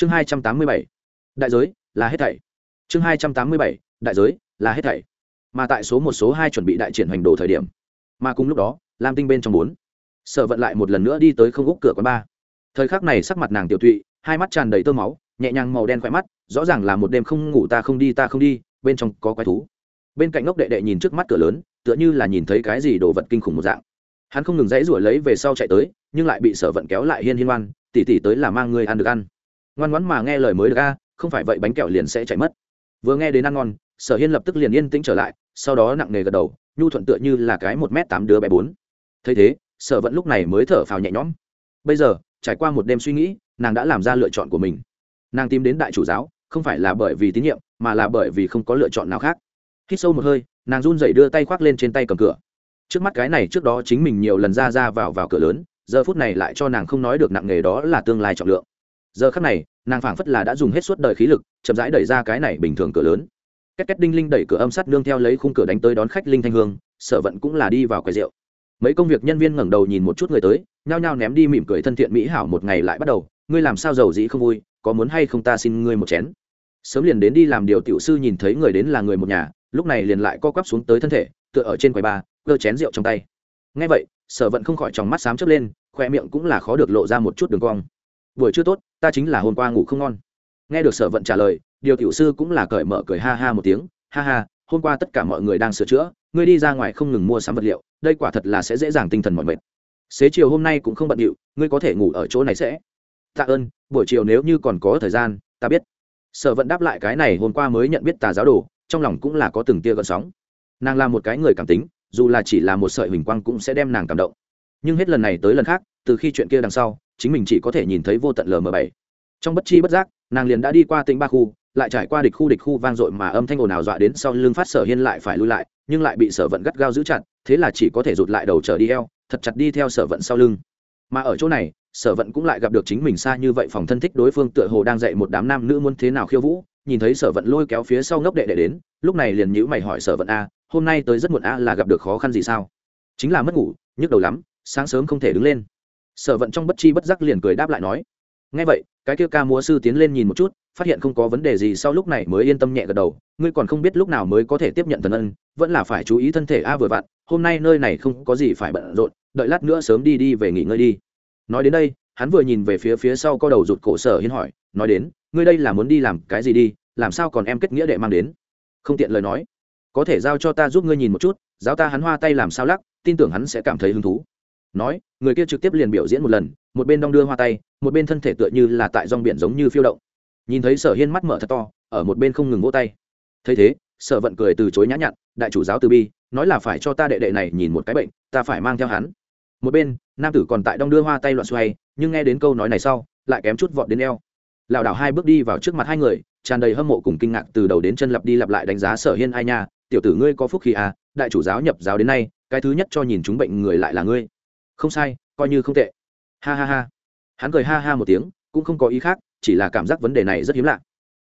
chương hai trăm tám mươi bảy, đại giới là hết thảy. Chương hai trăm tám mươi bảy, đại giới là hết thảy. Mà tại số một, số hai chuẩn bị đại triển hoành đồ thời điểm, mà cùng lúc đó, lam tinh bên trong bốn, sở vận lại một lần nữa đi tới không úc cửa quán ba thời khắc này sắc mặt nàng tiểu tụy, hai mắt tràn đầy tơ máu, nhẹ nhàng màu đen khỏe mắt, rõ ràng là một đêm không ngủ ta không đi ta không đi, bên trong có quái thú. Bên cạnh ngốc đệ đệ nhìn trước mắt cửa lớn, tựa như là nhìn thấy cái gì đồ vật kinh khủng một dạng. Hắn không ngừng dãy rủa lấy về sau chạy tới, nhưng lại bị sở vận kéo lại hiên hiên ngoan tỉ tỉ tới là mang người ăn được ăn ngoan ngoãn mà nghe lời mới được a, không phải vậy bánh kẹo liền sẽ chạy mất. Vừa nghe đến ăn ngon, sở hiên lập tức liền yên tĩnh trở lại, sau đó nặng nề gật đầu, nhu thuận tựa như là cái một m tám đứa bé bốn. Thấy thế, sở vận lúc này mới thở phào nhẹ nhõm. Bây giờ, trải qua một đêm suy nghĩ, nàng đã làm ra lựa chọn của mình. Nàng tìm đến đại chủ giáo, không phải là bởi vì tín nhiệm, mà là bởi vì không có lựa chọn nào khác. Khi sâu một hơi, nàng run dậy đưa tay khoác lên trên tay cầm cửa. Trước mắt cái này trước đó chính mình nhiều lần ra ra vào vào cửa lớn, giờ phút này lại cho nàng không nói được nặng nghề đó là tương lai trọng lượng giờ khắc này, nàng phảng phất là đã dùng hết suốt đời khí lực, chậm rãi đẩy ra cái này bình thường cửa lớn. Két két đinh linh đẩy cửa âm sắt nương theo lấy khung cửa đánh tới đón khách linh thanh hương, sở vận cũng là đi vào quầy rượu. Mấy công việc nhân viên ngẩng đầu nhìn một chút người tới, nhao nhao ném đi mỉm cười thân thiện mỹ hảo một ngày lại bắt đầu. Ngươi làm sao giàu dĩ không vui, có muốn hay không ta xin ngươi một chén? Sớm liền đến đi làm điều tiểu sư nhìn thấy người đến là người một nhà, lúc này liền lại co quắp xuống tới thân thể, tựa ở trên quầy ba, cơ chén rượu trong tay. Ngay vậy, sở vận không khỏi tròng mắt xám chớp lên, khoe miệng cũng là khó được lộ ra một chút đường cong buổi chưa tốt, ta chính là hôm qua ngủ không ngon. Nghe được sở vận trả lời, điều tiểu sư cũng là cởi mở cười ha ha một tiếng, ha ha, hôm qua tất cả mọi người đang sửa chữa, ngươi đi ra ngoài không ngừng mua sắm vật liệu, đây quả thật là sẽ dễ dàng tinh thần mọi mệt. Xế chiều hôm nay cũng không bận điệu, ngươi có thể ngủ ở chỗ này sẽ. Tạ ơn, buổi chiều nếu như còn có thời gian, ta biết. Sở vận đáp lại cái này hôm qua mới nhận biết tà giáo đồ, trong lòng cũng là có từng tia gợn sóng. Nàng là một cái người cảm tính, dù là chỉ là một sợi huỳnh quang cũng sẽ đem nàng cảm động. Nhưng hết lần này tới lần khác, từ khi chuyện kia đằng sau chính mình chỉ có thể nhìn thấy vô tận lm bảy. Trong bất chi bất giác, nàng liền đã đi qua tỉnh ba khu, lại trải qua địch khu địch khu vang dội mà âm thanh ồn ào dọa đến sau lưng phát sở hiên lại phải lui lại, nhưng lại bị sở vận gắt gao giữ chặt, thế là chỉ có thể rụt lại đầu trở đi eo, thật chặt đi theo sở vận sau lưng. Mà ở chỗ này, sở vận cũng lại gặp được chính mình xa như vậy phòng thân thích đối phương tựa hồ đang dạy một đám nam nữ muốn thế nào khiêu vũ, nhìn thấy sở vận lôi kéo phía sau ngốc đệ đệ đến, lúc này liền nhữ mày hỏi sở vận a, hôm nay tới rất muộn a, là gặp được khó khăn gì sao? Chính là mất ngủ, nhức đầu lắm, sáng sớm không thể đứng lên sở vận trong bất chi bất giác liền cười đáp lại nói ngay vậy, cái kia ca múa sư tiến lên nhìn một chút, phát hiện không có vấn đề gì, sau lúc này mới yên tâm nhẹ gật đầu, ngươi còn không biết lúc nào mới có thể tiếp nhận thần ân, vẫn là phải chú ý thân thể a vừa vặn, hôm nay nơi này không có gì phải bận rộn, đợi lát nữa sớm đi đi về nghỉ ngơi đi. Nói đến đây, hắn vừa nhìn về phía phía sau co đầu rụt cổ sở hiên hỏi, nói đến, ngươi đây là muốn đi làm cái gì đi, làm sao còn em kết nghĩa đệ mang đến? Không tiện lời nói, có thể giao cho ta giúp ngươi nhìn một chút, giáo ta hắn hoa tay làm sao lắc, tin tưởng hắn sẽ cảm thấy hứng thú nói, người kia trực tiếp liền biểu diễn một lần, một bên đong đưa hoa tay, một bên thân thể tựa như là tại rong biển giống như phiêu động. Nhìn thấy sở hiên mắt mở thật to, ở một bên không ngừng vỗ tay. Thấy thế, sở vận cười từ chối nhã nhặn, đại chủ giáo từ bi, nói là phải cho ta đệ đệ này nhìn một cái bệnh, ta phải mang theo hắn. Một bên, nam tử còn tại đong đưa hoa tay loạn xoay, nhưng nghe đến câu nói này sau, lại kém chút vọt đến eo. Lảo đảo hai bước đi vào trước mặt hai người, tràn đầy hâm mộ cùng kinh ngạc từ đầu đến chân lặp đi lặp lại đánh giá sở hiên, ai nha, tiểu tử ngươi có phúc khi à đại chủ giáo nhập giáo đến nay, cái thứ nhất cho nhìn chúng bệnh người lại là ngươi không sai, coi như không tệ. Ha ha ha. Hắn cười ha ha một tiếng, cũng không có ý khác, chỉ là cảm giác vấn đề này rất hiếm lạ.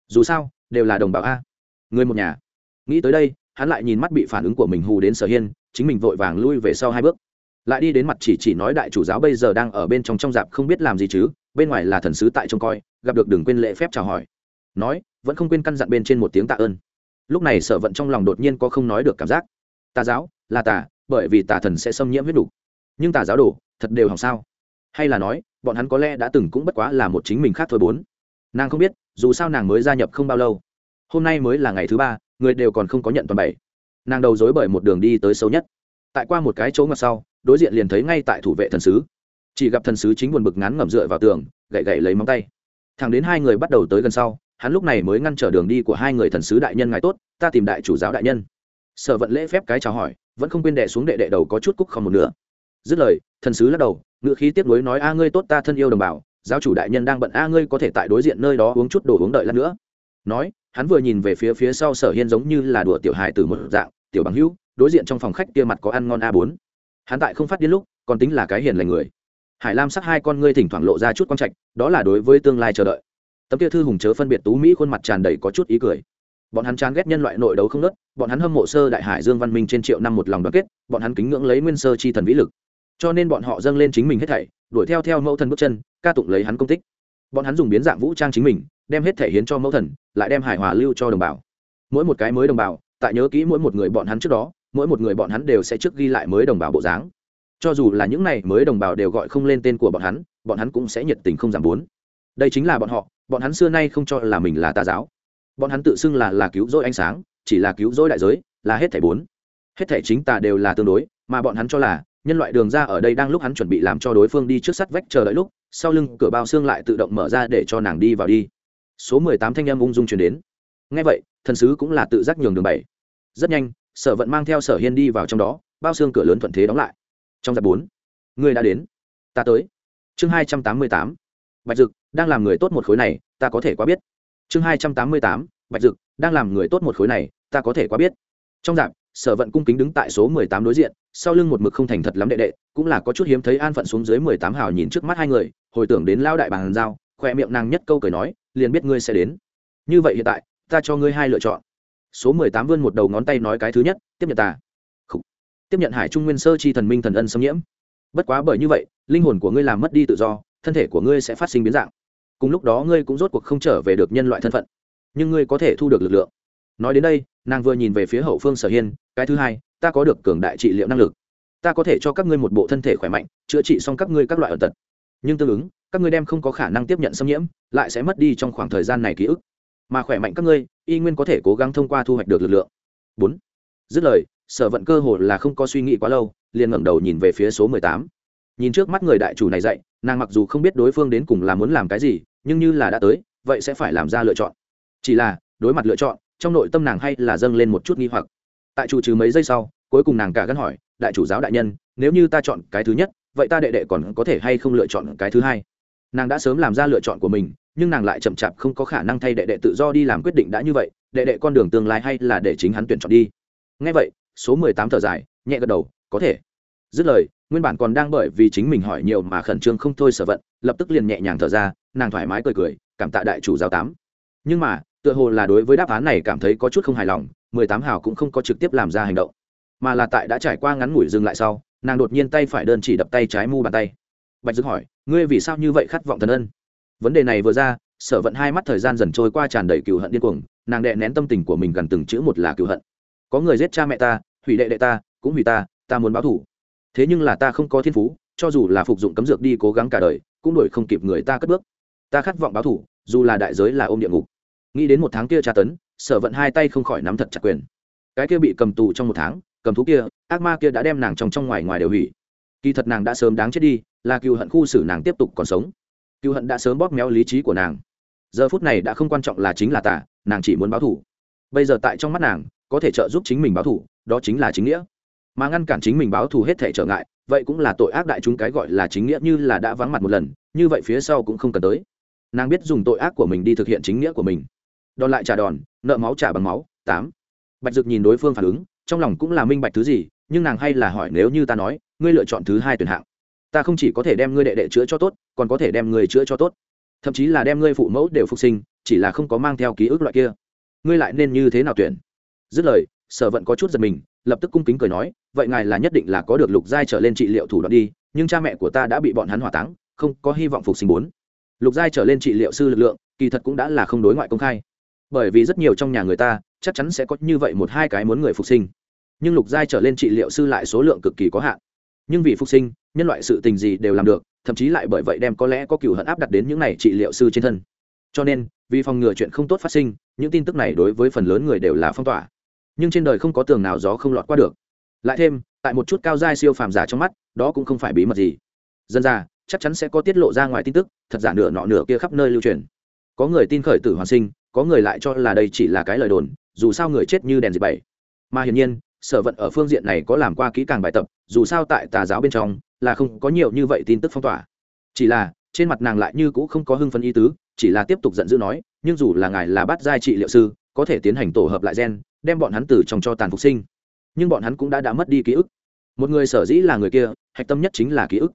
Dù sao, đều là đồng bào a. Người một nhà. Nghĩ tới đây, hắn lại nhìn mắt bị phản ứng của mình hù đến sở hiên, chính mình vội vàng lui về sau hai bước. Lại đi đến mặt chỉ chỉ nói đại chủ giáo bây giờ đang ở bên trong trong dạp không biết làm gì chứ, bên ngoài là thần sứ tại trông coi, gặp được đừng quên lễ phép chào hỏi. Nói, vẫn không quên căn dặn bên trên một tiếng tạ ơn. Lúc này sở vận trong lòng đột nhiên có không nói được cảm giác. Tà giáo, là tà, bởi vì tà thần sẽ xâm nhiễm huyết đủ nhưng tà giáo đồ thật đều hỏng sao? Hay là nói, bọn hắn có lẽ đã từng cũng bất quá là một chính mình khác thôi bốn. Nàng không biết, dù sao nàng mới gia nhập không bao lâu. Hôm nay mới là ngày thứ ba, người đều còn không có nhận toàn bảy. Nàng đầu dối bởi một đường đi tới sâu nhất. Tại qua một cái chỗ ngặt sau, đối diện liền thấy ngay tại thủ vệ thần sứ. Chỉ gặp thần sứ chính buồn bực ngắn ngẩm dựa vào tường, gậy gậy lấy móng tay. Thằng đến hai người bắt đầu tới gần sau, hắn lúc này mới ngăn trở đường đi của hai người thần sứ đại nhân ngài tốt, ta tìm đại chủ giáo đại nhân. Sở vận lễ phép cái chào hỏi, vẫn không quên đệ xuống đệ đệ đầu có chút cúc không một nữa dứt lời, thần sứ lắc đầu ngự khí tiếp nối nói, a ngươi tốt ta thân yêu đồng bào, giáo chủ đại nhân đang bận, a ngươi có thể tại đối diện nơi đó uống chút đồ uống đợi lát nữa. Nói, hắn vừa nhìn về phía phía sau sở hiên giống như là đùa tiểu hài từ một dạng, tiểu bằng hữu, đối diện trong phòng khách kia mặt có ăn ngon a bốn. Hắn tại không phát điên lúc, còn tính là cái hiền lành người. Hải lam sắc hai con ngươi thỉnh thoảng lộ ra chút quang trạch, đó là đối với tương lai chờ đợi. Tấm kia thư hùng chớ phân biệt tú mỹ khuôn mặt tràn đầy có chút ý cười. Bọn hắn chán ghét nhân loại nội đấu không nớt, bọn hắn hâm mộ sơ đại hải dương văn minh trên triệu năm một lòng đoàn kết, bọn hắn kính ngưỡng lấy nguyên sơ chi thần vĩ lực cho nên bọn họ dâng lên chính mình hết thảy, đuổi theo theo mẫu thần bước chân, ca tụng lấy hắn công tích. Bọn hắn dùng biến dạng vũ trang chính mình, đem hết thể hiến cho mẫu thần, lại đem hài hòa lưu cho đồng bào. Mỗi một cái mới đồng bào, tại nhớ kỹ mỗi một người bọn hắn trước đó, mỗi một người bọn hắn đều sẽ trước ghi lại mới đồng bào bộ dáng. Cho dù là những này mới đồng bào đều gọi không lên tên của bọn hắn bọn hắn cũng sẽ nhiệt tình không giảm bốn. Đây chính là bọn họ, bọn hắn xưa nay không cho là mình là tà giáo. Bọn hắn tự xưng là là cứu rỗi ánh sáng, chỉ là cứu rỗi đại giới, là hết thảy bốn. Hết thảy chính tà đều là tương đối, mà bọn hắn cho là nhân loại đường ra ở đây đang lúc hắn chuẩn bị làm cho đối phương đi trước sắt vách chờ đợi lúc, sau lưng cửa bao xương lại tự động mở ra để cho nàng đi vào đi. Số mười tám thanh âm ung dung chuyển đến. Ngay vậy, thần sứ cũng là tự giác nhường đường bảy. Rất nhanh, sở vận mang theo sở hiên đi vào trong đó, bao xương cửa lớn thuận thế đóng lại. Trong giặc bốn, người đã đến. Ta tới. Chương hai trăm tám mươi tám, bạch dực, đang làm người tốt một khối này, ta có thể quá biết. Chương hai trăm tám mươi tám, bạch dực, đang làm người tốt một khối này, ta có thể quá biết. Trong dạp sở vận cung kính đứng tại số mười tám đối diện, sau lưng một mực không thành thật lắm đệ đệ, cũng là có chút hiếm thấy an phận xuống dưới mười tám hào nhìn trước mắt hai người, hồi tưởng đến lao đại bàn giao khoe miệng nàng nhất câu cười nói, liền biết ngươi sẽ đến. Như vậy hiện tại, ta cho ngươi hai lựa chọn. Số mười tám vươn một đầu ngón tay nói cái thứ nhất, tiếp nhận ta. Khủ. tiếp nhận hải trung nguyên sơ chi thần minh thần ân xâm nhiễm. Bất quá bởi như vậy, linh hồn của ngươi làm mất đi tự do, thân thể của ngươi sẽ phát sinh biến dạng. Cùng lúc đó ngươi cũng rốt cuộc không trở về được nhân loại thân phận. Nhưng ngươi có thể thu được lực lượng nói đến đây, nàng vừa nhìn về phía hậu phương sở hiên, cái thứ hai, ta có được cường đại trị liệu năng lực. Ta có thể cho các ngươi một bộ thân thể khỏe mạnh, chữa trị xong các ngươi các loại ẩn tật. Nhưng tương ứng, các ngươi đem không có khả năng tiếp nhận xâm nhiễm, lại sẽ mất đi trong khoảng thời gian này ký ức. Mà khỏe mạnh các ngươi, y nguyên có thể cố gắng thông qua thu hoạch được lực lượng. Bốn. Dứt lời, sở vận cơ hồ là không có suy nghĩ quá lâu, liền ngẩng đầu nhìn về phía số mười tám. Nhìn trước mắt người đại chủ này dạy, nàng mặc dù không biết đối phương đến cùng là muốn làm cái gì, nhưng như là đã tới, vậy sẽ phải làm ra lựa chọn. Chỉ là, đối mặt lựa chọn trong nội tâm nàng hay là dâng lên một chút nghi hoặc. Tại chủ trừ mấy giây sau, cuối cùng nàng cả gắn hỏi, đại chủ giáo đại nhân, nếu như ta chọn cái thứ nhất, vậy ta đệ đệ còn có thể hay không lựa chọn cái thứ hai? Nàng đã sớm làm ra lựa chọn của mình, nhưng nàng lại chậm chạp không có khả năng thay đệ đệ tự do đi làm quyết định đã như vậy, đệ đệ con đường tương lai hay là để chính hắn tuyển chọn đi. Ngay vậy, số mười tám thở dài, nhẹ gật đầu, có thể. Dứt lời, nguyên bản còn đang bởi vì chính mình hỏi nhiều mà khẩn trương không thôi sở vận, lập tức liền nhẹ nhàng thở ra, nàng thoải mái cười cười, cảm tạ đại chủ giáo tám. Nhưng mà tựa hồ là đối với đáp án này cảm thấy có chút không hài lòng, mười tám hào cũng không có trực tiếp làm ra hành động, mà là tại đã trải qua ngắn ngủi dừng lại sau, nàng đột nhiên tay phải đơn chỉ đập tay trái mu bàn tay. Bạch dương hỏi, ngươi vì sao như vậy khát vọng thần ân? Vấn đề này vừa ra, sở vận hai mắt thời gian dần trôi qua tràn đầy cựu hận điên cuồng, nàng đệ nén tâm tình của mình gần từng chữ một là cựu hận. Có người giết cha mẹ ta, hủy đệ đệ ta, cũng hủy ta ta muốn báo thủ thế nhưng là ta không có thiên phú, cho dù là phục dụng cấm dược đi cố gắng cả đời, cũng đổi không kịp người ta cất bước. Ta khát vọng báo thủ dù là đại giới là ôm địa ngục nghĩ đến một tháng kia tra tấn, sở vận hai tay không khỏi nắm thật chặt quyền. Cái kia bị cầm tù trong một tháng, cầm thú kia, ác ma kia đã đem nàng trong trong ngoài ngoài đều hủy. Kỳ thật nàng đã sớm đáng chết đi, là cựu hận khu xử nàng tiếp tục còn sống. Cựu hận đã sớm bóp méo lý trí của nàng. Giờ phút này đã không quan trọng là chính là tả nàng chỉ muốn báo thủ bây giờ tại trong mắt nàng, có thể trợ giúp chính mình báo thủ đó chính là chính nghĩa. Mà ngăn cản chính mình báo thù hết thể trở ngại, vậy cũng là tội ác đại chúng cái gọi là chính nghĩa như là đã vắng mặt một lần, như vậy phía sau cũng không cần tới. Nàng biết dùng tội ác của mình đi thực hiện chính nghĩa của mình đòn lại trả đòn, nợ máu trả bằng máu, tám. Bạch dực nhìn đối phương phản ứng, trong lòng cũng là minh bạch thứ gì, nhưng nàng hay là hỏi nếu như ta nói, ngươi lựa chọn thứ hai tuyển hạng. Ta không chỉ có thể đem ngươi đệ đệ chữa cho tốt, còn có thể đem ngươi chữa cho tốt. Thậm chí là đem ngươi phụ mẫu đều phục sinh, chỉ là không có mang theo ký ức loại kia. Ngươi lại nên như thế nào tuyển? Dứt lời, sở vận có chút giật mình, lập tức cung kính cười nói, vậy ngài là nhất định là có được lục giai trở lên trị liệu thủ đoạn đi, nhưng cha mẹ của ta đã bị bọn hắn hỏa táng, không có hy vọng phục sinh bốn. Lục giai trở lên trị liệu sư lực lượng, kỳ thật cũng đã là không đối ngoại công khai bởi vì rất nhiều trong nhà người ta chắc chắn sẽ có như vậy một hai cái muốn người phục sinh. Nhưng lục giai trở lên trị liệu sư lại số lượng cực kỳ có hạn. Nhưng vì phục sinh, nhân loại sự tình gì đều làm được, thậm chí lại bởi vậy đem có lẽ có cựu hận áp đặt đến những này trị liệu sư trên thân. Cho nên, vì phòng ngừa chuyện không tốt phát sinh, những tin tức này đối với phần lớn người đều là phong tỏa. Nhưng trên đời không có tường nào gió không lọt qua được. Lại thêm, tại một chút cao giai siêu phàm giả trong mắt, đó cũng không phải bí mật gì. Dân ra, chắc chắn sẽ có tiết lộ ra ngoài tin tức, thật giả nửa nọ nửa kia khắp nơi lưu truyền. Có người tin khởi tử hoàn sinh có người lại cho là đây chỉ là cái lời đồn, dù sao người chết như đèn dịp bảy. Mà hiển nhiên, sở vận ở phương diện này có làm qua kỹ càng bài tập, dù sao tại tà giáo bên trong là không có nhiều như vậy tin tức phong tỏa. Chỉ là, trên mặt nàng lại như cũng không có hưng phấn ý tứ, chỉ là tiếp tục giận dữ nói, nhưng dù là ngài là bát giai trị liệu sư, có thể tiến hành tổ hợp lại gen, đem bọn hắn từ trong cho tàn phục sinh. Nhưng bọn hắn cũng đã đã mất đi ký ức. Một người sở dĩ là người kia, hạch tâm nhất chính là ký ức.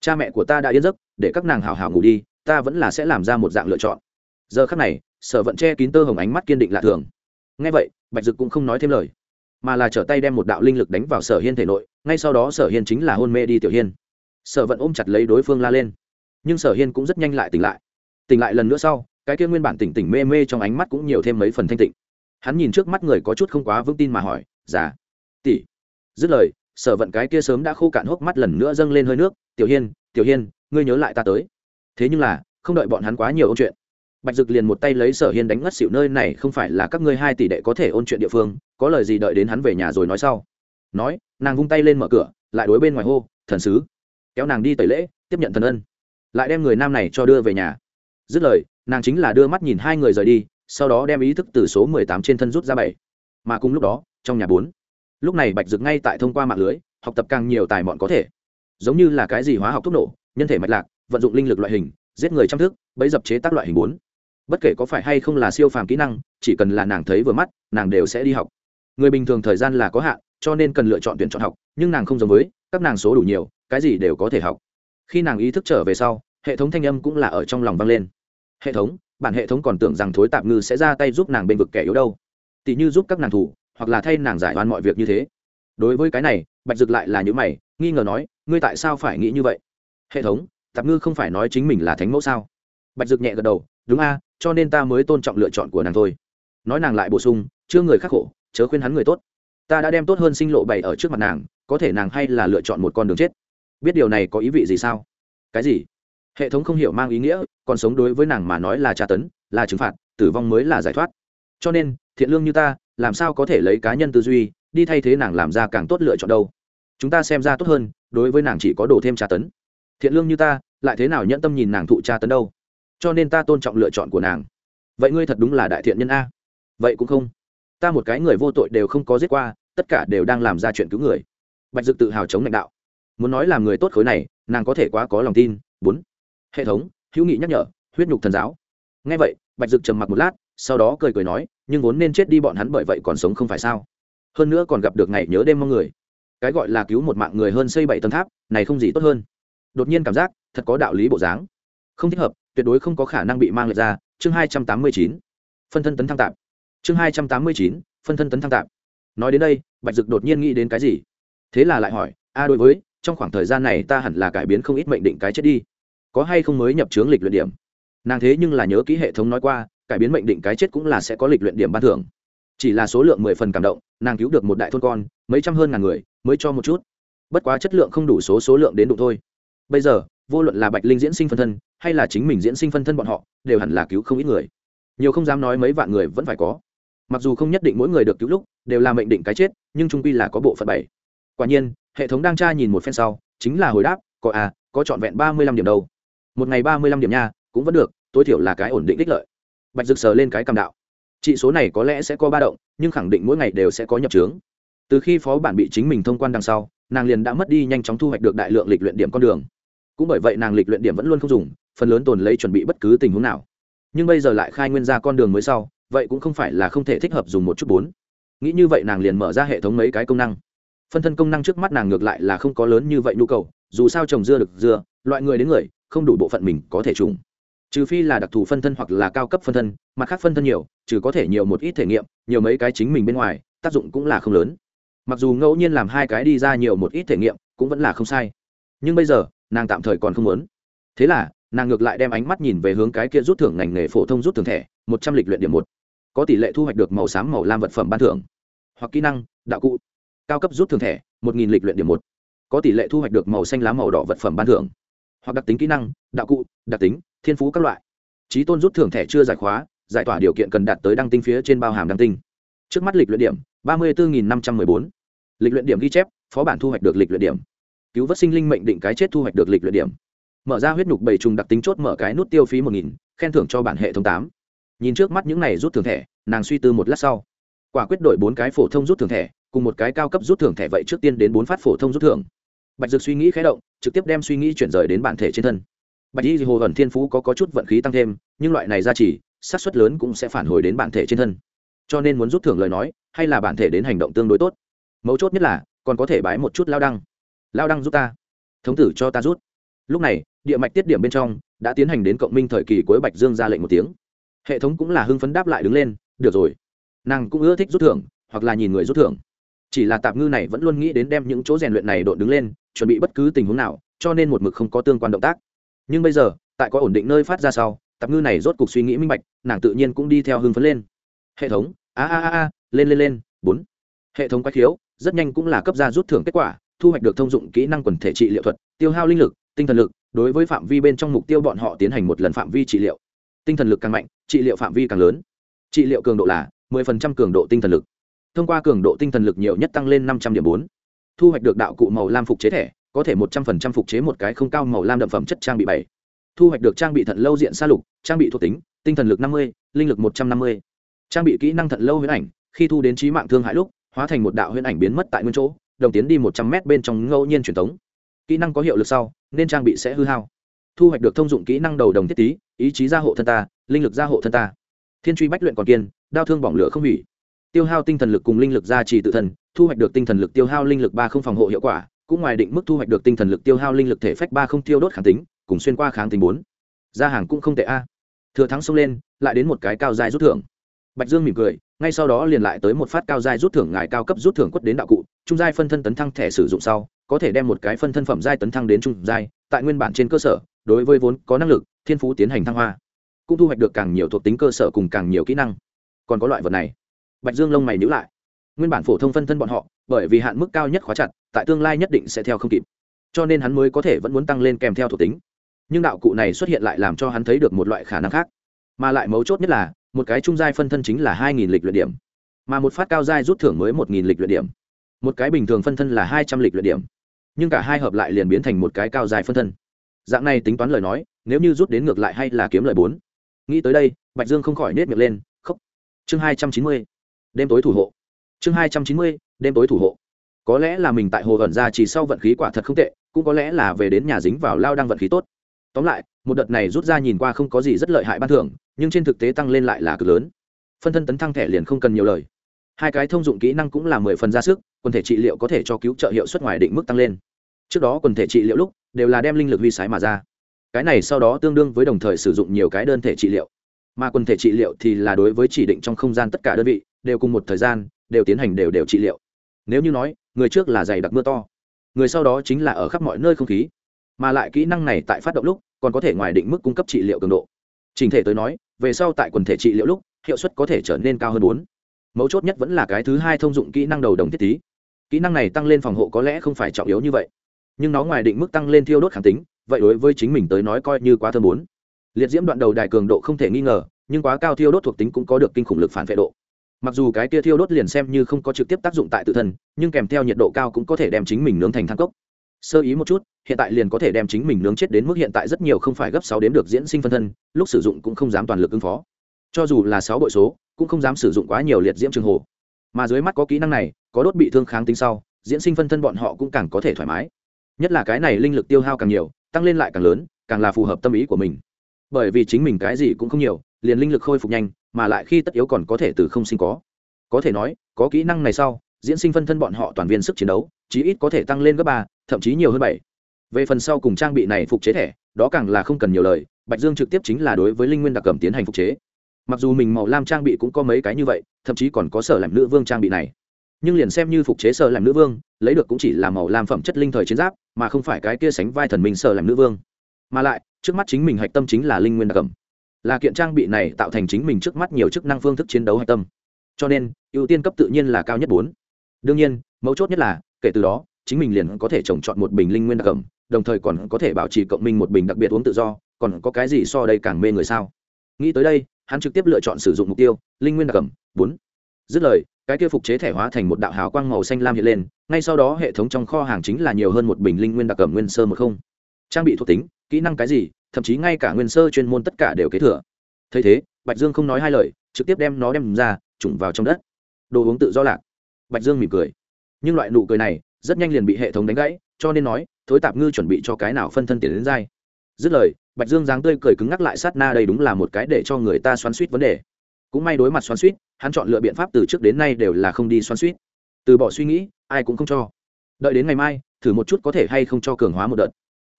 Cha mẹ của ta đã yên giấc, để các nàng hào hào ngủ đi, ta vẫn là sẽ làm ra một dạng lựa chọn. Giờ khắc này sở vận che kín tơ hồng ánh mắt kiên định lạ thường. Ngay vậy, bạch dực cũng không nói thêm lời, mà là trở tay đem một đạo linh lực đánh vào sở hiên thể nội, ngay sau đó sở hiên chính là hôn mê đi tiểu hiên. Sở vận ôm chặt lấy đối phương la lên, nhưng sở hiên cũng rất nhanh lại tỉnh lại. Tỉnh lại lần nữa sau, cái kia nguyên bản tỉnh tỉnh mê mê trong ánh mắt cũng nhiều thêm mấy phần thanh tịnh. Hắn nhìn trước mắt người có chút không quá vững tin mà hỏi già tỷ. Dứt lời, sở vận cái kia sớm đã khô cạn hốc mắt lần nữa dâng lên hơi nước, tiểu hiên tiểu hiên, ngươi nhớ lại ta tới. Thế nhưng là, không đợi bọn hắn quá nhiều câu chuyện bạch dực liền một tay lấy sở hiên đánh ngất xịu nơi này không phải là các ngươi hai tỷ đệ có thể ôn chuyện địa phương, có lời gì đợi đến hắn về nhà rồi nói sau. Nói, nàng vung tay lên mở cửa, lại đối bên ngoài hô, thần sứ. Kéo nàng đi tẩy lễ, tiếp nhận thần ân. Lại đem người nam này cho đưa về nhà. Dứt lời, nàng chính là đưa mắt nhìn hai người rời đi, sau đó đem ý thức từ số mười tám trên thân rút ra bảy. Mà cùng lúc đó, trong nhà bốn. Lúc này bạch dực ngay tại thông qua mạng lưới, học tập càng nhiều tài mọn có thể. Giống như là cái gì hóa học thuốc nổ, nhân thể mạch lạc, vận dụng linh lực loại hình, giết người trăm thức bấy dập chế tác loại hình bốn bất kể có phải hay không là siêu phàm kỹ năng, chỉ cần là nàng thấy vừa mắt, nàng đều sẽ đi học. Người bình thường thời gian là có hạn, cho nên cần lựa chọn tuyển chọn học, nhưng nàng không giống với, các nàng số đủ nhiều, cái gì đều có thể học. Khi nàng ý thức trở về sau, hệ thống thanh âm cũng là ở trong lòng vang lên. Hệ thống, bản hệ thống còn tưởng rằng thối tạp ngư sẽ ra tay giúp nàng bên vực kẻ yếu đâu. Tỷ như giúp các nàng thủ, hoặc là thay nàng giải oan mọi việc như thế. Đối với cái này, bạch dực lại là những mày, nghi ngờ nói, ngươi tại sao phải nghĩ như vậy? Hệ thống, tạp ngư không phải nói chính mình là thánh mẫu sao? Bạch dực nhẹ gật đầu, đúng a cho nên ta mới tôn trọng lựa chọn của nàng thôi. Nói nàng lại bổ sung, chưa người khắc khổ, chớ khuyên hắn người tốt. Ta đã đem tốt hơn sinh lộ bày ở trước mặt nàng, có thể nàng hay là lựa chọn một con đường chết. Biết điều này có ý vị gì sao? Cái gì? Hệ thống không hiểu mang ý nghĩa, còn sống đối với nàng mà nói là tra tấn, là trừng phạt, tử vong mới là giải thoát. Cho nên, thiện lương như ta, làm sao có thể lấy cá nhân tư duy, đi thay thế nàng làm ra càng tốt lựa chọn đâu? Chúng ta xem ra tốt hơn, đối với nàng chỉ có đổ thêm tra tấn. Thiện lương như ta, lại thế nào nhẫn tâm nhìn nàng thụ tra tấn đâu? Cho nên ta tôn trọng lựa chọn của nàng. Vậy ngươi thật đúng là đại thiện nhân a. Vậy cũng không. Ta một cái người vô tội đều không có giết qua, tất cả đều đang làm ra chuyện cứu người. Bạch dực tự hào chống lãnh đạo. Muốn nói làm người tốt khối này, nàng có thể quá có lòng tin. Bốn. Hệ thống, hữu nghị nhắc nhở, huyết nhục thần giáo. Ngay vậy, bạch dực trầm mặc một lát, sau đó cười cười nói, nhưng vốn nên chết đi bọn hắn bởi vậy còn sống không phải sao? Hơn nữa còn gặp được ngày nhớ đêm mong người. Cái gọi là cứu một mạng người hơn xây bảy tầng tháp, này không gì tốt hơn. Đột nhiên cảm giác, thật có đạo lý bộ dáng. Không thích hợp tuyệt đối không có khả năng bị mang lại ra. Chương hai trăm tám mươi chín, phân thân tấn thăng tạp. Chương hai trăm tám mươi chín, phân thân tấn thăng tạp. Nói đến đây, bạch dực đột nhiên nghĩ đến cái gì? Thế là lại hỏi, a, đối với, trong khoảng thời gian này ta hẳn là cải biến không ít mệnh định cái chết đi. Có hay không mới nhập chướng lịch luyện điểm? Nàng thế nhưng là nhớ kỹ hệ thống nói qua, cải biến mệnh định cái chết cũng là sẽ có lịch luyện điểm ban thưởng. Chỉ là số lượng mười phần cảm động, nàng cứu được một đại thôn con, mấy trăm hơn ngàn người, mới cho một chút. Bất quá chất lượng không đủ số số lượng đến đủ thôi. Bây giờ vô luận là bạch linh diễn sinh phân thân, hay là chính mình diễn sinh phân thân bọn họ, đều hẳn là cứu không ít người. Nhiều không dám nói mấy vạn người vẫn phải có. Mặc dù không nhất định mỗi người được cứu lúc, đều là mệnh định cái chết, nhưng trung quy là có bộ phận bảy. Quả nhiên, hệ thống đang tra nhìn một phen sau, chính là hồi đáp, có à có trọn vẹn ba mươi lăm điểm đâu. Một ngày ba mươi lăm điểm nha, cũng vẫn được, tối thiểu là cái ổn định đích lợi. Bạch rực sờ lên cái cầm đạo. Trị số này có lẽ sẽ có ba động, nhưng khẳng định mỗi ngày đều sẽ có nhập trướng từ khi phó bản bị chính mình thông quan đằng sau, nàng liền đã mất đi nhanh chóng thu hoạch được đại lượng lịch luyện điểm con đường cũng bởi vậy nàng lịch luyện điểm vẫn luôn không dùng, phần lớn tồn lấy chuẩn bị bất cứ tình huống nào. Nhưng bây giờ lại khai nguyên ra con đường mới sau, vậy cũng không phải là không thể thích hợp dùng một chút bốn. Nghĩ như vậy nàng liền mở ra hệ thống mấy cái công năng. Phân thân công năng trước mắt nàng ngược lại là không có lớn như vậy nhu cầu, dù sao trồng dưa được dưa, loại người đến người, không đủ bộ phận mình có thể trùng. Trừ phi là đặc thù phân thân hoặc là cao cấp phân thân, mặt khác phân thân nhiều, trừ có thể nhiều một ít thể nghiệm, nhiều mấy cái chính mình bên ngoài, tác dụng cũng là không lớn. Mặc dù ngẫu nhiên làm hai cái đi ra nhiều một ít thể nghiệm, cũng vẫn là không sai. Nhưng bây giờ nàng tạm thời còn không muốn. Thế là, nàng ngược lại đem ánh mắt nhìn về hướng cái kia rút thưởng ngành nghề phổ thông rút thưởng thẻ, một trăm lịch luyện điểm một. Có tỷ lệ thu hoạch được màu xám, màu lam vật phẩm ban thưởng. Hoặc kỹ năng, đạo cụ. Cao cấp rút thưởng thẻ, một nghìn lịch luyện điểm một. Có tỷ lệ thu hoạch được màu xanh lá, màu đỏ vật phẩm ban thưởng. Hoặc đặc tính kỹ năng, đạo cụ, đặc tính, thiên phú các loại. Trí tôn rút thưởng thẻ chưa giải khóa, giải tỏa điều kiện cần đạt tới đăng tinh phía trên bao hàm đăng tinh. Trước mắt lịch luyện điểm, ba mươi bốn năm trăm m ư ơ i bốn. Lịch luyện điểm ghi chép, phó bản thu hoạch được lịch luyện điểm cứu vớt sinh linh mệnh định cái chết thu hoạch được lịch luyện điểm. Mở ra huyết nhục bảy trùng đặc tính chốt mở cái nút tiêu phí một nghìn khen thưởng cho bản hệ thống tám. Nhìn trước mắt những này rút thưởng thẻ nàng suy tư một lát sau. Quả quyết đổi bốn cái phổ thông rút thưởng thẻ cùng một cái cao cấp rút thưởng thẻ vậy trước tiên đến bốn phát phổ thông rút thưởng. Bạch dược suy nghĩ khé động trực tiếp đem suy nghĩ chuyển rời đến bản thể trên thân. Bạch y hồ ẩn thiên phú có, có chút vận khí tăng thêm nhưng loại này ra chỉ sát suất lớn cũng sẽ phản hồi đến bản thể trên thân. Cho nên muốn rút thưởng lời nói hay là bản thể đến hành động tương đối tốt. Mấu chốt nhất là còn có thể bái một chút lao đăng lao đăng giúp ta. Thống tử cho ta rút. Lúc này, địa mạch tiết điểm bên trong đã tiến hành đến cộng minh thời kỳ cuối bạch dương ra lệnh một tiếng. Hệ thống cũng là hưng phấn đáp lại đứng lên, được rồi. Nàng cũng ưa thích rút thưởng, hoặc là nhìn người rút thưởng. Chỉ là tạp ngư này vẫn luôn nghĩ đến đem những chỗ rèn luyện này đội đứng lên, chuẩn bị bất cứ tình huống nào, cho nên một mực không có tương quan động tác. Nhưng bây giờ, tại có ổn định nơi phát ra sau, tạp ngư này rốt cục suy nghĩ minh bạch, nàng tự nhiên cũng đi theo hưng phấn lên. Hệ thống, a a a a, lên lên lên, bốn. Hệ thống quái khiếu, rất nhanh cũng là cấp ra rút thưởng kết quả thu hoạch được thông dụng kỹ năng quần thể trị liệu thuật tiêu hao linh lực tinh thần lực đối với phạm vi bên trong mục tiêu bọn họ tiến hành một lần phạm vi trị liệu. Tinh thần lực càng mạnh trị liệu phạm vi càng lớn. Trị liệu cường độ là 10% cường độ tinh thần lực. Thông qua cường độ tinh thần lực nhiều nhất tăng lên 500 điểm bốn. Thu hoạch được đạo cụ màu lam phục chế thẻ có thể 100% phục chế một cái không cao màu lam đậm phẩm chất trang bị bảy. Thu hoạch được trang bị thận lâu diện xa lục trang bị thuộc tính tinh thần lực 50, linh lực 150. trang bị kỹ năng thận lâu huyễn ảnh khi thu đến trí mạng thương hại lúc hóa thành một đạo huyễn ảnh biến mất tại nguyên chỗ đồng tiến đi một trăm m bên trong ngẫu nhiên truyền thống. Kỹ năng có hiệu lực sau, nên trang bị sẽ hư hao. Thu hoạch được thông dụng kỹ năng đầu đồng thiết tý ý chí gia hộ thân ta, linh lực gia hộ thân ta. Thiên truy bách luyện còn kiên, đao thương bỏng lửa không hủy. Tiêu hao tinh thần lực cùng linh lực gia trì tự thân, thu hoạch được tinh thần lực tiêu hao linh lực ba không phòng hộ hiệu quả, cũng ngoài định mức thu hoạch được tinh thần lực tiêu hao linh lực thể phách ba không tiêu đốt kháng tính, cùng xuyên qua kháng tính bốn. Gia hàng cũng không tệ a. Thừa thắng xông lên, lại đến một cái cao dài rút thưởng. Bạch dương mỉm cười, ngay sau đó liền lại tới một phát cao giai rút thưởng ngài cao cấp rút thưởng quất đến đạo cụ trung giai phân thân tấn thăng thẻ sử dụng sau, có thể đem một cái phân thân phẩm giai tấn thăng đến trung giai, tại nguyên bản trên cơ sở, đối với vốn có năng lực, thiên phú tiến hành thăng hoa, cũng thu hoạch được càng nhiều thuộc tính cơ sở cùng càng nhiều kỹ năng. Còn có loại vật này, bạch dương lông mày nhữ lại. Nguyên bản phổ thông phân thân bọn họ, bởi vì hạn mức cao nhất khóa chặt, tại tương lai nhất định sẽ theo không kịp, cho nên hắn mới có thể vẫn muốn tăng lên kèm theo thuộc tính. Nhưng đạo cụ này xuất hiện lại làm cho hắn thấy được một loại khả năng khác, mà lại mấu chốt nhất là, một cái trung giai phân thân chính là hai nghìn lịch luyện điểm, mà một phát cao giai rút thưởng mới một nghìn lịch luyện điểm một cái bình thường phân thân là hai trăm lịch luyện điểm, nhưng cả hai hợp lại liền biến thành một cái cao dài phân thân. Dạng này tính toán lời nói, nếu như rút đến ngược lại hay là kiếm lời bốn. Nghĩ tới đây, bạch dương không khỏi nết miệng lên, khóc. Chương hai trăm chín mươi, đêm tối thủ hộ. Chương hai trăm chín mươi, đêm tối thủ hộ. Có lẽ là mình tại hồ ẩn ra chỉ sau vận khí quả thật không tệ, cũng có lẽ là về đến nhà dính vào lao đang vận khí tốt. Tóm lại, một đợt này rút ra nhìn qua không có gì rất lợi hại ban thưởng, nhưng trên thực tế tăng lên lại là cực lớn. Phân thân tấn thăng thẻ liền không cần nhiều lời hai cái thông dụng kỹ năng cũng là mười phần ra sức, quần thể trị liệu có thể cho cứu trợ hiệu suất ngoài định mức tăng lên. Trước đó quần thể trị liệu lúc, đều là đem linh lực huy sái mà ra. Cái này sau đó tương đương với đồng thời sử dụng nhiều cái đơn thể trị liệu. Mà quần thể trị liệu thì là đối với chỉ định trong không gian tất cả đơn vị, đều cùng một thời gian, đều tiến hành đều đều trị liệu. Nếu như nói, người trước là dày đặc mưa to, người sau đó chính là ở khắp mọi nơi không khí. Mà lại kỹ năng này tại phát động lúc, còn có thể ngoài định mức cung cấp trị liệu cường độ. Trình thể tới nói, về sau tại quần thể trị liệu lúc, hiệu suất có thể trở nên cao hơn bốn mấu chốt nhất vẫn là cái thứ hai thông dụng kỹ năng đầu đồng thiết tí kỹ năng này tăng lên phòng hộ có lẽ không phải trọng yếu như vậy, nhưng nó ngoài định mức tăng lên thiêu đốt kháng tính, vậy đối với chính mình tới nói coi như quá thơm bốn. Liệt diễm đoạn đầu đài cường độ không thể nghi ngờ, nhưng quá cao thiêu đốt thuộc tính cũng có được kinh khủng lực phản vệ độ. Mặc dù cái tia thiêu đốt liền xem như không có trực tiếp tác dụng tại tự thân, nhưng kèm theo nhiệt độ cao cũng có thể đem chính mình nướng thành thang cốc. Sơ ý một chút, hiện tại liền có thể đem chính mình nướng chết đến mức hiện tại rất nhiều không phải gấp sáu đến được diễn sinh phân thân, lúc sử dụng cũng không dám toàn lực ứng phó. Cho dù là sáu bội số cũng không dám sử dụng quá nhiều liệt diễm trường hồ. Mà dưới mắt có kỹ năng này, có đốt bị thương kháng tính sau, diễn sinh phân thân bọn họ cũng càng có thể thoải mái. Nhất là cái này linh lực tiêu hao càng nhiều, tăng lên lại càng lớn, càng là phù hợp tâm ý của mình. Bởi vì chính mình cái gì cũng không nhiều, liền linh lực khôi phục nhanh, mà lại khi tất yếu còn có thể từ không sinh có. Có thể nói, có kỹ năng này sau, diễn sinh phân thân bọn họ toàn viên sức chiến đấu, chí ít có thể tăng lên gấp ba, thậm chí nhiều hơn bảy. Về phần sau cùng trang bị này phục chế thẻ, đó càng là không cần nhiều lời, bạch dương trực tiếp chính là đối với linh nguyên đặc cầm tiến hành phục chế mặc dù mình màu lam trang bị cũng có mấy cái như vậy, thậm chí còn có sở làm nữ vương trang bị này. Nhưng liền xem như phục chế sở làm nữ vương, lấy được cũng chỉ là màu lam phẩm chất linh thời chiến giáp, mà không phải cái kia sánh vai thần minh sở làm nữ vương. Mà lại, trước mắt chính mình hạch tâm chính là linh nguyên đặc cầm là kiện trang bị này tạo thành chính mình trước mắt nhiều chức năng phương thức chiến đấu hạch tâm. Cho nên, ưu tiên cấp tự nhiên là cao nhất bốn. Đương nhiên, mấu chốt nhất là, kể từ đó, chính mình liền có thể trồng chọn một bình linh nguyên đặc cầm đồng thời còn có thể bảo trì cộng minh một bình đặc biệt uống tự do, còn có cái gì so đây càng mê người sao? Nghĩ tới đây hắn trực tiếp lựa chọn sử dụng mục tiêu, linh nguyên đặc cầm bốn. Dứt lời, cái kia phục chế thẻ hóa thành một đạo hào quang màu xanh lam hiện lên, ngay sau đó hệ thống trong kho hàng chính là nhiều hơn một bình linh nguyên đặc cầm nguyên sơ một không. Trang bị thuộc tính, kỹ năng cái gì, thậm chí ngay cả nguyên sơ chuyên môn tất cả đều kế thừa. Thấy thế, bạch dương không nói hai lời, trực tiếp đem nó đem ra, trùng vào trong đất. Đồ uống tự do lạc. Bạch dương mỉm cười. Nhưng loại nụ cười này, rất nhanh liền bị hệ thống đánh gãy, cho nên nói, thối tạp ngư chuẩn bị cho cái nào phân thân tiền đến dai dứt lời, bạch dương dáng tươi cười cứng ngắc lại sát na đây đúng là một cái để cho người ta xoắn suýt vấn đề. Cũng may đối mặt xoắn suýt, hắn chọn lựa biện pháp từ trước đến nay đều là không đi xoắn suýt. Từ bỏ suy nghĩ, ai cũng không cho. Đợi đến ngày mai, thử một chút có thể hay không cho cường hóa một đợt.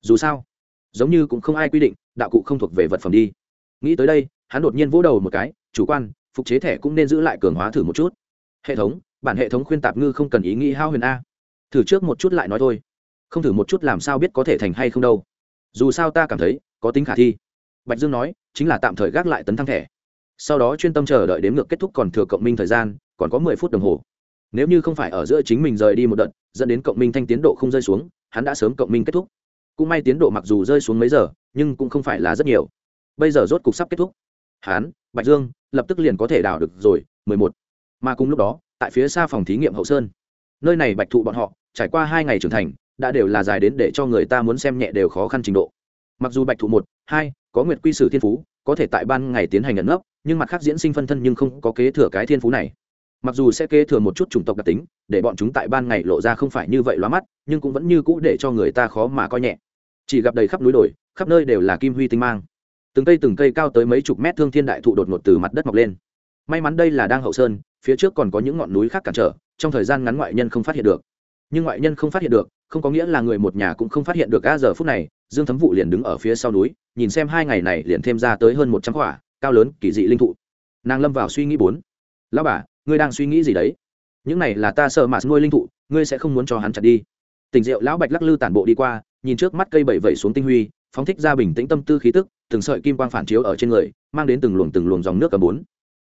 Dù sao, giống như cũng không ai quy định, đạo cụ không thuộc về vật phẩm đi. Nghĩ tới đây, hắn đột nhiên vỗ đầu một cái, chủ quan, phục chế thẻ cũng nên giữ lại cường hóa thử một chút. Hệ thống, bản hệ thống khuyên tạp ngư không cần ý nghĩ hao huyền a. Thử trước một chút lại nói thôi. Không thử một chút làm sao biết có thể thành hay không đâu dù sao ta cảm thấy có tính khả thi. Bạch dương nói, chính là tạm thời gác lại tấn thăng thẻ. Sau đó chuyên tâm chờ đợi đến ngược kết thúc còn thừa cộng minh thời gian, còn có mười phút đồng hồ. Nếu như không phải ở giữa chính mình rời đi một đợt, dẫn đến cộng minh thanh tiến độ không rơi xuống, hắn đã sớm cộng minh kết thúc. Cũng may tiến độ mặc dù rơi xuống mấy giờ, nhưng cũng không phải là rất nhiều. Bây giờ rốt cục sắp kết thúc. Hắn, bạch dương, lập tức liền có thể đào được rồi, mười một. Mà cùng lúc đó, tại phía xa phòng thí nghiệm hậu sơn. Nơi này bạch thụ bọn họ, trải qua hai ngày trưởng thành đã đều là dài đến để cho người ta muốn xem nhẹ đều khó khăn trình độ. Mặc dù bạch thụ một, hai, có nguyệt quy sử thiên phú, có thể tại ban ngày tiến hành ẩn nấp, nhưng mặt khác diễn sinh phân thân nhưng không có kế thừa cái thiên phú này. Mặc dù sẽ kế thừa một chút chủng tộc đặc tính, để bọn chúng tại ban ngày lộ ra không phải như vậy loa mắt, nhưng cũng vẫn như cũ để cho người ta khó mà coi nhẹ. Chỉ gặp đầy khắp núi đồi, khắp nơi đều là kim huy tinh mang. Từng cây từng cây cao tới mấy chục mét thương thiên đại thụ đột ngột từ mặt đất mọc lên. May mắn đây là đang hậu sơn, phía trước còn có những ngọn núi khác cản trở, trong thời gian ngắn ngoại nhân không phát hiện được nhưng ngoại nhân không phát hiện được, không có nghĩa là người một nhà cũng không phát hiện được, a, giờ phút này, dương thấm vụ liền đứng ở phía sau núi, nhìn xem hai ngày này liền thêm ra tới hơn một trăm quả, cao lớn, kỳ dị linh thụ. Nàng lâm vào suy nghĩ bốn. Lão bà, ngươi đang suy nghĩ gì đấy? Những này là ta sợ mà nuôi linh thụ, ngươi sẽ không muốn cho hắn chặt đi. Tình rượu lão bạch lắc lư tản bộ đi qua, nhìn trước mắt cây bảy vẩy xuống tinh huy, phóng thích ra bình tĩnh tâm tư khí tức, từng sợi kim quang phản chiếu ở trên người, mang đến từng luồng từng luồng dòng nước cả bốn.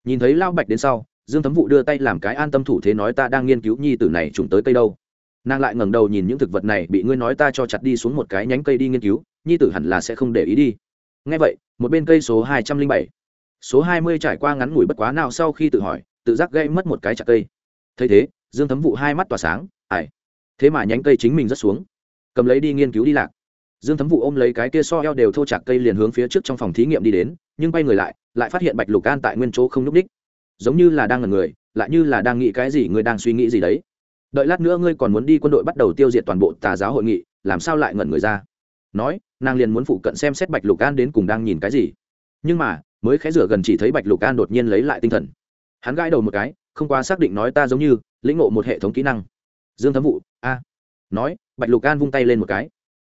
Nhìn thấy lão bạch đến sau, dương thấm vụ đưa tay làm cái an tâm thủ thế nói ta đang nghiên cứu nhi tử này trùng tới cây đâu nàng lại ngẩng đầu nhìn những thực vật này, bị ngươi nói ta cho chặt đi xuống một cái nhánh cây đi nghiên cứu, nhi tử hẳn là sẽ không để ý đi. Ngay vậy, một bên cây số hai trăm linh bảy, số hai mươi trải qua ngắn ngủi bất quá nào sau khi tự hỏi, tự giác gây mất một cái chặt cây. Thấy thế, dương thấm vụ hai mắt tỏa sáng ải thế mà nhánh cây chính mình rất xuống. Cầm lấy đi nghiên cứu đi lạc. Dương thấm vụ ôm lấy cái kia so eo đều thô chặt cây liền hướng phía trước trong phòng thí nghiệm đi đến, nhưng bay người lại lại phát hiện bạch lục an tại nguyên chỗ không n ú c ních. Giống như là đang ngần người, lại như là đang nghĩ cái gì, người đang suy nghĩ gì đấy đợi lát nữa ngươi còn muốn đi quân đội bắt đầu tiêu diệt toàn bộ tà giáo hội nghị, làm sao lại ngẩn người ra? Nói, nàng liền muốn phụ cận xem xét bạch lục an đến cùng đang nhìn cái gì. Nhưng mà, mới khẽ rửa gần chỉ thấy bạch lục an đột nhiên lấy lại tinh thần. Hắn gãi đầu một cái, không qua xác định nói ta giống như lĩnh ngộ một hệ thống kỹ năng. Dương thấm vụ a. Nói, bạch lục an vung tay lên một cái.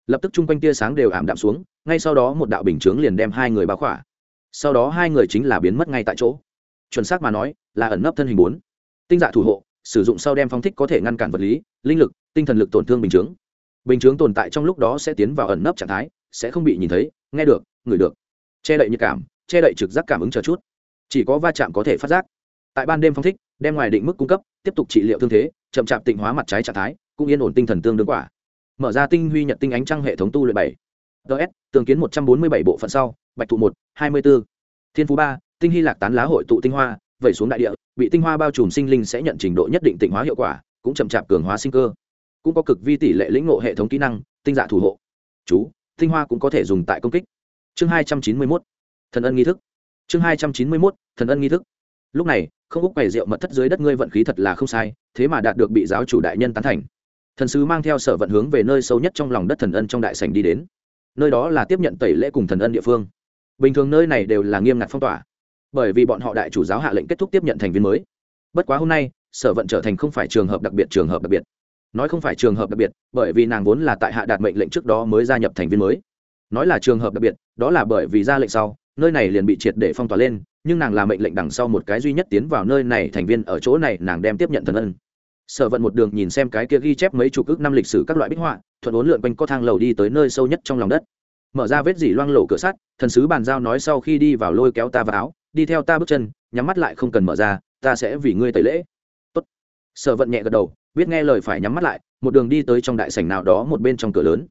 Lập tức chung quanh tia sáng đều ảm đạm xuống, ngay sau đó một đạo bình chướng liền đem hai người báo khỏa. Sau đó hai người chính là biến mất ngay tại chỗ. Chuẩn xác mà nói, là ẩn nấp thân hình bốn. Tinh dạ thủ hộ sử dụng sau đem phong thích có thể ngăn cản vật lý, linh lực, tinh thần lực tổn thương bình chướng. Bình chướng tồn tại trong lúc đó sẽ tiến vào ẩn nấp trạng thái, sẽ không bị nhìn thấy, nghe được, ngửi được. Che đậy nhạy cảm, che đậy trực giác cảm ứng chờ chút. Chỉ có va chạm có thể phát giác. Tại ban đêm phong thích, đem ngoài định mức cung cấp, tiếp tục trị liệu thương thế, chậm chạp tịnh hóa mặt trái trạng thái, cũng yên ổn tinh thần tương đương quả. Mở ra tinh huy nhật tinh ánh trăng hệ thống tu luyện bảy. Ts tường kiến một trăm bốn mươi bảy bộ phận sau, bạch thụ một, hai mươi b ố thiên phú ba, tinh hy lạc tán lá hội tụ tinh hoa vẩy xuống đại địa, bị tinh hoa bao trùm sinh linh sẽ nhận trình độ nhất định tịnh hóa hiệu quả, cũng chậm chạp cường hóa sinh cơ. Cũng có cực vi tỷ lệ lĩnh ngộ hệ thống kỹ năng, tinh dạ thủ hộ. Chú, tinh hoa cũng có thể dùng tại công kích. Chương hai trăm chín mươi mốt, thần ân nghi thức. Chương hai trăm chín mươi mốt, thần ân nghi thức. Lúc này, không úc bày rượu mật thất dưới đất ngươi vận khí thật là không sai, thế mà đạt được bị giáo chủ đại nhân tán thành. Thần sứ mang theo sở vận hướng về nơi sâu nhất trong lòng đất thần ân trong đại sảnh đi đến. Nơi đó là tiếp nhận tẩy lễ cùng thần ân địa phương. Bình thường nơi này đều là nghiêm ngặt phong tỏa bởi vì bọn họ đại chủ giáo hạ lệnh kết thúc tiếp nhận thành viên mới. Bất quá hôm nay, sở vận trở thành không phải trường hợp đặc biệt, trường hợp đặc biệt. Nói không phải trường hợp đặc biệt, bởi vì nàng vốn là tại hạ đạt mệnh lệnh trước đó mới gia nhập thành viên mới. Nói là trường hợp đặc biệt, đó là bởi vì ra lệnh sau, nơi này liền bị triệt để phong tỏa lên, nhưng nàng là mệnh lệnh đằng sau một cái duy nhất tiến vào nơi này thành viên ở chỗ này, nàng đem tiếp nhận thần ân. Sở vận một đường nhìn xem cái kia ghi chép mấy chục ước năm lịch sử các loại bích họa, thuận uốn lượn quanh co thang lầu đi tới nơi sâu nhất trong lòng đất. Mở ra vết dỉ loang lổ cửa sắt, thần sứ bàn giao nói sau khi đi vào lôi kéo ta vào áo đi theo ta bước chân, nhắm mắt lại không cần mở ra, ta sẽ vì ngươi tẩy lễ. Tốt. sở vận nhẹ gật đầu, biết nghe lời phải nhắm mắt lại, một đường đi tới trong đại sảnh nào đó một bên trong cửa lớn.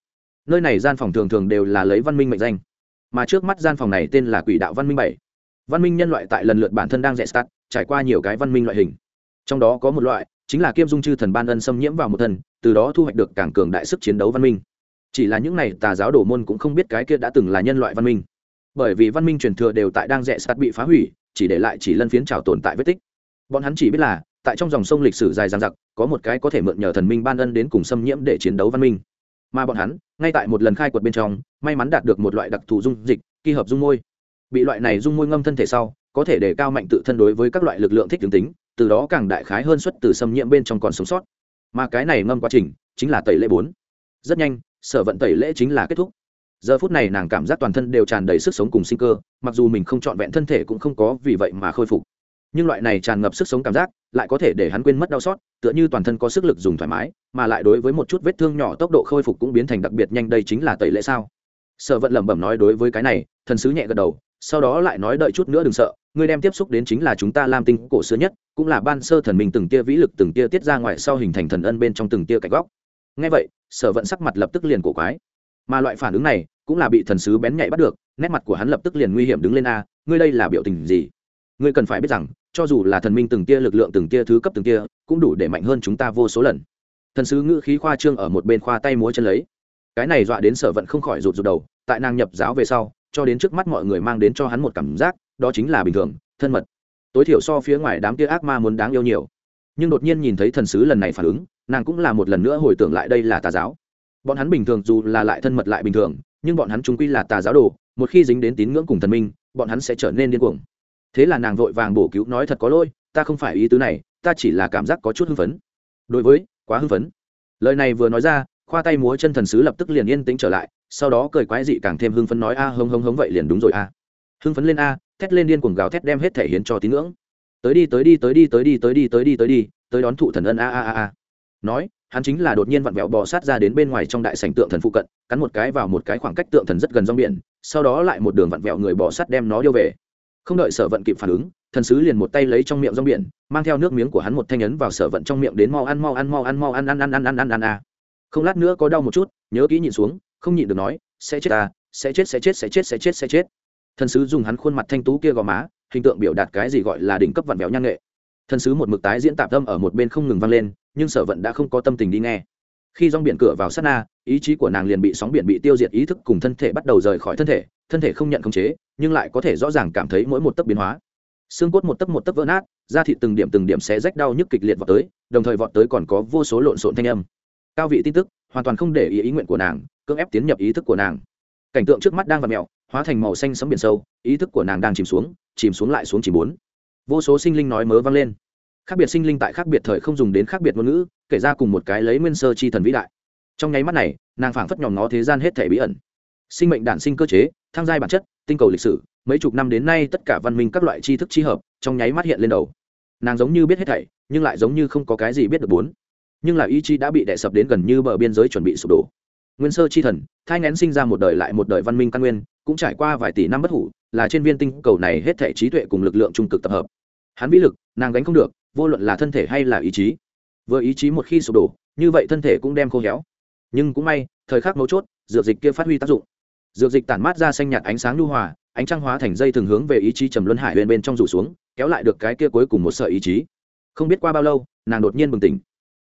Nơi này gian phòng thường thường đều là lấy văn minh mệnh danh. Mà trước mắt gian phòng này tên là quỷ đạo văn minh bảy. Văn minh nhân loại tại lần lượt bản thân đang rẽ start, trải qua nhiều cái văn minh loại hình. Trong đó có một loại, chính là kiêm dung chư thần ban ân xâm nhiễm vào một thần từ đó thu hoạch được càng cường đại sức chiến đấu văn minh. Chỉ là những này tà giáo đổ môn cũng không biết cái kia đã từng là nhân loại văn minh bởi vì văn minh truyền thừa đều tại đang rẽ sạt bị phá hủy, chỉ để lại chỉ lân phiến trào tồn tại vết tích. Bọn hắn chỉ biết là, tại trong dòng sông lịch sử dài dằng dặc, có một cái có thể mượn nhờ thần minh ban ân đến cùng xâm nhiễm để chiến đấu văn minh. Mà bọn hắn, ngay tại một lần khai quật bên trong, may mắn đạt được một loại đặc thù dung dịch, kỳ hợp dung môi. Bị loại này dung môi ngâm thân thể sau, có thể để cao mạnh tự thân đối với các loại lực lượng thích tướng tính, từ đó càng đại khái hơn suất từ xâm nhiễm bên trong còn sống sót. Mà cái này ngâm quá trình, chính là tẩy lễ bốn. Rất nhanh, sở vận tẩy lễ chính là kết thúc giờ phút này nàng cảm giác toàn thân đều tràn đầy sức sống cùng sinh cơ, mặc dù mình không trọn vẹn thân thể cũng không có vì vậy mà khôi phục. Nhưng loại này tràn ngập sức sống cảm giác lại có thể để hắn quên mất đau xót, tựa như toàn thân có sức lực dùng thoải mái, mà lại đối với một chút vết thương nhỏ tốc độ khôi phục cũng biến thành đặc biệt nhanh, đây chính là tẩy lễ sao? Sở vận lẩm bẩm nói đối với cái này, thần sứ nhẹ gật đầu, sau đó lại nói đợi chút nữa đừng sợ người đem tiếp xúc đến chính là chúng ta lam tinh cổ xưa nhất, cũng là ban sơ thần minh từng tia vĩ lực, từng tia tiết ra ngoài sau hình thành thần ân bên trong từng tia cạnh góc. Ngay vậy, sở vận sắc mặt lập tức liền cổ quái. Mà loại phản ứng này cũng là bị thần sứ bén nhạy bắt được, nét mặt của hắn lập tức liền nguy hiểm đứng lên a, ngươi đây là biểu tình gì? Ngươi cần phải biết rằng, cho dù là thần minh từng tia lực lượng từng tia thứ cấp từng tia, cũng đủ để mạnh hơn chúng ta vô số lần. Thần sứ ngữ khí khoa trương ở một bên khoa tay múa chân lấy. Cái này dọa đến sở vận không khỏi rụt rụt đầu, tại nàng nhập giáo về sau, cho đến trước mắt mọi người mang đến cho hắn một cảm giác, đó chính là bình thường, thân mật. Tối thiểu so phía ngoài đám kia ác ma muốn đáng yêu nhiều. Nhưng đột nhiên nhìn thấy thần sứ lần này phản ứng, nàng cũng là một lần nữa hồi tưởng lại đây là tà giáo. Bọn hắn bình thường dù là lại thân mật lại bình thường nhưng bọn hắn chúng quy là tà giáo đồ, một khi dính đến tín ngưỡng cùng thần minh, bọn hắn sẽ trở nên điên cuồng. Thế là nàng vội vàng bổ cứu, nói thật có lỗi, ta không phải ý tứ này, ta chỉ là cảm giác có chút hưng phấn. Đối với, quá hưng phấn. Lời này vừa nói ra, khoa tay múa chân thần sứ lập tức liền yên tĩnh trở lại, sau đó cười quái dị càng thêm hưng phấn nói, a hông hông hống, vậy liền đúng rồi, a. Hưng phấn lên a, thét lên điên cuồng gào thét đem hết thể hiến cho tín ngưỡng. Tới đi tới đi tới đi tới đi tới đi tới đi tới đi, tới đón thụ thần ân, a a a a. Nói hắn chính là đột nhiên vặn vẹo bò sát ra đến bên ngoài trong đại sảnh tượng thần phụ cận, cắn một cái vào một cái khoảng cách tượng thần rất gần rong biển, sau đó lại một đường vặn vẹo người bò sát đem nó điêu về. Không đợi sở vận kịp phản ứng, thần sứ liền một tay lấy trong miệng rong biển, mang theo nước miếng của hắn một thanh ấn vào sở vận trong miệng đến mau ăn mau ăn mau ăn mau ăn ăn ăn ăn ăn ăn ăn a không lát nữa có đau một chút, nhớ kỹ nhìn xuống, không nhịn được nói, sẽ chết ta, sẽ chết sẽ chết sẽ chết sẽ chết sẽ chết. Thần sứ dùng hắn khuôn mặt thanh tú kia gò má, hình tượng biểu đạt cái gì gọi là đỉnh cấp vặn vẹo nhan nghệ. Thần sứ một mực tái diễn tạp tâm ở một bên không ngừng vang lên nhưng sở vận đã không có tâm tình đi nghe. Khi dòng biển cửa vào sát na, ý chí của nàng liền bị sóng biển bị tiêu diệt, ý thức cùng thân thể bắt đầu rời khỏi thân thể thân thể không nhận khống chế, nhưng lại có thể rõ ràng cảm thấy mỗi một tấc biến hóa. Xương cốt một tấc một tấc vỡ nát, da thịt từng điểm từng điểm xé rách đau nhức kịch liệt vọt tới, đồng thời vọt tới còn có vô số lộn xộn thanh âm. Cao vị tin tức, hoàn toàn không để ý ý nguyện của nàng, cưỡng ép tiến nhập ý thức của nàng. Cảnh tượng trước mắt đang v mẹo hóa thành màu xanh sấm biển sâu, ý thức của nàng đang chìm xuống chìm xuống lại xuống chỉ bốn. Vô số sinh linh nói mớ vang lên khác biệt sinh linh tại khác biệt thời không dùng đến khác biệt ngôn ngữ, kể ra cùng một cái lấy nguyên sơ chi thần vĩ đại. Trong nháy mắt này, nàng phảng phất nhòm ngó thế gian hết thể bí ẩn. Sinh mệnh đản sinh cơ chế thang giai bản chất, tinh cầu lịch sử, mấy chục năm đến nay tất cả văn minh các loại tri thức tri hợp, trong nháy mắt hiện lên đầu. Nàng giống như biết hết thảy, nhưng lại giống như không có cái gì biết được bốn. Nhưng là ý chí đã bị đè sập đến gần như bờ biên giới chuẩn bị sụp đổ. Nguyên sơ chi thần, thai ngén sinh ra một đời lại một đời văn minh căn nguyên, cũng trải qua vài tỷ năm bất hủ, là trên viên tinh cầu này hết thể trí tuệ cùng lực lượng trung cực tập hợp. Hắn vĩ lực, nàng gánh không được vô luận là thân thể hay là ý chí. Vừa ý chí một khi sụp đổ, như vậy thân thể cũng đem khô héo. Nhưng cũng may, thời khắc mấu chốt, dược dịch kia phát huy tác dụng. Dược dịch tản mát ra xanh nhạt ánh sáng lưu hòa, ánh trăng hóa thành dây thường hướng về ý chí trầm luân hải bên bên trong rủ xuống, kéo lại được cái kia cuối cùng một sợi ý chí. Không biết qua bao lâu, nàng đột nhiên bừng tỉnh.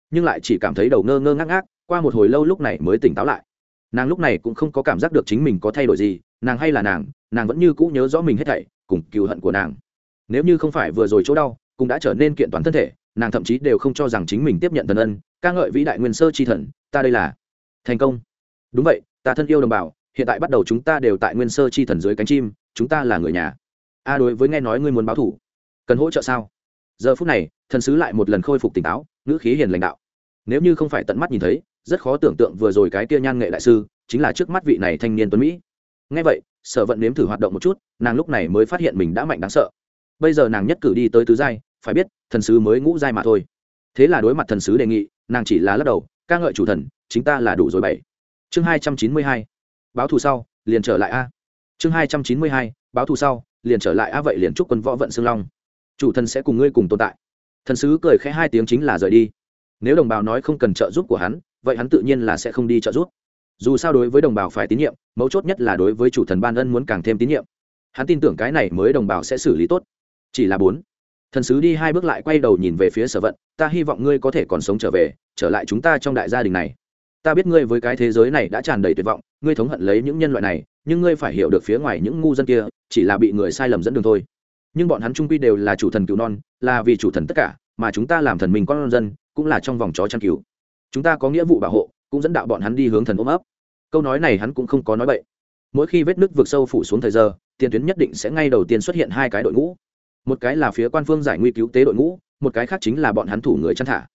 Nhưng lại chỉ cảm thấy đầu ngơ ngơ ngác ngác, qua một hồi lâu lúc này mới tỉnh táo lại. Nàng lúc này cũng không có cảm giác được chính mình có thay đổi gì, nàng hay là nàng nàng vẫn như cũ nhớ rõ mình hết thảy, cùng cựu hận của nàng. Nếu như không phải vừa rồi chỗ đau cũng đã trở nên kiện toàn thân thể, nàng thậm chí đều không cho rằng chính mình tiếp nhận thần ân, ca ngợi vĩ đại nguyên sơ chi thần, ta đây là thành công. Đúng vậy, ta thân yêu đồng bào, hiện tại bắt đầu chúng ta đều tại nguyên sơ chi thần dưới cánh chim, chúng ta là người nhà. A, đối với nghe nói ngươi muốn báo thủ, cần hỗ trợ sao? Giờ phút này, thần sứ lại một lần khôi phục tỉnh táo, ngữ khí hiền lãnh đạo. Nếu như không phải tận mắt nhìn thấy, rất khó tưởng tượng vừa rồi cái kia nhan nghệ đại sư, chính là trước mắt vị này thanh niên tuấn mỹ. Ngay vậy, sở vận nếm thử hoạt động một chút, nàng lúc này mới phát hiện mình đã mạnh đáng sợ. Bây giờ nàng nhất cử đi tới tứ giai phải biết, thần sứ mới ngũ giai mà thôi. Thế là đối mặt thần sứ đề nghị, nàng chỉ là lắc đầu, ca ngợi chủ thần, chính ta là đủ rồi bảy. Chương hai trăm chín mươi hai. Báo thù sau, liền trở lại a. Chương hai trăm chín mươi hai, báo thù sau, liền trở lại a vậy liền chúc quân võ vận xương long. Chủ thần sẽ cùng ngươi cùng tồn tại. Thần sứ cười khẽ hai tiếng chính là rời đi. Nếu đồng bào nói không cần trợ giúp của hắn, vậy hắn tự nhiên là sẽ không đi trợ giúp. Dù sao đối với đồng bào phải tín nhiệm, mấu chốt nhất là đối với chủ thần ban ân muốn càng thêm tín nhiệm. Hắn tin tưởng cái này mới đồng bào sẽ xử lý tốt. Chỉ là bốn thần sứ đi hai bước lại quay đầu nhìn về phía sở vận, ta hy vọng ngươi có thể còn sống trở về, trở lại chúng ta trong đại gia đình này. Ta biết ngươi với cái thế giới này đã tràn đầy tuyệt vọng, ngươi thống hận lấy những nhân loại này, nhưng ngươi phải hiểu được phía ngoài những ngu dân kia, chỉ là bị người sai lầm dẫn đường thôi. Nhưng bọn hắn trung quy đều là chủ thần cứu non, là vì chủ thần tất cả, mà chúng ta làm thần mình con dân, cũng là trong vòng chó chăn cứu chúng ta có nghĩa vụ bảo hộ, cũng dẫn đạo bọn hắn đi hướng thần ôm ấp. Câu nói này hắn cũng không có nói bậy. Mỗi khi vết nước vượt sâu phủ xuống thời giờ, tiền tuyến nhất định sẽ ngay đầu tiên xuất hiện hai cái đội ngũ một cái là phía quan phương giải nguy cứu tế đội ngũ, một cái khác chính là bọn hắn thủ người chăn thả.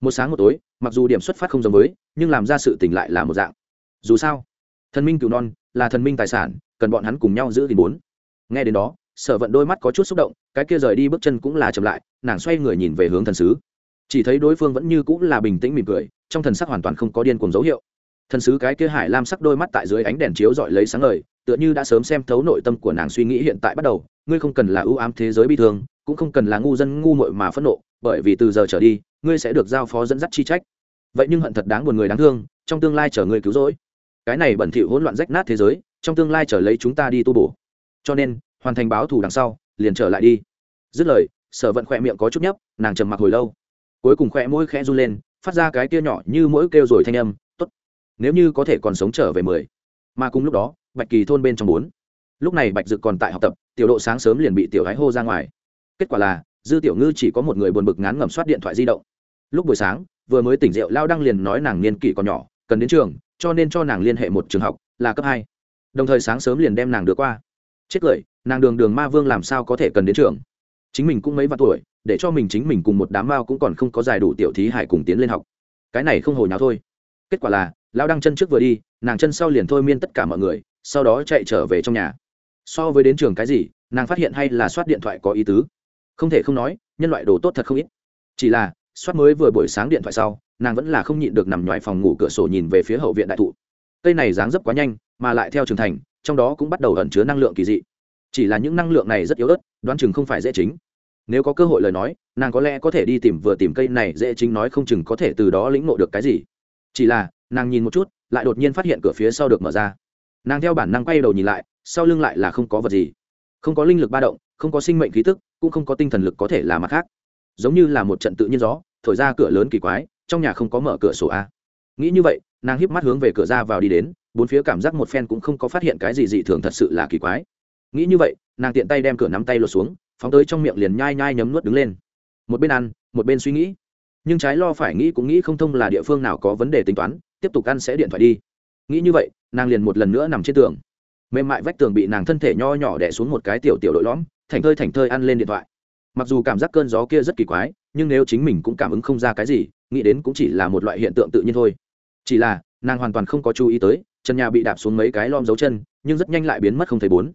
Một sáng một tối, mặc dù điểm xuất phát không giống với, nhưng làm ra sự tỉnh lại là một dạng. Dù sao, thần minh cựu non là thần minh tài sản, cần bọn hắn cùng nhau giữ gìn bốn. Nghe đến đó, sở vận đôi mắt có chút xúc động, cái kia rời đi bước chân cũng là chậm lại, nàng xoay người nhìn về hướng thần sứ. Chỉ thấy đối phương vẫn như cũng là bình tĩnh mỉm cười, trong thần sắc hoàn toàn không có điên cuồng dấu hiệu. Thần sứ cái kia hải lam sắc đôi mắt tại dưới ánh đèn chiếu dọi lấy sáng ngời tựa như đã sớm xem thấu nội tâm của nàng suy nghĩ hiện tại bắt đầu, ngươi không cần là ưu ám thế giới bi thương, cũng không cần là ngu dân ngu muội mà phẫn nộ, bởi vì từ giờ trở đi, ngươi sẽ được giao phó dẫn dắt chi trách. Vậy nhưng hận thật đáng buồn người đáng thương, trong tương lai chờ ngươi cứu rỗi. Cái này bẩn thỉu hỗn loạn rách nát thế giới, trong tương lai trở lấy chúng ta đi tu bổ. Cho nên, hoàn thành báo thù đằng sau, liền trở lại đi. Dứt lời, sở vận khỏe miệng có chút nhấp, nàng trầm mặc hồi lâu. Cuối cùng khỏe mũi khẽ run lên, phát ra cái tia nhỏ như mỗi kêu rồi thanh âm t ố t nếu như có thể còn sống trở về mười mà cùng lúc đó, bạch kỳ thôn bên trong bốn. Lúc này bạch dực còn tại học tập, tiểu độ sáng sớm liền bị tiểu ái hô ra ngoài. Kết quả là, dư tiểu ngư chỉ có một người buồn bực ngán ngẩm soát điện thoại di động. Lúc buổi sáng, vừa mới tỉnh rượu, lao đăng liền nói nàng niên kỷ còn nhỏ, cần đến trường, cho nên cho nàng liên hệ một trường học, là cấp hai. Đồng thời sáng sớm liền đem nàng đưa qua. Chết cười, nàng đường đường ma vương làm sao có thể cần đến trường? Chính mình cũng mấy vạn tuổi, để cho mình chính mình cùng một đám mao cũng còn không có giải đủ tiểu thí hải cùng tiến lên học. Cái này không hồi nào thôi. Kết quả là lao đăng chân trước vừa đi, nàng chân sau liền thôi miên tất cả mọi người, sau đó chạy trở về trong nhà. So với đến trường cái gì, nàng phát hiện hay là soát điện thoại có ý tứ. Không thể không nói, nhân loại đồ tốt thật không ít. Chỉ là, soát mới vừa buổi sáng điện thoại sau, nàng vẫn là không nhịn được nằm ngoài phòng ngủ cửa sổ nhìn về phía hậu viện đại thụ. Cây này dáng dấp quá nhanh, mà lại theo trưởng thành, trong đó cũng bắt đầu ẩn chứa năng lượng kỳ dị. Chỉ là những năng lượng này rất yếu ớt, đoán chừng không phải dễ chính. Nếu có cơ hội lời nói, nàng có lẽ có thể đi tìm vừa tìm cây này dễ chính nói không chừng có thể từ đó lĩnh ngộ được cái gì. Chỉ là nàng nhìn một chút, lại đột nhiên phát hiện cửa phía sau được mở ra. Nàng theo bản năng quay đầu nhìn lại, sau lưng lại là không có vật gì. Không có linh lực ba động, không có sinh mệnh khí tức, cũng không có tinh thần lực có thể là mặt khác. Giống như là một trận tự nhiên gió, thổi ra cửa lớn kỳ quái, trong nhà không có mở cửa sổ a. Nghĩ như vậy, nàng híp mắt hướng về cửa ra vào đi đến, bốn phía cảm giác một phen cũng không có phát hiện cái gì dị thường thật sự là kỳ quái. Nghĩ như vậy, nàng tiện tay đem cửa nắm tay lột xuống, phóng tới trong miệng liền nhai nhai nhấm nuốt đứng lên. Một bên ăn, một bên suy nghĩ. Nhưng trái lo phải nghĩ cũng nghĩ không thông là địa phương nào có vấn đề tính toán tiếp tục ăn sẽ điện thoại đi. Nghĩ như vậy, nàng liền một lần nữa nằm trên tường. Mềm mại vách tường bị nàng thân thể nho nhỏ đẻ xuống một cái tiểu tiểu đội lõm, thành thơi thành thơi ăn lên điện thoại. Mặc dù cảm giác cơn gió kia rất kỳ quái, nhưng nếu chính mình cũng cảm ứng không ra cái gì, nghĩ đến cũng chỉ là một loại hiện tượng tự nhiên thôi. Chỉ là, nàng hoàn toàn không có chú ý tới, chân nhà bị đạp xuống mấy cái lom dấu chân, nhưng rất nhanh lại biến mất không thấy bốn.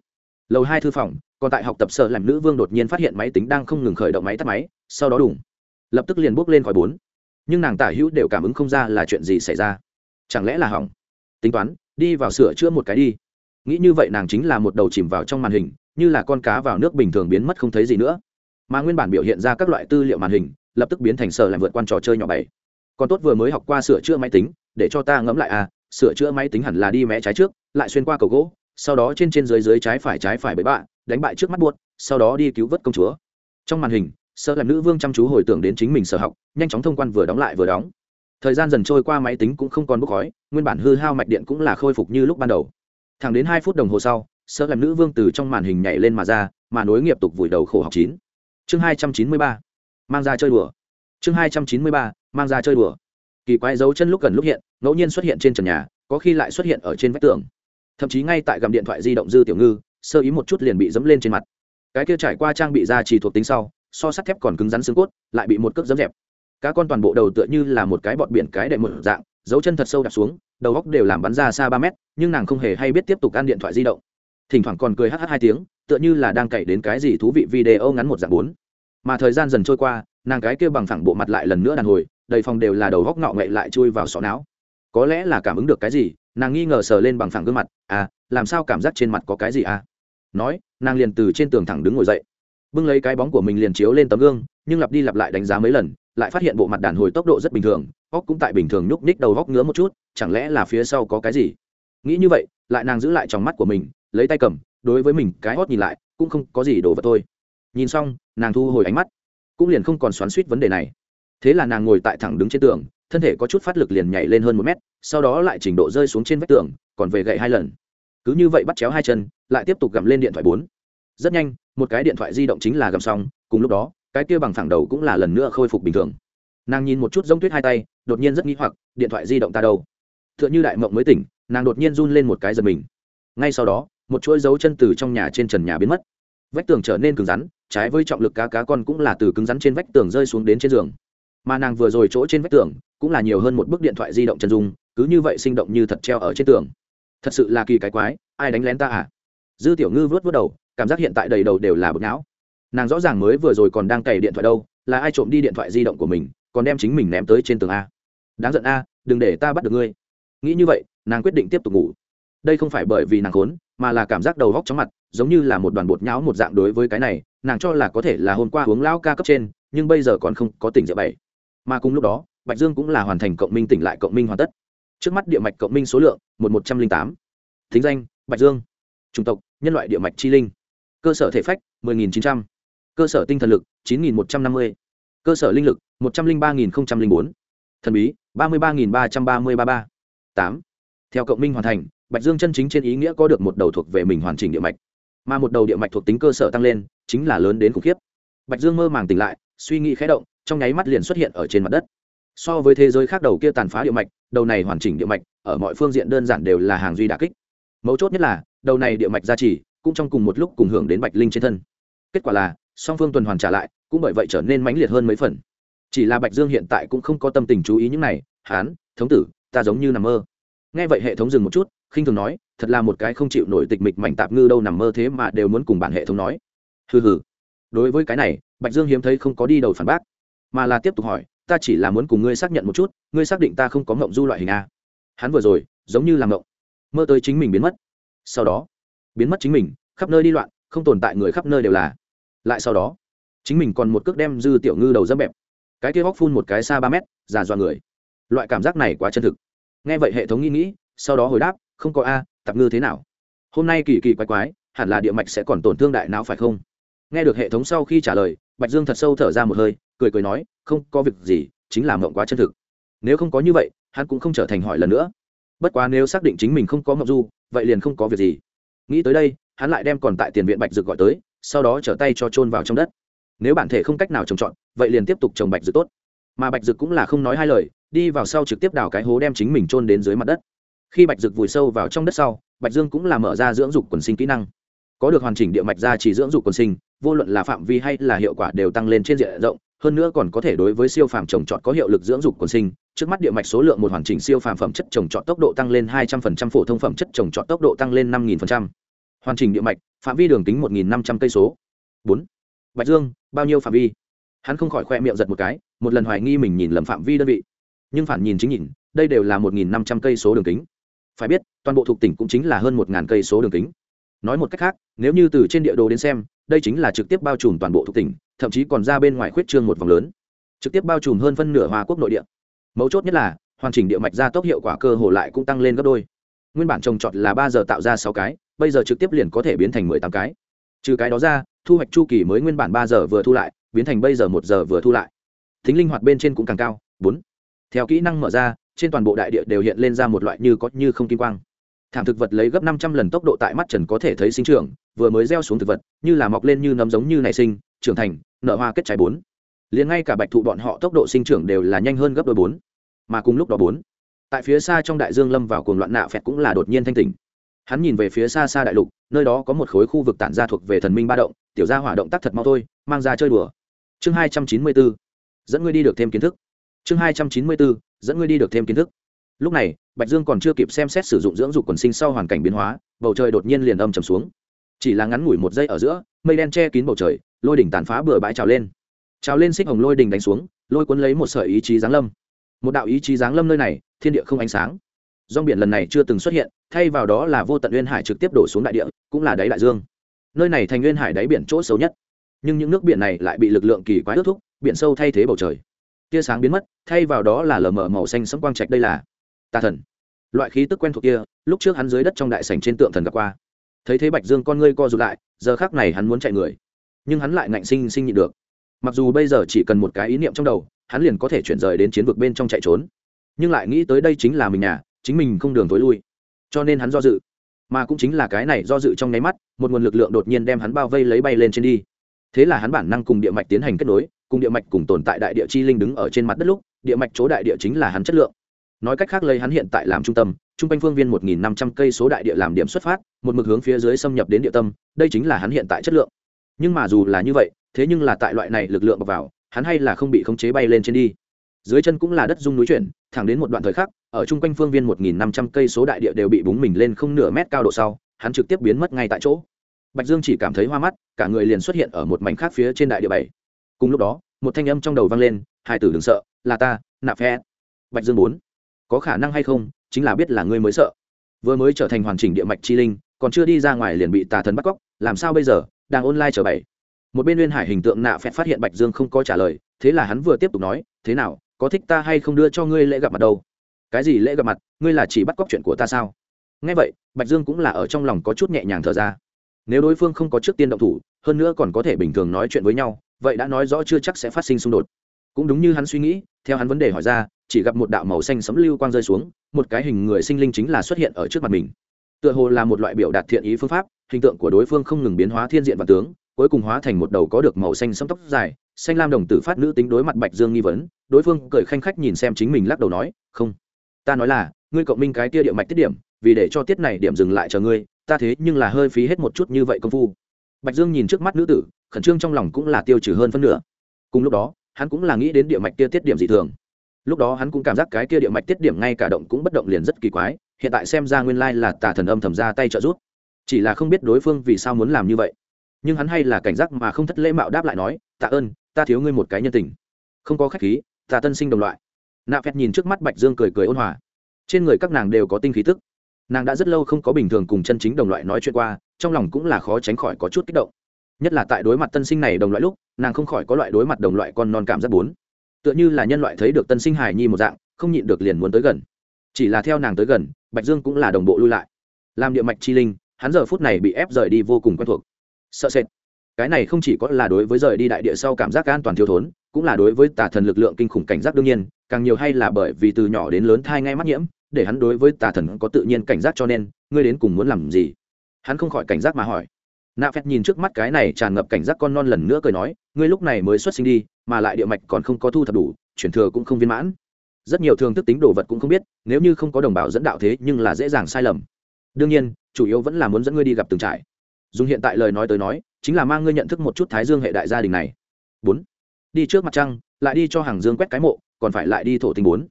Lầu hai thư phòng, còn tại học tập sở làm nữ vương đột nhiên phát hiện máy tính đang không ngừng khởi động máy tắt máy, sau đó đủng lập tức liền bước lên khỏi bốn. Nhưng nàng tả hữu đều cảm ứng không ra là chuyện gì xảy ra chẳng lẽ là hỏng? Tính toán, đi vào sửa chữa một cái đi. Nghĩ như vậy nàng chính là một đầu chìm vào trong màn hình, như là con cá vào nước bình thường biến mất không thấy gì nữa. Mà nguyên bản biểu hiện ra các loại tư liệu màn hình, lập tức biến thành sở làm vượt qua trò chơi nhỏ bảy. Còn tốt vừa mới học qua sửa chữa máy tính, để cho ta ngẫm lại à sửa chữa máy tính hẳn là đi mé trái trước, lại xuyên qua cầu gỗ, sau đó trên trên dưới dưới trái phải trái phải bẫy bạ, đánh bại trước mắt buốt, sau đó đi cứu vớt công chúa. Trong màn hình sợ làm nữ vương chăm chú hồi tưởng đến chính mình sở học, nhanh chóng thông quan vừa đóng lại vừa đóng thời gian dần trôi qua máy tính cũng không còn bốc khói, nguyên bản hư hao mạch điện cũng là khôi phục như lúc ban đầu. Thẳng đến hai phút đồng hồ sau, sợ làm nữ vương từ trong màn hình nhảy lên mà ra, mà nối nghiệp tục vùi đầu khổ học chín. Chương hai trăm chín mươi ba, mang ra chơi đùa. Chương hai trăm chín mươi ba, mang ra chơi đùa. Kỳ quái dấu chân lúc gần lúc hiện, ngẫu nhiên xuất hiện trên trần nhà, có khi lại xuất hiện ở trên vách tường. Thậm chí ngay tại gầm điện thoại di động dư tiểu ngư, sơ ý một chút liền bị dẫm lên trên mặt. Cái kia trải qua trang bị ra chỉ thuộc tính sau, so sắt thép còn cứng rắn xương cốt, lại bị một cước dẫm dẹp cá con toàn bộ đầu tựa như là một cái bọt biển cái đệm một dạng, dấu chân thật sâu đạp xuống, đầu góc đều làm bắn ra xa ba mét, nhưng nàng không hề hay biết tiếp tục ăn điện thoại di động. Thỉnh thoảng còn cười hh hai tiếng, tựa như là đang cậy đến cái gì thú vị video ngắn một dạng bốn. Mà thời gian dần trôi qua, nàng cái kia bằng phẳng bộ mặt lại lần nữa đàn hồi, đầy phòng đều là đầu góc ngọ ngậy lại chui vào sọ não. Có lẽ là cảm ứng được cái gì, nàng nghi ngờ sờ lên bằng phẳng gương mặt à làm sao cảm giác trên mặt có cái gì à? Nói, nàng liền từ trên tường thẳng đứng ngồi dậy. Bưng lấy cái bóng của mình liền chiếu lên tấm gương, nhưng lặp đi lặp lại đánh giá mấy lần lại phát hiện bộ mặt đàn hồi tốc độ rất bình thường góc cũng tại bình thường nhúc ních đầu góc ngứa một chút, chẳng lẽ là phía sau có cái gì? Nghĩ như vậy, lại nàng giữ lại trong mắt của mình, lấy tay cầm, đối với mình cái hót nhìn lại, cũng không có gì đồ vật thôi. Nhìn xong, nàng thu hồi ánh mắt, cũng liền không còn xoắn suýt vấn đề này. Thế là nàng ngồi tại thẳng đứng trên tường, thân thể có chút phát lực liền nhảy lên hơn một mét, sau đó lại trình độ rơi xuống trên vách tường, còn về gậy hai lần. Cứ như vậy bắt chéo hai chân, lại tiếp tục gặm lên điện thoại bốn. Rất nhanh, một cái điện thoại di động chính là gặm xong, cùng lúc đó cái kia bằng phẳng đầu cũng là lần nữa khôi phục bình thường. Nàng nhìn một chút giống tuyết hai tay, đột nhiên rất nghĩ hoặc, điện thoại di động ta đâu? T h ư ợ n h ư đại mộng mới tỉnh, nàng đột nhiên run lên một cái giật mình. Ngay sau đó, một chuỗi dấu chân từ trong nhà trên trần nhà biến mất. Vách tường trở nên cứng rắn, trái với trọng lực cá cá con cũng là từ cứng rắn trên vách tường rơi xuống đến trên giường. Mà nàng vừa rồi chỗ trên vách tường cũng là nhiều hơn một bức điện thoại di động chân dung, cứ như vậy sinh động như thật treo ở trên tường. Thật sự là kỳ cái quái, ai đánh lén ta à? Dư tiểu ngư vớt vớt đầu, cảm giác hiện tại đầy đầu đều là bực não nàng rõ ràng mới vừa rồi còn đang cày điện thoại đâu, là ai trộm đi điện thoại di động của mình, còn đem chính mình ném tới trên tường a. Đáng giận a, đừng để ta bắt được ngươi. Nghĩ như vậy, nàng quyết định tiếp tục ngủ. Đây không phải bởi vì nàng khốn, mà là cảm giác đầu góc chóng mặt, giống như là một đoàn bột nhão một dạng đối với cái này, nàng cho là có thể là hôm qua uống lão ca cấp trên, nhưng bây giờ còn không có tỉnh rượu bảy. Mà cùng lúc đó, bạch dương cũng là hoàn thành cộng minh tỉnh lại cộng minh hoàn tất. Trước mắt địa mạch cộng minh số lượng, một một trăm linh tám. Thính danh, bạch dương. Chủng tộc, nhân loại địa mạch chi linh. Cơ sở thể phách, mười nghìn chín trăm cơ sở tinh thần lực, chín nghìn một trăm năm mươi. Cơ sở linh lực, một trăm linh ba nghìn bốn. Thần bí, ba mươi ba nghìn ba trăm ba mươi ba ba. Tám. Theo cộng minh hoàn thành, bạch dương chân chính trên ý nghĩa có được một đầu thuộc về mình hoàn chỉnh địa mạch. Mà một đầu địa mạch thuộc tính cơ sở tăng lên, chính là lớn đến khủng khiếp. Bạch dương mơ màng tỉnh lại, suy nghĩ khẽ động, trong nháy mắt liền xuất hiện ở trên mặt đất. So với thế giới khác đầu kia tàn phá địa mạch, đầu này hoàn chỉnh địa mạch, ở mọi phương diện đơn giản đều là hàng duy đặc kích. Mấu chốt nhất là, đầu này địa mạch gia trì, cũng trong cùng một lúc cùng hưởng đến bạch linh trên thân. Kết quả là song phương tuần hoàn trả lại, cũng bởi vậy trở nên mãnh liệt hơn mấy phần. Chỉ là bạch dương hiện tại cũng không có tâm tình chú ý những này, hán, thống tử, ta giống như nằm mơ. Nghe vậy hệ thống dừng một chút, khinh thường nói, thật là một cái không chịu nổi tịch mịch mảnh tạp ngư đâu nằm mơ thế mà đều muốn cùng bản hệ thống nói. Hừ hừ. Đối với cái này, bạch dương hiếm thấy không có đi đầu phản bác, mà là tiếp tục hỏi, ta chỉ là muốn cùng ngươi xác nhận một chút, ngươi xác định ta không có ngộng du loại hình a? Hắn vừa rồi, giống như là ngộng mơ tới chính mình biến mất. Sau đó, biến mất chính mình, khắp nơi đi loạn, không tồn tại người khắp nơi đều là lại sau đó, chính mình còn một cước đem dư tiểu ngư đầu dâm bẹp. Cái kia hóc phun một cái xa ba mét, già dọa người. Loại cảm giác này quá chân thực. Nghe vậy hệ thống nghĩ nghĩ, sau đó hồi đáp, không có a, tạp ngư thế nào? Hôm nay kỳ kỳ quái quái, hẳn là địa mạch sẽ còn tổn thương đại não phải không? Nghe được hệ thống sau khi trả lời, bạch dương thật sâu thở ra một hơi, cười cười nói, không có việc gì, chính là mộng quá chân thực. Nếu không có như vậy, hắn cũng không trở thành hỏi lần nữa. Bất quá nếu xác định chính mình không có mộng du, vậy liền không có việc gì. Nghĩ tới đây, hắn lại đem còn tại tiền viện bạch dược gọi tới sau đó trở tay cho trôn vào trong đất. Nếu bản thể không cách nào trồng trọt, vậy liền tiếp tục trồng bạch dược tốt. Mà bạch dược cũng là không nói hai lời, đi vào sau trực tiếp đào cái hố đem chính mình trôn đến dưới mặt đất. Khi bạch dược vùi sâu vào trong đất sau, bạch dương cũng là mở ra dưỡng dục quần sinh kỹ năng. Có được hoàn chỉnh địa mạch ra chỉ dưỡng dục quần sinh, vô luận là phạm vi hay là hiệu quả đều tăng lên trên diện rộng, hơn nữa còn có thể đối với siêu phàm trồng trọt có hiệu lực dưỡng dục quần sinh. Trước mắt địa mạch số lượng một hoàn chỉnh siêu phàm phẩm chất trồng trọt tốc độ tăng lên hai trăm phần trăm, phổ thông phẩm chất trồng trọt tốc độ tăng lên năm nghìn phần trăm. Hoàn chỉnh địa mạch phạm vi đường kính một nghìn năm trăm cây số. Bốn. Bạch dương, bao nhiêu phạm vi? Hắn không khỏi khoe miệng giật một cái, một lần hoài nghi mình nhìn lầm phạm vi đơn vị. Nhưng phản nhìn chính nhìn, đây đều là một nghìn năm trăm cây số đường kính. Phải biết, toàn bộ thuộc tỉnh cũng chính là hơn một ngàn cây số đường kính. Nói một cách khác, nếu như từ trên địa đồ đến xem, đây chính là trực tiếp bao trùm toàn bộ thuộc tỉnh, thậm chí còn ra bên ngoài khuyết trương một vòng lớn. Trực tiếp bao trùm hơn phân nửa hoa quốc nội địa. Mấu chốt nhất là, hoàn chỉnh địa mạch ra tốc hiệu quả cơ hồ lại cũng tăng lên gấp đôi. Nguyên bản trồng trọt là ba giờ tạo ra sáu cái bây giờ trực tiếp liền có thể biến thành mười tám cái. Trừ cái đó ra, thu hoạch chu kỳ mới nguyên bản ba giờ vừa thu lại, biến thành bây giờ một giờ vừa thu lại. Thính linh hoạt bên trên cũng càng cao, bốn. Theo kỹ năng mở ra, trên toàn bộ đại địa đều hiện lên ra một loại như có như không kim quang. Thảm thực vật lấy gấp năm trăm lần tốc độ tại mắt trần có thể thấy sinh trưởng, vừa mới gieo xuống thực vật, như là mọc lên như nấm giống như nảy sinh, trưởng thành, nở hoa kết trái bốn. Liền ngay cả bạch thụ bọn họ tốc độ sinh trưởng đều là nhanh hơn gấp đôi bốn, mà cùng lúc đó bốn. Tại phía xa trong đại dương lâm vào cuồng loạn nạ phẹt cũng là đột nhiên thanh tỉnh hắn nhìn về phía xa xa đại lục, nơi đó có một khối khu vực tản ra thuộc về thần minh ba động, tiểu gia hỏa động tác thật mau thôi, mang ra chơi đùa. Chương hai trăm chín mươi bốn, dẫn ngươi đi được thêm kiến thức. Chương hai trăm chín mươi bốn, dẫn ngươi đi được thêm kiến thức. Lúc này, bạch dương còn chưa kịp xem xét sử dụng dưỡng dục quần sinh sau hoàn cảnh biến hóa, bầu trời đột nhiên liền âm trầm xuống. Chỉ là ngắn ngủi một giây ở giữa, mây đen che kín bầu trời, lôi đỉnh tàn phá bừa bãi trào lên. Trào lên xích hồng lôi đỉnh đánh xuống, lôi cuốn lấy một sợi ý chí giáng lâm. Một đạo ý chí giáng lâm nơi này, thiên địa không ánh sáng rong biển lần này chưa từng xuất hiện, thay vào đó là vô tận uyên hải trực tiếp đổ xuống đại địa, cũng là đáy đại dương. Nơi này thành uyên hải đáy biển chỗ xấu nhất. Nhưng những nước biển này lại bị lực lượng kỳ quái ước thúc, biển sâu thay thế bầu trời. Tia sáng biến mất, thay vào đó là lờ mờ màu xanh sẫm quang trạch đây là tà thần. Loại khí tức quen thuộc kia, lúc trước hắn dưới đất trong đại sảnh trên tượng thần gặp qua. Thấy thế bạch dương con ngươi co rụt lại, giờ khác này hắn muốn chạy người. Nhưng hắn lại ngạnh sinh sinh nhịn được. Mặc dù bây giờ chỉ cần một cái ý niệm trong đầu, hắn liền có thể chuyển rời đến chiến vực bên trong chạy trốn. Nhưng lại nghĩ tới đây chính là mình nhà chính mình không đường tối lui. Cho nên hắn do dự. Mà cũng chính là cái này do dự trong nháy mắt, một nguồn lực lượng đột nhiên đem hắn bao vây lấy bay lên trên đi. Thế là hắn bản năng cùng địa mạch tiến hành kết nối, cùng địa mạch cùng tồn tại đại địa chi linh đứng ở trên mặt đất lúc, địa mạch chỗ đại địa chính là hắn chất lượng. Nói cách khác lấy hắn hiện tại làm trung tâm, trung quanh phương viên một nghìn năm trăm cây số đại địa làm điểm xuất phát, một mực hướng phía dưới xâm nhập đến địa tâm, đây chính là hắn hiện tại chất lượng. Nhưng mà dù là như vậy, thế nhưng là tại loại này lực lượng vào, hắn hay là không bị khống chế bay lên trên đi. Dưới chân cũng là đất dung núi chuyển, thẳng đến một đoạn thời khắc ở trung quanh phương viên một nghìn năm trăm cây số đại địa đều bị búng mình lên không nửa mét cao độ sau, hắn trực tiếp biến mất ngay tại chỗ. Bạch dương chỉ cảm thấy hoa mắt, cả người liền xuất hiện ở một mảnh khác phía trên đại địa bảy. Cùng lúc đó, một thanh âm trong đầu vang lên hai tử đừng sợ, là ta, nạp phe bạch dương bốn. Có khả năng hay không, chính là biết là ngươi mới sợ. Vừa mới trở thành hoàn chỉnh địa mạch chi linh, còn chưa đi ra ngoài liền bị tà thần bắt cóc, làm sao bây giờ, đang online chờ bảy. Một bên liên hải hình tượng nạ phẹt phát hiện bạch dương không có trả lời, thế là hắn vừa tiếp tục nói, thế nào, có thích ta hay không đưa cho ngươi lễ gặp mặt đâu? Cái gì lễ gặp mặt, ngươi là chỉ bắt cóc chuyện của ta sao? Ngay vậy, bạch dương cũng là ở trong lòng có chút nhẹ nhàng thở ra. Nếu đối phương không có trước tiên động thủ, hơn nữa còn có thể bình thường nói chuyện với nhau, vậy đã nói rõ chưa chắc sẽ phát sinh xung đột. Cũng đúng như hắn suy nghĩ, theo hắn vấn đề hỏi ra, chỉ gặp một đạo màu xanh sấm lưu quang rơi xuống, một cái hình người sinh linh chính là xuất hiện ở trước mặt mình. Tựa hồ là một loại biểu đạt thiện ý phương pháp, hình tượng của đối phương không ngừng biến hóa thiên diện và tướng, cuối cùng hóa thành một đầu có được màu xanh sấm tóc dài, xanh lam đồng tử phát nữ tính đối mặt bạch dương nghi vấn, đối phương cười khanh khách nhìn xem chính mình lắc đầu nói, không ta nói là, ngươi cộng minh cái kia địa mạch tiết điểm, vì để cho tiết này điểm dừng lại chờ ngươi, ta thế nhưng là hơi phí hết một chút như vậy công phu. Bạch dương nhìn trước mắt nữ tử, khẩn trương trong lòng cũng là tiêu trừ hơn phân nửa. Cùng lúc đó, hắn cũng là nghĩ đến địa mạch kia tiết điểm dị thường. Lúc đó hắn cũng cảm giác cái kia địa mạch tiết điểm ngay cả động cũng bất động liền rất kỳ quái, hiện tại xem ra nguyên lai là tà thần âm thầm ra tay trợ giúp. Chỉ là không biết đối phương vì sao muốn làm như vậy. Nhưng hắn hay là cảnh giác mà không thất lễ mạo đáp lại nói, tạ ơn, ta thiếu ngươi một cái nhân tình. Không có khách khí, ta tân sinh đồng loại nạ phét nhìn trước mắt bạch dương cười cười ôn hòa. Trên người các nàng đều có tinh khí tức. Nàng đã rất lâu không có bình thường cùng chân chính đồng loại nói chuyện qua, trong lòng cũng là khó tránh khỏi có chút kích động. Nhất là tại đối mặt tân sinh này đồng loại lúc, nàng không khỏi có loại đối mặt đồng loại con non cảm giác bốn. Tựa như là nhân loại thấy được tân sinh hài nhi một dạng, không nhịn được liền muốn tới gần. Chỉ là theo nàng tới gần, bạch dương cũng là đồng bộ lui lại. Làm địa mạch chi linh, hắn giờ phút này bị ép rời đi vô cùng quen thuộc. Sợ sệt. Cái này không chỉ có là đối với rời đi đại địa sau cảm giác an toàn thiếu thốn, cũng là đối với tà thần lực lượng kinh khủng cảnh giác đương nhiên càng nhiều hay là bởi vì từ nhỏ đến lớn thai ngay mắt nhiễm, để hắn đối với tà thần có tự nhiên cảnh giác cho nên, ngươi đến cùng muốn làm gì? Hắn không khỏi cảnh giác mà hỏi. Nạ phét nhìn trước mắt cái này tràn ngập cảnh giác con non lần nữa cười nói, ngươi lúc này mới xuất sinh đi, mà lại địa mạch còn không có thu thập đủ chuyển thừa cũng không viên mãn. Rất nhiều thường thức tính đồ vật cũng không biết, nếu như không có đồng bào dẫn đạo thế nhưng là dễ dàng sai lầm. Đương nhiên, chủ yếu vẫn là muốn dẫn ngươi đi gặp từng trải dùng hiện tại lời nói tới nói, chính là mang ngươi nhận thức một chút thái dương hệ đại gia đình này. Bốn, đi trước mặt trăng, lại đi cho hàng dương quét cái mộ còn phải lại đi thổ tình bốn.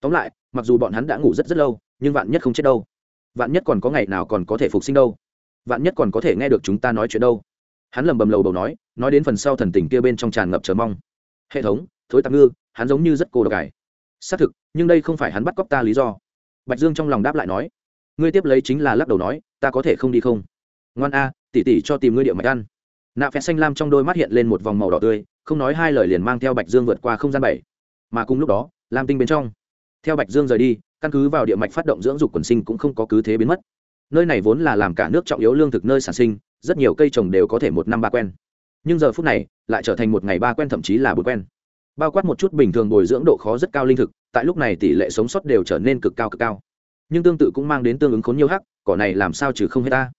Tóm lại, mặc dù bọn hắn đã ngủ rất rất lâu, nhưng vạn nhất không chết đâu. Vạn nhất còn có ngày nào còn có thể phục sinh đâu. Vạn nhất còn có thể nghe được chúng ta nói chuyện đâu. Hắn lầm bầm lầu đầu nói nói đến phần sau thần tình kia bên trong tràn ngập chờ mong. Hệ thống, thối tạm ngư, hắn giống như rất cô độc cải xác thực, nhưng đây không phải hắn bắt cóc ta lý do. Bạch dương trong lòng đáp lại nói, ngươi tiếp lấy chính là lắc đầu nói, ta có thể không đi không? Ngoan a, tỉ tỉ cho tìm ngươi địa mạch ăn. Nạ phe xanh lam trong đôi mắt hiện lên một vòng màu đỏ tươi, không nói hai lời liền mang theo bạch dương vượt qua không gian bảy mà cùng lúc đó, lam tinh bên trong. Theo bạch dương rời đi, căn cứ vào địa mạch phát động dưỡng dục quần sinh cũng không có cứ thế biến mất. Nơi này vốn là làm cả nước trọng yếu lương thực nơi sản sinh, rất nhiều cây trồng đều có thể một năm ba quen. Nhưng giờ phút này, lại trở thành một ngày ba quen thậm chí là bốn quen. Bao quát một chút bình thường bồi dưỡng độ khó rất cao linh thực, tại lúc này tỷ lệ sống sót đều trở nên cực cao cực cao. Nhưng tương tự cũng mang đến tương ứng khốn nhiều hắc, cỏ này làm sao trừ không hết ta.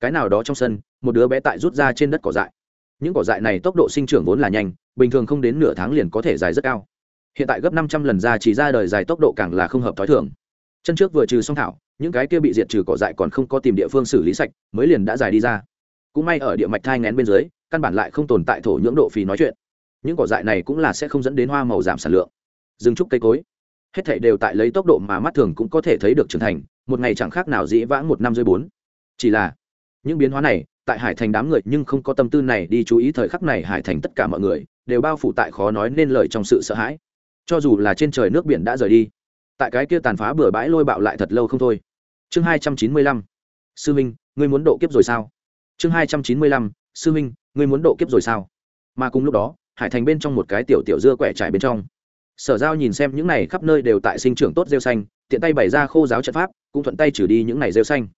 Cái nào đó trong sân, một đứa bé tại rút ra trên đất cỏ dại. Những cỏ dại này tốc độ sinh trưởng vốn là nhanh, bình thường không đến nửa tháng liền có thể dài rất cao hiện tại gấp năm trăm lần ra chỉ ra đời dài tốc độ càng là không hợp t h ó i thường. Chân trước vừa trừ xong thảo, những cái kia bị diệt trừ cỏ dại còn không có tìm địa phương xử lý sạch, mới liền đã dài đi ra. Cũng may ở địa mạch thai ngén bên dưới, căn bản lại không tồn tại thổ nhưỡng độ phì nói chuyện. Những cỏ dại này cũng là sẽ không dẫn đến hoa màu giảm sản lượng. Dừng trúc cây cối, hết thể đều tại lấy tốc độ mà mắt thường cũng có thể thấy được trưởng thành, một ngày chẳng khác nào dĩ vãng một năm dưới bốn. Chỉ là, những biến hóa này, tại hải thành đám người nhưng không có tâm tư này đi chú ý thời khắc này hải thành tất cả mọi người đều bao phủ tại khó nói nên lời trong sự sợ hãi cho dù là trên trời nước biển đã rời đi, tại cái kia tàn phá bừa bãi lôi bạo lại thật lâu không thôi. Chương hai trăm chín mươi lăm, sư minh ngươi muốn độ kiếp rồi sao? Chương hai trăm chín mươi lăm, sư minh ngươi muốn độ kiếp rồi sao? Mà cùng lúc đó, hải thành bên trong một cái tiểu tiểu dưa quẻ trải bên trong. Sở giao nhìn xem những này khắp nơi đều tại sinh trưởng tốt rêu xanh, tiện tay bày ra khô giáo trận pháp, cũng thuận tay trừ đi những này rêu xanh.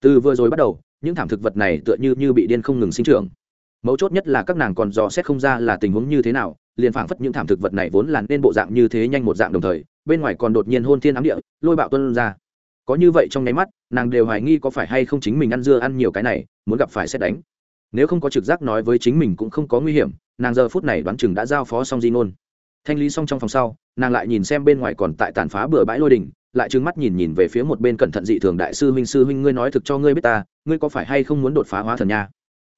Từ vừa rồi bắt đầu, những thảm thực vật này tựa như như bị điên không ngừng sinh trưởng mấu chốt nhất là các nàng còn dò xét không ra là tình huống như thế nào, liền phảng phất những thảm thực vật này vốn là nên bộ dạng như thế nhanh một dạng đồng thời, bên ngoài còn đột nhiên hôn thiên ám địa, lôi bạo tuân ra. Có như vậy trong nháy mắt, nàng đều hoài nghi có phải hay không chính mình ăn dưa ăn nhiều cái này, muốn gặp phải xét đánh. Nếu không có trực giác nói với chính mình cũng không có nguy hiểm, nàng giờ phút này đoán chừng đã giao phó xong di ngôn thanh lý xong trong phòng sau, nàng lại nhìn xem bên ngoài còn tại tàn phá bừa bãi lôi đình lại trừng mắt nhìn nhìn về phía một bên cẩn thận dị thường đại sư huynh sư huynh, ngươi nói thực cho ngươi biết ta, ngươi có phải hay không muốn đột phá hóa thần nha?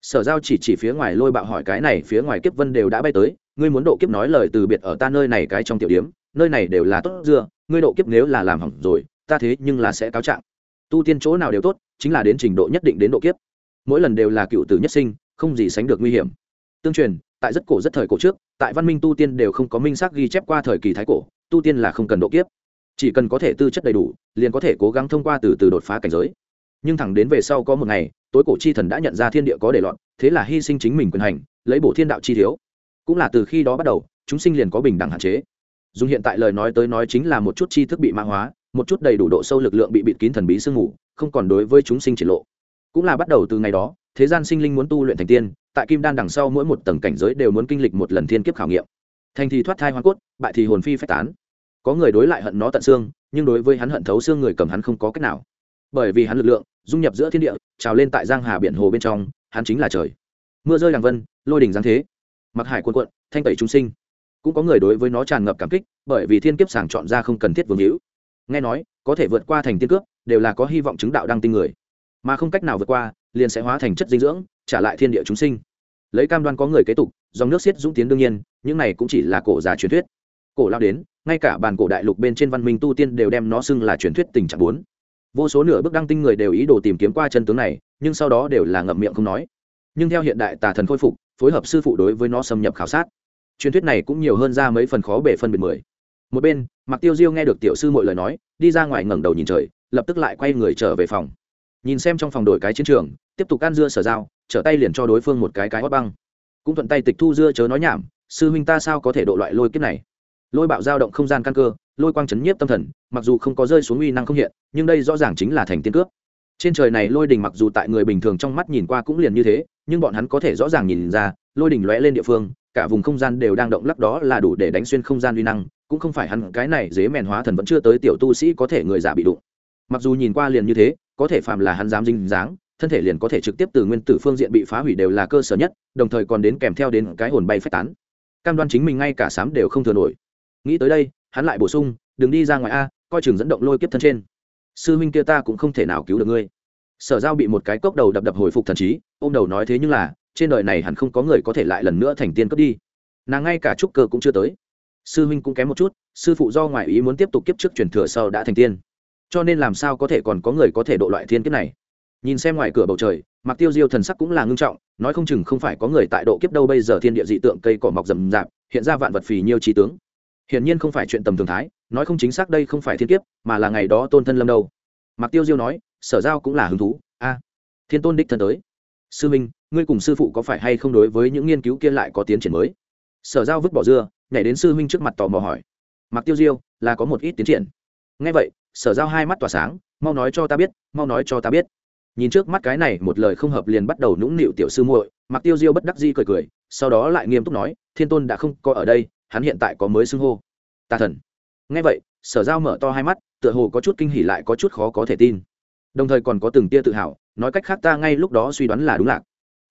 Sở giao chỉ chỉ phía ngoài lôi bạo hỏi cái này, phía ngoài kiếp vân đều đã bay tới, ngươi muốn độ kiếp nói lời từ biệt ở ta nơi này cái trong tiểu điếm, nơi này đều là tốt dưa, ngươi độ kiếp nếu là làm hỏng rồi, ta thế nhưng là sẽ cáo trạng. Tu tiên chỗ nào đều tốt, chính là đến trình độ nhất định đến độ kiếp. Mỗi lần đều là cựu tử nhất sinh, không gì sánh được nguy hiểm. Tương truyền, tại rất cổ rất thời cổ trước, tại văn minh tu tiên đều không có minh xác ghi chép qua thời kỳ thái cổ, tu tiên là không cần độ kiếp. Chỉ cần có thể tư chất đầy đủ, liền có thể cố gắng thông qua từ từ đột phá cảnh giới nhưng thẳng đến về sau có một ngày, tối cổ chi thần đã nhận ra thiên địa có để loạn thế là hy sinh chính mình quyền hành, lấy bổ thiên đạo chi thiếu. Cũng là từ khi đó bắt đầu, chúng sinh liền có bình đẳng hạn chế. Dùng hiện tại lời nói tới nói chính là một chút chi thức bị mã hóa, một chút đầy đủ độ sâu lực lượng bị bịt kín thần bí sương mù, không còn đối với chúng sinh chỉ lộ. Cũng là bắt đầu từ ngày đó, thế gian sinh linh muốn tu luyện thành tiên, tại kim đan đằng sau mỗi một tầng cảnh giới đều muốn kinh lịch một lần thiên kiếp khảo nghiệm. Thành thì thoát thai hoa cốt, bại thì hồn phi phách tán. Có người đối lại hận nó tận xương, nhưng đối với hắn hận thấu xương người cầm hắn không có cách nào bởi vì hắn lực lượng, dung nhập giữa thiên địa, trào lên tại giang hà biển hồ bên trong, hắn chính là trời. Mưa rơi đằng vân, lôi đỉnh giáng thế. Mặc hải quân quận, thanh tẩy chúng sinh. Cũng có người đối với nó tràn ngập cảm kích, bởi vì thiên kiếp sàng chọn ra không cần thiết vương hữu. Nghe nói, có thể vượt qua thành tiên cướp, đều là có hy vọng chứng đạo đăng tinh người. Mà không cách nào vượt qua, liền sẽ hóa thành chất dinh dưỡng, trả lại thiên địa chúng sinh. Lấy cam đoan có người kế tục, dòng nước xiết dũng tiến đương nhiên, những này cũng chỉ là cổ giả truyền thuyết. Cổ lao đến, ngay cả bàn cổ đại lục bên trên văn minh tu tiên đều đem nó xưng là truyền thuyết tình trạng bốn vô số nửa bước đăng tinh người đều ý đồ tìm kiếm qua chân tướng này, nhưng sau đó đều là ngậm miệng không nói. Nhưng theo hiện đại tà thần khôi phục, phối hợp sư phụ đối với nó xâm nhập khảo sát. Truyền thuyết này cũng nhiều hơn ra mấy phần khó bể phân biệt mười. Một bên mặc tiêu diêu nghe được tiểu sư mọi lời nói, đi ra ngoài ngẩng đầu nhìn trời, lập tức lại quay người trở về phòng. Nhìn xem trong phòng đổi cái chiến trường, tiếp tục can dưa sở dao trở tay liền cho đối phương một cái cái hót băng. Cũng thuận tay tịch thu dưa chớ nói nhảm, sư huynh ta sao có thể độ loại lôi kiếp này? Lôi bạo dao động không gian căn cơ, lôi quang chấn nhiếp tâm thần, mặc dù không có rơi xuống uy năng không hiện, nhưng đây rõ ràng chính là thành tiên cướp trên trời này lôi đình mặc dù tại người bình thường trong mắt nhìn qua cũng liền như thế, nhưng bọn hắn có thể rõ ràng nhìn ra, lôi đình lóe lên địa phương, cả vùng không gian đều đang động lắc đó là đủ để đánh xuyên không gian uy năng, cũng không phải hắn cái này dế mèn hóa thần vẫn chưa tới tiểu tu sĩ có thể người giả bị đụng. Mặc dù nhìn qua liền như thế, có thể phàm là hắn dám dinh dáng, thân thể liền có thể trực tiếp từ nguyên tử phương diện bị phá hủy đều là cơ sở nhất, đồng thời còn đến kèm theo đến cái hồn bay phách tán. Cam đoan chính mình ngay cả sám đều không thừa nổi nghĩ tới đây, hắn lại bổ sung, đừng đi ra ngoài a, coi chừng dẫn động lôi kiếp thân trên. Sư huynh kia ta cũng không thể nào cứu được ngươi. Sở giao bị một cái cốc đầu đập đập hồi phục thần trí ô m đầu nói thế nhưng là, trên đời này hẳn không có người có thể lại lần nữa thành tiên cướp đi. Nàng ngay cả trúc cơ cũng chưa tới. Sư huynh cũng kém một chút, sư phụ do ngoại ý muốn tiếp tục kiếp trước truyền thừa sau đã thành tiên. Cho nên làm sao có thể còn có người có thể độ loại thiên kiếp này? Nhìn xem ngoài cửa bầu trời mặc tiêu diêu thần sắc cũng là ngưng trọng, nói không chừng không phải có người tại độ kiếp đâu, bây giờ thiên địa dị tượng, cây cỏ mọc rầm rạp, hiện ra vạn vật phì nhiêu trí tướng hiển nhiên không phải chuyện tầm thường thái, nói không chính xác đây không phải thiên kiếp, mà là ngày đó tôn thân lâm đâu. Mặc tiêu diêu nói, sở giao cũng là hứng thú, a, thiên tôn đích thân tới. Sư minh, ngươi cùng sư phụ có phải hay không đối với những nghiên cứu kia lại có tiến triển mới? Sở giao vứt bỏ dưa, nhảy đến sư Minh trước mặt tò mò hỏi. Mặc tiêu diêu, là có một ít tiến triển. Ngay vậy, sở giao hai mắt tỏa sáng, mau nói cho ta biết, mau nói cho ta biết. Nhìn trước mắt cái này, một lời không hợp liền bắt đầu nũng nịu tiểu sư muội mặc tiêu diêu bất đắc di cười cười, sau đó lại nghiêm túc nói, thiên tôn đã không có ở đây hắn hiện tại có mới xưng hô. Tà thần. Ngay vậy, sở giao mở to hai mắt, tựa hồ có chút kinh hỉ lại có chút khó có thể tin. Đồng thời còn có từng tia tự hào, nói cách khác ta ngay lúc đó suy đoán là đúng lạc.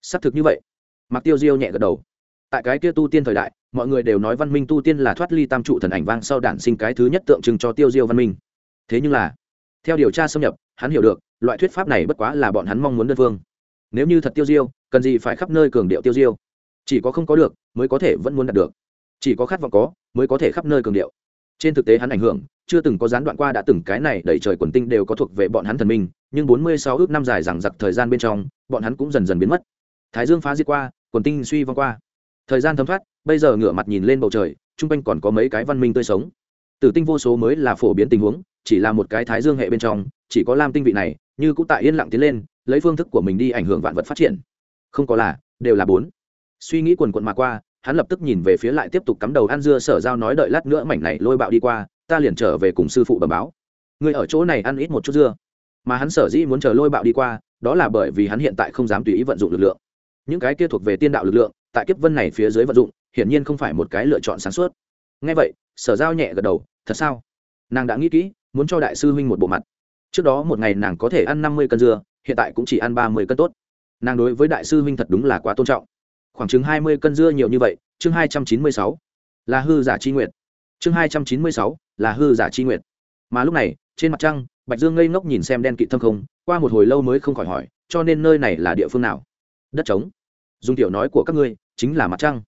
Xác thực như vậy. Mặc tiêu diêu nhẹ gật đầu. Tại cái kia tu tiên thời đại, mọi người đều nói văn minh tu tiên là thoát ly tam trụ thần ảnh vang sau đản sinh cái thứ nhất tượng trưng cho tiêu diêu văn minh. Thế nhưng là, theo điều tra xâm nhập, hắn hiểu được, loại thuyết pháp này bất quá là bọn hắn mong muốn đơn phương. Nếu như thật tiêu diêu, cần gì phải khắp nơi cường điệu tiêu diêu? Chỉ có không có được, mới có thể vẫn muốn đạt được chỉ có khát vọng có, mới có thể khắp nơi cường điệu. Trên thực tế hắn ảnh hưởng, chưa từng có gián đoạn qua đã từng cái này đẩy trời quần tinh đều có thuộc về bọn hắn thần minh, nhưng bốn mươi sáu ước năm dài rằng giặc thời gian bên trong, bọn hắn cũng dần dần biến mất. Thái dương phá diệt qua, quần tinh suy vong qua. Thời gian thấm thoát, bây giờ ngửa mặt nhìn lên bầu trời, chung quanh còn có mấy cái văn minh tươi sống. Tử tinh vô số mới là phổ biến tình huống, chỉ là một cái thái dương hệ bên trong, chỉ có lam tinh vị này, như cũng tại yên lặng tiến lên, lấy phương thức của mình đi ảnh hưởng vạn vật phát triển. Không có là, đều là bốn. Suy nghĩ quần quận mà qua hắn lập tức nhìn về phía lại tiếp tục cắm đầu ăn dưa sở giao nói đợi lát nữa mảnh này lôi bạo đi qua, ta liền trở về cùng sư phụ bẩm báo. Người ở chỗ này ăn ít một chút dưa. Mà hắn sở dĩ muốn chờ lôi bạo đi qua, đó là bởi vì hắn hiện tại không dám tùy ý vận dụng lực lượng. Những cái kia thuộc về tiên đạo lực lượng, tại kiếp vân này phía dưới vận dụng, hiển nhiên không phải một cái lựa chọn sáng suốt. Ngay vậy, sở giao nhẹ gật đầu, thật sao? Nàng đã nghĩ kỹ, muốn cho đại sư huynh một bộ mặt. Trước đó một ngày nàng có thể ăn năm mươi cân dưa, hiện tại cũng chỉ ăn ba mươi cân tốt. Nàng đối với đại sư huynh thật đúng là quá tôn trọng khoảng chừng hai mươi cân dưa nhiều như vậy, chương hai trăm chín mươi sáu là hư giả chi nguyện chương hai trăm chín mươi sáu là hư giả chi nguyện mà lúc này, trên mặt trăng, bạch dương ngây ngốc nhìn xem đen kịt thâm không, qua một hồi lâu mới không khỏi hỏi, cho nên nơi này là địa phương nào? Đất trống. Dùng tiểu nói của các ngươi, chính là mặt trăng.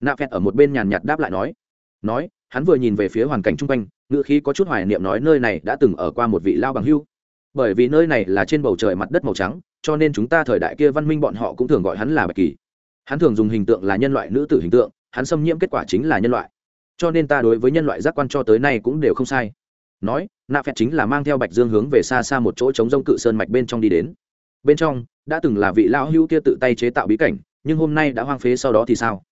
Nạ phẹt ở một bên nhàn nhạt đáp lại nói. Nói, hắn vừa nhìn về phía hoàn cảnh chung quanh, ngữ khí có chút hoài niệm nói nơi này đã từng ở qua một vị lao bằng hưu. Bởi vì nơi này là trên bầu trời mặt đất màu trắng, cho nên chúng ta thời đại kia văn minh bọn họ cũng thường gọi hắn là bạch kỳ hắn thường dùng hình tượng là nhân loại nữ tử hình tượng, hắn xâm nhiễm kết quả chính là nhân loại. Cho nên ta đối với nhân loại giác quan cho tới nay cũng đều không sai. Nói, nạ phẹt chính là mang theo bạch dương hướng về xa xa một chỗ trống rông cự sơn mạch bên trong đi đến. Bên trong, đã từng là vị lão hữu kia tự tay chế tạo bí cảnh, nhưng hôm nay đã hoang phế sau đó thì sao?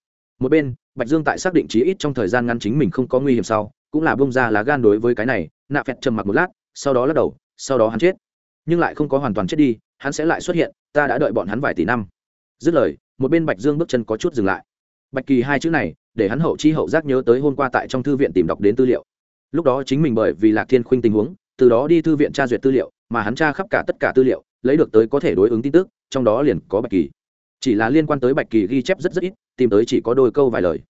Một bên, bạch dương tại xác định chí ít trong thời gian ngắn chính mình không có nguy hiểm sau, cũng là bông ra lá gan đối với cái này, nạ phẹt trầm mặc một lát, sau đó lắc đầu, sau đó hắn chết. Nhưng lại không có hoàn toàn chết đi, hắn sẽ lại xuất hiện, ta đã đợi bọn hắn vài tỷ năm. Dứt lời một bên bạch dương bước chân có chút dừng lại. Bạch kỳ hai chữ này, để hắn hậu chi hậu giác nhớ tới hôm qua tại trong thư viện tìm đọc đến tư liệu. Lúc đó chính mình bởi vì lạc thiên khuynh tình huống, từ đó đi thư viện tra duyệt tư liệu, mà hắn tra khắp cả tất cả tư liệu, lấy được tới có thể đối ứng tin tức, trong đó liền có bạch kỳ. Chỉ là liên quan tới bạch kỳ ghi chép rất rất ít, tìm tới chỉ có đôi câu vài lời.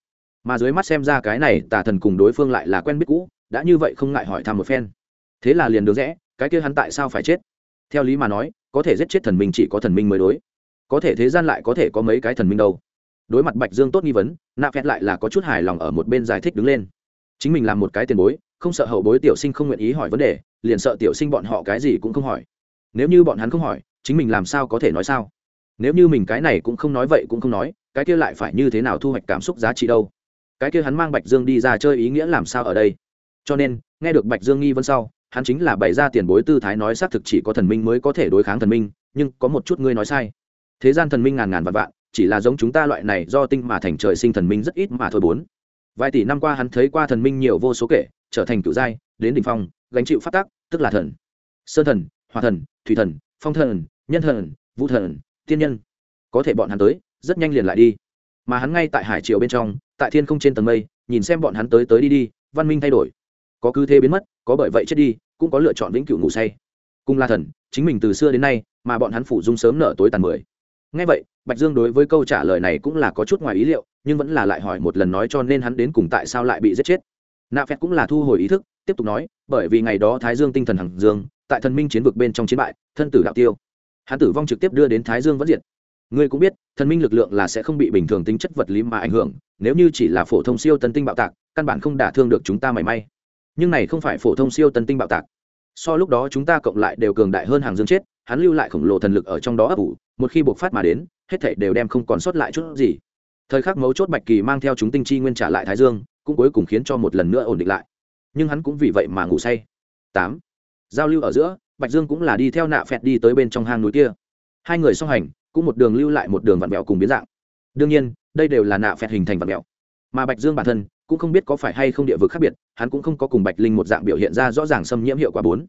Mà dưới mắt xem ra cái này tà thần cùng đối phương lại là quen biết cũ, đã như vậy không ngại hỏi thăm một phen. Thế là liền được rẽ, cái kia hắn tại sao phải chết? Theo lý mà nói, có thể giết chết thần minh chỉ có thần minh mới đối có thể thế gian lại có thể có mấy cái thần minh đâu. Đối mặt bạch dương tốt nghi vấn, nạ phẹt lại là có chút hài lòng ở một bên giải thích đứng lên. Chính mình làm một cái tiền bối, không sợ hậu bối tiểu sinh không nguyện ý hỏi vấn đề, liền sợ tiểu sinh bọn họ cái gì cũng không hỏi. Nếu như bọn hắn không hỏi, chính mình làm sao có thể nói sao? Nếu như mình cái này cũng không nói vậy cũng không nói, cái kia lại phải như thế nào thu hoạch cảm xúc giá trị đâu? Cái kia hắn mang bạch dương đi ra chơi ý nghĩa làm sao ở đây? Cho nên, nghe được bạch dương nghi vấn sau, hắn chính là bày ra tiền bối tư thái nói xác thực chỉ có thần minh mới có thể đối kháng thần minh, nhưng có một chút ngươi nói sai thế gian thần minh ngàn ngàn vạn vạn, chỉ là giống chúng ta loại này do tinh mà thành trời sinh thần minh rất ít mà thôi bốn. Vài tỷ năm qua hắn thấy qua thần minh nhiều vô số kể, trở thành cựu giai, đến đỉnh phong, gánh chịu phát tác tức là thần. Sơn thần hòa thần, thủy thần, phong thần, nhân thần, vũ thần, tiên nhân. Có thể bọn hắn tới, rất nhanh liền lại đi. Mà hắn ngay tại hải triều bên trong, tại thiên không trên tầng mây, nhìn xem bọn hắn tới tới đi đi, văn minh thay đổi. Có cứ thế biến mất, có bởi vậy chết đi, cũng có lựa chọn vĩnh cửu ngủ say. Cùng là thần, chính mình từ xưa đến nay, mà bọn hắn phủ dung sớm nở tối tàn mười ngay vậy, bạch dương đối với câu trả lời này cũng là có chút ngoài ý liệu, nhưng vẫn là lại hỏi một lần nói cho nên hắn đến cùng tại sao lại bị giết chết. Nạ phẹt cũng là thu hồi ý thức, tiếp tục nói, bởi vì ngày đó thái dương tinh thần hằng dương, tại thần minh chiến vực bên trong chiến bại, thân tử đạo tiêu. Hắn tử vong trực tiếp đưa đến thái dương vẫn diệt. Ngươi cũng biết, thần minh lực lượng là sẽ không bị bình thường tính chất vật lý mà ảnh hưởng, nếu như chỉ là phổ thông siêu tân tinh bạo tạc, căn bản không đả thương được chúng ta mảy may. Nhưng này không phải phổ thông siêu tân tinh bạo tạc. So lúc đó chúng ta cộng lại đều cường đại hơn hàng dương chết hắn lưu lại khổng lồ thần lực ở trong đó ấp ủ, một khi buộc phát mà đến, hết thảy đều đem không còn sót lại chút gì. Thời khắc mấu chốt bạch kỳ mang theo chúng tinh chi nguyên trả lại thái dương, cũng cuối cùng khiến cho một lần nữa ổn định lại. Nhưng hắn cũng vì vậy mà ngủ say. Tám. Giao lưu ở giữa, bạch dương cũng là đi theo nạ phẹt đi tới bên trong hang núi kia. Hai người song hành, cũng một đường lưu lại một đường vặn vẹo cùng biến dạng. Đương nhiên, đây đều là nạ phẹt hình thành vặn vẹo. Mà bạch dương bản thân, cũng không biết có phải hay không địa vực khác biệt, hắn cũng không có cùng bạch linh một dạng biểu hiện ra rõ ràng xâm nhiễm hiệu quả bốn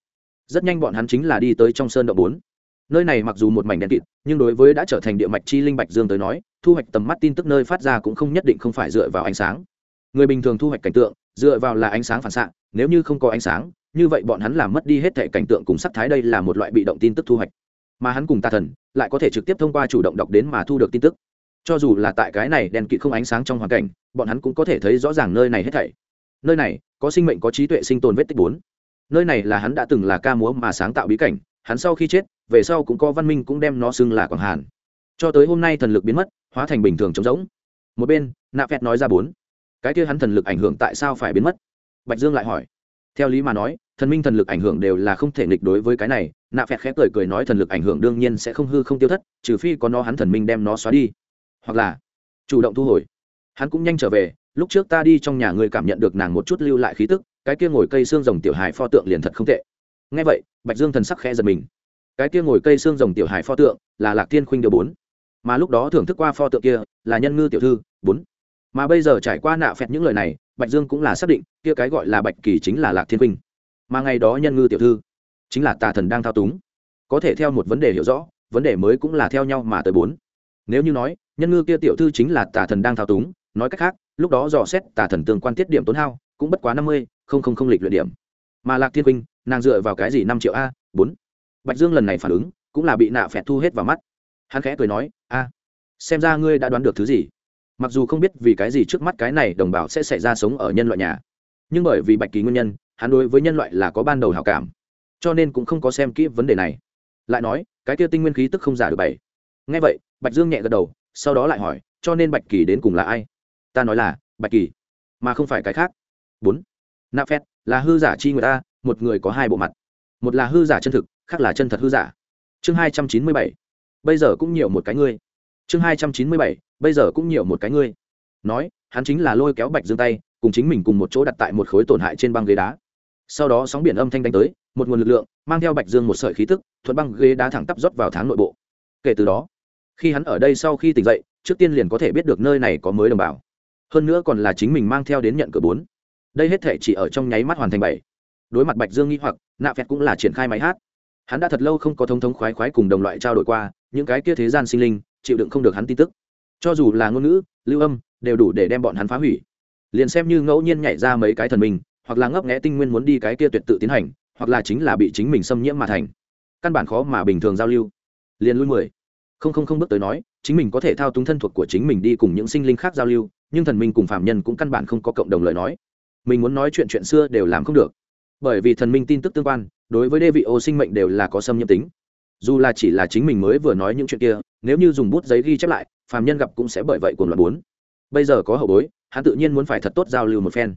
rất nhanh bọn hắn chính là đi tới trong sơn động bốn. Nơi này mặc dù một mảnh đen kịt, nhưng đối với đã trở thành địa mạch chi linh bạch dương tới nói, thu hoạch tầm mắt tin tức nơi phát ra cũng không nhất định không phải dựa vào ánh sáng. Người bình thường thu hoạch cảnh tượng, dựa vào là ánh sáng phản xạ, nếu như không có ánh sáng, như vậy bọn hắn làm mất đi hết thể cảnh tượng cùng sắc thái đây là một loại bị động tin tức thu hoạch. Mà hắn cùng tà thần lại có thể trực tiếp thông qua chủ động đọc đến mà thu được tin tức. Cho dù là tại cái này đèn kịt không ánh sáng trong hoàn cảnh, bọn hắn cũng có thể thấy rõ ràng nơi này hết thảy. Nơi này có sinh mệnh có trí tuệ sinh tồn vết tích bốn nơi này là hắn đã từng là ca múa mà sáng tạo bí cảnh, hắn sau khi chết, về sau cũng có văn minh cũng đem nó xưng là quảng hàn. Cho tới hôm nay thần lực biến mất, hóa thành bình thường trống rỗng. Một bên, nạ phẹt nói ra bốn. Cái kia hắn thần lực ảnh hưởng tại sao phải biến mất? Bạch dương lại hỏi. Theo lý mà nói, thần minh thần lực ảnh hưởng đều là không thể nghịch đối với cái này, nạ phẹt khẽ cười cười nói thần lực ảnh hưởng đương nhiên sẽ không hư không tiêu thất, trừ phi có nó hắn thần minh đem nó xóa đi. Hoặc là, chủ động thu hồi. Hắn cũng nhanh trở về, lúc trước ta đi trong nhà người cảm nhận được nàng một chút lưu lại khí tức cái kia ngồi cây xương rồng tiểu hài pho tượng liền thật không tệ. Ngay vậy, bạch dương thần sắc khẽ giật mình. Cái kia ngồi cây xương rồng tiểu hài pho tượng là lạc thiên khuynh điều bốn. Mà lúc đó thưởng thức qua pho tượng kia là nhân ngư tiểu thư, bốn. Mà bây giờ trải qua nạ phẹt những lời này, bạch dương cũng là xác định kia cái gọi là bạch kỳ chính là lạc thiên khuynh. Mà ngày đó nhân ngư tiểu thư chính là tà thần đang thao túng. Có thể theo một vấn đề hiểu rõ, vấn đề mới cũng là theo nhau mà tới bốn. Nếu như nói, nhân ngư kia tiểu thư chính là tà thần đang thao túng, nói cách khác, lúc đó dò xét tà thần tương quan tiết điểm tốn hao cũng bất quá năm mươi không không không lịch luyện điểm. Mà lạc thiên huynh nàng dựa vào cái gì năm triệu a, bốn? Bạch dương lần này phản ứng cũng là bị nạ phẹt thu hết vào mắt. Hắn khẽ cười nói, a, xem ra ngươi đã đoán được thứ gì. Mặc dù không biết vì cái gì trước mắt cái này đồng bào sẽ xảy ra sống ở nhân loại nhà, nhưng bởi vì bạch kỳ nguyên nhân, hắn đối với nhân loại là có ban đầu hào cảm, cho nên cũng không có xem kỹ vấn đề này. Lại nói, cái kia tinh nguyên khí tức không giả được bảy. Ngay vậy, bạch dương nhẹ gật đầu, sau đó lại hỏi, cho nên bạch kỳ đến cùng là ai? Ta nói là bạch kỳ, mà không phải cái khác. Bốn? Nạ phét, là hư giả chi người ta một người có hai bộ mặt. Một là hư giả chân thực, khác là chân thật hư giả. Chương hai trăm chín mươi bảy. Bây giờ cũng nhiều một cái ngươi. Chương hai trăm chín mươi bảy. Bây giờ cũng nhiều một cái ngươi. Nói, hắn chính là lôi kéo bạch dương tay, cùng chính mình cùng một chỗ đặt tại một khối tổn hại trên băng ghế đá. Sau đó sóng biển âm thanh đánh tới, một nguồn lực lượng, mang theo bạch dương một sợi khí tức, thuận băng ghế đá thẳng tắp rót vào tháng nội bộ. Kể từ đó, khi hắn ở đây sau khi tỉnh dậy, trước tiên liền có thể biết được nơi này có mới đồng bào. Hơn nữa còn là chính mình mang theo đến nhận cửa bốn đây hết thể chỉ ở trong nháy mắt hoàn thành bảy. Đối mặt bạch dương nghi hoặc, nạ phẹt cũng là triển khai máy hát. Hắn đã thật lâu không có thông thống khoái khoái cùng đồng loại trao đổi qua, những cái kia thế gian sinh linh, chịu đựng không được hắn tin tức. Cho dù là ngôn ngữ, lưu âm, đều đủ để đem bọn hắn phá hủy. Liền xem như ngẫu nhiên nhảy ra mấy cái thần mình, hoặc là ngấp nghẽ tinh nguyên muốn đi cái kia tuyệt tự tiến hành, hoặc là chính là bị chính mình xâm nhiễm mà thành. Căn bản khó mà bình thường giao lưu. Liền lui mười. Không không không bước tới nói, chính mình có thể thao túng thân thuộc của chính mình đi cùng những sinh linh khác giao lưu, nhưng thần minh cùng phạm nhân cũng căn bản không có cộng đồng lời nói mình muốn nói chuyện chuyện xưa đều làm không được. Bởi vì thần minh tin tức tương quan, đối với đê vị ô sinh mệnh đều là có xâm nhiễm tính. Dù là chỉ là chính mình mới vừa nói những chuyện kia, nếu như dùng bút giấy ghi chép lại, phàm nhân gặp cũng sẽ bởi vậy cuồng loạn bốn. Bây giờ có hậu bối, hắn tự nhiên muốn phải thật tốt giao lưu một phen.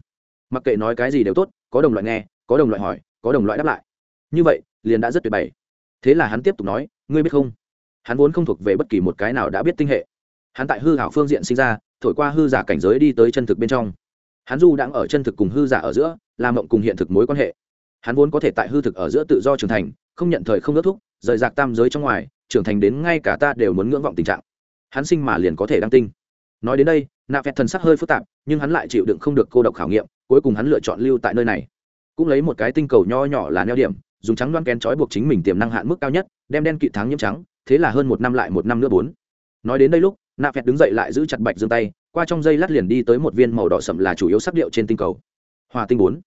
Mặc kệ nói cái gì đều tốt, có đồng loại nghe, có đồng loại hỏi, có đồng loại đáp lại. Như vậy, liền đã rất tuyệt bày. Thế là hắn tiếp tục nói, ngươi biết không? Hắn vốn không thuộc về bất kỳ một cái nào đã biết tinh hệ. Hắn tại hư hảo phương diện sinh ra, thổi qua hư giả cảnh giới đi tới chân thực bên trong hắn du đang ở chân thực cùng hư giả ở giữa, làm mộng cùng hiện thực mối quan hệ. Hắn vốn có thể tại hư thực ở giữa tự do trưởng thành, không nhận thời không ước thúc, rời rạc tam giới trong ngoài, trưởng thành đến ngay cả ta đều muốn ngưỡng vọng tình trạng. Hắn sinh mà liền có thể đăng tinh. Nói đến đây nạ vẹt thần sắc hơi phức tạp, nhưng hắn lại chịu đựng không được cô độc khảo nghiệm, cuối cùng hắn lựa chọn lưu tại nơi này. Cũng lấy một cái tinh cầu nho nhỏ là neo điểm, dùng trắng đoan kén trói buộc chính mình tiềm năng hạn mức cao nhất, đem đen kỵ tháng nhiễm trắng, thế là hơn một năm lại một năm nữa bốn. Nói đến đây lúc nạ vẹt đứng dậy lại giữ chặt bạch dương tay qua trong dây lát liền đi tới một viên màu đỏ sậm là chủ yếu sắc điệu trên tinh cầu. Hòa tinh bốn.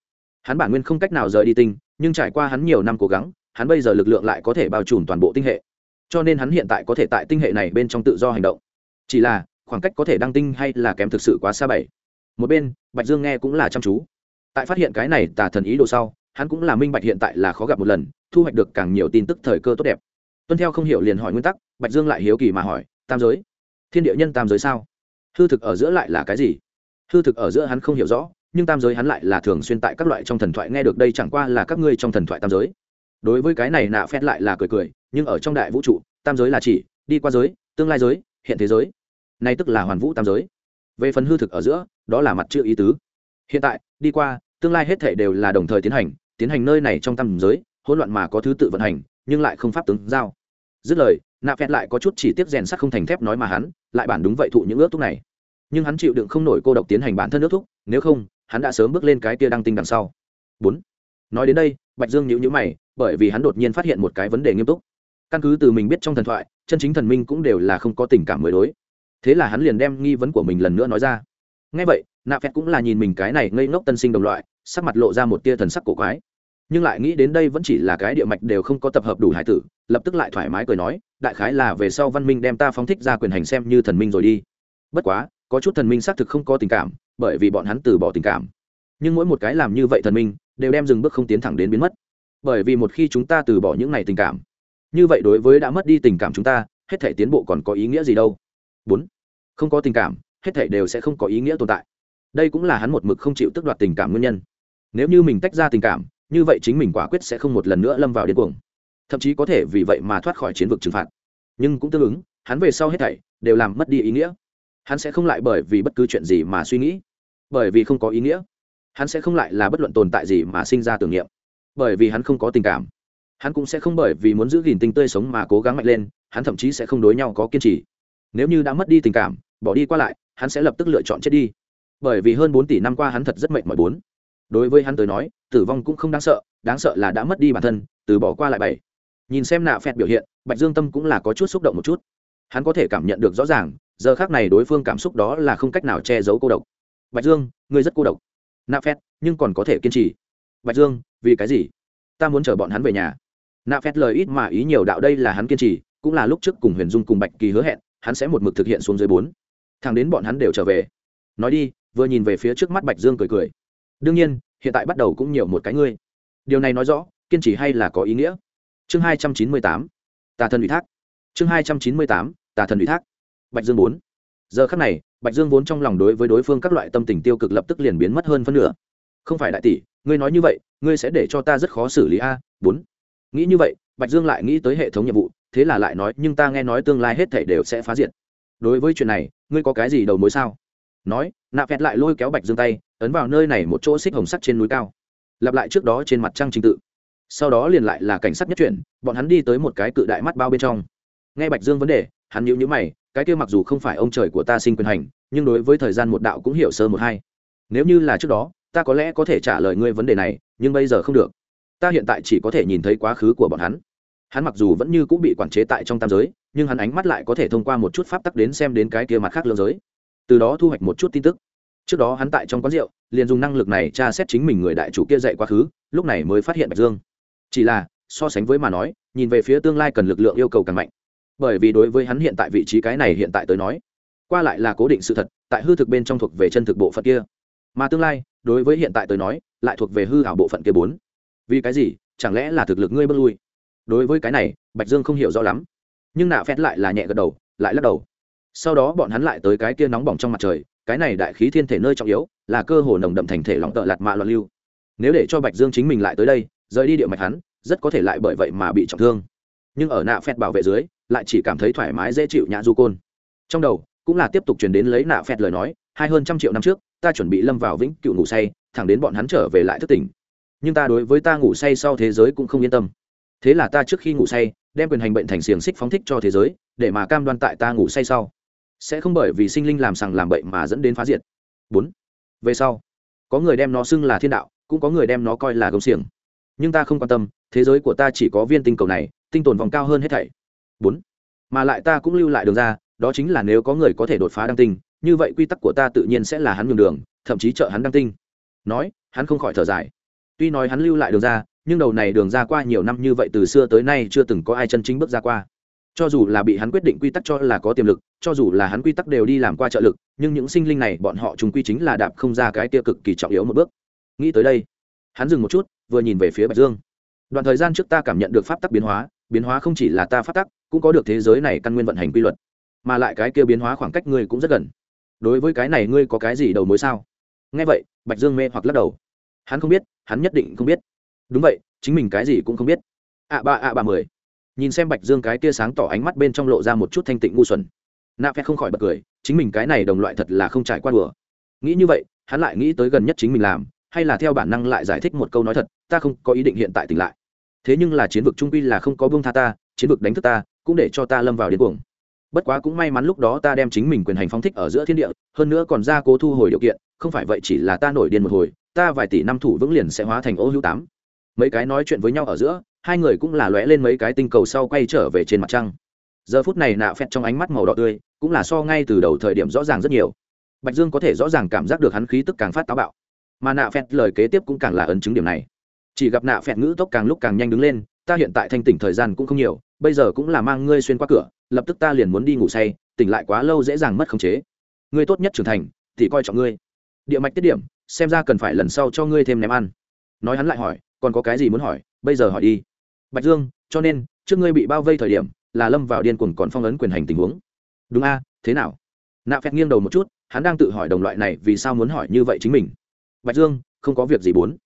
Hắn bản nguyên không cách nào rời đi tinh, nhưng trải qua hắn nhiều năm cố gắng, hắn bây giờ lực lượng lại có thể bao trùm toàn bộ tinh hệ. Cho nên hắn hiện tại có thể tại tinh hệ này bên trong tự do hành động. Chỉ là, khoảng cách có thể đăng tinh hay là kém thực sự quá xa bảy một bên, bạch dương nghe cũng là chăm chú. Tại phát hiện cái này tà thần ý đồ sau, hắn cũng là minh bạch hiện tại là khó gặp một lần, thu hoạch được càng nhiều tin tức thời cơ tốt đẹp. Tuân theo không hiểu liền hỏi nguyên tắc, bạch dương lại hiếu kỳ mà hỏi, tam giới? Thiên địa nhân tam giới sao? Hư thực ở giữa lại là cái gì? Hư thực ở giữa hắn không hiểu rõ, nhưng tam giới hắn lại là thường xuyên tại các loại trong thần thoại nghe được đây chẳng qua là các ngươi trong thần thoại tam giới. Đối với cái này nạ phét lại là cười cười, nhưng ở trong đại vũ trụ, tam giới là chỉ, đi qua giới, tương lai giới, hiện thế giới. Nay tức là hoàn vũ tam giới. Về phần hư thực ở giữa, đó là mặt chưa ý tứ. Hiện tại, đi qua, tương lai hết thể đều là đồng thời tiến hành tiến hành nơi này trong tam giới, hỗn loạn mà có thứ tự vận hành, nhưng lại không pháp tướng giao. Dứt lời nạ phẹt lại có chút chỉ tiếp rèn sắt không thành thép nói mà hắn, lại bản đúng vậy thụ những ước thúc này. Nhưng hắn chịu đựng không nổi cô độc tiến hành bản thân ước thúc, nếu không, hắn đã sớm bước lên cái kia đăng tinh đằng sau. Bốn. Nói đến đây, bạch dương nhữ nhữ mày, bởi vì hắn đột nhiên phát hiện một cái vấn đề nghiêm túc. Căn cứ từ mình biết trong thần thoại, chân chính thần minh cũng đều là không có tình cảm mới đối. Thế là hắn liền đem nghi vấn của mình lần nữa nói ra. Ngay vậy, nạ phẹt cũng là nhìn mình cái này ngây ngốc tân sinh đồng loại, sắc mặt lộ ra một tia thần sắc cổ quái. Nhưng lại nghĩ đến đây vẫn chỉ là cái địa mạch đều không có tập hợp đủ hải tử, lập tức lại thoải mái cười nói đại khái là về sau văn minh đem ta phóng thích ra quyền hành xem như thần minh rồi đi. Bất quá, có chút thần minh xác thực không có tình cảm, bởi vì bọn hắn từ bỏ tình cảm. Nhưng mỗi một cái làm như vậy thần minh, đều đem dừng bước không tiến thẳng đến biến mất. Bởi vì một khi chúng ta từ bỏ những này tình cảm, như vậy đối với đã mất đi tình cảm chúng ta, hết thể tiến bộ còn có ý nghĩa gì đâu? Bốn, không có tình cảm, hết thể đều sẽ không có ý nghĩa tồn tại. Đây cũng là hắn một mực không chịu tước đoạt tình cảm nguyên nhân. Nếu như mình tách ra tình cảm, như vậy chính mình quả quyết sẽ không một lần nữa lâm vào điên cuồng thậm chí có thể vì vậy mà thoát khỏi chiến vực trừng phạt. Nhưng cũng tương ứng, hắn về sau hết thảy đều làm mất đi ý nghĩa. Hắn sẽ không lại bởi vì bất cứ chuyện gì mà suy nghĩ, bởi vì không có ý nghĩa. Hắn sẽ không lại là bất luận tồn tại gì mà sinh ra tưởng niệm, bởi vì hắn không có tình cảm. Hắn cũng sẽ không bởi vì muốn giữ gìn tinh tươi sống mà cố gắng mạnh lên, hắn thậm chí sẽ không đối nhau có kiên trì. Nếu như đã mất đi tình cảm, bỏ đi qua lại, hắn sẽ lập tức lựa chọn chết đi. Bởi vì hơn bốn tỷ năm qua hắn thật rất mệnh mọi bốn. Đối với hắn tới nói, tử vong cũng không đáng sợ đáng sợ là đã mất đi bản thân, từ bỏ qua lại bảy nhìn xem nạ phẹt biểu hiện, bạch dương tâm cũng là có chút xúc động một chút. Hắn có thể cảm nhận được rõ ràng, giờ khác này đối phương cảm xúc đó là không cách nào che giấu cô độc. Bạch dương, ngươi rất cô độc. Nạ phẹt, nhưng còn có thể kiên trì. Bạch dương, vì cái gì? Ta muốn chở bọn hắn về nhà. Nạ phẹt lời ít mà ý nhiều đạo đây là hắn kiên trì, cũng là lúc trước cùng huyền dung cùng bạch kỳ hứa hẹn, hắn sẽ một mực thực hiện xuống dưới bốn. Thằng đến bọn hắn đều trở về. Nói đi, vừa nhìn về phía trước mắt bạch dương cười cười. Đương nhiên, hiện tại bắt đầu cũng nhiều một cái ngươi. Điều này nói rõ, kiên trì hay là có ý nghĩa? Chương hai trăm chín mươi tám, tà thần ủy thác. Chương hai trăm chín mươi tám, tà thần ủy thác. Bạch dương bốn. Giờ khắc này, bạch dương vốn trong lòng đối với đối phương các loại tâm tình tiêu cực lập tức liền biến mất hơn phân nửa. Không phải đại tỷ, ngươi nói như vậy, ngươi sẽ để cho ta rất khó xử lý a? Bốn. Nghĩ như vậy, bạch dương lại nghĩ tới hệ thống nhiệm vụ, thế là lại nói, nhưng ta nghe nói tương lai hết thể đều sẽ phá diệt. Đối với chuyện này, ngươi có cái gì đầu mối sao? Nói, nạ vẹt lại lôi kéo bạch dương tay, ấn vào nơi này một chỗ xích hồng sắt trên núi cao. Lặp lại trước đó trên mặt trăng trình tự sau đó liền lại là cảnh sát nhất chuyển, bọn hắn đi tới một cái cự đại mắt bao bên trong. Nghe bạch dương vấn đề, hắn nhíu nhíu mày, cái kia mặc dù không phải ông trời của ta sinh quyền hành, nhưng đối với thời gian một đạo cũng hiểu sơ một hai. Nếu như là trước đó, ta có lẽ có thể trả lời ngươi vấn đề này, nhưng bây giờ không được. Ta hiện tại chỉ có thể nhìn thấy quá khứ của bọn hắn. Hắn mặc dù vẫn như cũng bị quản chế tại trong tam giới, nhưng hắn ánh mắt lại có thể thông qua một chút pháp tắc đến xem đến cái kia mặt khác lương giới. Từ đó thu hoạch một chút tin tức. Trước đó hắn tại trong quán rượu, liền dùng năng lực này tra xét chính mình người đại chủ kia dạy quá khứ, lúc này mới phát hiện bạch dương chỉ là, so sánh với mà nói, nhìn về phía tương lai cần lực lượng yêu cầu càng mạnh. Bởi vì đối với hắn hiện tại vị trí cái này hiện tại tới nói, qua lại là cố định sự thật, tại hư thực bên trong thuộc về chân thực bộ phận kia. Mà tương lai, đối với hiện tại tới nói, lại thuộc về hư hảo bộ phận kia bốn. Vì cái gì? Chẳng lẽ là thực lực ngươi bước lui? Đối với cái này, bạch dương không hiểu rõ lắm. Nhưng nạ phét lại là nhẹ gật đầu, lại lắc đầu. Sau đó bọn hắn lại tới cái kia nóng bỏng trong mặt trời, cái này đại khí thiên thể nơi trọng yếu, là cơ hồ nồng đậm thành thể lỏng tợ lạt mạ loạn lưu. Nếu để cho bạch dương chính mình lại tới đây rời đi địa mạch hắn, rất có thể lại bởi vậy mà bị trọng thương. Nhưng ở nạ phẹt bảo vệ dưới, lại chỉ cảm thấy thoải mái dễ chịu nhã du côn. Trong đầu, cũng là tiếp tục truyền đến lấy nạ phẹt lời nói, hai hơn trăm triệu năm trước, ta chuẩn bị lâm vào vĩnh cựu ngủ say, thẳng đến bọn hắn trở về lại thức tỉnh. Nhưng ta đối với ta ngủ say sau thế giới cũng không yên tâm. Thế là ta trước khi ngủ say, đem quyền hành bệnh thành xiềng xích phóng thích cho thế giới, để mà cam đoan tại ta ngủ say sau. Sẽ không bởi vì sinh linh làm sằng làm bậy mà dẫn đến phá diệt. Bốn. Về sau, có người đem nó xưng là thiên đạo, cũng có người đem nó coi là gông xiềng nhưng ta không quan tâm, thế giới của ta chỉ có viên tinh cầu này, tinh tồn vòng cao hơn hết thảy. Bốn, mà lại ta cũng lưu lại đường ra, đó chính là nếu có người có thể đột phá đăng tinh, như vậy quy tắc của ta tự nhiên sẽ là hắn nhường đường, thậm chí trợ hắn đăng tinh. Nói, hắn không khỏi thở dài. Tuy nói hắn lưu lại đường ra, nhưng đầu này đường ra qua nhiều năm như vậy từ xưa tới nay chưa từng có ai chân chính bước ra qua. Cho dù là bị hắn quyết định quy tắc cho là có tiềm lực, cho dù là hắn quy tắc đều đi làm qua trợ lực, nhưng những sinh linh này, bọn họ chúng quy chính là đạp không ra cái tiêu cực kỳ trọng yếu một bước. Nghĩ tới đây hắn dừng một chút, vừa nhìn về phía bạch dương. Đoạn thời gian trước ta cảm nhận được pháp tắc biến hóa biến hóa không chỉ là ta pháp tắc, cũng có được thế giới này căn nguyên vận hành quy luật. Mà lại cái kia biến hóa khoảng cách ngươi cũng rất gần. Đối với cái này ngươi có cái gì đầu mối sao? Nghe vậy, bạch dương mê hoặc lắc đầu. Hắn không biết, hắn nhất định không biết. Đúng vậy, chính mình cái gì cũng không biết. Ạ ba ạ ba mười. Nhìn xem bạch dương cái kia sáng tỏ ánh mắt bên trong lộ ra một chút thanh tịnh ngu xuẩn. Nạ phe không khỏi bật cười, chính mình cái này đồng loại thật là không trải qua đùa. Nghĩ như vậy, hắn lại nghĩ tới gần nhất chính mình làm hay là theo bản năng lại giải thích một câu nói thật, ta không có ý định hiện tại tỉnh lại. Thế nhưng là chiến vực trung quy là không có buông tha ta, chiến vực đánh thức ta, cũng để cho ta lâm vào điên cuồng. Bất quá cũng may mắn lúc đó ta đem chính mình quyền hành phóng thích ở giữa thiên địa, hơn nữa còn ra cố thu hồi điều kiện, không phải vậy chỉ là ta nổi điên một hồi, ta vài tỷ năm thủ vững liền sẽ hóa thành ô hữu tám. Mấy cái nói chuyện với nhau ở giữa, hai người cũng là lóe lên mấy cái tinh cầu sau quay trở về trên mặt trăng. Giờ phút này nạ phẹt trong ánh mắt màu đỏ tươi, cũng là so ngay từ đầu thời điểm rõ ràng rất nhiều. Bạch dương có thể rõ ràng cảm giác được hắn khí tức càng phát táo bạo mà nạ phẹt lời kế tiếp cũng càng là ấn chứng điểm này. Chỉ gặp nạ phẹt ngữ tốc càng lúc càng nhanh đứng lên, ta hiện tại thanh tỉnh thời gian cũng không nhiều, bây giờ cũng là mang ngươi xuyên qua cửa, lập tức ta liền muốn đi ngủ say, tỉnh lại quá lâu dễ dàng mất khống chế. Ngươi tốt nhất trưởng thành, thì coi trọng ngươi. Địa mạch tiết điểm, xem ra cần phải lần sau cho ngươi thêm ném ăn. Nói hắn lại hỏi, còn có cái gì muốn hỏi? Bây giờ hỏi đi. Bạch dương, cho nên, trước ngươi bị bao vây thời điểm, là lâm vào điên cuồng còn phong ấn quyền hành tình huống. Đúng a, thế nào? Nạ phẹt nghiêng đầu một chút, hắn đang tự hỏi đồng loại này vì sao muốn hỏi như vậy chính mình bạch dương, không có việc gì bốn.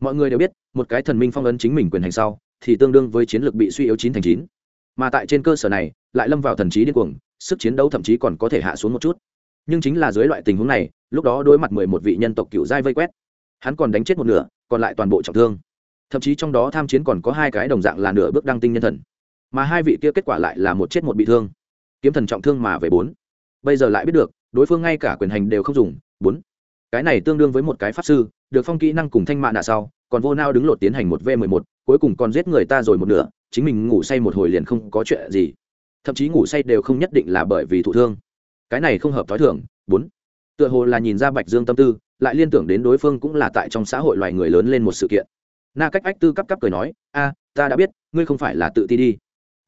Mọi người đều biết, một cái thần minh phong ấn chính mình quyền hành sau, thì tương đương với chiến lược bị suy yếu chín thành chín. Mà tại trên cơ sở này, lại lâm vào thần trí điên cuồng, sức chiến đấu thậm chí còn có thể hạ xuống một chút. Nhưng chính là dưới loại tình huống này, lúc đó đối mặt mười một vị nhân tộc cựu giai vây quét, hắn còn đánh chết một nửa, còn lại toàn bộ trọng thương. Thậm chí trong đó tham chiến còn có hai cái đồng dạng là nửa bước đăng tinh nhân thần. Mà hai vị kia kết quả lại là một chết một bị thương. Kiếm thần trọng thương mà về bốn. Bây giờ lại biết được, đối phương ngay cả quyền hành đều không dùng, bốn cái này tương đương với một cái pháp sư, được phong kỹ năng cùng thanh mạ nạ sau, còn vô nao đứng lột tiến hành một v mười một, cuối cùng còn giết người ta rồi một nửa, chính mình ngủ say một hồi liền không có chuyện gì. Thậm chí ngủ say đều không nhất định là bởi vì thụ thương. Cái này không hợp t h ó i thường. Bốn. Tựa hồ là nhìn ra bạch dương tâm tư, lại liên tưởng đến đối phương cũng là tại trong xã hội loài người lớn lên một sự kiện. Na cách ách tư cắp cắp cười nói, a, ta đã biết, ngươi không phải là tự ti đi.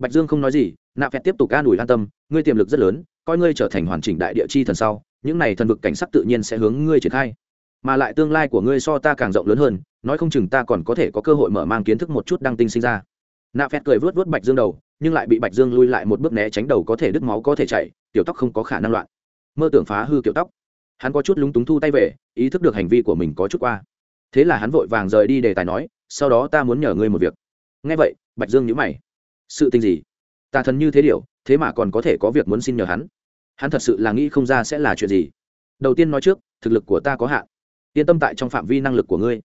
Bạch dương không nói gì nạ phẹt tiếp tục ca đùi an tâm, ngươi tiềm lực rất lớn, coi ngươi trở thành hoàn chỉnh đại địa chi thần sau những này thần vực cảnh sắc tự nhiên sẽ hướng ngươi triển khai. Mà lại tương lai của ngươi so ta càng rộng lớn hơn, nói không chừng ta còn có thể có cơ hội mở mang kiến thức một chút đăng tinh sinh ra. Nạ phẹt cười vớt vớt bạch dương đầu, nhưng lại bị bạch dương lui lại một bước né tránh đầu có thể đứt máu có thể chảy, tiểu tóc không có khả năng loạn. Mơ tưởng phá hư kiểu tóc. Hắn có chút lúng túng thu tay về, ý thức được hành vi của mình có chút qua. Thế là hắn vội vàng rời đi đề tài nói, sau đó ta muốn nhờ ngươi một việc. Ngay vậy, bạch dương nhữ mày. Sự tình gì? Ta thần như thế điều, thế mà còn có thể có việc muốn xin nhờ hắn? Hắn thật sự là nghĩ không ra sẽ là chuyện gì. Đầu tiên nói trước, thực lực của ta có hạn. Yên tâm tại trong phạm vi năng lực của ngươi.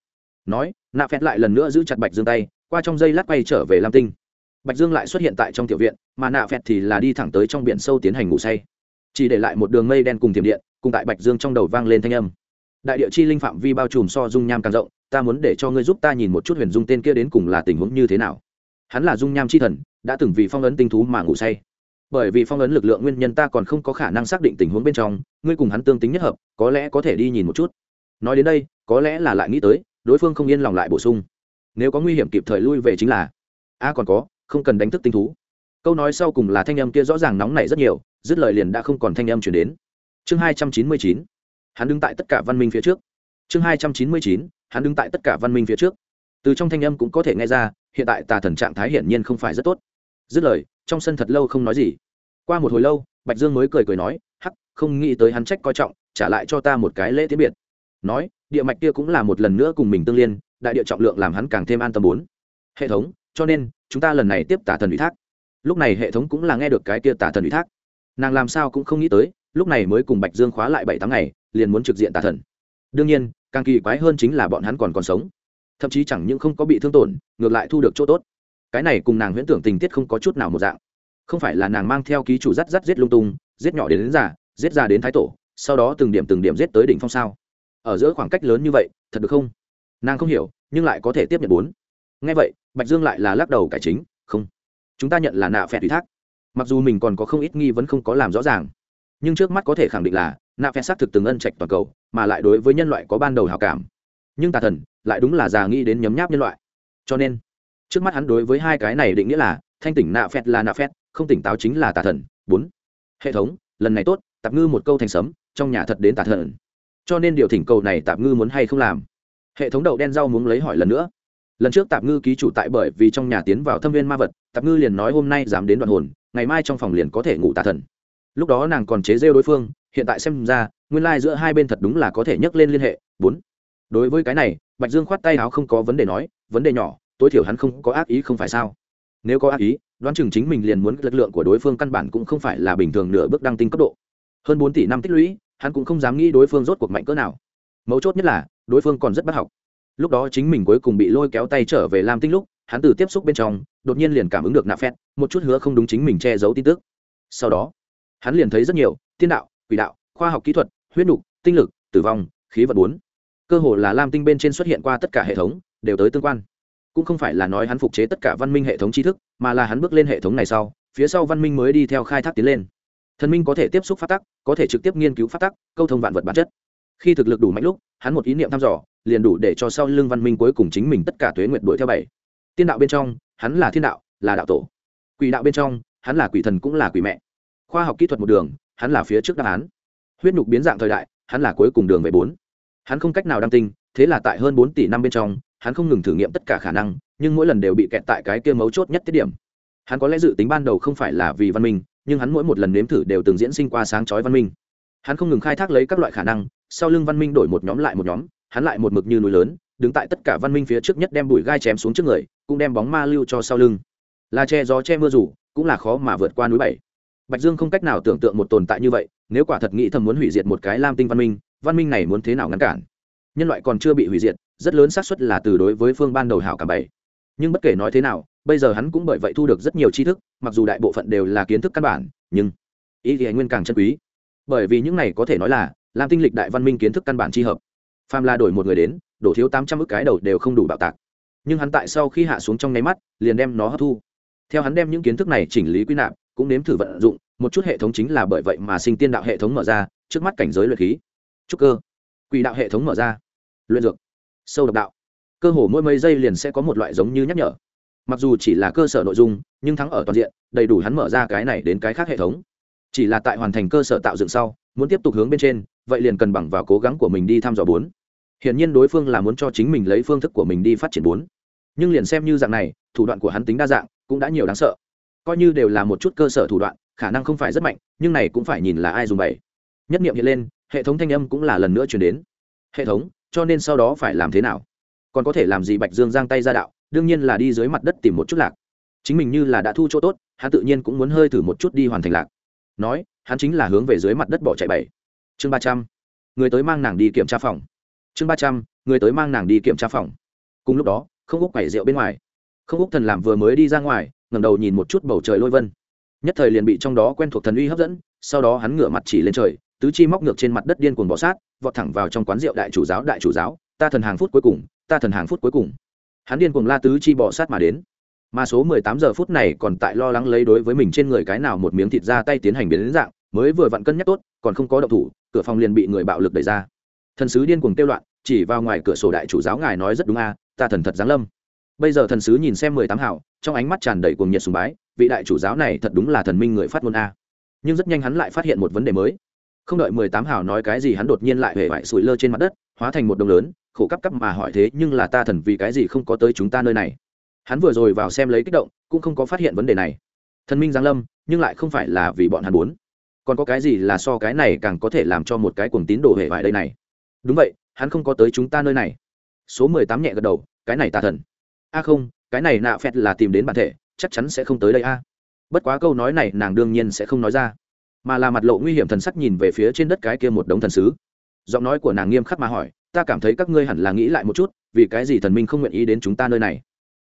Nói, nạ phét lại lần nữa giữ chặt bạch dương tay, qua trong dây lát quay trở về lam tinh. Bạch dương lại xuất hiện tại trong tiểu viện, mà nạ phét thì là đi thẳng tới trong biển sâu tiến hành ngủ say. Chỉ để lại một đường mây đen cùng tiềm điện, cùng tại bạch dương trong đầu vang lên thanh âm. Đại địa chi linh phạm vi bao trùm so dung nham càng rộng, ta muốn để cho ngươi giúp ta nhìn một chút huyền dung tên kia đến cùng là tình huống như thế nào. Hắn là dung nham chi thần, đã từng vì phong ấn tinh thú mà ngủ say bởi vì phong ấn lực lượng nguyên nhân ta còn không có khả năng xác định tình huống bên trong, ngươi cùng hắn tương tính nhất hợp, có lẽ có thể đi nhìn một chút. Nói đến đây, có lẽ là lại nghĩ tới, đối phương không yên lòng lại bổ sung. Nếu có nguy hiểm kịp thời lui về chính là, a à còn có, không cần đánh thức tinh thú. Câu nói sau cùng là thanh âm kia rõ ràng nóng nảy rất nhiều, dứt lời liền đã không còn thanh âm chuyển đến. Chương hai trăm chín mươi chín, hắn đứng tại tất cả văn minh phía trước. Chương hai trăm chín mươi chín, hắn đứng tại tất cả văn minh phía trước. Từ trong thanh âm cũng có thể nghe ra, hiện tại tà thần trạng thái hiển nhiên không phải rất tốt dứt lời, trong sân thật lâu không nói gì. Qua một hồi lâu, bạch dương mới cười cười nói, hắc, không nghĩ tới hắn trách coi trọng, trả lại cho ta một cái lễ tiễn biệt. Nói, địa mạch kia cũng là một lần nữa cùng mình tương liên, đại địa trọng lượng làm hắn càng thêm an tâm bốn. Hệ thống, cho nên, chúng ta lần này tiếp tả thần ủy thác. Lúc này hệ thống cũng là nghe được cái kia tả thần ủy thác. Nàng làm sao cũng không nghĩ tới, lúc này mới cùng bạch dương khóa lại bảy tháng ngày, liền muốn trực diện tả thần. Đương nhiên, càng kỳ quái hơn chính là bọn hắn còn còn sống. Thậm chí chẳng những không có bị thương tổn, ngược lại thu được chỗ tốt cái này cùng nàng huyễn tưởng tình tiết không có chút nào một dạng. Không phải là nàng mang theo ký chủ dắt dắt giết lung tung giết nhỏ đến, đến già giết già đến thái tổ sau đó từng điểm từng điểm giết tới đỉnh phong sao? Ở giữa khoảng cách lớn như vậy thật được không? Nàng không hiểu nhưng lại có thể tiếp nhận bốn. Ngay vậy bạch dương lại là lắc đầu cải chính không. Chúng ta nhận là nạ phẹt ủy thác. Mặc dù mình còn có không ít nghi vẫn không có làm rõ ràng nhưng trước mắt có thể khẳng định là nạ phẹt xác thực từng ân trạch toàn cầu mà lại đối với nhân loại có ban đầu hào cảm. Nhưng tà thần lại đúng là già nghĩ đến nhấm nháp nhân loại. Cho nên trước mắt hắn đối với hai cái này định nghĩa là, thanh tỉnh nạ phẹt là nạ phẹt, không tỉnh táo chính là tà thần. Bốn, hệ thống, lần này tốt, tạp ngư một câu thành sấm, trong nhà thật đến tà thần. Cho nên điều thỉnh cầu này tạp ngư muốn hay không làm? Hệ thống đậu đen rau muốn lấy hỏi lần nữa. Lần trước tạp ngư ký chủ tại bởi vì trong nhà tiến vào thâm viên ma vật, tạp ngư liền nói hôm nay dám đến đoạn hồn, ngày mai trong phòng liền có thể ngủ tà thần. Lúc đó nàng còn chế rêu đối phương, hiện tại xem ra, nguyên lai、like、giữa hai bên thật đúng là có thể nhấc lên liên hệ. Bốn, đối với cái này, bạch dương khoát tay áo không có vấn đề nói, vấn đề nhỏ tối thiểu hắn không có ác ý không phải sao? Nếu có ác ý, đoán chừng chính mình liền muốn lực lượng của đối phương căn bản cũng không phải là bình thường nửa bước đăng tinh cấp độ. Hơn bốn tỷ năm tích lũy, hắn cũng không dám nghĩ đối phương rốt cuộc mạnh cỡ nào. Mấu chốt nhất là, đối phương còn rất bắt học. Lúc đó chính mình cuối cùng bị lôi kéo tay trở về lam tinh lúc, hắn từ tiếp xúc bên trong, đột nhiên liền cảm ứng được nạ phét một chút hứa không đúng chính mình che giấu tin tức. Sau đó, hắn liền thấy rất nhiều, tiên đạo, quỷ đạo, khoa học kỹ thuật, huyết nục, tinh lực, tử vong, khí vật bốn. Cơ hồ là lam tinh bên trên xuất hiện qua tất cả hệ thống, đều tới tương quan cũng không phải là nói hắn phục chế tất cả văn minh hệ thống tri thức, mà là hắn bước lên hệ thống này sau, phía sau văn minh mới đi theo khai thác tiến lên. Thần minh có thể tiếp xúc phát tắc, có thể trực tiếp nghiên cứu phát tắc, câu thông vạn vật bản chất. Khi thực lực đủ mạnh lúc, hắn một ý niệm thăm dò, liền đủ để cho sau lưng văn minh cuối cùng chính mình tất cả tuế nguyện đuổi theo bảy. Tiên đạo bên trong, hắn là thiên đạo, là đạo tổ. Quỷ đạo bên trong, hắn là quỷ thần cũng là quỷ mẹ. Khoa học kỹ thuật một đường, hắn là phía trước đáp án. Huyết nhục biến dạng thời đại, hắn là cuối cùng đường về bốn. Hắn không cách nào đăng tinh, thế là tại hơn bốn tỷ năm bên trong hắn không ngừng thử nghiệm tất cả khả năng, nhưng mỗi lần đều bị kẹt tại cái kia mấu chốt nhất tiết điểm. Hắn có lẽ dự tính ban đầu không phải là vì văn minh, nhưng hắn mỗi một lần nếm thử đều từng diễn sinh qua sáng chói văn minh. Hắn không ngừng khai thác lấy các loại khả năng, sau lưng văn minh đổi một nhóm lại một nhóm, hắn lại một mực như núi lớn, đứng tại tất cả văn minh phía trước nhất đem bụi gai chém xuống trước người, cũng đem bóng ma lưu cho sau lưng. Là che gió che mưa rủ, cũng là khó mà vượt qua núi bảy. Bạch dương không cách nào tưởng tượng một tồn tại như vậy, nếu quả thật nghĩ thầm muốn hủy diệt một cái lam tinh văn minh văn minh này muốn thế nào ngăn cản? Nhân loại còn chưa bị hủy diệt rất lớn xác suất là từ đối với phương ban đầu hảo cả bảy. Nhưng bất kể nói thế nào, bây giờ hắn cũng bởi vậy thu được rất nhiều tri thức, mặc dù đại bộ phận đều là kiến thức căn bản, nhưng ý thì anh nguyên càng chân quý. Bởi vì những này có thể nói là làm tinh lịch đại văn minh kiến thức căn bản tri hợp. Phàm là đổi một người đến, đổ thiếu tám trăm ức cái đầu đều không đủ bạo tạc. Nhưng hắn tại sau khi hạ xuống trong nháy mắt, liền đem nó hấp thu. Theo hắn đem những kiến thức này chỉnh lý quy nạp, cũng nếm thử vận dụng, một chút hệ thống chính là bởi vậy mà sinh tiên đạo hệ thống mở ra, trước mắt cảnh giới luyện khí. Trúc cơ. Quỷ đạo hệ thống mở ra. Luyện dược sâu độc đạo. Cơ hồ mỗi mấy giây liền sẽ có một loại giống như nhắc nhở. Mặc dù chỉ là cơ sở nội dung, nhưng thắng ở toàn diện, đầy đủ hắn mở ra cái này đến cái khác hệ thống. Chỉ là tại hoàn thành cơ sở tạo dựng sau, muốn tiếp tục hướng bên trên, vậy liền cần bằng vào cố gắng của mình đi thăm dò bốn. Hiển nhiên đối phương là muốn cho chính mình lấy phương thức của mình đi phát triển bốn. Nhưng liền xem như dạng này, thủ đoạn của hắn tính đa dạng, cũng đã nhiều đáng sợ. Coi như đều là một chút cơ sở thủ đoạn, khả năng không phải rất mạnh, nhưng này cũng phải nhìn là ai dùng bày nhất nghiệm hiện lên, hệ thống thanh âm cũng là lần nữa chuyển đến. Hệ thống cho nên sau đó phải làm thế nào? Còn có thể làm gì bạch dương giang tay ra đạo, đương nhiên là đi dưới mặt đất tìm một chút lạc. Chính mình như là đã thu chỗ tốt, hắn tự nhiên cũng muốn hơi thử một chút đi hoàn thành lạc. Nói, hắn chính là hướng về dưới mặt đất bỏ chạy bảy. Chương ba trăm. Người tới mang nàng đi kiểm tra phòng. Chương ba trăm, người tới mang nàng đi kiểm tra phòng. Cùng lúc đó, không úc quẩy rượu bên ngoài. Không úc thần làm vừa mới đi ra ngoài ngầm đầu nhìn một chút bầu trời lôi vân. Nhất thời liền bị trong đó quen thuộc thần uy hấp dẫn, sau đó hắn ngửa mặt chỉ lên trời tứ chi móc ngược trên mặt đất điên cuồng bọ sát, vọt thẳng vào trong quán rượu đại chủ giáo, đại chủ giáo, ta thần hàng phút cuối cùng, ta thần hàng phút cuối cùng. Hắn điên cuồng la tứ chi bọ sát mà đến. Mà số mười tám giờ phút này còn tại lo lắng lấy đối với mình trên người cái nào một miếng thịt ra tay tiến hành biến đến dạng, mới vừa vặn cân nhắc tốt, còn không có động thủ, cửa phòng liền bị người bạo lực đẩy ra. Thần sứ điên cuồng tiêu loạn, chỉ vào ngoài cửa sổ đại chủ giáo ngài nói rất đúng a, ta thần thật giáng lâm. Bây giờ thần sứ nhìn xem mười tám hảo, trong ánh mắt tràn đầy cuồng nhiệt sùng bái, vị đại chủ giáo này thật đúng là thần minh người phát ngôn a. Nhưng rất nhanh hắn lại phát hiện một vấn đề mới không đợi mười tám hào nói cái gì hắn đột nhiên lại hề vải sủi lơ trên mặt đất, hóa thành một đồng lớn, khổ cấp cấp mà hỏi thế, nhưng là ta thần vì cái gì không có tới chúng ta nơi này? Hắn vừa rồi vào xem lấy kích động, cũng không có phát hiện vấn đề này. Thần minh giáng lâm, nhưng lại không phải là vì bọn hắn muốn. Còn có cái gì là so cái này càng có thể làm cho một cái cuồng tín đồ hệ vải đây này? Đúng vậy, hắn không có tới chúng ta nơi này. Số mười tám nhẹ gật đầu, cái này tà thần. A không, cái này nạ phẹt là tìm đến bản thể, chắc chắn sẽ không tới đây a. Bất quá câu nói này nàng đương nhiên sẽ không nói ra mà là mặt lộ nguy hiểm thần sắc nhìn về phía trên đất cái kia một đống thần sứ. Giọng nói của nàng nghiêm khắc mà hỏi, ta cảm thấy các ngươi hẳn là nghĩ lại một chút, vì cái gì thần minh không nguyện ý đến chúng ta nơi này?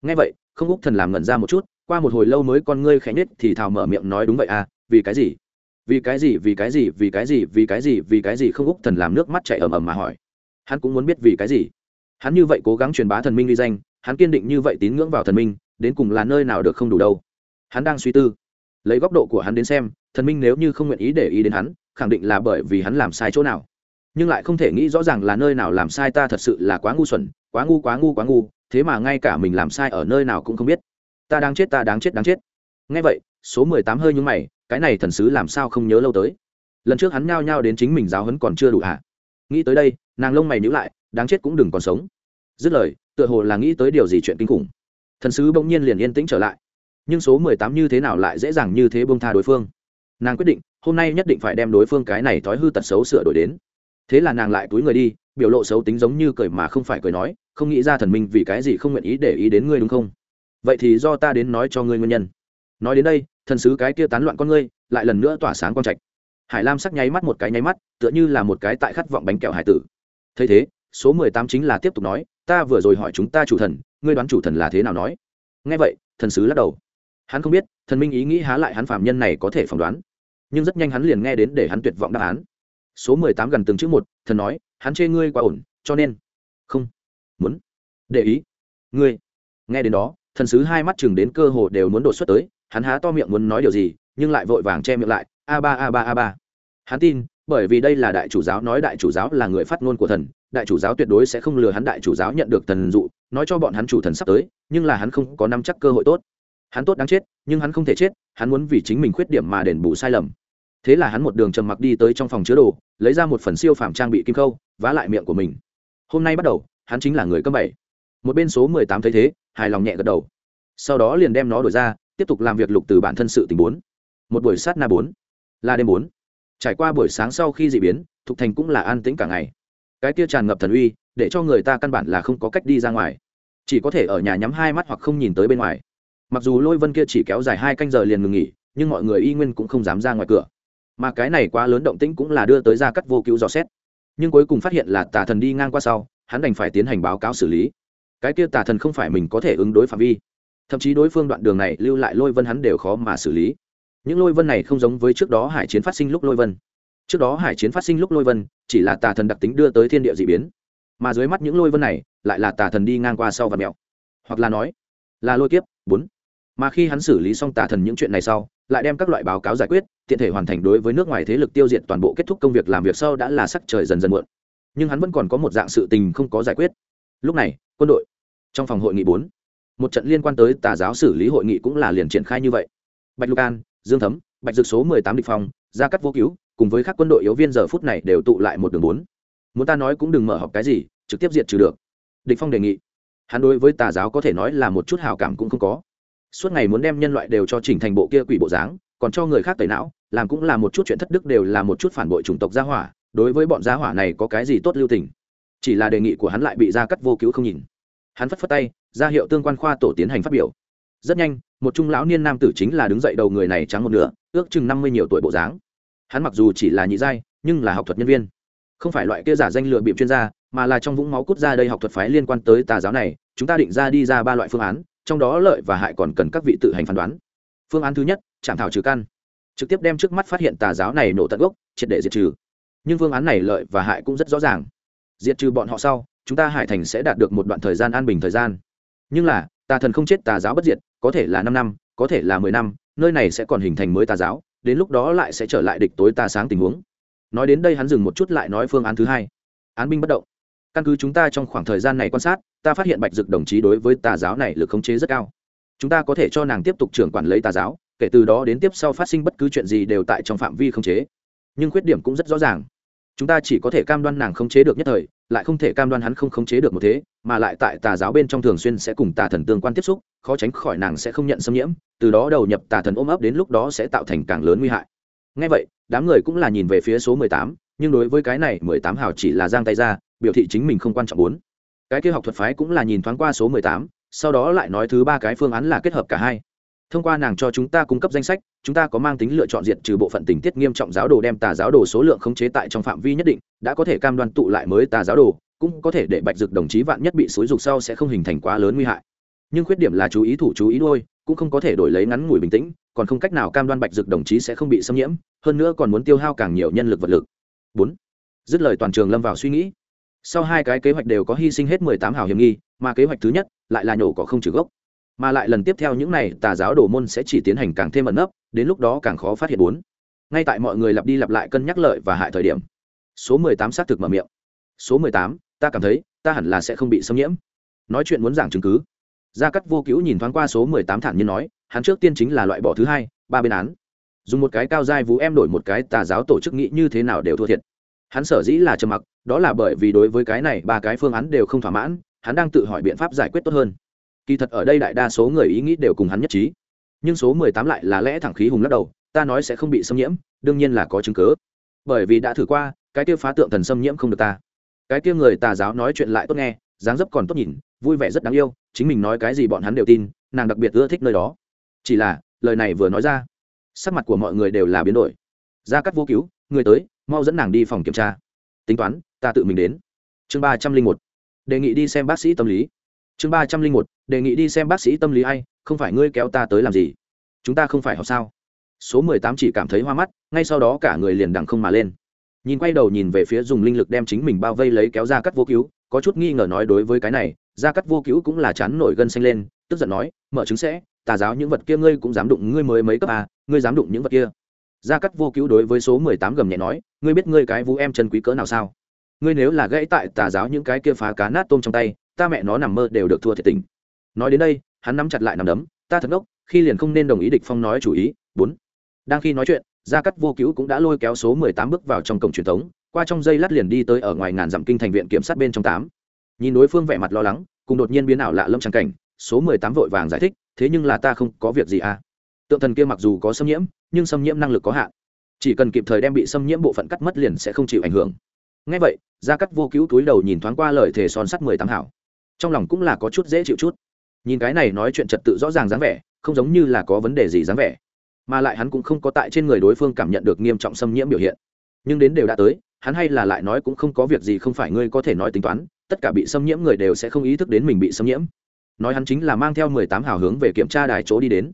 Ngay vậy, không úc thần làm ngẩn ra một chút, qua một hồi lâu mới con ngươi khẽ nhất thì thào mở miệng nói đúng vậy à vì cái gì? Vì cái gì, vì cái gì, vì cái gì, vì cái gì, vì cái gì không úc thần làm nước mắt chảy ầm ầm mà hỏi. Hắn cũng muốn biết vì cái gì. Hắn như vậy cố gắng truyền bá thần minh uy danh, hắn kiên định như vậy tín ngưỡng vào thần minh, đến cùng là nơi nào được không đủ đâu. Hắn đang suy tư lấy góc độ của hắn đến xem, thần minh nếu như không nguyện ý để ý đến hắn, khẳng định là bởi vì hắn làm sai chỗ nào. Nhưng lại không thể nghĩ rõ ràng là nơi nào làm sai ta thật sự là quá ngu xuẩn, quá ngu quá ngu quá ngu, thế mà ngay cả mình làm sai ở nơi nào cũng không biết. Ta đang chết, ta đáng chết đáng chết. Ngay vậy, số mười tám hơi nhúng mày, cái này thần sứ làm sao không nhớ lâu tới? Lần trước hắn nhao nhao đến chính mình giáo hấn còn chưa đủ hả? Nghĩ tới đây, nàng lông mày nhữ lại, đáng chết cũng đừng còn sống. Dứt lời, tựa hồ là nghĩ tới điều gì chuyện kinh khủng. Thần sứ bỗng nhiên liền yên tĩnh trở lại nhưng số mười tám như thế nào lại dễ dàng như thế bông tha đối phương? Nàng quyết định, hôm nay nhất định phải đem đối phương cái này thói hư tật xấu sửa đổi đến. Thế là nàng lại túi người đi, biểu lộ xấu tính giống như cười mà không phải cười nói, không nghĩ ra thần minh vì cái gì không nguyện ý để ý đến ngươi đúng không? Vậy thì do ta đến nói cho ngươi nguyên nhân. Nói đến đây, thần sứ cái kia tán loạn con ngươi, lại lần nữa tỏa sáng con trạch. Hải lam sắc nháy mắt một cái nháy mắt, tựa như là một cái tại khát vọng bánh kẹo hải tử. Thấy thế, số mười tám chính là tiếp tục nói, ta vừa rồi hỏi chúng ta chủ thần, ngươi đoán chủ thần là thế nào? Nói. Nghe vậy, thần sứ lắc đầu hắn không biết, thần minh ý nghĩ há lại hắn phạm nhân này có thể phỏng đoán. Nhưng rất nhanh hắn liền nghe đến để hắn tuyệt vọng đáp án. Số mười tám gần từng chữ một, thần nói, hắn chê ngươi quá ổn, cho nên không muốn để ý ngươi. Nghe đến đó, thần sứ hai mắt chừng đến cơ hồ đều muốn đột xuất tới, hắn há to miệng muốn nói điều gì, nhưng lại vội vàng che miệng lại, a ba a ba a ba. Hắn tin, bởi vì đây là đại chủ giáo nói đại chủ giáo là người phát ngôn của thần, đại chủ giáo tuyệt đối sẽ không lừa hắn đại chủ giáo nhận được thần dụ, nói cho bọn hắn chủ thần sắp tới, nhưng là hắn không có nắm chắc cơ hội tốt hắn tốt đáng chết, nhưng hắn không thể chết, hắn muốn vì chính mình khuyết điểm mà đền bù sai lầm. Thế là hắn một đường trầm mặc đi tới trong phòng chứa đồ, lấy ra một phần siêu phẩm trang bị kim khâu, vá lại miệng của mình. Hôm nay bắt đầu, hắn chính là người cấp bảy một bên số mười tám thấy thế, hài lòng nhẹ gật đầu. Sau đó liền đem nó đổi ra, tiếp tục làm việc lục từ bản thân sự tình bốn. Một buổi sát na bốn. Là đêm bốn. Trải qua buổi sáng sau khi dị biến, thục thành cũng là an tĩnh cả ngày. Cái kia tràn ngập thần uy, để cho người ta căn bản là không có cách đi ra ngoài. Chỉ có thể ở nhà nhắm hai mắt hoặc không nhìn tới bên ngoài mặc dù lôi vân kia chỉ kéo dài hai canh giờ liền ngừng nghỉ, nhưng mọi người y nguyên cũng không dám ra ngoài cửa. Mà cái này quá lớn động tĩnh cũng là đưa tới ra cắt vô cứu dò xét. Nhưng cuối cùng phát hiện là tà thần đi ngang qua sau, hắn đành phải tiến hành báo cáo xử lý. Cái kia tà thần không phải mình có thể ứng đối phạm vi. Thậm chí đối phương đoạn đường này lưu lại lôi vân hắn đều khó mà xử lý. Những lôi vân này không giống với trước đó hải chiến phát sinh lúc lôi vân. Trước đó hải chiến phát sinh lúc lôi vân, chỉ là tà thần đặc tính đưa tới thiên địa d ị biến. Mà dưới mắt những lôi vân này, lại là tà thần đi ngang qua sau và mẹo. Hoặc là nói, là lôi kiếp, bốn mà khi hắn xử lý xong tà thần những chuyện này sau, lại đem các loại báo cáo giải quyết, tiện thể hoàn thành đối với nước ngoài thế lực tiêu diệt toàn bộ kết thúc công việc làm việc sau đã là sắc trời dần dần muộn. Nhưng hắn vẫn còn có một dạng sự tình không có giải quyết. Lúc này, quân đội, trong phòng hội nghị bốn, một trận liên quan tới tà giáo xử lý hội nghị cũng là liền triển khai như vậy. Bạch lục an, dương thấm, bạch dược số mười tám địch phòng, gia cắt vô cứu, cùng với các quân đội yếu viên giờ phút này đều tụ lại một đường bốn. Muốn ta nói cũng đừng mở họp cái gì, trực tiếp diệt trừ được. Địch phong đề nghị. Hắn đối với tà giáo có thể nói là một chút hào cảm cũng không có suốt ngày muốn đem nhân loại đều cho chỉnh thành bộ kia quỷ bộ dáng, còn cho người khác tẩy não, làm cũng là một chút chuyện thất đức đều là một chút phản bội chủng tộc gia hỏa, đối với bọn gia hỏa này có cái gì tốt lưu tình. Chỉ là đề nghị của hắn lại bị gia cắt vô cứu không nhìn. Hắn phất phất tay, ra hiệu tương quan khoa tổ tiến hành phát biểu. Rất nhanh, một trung lão niên nam tử chính là đứng dậy đầu người này trắng một nửa, ước chừng năm mươi nhiều tuổi bộ dáng. Hắn mặc dù chỉ là nhị giai, nhưng là học thuật nhân viên. Không phải loại kia giả danh lựa bịp chuyên gia, mà là trong vũng máu cút ra đây học thuật phái liên quan tới tà giáo này, chúng ta định ra đi ra ba loại phương án trong đó lợi và hại còn cần các vị tự hành phán đoán. Phương án thứ nhất, chạm thảo trừ căn. Trực tiếp đem trước mắt phát hiện tà giáo này nổ tận gốc, triệt để diệt trừ. Nhưng phương án này lợi và hại cũng rất rõ ràng. Diệt trừ bọn họ sau, chúng ta hải thành sẽ đạt được một đoạn thời gian an bình thời gian. Nhưng là, tà thần không chết tà giáo bất diệt, có thể là năm năm, có thể là mười năm, nơi này sẽ còn hình thành mới tà giáo, đến lúc đó lại sẽ trở lại địch tối ta sáng tình huống. Nói đến đây hắn dừng một chút lại nói phương án thứ hai. Án binh bất động. Căn cứ chúng ta trong khoảng thời gian này quan sát ta phát hiện bạch dực đồng chí đối với tà giáo này lực khống chế rất cao. Chúng ta có thể cho nàng tiếp tục trưởng quản lấy tà giáo, kể từ đó đến tiếp sau phát sinh bất cứ chuyện gì đều tại trong phạm vi khống chế. Nhưng khuyết điểm cũng rất rõ ràng. Chúng ta chỉ có thể cam đoan nàng khống chế được nhất thời, lại không thể cam đoan hắn không khống chế được một thế, mà lại tại tà giáo bên trong thường xuyên sẽ cùng tà thần tương quan tiếp xúc, khó tránh khỏi nàng sẽ không nhận xâm nhiễm, từ đó đầu nhập tà thần ôm ấp đến lúc đó sẽ tạo thành càng lớn nguy hại. Ngay vậy, đám người cũng là nhìn về phía số mười tám, nhưng đối với cái này mười tám hào chỉ là giang tay ra, biểu thị chính mình không quan trọng bốn cái kia học thuật phái cũng là nhìn thoáng qua số mười tám, sau đó lại nói thứ ba cái phương án là kết hợp cả hai. Thông qua nàng cho chúng ta cung cấp danh sách, chúng ta có mang tính lựa chọn diện trừ bộ phận tình tiết nghiêm trọng giáo đồ đem tà giáo đồ số lượng khống chế tại trong phạm vi nhất định, đã có thể cam đoan tụ lại mới tà giáo đồ, cũng có thể để bạch dực đồng chí vạn nhất bị xúi dục sau sẽ không hình thành quá lớn nguy hại. Nhưng khuyết điểm là chú ý thủ chú ý đôi cũng không có thể đổi lấy ngắn ngủi bình tĩnh, còn không cách nào cam đoan bạch dực đồng chí sẽ không bị xâm nhiễm, hơn nữa còn muốn tiêu hao càng nhiều nhân lực vật lực. Bốn. Dứt lời toàn trường lâm vào suy nghĩ sau hai cái kế hoạch đều có hy sinh hết mười tám hào hiểm nghi, mà kế hoạch thứ nhất lại là nhổ cỏ không trừ gốc. Mà lại lần tiếp theo những này tà giáo đồ môn sẽ chỉ tiến hành càng thêm ẩn nấp, đến lúc đó càng khó phát hiện bốn. Ngay tại mọi người lặp đi lặp lại cân nhắc lợi và hại thời điểm, số mười tám xác thực mở miệng. Số mười tám, ta cảm thấy, ta hẳn là sẽ không bị xâm nhiễm. Nói chuyện muốn giảng chứng cứ. Gia cắt vô cứu nhìn thoáng qua số mười tám thản nhiên nói, hắn trước tiên chính là loại bỏ thứ hai, ba bên án. Dùng một cái cao dai vũ em đổi một cái tà giáo tổ chức nghĩ như thế nào đều thua thiệt hắn sở dĩ là trầm mặc, đó là bởi vì đối với cái này ba cái phương án đều không thỏa mãn, hắn đang tự hỏi biện pháp giải quyết tốt hơn. Kỳ thật ở đây đại đa số người ý nghĩ đều cùng hắn nhất trí. Nhưng số mười tám lại là lẽ thẳng khí hùng lắc đầu, ta nói sẽ không bị xâm nhiễm, đương nhiên là có chứng cớ bởi vì đã thử qua, cái tiêu phá tượng thần xâm nhiễm không được ta. Cái tiêu người tà giáo nói chuyện lại tốt nghe, dáng dấp còn tốt nhìn, vui vẻ rất đáng yêu, chính mình nói cái gì bọn hắn đều tin, nàng đặc biệt ưa thích nơi đó. Chỉ là, lời này vừa nói ra, sắc mặt của mọi người đều là biến đổi. Gia cắt vô cứu, người tới mau dẫn nàng đi phòng kiểm tra. Tính toán, ta tự mình đến. Chương ba trăm linh một. Đề nghị đi xem bác sĩ tâm lý. Chương ba trăm linh một. Đề nghị đi xem bác sĩ tâm lý hay không phải ngươi kéo ta tới làm gì? Chúng ta không phải học sao? Số mười tám chỉ cảm thấy hoa mắt, ngay sau đó cả người liền đằng không mà lên. Nhìn quay đầu nhìn về phía dùng linh lực đem chính mình bao vây lấy kéo ra cắt vô cứu, có chút nghi ngờ nói đối với cái này, ra cắt vô cứu cũng là chán nổi gân xanh lên, tức giận nói, mở chứng sẽ, tà giáo những vật kia ngươi cũng dám đụng ngươi mới mấy cấp à ngươi dám đụng những vật kia gia cắt vô cứu đối với số mười tám gầm nhẹ nói, ngươi biết ngươi cái vũ em chân quý cỡ nào sao? Ngươi nếu là gãy tại tà giáo những cái kia phá cá nát tôm trong tay, ta mẹ nó nằm mơ đều được thua thiệt tình. Nói đến đây, hắn nắm chặt lại nằm đấm, ta thật ngốc, khi liền không nên đồng ý địch phong nói chủ ý. Bốn. Đang khi nói chuyện, gia cắt vô cứu cũng đã lôi kéo số mười tám bước vào trong cổng truyền thống, qua trong dây lát liền đi tới ở ngoài ngàn dặm kinh thành viện kiểm sát bên trong tám. Nhìn đối phương vẻ mặt lo lắng, cùng đột nhiên biến ảo lạ lâm trắng cảnh, số mười tám vội vàng giải thích, thế nhưng là ta không có việc gì à. Tượng thần kia mặc dù có xâm nhiễm nhưng xâm nhiễm năng lực có hạn. Chỉ cần kịp thời đem bị xâm nhiễm bộ phận cắt mất liền sẽ không chịu ảnh hưởng. Ngay vậy, gia cắt vô cứu túi đầu nhìn thoáng qua lời thề son sắt mười tám hảo. Trong lòng cũng là có chút dễ chịu chút. Nhìn cái này nói chuyện trật tự rõ ràng dáng vẻ, không giống như là có vấn đề gì dáng vẻ. Mà lại hắn cũng không có tại trên người đối phương cảm nhận được nghiêm trọng xâm nhiễm biểu hiện. Nhưng đến đều đã tới, hắn hay là lại nói cũng không có việc gì không phải ngươi có thể nói tính toán, tất cả bị xâm nhiễm người đều sẽ không ý thức đến mình bị xâm nhiễm. Nói hắn chính là mang theo mười tám hào hướng về kiểm tra đài chỗ đi đến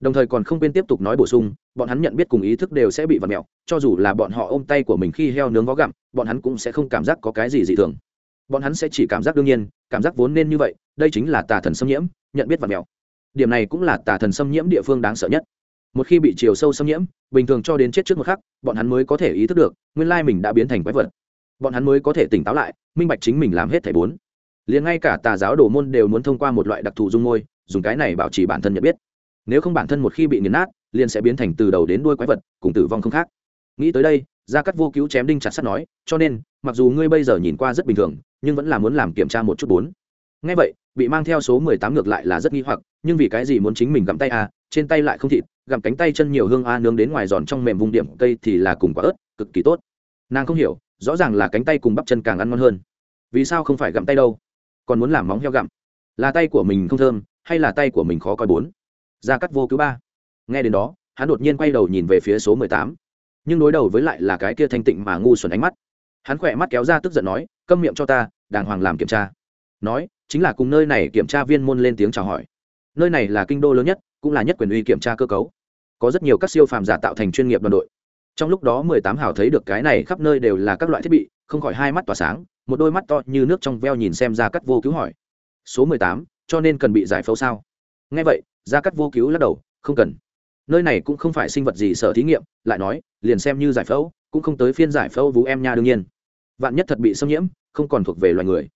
đồng thời còn không quên tiếp tục nói bổ sung, bọn hắn nhận biết cùng ý thức đều sẽ bị vật mẹo cho dù là bọn họ ôm tay của mình khi heo nướng vó gặm, bọn hắn cũng sẽ không cảm giác có cái gì dị thường. Bọn hắn sẽ chỉ cảm giác đương nhiên, cảm giác vốn nên như vậy, đây chính là tà thần xâm nhiễm, nhận biết vật mẹo điểm này cũng là tà thần xâm nhiễm địa phương đáng sợ nhất. Một khi bị chiều sâu xâm nhiễm, bình thường cho đến chết trước một khắc, bọn hắn mới có thể ý thức được, nguyên lai mình đã biến thành quái vật. Bọn hắn mới có thể tỉnh táo lại, minh bạch chính mình làm hết thẻ bốn. Liền ngay cả tà giáo đồ môn đều muốn thông qua một loại đặc thù dung môi, dùng cái này bảo trì bản thân nhận biết nếu không bản thân một khi bị nghiền nát, liền sẽ biến thành từ đầu đến đuôi quái vật, cùng tử vong không khác. Nghĩ tới đây, gia cắt vô cứu chém đinh chặt sắt nói, cho nên, mặc dù ngươi bây giờ nhìn qua rất bình thường, nhưng vẫn là muốn làm kiểm tra một chút bốn. Ngay vậy, bị mang theo số mười tám ngược lại là rất nghi hoặc, nhưng vì cái gì muốn chính mình gặm tay a trên tay lại không thịt, gặm cánh tay chân nhiều hương a nướng đến ngoài giòn trong mềm vùng điểm cây thì là cùng quả ớt, cực kỳ tốt. Nàng không hiểu, rõ ràng là cánh tay cùng bắp chân càng ăn ngon hơn. Vì sao không phải gặm tay đâu? Còn muốn làm móng heo gặm? Là tay của mình không thơm, hay là tay của mình khó coi bốn? Gia cắt vô cứu ba. Nghe đến đó, hắn đột nhiên quay đầu nhìn về phía số mười tám. Nhưng đối đầu với lại là cái kia thanh tịnh mà ngu xuẩn ánh mắt. Hắn khỏe mắt kéo ra tức giận nói, câm miệng cho ta, đàng hoàng làm kiểm tra. Nói, chính là cùng nơi này kiểm tra viên môn lên tiếng chào hỏi. Nơi này là kinh đô lớn nhất, cũng là nhất quyền uy kiểm tra cơ cấu. Có rất nhiều các siêu phàm giả tạo thành chuyên nghiệp đoàn đội. Trong lúc đó mười tám hào thấy được cái này khắp nơi đều là các loại thiết bị, không khỏi hai mắt tỏa sáng, một đôi mắt to như nước trong veo nhìn xem ra cắt vô cứu hỏi. Số mười tám, cho nên cần bị giải phẫu sao? Nghe vậy gia cắt vô cứu lắc đầu, không cần. Nơi này cũng không phải sinh vật gì sở thí nghiệm, lại nói, liền xem như giải phẫu, cũng không tới phiên giải phẫu vú em nha đương nhiên. Vạn nhất thật bị xâm nhiễm, không còn thuộc về loài người.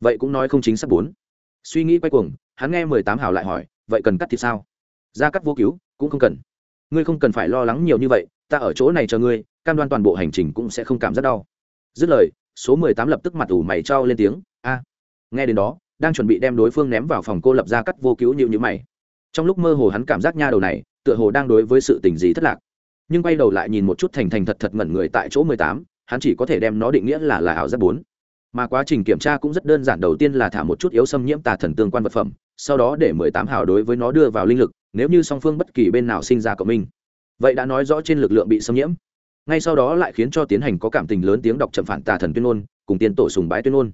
Vậy cũng nói không chính xác bốn. Suy nghĩ quay cuồng, hắn nghe mười tám hào lại hỏi, vậy cần cắt thì sao? Gia cắt vô cứu, cũng không cần. Ngươi không cần phải lo lắng nhiều như vậy, ta ở chỗ này chờ ngươi, cam đoan toàn bộ hành trình cũng sẽ không cảm giác đau. Dứt lời, số mười tám lập tức mặt ủ mày trao lên tiếng, a. Nghe đến đó, đang chuẩn bị đem đối phương ném vào phòng cô lập ra cắt vô cứu nhịu như mày trong lúc mơ hồ hắn cảm giác nha đầu này, tựa hồ đang đối với sự tình gì thất lạc. Nhưng quay đầu lại nhìn một chút thành thành thật thật ngẩn người tại chỗ mười tám, hắn chỉ có thể đem nó định nghĩa là là ảo giác bốn. Mà quá trình kiểm tra cũng rất đơn giản, đầu tiên là thả một chút yếu xâm nhiễm tà thần tương quan vật phẩm, sau đó để mười tám hào đối với nó đưa vào linh lực, nếu như song phương bất kỳ bên nào sinh ra cộng minh. Vậy đã nói rõ trên lực lượng bị xâm nhiễm. Ngay sau đó lại khiến cho tiến hành có cảm tình lớn tiếng đọc chậm phản tà thần tuyên ngôn, cùng tiên tổ sùng bái tuyên ngôn.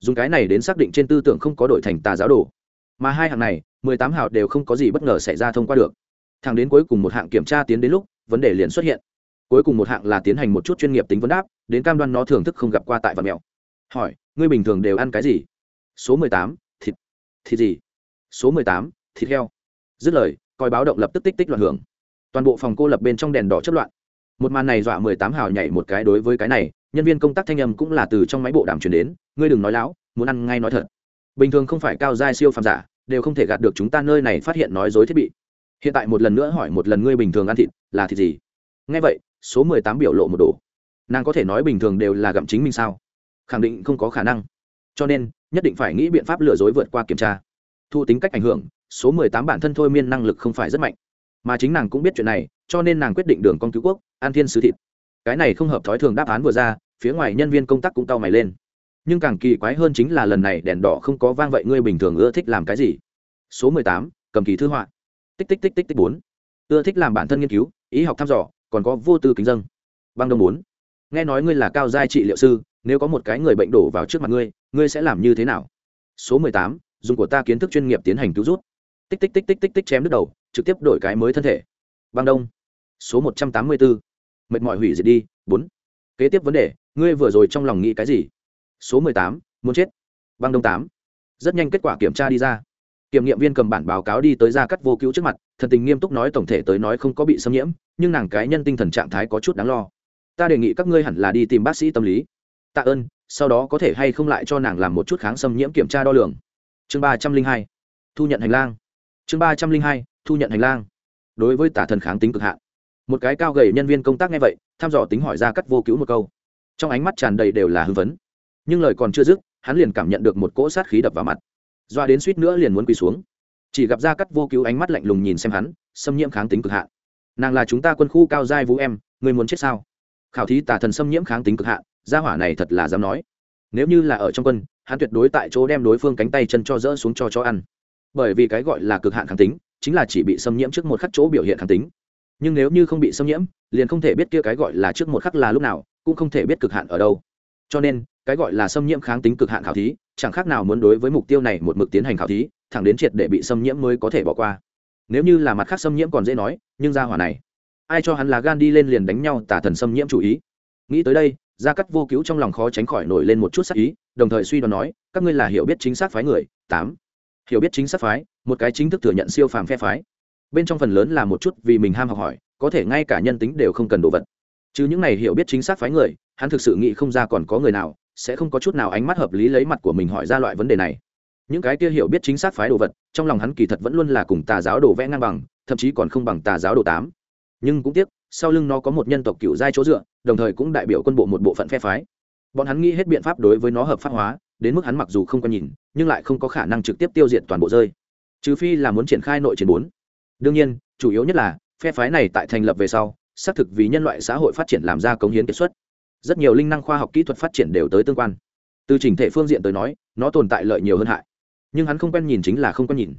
Dùng cái này đến xác định trên tư tưởng không có đổi thành tà giáo đồ. Mà hai hạng này mười tám hào đều không có gì bất ngờ xảy ra thông qua được. Thẳng đến cuối cùng một hạng kiểm tra tiến đến lúc, vấn đề liền xuất hiện. Cuối cùng một hạng là tiến hành một chút chuyên nghiệp tính vấn đáp, đến cam đoan nó thưởng thức không gặp qua tại vật mèo hỏi, ngươi bình thường đều ăn cái gì? Số mười tám, thịt. Thịt gì? Số mười tám, thịt heo. Dứt lời, coi báo động lập tức tích tích loạn hưởng. Toàn bộ phòng cô lập bên trong đèn đỏ chất loạn. Một màn này dọa mười tám hào nhảy một cái đối với cái này, nhân viên công tác thanh âm cũng là từ trong máy bộ đàm truyền đến, ngươi đừng nói láo, muốn ăn ngay nói thật. Bình thường không phải cao giai siêu phàm giả đều không thể gạt được chúng ta nơi này phát hiện nói dối thiết bị. Hiện tại một lần nữa hỏi một lần ngươi bình thường ăn thịt là thịt gì? Ngay vậy, số mười tám biểu lộ một đồ nàng có thể nói bình thường đều là gặm chính mình sao? Khẳng định không có khả năng. Cho nên, nhất định phải nghĩ biện pháp lừa dối vượt qua kiểm tra. Thu tính cách ảnh hưởng, số mười tám bản thân thôi miên năng lực không phải rất mạnh. Mà chính nàng cũng biết chuyện này, cho nên nàng quyết định đường con cứu quốc, an thiên sứ thịt. Cái này không hợp thói thường đáp án vừa ra, phía ngoài nhân viên công tác cũng cau mày lên nhưng càng kỳ quái hơn chính là lần này đèn đỏ không có vang vậy ngươi bình thường ưa thích làm cái gì? Số mười tám, cầm kỳ thư họa. Tích tích tích tích tích bốn. Ưa thích làm bản thân nghiên cứu, ý học thăm dò, còn có vô tư kính dân băng đông bốn. Nghe nói ngươi là cao giai trị liệu sư, nếu có một cái người bệnh đổ vào trước mặt ngươi ngươi sẽ làm như thế nào? Số mười tám, dùng của ta kiến thức chuyên nghiệp tiến hành cứu rút. Tích tích tích tích tích tích chém đứt đầu, trực tiếp đổi cái mới thân thể. Băng đông. Số một trăm tám mươi bốn. Mệt mỏi hủy diệt đi, bốn. Kế tiếp vấn đề, ngươi vừa rồi trong lòng nghĩ cái gì? Số mười tám, muốn chết. Băng đông tám. Rất nhanh kết quả kiểm tra đi ra. Kiểm nghiệm viên cầm bản báo cáo đi tới gia cắt vô cứu trước mặt, thần tình nghiêm túc nói tổng thể tới nói không có bị xâm nhiễm, nhưng nàng cái nhân tinh thần trạng thái có chút đáng lo. Ta đề nghị các ngươi hẳn là đi tìm bác sĩ tâm lý. Tạ ơn, sau đó có thể hay không lại cho nàng làm một chút kháng xâm nhiễm kiểm tra đo lường. Chương ba trăm linh hai. Thu nhận hành lang. Chương ba trăm linh hai, thu nhận hành lang. Đối với tả thần kháng tính cực hạn, một cái cao gầy nhân viên công tác nghe vậy, thăm dò tính hỏi ra cắt vô cứu một câu. Trong ánh mắt tràn đầy đều là hưng phấn nhưng lời còn chưa dứt, hắn liền cảm nhận được một cỗ sát khí đập vào mặt. Doa đến suýt nữa liền muốn quỳ xuống. Chỉ gặp ra cắt vô cứu ánh mắt lạnh lùng nhìn xem hắn, xâm nhiễm kháng tính cực hạn. Nàng là chúng ta quân khu cao giai vũ em, người muốn chết sao? Khảo thí tả thần xâm nhiễm kháng tính cực hạn, gia hỏa này thật là dám nói. Nếu như là ở trong quân, hắn tuyệt đối tại chỗ đem đối phương cánh tay chân cho dỡ xuống cho cho ăn. Bởi vì cái gọi là cực hạn kháng tính, chính là chỉ bị xâm nhiễm trước một khắc chỗ biểu hiện kháng tính. Nhưng nếu như không bị xâm nhiễm, liền không thể biết kia cái gọi là trước một khắc là lúc nào, cũng không thể biết cực hạn ở đâu. Cho nên cái gọi là xâm nhiễm kháng tính cực hạn khảo thí, chẳng khác nào muốn đối với mục tiêu này một mực tiến hành khảo thí, thẳng đến triệt để bị xâm nhiễm mới có thể bỏ qua. Nếu như là mặt khác xâm nhiễm còn dễ nói, nhưng ra hỏa này, ai cho hắn là gan đi lên liền đánh nhau tả thần xâm nhiễm chủ ý. Nghĩ tới đây, gia cắt vô cứu trong lòng khó tránh khỏi nổi lên một chút sắc ý, đồng thời suy đoán nói, các ngươi là hiểu biết chính xác phái người, tám. Hiểu biết chính xác phái, một cái chính thức thừa nhận siêu phàm phe phái. Bên trong phần lớn là một chút vì mình ham học hỏi, có thể ngay cả nhân tính đều không cần đồ vật. Chứ những này hiểu biết chính xác phái người, hắn thực sự nghĩ không ra còn có người nào sẽ không có chút nào ánh mắt hợp lý lấy mặt của mình hỏi ra loại vấn đề này. Những cái kia hiểu biết chính xác phái đồ vật, trong lòng hắn kỳ thật vẫn luôn là cùng tà giáo đồ vẽ ngang bằng, thậm chí còn không bằng tà giáo đồ tám. Nhưng cũng tiếc, sau lưng nó có một nhân tộc cựu giai chỗ dựa, đồng thời cũng đại biểu quân bộ một bộ phận phe phái. Bọn hắn nghĩ hết biện pháp đối với nó hợp pháp hóa, đến mức hắn mặc dù không có nhìn, nhưng lại không có khả năng trực tiếp tiêu diệt toàn bộ rơi. Trừ phi là muốn triển khai nội chiến bốn. Đương nhiên, chủ yếu nhất là, phe phái này tại thành lập về sau, xác thực vì nhân loại xã hội phát triển làm ra cống hiến kiệt xuất rất nhiều linh năng khoa học kỹ thuật phát triển đều tới tương quan. Từ trình thể phương diện tới nói, nó tồn tại lợi nhiều hơn hại. Nhưng hắn không quen nhìn chính là không quen nhìn.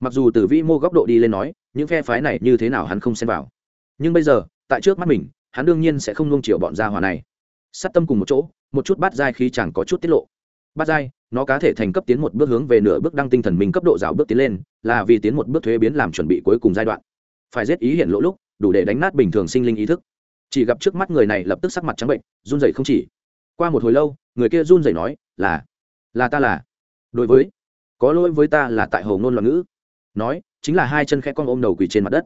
Mặc dù từ vĩ mô góc độ đi lên nói, những phe phái này như thế nào hắn không xem vào. Nhưng bây giờ, tại trước mắt mình, hắn đương nhiên sẽ không nung chiều bọn gia hòa này. Sát tâm cùng một chỗ, một chút bát dai khi chẳng có chút tiết lộ. Bát giai, nó cá thể thành cấp tiến một bước hướng về nửa bước đăng tinh thần minh cấp độ rào bước tiến lên, là vì tiến một bước thuế biến làm chuẩn bị cuối cùng giai đoạn. Phải giết ý hiện lỗ lúc, đủ để đánh nát bình thường sinh linh ý thức chỉ gặp trước mắt người này lập tức sắc mặt trắng bệnh, run rẩy không chỉ. Qua một hồi lâu, người kia run rẩy nói, là là ta là. Đối với, có lỗi với ta là tại hồ ngôn loạn ngữ. Nói, chính là hai chân khẽ con ôm đầu quỳ trên mặt đất.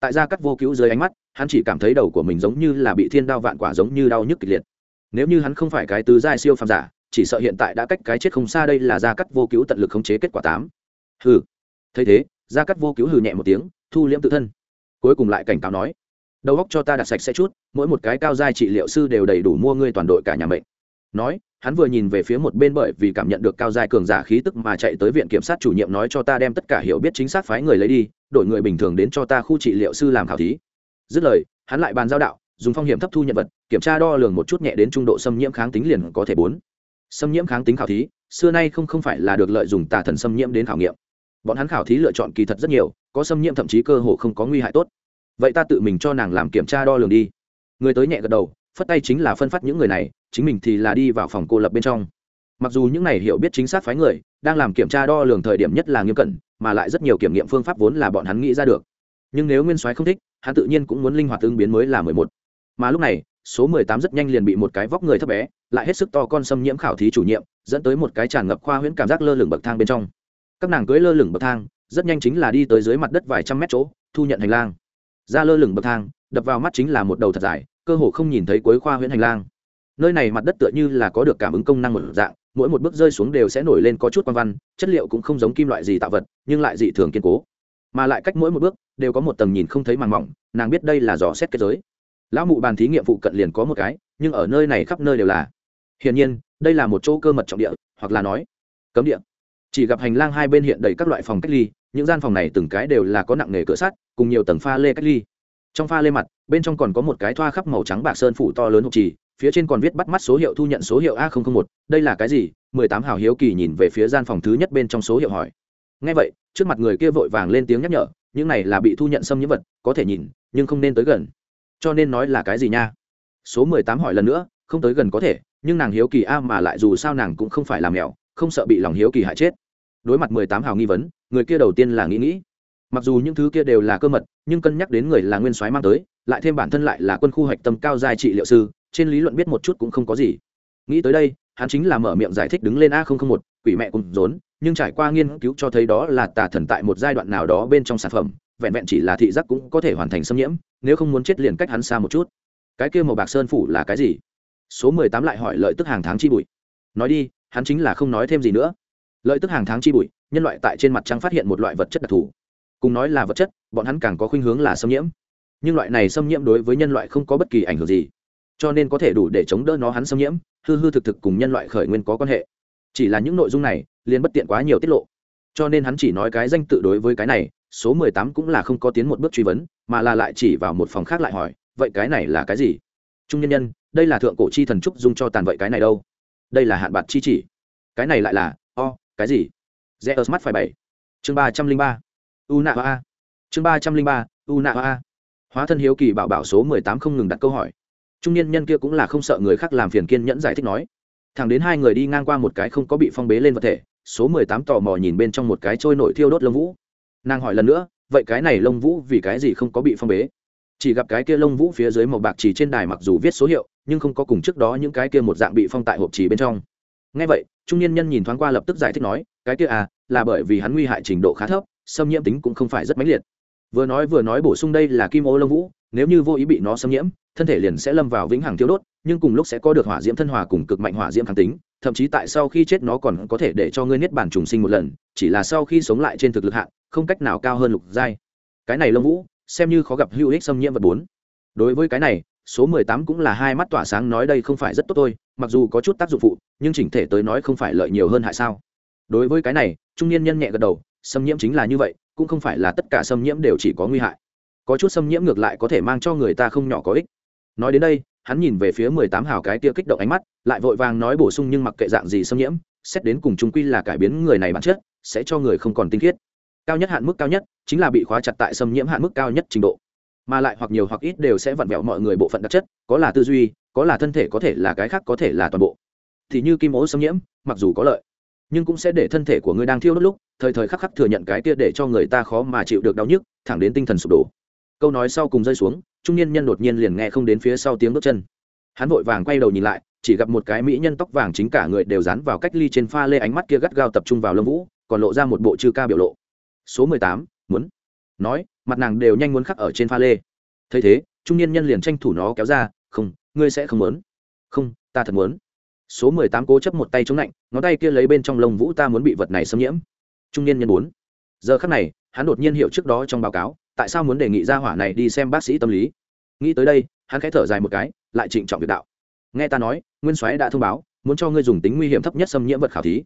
Tại gia cắt vô cứu dưới ánh mắt, hắn chỉ cảm thấy đầu của mình giống như là bị thiên đao vạn quả giống như đau nhức kịch liệt. Nếu như hắn không phải cái tứ giai siêu phàm giả, chỉ sợ hiện tại đã cách cái chết không xa đây là gia cắt vô cứu tận lực khống chế kết quả tám. Hừ. Thấy thế, gia cắt vô cứu hừ nhẹ một tiếng, thu liễm tự thân. Cuối cùng lại cảnh cáo nói đầu óc cho ta đặt sạch sẽ chút, mỗi một cái cao giai trị liệu sư đều đầy đủ mua ngươi toàn đội cả nhà mệnh. Nói, hắn vừa nhìn về phía một bên bởi vì cảm nhận được cao giai cường giả khí tức mà chạy tới viện kiểm sát chủ nhiệm nói cho ta đem tất cả hiểu biết chính xác phái người lấy đi, đổi người bình thường đến cho ta khu trị liệu sư làm khảo thí. Dứt lời, hắn lại bàn giao đạo, dùng phong hiểm thấp thu nhận vật, kiểm tra đo lường một chút nhẹ đến trung độ xâm nhiễm kháng tính liền có thể bốn. Xâm nhiễm kháng tính khảo thí, xưa nay không không phải là được lợi dùng tà thần xâm nhiễm đến khảo nghiệm. Bọn hắn khảo thí lựa chọn kỳ thật rất nhiều, có xâm nhiễm thậm chí cơ hồ không có nguy hại tốt vậy ta tự mình cho nàng làm kiểm tra đo lường đi người tới nhẹ gật đầu phất tay chính là phân phát những người này chính mình thì là đi vào phòng cô lập bên trong mặc dù những này hiểu biết chính xác phái người đang làm kiểm tra đo lường thời điểm nhất là nghiêm cẩn mà lại rất nhiều kiểm nghiệm phương pháp vốn là bọn hắn nghĩ ra được nhưng nếu nguyên soái không thích hắn tự nhiên cũng muốn linh hoạt ứng biến mới là mười một mà lúc này số mười tám rất nhanh liền bị một cái vóc người thấp bé lại hết sức to con xâm nhiễm khảo thí chủ nhiệm dẫn tới một cái tràn ngập khoa huyễn cảm giác lơ lửng bậc thang bên trong các nàng cưới lơ lửng bậc thang rất nhanh chính là đi tới dưới mặt đất vài trăm mét chỗ thu nhận hành lang ra lơ lửng bậc thang, đập vào mắt chính là một đầu thật dài, cơ hồ không nhìn thấy cuối khoa huyện hành lang. Nơi này mặt đất tựa như là có được cảm ứng công năng một dạng, mỗi một bước rơi xuống đều sẽ nổi lên có chút quan văn, chất liệu cũng không giống kim loại gì tạo vật, nhưng lại dị thường kiên cố. Mà lại cách mỗi một bước, đều có một tầm nhìn không thấy màng mỏng, nàng biết đây là dò xét kết giới. Lão mụ bàn thí nghiệm phụ cận liền có một cái, nhưng ở nơi này khắp nơi đều là. Hiển nhiên, đây là một chỗ cơ mật trọng địa, hoặc là nói, cấm địa. Chỉ gặp hành lang hai bên hiện đầy các loại phòng cách ly những gian phòng này từng cái đều là có nặng nghề cửa sắt, cùng nhiều tầng pha lê cách ly. Trong pha lê mặt, bên trong còn có một cái thoa khắp màu trắng bạc sơn phủ to lớn hộp trì, phía trên còn viết bắt mắt số hiệu thu nhận số hiệu a một. Đây là cái gì? mười tám hào hiếu kỳ nhìn về phía gian phòng thứ nhất bên trong số hiệu hỏi. Ngay vậy, trước mặt người kia vội vàng lên tiếng nhắc nhở, những này là bị thu nhận xâm nhiễm vật, có thể nhìn, nhưng không nên tới gần. Cho nên nói là cái gì nha? Số mười tám hỏi lần nữa, không tới gần có thể, nhưng nàng hiếu kỳ a mà lại dù sao nàng cũng không phải làm mèo, không sợ bị lòng hiếu kỳ hại chết đối mặt mười tám hào nghi vấn, người kia đầu tiên là nghĩ nghĩ. Mặc dù những thứ kia đều là cơ mật, nhưng cân nhắc đến người là nguyên soái mang tới, lại thêm bản thân lại là quân khu hạch tâm cao giai trị liệu sư, trên lý luận biết một chút cũng không có gì. Nghĩ tới đây, hắn chính là mở miệng giải thích đứng lên a một, quỷ mẹ cùng rốn, nhưng trải qua nghiên cứu cho thấy đó là tà thần tại một giai đoạn nào đó bên trong sản phẩm, vẹn vẹn chỉ là thị giác cũng có thể hoàn thành xâm nhiễm, nếu không muốn chết liền cách hắn xa một chút. Cái kia màu bạc sơn phủ là cái gì? Số mười tám lại hỏi lợi tức hàng tháng chi bụi. Nói đi, hắn chính là không nói thêm gì nữa lợi tức hàng tháng chi bụi, nhân loại tại trên mặt trăng phát hiện một loại vật chất đặc thù. Cùng nói là vật chất, bọn hắn càng có khuynh hướng là xâm nhiễm. Nhưng loại này xâm nhiễm đối với nhân loại không có bất kỳ ảnh hưởng gì. Cho nên có thể đủ để chống đỡ nó hắn xâm nhiễm, hư hư thực thực cùng nhân loại khởi nguyên có quan hệ. Chỉ là những nội dung này, liền bất tiện quá nhiều tiết lộ. Cho nên hắn chỉ nói cái danh tự đối với cái này, số mười tám cũng là không có tiến một bước truy vấn, mà là lại chỉ vào một phòng khác lại hỏi, vậy cái này là cái gì? Trung nhân nhân, đây là thượng cổ chi thần trúc dung cho tàn vậy cái này đâu? Đây là hạn bạc chi chỉ. Cái này lại là, o cái gì? Rẽ ớt mắt phải bảy. Chương ba trăm linh ba. U nạ hoa chương ba trăm linh ba, u nạ hoa hóa thân hiếu kỳ bảo bảo số mười tám không ngừng đặt câu hỏi. Trung niên nhân kia cũng là không sợ người khác làm phiền kiên nhẫn giải thích nói. Thẳng đến hai người đi ngang qua một cái không có bị phong bế lên vật thể, số mười tám tò mò nhìn bên trong một cái trôi nổi thiêu đốt lông vũ. Nàng hỏi lần nữa, vậy cái này lông vũ vì cái gì không có bị phong bế? Chỉ gặp cái kia lông vũ phía dưới màu bạc chỉ trên đài mặc dù viết số hiệu, nhưng không có cùng trước đó những cái kia một dạng bị phong tại hộp chỉ bên trong ngay vậy, trung niên nhân nhìn thoáng qua lập tức giải thích nói, cái kia à là bởi vì hắn nguy hại trình độ khá thấp, xâm nhiễm tính cũng không phải rất mãnh liệt. Vừa nói vừa nói bổ sung đây là kim ô lông vũ, nếu như vô ý bị nó xâm nhiễm, thân thể liền sẽ lâm vào vĩnh hằng thiếu đốt, nhưng cùng lúc sẽ có được hỏa diễm thân hòa cùng cực mạnh hỏa diễm kháng tính, thậm chí tại sau khi chết nó còn có thể để cho ngươi niết bản trùng sinh một lần, chỉ là sau khi sống lại trên thực lực hạn, không cách nào cao hơn lục giai. Cái này lông vũ, xem như khó gặp hữu ích xâm nhiễm vật bốn. Đối với cái này, số mười tám cũng là hai mắt tỏa sáng nói đây không phải rất tốt thôi mặc dù có chút tác dụng phụ, nhưng chỉnh thể tới nói không phải lợi nhiều hơn hại sao? Đối với cái này, trung niên nhân nhẹ gật đầu, xâm nhiễm chính là như vậy, cũng không phải là tất cả xâm nhiễm đều chỉ có nguy hại. Có chút xâm nhiễm ngược lại có thể mang cho người ta không nhỏ có ích. Nói đến đây, hắn nhìn về phía mười tám hào cái kia kích động ánh mắt, lại vội vàng nói bổ sung nhưng mặc kệ dạng gì xâm nhiễm, xét đến cùng chúng quy là cải biến người này bản chất, sẽ cho người không còn tinh khiết. Cao nhất hạn mức cao nhất chính là bị khóa chặt tại xâm nhiễm hạn mức cao nhất trình độ. Mà lại hoặc nhiều hoặc ít đều sẽ vặn vẹo mọi người bộ phận đặc chất, có là tư duy có là thân thể có thể là cái khác có thể là toàn bộ. Thì như kim ố xâm nhiễm, mặc dù có lợi, nhưng cũng sẽ để thân thể của ngươi đang thiêu đốt lúc, thời thời khắc khắc thừa nhận cái kia để cho người ta khó mà chịu được đau nhức, thẳng đến tinh thần sụp đổ. Câu nói sau cùng rơi xuống, trung niên nhân đột nhiên liền nghe không đến phía sau tiếng bước chân. Hắn vội vàng quay đầu nhìn lại, chỉ gặp một cái mỹ nhân tóc vàng chính cả người đều dán vào cách ly trên pha lê ánh mắt kia gắt gao tập trung vào lâm vũ, còn lộ ra một bộ chư ca biểu lộ. Số mười tám, muốn. Nói, mặt nàng đều nhanh muốn khắc ở trên pha lê. Thấy thế, trung niên nhân liền tranh thủ nó kéo ra, không ngươi sẽ không muốn. Không, ta thật muốn. Số mười tám cố chấp một tay chống lạnh, ngón tay kia lấy bên trong lông vũ ta muốn bị vật này xâm nhiễm. Trung niên nhân bốn. Giờ khắc này, hắn đột nhiên hiểu trước đó trong báo cáo, tại sao muốn đề nghị gia hỏa này đi xem bác sĩ tâm lý. Nghĩ tới đây, hắn khẽ thở dài một cái, lại trịnh trọng việc đạo. Nghe ta nói, nguyên soái đã thông báo, muốn cho ngươi dùng tính nguy hiểm thấp nhất xâm nhiễm vật khảo thí.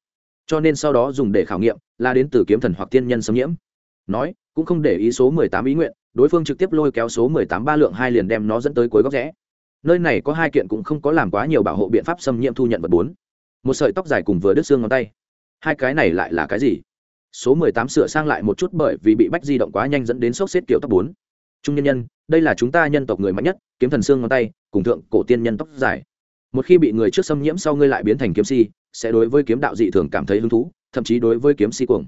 Cho nên sau đó dùng để khảo nghiệm, là đến từ kiếm thần hoặc tiên nhân xâm nhiễm. Nói, cũng không để ý số mười tám ý nguyện, đối phương trực tiếp lôi kéo số mười tám ba lượng hai liền đem nó dẫn tới cuối góc rẽ nơi này có hai kiện cũng không có làm quá nhiều bảo hộ biện pháp xâm nhiễm thu nhận vật bốn. Một sợi tóc dài cùng vừa đứt xương ngón tay. Hai cái này lại là cái gì? Số mười tám sửa sang lại một chút bởi vì bị bách di động quá nhanh dẫn đến sốc xếp kiểu tóc bốn. Trung nhân nhân, đây là chúng ta nhân tộc người mạnh nhất, kiếm thần xương ngón tay, cùng thượng cổ tiên nhân tóc dài. Một khi bị người trước xâm nhiễm sau ngươi lại biến thành kiếm si, sẽ đối với kiếm đạo dị thường cảm thấy hứng thú, thậm chí đối với kiếm si cuồng.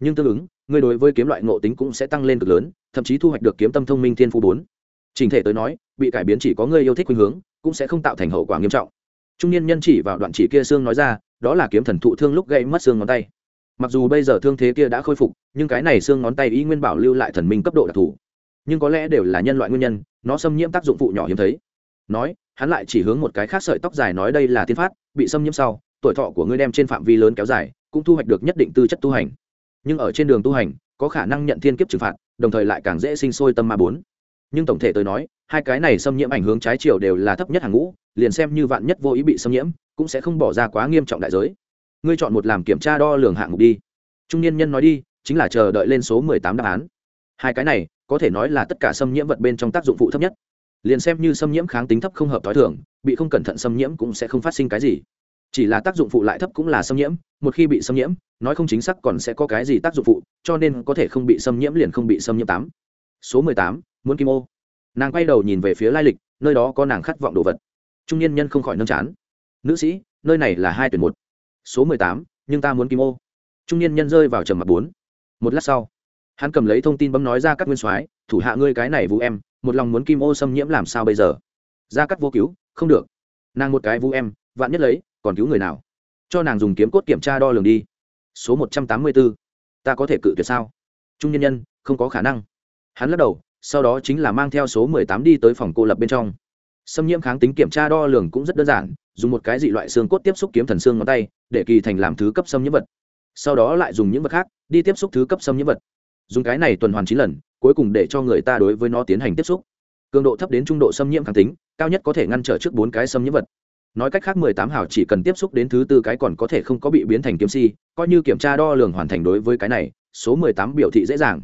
Nhưng tương ứng, ngươi đối với kiếm loại ngộ tính cũng sẽ tăng lên cực lớn, thậm chí thu hoạch được kiếm tâm thông minh thiên phú bốn trình thể tới nói, bị cải biến chỉ có ngươi yêu thích khuynh hướng, cũng sẽ không tạo thành hậu quả nghiêm trọng. Trung niên nhân chỉ vào đoạn chỉ kia xương nói ra, đó là kiếm thần thụ thương lúc gây mất xương ngón tay. Mặc dù bây giờ thương thế kia đã khôi phục, nhưng cái này xương ngón tay ý nguyên bảo lưu lại thần minh cấp độ đặc thù. Nhưng có lẽ đều là nhân loại nguyên nhân, nó xâm nhiễm tác dụng phụ nhỏ hiếm thấy. Nói, hắn lại chỉ hướng một cái khác sợi tóc dài nói đây là tiên phát, bị xâm nhiễm sau, tuổi thọ của ngươi đem trên phạm vi lớn kéo dài, cũng thu hoạch được nhất định tư chất tu hành. Nhưng ở trên đường tu hành, có khả năng nhận thiên kiếp trừng phạt, đồng thời lại càng dễ sinh sôi tâm ma bốn nhưng tổng thể tôi nói, hai cái này xâm nhiễm ảnh hướng trái chiều đều là thấp nhất hàng ngũ, liền xem như vạn nhất vô ý bị xâm nhiễm, cũng sẽ không bỏ ra quá nghiêm trọng đại giới. Ngươi chọn một làm kiểm tra đo lường hạng mục đi. Trung niên nhân nói đi, chính là chờ đợi lên số mười tám đáp án. Hai cái này, có thể nói là tất cả xâm nhiễm vật bên trong tác dụng phụ thấp nhất. Liền xem như xâm nhiễm kháng tính thấp không hợp t h o i thường, bị không cẩn thận xâm nhiễm cũng sẽ không phát sinh cái gì. Chỉ là tác dụng phụ lại thấp cũng là xâm nhiễm, một khi bị xâm nhiễm, nói không chính xác còn sẽ có cái gì tác dụng phụ, cho nên có thể không bị xâm nhiễm liền không bị xâm nhiễm tám. Số mười tám muốn kim ô. Nàng quay đầu nhìn về phía lai lịch, nơi đó có nàng khát vọng đồ vật. Trung niên nhân không khỏi nâng chán. Nữ sĩ, nơi này là hai tuyển một. Số mười tám, nhưng ta muốn kim ô. Trung niên nhân rơi vào trầm mặt bốn. Một lát sau, hắn cầm lấy thông tin bấm nói ra các nguyên soái, thủ hạ ngươi cái này vũ em, một lòng muốn kim ô xâm nhiễm làm sao bây giờ? Ra cắt vô cứu, không được. Nàng một cái vũ em, vạn nhất lấy, còn cứu người nào? Cho nàng dùng kiếm cốt kiểm tra đo lường đi. Số một trăm tám mươi bốn, ta có thể cự tuyệt sao? Trung nhân nhân, không có khả năng. Hắn lắc đầu sau đó chính là mang theo số mười tám đi tới phòng cô lập bên trong. Xâm nhiễm kháng tính kiểm tra đo lường cũng rất đơn giản, dùng một cái dị loại xương cốt tiếp xúc kiếm thần xương ngón tay, để kỳ thành làm thứ cấp xâm nhiễm vật. Sau đó lại dùng những vật khác, đi tiếp xúc thứ cấp xâm nhiễm vật. Dùng cái này tuần hoàn chín lần, cuối cùng để cho người ta đối với nó tiến hành tiếp xúc. Cường độ thấp đến trung độ xâm nhiễm kháng tính, cao nhất có thể ngăn trở trước bốn cái xâm nhiễm vật. Nói cách khác mười tám hào chỉ cần tiếp xúc đến thứ tư cái còn có thể không có bị biến thành kiếm si, coi như kiểm tra đo lường hoàn thành đối với cái này, số mười tám biểu thị dễ dàng.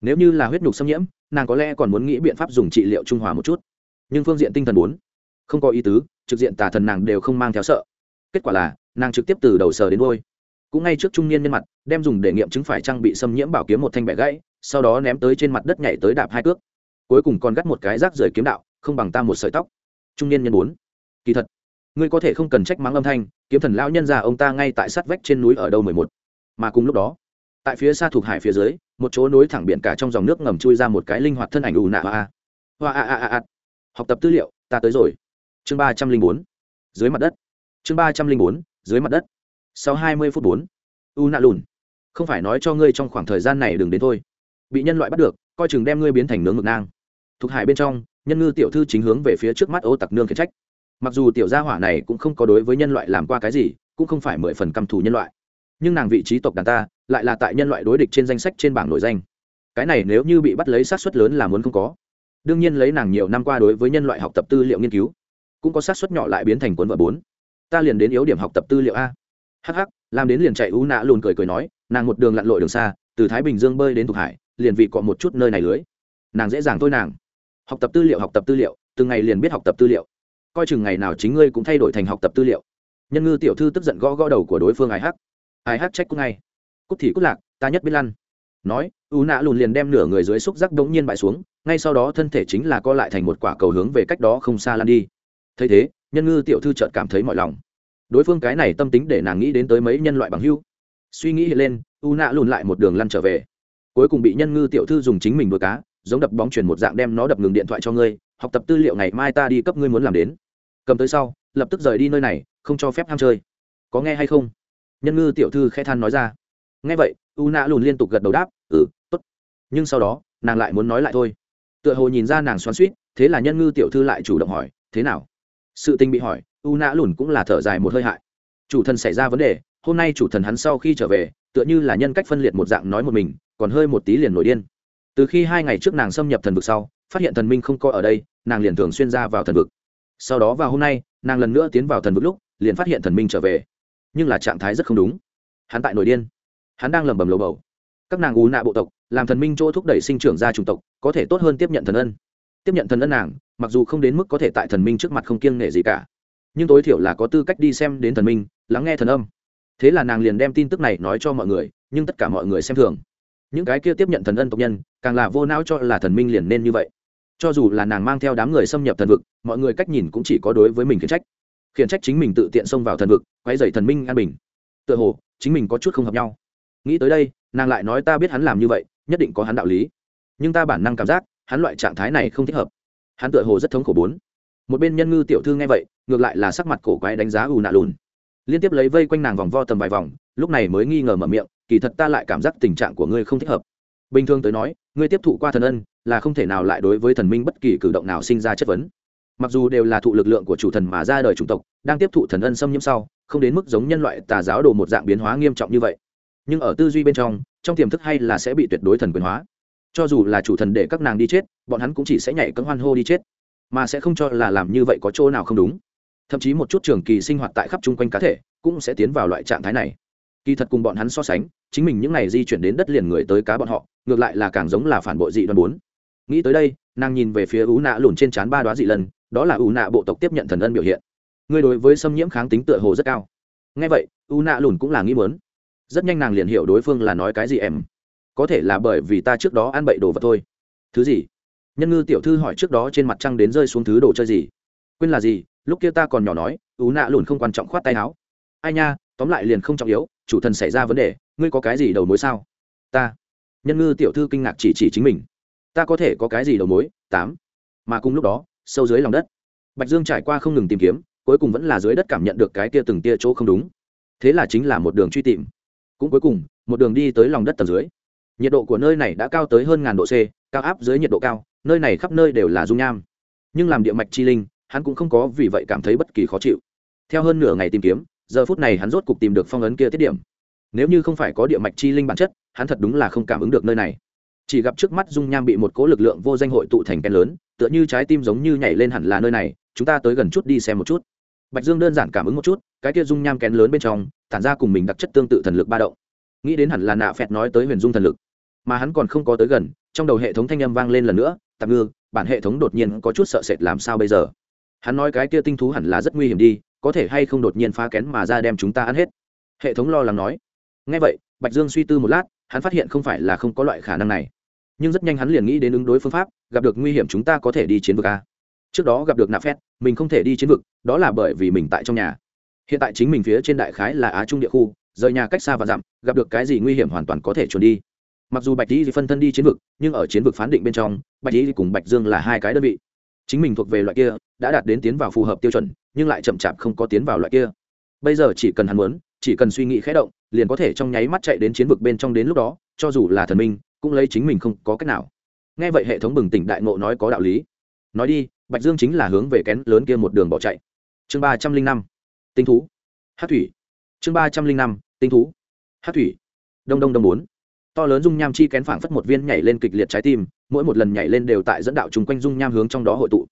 Nếu như là huyết nhục xâm nhiễm nàng có lẽ còn muốn nghĩ biện pháp dùng trị liệu trung hòa một chút. Nhưng phương diện tinh thần bốn, không có ý tứ, trực diện tà thần nàng đều không mang theo sợ. Kết quả là, nàng trực tiếp từ đầu sờ đến đôi cũng ngay trước trung niên nhân mặt, đem dùng để nghiệm chứng phải trang bị xâm nhiễm bảo kiếm một thanh bẻ gãy, sau đó ném tới trên mặt đất nhảy tới đạp hai cước. Cuối cùng còn gắt một cái rác rời kiếm đạo, không bằng ta một sợi tóc. Trung niên nhân bốn, kỳ thật, ngươi có thể không cần trách mắng âm thanh, kiếm thần lão nhân già ông ta ngay tại sát vách trên núi ở đâu mười một. Mà cùng lúc đó, tại phía xa thuộc hải phía dưới một chỗ nối thẳng biển cả trong dòng nước ngầm chui ra một cái linh hoạt thân ảnh ù nạ hoa. Hoa a a a a. Học tập tư liệu, ta tới rồi. Chương ba trăm linh bốn. Dưới mặt đất. Chương ba trăm linh bốn, dưới mặt đất. Sau hai mươi phút bốn u nạ lùn. Không phải nói cho ngươi trong khoảng thời gian này đừng đến thôi. Bị nhân loại bắt được, coi chừng đem ngươi biến thành nướng mực nang. Thuộc hải bên trong, nhân ngư tiểu thư chính hướng về phía trước mắt ô tặc nương khiển trách. Mặc dù tiểu gia hỏa này cũng không có đối với nhân loại làm qua cái gì, cũng không phải mười phần căm thù nhân loại. Nhưng nàng vị trí tộc đàn ta lại là tại nhân loại đối địch trên danh sách trên bảng nổi danh. Cái này nếu như bị bắt lấy sát xuất lớn là muốn không có. Đương nhiên lấy nàng nhiều năm qua đối với nhân loại học tập tư liệu nghiên cứu, cũng có sát xuất nhỏ lại biến thành cuốn vợ bốn. Ta liền đến yếu điểm học tập tư liệu a. Hh làm đến liền chạy u nạ lùn cười cười nói, nàng một đường lặn lội đường xa, từ thái bình dương bơi đến thục hải, liền vì cọ một chút nơi này lưới. Nàng dễ dàng thôi nàng. Học tập tư liệu, học tập tư liệu, từng ngày liền biết học tập tư liệu. Coi chừng ngày nào chính ngươi cũng thay đổi thành học tập tư liệu. Nhân ngư tiểu thư tức giận gõ gõ đầu của đối phương ai hắc. Ai hắc trách cũng ngay cút thì cút lạc, ta nhất biết lăn. Nói, u nạ lùn liền đem nửa người dưới xúc giác đống nhiên bại xuống, ngay sau đó thân thể chính là co lại thành một quả cầu hướng về cách đó không xa lăn đi. Thấy thế, nhân ngư tiểu thư chợt cảm thấy mọi lòng. Đối phương cái này tâm tính để nàng nghĩ đến tới mấy nhân loại bằng hưu suy nghĩ hiện lên, u nạ lùn lại một đường lăn trở về. Cuối cùng bị nhân ngư tiểu thư dùng chính mình đuổi cá, giống đập bóng chuyển một dạng đem nó đập ngừng điện thoại cho ngươi, học tập tư liệu ngày mai ta đi cấp ngươi muốn làm đến. Cầm tới sau, lập tức rời đi nơi này, không cho phép ham chơi. Có nghe hay không? Nhân ngư tiểu thư khẽ than nói ra nghe vậy, u nạ lùn liên tục gật đầu đáp ừ t ố t nhưng sau đó, nàng lại muốn nói lại thôi. Tựa hồ nhìn ra nàng xoắn suýt, thế là nhân ngư tiểu thư lại chủ động hỏi, thế nào? Sự tình bị hỏi, u nạ lùn cũng là thở dài một hơi hại. Chủ thần xảy ra vấn đề, hôm nay chủ thần hắn sau khi trở về, tựa như là nhân cách phân liệt một dạng nói một mình, còn hơi một tí liền nổi điên. Từ khi hai ngày trước nàng xâm nhập thần vực sau, phát hiện thần minh không coi ở đây, nàng liền thường xuyên ra vào thần vực. Sau đó vào hôm nay, nàng lần nữa tiến vào thần vực lúc, liền phát hiện thần minh trở về. Nhưng là trạng thái rất không đúng. Hắn tại nổi điên hắn đang lẩm bẩm lầu bầu. Các nàng ú nạ bộ tộc, làm thần minh chỗ thúc đẩy sinh trưởng ra chủng tộc, có thể tốt hơn tiếp nhận thần ân. Tiếp nhận thần ân nàng, mặc dù không đến mức có thể tại thần minh trước mặt không kiêng nể gì cả, nhưng tối thiểu là có tư cách đi xem đến thần minh, lắng nghe thần âm. Thế là nàng liền đem tin tức này nói cho mọi người, nhưng tất cả mọi người xem thường. Những cái kia tiếp nhận thần ân tộc nhân, càng là vô não cho là thần minh liền nên như vậy. Cho dù là nàng mang theo đám người xâm nhập thần vực, mọi người cách nhìn cũng chỉ có đối với mình khiển trách. Khiển trách chính mình tự tiện xông vào thần vực quay dày thần minh an bình. Tựa hồ, chính mình có chút không hợp nhau nghĩ tới đây, nàng lại nói ta biết hắn làm như vậy, nhất định có hắn đạo lý. Nhưng ta bản năng cảm giác, hắn loại trạng thái này không thích hợp. Hắn tựa hồ rất thống khổ bốn. Một bên nhân ngư tiểu thư nghe vậy, ngược lại là sắc mặt cổ quái đánh giá ù nạ lùn. Liên tiếp lấy vây quanh nàng vòng vo tầm vài vòng, lúc này mới nghi ngờ mở miệng, kỳ thật ta lại cảm giác tình trạng của ngươi không thích hợp. Bình thường tới nói, ngươi tiếp thụ qua thần ân, là không thể nào lại đối với thần minh bất kỳ cử động nào sinh ra chất vấn. Mặc dù đều là thụ lực lượng của chủ thần mà ra đời chủng tộc, đang tiếp thụ thần ân xâm nhiễm sau, không đến mức giống nhân loại tà giáo đồ một dạng biến hóa nghiêm trọng như vậy nhưng ở tư duy bên trong trong tiềm thức hay là sẽ bị tuyệt đối thần quyền hóa. Cho dù là chủ thần để các nàng đi chết, bọn hắn cũng chỉ sẽ nhảy cấm hoan hô đi chết. Mà sẽ không cho là làm như vậy có chỗ nào không đúng. Thậm chí một chút trường kỳ sinh hoạt tại khắp chung quanh cá thể, cũng sẽ tiến vào loại trạng thái này. Kỳ thật cùng bọn hắn so sánh, chính mình những n à y di chuyển đến đất liền người tới cá bọn họ, ngược lại là càng giống là phản bội dị đoan bốn. Nghĩ tới đây, nàng nhìn về phía ú nạ lùn trên trán ba đoá dị lần, đó là ú nạ bộ tộc tiếp nhận thần ân biểu hiện. Người đối với xâm nhiễm kháng tính tựa hồ rất cao. Ngay vậy, ú nạ lùn cũng là nghĩ mớn rất nhanh nàng liền hiểu đối phương là nói cái gì em. Có thể là bởi vì ta trước đó ăn bậy đồ vật thôi. Thứ gì? Nhân ngư tiểu thư hỏi trước đó trên mặt trăng đến rơi xuống thứ đồ chơi gì? Quên là gì, lúc kia ta còn nhỏ nói, ú nạ lùn không quan trọng khoát tay áo. Ai nha, tóm lại liền không trọng yếu, chủ thần xảy ra vấn đề, ngươi có cái gì đầu mối sao? Ta. Nhân ngư tiểu thư kinh ngạc chỉ chỉ chính mình. Ta có thể có cái gì đầu mối? Tám. Mà cùng lúc đó, sâu dưới lòng đất, bạch dương trải qua không ngừng tìm kiếm, cuối cùng vẫn là dưới đất cảm nhận được cái tia từng tia chỗ không đúng. Thế là chính là một đường truy tìm cũng cuối cùng, một đường đi tới lòng đất tầng dưới. Nhiệt độ của nơi này đã cao tới hơn ngàn độ c, cao áp dưới nhiệt độ cao, nơi này khắp nơi đều là dung nham. Nhưng làm địa mạch chi linh, hắn cũng không có vì vậy cảm thấy bất kỳ khó chịu. Theo hơn nửa ngày tìm kiếm, giờ phút này hắn rốt cục tìm được phong ấn kia tiết điểm. Nếu như không phải có địa mạch chi linh bản chất, hắn thật đúng là không cảm ứng được nơi này. Chỉ gặp trước mắt dung nham bị một cố lực lượng vô danh hội tụ thành kén lớn, tựa như trái tim giống như nhảy lên hẳn là nơi này, chúng ta tới gần chút đi xem một chút bạch dương đơn giản cảm ứng một chút, cái kia dung nham kén lớn bên trong, tản ra cùng mình đặc chất tương tự thần lực ba động. Nghĩ đến hẳn là nạ phẹt nói tới huyền dung thần lực. Mà hắn còn không có tới gần, trong đầu hệ thống thanh âm vang lên lần nữa, tạm ngư, bản hệ thống đột nhiên có chút sợ sệt làm sao bây giờ? Hắn nói cái kia tinh thú hẳn là rất nguy hiểm đi, có thể hay không đột nhiên phá kén mà ra đem chúng ta ăn hết. Hệ thống lo lắng nói. Ngay vậy, bạch dương suy tư một lát, hắn phát hiện không phải là không có loại khả năng này. Nhưng rất nhanh hắn liền nghĩ đến ứng đối phương pháp, gặp được nguy hiểm chúng ta có thể đi chiến vực a. Trước đó gặp được nạp phét mình không thể đi chiến vực đó là bởi vì mình tại trong nhà. Hiện tại chính mình phía trên đại khái là á trung địa khu, rời nhà cách xa và dặm, gặp được cái gì nguy hiểm hoàn toàn có thể trốn đi. Mặc dù bạch lý phân thân đi chiến vực, nhưng ở chiến vực phán định bên trong, bạch lý cùng bạch dương là hai cái đơn vị. Chính mình thuộc về loại kia, đã đạt đến tiến vào phù hợp tiêu chuẩn, nhưng lại chậm chạp không có tiến vào loại kia. Bây giờ chỉ cần hắn muốn, chỉ cần suy nghĩ khẽ động, liền có thể trong nháy mắt chạy đến chiến vực bên trong đến lúc đó, cho dù là thần minh, cũng lấy chính mình không có cách nào. Nghe vậy hệ thống bừng tỉnh đại ngộ nói có đạo lý. Nói đi, bạch dương chính là hướng về kén lớn kia một đường bỏ chạy chương ba trăm linh năm, tinh thú. Hát thủy. Chương ba trăm linh năm, tinh thú. Hát thủy. Đông đông đông bốn. To lớn dung nham chi kén phảng phất một viên nhảy lên kịch liệt trái tim, mỗi một lần nhảy lên đều tại dẫn đạo chung quanh dung nham hướng trong đó hội tụ.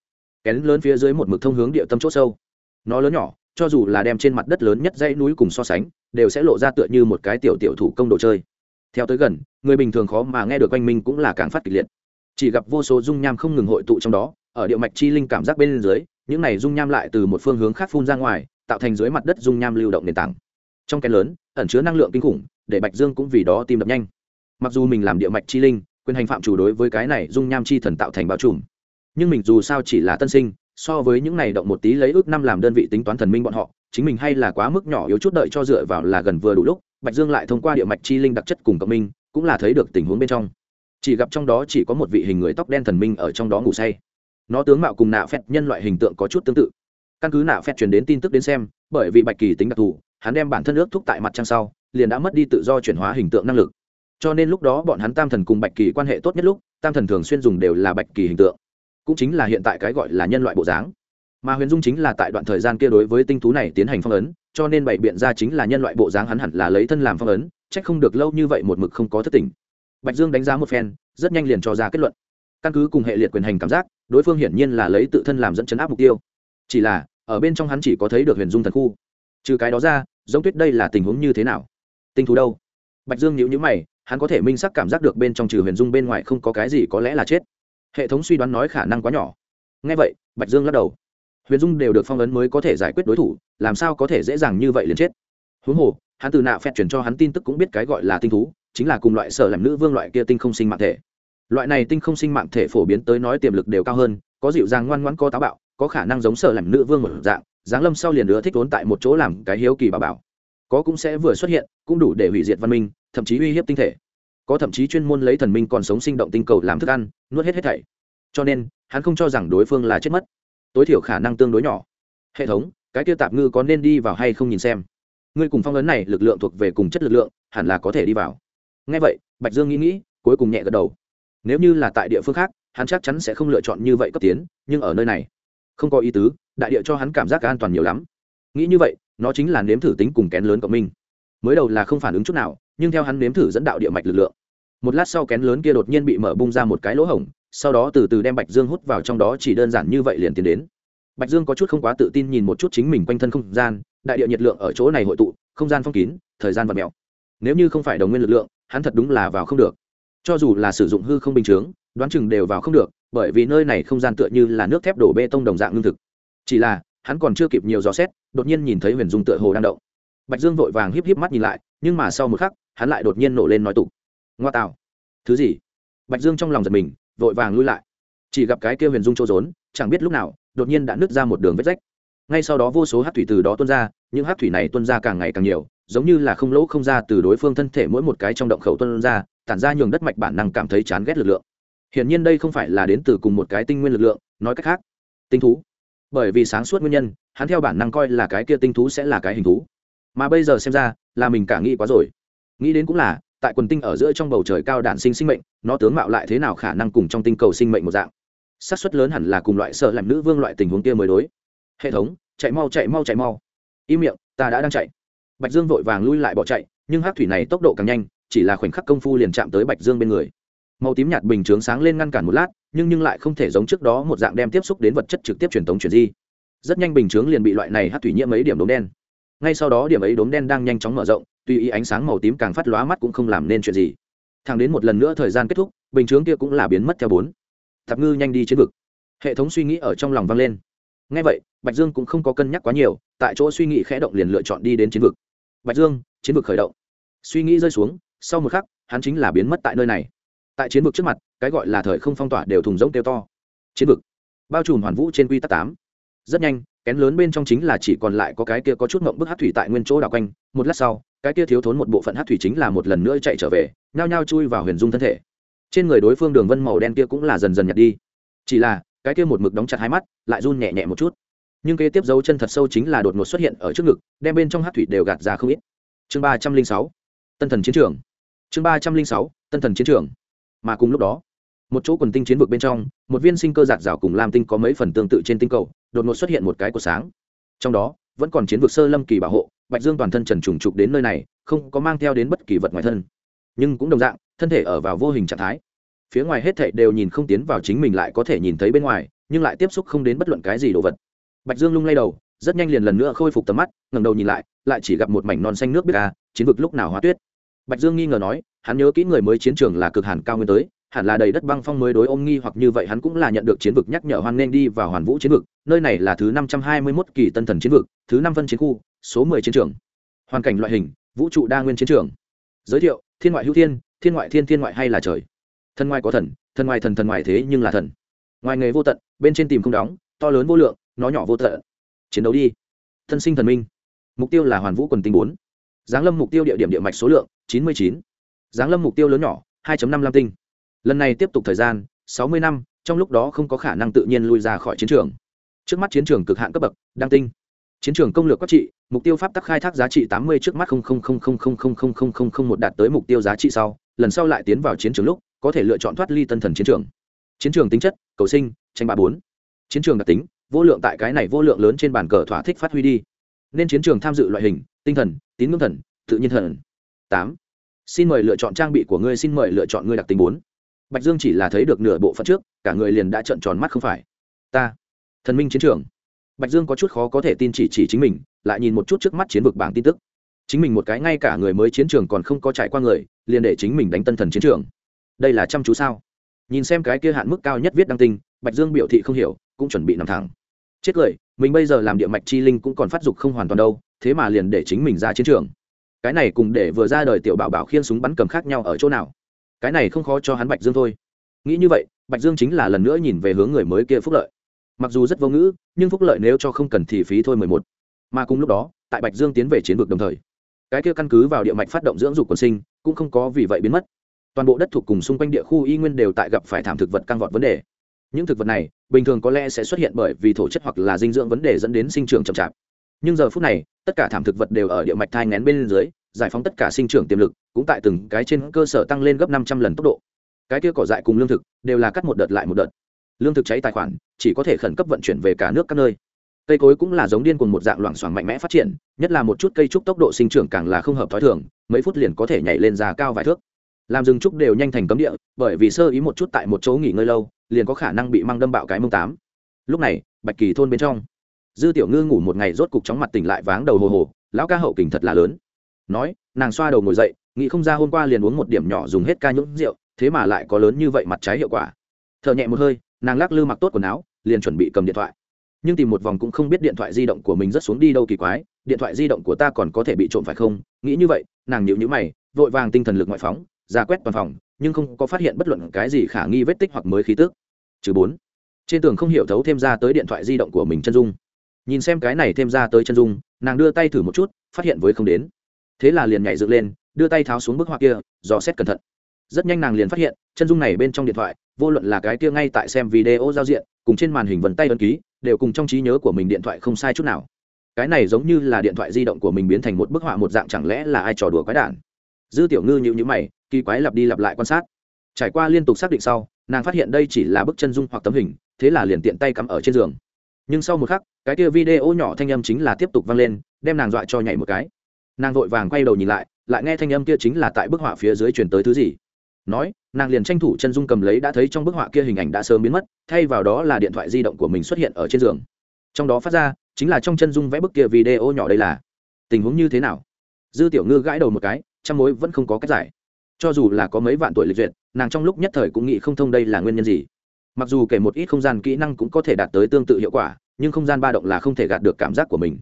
Kén lớn phía dưới một mực thông hướng địa tâm c h ỗ sâu. Nó lớn nhỏ, cho dù là đem trên mặt đất lớn nhất dãy núi cùng so sánh, đều sẽ lộ ra tựa như một cái tiểu tiểu thủ công đồ chơi. Theo tới gần, người bình thường khó mà nghe được oanh minh cũng là càng phát kịch liệt. Chỉ gặp vô số dung nham không ngừng hội tụ trong đó, ở địa mạch chi linh cảm giác bên dưới những này dung nham lại từ một phương hướng khác phun ra ngoài, tạo thành dưới mặt đất dung nham lưu động nền tảng. Trong kén lớn, ẩn chứa năng lượng kinh khủng, để bạch dương cũng vì đó tim đập nhanh. Mặc dù mình làm địa mạch chi linh, quyền hành phạm chủ đối với cái này dung nham chi thần tạo thành bao trùm. Nhưng mình dù sao chỉ là tân sinh, so với những này động một tí lấy ước năm làm đơn vị tính toán thần minh bọn họ, chính mình hay là quá mức nhỏ yếu chút đợi cho dựa vào là gần vừa đủ lúc, bạch dương lại thông qua địa mạch chi linh đặc chất cùng cộng minh, cũng là thấy được tình huống bên trong. Chỉ gặp trong đó chỉ có một vị hình người tóc đen thần minh ở trong đó ngủ say nó tướng mạo cùng nạ phét nhân loại hình tượng có chút tương tự. Căn cứ nạ phét truyền đến tin tức đến xem, bởi vì bạch kỳ tính đặc thù, hắn đem bản thân ước thúc tại mặt trăng sau, liền đã mất đi tự do chuyển hóa hình tượng năng lực. Cho nên lúc đó bọn hắn tam thần cùng bạch kỳ quan hệ tốt nhất lúc, tam thần thường xuyên dùng đều là bạch kỳ hình tượng. Cũng chính là hiện tại cái gọi là nhân loại bộ dáng. Mà huyền dung chính là tại đoạn thời gian kia đối với tinh thú này tiến hành phong ấn, cho nên bày biện ra chính là nhân loại bộ dáng hắn hẳn là lấy thân làm phong ấn c h ắ c không được lâu như vậy một mực không có thất tình. Bạch dương đánh giá một phen, rất nhanh liền cho ra kết luận. Căn cứ cùng hệ liệt quyền hành cảm giác đối phương hiển nhiên là lấy tự thân làm dẫn chấn áp mục tiêu. Chỉ là, ở bên trong hắn chỉ có thấy được huyền dung thần khu. Trừ cái đó ra, giống tuyết đây là tình huống như thế nào? Tinh thú đâu? Bạch dương nhữ nhữ mày, hắn có thể minh sắc cảm giác được bên trong trừ huyền dung bên ngoài không có cái gì có lẽ là chết. Hệ thống suy đoán nói khả năng quá nhỏ. Ngay vậy, bạch dương lắc đầu. Huyền dung đều được phong ấn mới có thể giải quyết đối thủ, làm sao có thể dễ dàng như vậy liền chết? Huống hồ, hắn từ nạ phẹt chuyển cho hắn tin tức cũng biết cái gọi là tinh thú, chính là cùng loại sở làm nữ vương loại kia tinh không sinh mạng thể loại này tinh không sinh mạng thể phổ biến tới nói tiềm lực đều cao hơn, có dịu dàng ngoan ngoãn, có táo bạo, có khả năng giống sở làm nữ vương một dạng, giáng lâm sau liền nữa thích vốn tại một chỗ làm cái hiếu kỳ bà bảo. Có cũng sẽ vừa xuất hiện, cũng đủ để hủy diệt văn minh, thậm chí uy hiếp tinh thể. Có thậm chí chuyên môn lấy thần minh còn sống sinh động tinh cầu làm thức ăn, nuốt hết hết thảy. Cho nên, hắn không cho rằng đối phương là chết mất. Tối thiểu khả năng tương đối nhỏ. Hệ thống, cái kia tạp ngư có nên đi vào hay không nhìn xem. Ngươi cùng phong ấn này lực lượng thuộc về cùng chất lực lượng, hẳn là có thể đi vào. Ngay vậy, bạch dương nghĩ nghĩ, cuối cùng nhẹ gật đầu nếu như là tại địa phương khác, hắn chắc chắn sẽ không lựa chọn như vậy cấp tiến, nhưng ở nơi này, không có ý tứ, đại địa cho hắn cảm giác an toàn nhiều lắm. Nghĩ như vậy, nó chính là nếm thử tính cùng kén lớn cộng minh mới đầu là không phản ứng chút nào, nhưng theo hắn nếm thử dẫn đạo địa mạch lực lượng. Một lát sau kén lớn kia đột nhiên bị mở bung ra một cái lỗ hổng, sau đó từ từ đem bạch dương hút vào trong đó chỉ đơn giản như vậy liền tiến đến. Bạch dương có chút không quá tự tin nhìn một chút chính mình quanh thân không gian, đại địa nhiệt lượng ở chỗ này hội tụ, không gian phong kín, thời gian vật mèo. Nếu như không phải đồng nguyên lực lượng, hắn thật đúng là vào không được cho dù là sử dụng hư không bình chướng, đoán chừng đều vào không được, bởi vì nơi này không gian tựa như là nước thép đổ bê tông đồng dạng lương thực. Chỉ là, hắn còn chưa kịp nhiều dò xét, đột nhiên nhìn thấy huyền dung tựa hồ đang động. Bạch dương vội vàng híp híp mắt nhìn lại, nhưng mà sau một khắc, hắn lại đột nhiên nổ lên nói tục ngoa tạo. Thứ gì? Bạch dương trong lòng giật mình, vội vàng lui lại. Chỉ gặp cái kia huyền dung trô rốn, chẳng biết lúc nào, đột nhiên đã nứt ra một đường vết rách. Ngay sau đó vô số hát thủy từ đó tuôn ra, những hát thủy này tuôn ra càng ngày càng nhiều, giống như là không lỗ không ra từ đối phương thân thể mỗi một cái trong động khẩu tuôn ra tản ra nhường đất mạch bản năng cảm thấy chán ghét lực lượng. Hiển nhiên đây không phải là đến từ cùng một cái tinh nguyên lực lượng, nói cách khác, tinh thú. Bởi vì sáng suốt nguyên nhân, hắn theo bản năng coi là cái kia tinh thú sẽ là cái hình thú. Mà bây giờ xem ra, là mình cả nghĩ quá rồi. Nghĩ đến cũng là, tại quần tinh ở giữa trong bầu trời cao đản sinh sinh mệnh, nó tướng mạo lại thế nào khả năng cùng trong tinh cầu sinh mệnh một dạng? Xác suất lớn hẳn là cùng loại sợ làm nữ vương loại tình huống kia mới đối. Hệ thống, chạy mau chạy mau chạy mau. Im miệng, ta đã đang chạy. Bạch dương vội vàng lui lại bỏ chạy, nhưng hát thủy này tốc độ càng nhanh chỉ là khoảnh khắc công phu liền chạm tới bạch dương bên người. Màu tím nhạt bình chướng sáng lên ngăn cản một lát, nhưng nhưng lại không thể giống trước đó một dạng đem tiếp xúc đến vật chất trực tiếp truyền tống chuyển di. Rất nhanh bình chướng liền bị loại này hát thủy nhiễm mấy điểm đốm đen. Ngay sau đó điểm ấy đốm đen đang nhanh chóng mở rộng tuy ý ánh sáng màu tím càng phát lóa mắt cũng không làm nên chuyện gì. Thẳng đến một lần nữa thời gian kết thúc, bình chướng kia cũng là biến mất theo bốn. Thập ngư nhanh đi chiến vực. Hệ thống suy nghĩ ở trong lòng vang lên. Ngay vậy, bạch dương cũng không có cân nhắc quá nhiều, tại chỗ suy nghĩ khẽ động liền lựa chọn đi đến chiến vực. Bạch dương, chiến vực khởi động. Suy nghĩ rơi xuống sau một khắc, hắn chính là biến mất tại nơi này. Tại chiến vực trước mặt, cái gọi là thời không phong tỏa đều thùng rỗng tiêu to. Chiến vực, bao trùm hoàn vũ trên quy tắc tám. Rất nhanh, kén lớn bên trong chính là chỉ còn lại có cái kia có chút mộng bức hát thủy tại nguyên chỗ đảo quanh. Một lát sau, cái kia thiếu thốn một bộ phận hát thủy chính là một lần nữa chạy trở về, nhao nhao chui vào huyền dung thân thể. Trên người đối phương đường vân màu đen kia cũng là dần dần nhạt đi. Chỉ là, cái kia một mực đóng chặt hai mắt, lại run nhẹ nhẹ một chút. Nhưng kế tiếp dấu chân thật sâu chính là đột ngột xuất hiện ở trước ngực, đem bên trong hát thủy đều gạt ra không ít. Chương ba trăm linh sáu, tân thần chiến trường chương ba trăm linh sáu, tân thần chiến trường. Mà cùng lúc đó, một chỗ quần tinh chiến vực bên trong, một viên sinh cơ giạt rào cùng lam tinh có mấy phần tương tự trên tinh cầu, đột ngột xuất hiện một cái của sáng. Trong đó, vẫn còn chiến vực sơ lâm kỳ bảo hộ, bạch dương toàn thân trần trùng trục đến nơi này, không có mang theo đến bất kỳ vật ngoài thân. Nhưng cũng đồng dạng, thân thể ở vào vô hình trạng thái. Phía ngoài hết thảy đều nhìn không tiến vào chính mình lại có thể nhìn thấy bên ngoài, nhưng lại tiếp xúc không đến bất luận cái gì đồ vật. Bạch dương lung lay đầu, rất nhanh liền lần nữa khôi phục tầm mắt, ngẩng đầu nhìn lại lại chỉ gặp một mảnh non xanh nước biết à chiến vực lúc nào hóa tuyết bạch dương nghi ngờ nói, hắn nhớ kỹ người mới chiến trường là cực hàn cao nguyên tới, hẳn là đầy đất băng phong mới đối ôm nghi hoặc như vậy hắn cũng là nhận được chiến vực nhắc nhở hoan nên đi vào hoàn vũ chiến vực, nơi này là thứ năm trăm hai mươi 521 kỳ tân thần chiến vực, thứ năm phân chiến khu, số mười chiến trường. Hoàn cảnh loại hình, vũ trụ đa nguyên chiến trường. Giới thiệu, thiên ngoại hữu thiên thiên ngoại thiên thiên ngoại hay là trời? Thân ngoài có thần thân ngoài thần thần ngoài thế nhưng là thần. Ngoài nghề vô tận, bên trên tìm không đóng, to lớn vô lượng, nó nhỏ vô tận. Chiến đấu đi. Thân sinh thần minh. Mục tiêu là hoàn vũ quần tinh bốn. Giáng lâm mục tiêu địa điểm địa mạch số lượng chín mươi chín giáng lâm mục tiêu lớn nhỏ 2.5 lam tinh lần này tiếp tục thời gian sáu mươi năm trong lúc đó không có khả năng tự nhiên lui ra khỏi chiến trường trước mắt chiến trường cực hạn cấp bậc đăng tinh chiến trường công lược các trị mục tiêu pháp tắc khai thác giá trị tám mươi trước mắt 0000000001 đạt tới mục tiêu giá trị sau lần sau lại tiến vào chiến trường lúc có thể lựa chọn thoát ly tân thần chiến trường chiến trường tính chất cầu sinh tranh ba bốn chiến trường đặc tính vô lượng tại cái này vô lượng lớn trên bàn cờ thỏa thích phát huy đi nên chiến trường tham dự loại hình tinh thần tín ngưỡng thần tự nhiên thần tám. Xin mời lựa chọn trang bị của ngươi, xin mời lựa chọn ngươi đặc tính bốn. Bạch dương chỉ là thấy được nửa bộ phận trước, cả người liền đã trợn tròn mắt không phải. Ta, thần minh chiến trường. Bạch dương có chút khó có thể tin chỉ chỉ chính mình, lại nhìn một chút trước mắt chiến vực bảng tin tức. Chính mình một cái ngay cả người mới chiến trường còn không có trải qua người, liền để chính mình đánh tân thần chiến trường. Đây là chăm chú sao? Nhìn xem cái kia hạn mức cao nhất viết đăng tinh bạch dương biểu thị không hiểu, cũng chuẩn bị nằm thẳng. Chết cười, mình bây giờ làm địa mạch chi linh cũng còn phát dục không hoàn toàn đâu, thế mà liền để chính mình ra chiến trường cái này cùng để vừa ra đời tiểu bảo bảo khiên súng bắn cầm khác nhau ở chỗ nào? Cái này không khó cho hắn bạch dương thôi. Nghĩ như vậy, bạch dương chính là lần nữa nhìn về hướng người mới kia phúc lợi. Mặc dù rất vô ngữ, nhưng phúc lợi nếu cho không cần thì phí thôi mười một. Mà cùng lúc đó, tại bạch dương tiến về chiến vực đồng thời, cái kia căn cứ vào địa mạch phát động dưỡng dục quần sinh, cũng không có vì vậy biến mất. Toàn bộ đất thuộc cùng xung quanh địa khu y nguyên đều tại gặp phải thảm thực vật căng vọt vấn đề. Những thực vật này, bình thường có lẽ sẽ xuất hiện bởi vì thổ chất hoặc là dinh dưỡng vấn đề dẫn đến sinh trưởng chậm chạp nhưng giờ phút này, tất cả thảm thực vật đều ở địa mạch thai ngén bên dưới, giải phóng tất cả sinh trưởng tiềm lực, cũng tại từng cái trên cơ sở tăng lên gấp năm trăm lần tốc độ. Cái kia cỏ dại cùng lương thực, đều là cắt một đợt lại một đợt. Lương thực cháy tài khoản, chỉ có thể khẩn cấp vận chuyển về cả nước các nơi. Cây cối cũng là giống điên cùng một dạng loảng xoảng mạnh mẽ phát triển, nhất là một chút cây trúc tốc độ sinh trưởng càng là không hợp t h ó i thường, mấy phút liền có thể nhảy lên già cao vài thước. Làm rừng trúc đều nhanh thành cấm địa, bởi vì sơ ý một chút tại một chỗ nghỉ ngơi lâu, liền có khả năng bị mang đâm bạo cái mông tám. Lúc này, bạch kỳ thôn bên trong dư tiểu ngư ngủ một ngày rốt cục chóng mặt tỉnh lại váng đầu hồ hồ, lão ca hậu kình thật là lớn. Nói, nàng xoa đầu ngồi dậy, nghĩ không ra hôm qua liền uống một điểm nhỏ dùng hết ca nhũng rượu, thế mà lại có lớn như vậy mặt trái hiệu quả. T h ở nhẹ một hơi, nàng lắc lư mặc tốt quần áo, liền chuẩn bị cầm điện thoại. Nhưng tìm một vòng cũng không biết điện thoại di động của mình rất xuống đi đâu kỳ quái, điện thoại di động của ta còn có thể bị trộm phải không? Nghĩ như vậy, nàng nhịu nhữ mày, vội vàng tinh thần lực ngoại phóng, ra quét toàn phòng, nhưng không có phát hiện bất luận cái gì khả nghi vết tích hoặc mới khí tức. Trừ bốn. Trên tường không hiểu thấu thêm ra tới điện thoại di động của mình chân dung nhìn xem cái này thêm ra tới chân dung, nàng đưa tay thử một chút, phát hiện với không đến. Thế là liền nhảy dựng lên, đưa tay tháo xuống bức họa kia, dò xét cẩn thận. Rất nhanh nàng liền phát hiện, chân dung này bên trong điện thoại, vô luận là cái kia ngay tại xem video giao diện, cùng trên màn hình vần tay ấn ký, đều cùng trong trí nhớ của mình điện thoại không sai chút nào. Cái này giống như là điện thoại di động của mình biến thành một bức họa một dạng chẳng lẽ là ai trò đùa quái đản? Dư tiểu ngư nhịu nhữ mày, kỳ quái lặp đi lặp lại quan sát. Trải qua liên tục xác định sau, nàng phát hiện đây chỉ là bức chân dung hoặc tấm hình, thế là liền tiện tay cắm ở trên giường nhưng sau một khắc, cái kia video nhỏ thanh âm chính là tiếp tục vang lên, đem nàng dọa cho nhảy một cái. Nàng vội vàng quay đầu nhìn lại lại nghe thanh âm kia chính là tại bức họa phía dưới truyền tới thứ gì. Nói, nàng liền tranh thủ chân dung cầm lấy đã thấy trong bức họa kia hình ảnh đã sớm biến mất, thay vào đó là điện thoại di động của mình xuất hiện ở trên giường. Trong đó phát ra, chính là trong chân dung vẽ bức kia video nhỏ đây là, tình huống như thế nào? Dư tiểu ngư gãi đầu một cái trong mối vẫn không có cách giải. Cho dù là có mấy vạn tuổi lịch duyệt, nàng trong lúc nhất thời cũng nghĩ không thông đây là nguyên nhân gì mặc dù kể một ít không gian kỹ năng cũng có thể đạt tới tương tự hiệu quả, nhưng không gian ba động là không thể gạt được cảm giác của mình.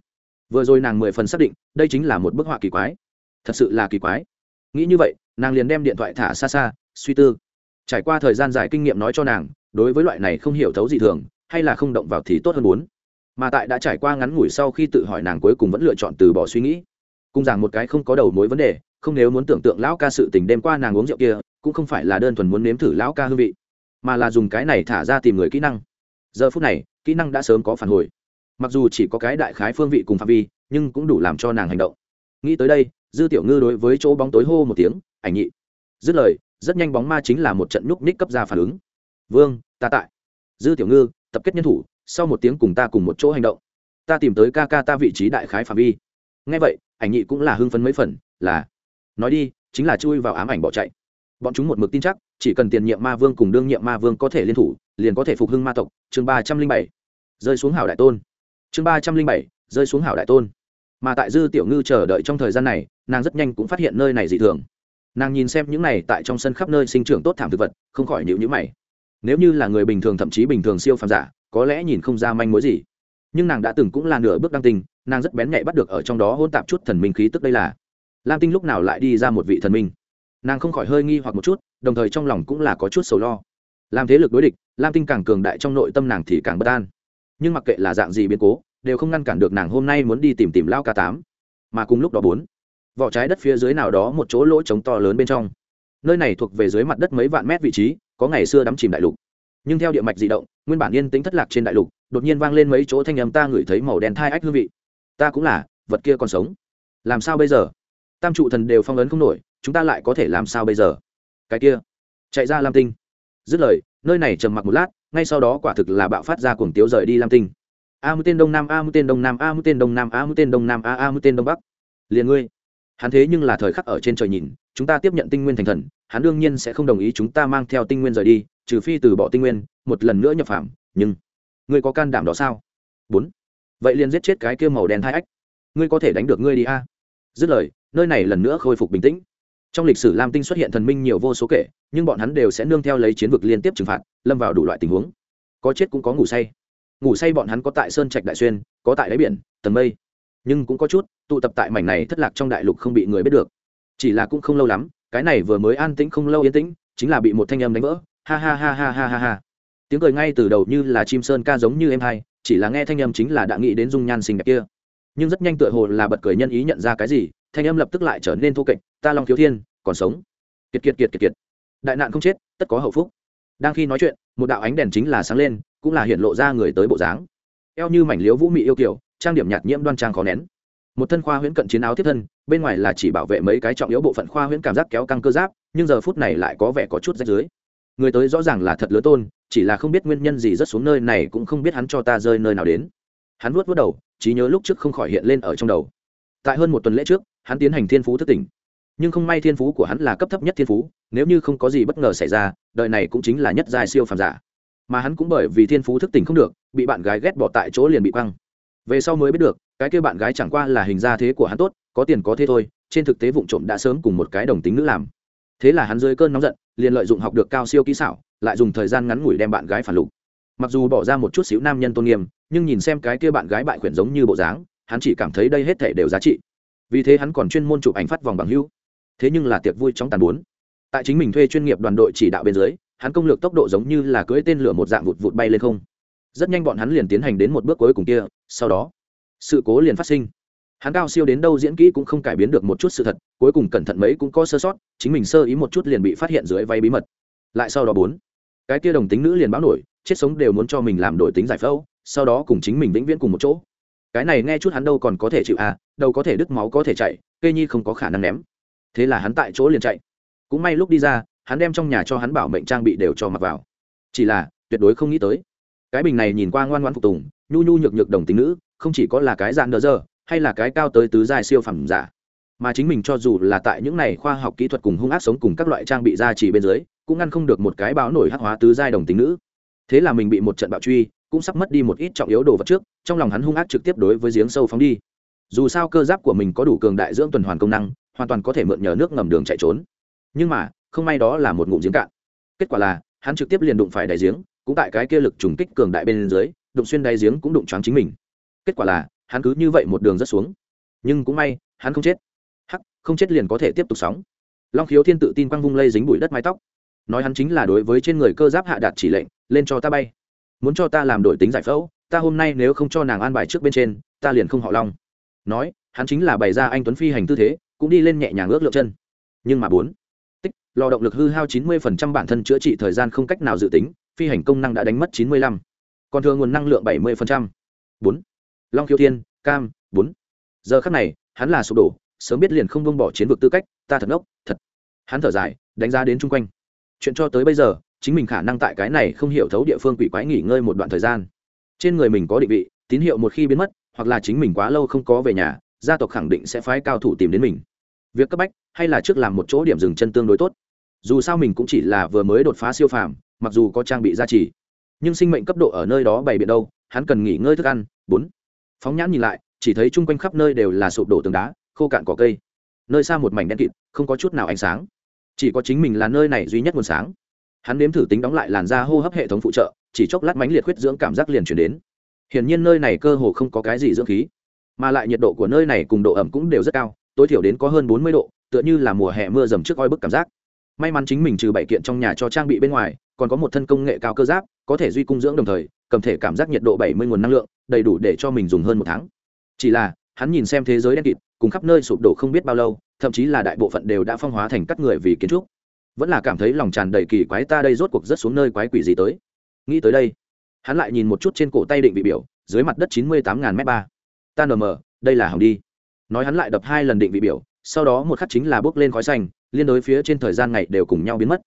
Vừa rồi nàng mười phần xác định, đây chính là một bức họa kỳ quái. Thật sự là kỳ quái. Nghĩ như vậy, nàng liền đem điện thoại thả xa xa, suy tư. Trải qua thời gian dài kinh nghiệm nói cho nàng, đối với loại này không hiểu thấu gì thường, hay là không động vào thì tốt hơn muốn. Mà tại đã trải qua ngắn ngủi sau khi tự hỏi nàng cuối cùng vẫn lựa chọn từ bỏ suy nghĩ. Cùng rằng một cái không có đầu mối vấn đề, không nếu muốn tưởng tượng lão ca sự tình đêm qua nàng uống rượu kia, cũng không phải là đơn thuần muốn nếm thử lão ca hương vị mà là dùng cái này thả ra tìm người kỹ năng. Giờ phút này, kỹ năng đã sớm có phản hồi. Mặc dù chỉ có cái đại khái phương vị cùng phạm vi, nhưng cũng đủ làm cho nàng hành động. Nghĩ tới đây, dư tiểu ngư đối với chỗ bóng tối hô một tiếng, ảnh nhị. Dứt lời, rất nhanh bóng ma chính là một trận nhúc ních cấp ra phản ứng. Vương, ta tại. Dư tiểu ngư, tập kết nhân thủ, sau một tiếng cùng ta cùng một chỗ hành động. Ta tìm tới ca ca ta vị trí đại khái phạm vi. Ngay vậy, ảnh nhị cũng là hưng phấn mấy phần, là, nói đi, chính là chui vào ám ảnh bỏ chạy. Bọn chúng một mực tin chắc chỉ cần tiền nhiệm ma vương cùng đương nhiệm ma vương có thể liên thủ, liền có thể phục hưng ma tộc. Chương ba trăm linh bảy, rơi xuống hảo đại tôn. Chương ba trăm linh bảy, rơi xuống hảo đại tôn. Mà tại dư tiểu ngư chờ đợi trong thời gian này, nàng rất nhanh cũng phát hiện nơi này dị thường. Nàng nhìn xem những này tại trong sân khắp nơi sinh trưởng tốt thảm thực vật, không khỏi nhịu nhữ mày. Nếu như là người bình thường thậm chí bình thường siêu phàm giả, có lẽ nhìn không ra manh mối gì. Nhưng nàng đã từng cũng là nửa bước đăng tinh, nàng rất bén nhạy bắt được ở trong đó hôn tạp chút thần minh khí tức đây là. Lam tinh lúc nào lại đi ra một vị thần minh? Nàng không khỏi hơi nghi hoặc một chút, đồng thời trong lòng cũng là có chút sầu lo. Làm thế lực đối địch, lam tinh càng cường đại trong nội tâm nàng thì càng bất an. Nhưng mặc kệ là dạng gì biến cố, đều không ngăn cản được nàng hôm nay muốn đi tìm tìm lao ca tám. Mà cùng lúc đó bốn, vỏ trái đất phía dưới nào đó một chỗ lỗ trống to lớn bên trong. Nơi này thuộc về dưới mặt đất mấy vạn mét vị trí, có ngày xưa đắm chìm đại lục. Nhưng theo địa mạch di động, nguyên bản yên tĩnh thất lạc trên đại lục, đột nhiên vang lên mấy chỗ thanh âm ta ngửi thấy màu đen thai ách hương vị. Ta cũng là, vật kia còn sống. Làm sao bây giờ? Tam trụ thần đều phong ấn không nổi, chúng ta lại có thể làm sao bây giờ? Cái kia, chạy ra lam tinh. Dứt lời, nơi này trầm mặc một lát, ngay sau đó quả thực là bạo phát ra cuồng tiếu rời đi lam tinh. A mũi tên đông nam, a mũi tên đông nam, a mũi tên đông nam, a mũi tên đông nam, a a mũi tên đông bắc. Liền ngươi. Hắn thế nhưng là thời khắc ở trên trời nhìn, chúng ta tiếp nhận tinh nguyên thành thần, hắn đương nhiên sẽ không đồng ý chúng ta mang theo tinh nguyên rời đi, trừ phi từ bỏ tinh nguyên, một lần nữa nhập phạm, nhưng ngươi có can đảm đó sao? Bốn. Vậy liền giết chết cái kia màu đen hai ách. Ngươi có thể đánh được ngươi đi a. Dứt lời nơi này lần nữa khôi phục bình tĩnh. Trong lịch sử lam tinh xuất hiện thần minh nhiều vô số kể, nhưng bọn hắn đều sẽ nương theo lấy chiến vực liên tiếp trừng phạt, lâm vào đủ loại tình huống. Có chết cũng có ngủ say. Ngủ say bọn hắn có tại sơn trạch đại xuyên, có tại đáy biển, tầng mây. Nhưng cũng có chút, tụ tập tại mảnh này thất lạc trong đại lục không bị người biết được. Chỉ là cũng không lâu lắm, cái này vừa mới an tĩnh không lâu yên tĩnh, chính là bị một thanh âm đánh vỡ. Ha ha ha ha ha ha ha. Tiếng cười ngay từ đầu như là chim sơn ca giống như em hai chỉ là nghe thanh âm chính là đã nghĩ đến dung nhan xinh đẹp kia. Nhưng rất nhanh tựa hồ là bật cười nhân ý nhận ra cái gì thanh âm lập tức lại trở nên thô kệch, ta long thiếu thiên, còn sống. Kiệt kiệt kiệt kiệt kiệt. Đại nạn không chết, tất có hậu phúc. Đang khi nói chuyện, một đạo ánh đèn chính là sáng lên, cũng là hiện lộ ra người tới bộ dáng. Eo như mảnh liếu vũ mị yêu kiểu trang điểm nhạt nhiễm đoan trang khó nén. Một thân khoa huyễn cận chiến áo tiếp thân, bên ngoài là chỉ bảo vệ mấy cái trọng yếu bộ phận khoa huyễn cảm giác kéo căng cơ giáp, nhưng giờ phút này lại có vẻ có chút rách dưới người tới rõ ràng là thật lứa tôn, chỉ là không biết nguyên nhân gì rất xuống nơi này cũng không biết hắn cho ta rơi nơi nào đến. Hắn vuốt vuốt đầu, trí nhớ lúc trước không khỏi hiện lên ở trong đầu. Tại hơn một tuần lễ trước hắn tiến hành thiên phú thức tỉnh. Nhưng không may thiên phú của hắn là cấp thấp nhất thiên phú, nếu như không có gì bất ngờ xảy ra, đời này cũng chính là nhất giai siêu phàm giả. Mà hắn cũng bởi vì thiên phú thức tỉnh không được, bị bạn gái ghét bỏ tại chỗ liền bị quăng. Về sau mới biết được, cái kia bạn gái chẳng qua là hình gia thế của hắn tốt, có tiền có thế thôi, trên thực tế vụ trộm đã sớm cùng một cái đồng tính nữ làm. Thế là hắn dưới cơn nóng giận, liền lợi dụng học được cao siêu kỹ xảo, lại dùng thời gian ngắn ngủi đem bạn gái phản lục. Mặc dù bỏ ra một chút xíu nam nhân tôn nghiêm, nhưng nhìn xem cái kia bạn gái bại khuyển giống như bộ dáng, hắn chỉ cảm thấy đây hết thể đều giá trị vì thế hắn còn chuyên môn chụp ảnh phát vòng bằng hưu thế nhưng là tiệc vui trong tàn bốn. Tại chính mình thuê chuyên nghiệp đoàn đội chỉ đạo bên dưới, hắn công lược tốc độ giống như là cưỡi tên lửa một dạng vụt vụt bay lên không. Rất nhanh bọn hắn liền tiến hành đến một bước cuối cùng kia, sau đó, sự cố liền phát sinh. Hắn cao siêu đến đâu diễn kỹ cũng không cải biến được một chút sự thật, cuối cùng cẩn thận mấy cũng có sơ sót, chính mình sơ ý một chút liền bị phát hiện dưới vay bí mật. Lại sau đó bốn, cái kia đồng tính nữ liền báo nổi, chết sống đều muốn cho mình làm đổi tính giải phẫu, sau đó cùng chính mình vĩnh viễn cùng một chỗ cái này nghe chút hắn đâu còn có thể chịu à đâu có thể đứt máu có thể chạy, cây nhi không có khả năng ném. Thế là hắn tại chỗ liền chạy. Cũng may lúc đi ra, hắn đem trong nhà cho hắn bảo mệnh trang bị đều cho mặc vào. Chỉ là, tuyệt đối không nghĩ tới. Cái bình này nhìn qua ngoan ngoan phục tùng, nhu nhu nhược nhược đồng tính nữ, không chỉ có là cái dạng đỡ dơ, hay là cái cao tới tứ giai siêu phẩm giả. Mà chính mình cho dù là tại những này khoa học kỹ thuật cùng hung ác sống cùng các loại trang bị gia trì bên dưới, cũng ngăn không được một cái báo nổi hắc hóa tứ giai đồng tính nữ. Thế là mình bị một trận bạo truy cũng sắp mất đi một ít trọng yếu đồ vật trước, trong lòng hắn hung ác trực tiếp đối với giếng sâu phóng đi. Dù sao cơ giáp của mình có đủ cường đại dưỡng tuần hoàn công năng, hoàn toàn có thể mượn nhờ nước ngầm đường chạy trốn. Nhưng mà, không may đó là một ngụm giếng cạn. Kết quả là, hắn trực tiếp liền đụng phải đáy giếng, cũng tại cái kia lực trùng kích cường đại bên dưới, đụng xuyên đáy giếng cũng đụng choáng chính mình. Kết quả là, hắn cứ như vậy một đường rất xuống. Nhưng cũng may, hắn không chết. Hắc, không chết liền có thể tiếp tục sóng. Long khiếu thiên tự tin quang vung lây dính bụi đất mái tóc. Nói hắn chính là đối với trên người cơ giáp hạ đạt chỉ lệnh, lên cho ta bay muốn cho ta làm đổi tính giải phẫu, ta hôm nay nếu không cho nàng an bài trước bên trên, ta liền không họ long. Nói, hắn chính là bày ra anh tuấn phi hành tư thế, cũng đi lên nhẹ nhàng ước lượng chân. Nhưng mà bốn, tích, lò động lực hư hao chín mươi phần trăm bản thân chữa trị thời gian không cách nào dự tính, phi hành công năng đã đánh mất chín mươi lăm. Còn thừa nguồn năng lượng bảy mươi phần trăm. Bốn, long khiêu thiên, cam, bốn. Giờ khắc này, hắn là sụp đổ, sớm biết liền không buông bỏ chiến vực tư cách, ta thật ngốc, thật. Hắn thở dài, đánh giá đến chung quanh. Chuyện cho tới bây giờ chính mình khả năng tại cái này không hiểu thấu địa phương quỷ quái nghỉ ngơi một đoạn thời gian. Trên người mình có định vị, tín hiệu một khi biến mất, hoặc là chính mình quá lâu không có về nhà, gia tộc khẳng định sẽ phái cao thủ tìm đến mình. Việc cấp bách, hay là trước làm một chỗ điểm dừng chân tương đối tốt. Dù sao mình cũng chỉ là vừa mới đột phá siêu phàm, mặc dù có trang bị gia trì, nhưng sinh mệnh cấp độ ở nơi đó bày biện đâu, hắn cần nghỉ ngơi thức ăn. Bốn, phóng nhãn nhìn lại, chỉ thấy chung quanh khắp nơi đều là sụp đổ tường đá, khô cạn cỏ cây. Nơi xa một mảnh đen kịt, không có chút nào ánh sáng. Chỉ có chính mình là nơi này duy nhất nguồn sáng hắn nếm thử tính đóng lại làn da hô hấp hệ thống phụ trợ, chỉ chốc lát mánh liệt huyết dưỡng cảm giác liền chuyển đến. Hiển nhiên nơi này cơ hồ không có cái gì dưỡng khí, mà lại nhiệt độ của nơi này cùng độ ẩm cũng đều rất cao, tối thiểu đến có hơn bốn mươi độ, tựa như là mùa hè mưa dầm trước oi bức cảm giác. May mắn chính mình trừ bảy kiện trong nhà cho trang bị bên ngoài, còn có một thân công nghệ cao cơ giáp, có thể duy cung dưỡng đồng thời, cầm thể cảm giác nhiệt độ bảy mươi nguồn năng lượng, đầy đủ để cho mình dùng hơn một tháng. Chỉ là, hắn nhìn xem thế giới đen kịt, cùng khắp nơi sụp đổ không biết bao lâu, thậm chí là đại bộ phận đều đã phong hóa thành các người vì kiến trúc vẫn là cảm thấy lòng tràn đầy kỳ quái ta đây rốt cuộc rất xuống nơi quái quỷ gì tới. Nghĩ tới đây, hắn lại nhìn một chút trên cổ tay định vị biểu, dưới mặt đất chín mươi tám ngàn m ba. Ta nm đây là hỏng đi. Nói hắn lại đập hai lần định vị biểu, sau đó một khắc chính là bước lên khói xanh, liên đối phía trên thời gian ngày đều cùng nhau biến mất.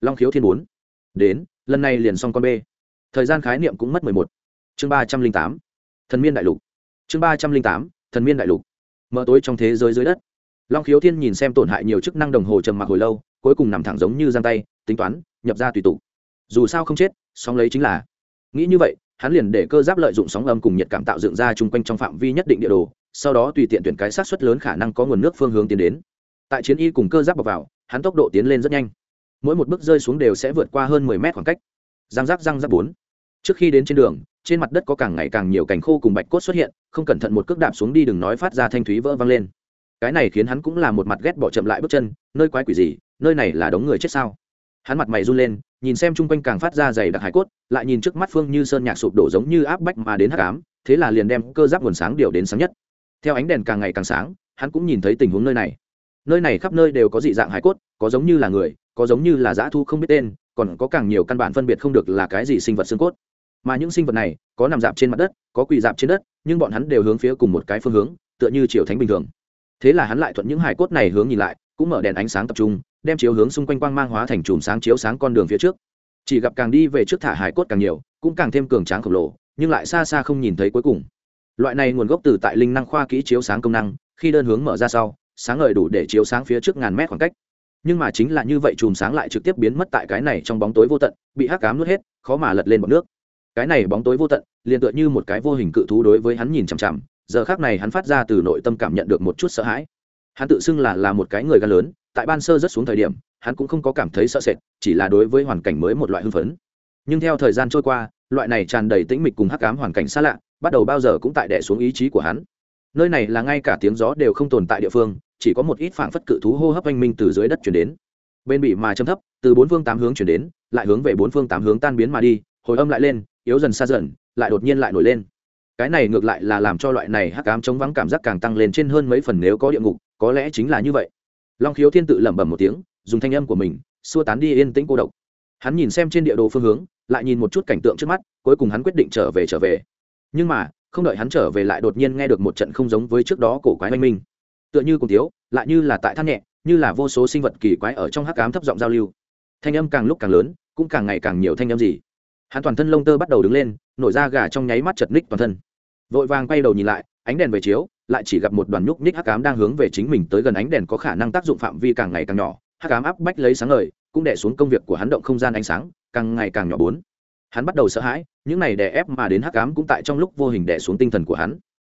Long khiếu thiên bốn. Đến, lần này liền xong con b. Thời gian khái niệm cũng mất mười một. Chương ba trăm linh tám. Thần miên đại lục. Chương ba trăm linh tám. Thần miên đại lục. Mở tối trong thế giới dưới đất. Long khiếu thiên nhìn xem tổn hại nhiều chức năng đồng hồ trầm mặc hồi lâu cuối cùng nằm thẳng giống như giang tay, tính toán, nhập ra tùy tụ. Dù sao không chết, sóng lấy chính là. Nghĩ như vậy, hắn liền để cơ giáp lợi dụng sóng âm cùng nhiệt cảm tạo dựng ra chung quanh trong phạm vi nhất định địa đồ, sau đó tùy tiện tuyển cái sát xuất lớn khả năng có nguồn nước phương hướng tiến đến. Tại chiến y cùng cơ giáp bọc vào, hắn tốc độ tiến lên rất nhanh. Mỗi một bước rơi xuống đều sẽ vượt qua hơn mười mét khoảng cách. Răng rác răng rác bốn. Trước khi đến trên đường, trên mặt đất có càng ngày càng nhiều cành khô cùng bạch cốt xuất hiện, không cẩn thận một cước đạp xuống đi đừng nói phát ra thanh thúy vỡ vang lên cái này khiến hắn cũng là một mặt ghét bỏ chậm lại bước chân, nơi quái quỷ gì, nơi này là đống người chết sao? Hắn mặt mày run lên, nhìn xem chung quanh càng phát ra dày đặc hải cốt, lại nhìn trước mắt phương như sơn nhạc sụp đổ giống như áp bách mà đến hát cám thế là liền đem cơ giáp nguồn sáng điều đến sáng nhất. Theo ánh đèn càng ngày càng sáng, hắn cũng nhìn thấy tình huống nơi này. Nơi này khắp nơi đều có dị dạng hải cốt, có giống như là người, có giống như là dã thu không biết tên, còn có càng nhiều căn bản phân biệt không được là cái gì sinh vật xương cốt. Mà những sinh vật này, có nằm dạp trên mặt đất, có quỳ dạp trên đất, nhưng bọn hắn đều hướng phía cùng một cái phương hướng, tựa như triều thánh bình thường thế là hắn lại thuận những hải cốt này hướng nhìn lại, cũng mở đèn ánh sáng tập trung, đem chiếu hướng xung quanh quang mang hóa thành chùm sáng chiếu sáng con đường phía trước. Chỉ gặp càng đi về trước thả hải cốt càng nhiều, cũng càng thêm cường tráng khổng lồ, nhưng lại xa xa không nhìn thấy cuối cùng. Loại này nguồn gốc từ tại linh năng khoa kỹ chiếu sáng công năng, khi đơn hướng mở ra sau, sáng ngời đủ để chiếu sáng phía trước ngàn mét khoảng cách. Nhưng mà chính là như vậy chùm sáng lại trực tiếp biến mất tại cái này trong bóng tối vô tận, bị hắc cám nuốt hết, khó mà lật lên bọc nước. Cái này bóng tối vô tận, liền tựa như một cái vô hình cự thú đối với hắn nhìn chằm chằm giờ khác này hắn phát ra từ nội tâm cảm nhận được một chút sợ hãi. Hắn tự xưng là là một cái người gan lớn, tại ban sơ rất xuống thời điểm, hắn cũng không có cảm thấy sợ sệt, chỉ là đối với hoàn cảnh mới một loại hưng phấn. Nhưng theo thời gian trôi qua, loại này tràn đầy tĩnh mịch cùng hắc ám hoàn cảnh xa lạ, bắt đầu bao giờ cũng tại đẻ xuống ý chí của hắn. Nơi này là ngay cả tiếng gió đều không tồn tại địa phương, chỉ có một ít phảng phất cự thú hô hấp oanh minh từ dưới đất chuyển đến. Bên bị mà châm thấp, từ bốn phương tám hướng chuyển đến, lại hướng về bốn phương tám hướng tan biến mà đi, hồi âm lại lên, yếu dần xa dần, lại đột nhiên lại nổi lên cái này ngược lại là làm cho loại này hắc ám chống vắng cảm giác càng tăng lên trên hơn mấy phần nếu có địa ngục, có lẽ chính là như vậy. Long khiếu thiên tự lẩm bẩm một tiếng, dùng thanh âm của mình, xua tán đi yên tĩnh cô độc. Hắn nhìn xem trên địa đồ phương hướng, lại nhìn một chút cảnh tượng trước mắt, cuối cùng hắn quyết định trở về trở về. Nhưng mà, không đợi hắn trở về lại đột nhiên nghe được một trận không giống với trước đó cổ quái oanh minh. Tựa như cùng thiếu, lại như là tại than nhẹ, như là vô số sinh vật kỳ quái ở trong hắc cám thấp giọng giao lưu. Thanh âm càng lúc càng lớn, cũng càng ngày càng nhiều thanh âm gì. Hắn toàn thân lông tơ bắt đầu đứng lên, nổi ra gà trong nháy mắt chật ních toàn thân vội vàng quay đầu nhìn lại, ánh đèn về chiếu, lại chỉ gặp một đoàn nhúc ních hắc cám đang hướng về chính mình tới gần ánh đèn có khả năng tác dụng phạm vi càng ngày càng nhỏ, hắc cám áp bách lấy sáng ngời, cũng đẻ xuống công việc của hắn động không gian ánh sáng, càng ngày càng nhỏ bốn. Hắn bắt đầu sợ hãi, những này đè ép mà đến hắc cám cũng tại trong lúc vô hình đẻ xuống tinh thần của hắn.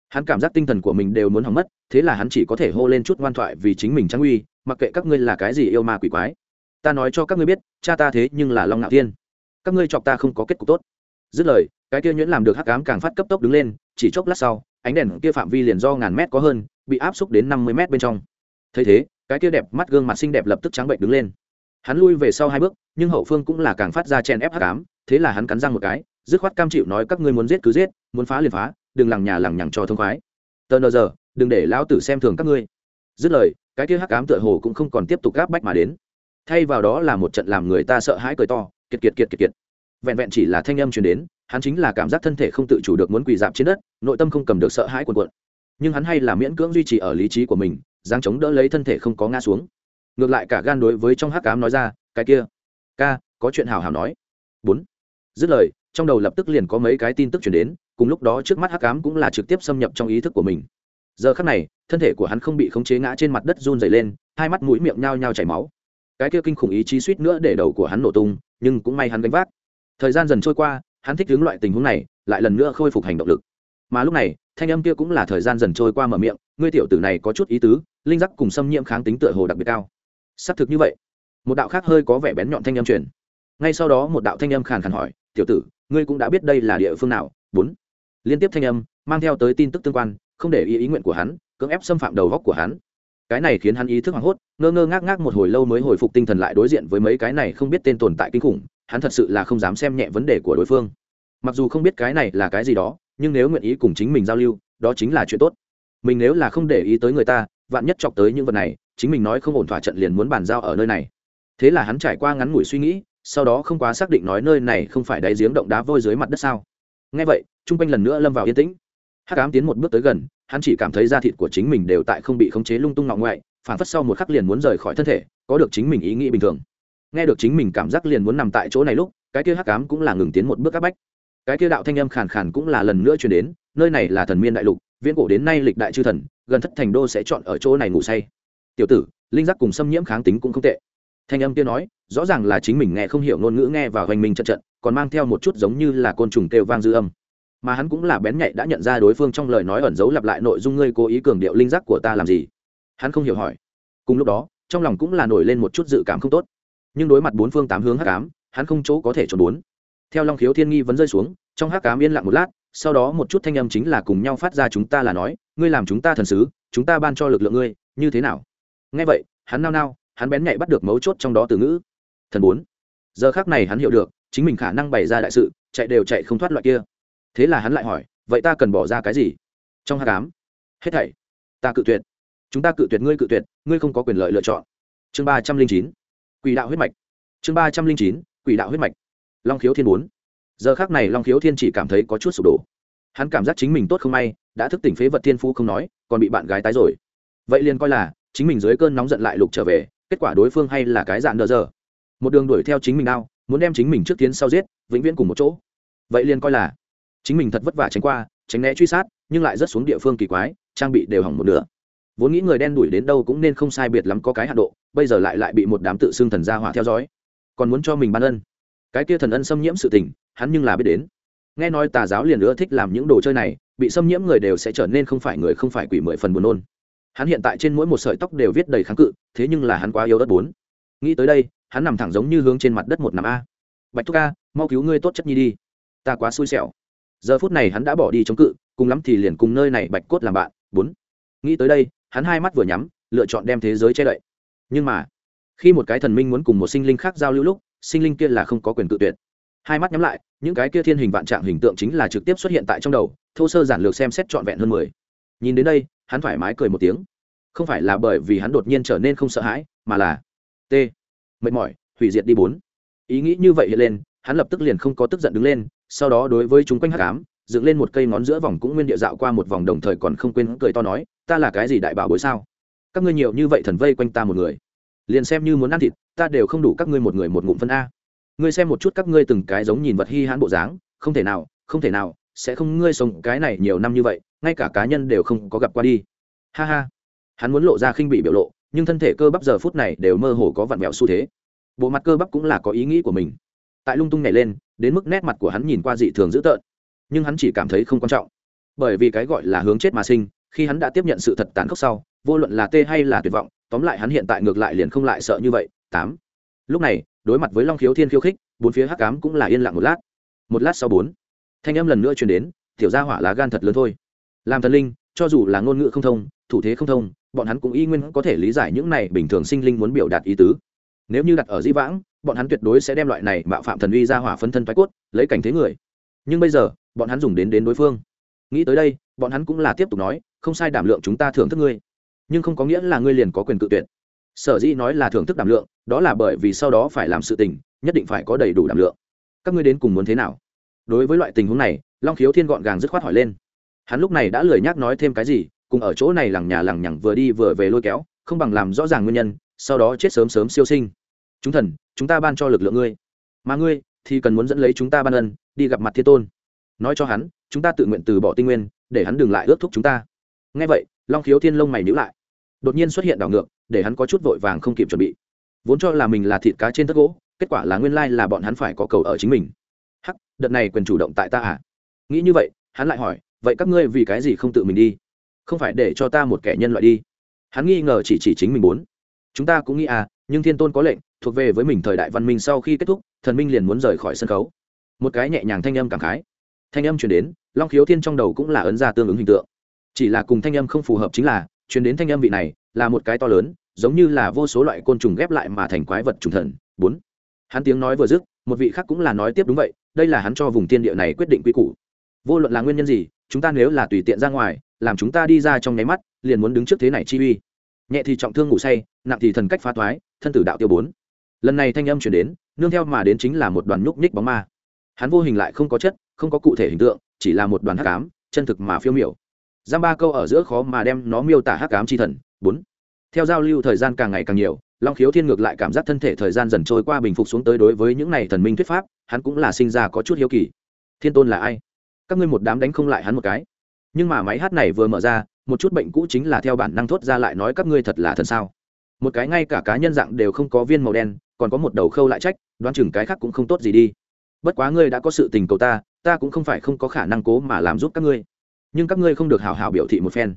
Hắn cảm giác tinh thần của mình đều muốn hỏng mất, thế là hắn chỉ có thể hô lên chút ngoan thoại vì chính mình trang uy, mặc kệ các ngươi là cái gì yêu ma quỷ quái, ta nói cho các ngươi biết, cha ta thế nhưng là long ngạo thiên. Các ngươi chọc ta không có kết cục tốt. Dứt lời, cái kia nhuyễn làm được hắc ám càng phát cấp tốc đứng lên chỉ chốc lát sau, ánh đèn kia phạm vi liền do ngàn mét có hơn, bị áp xúc đến năm mươi mét bên trong. Thấy thế, cái kia đẹp mắt gương mặt xinh đẹp lập tức trắng bệnh đứng lên. Hắn lui về sau hai bước, nhưng hậu phương cũng là càng phát ra chen ép hắc ám, thế là hắn cắn răng một cái, dứt khoát cam chịu nói các ngươi muốn giết cứ giết, muốn phá liền phá, đừng lằng nhà lằng nhằng cho thông khoái. Tờ nờ giờ, đừng để lão tử xem thường các ngươi. Dứt lời, cái kia hắc ám tựa hồ cũng không còn tiếp tục gáp bách mà đến. Thay vào đó là một trận làm người ta sợ hãi cười to, kiệt kiệt kiệt kiệt kiệt. Vẹn vẹn chỉ là thanh âm truyền đến hắn chính là cảm giác thân thể không tự chủ được muốn quỳ dạp trên đất, nội tâm không cầm được sợ hãi cuồn cuộn. Nhưng hắn hay là miễn cưỡng duy trì ở lý trí của mình giang chống đỡ lấy thân thể không có ngã xuống. Ngược lại cả gan đối với trong hắc ám nói ra, cái kia, ca, có chuyện hào hào nói. Bốn. Dứt lời, trong đầu lập tức liền có mấy cái tin tức chuyển đến, cùng lúc đó trước mắt hắc ám cũng là trực tiếp xâm nhập trong ý thức của mình. Giờ khắc này, thân thể của hắn không bị khống chế ngã trên mặt đất run dày lên, hai mắt mũi miệng nhao nhao chảy máu. Cái kia kinh khủng ý chí suýt nữa để đầu của hắn nổ tung, nhưng cũng may hắn gánh vác. Thời gian dần trôi qua hắn thích hướng loại tình huống này, lại lần nữa khôi phục hành động lực. Mà lúc này, thanh âm kia cũng là thời gian dần trôi qua mở miệng, ngươi tiểu tử này có chút ý tứ, linh giác cùng xâm nhiễm kháng tính tựa hồ đặc biệt cao. Xác thực như vậy. Một đạo khác hơi có vẻ bén nhọn thanh âm truyền. Ngay sau đó một đạo thanh âm khàn khàn hỏi, tiểu tử, ngươi cũng đã biết đây là địa phương nào? Bốn. Liên tiếp thanh âm, mang theo tới tin tức tương quan, không để ý ý nguyện của hắn, cưỡng ép xâm phạm đầu góc của hắn. Cái này khiến hắn ý thức hoảng hốt, ngơ ngơ ngác ngác một hồi lâu mới hồi phục tinh thần lại đối diện với mấy cái này không biết tên tồn tại kinh khủng hắn thật sự là không dám xem nhẹ vấn đề của đối phương. Mặc dù không biết cái này là cái gì đó, nhưng nếu nguyện ý cùng chính mình giao lưu, đó chính là chuyện tốt. Mình nếu là không để ý tới người ta, vạn nhất chọc tới những vật này, chính mình nói không ổn thỏa trận liền muốn bàn giao ở nơi này. Thế là hắn trải qua ngắn ngủi suy nghĩ, sau đó không quá xác định nói nơi này không phải đáy giếng động đá vôi dưới mặt đất sao. Ngay vậy, chung quanh lần nữa lâm vào yên tĩnh. Hắc ám tiến một bước tới gần, hắn chỉ cảm thấy da thịt của chính mình đều tại không bị khống chế lung tung ngọng ngoại phản phất sau một khắc liền muốn rời khỏi thân thể, có được chính mình ý nghĩ bình thường nghe được chính mình cảm giác liền muốn nằm tại chỗ này lúc, cái kia hắc ám cũng là ngừng tiến một bước áp bách. Cái kia đạo thanh âm khàn khàn cũng là lần nữa chuyển đến, nơi này là thần miên đại lục, viễn cổ đến nay lịch đại chư thần, gần thất thành đô sẽ chọn ở chỗ này ngủ say. Tiểu tử, linh giác cùng xâm nhiễm kháng tính cũng không tệ. Thanh âm kia nói, rõ ràng là chính mình nghe không hiểu ngôn ngữ nghe và hoành minh trận trận, còn mang theo một chút giống như là côn trùng kêu vang dư âm. Mà hắn cũng là bén nhạy đã nhận ra đối phương trong lời nói ẩn giấu lặp lại nội dung ngươi cố ý cường điệu linh giác của ta làm gì. Hắn không hiểu hỏi. Cùng lúc đó, trong lòng cũng là nổi lên một chút dự cảm không tốt nhưng đối mặt bốn phương tám hướng hắc ám, hắn không chỗ có thể trốn bốn. Theo long khiếu thiên nghi vẫn rơi xuống, trong hắc ám yên lặng một lát, sau đó một chút thanh âm chính là cùng nhau phát ra chúng ta là nói, ngươi làm chúng ta thần sứ, chúng ta ban cho lực lượng ngươi, như thế nào? Nghe vậy, hắn nao nao, hắn bén nhạy bắt được mấu chốt trong đó từ ngữ. Thần bốn. Giờ khác này hắn hiểu được, chính mình khả năng bày ra đại sự, chạy đều chạy không thoát loại kia. Thế là hắn lại hỏi, vậy ta cần bỏ ra cái gì? Trong hát cám hết thảy. Ta cự tuyệt. Chúng ta cự tuyệt ngươi cự tuyệt, ngươi không có quyền lợi lựa chọn. Chương ba trăm linh chín quỷ đạo huyết mạch. Chương ba trăm linh chín, quỷ đạo huyết mạch. Long khiếu thiên bốn. Giờ khác này long khiếu thiên chỉ cảm thấy có chút sụp đổ. Hắn cảm giác chính mình tốt không may, đã thức tỉnh phế vật thiên phu không nói, còn bị bạn gái tái rồi. Vậy liền coi là, chính mình dưới cơn nóng giận lại lục trở về, kết quả đối phương hay là cái dạng đờ giờ một đường đuổi theo chính mình đau, muốn đem chính mình trước tiến sau giết, vĩnh viễn cùng một chỗ. Vậy liền coi là, chính mình thật vất vả tránh qua, tránh né truy sát, nhưng lại rất xuống địa phương kỳ quái, trang bị đều hỏng một nửa. Vốn nghĩ người đen đuổi đến đâu cũng nên không sai biệt lắm có cái hạ độ bây giờ lại lại bị một đám tự xưng thần gia hỏa theo dõi, còn muốn cho mình ban ân. Cái kia thần ân xâm nhiễm sự tình, hắn nhưng là biết đến. Nghe nói tà giáo liền nữa thích làm những đồ chơi này, bị xâm nhiễm người đều sẽ trở nên không phải người không phải quỷ mười phần buồn nôn. Hắn hiện tại trên mỗi một sợi tóc đều viết đầy kháng cự, thế nhưng là hắn quá yêu đất bốn. Nghĩ tới đây, hắn nằm thẳng giống như hướng trên mặt đất một nằm a. Bạch thúc a, mau cứu ngươi tốt chất nhi đi. Ta quá xui xẻo. Giờ phút này hắn đã bỏ đi chống cự, cùng lắm thì liền cùng nơi này bạch cốt làm bạn. Bốn. Nghĩ tới đây, hắn hai mắt vừa nhắm, lựa chọn đem thế giới che đậy nhưng mà, khi một cái thần minh muốn cùng một sinh linh khác giao lưu lúc, sinh linh kia là không có quyền tự tuyệt. Hai mắt nhắm lại, những cái kia thiên hình vạn trạng hình tượng chính là trực tiếp xuất hiện tại trong đầu, thô sơ giản lược xem xét trọn vẹn hơn mười. Nhìn đến đây, hắn thoải mái cười một tiếng. Không phải là bởi vì hắn đột nhiên trở nên không sợ hãi, mà là t. Mệt mỏi, hủy diệt đi bốn. Ý nghĩ như vậy hiện lên, hắn lập tức liền không có tức giận đứng lên, sau đó đối với chúng quanh hát cám dựng lên một cây ngón giữa vòng cũng nguyên địa dạo qua một vòng đồng thời còn không quên cười to nói, ta là cái gì đại bảo bối sao? Các ngươi nhiều như vậy thần vây quanh ta một người, liền xem như muốn ăn thịt, ta đều không đủ các ngươi một người một ngụm phân a. Ngươi xem một chút các ngươi từng cái giống nhìn vật hy hãn bộ dáng, không thể nào, không thể nào, sẽ không ngươi sống cái này nhiều năm như vậy, ngay cả cá nhân đều không có gặp qua đi. Ha ha. Hắn muốn lộ ra khinh bị biểu lộ, nhưng thân thể cơ bắp giờ phút này đều mơ hồ có vặn vẹo xu thế. Bộ mặt cơ bắp cũng là có ý nghĩ của mình. Tại lung tung nhảy lên, đến mức nét mặt của hắn nhìn qua dị thường dữ tợn, nhưng hắn chỉ cảm thấy không quan trọng. Bởi vì cái gọi là hướng chết mà sinh, khi hắn đã tiếp nhận sự thật tàn khốc sau vô luận là tê hay là tuyệt vọng, tóm lại hắn hiện tại ngược lại liền không lại sợ như vậy. Tám. Lúc này, đối mặt với long khiếu thiên khiêu khích, bốn phía hắc cám cũng là yên lặng một lát. Một lát sau bốn, thanh âm lần nữa truyền đến, tiểu gia hỏa lá gan thật lớn thôi. Làm thần linh, cho dù là ngôn ngữ không thông, thủ thế không thông, bọn hắn cũng y nguyên có thể lý giải những này bình thường sinh linh muốn biểu đạt ý tứ. Nếu như đặt ở di vãng, bọn hắn tuyệt đối sẽ đem loại này mạo phạm thần uy ra hỏa phân thân thoái cốt, lấy cảnh thế người. Nhưng bây giờ, bọn hắn dùng đến đến đối phương. Nghĩ tới đây, bọn hắn cũng là tiếp tục nói, không sai đảm lượng chúng ta thưởng thức ngươi nhưng không có nghĩa là ngươi liền có quyền tự tuyệt. Sở dĩ nói là thưởng thức đảm lượng, đó là bởi vì sau đó phải làm sự tình, nhất định phải có đầy đủ đảm lượng. Các ngươi đến cùng muốn thế nào? Đối với loại tình huống này, long khiếu thiên gọn gàng dứt khoát hỏi lên. Hắn lúc này đã lười nhắc nói thêm cái gì, cùng ở chỗ này lằng nhà lằng nhằng vừa đi vừa về lôi kéo, không bằng làm rõ ràng nguyên nhân, sau đó chết sớm sớm siêu sinh. Chúng thần, chúng ta ban cho lực lượng ngươi. Mà ngươi, thì cần muốn dẫn lấy chúng ta ban ân, đi gặp mặt thiên tôn. Nói cho hắn, chúng ta tự nguyện từ bỏ tinh nguyên, để hắn đừng lại ước thúc chúng ta. Nghe vậy, long khiếu thiên lông mày nhữ lại đột nhiên xuất hiện đảo ngược, để hắn có chút vội vàng không kịp chuẩn bị. Vốn cho là mình là thịt cá trên tất gỗ, kết quả là nguyên lai là bọn hắn phải có cầu ở chính mình. Hắc, đợt này quyền chủ động tại ta à? Nghĩ như vậy, hắn lại hỏi, vậy các ngươi vì cái gì không tự mình đi? Không phải để cho ta một kẻ nhân loại đi. Hắn nghi ngờ chỉ chỉ chính mình muốn chúng ta cũng nghĩ à nhưng thiên tôn có lệnh, thuộc về với mình thời đại văn minh sau khi kết thúc, thần minh liền muốn rời khỏi sân khấu. Một cái nhẹ nhàng thanh âm cảm khái. Thanh âm chuyển đến, long khiếu thiên trong đầu cũng là ấn ra tương ứng hình tượng. Chỉ là cùng thanh âm không phù hợp chính là chuyển đến thanh âm vị này, là một cái to lớn, giống như là vô số loại côn trùng ghép lại mà thành quái vật trùng thần. Bốn. Hắn tiếng nói vừa dứt, một vị khác cũng là nói tiếp đúng vậy, đây là hắn cho vùng tiên địa này quyết định quy củ. Vô luận là nguyên nhân gì, chúng ta nếu là tùy tiện ra ngoài, làm chúng ta đi ra trong nháy mắt, liền muốn đứng trước thế này chi uy. Nhẹ thì trọng thương ngủ say, nặng thì thần cách phá thoái, thân tử đạo tiêu bốn. Lần này thanh âm chuyển đến, nương theo mà đến chính là một đoàn nhúc nhích bóng ma. Hắn vô hình lại không có chất, không có cụ thể hình tượng, chỉ là một đoàn hắc ám, chân thực mà phiêu miểu giam ba câu ở giữa khó mà đem nó miêu tả hắc ám chi thần. Bốn. Theo giao lưu thời gian càng ngày càng nhiều, long khiếu thiên ngược lại cảm giác thân thể thời gian dần trôi qua bình phục xuống tới đối với những này thần minh thuyết pháp, hắn cũng là sinh ra có chút hiếu kỳ. Thiên tôn là ai? Các ngươi một đám đánh không lại hắn một cái. Nhưng mà máy hát này vừa mở ra, một chút bệnh cũ chính là theo bản năng thốt ra lại nói các ngươi thật là thần sao? Một cái ngay cả cá nhân dạng đều không có viên màu đen, còn có một đầu khâu lại trách, đoán chừng cái khác cũng không tốt gì đi. Bất quá ngươi đã có sự tình cầu ta ta cũng không phải không có khả năng cố mà làm giúp các ngươi nhưng các ngươi không được hào hào biểu thị một phen.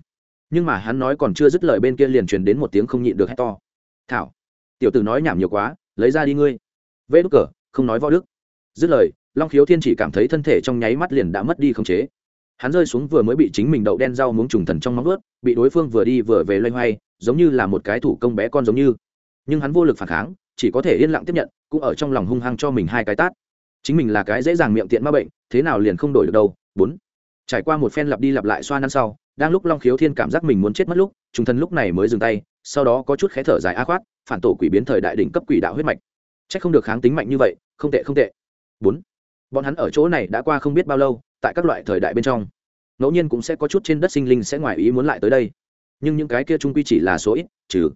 Nhưng mà hắn nói còn chưa dứt lời bên kia liền truyền đến một tiếng không nhịn được hét to. Thảo, tiểu tử nói nhảm nhiều quá, lấy ra đi ngươi. Vê đúc cờ, không nói võ đức. Dứt lời, long khiếu thiên chỉ cảm thấy thân thể trong nháy mắt liền đã mất đi khống chế. Hắn rơi xuống vừa mới bị chính mình đậu đen rau muống trùng thần trong móng ướt bị đối phương vừa đi vừa về loay hoay, giống như là một cái thủ công bé con giống như. Nhưng hắn vô lực phản kháng, chỉ có thể yên lặng tiếp nhận, cũng ở trong lòng hung hăng cho mình hai cái tát. Chính mình là cái dễ dàng miệng tiện ma bệnh, thế nào liền không đổi được đâu. Bốn trải qua một phen lặp đi lặp lại xoa năn sau, đang lúc long khiếu thiên cảm giác mình muốn chết mất lúc trung thân lúc này mới dừng tay, sau đó có chút khé thở dài a khoát, phản tổ quỷ biến thời đại đỉnh cấp quỷ đạo huyết mạch. C h ắ c không được kháng tính mạnh như vậy, không tệ không tệ. Bốn, bọn hắn ở chỗ này đã qua không biết bao lâu, tại các loại thời đại bên trong, ngẫu nhiên cũng sẽ có chút trên đất sinh linh sẽ ngoài ý muốn lại tới đây. Nhưng những cái kia trung quy chỉ là số ít, trừ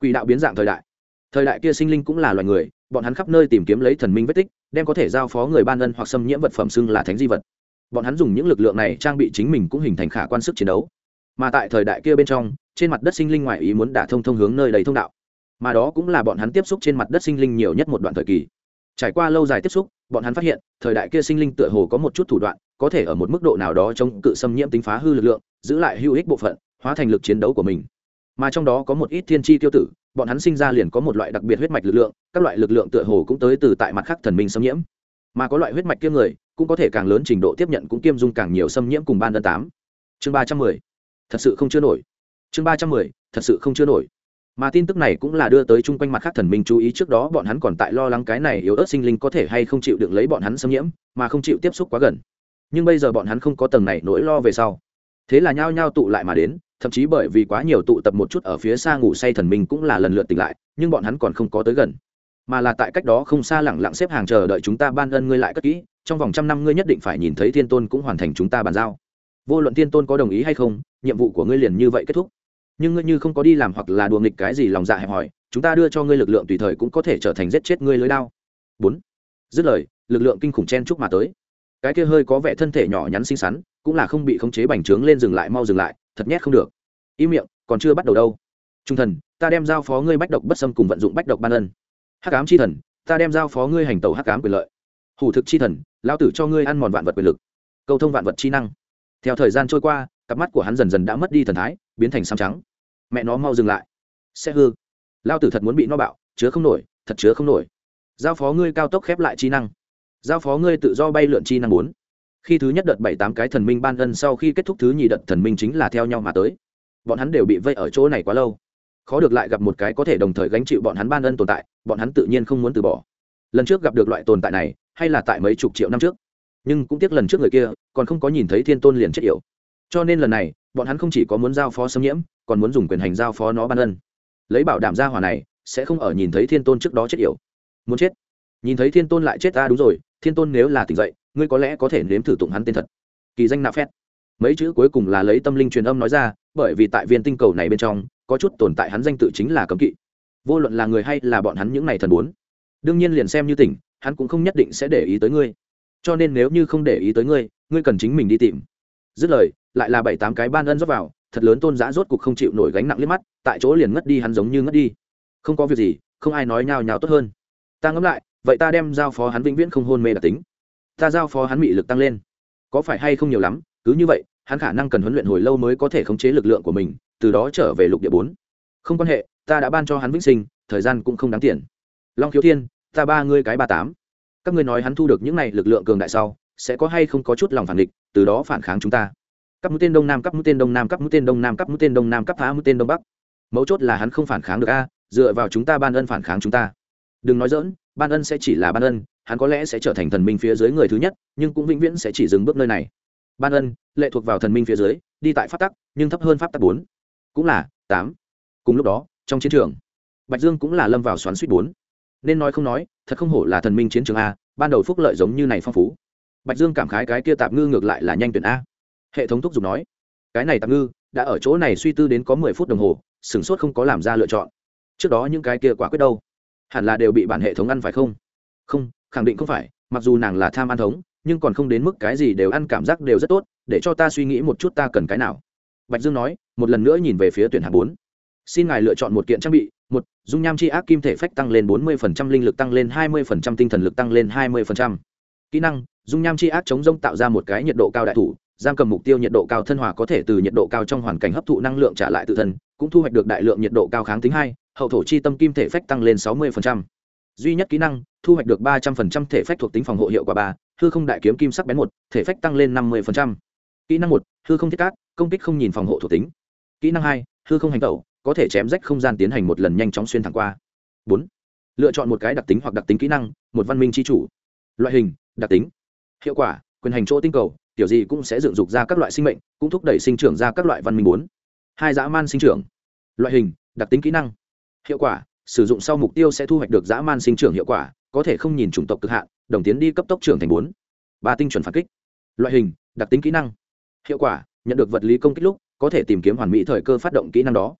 quỷ đạo biến dạng thời đại. Thời đại kia sinh linh cũng là loài người, bọn hắn khắp nơi tìm kiếm lấy thần minh vết tích, đem có thể giao phó người ban ân hoặc xâm nhiễm vật phẩm xưng là thánh di vật bọn hắn dùng những lực lượng này trang bị chính mình cũng hình thành khả quan sức chiến đấu. Mà tại thời đại kia bên trong, trên mặt đất sinh linh ngoại ý muốn đả thông thông hướng nơi đầy thông đạo. Mà đó cũng là bọn hắn tiếp xúc trên mặt đất sinh linh nhiều nhất một đoạn thời kỳ. Trải qua lâu dài tiếp xúc, bọn hắn phát hiện, thời đại kia sinh linh tựa hồ có một chút thủ đoạn, có thể ở một mức độ nào đó chống cự xâm nhiễm tính phá hư lực lượng, giữ lại hữu ích bộ phận, hóa thành lực chiến đấu của mình. Mà trong đó có một ít thiên tri tiêu tử, bọn hắn sinh ra liền có một loại đặc biệt huyết mạch lực lượng, các loại lực lượng tựa hồ cũng tới từ tại mặt khác thần minh xâm nhiễm. Mà có loại huyết mạch kia người cũng có thể càng lớn trình độ tiếp nhận cũng kiêm dung càng nhiều xâm nhiễm cùng ban đơn tám. Chương ba trăm mười, thật sự không chưa nổi. Chương ba trăm mười, thật sự không chưa nổi. Mà tin tức này cũng là đưa tới chung quanh mặt khác thần minh chú ý trước đó bọn hắn còn tại lo lắng cái này yếu ớt sinh linh có thể hay không chịu được lấy bọn hắn xâm nhiễm, mà không chịu tiếp xúc quá gần. Nhưng bây giờ bọn hắn không có tầng này nỗi lo về sau. Thế là nhao nhao tụ lại mà đến, thậm chí bởi vì quá nhiều tụ tập một chút ở phía xa ngủ say thần minh cũng là lần lượt tỉnh lại, nhưng bọn hắn còn không có tới gần mà là tại cách đó không xa lẳng lặng xếp hàng chờ đợi chúng ta ban ân ngươi lại cất kỹ, trong vòng trăm năm ngươi nhất định phải nhìn thấy thiên tôn cũng hoàn thành chúng ta bàn giao. Vô luận thiên tôn có đồng ý hay không, nhiệm vụ của ngươi liền như vậy kết thúc. Nhưng ngươi như không có đi làm hoặc là đùa nghịch cái gì lòng dạ hẹp hòi, chúng ta đưa cho ngươi lực lượng tùy thời cũng có thể trở thành giết chết ngươi lưới đao. Bốn. Dứt lời, lực lượng kinh khủng chen chúc mà tới. Cái kia hơi có vẻ thân thể nhỏ nhắn xinh xắn, cũng là không bị khống chế bành trướng lên dừng lại, mau dừng lại, thật nhét không được. Im miệng, còn chưa bắt đầu đâu. Trung thần, ta đem giao phó ngươi bách độc bất xâm cùng vận dụng bách độc ban ân hắc ám chi thần, ta đem giao phó ngươi hành tẩu hắc ám quyền lợi. Hủ thực chi thần lao tử cho ngươi ăn mòn vạn vật quyền lực, cầu thông vạn vật chi năng. Theo thời gian trôi qua, cặp mắt của hắn dần dần đã mất đi thần thái, biến thành xám trắng. Mẹ nó mau dừng lại. Sẽ hư. Lao tử thật muốn bị no bạo, chứa không nổi, thật chứa không nổi. Giao phó ngươi cao tốc khép lại chi năng. Giao phó ngươi tự do bay lượn chi năng bốn. Khi thứ nhất đợt bảy tám cái thần minh ban ân sau khi kết thúc thứ nhì đợt thần minh chính là theo nhau mà tới. Bọn hắn đều bị vây ở chỗ này quá lâu. Khó được lại gặp một cái có thể đồng thời gánh chịu bọn hắn ban ân tồn tại bọn hắn tự nhiên không muốn từ bỏ. Lần trước gặp được loại tồn tại này, hay là tại mấy chục triệu năm trước. Nhưng cũng tiếc lần trước người kia, còn không có nhìn thấy thiên tôn liền chết yểu. Cho nên lần này, bọn hắn không chỉ có muốn giao phó xâm nhiễm, còn muốn dùng quyền hành giao phó nó ban ân. Lấy bảo đảm gia hỏa này, sẽ không ở nhìn thấy thiên tôn trước đó chết yểu. Muốn chết? Nhìn thấy thiên tôn lại chết ta đúng rồi, thiên tôn nếu là tỉnh dậy, ngươi có lẽ có thể nếm thử tụng hắn tên thật. Kỳ danh nạ phét. Mấy chữ cuối cùng là lấy tâm linh truyền âm nói ra, bởi vì tại viên tinh cầu này bên trong, có chút tồn tại hắn danh tự chính là cấm kỵ vô luận là người hay là bọn hắn những n à y thần bốn. Đương nhiên liền xem như tỉnh, hắn cũng không nhất định sẽ để ý tới ngươi. Cho nên nếu như không để ý tới ngươi ngươi cần chính mình đi tìm. Dứt lời, lại là bảy tám cái ban ân rót vào, thật lớn tôn giã rốt cục không chịu nổi gánh nặng liếc mắt, tại chỗ liền ngất đi hắn giống như ngất đi. Không có việc gì, không ai nói nhào nhào tốt hơn. Ta ngẫm lại, vậy ta đem giao phó hắn vĩnh viễn không hôn mê đặc tính. Ta giao phó hắn bị lực tăng lên. Có phải hay không nhiều lắm, cứ như vậy, hắn khả năng cần huấn luyện hồi lâu mới có thể khống chế lực lượng của mình, từ đó trở về lục địa bốn. Không quan hệ ta đã ban cho hắn vĩnh sinh, thời gian cũng không đáng tiền. Long khiếu thiên, ta ba ngươi cái ba tám. Các ngươi nói hắn thu được những này lực lượng cường đại sau, sẽ có hay không có chút lòng phản địch từ đó phản kháng chúng ta. Các mũi tên đông nam, các mũi tên đông nam, các mũi tên đông nam, các mũi tên đông nam, các phá mũi tên đông bắc. Mấu chốt là hắn không phản kháng được a, dựa vào chúng ta ban ân phản kháng chúng ta. Đừng nói dỡn ban ân sẽ chỉ là ban ân, hắn có lẽ sẽ trở thành thần minh phía dưới người thứ nhất, nhưng cũng vĩnh viễn sẽ chỉ dừng bước nơi này. Ban ân, lệ thuộc vào thần minh phía dưới, đi tại pháp tắc, nhưng thấp hơn pháp tắc bốn. Cũng là tám. Cùng lúc đó trong chiến trường. Bạch dương cũng là lâm vào xoắn suýt bốn. Nên nói không nói, thật không hổ là thần minh chiến trường a, ban đầu phúc lợi giống như này phong phú. Bạch dương cảm khái cái kia tạp ngư ngược lại là nhanh tuyển a. Hệ thống thúc giục nói, cái này tạp ngư đã ở chỗ này suy tư đến có mười phút đồng hồ, sửng sốt không có làm ra lựa chọn. Trước đó những cái kia quả quyết đâu? Hẳn là đều bị bản hệ thống ăn phải không? Không, khẳng định không phải, mặc dù nàng là tham ăn thống, nhưng còn không đến mức cái gì đều ăn cảm giác đều rất tốt, để cho ta suy nghĩ một chút ta cần cái nào. Bạch dương nói, một lần nữa nhìn về phía tuyển hạng bốn xin ngài lựa chọn một kiện trang bị, một, dung nham c h i ác kim thể phách tăng lên bốn mươi linh lực tăng lên hai mươi tinh thần lực tăng lên hai mươi kỹ năng, dung nham c h i ác chống rông tạo ra một cái nhiệt độ cao đại thủ, giam cầm mục tiêu nhiệt độ cao thân hòa có thể từ nhiệt độ cao trong hoàn cảnh hấp thụ năng lượng trả lại tự thân, cũng thu hoạch được đại lượng nhiệt độ cao kháng tính hai, hậu thổ chi tâm kim thể phách tăng lên sáu mươi duy nhất kỹ năng, thu hoạch được ba trăm linh thể phách thuộc tính phòng hộ hiệu quả ba, hư không đại kiếm kim sắc bén một, thể phách tăng lên năm mươi kỹ năng một, hư không thiết cát, công kích không nhìn phòng hộ thuộc tính. Kỹ năng hai, hư không hành tẩu có thể chém rách không gian tiến hành một lần nhanh chóng xuyên thẳng qua. Bốn, lựa chọn một cái đặc tính hoặc đặc tính kỹ năng, một văn minh chi chủ. Loại hình, đặc tính. Hiệu quả, quyền hành chỗ tinh cầu tiểu gì cũng sẽ dựng dục ra các loại sinh mệnh, cũng thúc đẩy sinh trưởng ra các loại văn minh bốn. Hai dã man sinh trưởng. Loại hình, đặc tính kỹ năng. Hiệu quả, sử dụng sau mục tiêu sẽ thu hoạch được dã man sinh trưởng hiệu quả, có thể không nhìn chủng tộc cực hạn, đồng tiến đi cấp tốc trưởng thành bốn. Ba tinh chuẩn phản kích. Loại hình, đặc tính kỹ năng. Hiệu quả, nhận được vật lý công kích lúc, có thể tìm kiếm hoàn mỹ thời cơ phát động kỹ năng đó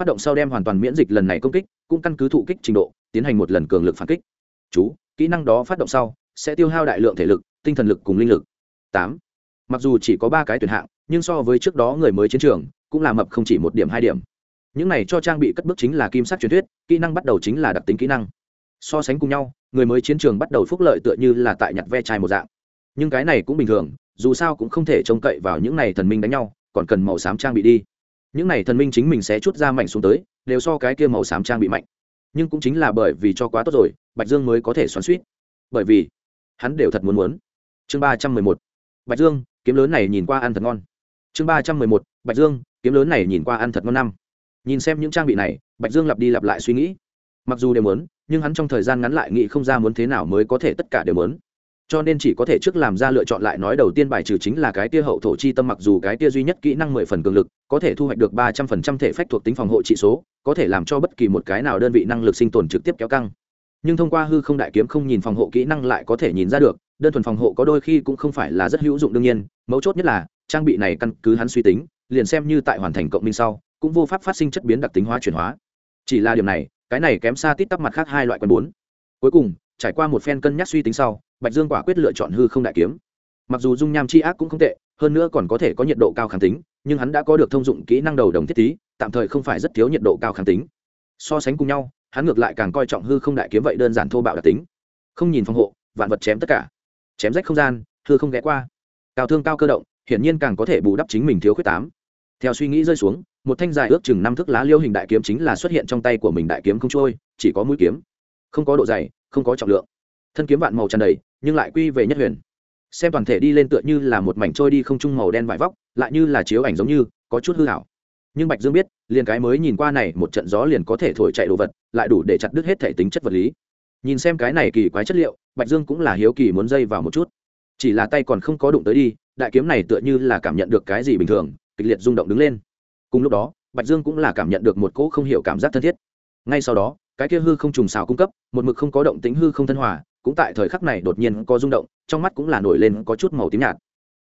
phát động sau đem hoàn toàn miễn dịch lần này công kích, cũng căn cứ thụ kích trình độ, tiến hành một lần cường lực phản kích. Chú, kỹ năng đó phát động sau, sẽ tiêu hao đại lượng thể lực, tinh thần lực cùng linh lực. Tám, mặc dù chỉ có ba cái tuyển hạng, nhưng so với trước đó người mới chiến trường, cũng là mập không chỉ một điểm, hai điểm. Những này cho trang bị cất bước chính là kim sắc truyền thuyết, kỹ năng bắt đầu chính là đặc tính kỹ năng. So sánh cùng nhau, người mới chiến trường bắt đầu phúc lợi tựa như là tại nhặt ve chai một dạng. Nhưng cái này cũng bình thường, dù sao cũng không thể trông cậy vào những này thần minh đánh nhau, còn cần màu xám trang bị đi những này thần minh chính mình sẽ chút ra mạnh xuống tới, đều so cái kia màu xám trang bị mạnh. Nhưng cũng chính là bởi vì cho quá tốt rồi, bạch dương mới có thể xoắn suýt bởi vì, hắn đều thật muốn muốn. Chương ba trăm mười một. Bạch dương, kiếm lớn này nhìn qua ăn thật ngon. Chương ba trăm mười một. Bạch dương, kiếm lớn này nhìn qua ăn thật ngon năm. Nhìn xem những trang bị này, bạch dương lặp đi lặp lại suy nghĩ. Mặc dù đều muốn, nhưng hắn trong thời gian ngắn lại nghĩ không ra muốn thế nào mới có thể tất cả đều muốn cho nên chỉ có thể trước làm ra lựa chọn lại nói đầu tiên bài trừ chính là cái tia hậu thổ chi tâm mặc dù cái tia duy nhất kỹ năng mười phần cường lực, có thể thu hoạch được ba trăm phần trăm thể phách thuộc tính phòng hộ trị số, có thể làm cho bất kỳ một cái nào đơn vị năng lực sinh tồn trực tiếp kéo căng. Nhưng thông qua hư không đại kiếm không nhìn phòng hộ kỹ năng lại có thể nhìn ra được, đơn thuần phòng hộ có đôi khi cũng không phải là rất hữu dụng đương nhiên, mấu chốt nhất là, trang bị này căn cứ hắn suy tính, liền xem như tại hoàn thành cộng minh sau, cũng vô pháp phát sinh chất biến đặc tính hóa chuyển hóa. Chỉ là điểm này, cái này kém xa tít tắp mặt khác hai loại quân bốn. Cuối cùng, trải qua một phen cân nhắc suy tính sau bạch dương quả quyết lựa chọn hư không đại kiếm. Mặc dù dung nham c h i ác cũng không tệ, hơn nữa còn có thể có nhiệt độ cao kháng tính, nhưng hắn đã có được thông dụng kỹ năng đầu đồng thiết tí, tạm thời không phải rất thiếu nhiệt độ cao kháng tính. So sánh cùng nhau, hắn ngược lại càng coi trọng hư không đại kiếm vậy đơn giản thô bạo đặc tính. Không nhìn phòng hộ, vạn vật chém tất cả. Chém rách không gian, hư không ghé qua. Cao thương cao cơ động, hiển nhiên càng có thể bù đắp chính mình thiếu khuyết tám. Theo suy nghĩ rơi xuống, một thanh dài ước chừng năm thước lá liêu hình đại kiếm chính là xuất hiện trong tay của mình đại kiếm không trôi, chỉ có mũi kiếm. Không có độ dày, không có trọng lượng. Thân kiếm vạn màu tràn đầy nhưng lại quy về nhất huyền. Xem toàn thể đi lên tựa như là một mảnh trôi đi không chung màu đen vải vóc, lại như là chiếu ảnh giống như, có chút hư hảo nhưng bạch dương biết, liền cái mới nhìn qua này, một trận gió liền có thể thổi chạy đồ vật, lại đủ để chặt đứt hết thể tính chất vật lý. Nhìn xem cái này kỳ quái chất liệu, bạch dương cũng là hiếu kỳ muốn dây vào một chút. Chỉ là tay còn không có đụng tới đi, đại kiếm này tựa như là cảm nhận được cái gì bình thường, kịch liệt rung động đứng lên. Cùng lúc đó, bạch dương cũng là cảm nhận được một cỗ không hiểu cảm giác thân thiết. Ngay sau đó, cái kia hư không trùng xào cung cấp, một mực không có động tính hư không thân hòa cũng tại thời khắc này đột nhiên có rung động, trong mắt cũng là nổi lên có chút màu tím nhạt.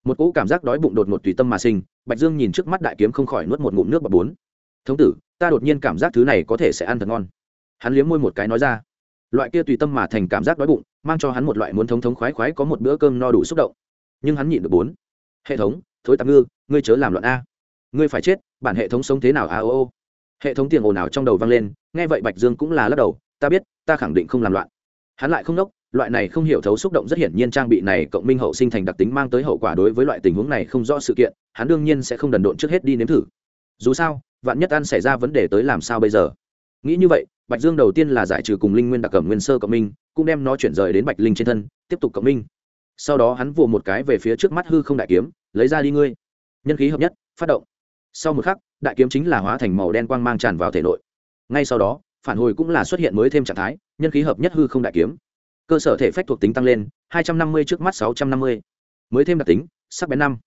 Một cỗ cảm giác đói bụng đột ngột tùy tâm mà sinh, bạch dương nhìn trước mắt đại kiếm không khỏi nuốt một ngụm nước bọc bốn. Thống tử, ta đột nhiên cảm giác thứ này có thể sẽ ăn thật ngon. Hắn liếm môi một cái nói ra. Loại kia tùy tâm mà thành cảm giác đói bụng, mang cho hắn một loại muốn thống thống khoái khoái có một bữa cơm no đủ xúc động. Nhưng hắn nhịn được bốn. Hệ thống, thối tạm ngư, ngươi chớ làm loạn a. Ngươi phải chết, bản hệ thống sống thế nào a ô ô? Hệ thống tiền ồn ào trong đầu vang lên, nghe vậy bạch dương cũng là lắc đầu, ta biết, ta khẳng định không làm loạn. Hắn lại không đốc loại này không hiểu thấu xúc động rất hiển nhiên trang bị này cộng minh hậu sinh thành đặc tính mang tới hậu quả đối với loại tình huống này không rõ sự kiện, hắn đương nhiên sẽ không đần độn trước hết đi nếm thử. Dù sao, vạn nhất ăn xảy ra vấn đề tới làm sao bây giờ? Nghĩ như vậy, bạch dương đầu tiên là giải trừ cùng linh nguyên đặc cẩm nguyên sơ cộng minh, cũng đem nó chuyển rời đến bạch linh trên thân, tiếp tục cộng minh. Sau đó hắn vùa một cái về phía trước mắt hư không đại kiếm, lấy ra đi ngươi. Nhân khí hợp nhất, phát động. Sau một khắc, đại kiếm chính là hóa thành màu đen quang mang tràn vào thể nội. Ngay sau đó, phản hồi cũng là xuất hiện mới thêm trạng thái, nhân khí hợp nhất hư không đại kiếm cơ sở thể phách thuộc tính tăng lên, hai trăm năm mươi trước mắt sáu trăm năm mươi. Mới thêm đặc tính, sắc bén năm.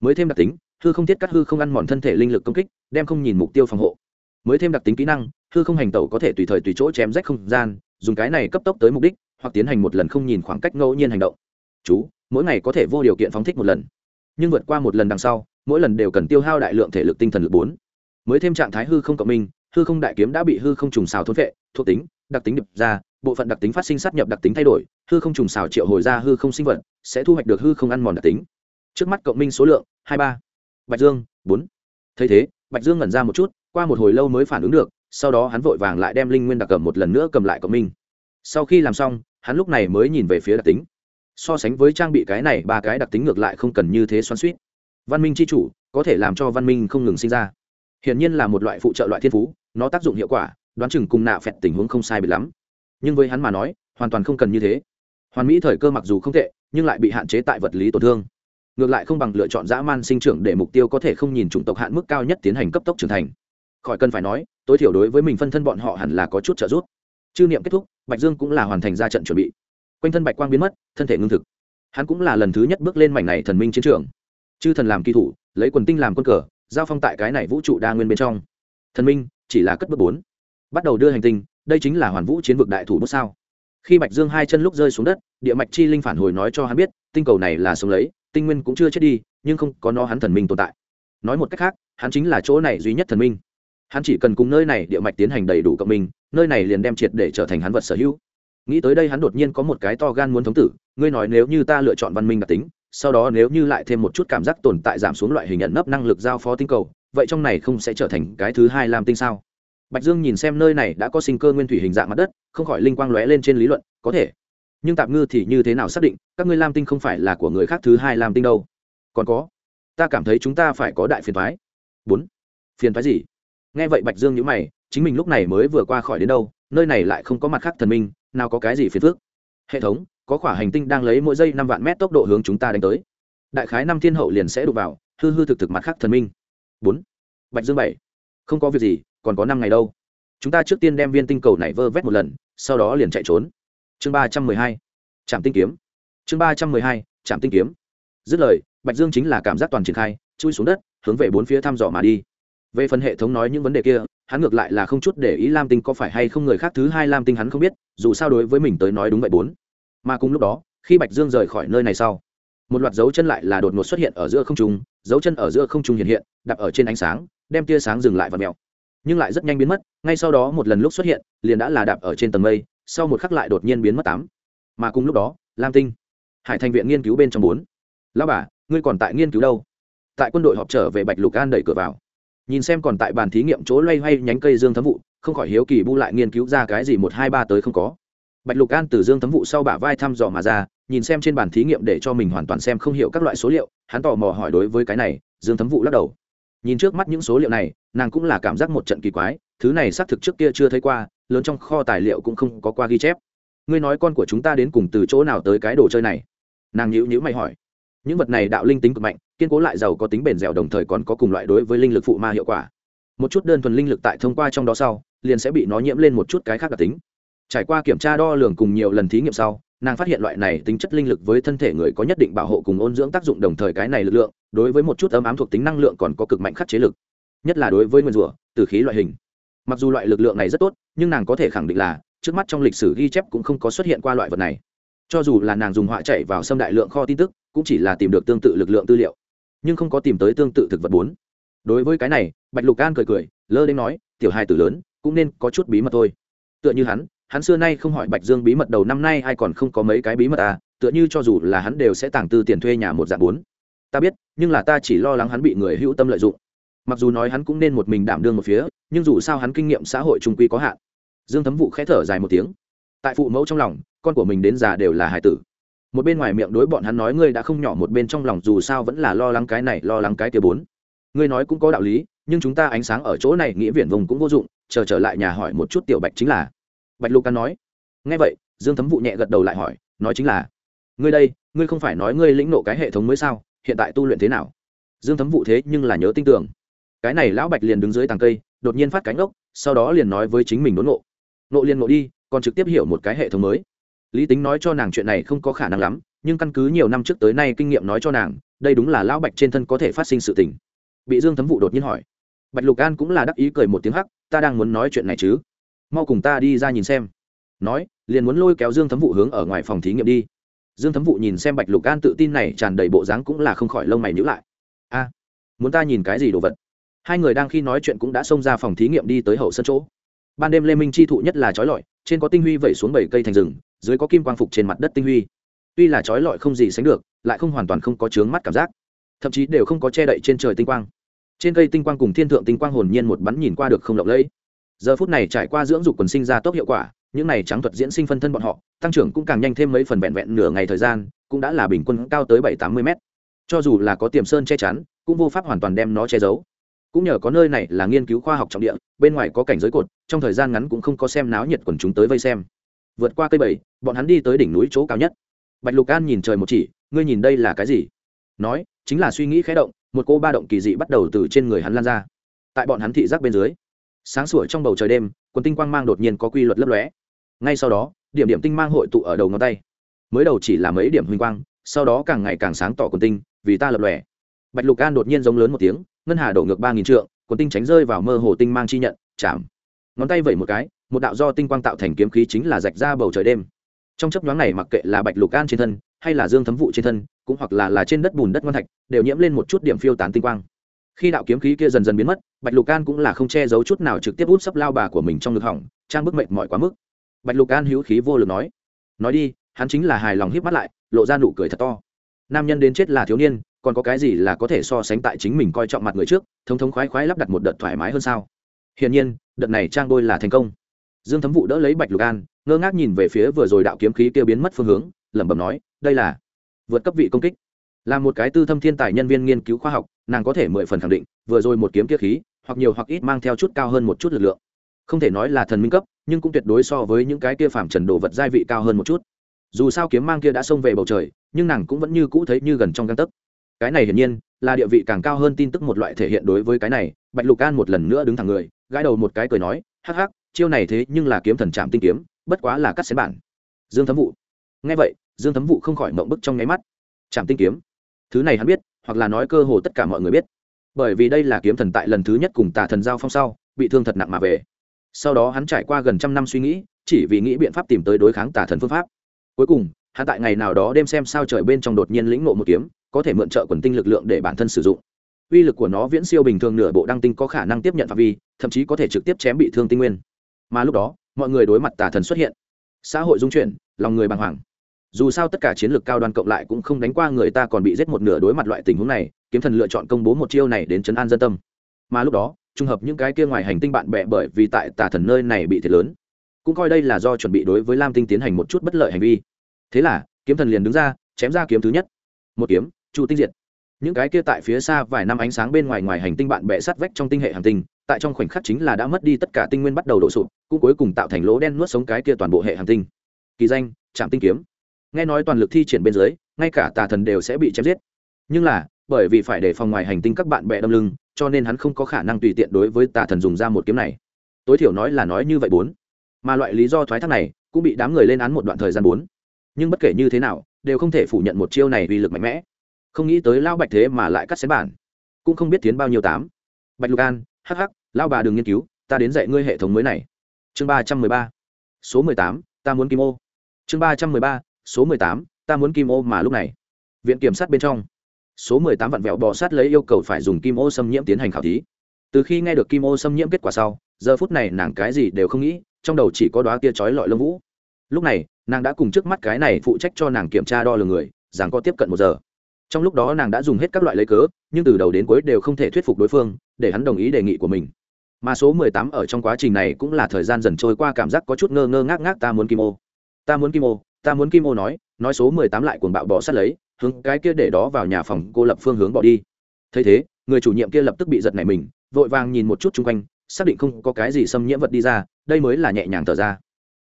Mới thêm đặc tính, hư không thiết cắt hư không ăn mòn thân thể linh lực công kích, đem không nhìn mục tiêu phòng hộ. Mới thêm đặc tính kỹ năng, hư không hành tẩu có thể tùy thời tùy chỗ chém rách không gian, dùng cái này cấp tốc tới mục đích, hoặc tiến hành một lần không nhìn khoảng cách ngẫu nhiên hành động. Chú, mỗi ngày có thể vô điều kiện phóng thích một lần. Nhưng vượt qua một lần đằng sau, mỗi lần đều cần tiêu hao đại lượng thể lực tinh thần lực bốn. Mới thêm trạng thái hư không cộng minh, hư không đại kiếm đã bị hư không trùng xào thôn vệ thuộc tính, đặc tính điệp ra bộ phận đặc tính phát sinh sát nhập đặc tính thay đổi, hư không trùng xào triệu hồi ra hư không sinh vật, sẽ thu hoạch được hư không ăn mòn đặc tính. Trước mắt cộng minh số lượng, hai ba. Bạch dương, bốn. Thấy thế, bạch dương ngẩn ra một chút, qua một hồi lâu mới phản ứng được, sau đó hắn vội vàng lại đem linh nguyên đặc cầm một lần nữa cầm lại cộng minh. Sau khi làm xong, hắn lúc này mới nhìn về phía đặc tính. So sánh với trang bị cái này, ba cái đặc tính ngược lại không cần như thế xoắn suýt văn minh c h i chủ, có thể làm cho văn minh không ngừng sinh ra. Hiển nhiên là một loại phụ trợ loại thiên phú, nó tác dụng hiệu quả, đoán chừng cùng nạ phẹt tình huống không sai bị lắm nhưng với hắn mà nói, hoàn toàn không cần như thế. Hoàn mỹ thời cơ mặc dù không tệ, nhưng lại bị hạn chế tại vật lý tổn thương. Ngược lại không bằng lựa chọn dã man sinh trưởng để mục tiêu có thể không nhìn chủng tộc hạn mức cao nhất tiến hành cấp tốc trưởng thành. Khỏi cần phải nói, tối thiểu đối với mình phân thân bọn họ hẳn là có chút trợ giúp. Chư niệm kết thúc, bạch dương cũng là hoàn thành ra trận chuẩn bị. Quanh thân bạch quang biến mất, thân thể ngưng thực. Hắn cũng là lần thứ nhất bước lên mảnh này thần minh chiến trường. Chư thần làm kỳ thủ, lấy quần tinh làm quân cờ, giao phong tại cái này vũ trụ đa nguyên bên trong. Thần minh, chỉ là cất bước bốn. Bắt đầu đưa hành tinh đây chính là hoàn vũ chiến vực đại thủ bút sao? Khi bạch dương hai chân lúc rơi xuống đất, địa mạch chi linh phản hồi nói cho hắn biết, tinh cầu này là sống lấy, tinh nguyên cũng chưa chết đi, nhưng không có nó hắn thần minh tồn tại. Nói một cách khác, hắn chính là chỗ này duy nhất thần minh. Hắn chỉ cần cùng nơi này địa mạch tiến hành đầy đủ cộng minh, nơi này liền đem triệt để trở thành hắn vật sở hữu. Nghĩ tới đây hắn đột nhiên có một cái to gan muốn thống tử, ngươi nói nếu như ta lựa chọn văn minh đặc tính, sau đó nếu như lại thêm một chút cảm giác tồn tại giảm xuống loại hình nhận nấp năng lực giao phó tinh cầu, vậy trong này không sẽ trở thành cái thứ hai làm tinh sao? Bạch dương nhìn xem nơi này đã có sinh cơ nguyên thủy hình dạng mặt đất, không khỏi linh quang lóe lên trên lý luận, có thể. Nhưng tạm ngư thì như thế nào xác định, các ngươi lam tinh không phải là của người khác thứ hai lam tinh đâu? Còn có, ta cảm thấy chúng ta phải có đại phiền thoái bốn. Phiền thoái gì? Nghe vậy bạch dương nhữ mày, chính mình lúc này mới vừa qua khỏi đến đâu, nơi này lại không có mặt khác thần minh, nào có cái gì phiền phức. Hệ thống, có khỏa hành tinh đang lấy mỗi giây năm vạn mét tốc độ hướng chúng ta đánh tới. Đại khái năm thiên hậu liền sẽ đụng vào, hư hư thực thực mặt khác thần minh. Bốn. Bạch dương bảy. Không có việc gì còn có năm ngày đâu. Chúng ta trước tiên đem viên tinh cầu này vơ vét một lần, sau đó liền chạy trốn. Chương ba trăm mười hai, trạm tinh kiếm. Chương ba trăm mười hai, trạm tinh kiếm. Dứt lời, bạch dương chính là cảm giác toàn triển khai, chui xuống đất, hướng về bốn phía thăm dò mà đi. Về phần hệ thống nói những vấn đề kia, hắn ngược lại là không chút để ý lam tinh có phải hay không người khác thứ hai lam tinh hắn không biết, dù sao đối với mình tới nói đúng vậy bốn. Mà cùng lúc đó, khi bạch dương rời khỏi nơi này sau, một loạt dấu chân lại là đột ngột xuất hiện ở giữa không trung, dấu chân ở giữa không trung hiện hiện, đặt ở trên ánh sáng, đem tia sáng dừng lại và mèo nhưng lại rất nhanh biến mất, ngay sau đó một lần lúc xuất hiện, liền đã là đạp ở trên tầng mây, sau một khắc lại đột nhiên biến mất tám. Mà cùng lúc đó, lam tinh, hải thành viện nghiên cứu bên trong bốn. Lao bà, ngươi còn tại nghiên cứu đâu? Tại quân đội họp trở về bạch lục an đẩy cửa vào. Nhìn xem còn tại bàn thí nghiệm chỗ loay hoay nhánh cây dương thấm vụ, không khỏi hiếu kỳ bu lại nghiên cứu ra cái gì một hai ba tới không có. Bạch lục an từ dương thấm vụ sau bả vai thăm dò mà ra, nhìn xem trên bàn thí nghiệm để cho mình hoàn toàn xem không hiểu các loại số liệu, hắn tò mò hỏi đối với cái này, dương thấm vụ lắc đầu nhìn trước mắt những số liệu này, nàng cũng là cảm giác một trận kỳ quái, thứ này xác thực trước kia chưa thấy qua, lớn trong kho tài liệu cũng không có qua ghi chép. Ngươi nói con của chúng ta đến cùng từ chỗ nào tới cái đồ chơi này? Nàng nhữ nhữ mày hỏi. Những vật này đạo linh tính cực mạnh, kiên cố lại giàu có tính bền dẻo đồng thời còn có cùng loại đối với linh lực phụ ma hiệu quả. Một chút đơn thuần linh lực tại thông qua trong đó sau, liền sẽ bị nó nhiễm lên một chút cái khác đặc tính. Trải qua kiểm tra đo lường cùng nhiều lần thí nghiệm sau nàng phát hiện loại này tính chất linh lực với thân thể người có nhất định bảo hộ cùng ôn dưỡng tác dụng đồng thời cái này lực lượng, đối với một chút ấm ám thuộc tính năng lượng còn có cực mạnh khắc chế lực. Nhất là đối với nguyên rủa từ khí loại hình. Mặc dù loại lực lượng này rất tốt, nhưng nàng có thể khẳng định là, trước mắt trong lịch sử ghi chép cũng không có xuất hiện qua loại vật này. Cho dù là nàng dùng họa chạy vào xâm đại lượng kho tin tức, cũng chỉ là tìm được tương tự lực lượng tư liệu, nhưng không có tìm tới tương tự thực vật bốn. Đối với cái này, bạch lục an cười cười, lơ đến nói, tiểu hai tử lớn, cũng nên có chút bí mật thôi. Tựa như hắn hắn xưa nay không hỏi bạch dương bí mật đầu năm nay ai còn không có mấy cái bí mật à tựa như cho dù là hắn đều sẽ tàng tư tiền thuê nhà một dạng bốn. Ta biết, nhưng là ta chỉ lo lắng hắn bị người hữu tâm lợi dụng. Mặc dù nói hắn cũng nên một mình đảm đương một phía, nhưng dù sao hắn kinh nghiệm xã hội trung quy có hạn. Dương thấm vụ khẽ thở dài một tiếng. Tại phụ mẫu trong lòng, con của mình đến già đều là hải tử. Một bên ngoài miệng đối bọn hắn nói ngươi đã không nhỏ, một bên trong lòng dù sao vẫn là lo lắng cái này, lo lắng cái kia bốn. Ngươi nói cũng có đạo lý, nhưng chúng ta ánh sáng ở chỗ này, nghĩa viển vùng cũng vô dụng, chờ trở lại nhà hỏi một chút tiểu bạch chính là bạch lục can nói. Nghe vậy, dương thấm vụ nhẹ gật đầu lại hỏi, nói chính là, ngươi đây, ngươi không phải nói ngươi lĩnh nộ cái hệ thống mới sao, hiện tại tu luyện thế nào? Dương thấm vụ thế nhưng là nhớ tin tưởng. Cái này lão bạch liền đứng dưới tàng cây, đột nhiên phát cánh ốc, sau đó liền nói với chính mình đốn nộ nộ liền nộ đi, còn trực tiếp hiểu một cái hệ thống mới. Lý tính nói cho nàng chuyện này không có khả năng lắm, nhưng căn cứ nhiều năm trước tới nay kinh nghiệm nói cho nàng, đây đúng là lão bạch trên thân có thể phát sinh sự tình. Bị dương thấm vụ đột nhiên hỏi. Bạch lục an cũng là đắc ý cười một tiếng hắc, ta đang muốn nói chuyện này chứ? Mau cùng ta đi ra nhìn xem. Nói, liền muốn lôi kéo dương thấm vụ hướng ở ngoài phòng thí nghiệm đi. Dương thấm vụ nhìn xem bạch lục an tự tin này tràn đầy bộ dáng cũng là không khỏi lông mày nhữ lại. A, muốn ta nhìn cái gì đồ vật? Hai người đang khi nói chuyện cũng đã xông ra phòng thí nghiệm đi tới hậu sân chỗ. Ban đêm lê minh chi thụ nhất là trói lọi, trên có tinh huy vẩy xuống bảy cây thành rừng, dưới có kim quang phục trên mặt đất tinh huy. Tuy là trói lọi không gì sánh được, lại không hoàn toàn không có chướng mắt cảm giác. Thậm chí đều không có che đậy trên trời tinh quang. Trên cây tinh quang cùng thiên thượng tinh quang hồn nhiên một bắn nhìn qua được không lộng lẫy giờ phút này trải qua dưỡng dục quần sinh ra tốt hiệu quả những này trắng thuật diễn sinh phân thân bọn họ tăng trưởng cũng càng nhanh thêm mấy phần vẹn vẹn nửa ngày thời gian cũng đã là bình quân cao tới bảy tám mươi mét. Cho dù là có tiềm sơn che chắn cũng vô pháp hoàn toàn đem nó che giấu. Cũng nhờ có nơi này là nghiên cứu khoa học trọng địa bên ngoài có cảnh giới cột trong thời gian ngắn cũng không có xem náo nhiệt quần chúng tới vây xem. Vượt qua cây bảy, bọn hắn đi tới đỉnh núi chỗ cao nhất. Bạch lục an nhìn trời một chỉ ngươi nhìn đây là cái gì? Nói chính là suy nghĩ khé động một cô ba động kỳ dị bắt đầu từ trên người hắn lan ra. Tại bọn hắn thị giác bên dưới sáng sủa trong bầu trời đêm, quần tinh quang mang đột nhiên có quy luật lấp lóe. Ngay sau đó, điểm điểm tinh mang hội tụ ở đầu ngón tay. Mới đầu chỉ là mấy điểm huynh quang, sau đó càng ngày càng sáng tỏ quần tinh, vì ta lập lòe. Bạch lục an đột nhiên giống lớn một tiếng, ngân hà đổ ngược ba nghìn trượng, quần tinh tránh rơi vào mơ hồ tinh mang chi nhận, chạm. Ngón tay vẩy một cái, một đạo do tinh quang tạo thành kiếm khí chính là rạch ra bầu trời đêm. Trong chấp nhoáng này mặc kệ là bạch lục an trên thân, hay là dương thấm vụ trên thân, cũng hoặc là là trên đất bùn đất ngon thạch, đều nhiễm lên một chút điểm phiêu tán tinh quang khi đạo kiếm khí kia dần dần biến mất, bạch lục an cũng là không che giấu chút nào trực tiếp út sấp lao bà của mình trong ngực hỏng, trang bức mệnh mọi quá mức. Bạch lục an hữu khí vô lực nói nói đi, hắn chính là hài lòng híp mắt lại, lộ ra nụ cười thật to. Nam nhân đến chết là thiếu niên, còn có cái gì là có thể so sánh tại chính mình coi trọng mặt người trước, thống thống khoái khoái lắp đặt một đợt thoải mái hơn sao? Hiển nhiên, đợt này trang bôi là thành công. Dương thấm vụ đỡ lấy bạch lục an, ngơ ngác nhìn về phía vừa rồi đạo kiếm khí kia biến mất phương hướng, lẩm bẩm nói, đây là vượt cấp vị công kích. Là một cái tư thâm thiên tài nhân viên nghiên cứu khoa học nàng có thể mười phần khẳng định, vừa rồi một kiếm kia khí, hoặc nhiều hoặc ít mang theo chút cao hơn một chút lực lượng. Không thể nói là thần minh cấp, nhưng cũng tuyệt đối so với những cái kia phàm trần đồ vật gia vị cao hơn một chút. Dù sao kiếm mang kia đã xông về bầu trời, nhưng nàng cũng vẫn như cũ thấy như gần trong găng tấc. Cái này hiển nhiên, là địa vị càng cao hơn tin tức một loại thể hiện đối với cái này, bạch lục an một lần nữa đứng thẳng người, gãi đầu một cái cười nói, hắc hắc, chiêu này thế nhưng là kiếm thần trạm tinh kiếm, bất quá là cắt xén bản. Dương thấm vụ nghe vậy, dương thấm vụ không khỏi mộng bức trong nháy mắt. Trạm tinh kiếm. Thứ này hắn biết hoặc là nói cơ hồ tất cả mọi người biết. Bởi vì đây là kiếm thần tại lần thứ nhất cùng tà thần giao phong sau, bị thương thật nặng mà về. Sau đó hắn trải qua gần trăm năm suy nghĩ, chỉ vì nghĩ biện pháp tìm tới đối kháng tà thần phương pháp. Cuối cùng, hắn tại ngày nào đó đêm xem sao trời bên trong đột nhiên lĩnh ngộ một kiếm, có thể mượn trợ quần tinh lực lượng để bản thân sử dụng. Uy lực của nó viễn siêu bình thường nửa bộ đăng tinh có khả năng tiếp nhận phạm vi, thậm chí có thể trực tiếp chém bị thương tinh nguyên. Mà lúc đó, mọi người đối mặt tà thần xuất hiện. Xã hội dung chuyển, lòng người bàng hoàng dù sao tất cả chiến lược cao đoan cộng lại cũng không đánh qua người ta còn bị giết một nửa đối mặt loại tình huống này, kiếm thần lựa chọn công bố một chiêu này đến chấn an dân tâm. Mà lúc đó, trùng hợp những cái kia ngoài hành tinh bạn bè bởi vì tại tà thần nơi này bị thiệt lớn, cũng coi đây là do chuẩn bị đối với lam tinh tiến hành một chút bất lợi hành vi. Thế là, kiếm thần liền đứng ra, chém ra kiếm thứ nhất. Một kiếm, chu tinh diệt. Những cái kia tại phía xa vài năm ánh sáng bên ngoài ngoài hành tinh bạn bè sát vách trong tinh hệ hành tinh, tại trong khoảnh khắc chính là đã mất đi tất cả tinh nguyên bắt đầu đổ sụp, cũng cuối cùng tạo thành lỗ đen nuốt sống cái kia toàn bộ hệ hành tinh. Kỳ danh, trạm tinh kiếm nghe nói toàn lực thi triển bên dưới, ngay cả tà thần đều sẽ bị chém giết. Nhưng là, bởi vì phải để phòng ngoài hành tinh các bạn bè đâm lưng, cho nên hắn không có khả năng tùy tiện đối với tà thần dùng ra một kiếm này. Tối thiểu nói là nói như vậy bốn. Mà loại lý do thoái thác này, cũng bị đám người lên án một đoạn thời gian bốn. Nhưng bất kể như thế nào, đều không thể phủ nhận một chiêu này uy lực mạnh mẽ. Không nghĩ tới lao bạch thế mà lại cắt xén bản. Cũng không biết tiến bao nhiêu tám. Bạch lục an hh lao bà đừng nghiên cứu, ta đến dạy ngươi hệ thống mới này. Chương ba trăm mười ba. Số mười tám, ta muốn kim ô. Chương ba trăm mười ba số mười tám, ta muốn kim ô mà lúc này. Viện kiểm sát bên trong. Số mười tám vạn vẹo bò sát lấy yêu cầu phải dùng kim ô xâm nhiễm tiến hành khảo thí. Từ khi nghe được kim ô xâm nhiễm kết quả sau, giờ phút này nàng cái gì đều không nghĩ, trong đầu chỉ có đoá tia chói lọi lông vũ. Lúc này, nàng đã cùng trước mắt cái này phụ trách cho nàng kiểm tra đo lường người, rằng có tiếp cận một giờ. Trong lúc đó nàng đã dùng hết các loại lấy cớ, nhưng từ đầu đến cuối đều không thể thuyết phục đối phương, để hắn đồng ý đề nghị của mình. Mà số mười tám ở trong quá trình này cũng là thời gian dần trôi qua cảm giác có chút ngơ ngơ ngác ngác ta muốn kim ô. Ta muốn kim ô ta muốn kim ô nói nói số mười tám lại cuồng bạo bỏ sát lấy, hướng cái kia để đó vào nhà phòng cô lập phương hướng bỏ đi. Thấy thế, người chủ nhiệm kia lập tức bị giật nảy mình, vội vàng nhìn một chút chung quanh, xác định không có cái gì xâm nhiễm vật đi ra, đây mới là nhẹ nhàng thở ra.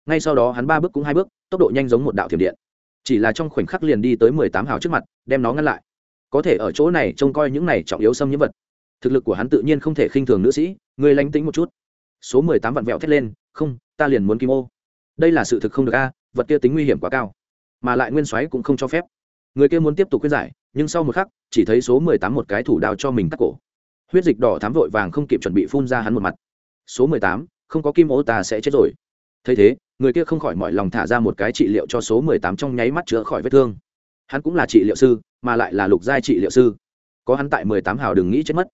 Ngay sau đó hắn ba bước cũng hai bước, tốc độ nhanh giống một đạo thiểm điện. Chỉ là trong khoảnh khắc liền đi tới mười tám hào trước mặt, đem nó ngăn lại. Có thể ở chỗ này trông coi những này trọng yếu xâm nhiễm vật. Thực lực của hắn tự nhiên không thể khinh thường nữ sĩ, người lánh tính một chút. Số mười tám vặn vẹo thét lên, không, ta liền muốn kim ô. Đây là sự thực không được a vật kia tính nguy hiểm quá cao, mà lại nguyên soái cũng không cho phép. Người kia muốn tiếp tục khuyên giải, nhưng sau một khắc, chỉ thấy số mười tám một cái thủ đao cho mình cắt cổ. Huyết dịch đỏ thám vội vàng không kịp chuẩn bị phun ra hắn một mặt. Số mười tám, không có kim ô ta sẽ chết rồi. Thấy thế, người kia không khỏi mọi lòng thả ra một cái trị liệu cho số mười tám trong nháy mắt chữa khỏi vết thương. Hắn cũng là trị liệu sư, mà lại là lục giai trị liệu sư. Có hắn tại mười tám hào đừng nghĩ chết mất.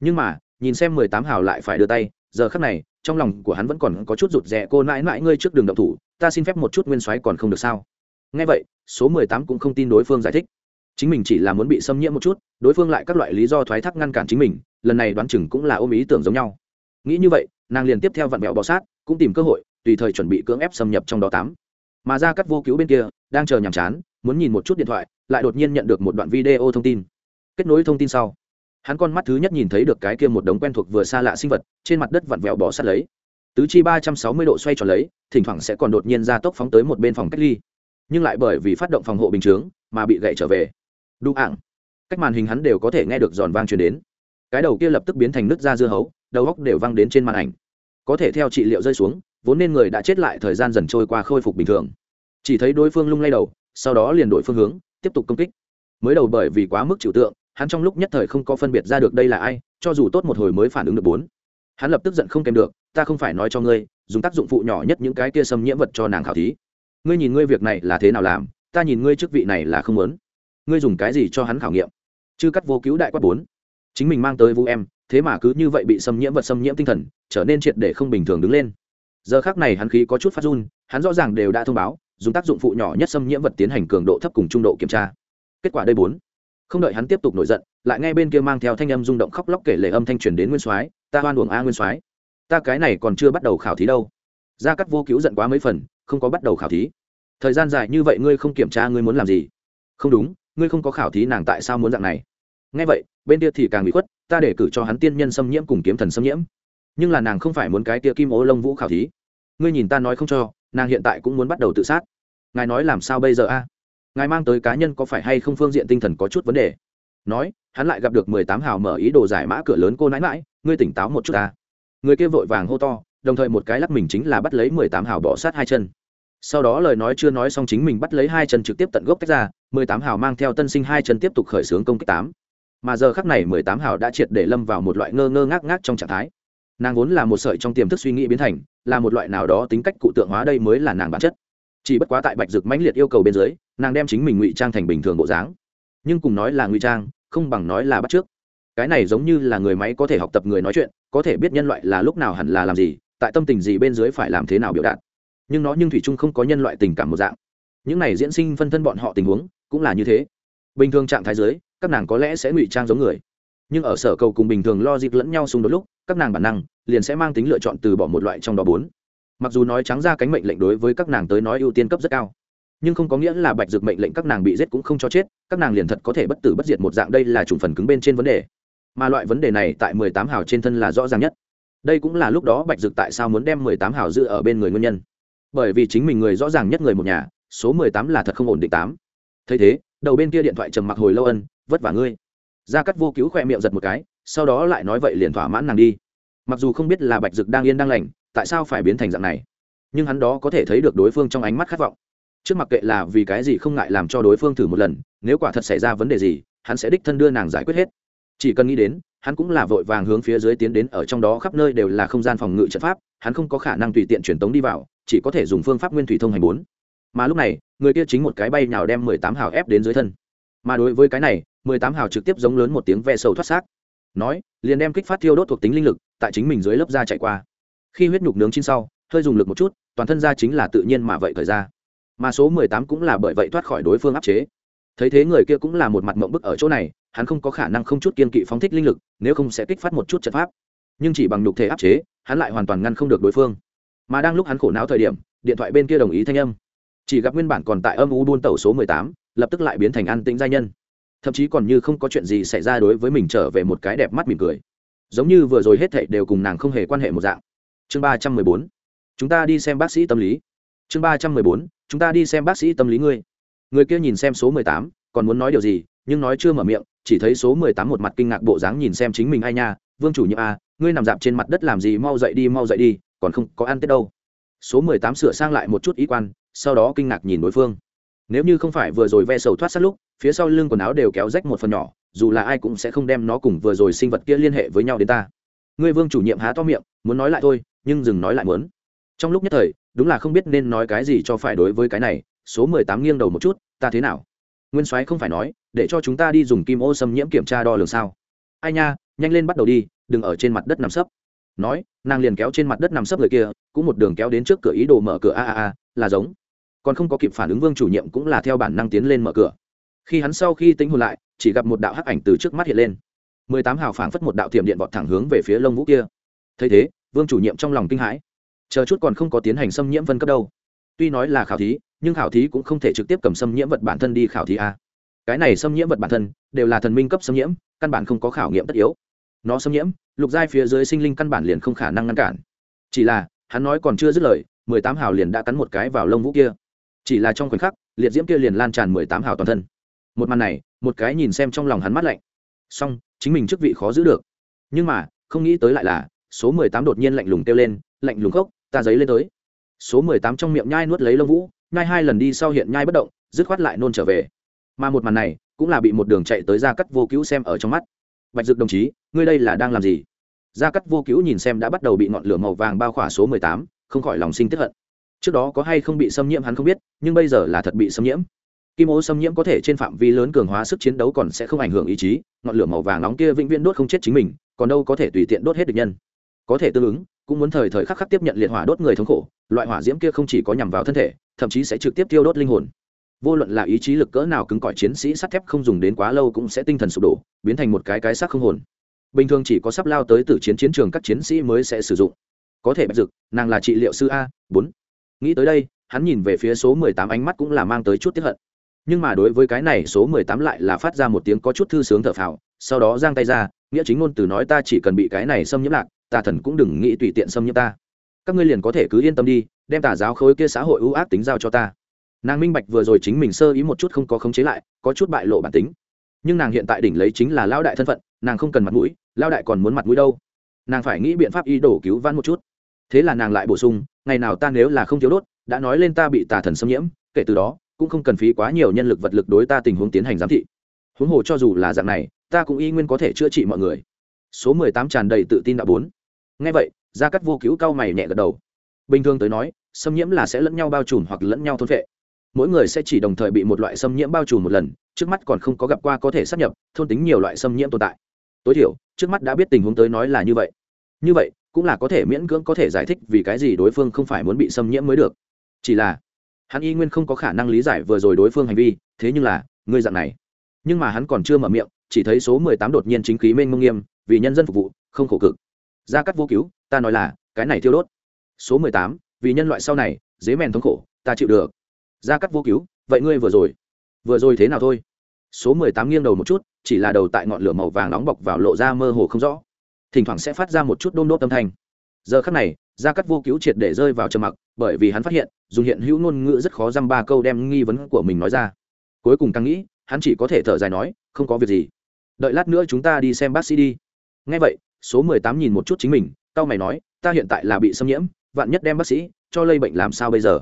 Nhưng mà, nhìn xem mười tám hào lại phải đưa tay, giờ khắc này trong lòng của hắn vẫn còn có chút rụt rè, cô nãi nãi ngươi trước đường động thủ, ta xin phép một chút nguyên soái còn không được sao? Nghe vậy, số mười tám cũng không tin đối phương giải thích. Chính mình chỉ là muốn bị xâm nhiễm một chút, đối phương lại các loại lý do thoái thác ngăn cản chính mình, lần này đoán chừng cũng là ôm ý tưởng giống nhau. Nghĩ như vậy, nàng liền tiếp theo vặn vẹo bọ sát, cũng tìm cơ hội, tùy thời chuẩn bị cưỡng ép xâm nhập trong đó tám mà ra cắt vô cứu bên kia, đang chờ nhàm chán, muốn nhìn một chút điện thoại, lại đột nhiên nhận được một đoạn video thông tin. Kết nối thông tin sau hắn con mắt thứ nhất nhìn thấy được cái kia một đống quen thuộc vừa xa lạ sinh vật, trên mặt đất vặn vẹo bỏ sát lấy. Tứ chi ba trăm sáu mươi độ xoay tròn lấy, thỉnh thoảng sẽ còn đột nhiên ra tốc phóng tới một bên phòng cách ly. Nhưng lại bởi vì phát động phòng hộ bình chướng, mà bị gậy trở về. Đu ảng. Cách màn hình hắn đều có thể nghe được giòn vang truyền đến. Cái đầu kia lập tức biến thành nước da dưa hấu, đầu góc đều văng đến trên màn ảnh. Có thể theo trị liệu rơi xuống, vốn nên người đã chết lại thời gian dần trôi qua khôi phục bình thường. Chỉ thấy đối phương lung lay đầu, sau đó liền đổi phương hướng, tiếp tục công kích. Mới đầu bởi vì quá mức chịu tượng hắn trong lúc nhất thời không có phân biệt ra được đây là ai, cho dù tốt một hồi mới phản ứng được bốn. Hắn lập tức giận không kèm được, ta không phải nói cho ngươi, dùng tác dụng phụ nhỏ nhất những cái kia xâm nhiễm vật cho nàng khảo thí. Ngươi nhìn ngươi việc này là thế nào làm, ta nhìn ngươi chức vị này là không muốn. Ngươi dùng cái gì cho hắn khảo nghiệm? Chứ cắt vô cứu đại quát bốn. Chính mình mang tới vũ em, thế mà cứ như vậy bị xâm nhiễm vật xâm nhiễm tinh thần, trở nên triệt để không bình thường đứng lên. Giờ khác này hắn khí có chút phát run, hắn rõ ràng đều đã thông báo, dùng tác dụng phụ nhỏ nhất xâm nhiễm vật tiến hành cường độ thấp cùng trung độ kiểm tra. Kết quả đây bốn không đợi hắn tiếp tục nổi giận, lại ngay bên kia mang theo thanh âm rung động khóc lóc kể lệ âm thanh truyền đến nguyên soái, ta hoan uổng a nguyên soái, ta cái này còn chưa bắt đầu khảo thí đâu. Gia cắt vô cứu giận quá mấy phần, không có bắt đầu khảo thí. Thời gian dài như vậy ngươi không kiểm tra ngươi muốn làm gì? Không đúng, ngươi không có khảo thí nàng tại sao muốn dạng này. Ngay vậy, bên kia thì càng bị khuất, ta để cử cho hắn tiên nhân xâm nhiễm cùng kiếm thần xâm nhiễm. Nhưng là nàng không phải muốn cái tia kim ô lông vũ khảo thí. Ngươi nhìn ta nói không cho, nàng hiện tại cũng muốn bắt đầu tự sát. Ngài nói làm sao bây giờ a? Ngài mang tới cá nhân có phải hay không phương diện tinh thần có chút vấn đề? Nói, hắn lại gặp được mười tám hào mở ý đồ giải mã cửa lớn cô nãi mãi ngươi tỉnh táo một chút ta. Người kia vội vàng hô to, đồng thời một cái lắc mình chính là bắt lấy mười tám hào bỏ sát hai chân. Sau đó lời nói chưa nói xong chính mình bắt lấy hai chân trực tiếp tận gốc tách ra, mười tám hào mang theo tân sinh hai chân tiếp tục khởi xướng công kích tám. Mà giờ khắc này mười tám hào đã triệt để lâm vào một loại ngơ ngơ ngác ngác trong trạng thái. Nàng vốn là một sợi trong tiềm thức suy nghĩ biến thành, là một loại nào đó tính cách cụ tượng hóa đây mới là nàng bản chất chỉ bất quá tại bạch dực mãnh liệt yêu cầu bên dưới, nàng đem chính mình ngụy trang thành bình thường bộ dáng. Nhưng cùng nói là ngụy trang, không bằng nói là bắt trước. Cái này giống như là người máy có thể học tập người nói chuyện, có thể biết nhân loại là lúc nào hẳn là làm gì, tại tâm tình gì bên dưới phải làm thế nào biểu đạt. Nhưng nó nhưng thủy chung không có nhân loại tình cảm một dạng. Những này diễn sinh phân thân bọn họ tình huống, cũng là như thế. Bình thường trạng thái giới các nàng có lẽ sẽ ngụy trang giống người. Nhưng ở sở cầu cùng bình thường lo dịp lẫn nhau xung đột lúc, các nàng bản năng, liền sẽ mang tính lựa chọn từ bỏ một loại trong đó bốn mặc dù nói trắng ra cánh mệnh lệnh đối với các nàng tới nói ưu tiên cấp rất cao, nhưng không có nghĩa là bạch dược mệnh lệnh các nàng bị giết cũng không cho chết, các nàng liền thật có thể bất tử bất diệt một dạng đây là chủng phần cứng bên trên vấn đề. Mà loại vấn đề này tại mười tám hào trên thân là rõ ràng nhất. Đây cũng là lúc đó bạch dược tại sao muốn đem mười tám hào giữ ở bên người nguyên nhân. Bởi vì chính mình người rõ ràng nhất người một nhà, số mười tám là thật không ổn định tám. Thấy thế, đầu bên kia điện thoại trầm mặc hồi lâu ân, vất vả ngươi. Ra cắt vô cứu khoe miệng giật một cái, sau đó lại nói vậy liền thỏa mãn nàng đi. Mặc dù không biết là bạch dực đang yên đang lành tại sao phải biến thành dạng này? Nhưng hắn đó có thể thấy được đối phương trong ánh mắt khát vọng. Trước mặc kệ là vì cái gì không ngại làm cho đối phương thử một lần, nếu quả thật xảy ra vấn đề gì, hắn sẽ đích thân đưa nàng giải quyết hết. Chỉ cần nghĩ đến, hắn cũng là vội vàng hướng phía dưới tiến đến ở trong đó khắp nơi đều là không gian phòng ngự trận pháp, hắn không có khả năng tùy tiện truyền tống đi vào, chỉ có thể dùng phương pháp nguyên thủy thông hành bốn. Mà lúc này, người kia chính một cái bay nhào đem mười tám hào ép đến dưới thân. Mà đối với cái này, mười tám hào trực tiếp giống lớn một tiếng ve sầu thoát xác. Nói, liền đem kích phát thiêu đốt thuộc tính linh lực, tại chính mình dưới lớp da chạy qua khi huyết nhục nướng chín sau, hơi dùng lực một chút, toàn thân ra chính là tự nhiên mà vậy thời ra. Mà số mười tám cũng là bởi vậy thoát khỏi đối phương áp chế. Thấy thế người kia cũng là một mặt mộng bức ở chỗ này, hắn không có khả năng không chút kiên kỵ phóng thích linh lực, nếu không sẽ kích phát một chút trận pháp. Nhưng chỉ bằng nhục thể áp chế, hắn lại hoàn toàn ngăn không được đối phương. Mà đang lúc hắn khổ não thời điểm, điện thoại bên kia đồng ý thanh âm. Chỉ gặp nguyên bản còn tại âm u buôn tàu số mười tám, lập tức lại biến thành an tĩnh gia nhân. Thậm chí còn như không có chuyện gì xảy ra đối với mình trở về một cái đẹp mắt mỉm cười. Giống như vừa rồi hết thảy đều cùng nàng không hề quan hệ một dạng chương ba trăm mười bốn. Chúng ta đi xem bác sĩ tâm lý. Chương ba trăm mười bốn. Chúng ta đi xem bác sĩ tâm lý ngươi. Người kia nhìn xem số mười tám còn muốn nói điều gì nhưng nói chưa mở miệng chỉ thấy số mười tám một mặt kinh ngạc bộ dáng nhìn xem chính mình ai nha vương chủ nhiệm a à, ngươi nằm dạp trên mặt đất làm gì mau dậy đi mau dậy đi còn không có ăn tết đâu. Số mười tám sửa sang lại một chút ý quan sau đó kinh ngạc nhìn đối phương. Nếu như không phải vừa rồi ve sầu thoát sát lúc phía sau lưng quần áo đều kéo rách một phần nhỏ dù là ai cũng sẽ không đem nó cùng vừa rồi sinh vật kia liên hệ với nhau đến ta. Ngươi vương chủ nhiệm há to miệng muốn nói lại thôi nhưng dừng nói lại muốn. Trong lúc nhất thời, đúng là không biết nên nói cái gì cho phải đối với cái này, số mười tám nghiêng đầu một chút, ta thế nào? Nguyên soái không phải nói, để cho chúng ta đi dùng kim ô xâm nhiễm kiểm tra đo lường sao? Ai nha, nhanh lên bắt đầu đi, đừng ở trên mặt đất nằm sấp. Nói, nàng liền kéo trên mặt đất nằm sấp người kia, cũng một đường kéo đến trước cửa ý đồ mở cửa, a a a, là giống. Còn không có kịp phản ứng vương chủ nhiệm cũng là theo bản năng tiến lên mở cửa. Khi hắn sau khi tính hồn lại, chỉ gặp một đạo hắc ảnh từ trước mắt hiện lên. mười tám hào phảng phất một đạo thiểm điện vọt thẳng hướng về phía lông vũ kia. Thấy thế vương chủ nhiệm trong lòng kinh hãi. Chờ chút còn không có tiến hành xâm nhiễm phân cấp đâu. Tuy nói là khảo thí, nhưng khảo thí cũng không thể trực tiếp cầm xâm nhiễm vật bản thân đi khảo thí a. Cái này xâm nhiễm vật bản thân, đều là thần minh cấp xâm nhiễm, căn bản không có khảo nghiệm tất yếu. Nó xâm nhiễm, lục giai phía dưới sinh linh căn bản liền không khả năng ngăn cản. Chỉ là, hắn nói còn chưa dứt lời, mười tám hào liền đã cắn một cái vào lông vũ kia. Chỉ là trong khoảnh khắc, liệt diễm kia liền lan tràn mười tám hào toàn thân. Một màn này, một cái nhìn xem trong lòng hắn mắt lạnh. Song chính mình chức vị khó giữ được. Nhưng mà, không nghĩ tới lại là số mười tám đột nhiên lạnh lùng kêu lên, lạnh lùng khốc, ta giấy lên tới. Số mười tám trong miệng nhai nuốt lấy lông vũ, nhai hai lần đi sau hiện nhai bất động, dứt khoát lại nôn trở về. Mà một màn này, cũng là bị một đường chạy tới ra cắt vô cứu xem ở trong mắt. Bạch dực đồng chí, ngươi đây là đang làm gì? Gia cắt vô cứu nhìn xem đã bắt đầu bị ngọn lửa màu vàng bao khỏa số mười tám, không khỏi lòng sinh tiếp hận. Trước đó có hay không bị xâm nhiễm hắn không biết, nhưng bây giờ là thật bị xâm nhiễm. Kim ô xâm nhiễm có thể trên phạm vi lớn cường hóa sức chiến đấu còn sẽ không ảnh hưởng ý chí, ngọn lửa màu vàng nóng kia vĩnh viễn đốt không chết chính mình, còn đâu có thể tùy tiện đốt hết được nhân có thể tương ứng, cũng muốn thời thời khắc khắc tiếp nhận liệt hỏa đốt người thống khổ, loại hỏa diễm kia không chỉ có nhằm vào thân thể, thậm chí sẽ trực tiếp tiêu đốt linh hồn. Vô luận là ý chí lực cỡ nào cứng cỏi chiến sĩ sắt thép không dùng đến quá lâu cũng sẽ tinh thần sụp đổ, biến thành một cái cái xác không hồn. Bình thường chỉ có sắp lao tới từ chiến chiến trường các chiến sĩ mới sẽ sử dụng. Có thể bạch dực nàng là trị liệu sư a, bốn. Nghĩ tới đây, hắn nhìn về phía số mười tám ánh mắt cũng là mang tới chút tiếp hận. Nhưng mà đối với cái này số mười tám lại là phát ra một tiếng có chút thư sướng thở phào, sau đó giang tay ra, nghĩa chính ngôn từ nói ta chỉ cần bị cái này xâm nhiễm lạc tà thần cũng đừng nghĩ tùy tiện xâm nhiễm ta. Các ngươi liền có thể cứ yên tâm đi, đem tà giáo khối kia xã hội ưu ác tính giao cho ta. Nàng minh bạch vừa rồi chính mình sơ ý một chút không có khống chế lại, có chút bại lộ bản tính. Nhưng nàng hiện tại đỉnh lấy chính là lao đại thân phận, nàng không cần mặt mũi lao đại còn muốn mặt mũi đâu. Nàng phải nghĩ biện pháp y đổ cứu vãn một chút. Thế là nàng lại bổ sung, ngày nào ta nếu là không thiếu đốt, đã nói lên ta bị tà thần xâm nhiễm, kể từ đó, cũng không cần phí quá nhiều nhân lực vật lực đối ta tình huống tiến hành giám thị. Huống hồ cho dù là dạng này, ta cũng y nguyên có thể chữa trị mọi người. Số mười tám tràn đầy tự tin đã bốn ngay vậy, gia cắt vô cứu cao mày nhẹ gật đầu. Bình thường tới nói, xâm nhiễm là sẽ lẫn nhau bao trùm hoặc lẫn nhau thôn vệ mỗi người sẽ chỉ đồng thời bị một loại xâm nhiễm bao trùm một lần, trước mắt còn không có gặp qua có thể sắp nhập, thôn tính nhiều loại xâm nhiễm tồn tại. Tối thiểu, trước mắt đã biết tình huống tới nói là như vậy. Như vậy, cũng là có thể miễn cưỡng có thể giải thích vì cái gì đối phương không phải muốn bị xâm nhiễm mới được. Chỉ là, hắn y nguyên không có khả năng lý giải vừa rồi đối phương hành vi, thế nhưng là ngươi dạng này. Nhưng mà hắn còn chưa mở miệng, chỉ thấy số mười tám đột nhiên chính khí mênh mông nghiêm, vì nhân dân phục vụ, không khổ cực gia cắt vô cứu, ta nói là, cái này thiêu đốt. Số mười tám, vì nhân loại sau này, dế mèn thống khổ, ta chịu được. Gia cắt vô cứu, vậy ngươi vừa rồi vừa rồi thế nào thôi? Số mười tám nghiêng đầu một chút, chỉ là đầu tại ngọn lửa màu vàng nóng bọc vào lộ ra mơ hồ không rõ. Thỉnh thoảng sẽ phát ra một chút đôm đốt âm thanh. Giờ khắc này, gia cắt vô cứu triệt để rơi vào trầm mặc, bởi vì hắn phát hiện, dùng hiện hữu ngôn ngữ rất khó dăm ba câu đem nghi vấn của mình nói ra. Cuối cùng càng nghĩ, hắn chỉ có thể thở dài nói, không có việc gì. Đợi lát nữa chúng ta đi xem bác sĩ đi. Ngay vậy số mười tám nhìn một chút chính mình tao mày nói, ta hiện tại là bị xâm nhiễm, vạn nhất đem bác sĩ cho lây bệnh làm sao bây giờ?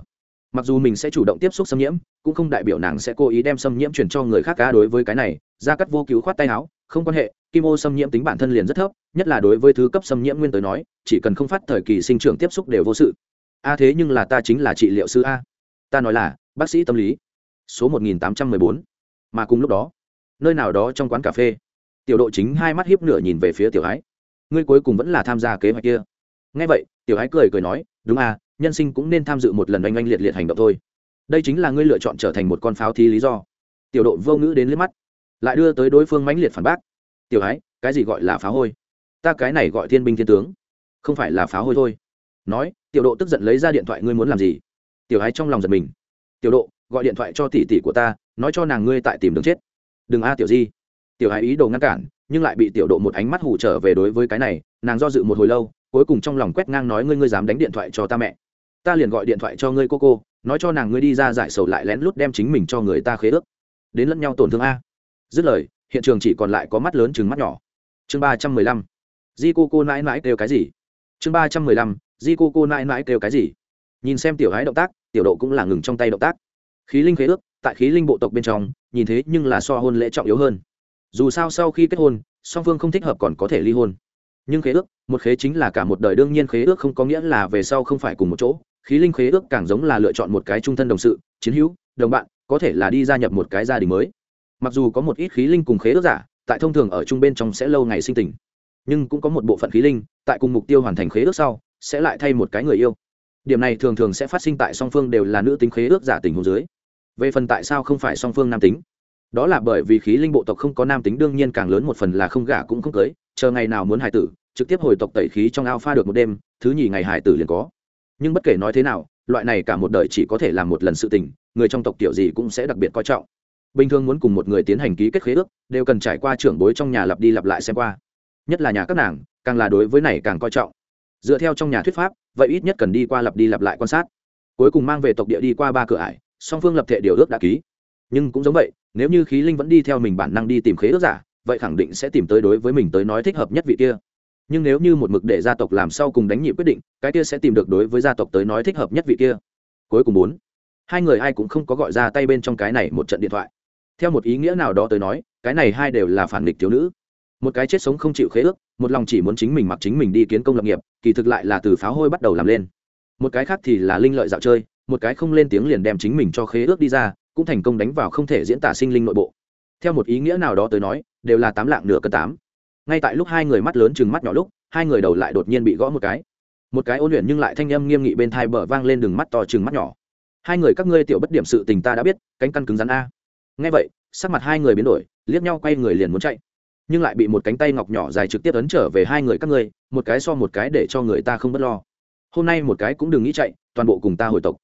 Mặc dù mình sẽ chủ động tiếp xúc xâm nhiễm, cũng không đại biểu nàng sẽ cố ý đem xâm nhiễm truyền cho người khác cá đối với cái này gia cắt vô cứu khoát tay áo, không quan hệ, kim ô xâm nhiễm tính bản thân liền rất thấp, nhất là đối với thứ cấp xâm nhiễm nguyên tới nói, chỉ cần không phát thời kỳ sinh trưởng tiếp xúc đều vô sự. A thế nhưng là ta chính là trị liệu sư a. Ta nói là, bác sĩ tâm lý. Số một nghìn tám trăm mười bốn. Mà cùng lúc đó, nơi nào đó trong quán cà phê, tiểu độ chính hai mắt hiếp nửa nhìn về phía tiểu ái ngươi cuối cùng vẫn là tham gia kế hoạch kia. Ngay vậy, tiểu ái cười cười nói, đúng à nhân sinh cũng nên tham dự một lần oanh oanh liệt liệt hành động thôi. Đây chính là ngươi lựa chọn trở thành một con pháo thi lý do. Tiểu độ vô ngữ đến liếc mắt, lại đưa tới đối phương mãnh liệt phản bác. Tiểu ái cái gì gọi là phá hôi? Ta cái này gọi thiên binh thiên tướng, không phải là phá hôi thôi. Nói, tiểu độ tức giận lấy ra điện thoại, ngươi muốn làm gì? Tiểu ái trong lòng giật mình. Tiểu độ, gọi điện thoại cho tỷ tỷ của ta, nói cho nàng ngươi tại tìm đường chết. Đừng a, tiểu di. Tiểu ái ý đồ ngăn cản nhưng lại bị tiểu độ một ánh mắt hù trở về đối với cái này, nàng do dự một hồi lâu, cuối cùng trong lòng quét ngang nói ngươi ngươi dám đánh điện thoại cho ta mẹ. Ta liền gọi điện thoại cho ngươi cô cô, nói cho nàng ngươi đi ra giải sầu lại lén lút đem chính mình cho người ta khế ước. Đến lẫn nhau tổn thương a. Dứt lời, hiện trường chỉ còn lại có mắt lớn chừng mắt nhỏ. Chương ba trăm mười lăm. Di cô cô mãi mãi kêu cái gì? Chương ba trăm mười lăm. Di cô cô mãi mãi kêu cái gì? Nhìn xem tiểu hái động tác, tiểu độ cũng là ngừng trong tay động tác. Khí linh khế ước, tại khí linh bộ tộc bên trong, nhìn thế nhưng là so hôn lễ trọng yếu hơn dù sao sau khi kết hôn, song phương không thích hợp còn có thể ly hôn. Nhưng khế ước, một khế chính là cả một đời đương nhiên khế ước không có nghĩa là về sau không phải cùng một chỗ. Khí linh khế ước càng giống là lựa chọn một cái trung thân đồng sự, chiến hữu, đồng bạn, có thể là đi gia nhập một cái gia đình mới. Mặc dù có một ít khí linh cùng khế ước giả, tại thông thường ở chung bên trong sẽ lâu ngày sinh tình. Nhưng cũng có một bộ phận khí linh, tại cùng mục tiêu hoàn thành khế ước sau, sẽ lại thay một cái người yêu. Điểm này thường thường sẽ phát sinh tại song phương đều là nữ tính khế ước giả tình hồ dưới. Về phần tại sao không phải song phương nam tính đó là bởi vì khí linh bộ tộc không có nam tính, đương nhiên càng lớn một phần là không gả cũng không cưới, chờ ngày nào muốn hải tử, trực tiếp hồi tộc tẩy khí trong ao pha được một đêm, thứ nhì ngày hải tử liền có. Nhưng bất kể nói thế nào, loại này cả một đời chỉ có thể làm một lần sự tình, người trong tộc kiểu gì cũng sẽ đặc biệt coi trọng. Bình thường muốn cùng một người tiến hành ký kết khế ước, đều cần trải qua trưởng bối trong nhà lặp đi lặp lại xem qua. Nhất là nhà các nàng, càng là đối với này càng coi trọng. Dựa theo trong nhà thuyết pháp, vậy ít nhất cần đi qua lặp đi lặp lại quan sát. Cuối cùng mang về tộc địa đi qua ba cửa ải, song phương lập thể điều ước đã ký nhưng cũng giống vậy, nếu như khí linh vẫn đi theo mình bản năng đi tìm khế ước giả, vậy khẳng định sẽ tìm tới đối với mình tới nói thích hợp nhất vị kia. Nhưng nếu như một mực để gia tộc làm sau cùng đánh nhị quyết định, cái kia sẽ tìm được đối với gia tộc tới nói thích hợp nhất vị kia. Cuối cùng bốn, hai người ai cũng không có gọi ra tay bên trong cái này một trận điện thoại. Theo một ý nghĩa nào đó tới nói, cái này hai đều là phản nghịch thiếu nữ. Một cái chết sống không chịu khế ước, một lòng chỉ muốn chính mình mặc chính mình đi kiến công lập nghiệp, kỳ thực lại là từ pháo hôi bắt đầu làm lên. Một cái khác thì là linh lợi dạo chơi, một cái không lên tiếng liền đem chính mình cho khế ước đi ra cũng thành công đánh vào không thể diễn tả sinh linh nội bộ. Theo một ý nghĩa nào đó tới nói, đều là tám lạng nửa cân tám. Ngay tại lúc hai người mắt lớn chừng mắt nhỏ lúc, hai người đầu lại đột nhiên bị gõ một cái. Một cái ôn luyện nhưng lại thanh âm nghiêm nghị bên thai bờ vang lên đường mắt to chừng mắt nhỏ. Hai người các ngươi tiểu bất điểm sự tình ta đã biết, cánh căn cứng rắn a. Nghe vậy, sắc mặt hai người biến đổi, liếc nhau quay người liền muốn chạy. Nhưng lại bị một cánh tay ngọc nhỏ dài trực tiếp ấn trở về hai người các ngươi, một cái so một cái để cho người ta không b ấ t lo. Hôm nay một cái cũng đừng nghĩ chạy, toàn bộ cùng ta hồi tộc.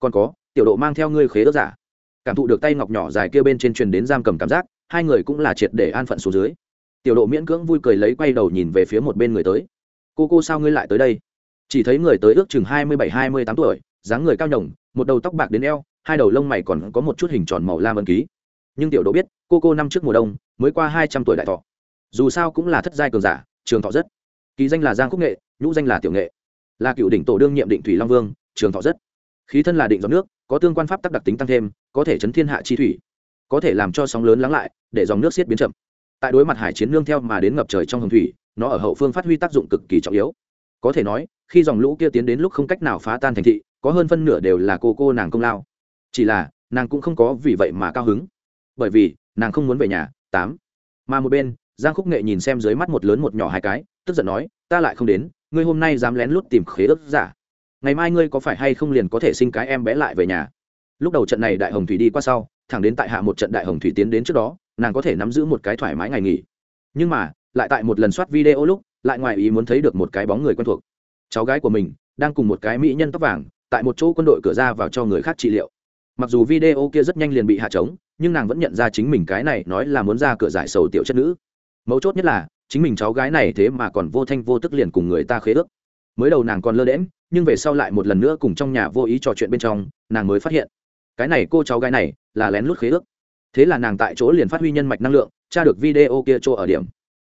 Còn có, tiểu độ mang theo ngươi khế ớt giả cảm thụ được tay ngọc nhỏ dài kia bên trên truyền đến giam cầm cảm giác, hai người cũng là triệt để an phận xuống dưới. Tiểu độ miễn cưỡng vui cười lấy quay đầu nhìn về phía một bên người tới. Cô cô sao ngươi lại tới đây? Chỉ thấy người tới ước chừng hai mươi bảy, hai mươi tám tuổi, dáng người cao nhồng, một đầu tóc bạc đến eo, hai đầu lông mày còn có một chút hình tròn màu lam ân ký. Nhưng tiểu độ biết, cô cô năm trước mùa đông, mới qua hai trăm tuổi đại thọ. Dù sao cũng là thất giai cường giả, trường thọ rất. Kỳ danh là giang khúc nghệ, nhũ danh là tiểu nghệ. Là cựu đỉnh tổ đương nhiệm định thủy long vương, trường thọ rất khí thân là định giọt nước, có tương quan pháp tắc đặc tính tăng thêm, có thể chấn thiên hạ chi thủy, có thể làm cho sóng lớn lắng lại, để dòng nước xiết biến chậm. Tại đối mặt hải chiến nương theo mà đến ngập trời trong hồng thủy, nó ở hậu phương phát huy tác dụng cực kỳ trọng yếu. Có thể nói, khi dòng lũ kia tiến đến lúc không cách nào phá tan thành thị, có hơn phân nửa đều là cô cô nàng công lao. Chỉ là, nàng cũng không có vì vậy mà cao hứng. Bởi vì, nàng không muốn về nhà, tám. Mà một bên, giang khúc nghệ nhìn xem dưới mắt một lớn một nhỏ hai cái, tức giận nói, ta lại không đến, ngươi hôm nay dám lén lút tìm khế ước giả ngày mai ngươi có phải hay không liền có thể sinh cái em bé lại về nhà? Lúc đầu trận này đại hồng thủy đi qua sau, thẳng đến tại hạ một trận đại hồng thủy tiến đến trước đó, nàng có thể nắm giữ một cái thoải mái ngày nghỉ. Nhưng mà, lại tại một lần soát video lúc, lại ngoài ý muốn thấy được một cái bóng người quen thuộc. Cháu gái của mình, đang cùng một cái mỹ nhân tóc vàng, tại một chỗ quân đội cửa ra vào cho người khác trị liệu. Mặc dù video kia rất nhanh liền bị hạ trống, nhưng nàng vẫn nhận ra chính mình cái này nói là muốn ra cửa giải sầu tiểu chất nữ. Mấu chốt nhất là, chính mình cháu gái này thế mà còn vô thanh vô tức liền cùng người ta khế ước mới đầu nàng còn lơ đễm nhưng về sau lại một lần nữa cùng trong nhà vô ý trò chuyện bên trong, nàng mới phát hiện, cái này cô cháu gái này là lén lút khế ước. Thế là nàng tại chỗ liền phát huy nhân mạch năng lượng, tra được video kia chỗ ở điểm.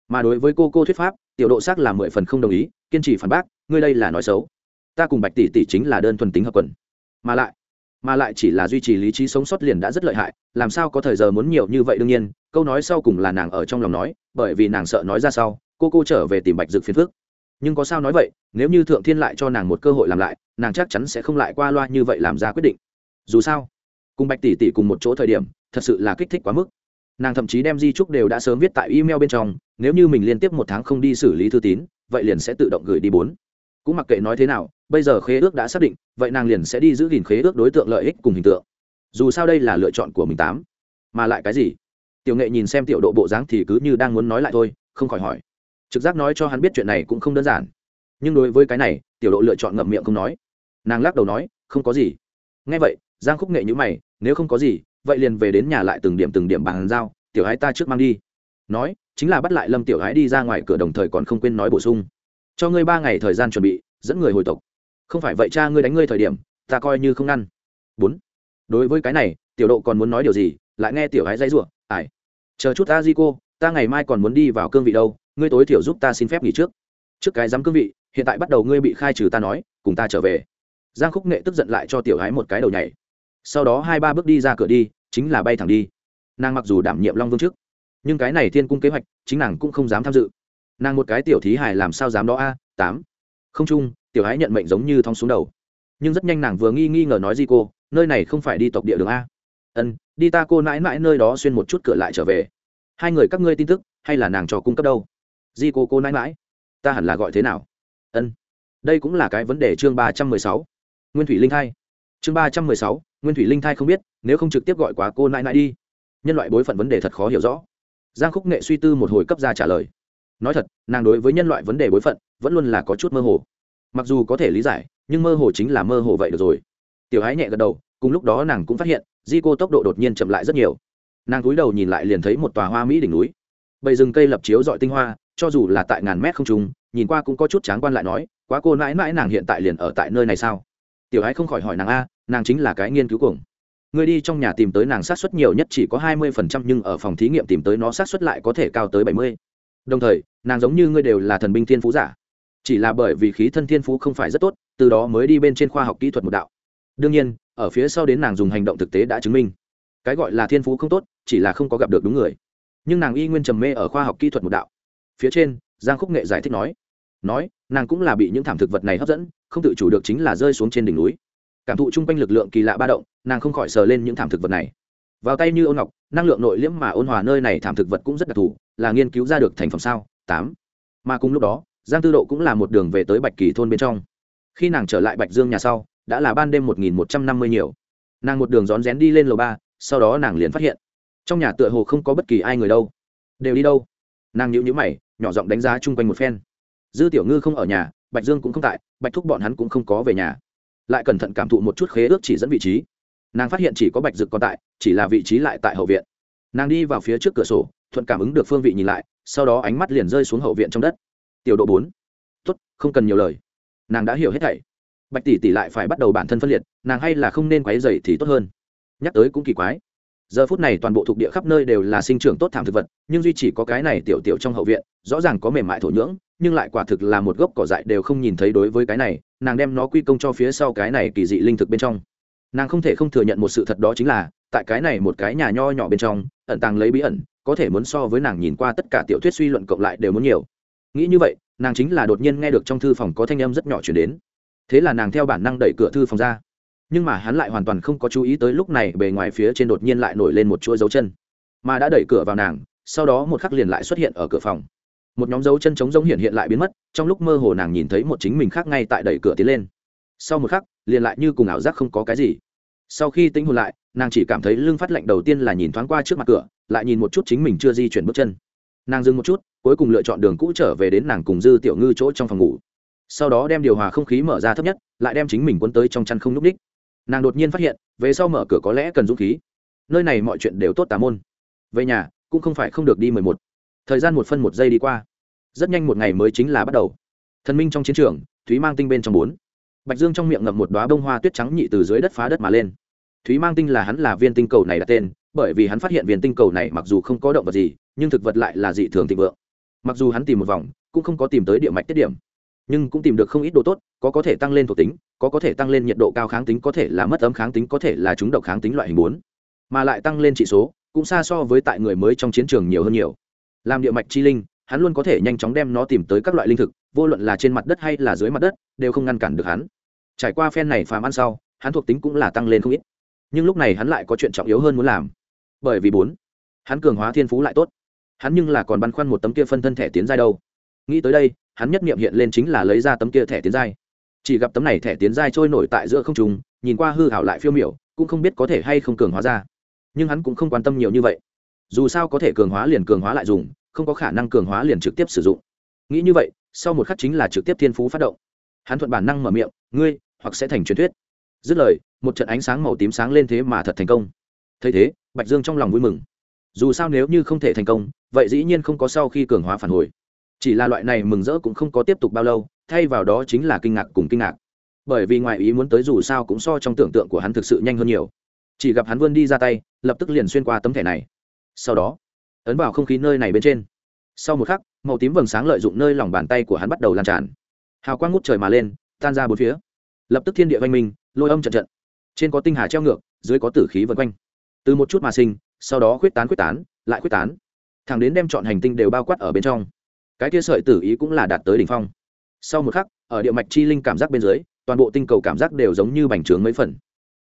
Mà đối với cô cô thuyết pháp, tiểu độ xác là mười phần không đồng ý, kiên trì phản bác, ngươi đây là nói xấu. Ta cùng bạch tỷ tỷ chính là đơn thuần tính hợp quần. Mà lại mà lại chỉ là duy trì lý trí sống sót liền đã rất lợi hại, làm sao có thời giờ muốn nhiều như vậy đương nhiên, câu nói sau cùng là nàng ở trong lòng nói, bởi vì nàng sợ nói ra sau, cô cô trở về tìm bạch dực phiền phước nhưng có sao nói vậy, nếu như thượng thiên lại cho nàng một cơ hội làm lại, nàng chắc chắn sẽ không lại qua loa như vậy làm ra quyết định. Dù sao, cùng bạch tỷ tỷ cùng một chỗ thời điểm, thật sự là kích thích quá mức. Nàng thậm chí đem di trúc đều đã sớm viết tại email bên trong, nếu như mình liên tiếp một tháng không đi xử lý thư tín, vậy liền sẽ tự động gửi đi bốn. Cũng mặc kệ nói thế nào, bây giờ khế ước đã xác định, vậy nàng liền sẽ đi giữ gìn khế ước đối tượng lợi ích cùng hình tượng. Dù sao đây là lựa chọn của mình tám. Mà lại cái gì? Tiểu nghệ nhìn xem tiểu độ bộ dáng thì cứ như đang muốn nói lại thôi, không khỏi hỏi trực giác nói cho hắn biết chuyện này cũng không đơn giản. Nhưng đối với cái này, tiểu độ lựa chọn ngậm miệng không nói. Nàng lắc đầu nói, không có gì. Ngay vậy, giang khúc nghệ nhữ mày, nếu không có gì, vậy liền về đến nhà lại từng điểm từng điểm bàn giao, tiểu hái ta trước mang đi. Nói, chính là bắt lại lâm tiểu hái đi ra ngoài cửa đồng thời còn không quên nói bổ sung. Cho ngươi ba ngày thời gian chuẩn bị, dẫn người hồi tộc. Không phải vậy cha ngươi đánh ngươi thời điểm, ta coi như không ngăn. Bốn. Đối với cái này, tiểu độ còn muốn nói điều gì, lại nghe tiểu ái dây rủa ải chờ chút ta, di cô, ta ngày mai còn muốn đi vào cương vị đâu ngươi tối thiểu giúp ta xin phép nghỉ trước. Trước cái dám cương vị, hiện tại bắt đầu ngươi bị khai trừ ta nói, cùng ta trở về. Giang khúc nghệ tức giận lại cho tiểu gái một cái đầu nhảy. Sau đó hai ba bước đi ra cửa đi, chính là bay thẳng đi. Nàng mặc dù đảm nhiệm long vương trước, nhưng cái này thiên cung kế hoạch, chính nàng cũng không dám tham dự. Nàng một cái tiểu thí hài làm sao dám đó a? Tám. Không chung, tiểu hái nhận mệnh giống như thong xuống đầu. Nhưng rất nhanh nàng vừa nghi nghi ngờ nói gì cô, nơi này không phải đi tộc địa đường a? Ân, đi ta cô mãi mãi nơi đó xuyên một chút cửa lại trở về. Hai người các ngươi tin tức, hay là nàng trò cung cấp đâu? Di cô cô nãi mãi ta hẳn là gọi thế nào? Ân. Đây cũng là cái vấn đề chương ba trăm mười sáu. Nguyên thủy linh thai. Chương ba trăm mười sáu, nguyên thủy linh thai không biết, nếu không trực tiếp gọi quá cô nãi nãi đi. Nhân loại bối phận vấn đề thật khó hiểu rõ. Giang khúc nghệ suy tư một hồi cấp ra trả lời. Nói thật, nàng đối với nhân loại vấn đề bối phận, vẫn luôn là có chút mơ hồ. Mặc dù có thể lý giải, nhưng mơ hồ chính là mơ hồ vậy được rồi. Tiểu hái nhẹ gật đầu, cùng lúc đó nàng cũng phát hiện, di cô tốc độ đột nhiên chậm lại rất nhiều. Nàng cúi đầu nhìn lại liền thấy một tòa hoa mỹ đỉnh núi. Bầy rừng cây lập chiếu dọi tinh hoa cho dù là tại ngàn mét không trùng nhìn qua cũng có chút tráng quan lại nói, quá cô mãi mãi nàng hiện tại liền ở tại nơi này sao? Tiểu ái không khỏi hỏi nàng a, nàng chính là cái nghiên cứu cuồng. Người đi trong nhà tìm tới nàng sát xuất nhiều nhất chỉ có hai mươi phần trăm nhưng ở phòng thí nghiệm tìm tới nó sát xuất lại có thể cao tới bảy mươi. Đồng thời, nàng giống như ngươi đều là thần binh thiên phú giả. Chỉ là bởi vì khí thân thiên phú không phải rất tốt, từ đó mới đi bên trên khoa học kỹ thuật một đạo. Đương nhiên, ở phía sau đến nàng dùng hành động thực tế đã chứng minh. Cái gọi là thiên phú không tốt, chỉ là không có gặp được đúng người. Nhưng nàng y nguyên trầm mê ở khoa học kỹ thuật một đạo phía trên, giang khúc nghệ giải thích nói nói, nàng cũng là bị những thảm thực vật này hấp dẫn, không tự chủ được chính là rơi xuống trên đỉnh núi. Cảm thụ chung quanh lực lượng kỳ lạ ba động, nàng không khỏi sờ lên những thảm thực vật này. Vào tay như ôn ngọc, năng lượng nội liễm mà ôn hòa nơi này thảm thực vật cũng rất đặc thù, là nghiên cứu ra được thành phẩm sao? Tám. Mà cùng lúc đó, giang tư độ cũng là một đường về tới bạch kỳ thôn bên trong. Khi nàng trở lại bạch dương nhà sau, đã là ban đêm một nghìn một trăm năm mươi nhiều. Nàng một đường rón rén đi lên lầu ba, sau đó nàng liền phát hiện, trong nhà tựa hồ không có bất kỳ ai người đâu. Đều đi đâu? Nàng nhíu nhíu mày nhỏ giọng đánh giá chung quanh một phen. Dư tiểu ngư không ở nhà, bạch dương cũng không tại, bạch thúc bọn hắn cũng không có về nhà. Lại cẩn thận cảm thụ một chút khế ước chỉ dẫn vị trí. Nàng phát hiện chỉ có bạch dực còn tại, chỉ là vị trí lại tại hậu viện. Nàng đi vào phía trước cửa sổ, thuận cảm ứng được phương vị nhìn lại, sau đó ánh mắt liền rơi xuống hậu viện trong đất. Tiểu độ bốn. Tốt, không cần nhiều lời. Nàng đã hiểu hết thảy. Bạch tỷ tỷ lại phải bắt đầu bản thân phân liệt, nàng hay là không nên quấy dày thì tốt hơn. Nhắc tới cũng kỳ quái giờ phút này toàn bộ thuộc địa khắp nơi đều là sinh trưởng tốt thảm thực vật, nhưng duy chỉ có cái này tiểu tiểu trong hậu viện, rõ ràng có mềm mại thổ nhưỡng, nhưng lại quả thực là một gốc cỏ dại đều không nhìn thấy đối với cái này, nàng đem nó quy công cho phía sau cái này kỳ dị linh thực bên trong. Nàng không thể không thừa nhận một sự thật đó chính là, tại cái này một cái nhà nho nhỏ bên trong, ẩn tàng lấy bí ẩn, có thể muốn so với nàng nhìn qua tất cả tiểu thuyết suy luận cộng lại đều muốn nhiều. Nghĩ như vậy, nàng chính là đột nhiên nghe được trong thư phòng có thanh âm rất nhỏ chuyển đến. Thế là nàng theo bản năng đẩy cửa thư phòng ra nhưng mà hắn lại hoàn toàn không có chú ý tới lúc này bề ngoài phía trên đột nhiên lại nổi lên một chuỗi dấu chân. Mà đã đẩy cửa vào nàng, sau đó một khắc liền lại xuất hiện ở cửa phòng. Một nhóm dấu chân trống rỗng hiện hiện lại biến mất, trong lúc mơ hồ nàng nhìn thấy một chính mình khác ngay tại đẩy cửa tiến lên. Sau một khắc, liền lại như cùng ảo giác không có cái gì. Sau khi tính hồn lại, nàng chỉ cảm thấy lưng phát lạnh đầu tiên là nhìn thoáng qua trước mặt cửa, lại nhìn một chút chính mình chưa di chuyển bước chân. Nàng dừng một chút, cuối cùng lựa chọn đường cũ trở về đến nàng cùng dư tiểu ngư chỗ trong phòng ngủ. Sau đó đem điều hòa không khí mở ra thấp nhất, lại đem chính mình quấn tới trong chăn không n ú c ních nàng đột nhiên phát hiện, về sau mở cửa có lẽ cần dũng khí. Nơi này mọi chuyện đều tốt tà môn. Về nhà, cũng không phải không được đi mười một. Thời gian một phân một giây đi qua. Rất nhanh một ngày mới chính là bắt đầu. Thần minh trong chiến trường, thúy mang tinh bên trong bốn. Bạch dương trong miệng ngậm một đoá bông hoa tuyết trắng nhị từ dưới đất phá đất mà lên. Thúy mang tinh là hắn là viên tinh cầu này đặt tên, bởi vì hắn phát hiện viên tinh cầu này mặc dù không có động vật gì, nhưng thực vật lại là dị thường thịnh vượng. Mặc dù hắn tìm một vòng, cũng không có tìm tới địa mạch tiết điểm nhưng cũng tìm được không ít đồ tốt, có có thể tăng lên thuộc tính, có có thể tăng lên nhiệt độ cao kháng tính, có thể là mất ấm kháng tính, có thể là chúng độc kháng tính loại hình bốn. Mà lại tăng lên trị số, cũng xa so với tại người mới trong chiến trường nhiều hơn nhiều. Làm địa mạch chi linh, hắn luôn có thể nhanh chóng đem nó tìm tới các loại linh thực, vô luận là trên mặt đất hay là dưới mặt đất, đều không ngăn cản được hắn. Trải qua phen này phàm ăn sau, hắn thuộc tính cũng là tăng lên không ít. Nhưng lúc này hắn lại có chuyện trọng yếu hơn muốn làm. Bởi vì bốn, hắn cường hóa thiên phú lại tốt. Hắn nhưng là còn băn khoăn một tấm kia phân thân thẻ tiến giai đâu. Nghĩ tới đây hắn nhất nghiệm hiện lên chính là lấy ra tấm kia thẻ tiến giai. Chỉ gặp tấm này thẻ tiến giai trôi nổi tại giữa không trùng nhìn qua hư hảo lại phiêu miểu, cũng không biết có thể hay không cường hóa ra. Nhưng hắn cũng không quan tâm nhiều như vậy. Dù sao có thể cường hóa liền cường hóa lại dùng, không có khả năng cường hóa liền trực tiếp sử dụng. Nghĩ như vậy, sau một khắc chính là trực tiếp thiên phú phát động. Hắn thuận bản năng mở miệng, ngươi, hoặc sẽ thành truyền thuyết. Dứt lời, một trận ánh sáng màu tím sáng lên thế mà thật thành công. Thấy thế, bạch dương trong lòng vui mừng. Dù sao nếu như không thể thành công, vậy dĩ nhiên không có sau khi cường hóa phản hồi chỉ là loại này mừng rỡ cũng không có tiếp tục bao lâu, thay vào đó chính là kinh ngạc cùng kinh ngạc. Bởi vì ngoài ý muốn tới dù sao cũng so trong tưởng tượng của hắn thực sự nhanh hơn nhiều. Chỉ gặp hắn vươn đi ra tay, lập tức liền xuyên qua tấm thẻ này. Sau đó, ấn vào không khí nơi này bên trên. Sau một khắc, màu tím vầng sáng lợi dụng nơi lòng bàn tay của hắn bắt đầu lan tràn. Hào quang ngút trời mà lên, tan ra bốn phía. Lập tức thiên địa văn minh, lôi âm trận trận. Trên có tinh hà treo ngược, dưới có tử khí vân quanh. Từ một chút mà sinh, sau đó khuyết tán khuyết tán, lại khuyết tán. Thẳng đến đem chọn hành tinh đều bao quát ở bên trong cái kia sợi tử ý cũng là đạt tới đỉnh phong. Sau một khắc, ở địa mạch chi linh cảm giác bên dưới, toàn bộ tinh cầu cảm giác đều giống như bành trướng mấy phần.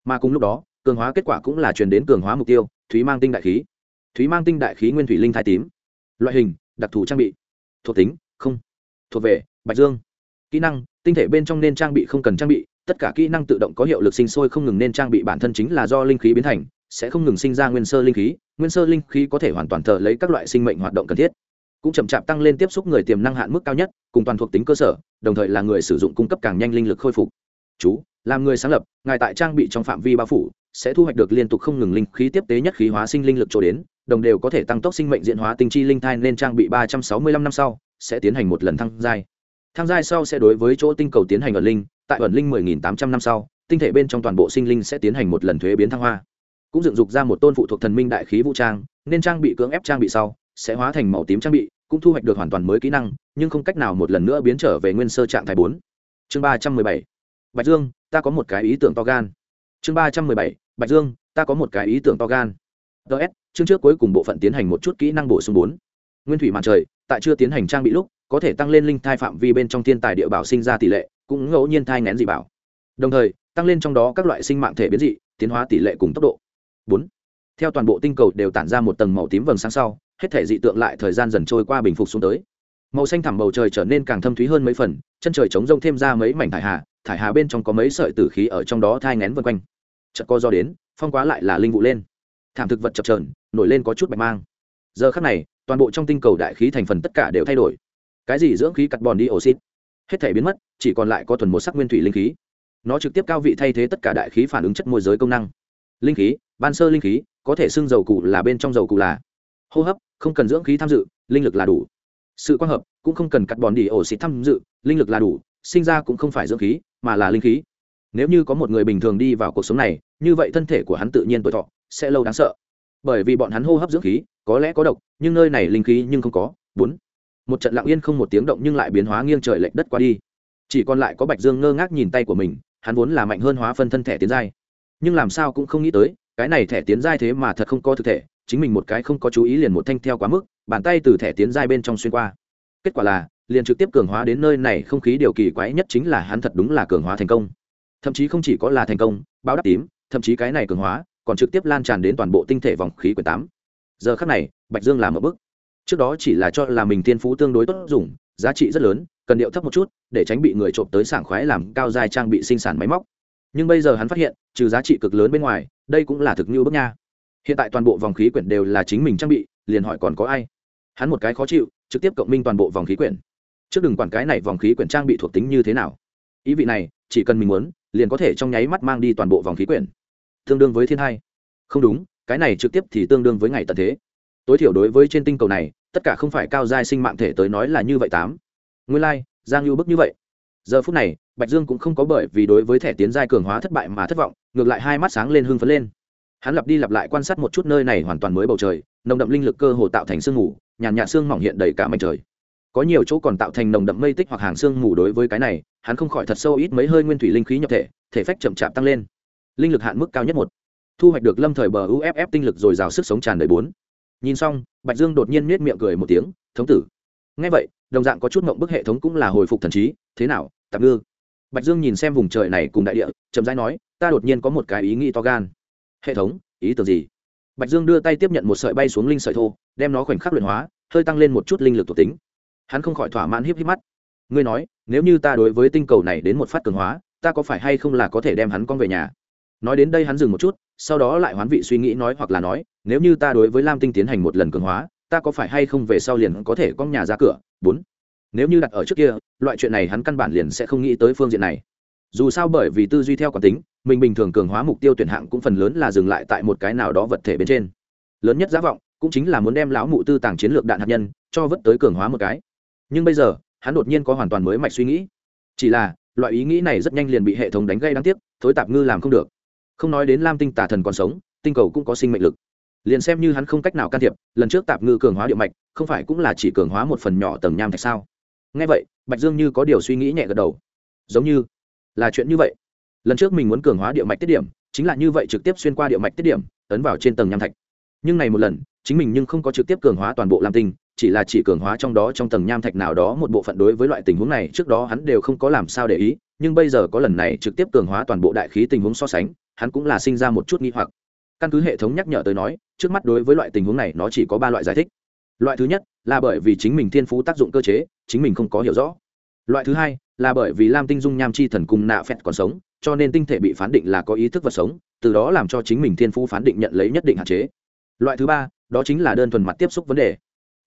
Mà cùng lúc đó, cường hóa kết quả cũng là truyền đến cường hóa mục tiêu, thúy mang tinh đại khí. Thúy mang tinh đại khí nguyên thủy linh thai tím. Loại hình, đặc thù trang bị. Thuộc tính, không. Thuộc về, bạch dương. Kỹ năng, tinh thể bên trong nên trang bị không cần trang bị, tất cả kỹ năng tự động có hiệu lực sinh sôi không ngừng nên trang bị bản thân chính là do linh khí biến thành, sẽ không ngừng sinh ra nguyên sơ linh khí, nguyên sơ linh khí có thể hoàn toàn thờ lấy các loại sinh mệnh hoạt động cần thiết cũng chậm chạp tăng lên tiếp xúc người tiềm năng hạn mức cao nhất, cùng toàn thuộc tính cơ sở, đồng thời là người sử dụng cung cấp càng nhanh linh lực khôi phục. Chú, làm người sáng lập, ngài tại trang bị trong phạm vi bao phủ, sẽ thu hoạch được liên tục không ngừng linh khí tiếp tế nhất khí hóa sinh linh lực chỗ đến, đồng đều có thể tăng tốc sinh mệnh diện hóa tinh chi linh thai nên trang bị ba trăm sáu mươi lăm năm sau, sẽ tiến hành một lần thăng giai. Thăng giai sau sẽ đối với chỗ tinh cầu tiến hành ẩn linh, tại ẩn linh mười nghìn tám trăm năm sau, tinh thể bên trong toàn bộ sinh linh sẽ tiến hành một lần thuế biến thăng hoa. Cũng dựng dục ra một tôn phụ thuộc thần minh đại khí vũ trang, nên trang bị cưỡng ép trang bị sau sẽ hóa thành màu tím trang bị, cũng thu hoạch được hoàn toàn mới kỹ năng, nhưng không cách nào một lần nữa biến trở về nguyên sơ trạng thái bốn. Chương ba trăm mười bảy. Bạch dương, ta có một cái ý tưởng to gan. Chương ba trăm mười bảy. Bạch dương, ta có một cái ý tưởng to gan. Ts chương trước cuối cùng bộ phận tiến hành một chút kỹ năng bổ sung bốn. Nguyên thủy màn trời, tại chưa tiến hành trang bị lúc, có thể tăng lên linh thai phạm vi bên trong thiên tài địa bảo sinh ra tỷ lệ, cũng ngẫu nhiên thai ngén dị bảo. Đồng thời, tăng lên trong đó các loại sinh mạng thể biến dị, tiến hóa tỷ lệ cùng tốc độ. Bốn. Theo toàn bộ tinh cầu đều tản ra một tầng màu tím vầng sáng sau hết thể dị tượng lại thời gian dần trôi qua bình phục xuống tới. Màu xanh thẳm bầu trời trở nên càng thâm thúy hơn mấy phần, chân trời trống rông thêm ra mấy mảnh thải hà thải hà bên trong có mấy sợi tử khí ở trong đó thai ngén vân quanh. Chợt co do đến, phong quá lại là linh vụ lên. Thảm thực vật chập trờn nổi lên có chút bạch mang. Giờ khắc này, toàn bộ trong tinh cầu đại khí thành phần tất cả đều thay đổi. Cái gì dưỡng khí carbon dioxide? Hết thể biến mất, chỉ còn lại có thuần một sắc nguyên thủy linh khí. Nó trực tiếp cao vị thay thế tất cả đại khí phản ứng chất môi giới công năng. Linh khí, ban sơ linh khí, có thể xưng dầu cụ là bên trong dầu cụ là. Hô hấp không cần dưỡng khí tham dự, linh lực là đủ. Sự quang hợp cũng không cần cắt bòn đi ổ xịt tham dự, linh lực là đủ, sinh ra cũng không phải dưỡng khí, mà là linh khí. Nếu như có một người bình thường đi vào cuộc sống này, như vậy thân thể của hắn tự nhiên tuổi thọ sẽ lâu đáng sợ. Bởi vì bọn hắn hô hấp dưỡng khí, có lẽ có độc, nhưng nơi này linh khí nhưng không có. Bốn. Một trận lặng yên không một tiếng động nhưng lại biến hóa nghiêng trời lệch đất qua đi. Chỉ còn lại có bạch dương ngơ ngác nhìn tay của mình, hắn vốn là mạnh hơn hóa phân thân thể tiến giai. Nhưng làm sao cũng không nghĩ tới cái này thẻ tiến giai thế mà thật không có thực thể, chính mình một cái không có chú ý liền một thanh theo quá mức, bàn tay từ thẻ tiến giai bên trong xuyên qua. Kết quả là, liền trực tiếp cường hóa đến nơi này, không khí điều kỳ quái nhất chính là hắn thật đúng là cường hóa thành công. Thậm chí không chỉ có là thành công báo đáp tím, thậm chí cái này cường hóa, còn trực tiếp lan tràn đến toàn bộ tinh thể vòng khí quyển tám. Giờ khắc này, bạch dương làm một bước. Trước đó chỉ là cho là mình tiên phú tương đối tốt dùng, giá trị rất lớn, cần điệu thấp một chút, để tránh bị người trộm tới sảng khoái làm cao dài trang bị sinh sản máy móc. Nhưng bây giờ hắn phát hiện, trừ giá trị cực lớn bên ngoài đây cũng là thực như bước nha. Hiện tại toàn bộ vòng khí quyển đều là chính mình trang bị liền hỏi còn có ai? Hắn một cái khó chịu trực tiếp cộng minh toàn bộ vòng khí quyển. Trước đừng quản cái này vòng khí quyển trang bị thuộc tính như thế nào. Ý vị này chỉ cần mình muốn liền có thể trong nháy mắt mang đi toàn bộ vòng khí quyển. Tương đương với thiên hai. Không đúng cái này trực tiếp thì tương đương với ngày tận thế. Tối thiểu đối với trên tinh cầu này tất cả không phải cao giai sinh mạng thể tới nói là như vậy tám. Nguyên lai、like, giang lưu bức như vậy giờ phút này, bạch dương cũng không có bởi vì đối với thẻ tiến giai cường hóa thất bại mà thất vọng, ngược lại hai mắt sáng lên hưng phấn lên. Hắn lặp đi lặp lại quan sát một chút nơi này hoàn toàn mới bầu trời, nồng đậm linh lực cơ hồ tạo thành sương mù, nhàn nhạt sương mỏng hiện đầy cả mảnh trời. Có nhiều chỗ còn tạo thành nồng đậm mây tích hoặc hàng sương mù đối với cái này, hắn không khỏi thật sâu ít mấy hơi nguyên thủy linh khí nhập thể thể phách chậm chạp tăng lên. Linh lực hạn mức cao nhất một. Thu hoạch được lâm thời bờ uff tinh lực dồi dào sức sống tràn đầy bốn. Nhìn xong, bạch dương đột nhiên nết miệng cười một tiếng, thống tử. Ngay vậy đồng dạng có chút mộng bức hệ thống cũng là hồi phục thần trí, thế nào tạm ngư? Bạch dương nhìn xem vùng trời này cùng đại địa, chậm rãi nói, ta đột nhiên có một cái ý nghĩ to gan. Hệ thống, ý tưởng gì? Bạch dương đưa tay tiếp nhận một sợi bay xuống linh sợi thô, đem nó khoảnh khắc luyện hóa, hơi tăng lên một chút linh lực thuộc tính. Hắn không khỏi thỏa mãn híp híp mắt. Ngươi nói, nếu như ta đối với tinh cầu này đến một phát cường hóa, ta có phải hay không là có thể đem hắn con về nhà? Nói đến đây hắn dừng một chút, sau đó lại hoán vị suy nghĩ nói hoặc là nói, nếu như ta đối với lam tinh tiến hành một lần cường hóa, ta có phải hay không về sau liền có thể con nhà ra cửa? Bốn. Nếu như đặt ở trước kia, loại chuyện này hắn căn bản liền sẽ không nghĩ tới phương diện này. Dù sao bởi vì tư duy theo quán tính, mình bình thường cường hóa mục tiêu tuyển hạng cũng phần lớn là dừng lại tại một cái nào đó vật thể bên trên. Lớn nhất giá vọng, cũng chính là muốn đem lão mụ tư tàng chiến lược đạn hạt nhân, cho vất tới cường hóa một cái. Nhưng bây giờ, hắn đột nhiên có hoàn toàn mới mạch suy nghĩ. Chỉ là, loại ý nghĩ này rất nhanh liền bị hệ thống đánh gây đáng tiếc, thối tạp ngư làm không được. Không nói đến lam tinh tà thần còn sống, tinh cầu cũng có sinh mệnh lực liền xem như hắn không cách nào can thiệp, lần trước tạp ngư cường hóa địa mạch, không phải cũng là chỉ cường hóa một phần nhỏ tầng nham thạch sao? Ngay vậy, bạch dương như có điều suy nghĩ nhẹ gật đầu. Giống như là chuyện như vậy. Lần trước mình muốn cường hóa địa mạch tiết điểm, chính là như vậy trực tiếp xuyên qua địa mạch tiết điểm, ấn vào trên tầng nham thạch. Nhưng này một lần, chính mình nhưng không có trực tiếp cường hóa toàn bộ lam tinh chỉ là chỉ cường hóa trong đó trong tầng nham thạch nào đó một bộ phận đối với loại tình huống này, trước đó hắn đều không có làm sao để ý, nhưng bây giờ có lần này trực tiếp cường hóa toàn bộ đại khí tình huống so sánh, hắn cũng là sinh ra một chút nghi hoặc căn cứ hệ thống nhắc nhở tới nói, trước mắt đối với loại tình huống này nó chỉ có ba loại giải thích. Loại thứ nhất là bởi vì chính mình thiên phú tác dụng cơ chế, chính mình không có hiểu rõ. Loại thứ hai là bởi vì lam tinh dung nham chi thần cùng nạ phẹt còn sống, cho nên tinh thể bị phán định là có ý thức vật sống, từ đó làm cho chính mình thiên phú phán định nhận lấy nhất định hạn chế. Loại thứ ba, đó chính là đơn thuần mặt tiếp xúc vấn đề.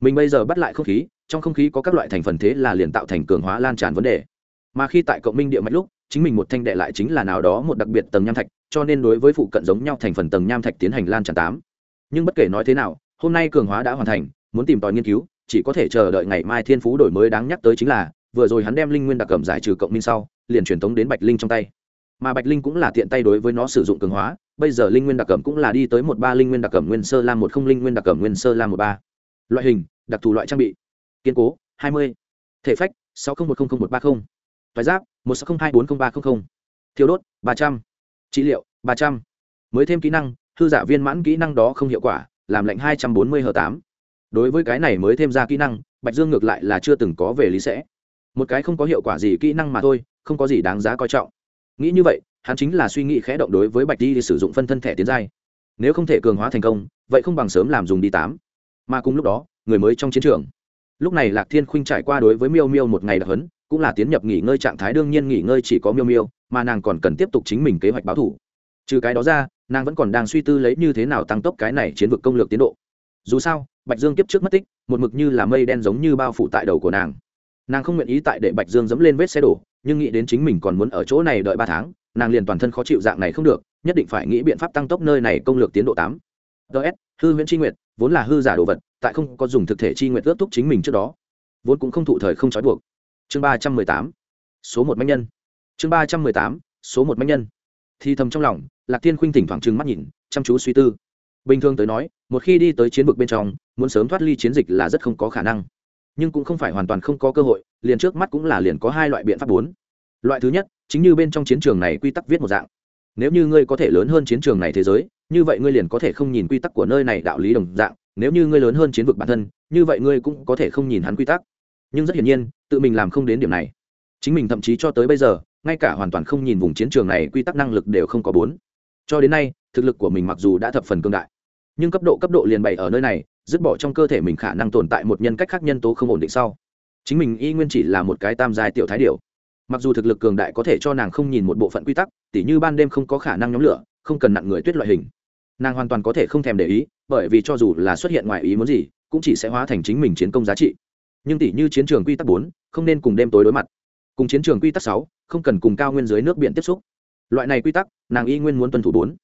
Mình bây giờ bắt lại không khí, trong không khí có các loại thành phần thế là liền tạo thành cường hóa lan tràn vấn đề. Mà khi tại cộng minh địa mạch lúc, chính mình một thanh đệ lại chính là nào đó một đặc biệt tầng nham thạch cho nên đối với phụ cận giống nhau thành phần tầng nham thạch tiến hành lan tràn tám. Nhưng bất kể nói thế nào, hôm nay cường hóa đã hoàn thành, muốn tìm tòi nghiên cứu, chỉ có thể chờ đợi ngày mai thiên phú đổi mới đáng nhắc tới chính là, vừa rồi hắn đem linh nguyên đặc cẩm giải trừ cộng minh sau, liền truyền tống đến bạch linh trong tay. Mà bạch linh cũng là tiện tay đối với nó sử dụng cường hóa, bây giờ linh nguyên đặc cẩm cũng là đi tới một ba linh nguyên đặc cẩm nguyên sơ lam một không linh nguyên đặc cẩm nguyên sơ lam một ba. Loại hình, đặc thù loại trang bị. Kiên cố, hai mươi. Thể phách, sáu không một không không một ba không. Thoái giáp, một sáu không hai bốn không ba không không. Thiêu đốt, ba trăm trị liệu, ba trăm. Mới thêm kỹ năng thư giả viên mãn kỹ năng đó không hiệu quả, làm lệnh hai trăm bốn mươi hờ tám. Đối với cái này mới thêm ra kỹ năng, bạch dương ngược lại là chưa từng có về lý sẽ. Một cái không có hiệu quả gì kỹ năng mà thôi, không có gì đáng giá coi trọng. Nghĩ như vậy, hắn chính là suy nghĩ khẽ động đối với bạch đi thì sử dụng phân thân thẻ tiến giai. Nếu không thể cường hóa thành công, vậy không bằng sớm làm dùng đi tám. Mà cùng lúc đó, người mới trong chiến trường. Lúc này lạc thiên khuynh trải qua đối với miêu miêu một ngày đặc hấn cũng là tiến nhập nghỉ ngơi trạng thái, đương nhiên nghỉ ngơi chỉ có miêu miêu, mà nàng còn cần tiếp tục chính mình kế hoạch báo thủ. Trừ cái đó ra, nàng vẫn còn đang suy tư lấy như thế nào tăng tốc cái này chiến vực công lược tiến độ. Dù sao, bạch dương kiếp trước mất tích, một mực như là mây đen giống như bao phủ tại đầu của nàng. Nàng không nguyện ý tại để bạch dương dẫm lên vết xe đổ, nhưng nghĩ đến chính mình còn muốn ở chỗ này đợi ba tháng, nàng liền toàn thân khó chịu dạng này không được, nhất định phải nghĩ biện pháp tăng tốc nơi này công lược tiến độ tám. Ts hư huyễn tri nguyệt, vốn là hư giả đồ vật, tại không có dùng thực thể tri nguyệt ước thúc chính mình trước đó, vốn cũng không thụ thời không trói buộc chương ba trăm mười tám, số một manh nhân. Chương ba trăm mười tám, số một manh nhân. Thì thầm trong lòng, lạc tiên khuynh thỉnh thoảng trừng mắt nhìn, chăm chú suy tư. Bình thường tới nói, một khi đi tới chiến vực bên trong, muốn sớm thoát ly chiến dịch là rất không có khả năng. Nhưng cũng không phải hoàn toàn không có cơ hội, liền trước mắt cũng là liền có hai loại biện pháp bốn. Loại thứ nhất, chính như bên trong chiến trường này quy tắc viết một dạng. Nếu như ngươi có thể lớn hơn chiến trường này thế giới, như vậy ngươi liền có thể không nhìn quy tắc của nơi này đạo lý đồng dạng. Nếu như ngươi lớn hơn chiến vực bản thân, như vậy ngươi cũng có thể không nhìn hắn quy tắc nhưng rất hiển nhiên, tự mình làm không đến điểm này. Chính mình thậm chí cho tới bây giờ, ngay cả hoàn toàn không nhìn vùng chiến trường này quy tắc năng lực đều không có bốn. Cho đến nay, thực lực của mình mặc dù đã thập phần cương đại, nhưng cấp độ cấp độ liền bày ở nơi này, dứt bỏ trong cơ thể mình khả năng tồn tại một nhân cách khác nhân tố không ổn định sau. Chính mình y nguyên chỉ là một cái tam giai tiểu thái điều mặc dù thực lực cường đại có thể cho nàng không nhìn một bộ phận quy tắc, tỉ như ban đêm không có khả năng nhóm lửa, không cần nặng người tuyết loại hình. Nàng hoàn toàn có thể không thèm để ý, bởi vì cho dù là xuất hiện ngoài ý muốn gì, cũng chỉ sẽ hóa thành chính mình chiến công giá trị nhưng tỷ như chiến trường quy tắc bốn, không nên cùng đêm tối đối mặt. Cùng chiến trường quy tắc sáu, không cần cùng cao nguyên dưới nước biển tiếp xúc. Loại này quy tắc, nàng y nguyên muốn tuân thủ bốn.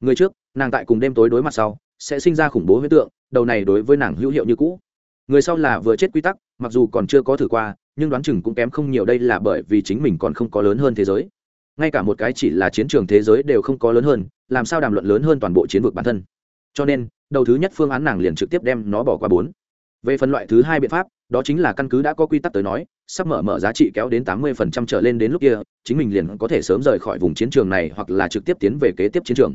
Người trước, nàng tại cùng đêm tối đối mặt sau, sẽ sinh ra khủng bố huyết tượng, đầu này đối với nàng hữu hiệu như cũ. Người sau là vừa chết quy tắc, mặc dù còn chưa có thử qua, nhưng đoán chừng cũng kém không nhiều đây là bởi vì chính mình còn không có lớn hơn thế giới. Ngay cả một cái chỉ là chiến trường thế giới đều không có lớn hơn, làm sao đàm luận lớn hơn toàn bộ chiến vực bản thân. Cho nên, đầu thứ nhất phương án nàng liền trực tiếp đem nó bỏ qua bốn về phần loại thứ hai biện pháp, đó chính là căn cứ đã có quy tắc tới nói, sắp mở mở giá trị kéo đến tám mươi phần trăm trở lên đến lúc kia, chính mình liền có thể sớm rời khỏi vùng chiến trường này hoặc là trực tiếp tiến về kế tiếp chiến trường.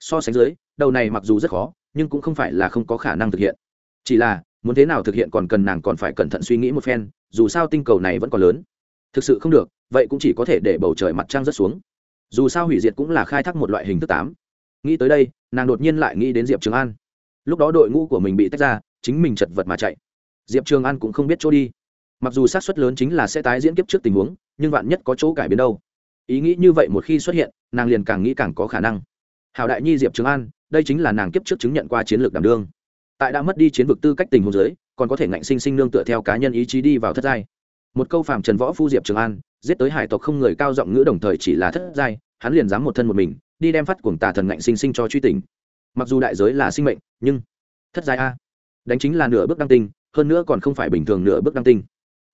So sánh dưới, đầu này mặc dù rất khó, nhưng cũng không phải là không có khả năng thực hiện. Chỉ là, muốn thế nào thực hiện còn cần nàng còn phải cẩn thận suy nghĩ một phen, dù sao tinh cầu này vẫn còn lớn. Thực sự không được, vậy cũng chỉ có thể để bầu trời mặt trăng rớt xuống. Dù sao hủy diệt cũng là khai thác một loại hình thức tám. Nghĩ tới đây, nàng đột nhiên lại nghĩ đến diệp trường an. Lúc đó đội ngũ của mình bị tách ra chính mình chật vật mà chạy. Diệp trường an cũng không biết chỗ đi. Mặc dù sát xuất lớn chính là sẽ tái diễn kiếp trước tình huống, nhưng vạn nhất có chỗ cải biến đâu. Ý nghĩ như vậy một khi xuất hiện, nàng liền càng nghĩ càng có khả năng. Hảo đại nhi diệp trường an, đây chính là nàng kiếp trước chứng nhận qua chiến lược đảm đương. Tại đã mất đi chiến vực tư cách tình huống giới còn có thể ngạnh sinh sinh nương tựa theo cá nhân ý chí đi vào thất giai. Một câu phàm trần võ phu diệp trường an, giết tới hải tộc không người cao giọng ngữ đồng thời chỉ là thất giai, hắn liền dám một thân một mình, đi đem phát cuồng tà thần ngạnh sinh sinh cho truy tình. Mặc dù đại giới là sinh mệnh, nhưng thất giai a đánh chính là nửa bước đăng tinh, hơn nữa còn không phải bình thường nửa bước đăng tinh,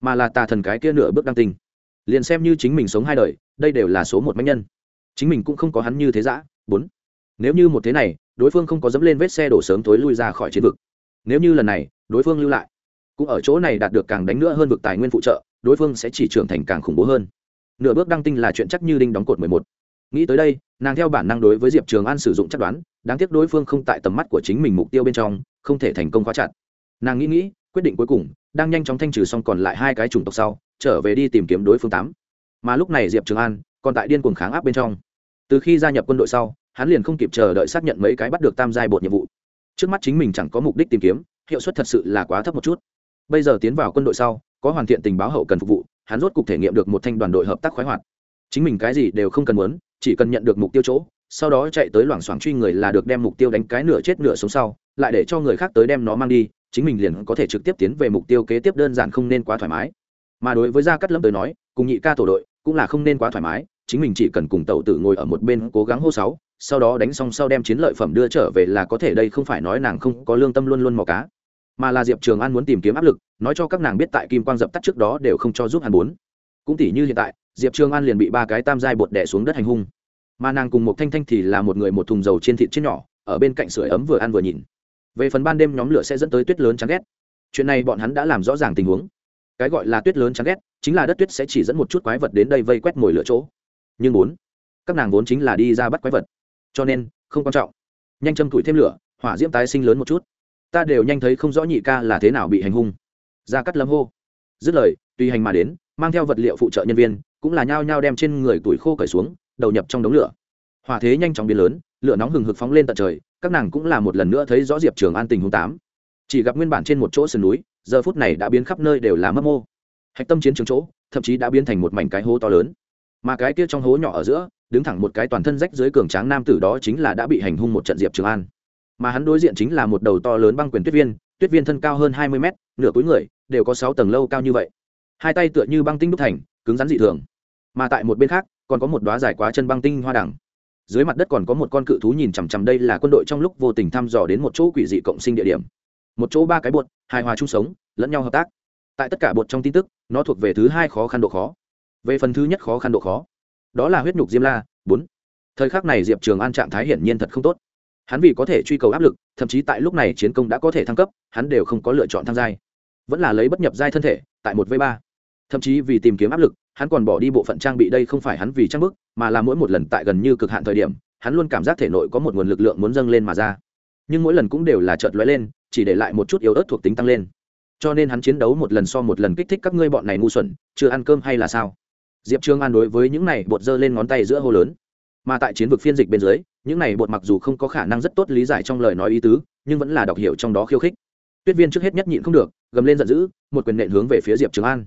mà là tà thần cái kia nửa bước đăng tinh. Liền xem như chính mình sống hai đời, đây đều là số một mạnh nhân. Chính mình cũng không có hắn như thế giã bốn. Nếu như một thế này, đối phương không có dẫm lên vết xe đổ sớm tối lui ra khỏi chiến vực. Nếu như lần này, đối phương lưu lại, cũng ở chỗ này đạt được càng đánh nữa hơn vực tài nguyên phụ trợ, đối phương sẽ chỉ trưởng thành càng khủng bố hơn. Nửa bước đăng tinh là chuyện chắc như đinh đóng cột mười một. Nghĩ tới đây, nàng theo bản năng đối với diệp trường an sử dụng chắc đoán, đáng tiếc đối phương không tại tầm mắt của chính mình mục tiêu bên trong không thể thành công khóa chặt. Nàng nghĩ nghĩ, quyết định cuối cùng, đang nhanh chóng thanh trừ xong còn lại hai cái chủng tộc sau, trở về đi tìm kiếm đối phương tám. Mà lúc này diệp trường an còn tại điên cuồng kháng áp bên trong. Từ khi gia nhập quân đội sau, hắn liền không kịp chờ đợi xác nhận mấy cái bắt được tam giai bột nhiệm vụ. Trước mắt chính mình chẳng có mục đích tìm kiếm, hiệu suất thật sự là quá thấp một chút. Bây giờ tiến vào quân đội sau, có hoàn thiện tình báo hậu cần phục vụ, hắn rốt cục thể nghiệm được một thanh đoàn đội hợp tác khoái hoạt. Chính mình cái gì đều không cần muốn, chỉ cần nhận được mục tiêu chỗ, sau đó chạy tới loảng xoảng truy người là được đem mục tiêu đánh cái nửa chết nửa sống sau lại để cho người khác tới đem nó mang đi, chính mình liền có thể trực tiếp tiến về mục tiêu kế tiếp đơn giản không nên quá thoải mái. Mà đối với gia cắt lâm tới nói, cùng nhị ca tổ đội cũng là không nên quá thoải mái, chính mình chỉ cần cùng tàu tử ngồi ở một bên cố gắng hô sáu, sau đó đánh xong sau đem chiến lợi phẩm đưa trở về là có thể đây không phải nói nàng không có lương tâm luôn luôn mò cá. Mà là diệp trường an muốn tìm kiếm áp lực, nói cho các nàng biết tại kim quang dập tắt trước đó đều không cho giúp hắn bốn. Cũng tỷ như hiện tại, diệp trường an liền bị ba cái tam giai bột đẻ xuống đất hành hung. Mà nàng cùng một thanh thanh thì là một người một thùng dầu trên thịt trên nhỏ, ở bên cạnh sưởi ấm vừa ăn vừa nhìn về phần ban đêm nhóm lửa sẽ dẫn tới tuyết lớn chán ghét. Chuyện này bọn hắn đã làm rõ ràng tình huống. Cái gọi là tuyết lớn chán ghét, chính là đất tuyết sẽ chỉ dẫn một chút quái vật đến đây vây quét mồi lửa chỗ. Nhưng bốn, các nàng vốn chính là đi ra bắt quái vật. Cho nên, không quan trọng. Nhanh châm tuổi thêm lửa, hỏa diễm tái sinh lớn một chút. Ta đều nhanh thấy không rõ nhị ca là thế nào bị hành hung. Ra cắt lâm hô. Dứt lời, tùy hành mà đến, mang theo vật liệu phụ trợ nhân viên, cũng là nhao nhao đem trên người tuổi khô cởi xuống, đầu nhập trong đống lửa. Hỏa thế nhanh chóng biến lớn, lửa nóng hừng hực phóng lên tận trời các nàng cũng là một lần nữa thấy rõ diệp trường an tình huống tám. Chỉ gặp nguyên bản trên một chỗ sườn núi, giờ phút này đã biến khắp nơi đều là mấp mô. Hạch tâm chiến trường chỗ, thậm chí đã biến thành một mảnh cái hố to lớn. Mà cái kia trong hố nhỏ ở giữa, đứng thẳng một cái toàn thân rách dưới cường tráng nam tử đó chính là đã bị hành hung một trận diệp trường an. Mà hắn đối diện chính là một đầu to lớn băng quyền tuyết viên tuyết viên thân cao hơn hai mươi mét, nửa cuối người, đều có sáu tầng lâu cao như vậy. Hai tay tựa như băng tinh đúc thành, cứng rắn dị thường. Mà tại một bên khác, còn có một đoá dài quá chân băng tinh hoa đẳng dưới mặt đất còn có một con cự thú nhìn chằm chằm đây là quân đội trong lúc vô tình thăm dò đến một chỗ quỷ dị cộng sinh địa điểm. Một chỗ ba cái bột, hài hòa chung sống, lẫn nhau hợp tác. Tại tất cả bột trong tin tức, nó thuộc về thứ hai khó khăn độ khó. Về phần thứ nhất khó khăn độ khó, đó là huyết nhục diêm la, bốn. Thời khắc này diệp trường an trạng thái hiển nhiên thật không tốt. Hắn vì có thể truy cầu áp lực, thậm chí tại lúc này chiến công đã có thể thăng cấp, hắn đều không có lựa chọn tham giai. Vẫn là lấy bất nhập giai thân thể, tại một v ba. Thậm chí vì tìm kiếm áp lực hắn còn bỏ đi bộ phận trang bị đây không phải hắn vì trang bức, mà là mỗi một lần tại gần như cực hạn thời điểm, hắn luôn cảm giác thể nội có một nguồn lực lượng muốn dâng lên mà ra. Nhưng mỗi lần cũng đều là chợt lóe lên, chỉ để lại một chút yếu ớt thuộc tính tăng lên. Cho nên hắn chiến đấu một lần so một lần kích thích các ngươi bọn này ngu xuẩn, chưa ăn cơm hay là sao? Diệp trương an đối với những này bột dơ lên ngón tay giữa hô lớn. Mà tại chiến vực phiên dịch bên dưới, những này bột mặc dù không có khả năng rất tốt lý giải trong lời nói ý tứ, nhưng vẫn là đọc hiểu trong đó khiêu khích. Tuyết viên trước hết nhất nhịn không được, gầm lên giận dữ, một quyền nện hướng về phía diệp trường an.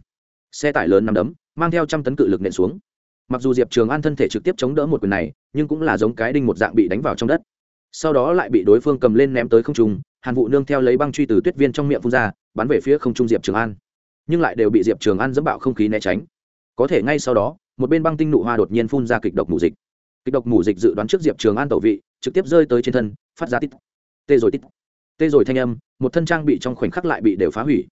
Xe tải lớn nằm đấm mang theo trăm tấn cự lực nện xuống. Mặc dù diệp trường an thân thể trực tiếp chống đỡ một quyền này, nhưng cũng là giống cái đinh một dạng bị đánh vào trong đất. Sau đó lại bị đối phương cầm lên ném tới không trung, hàn vụ nương theo lấy băng truy từ tuyết viên trong miệng phun ra, bắn về phía không trung diệp trường an. Nhưng lại đều bị diệp trường an dẫm bạo không khí né tránh. Có thể ngay sau đó, một bên băng tinh nụ hoa đột nhiên phun ra kịch độc mù dịch. Kịch độc mù dịch dự đoán trước diệp trường an tẩu vị, trực tiếp rơi tới trên thân, phát ra tít, tê rồi tít, tê rồi thanh âm, một thân trang bị trong khoảnh khắc lại bị đều phá hủy.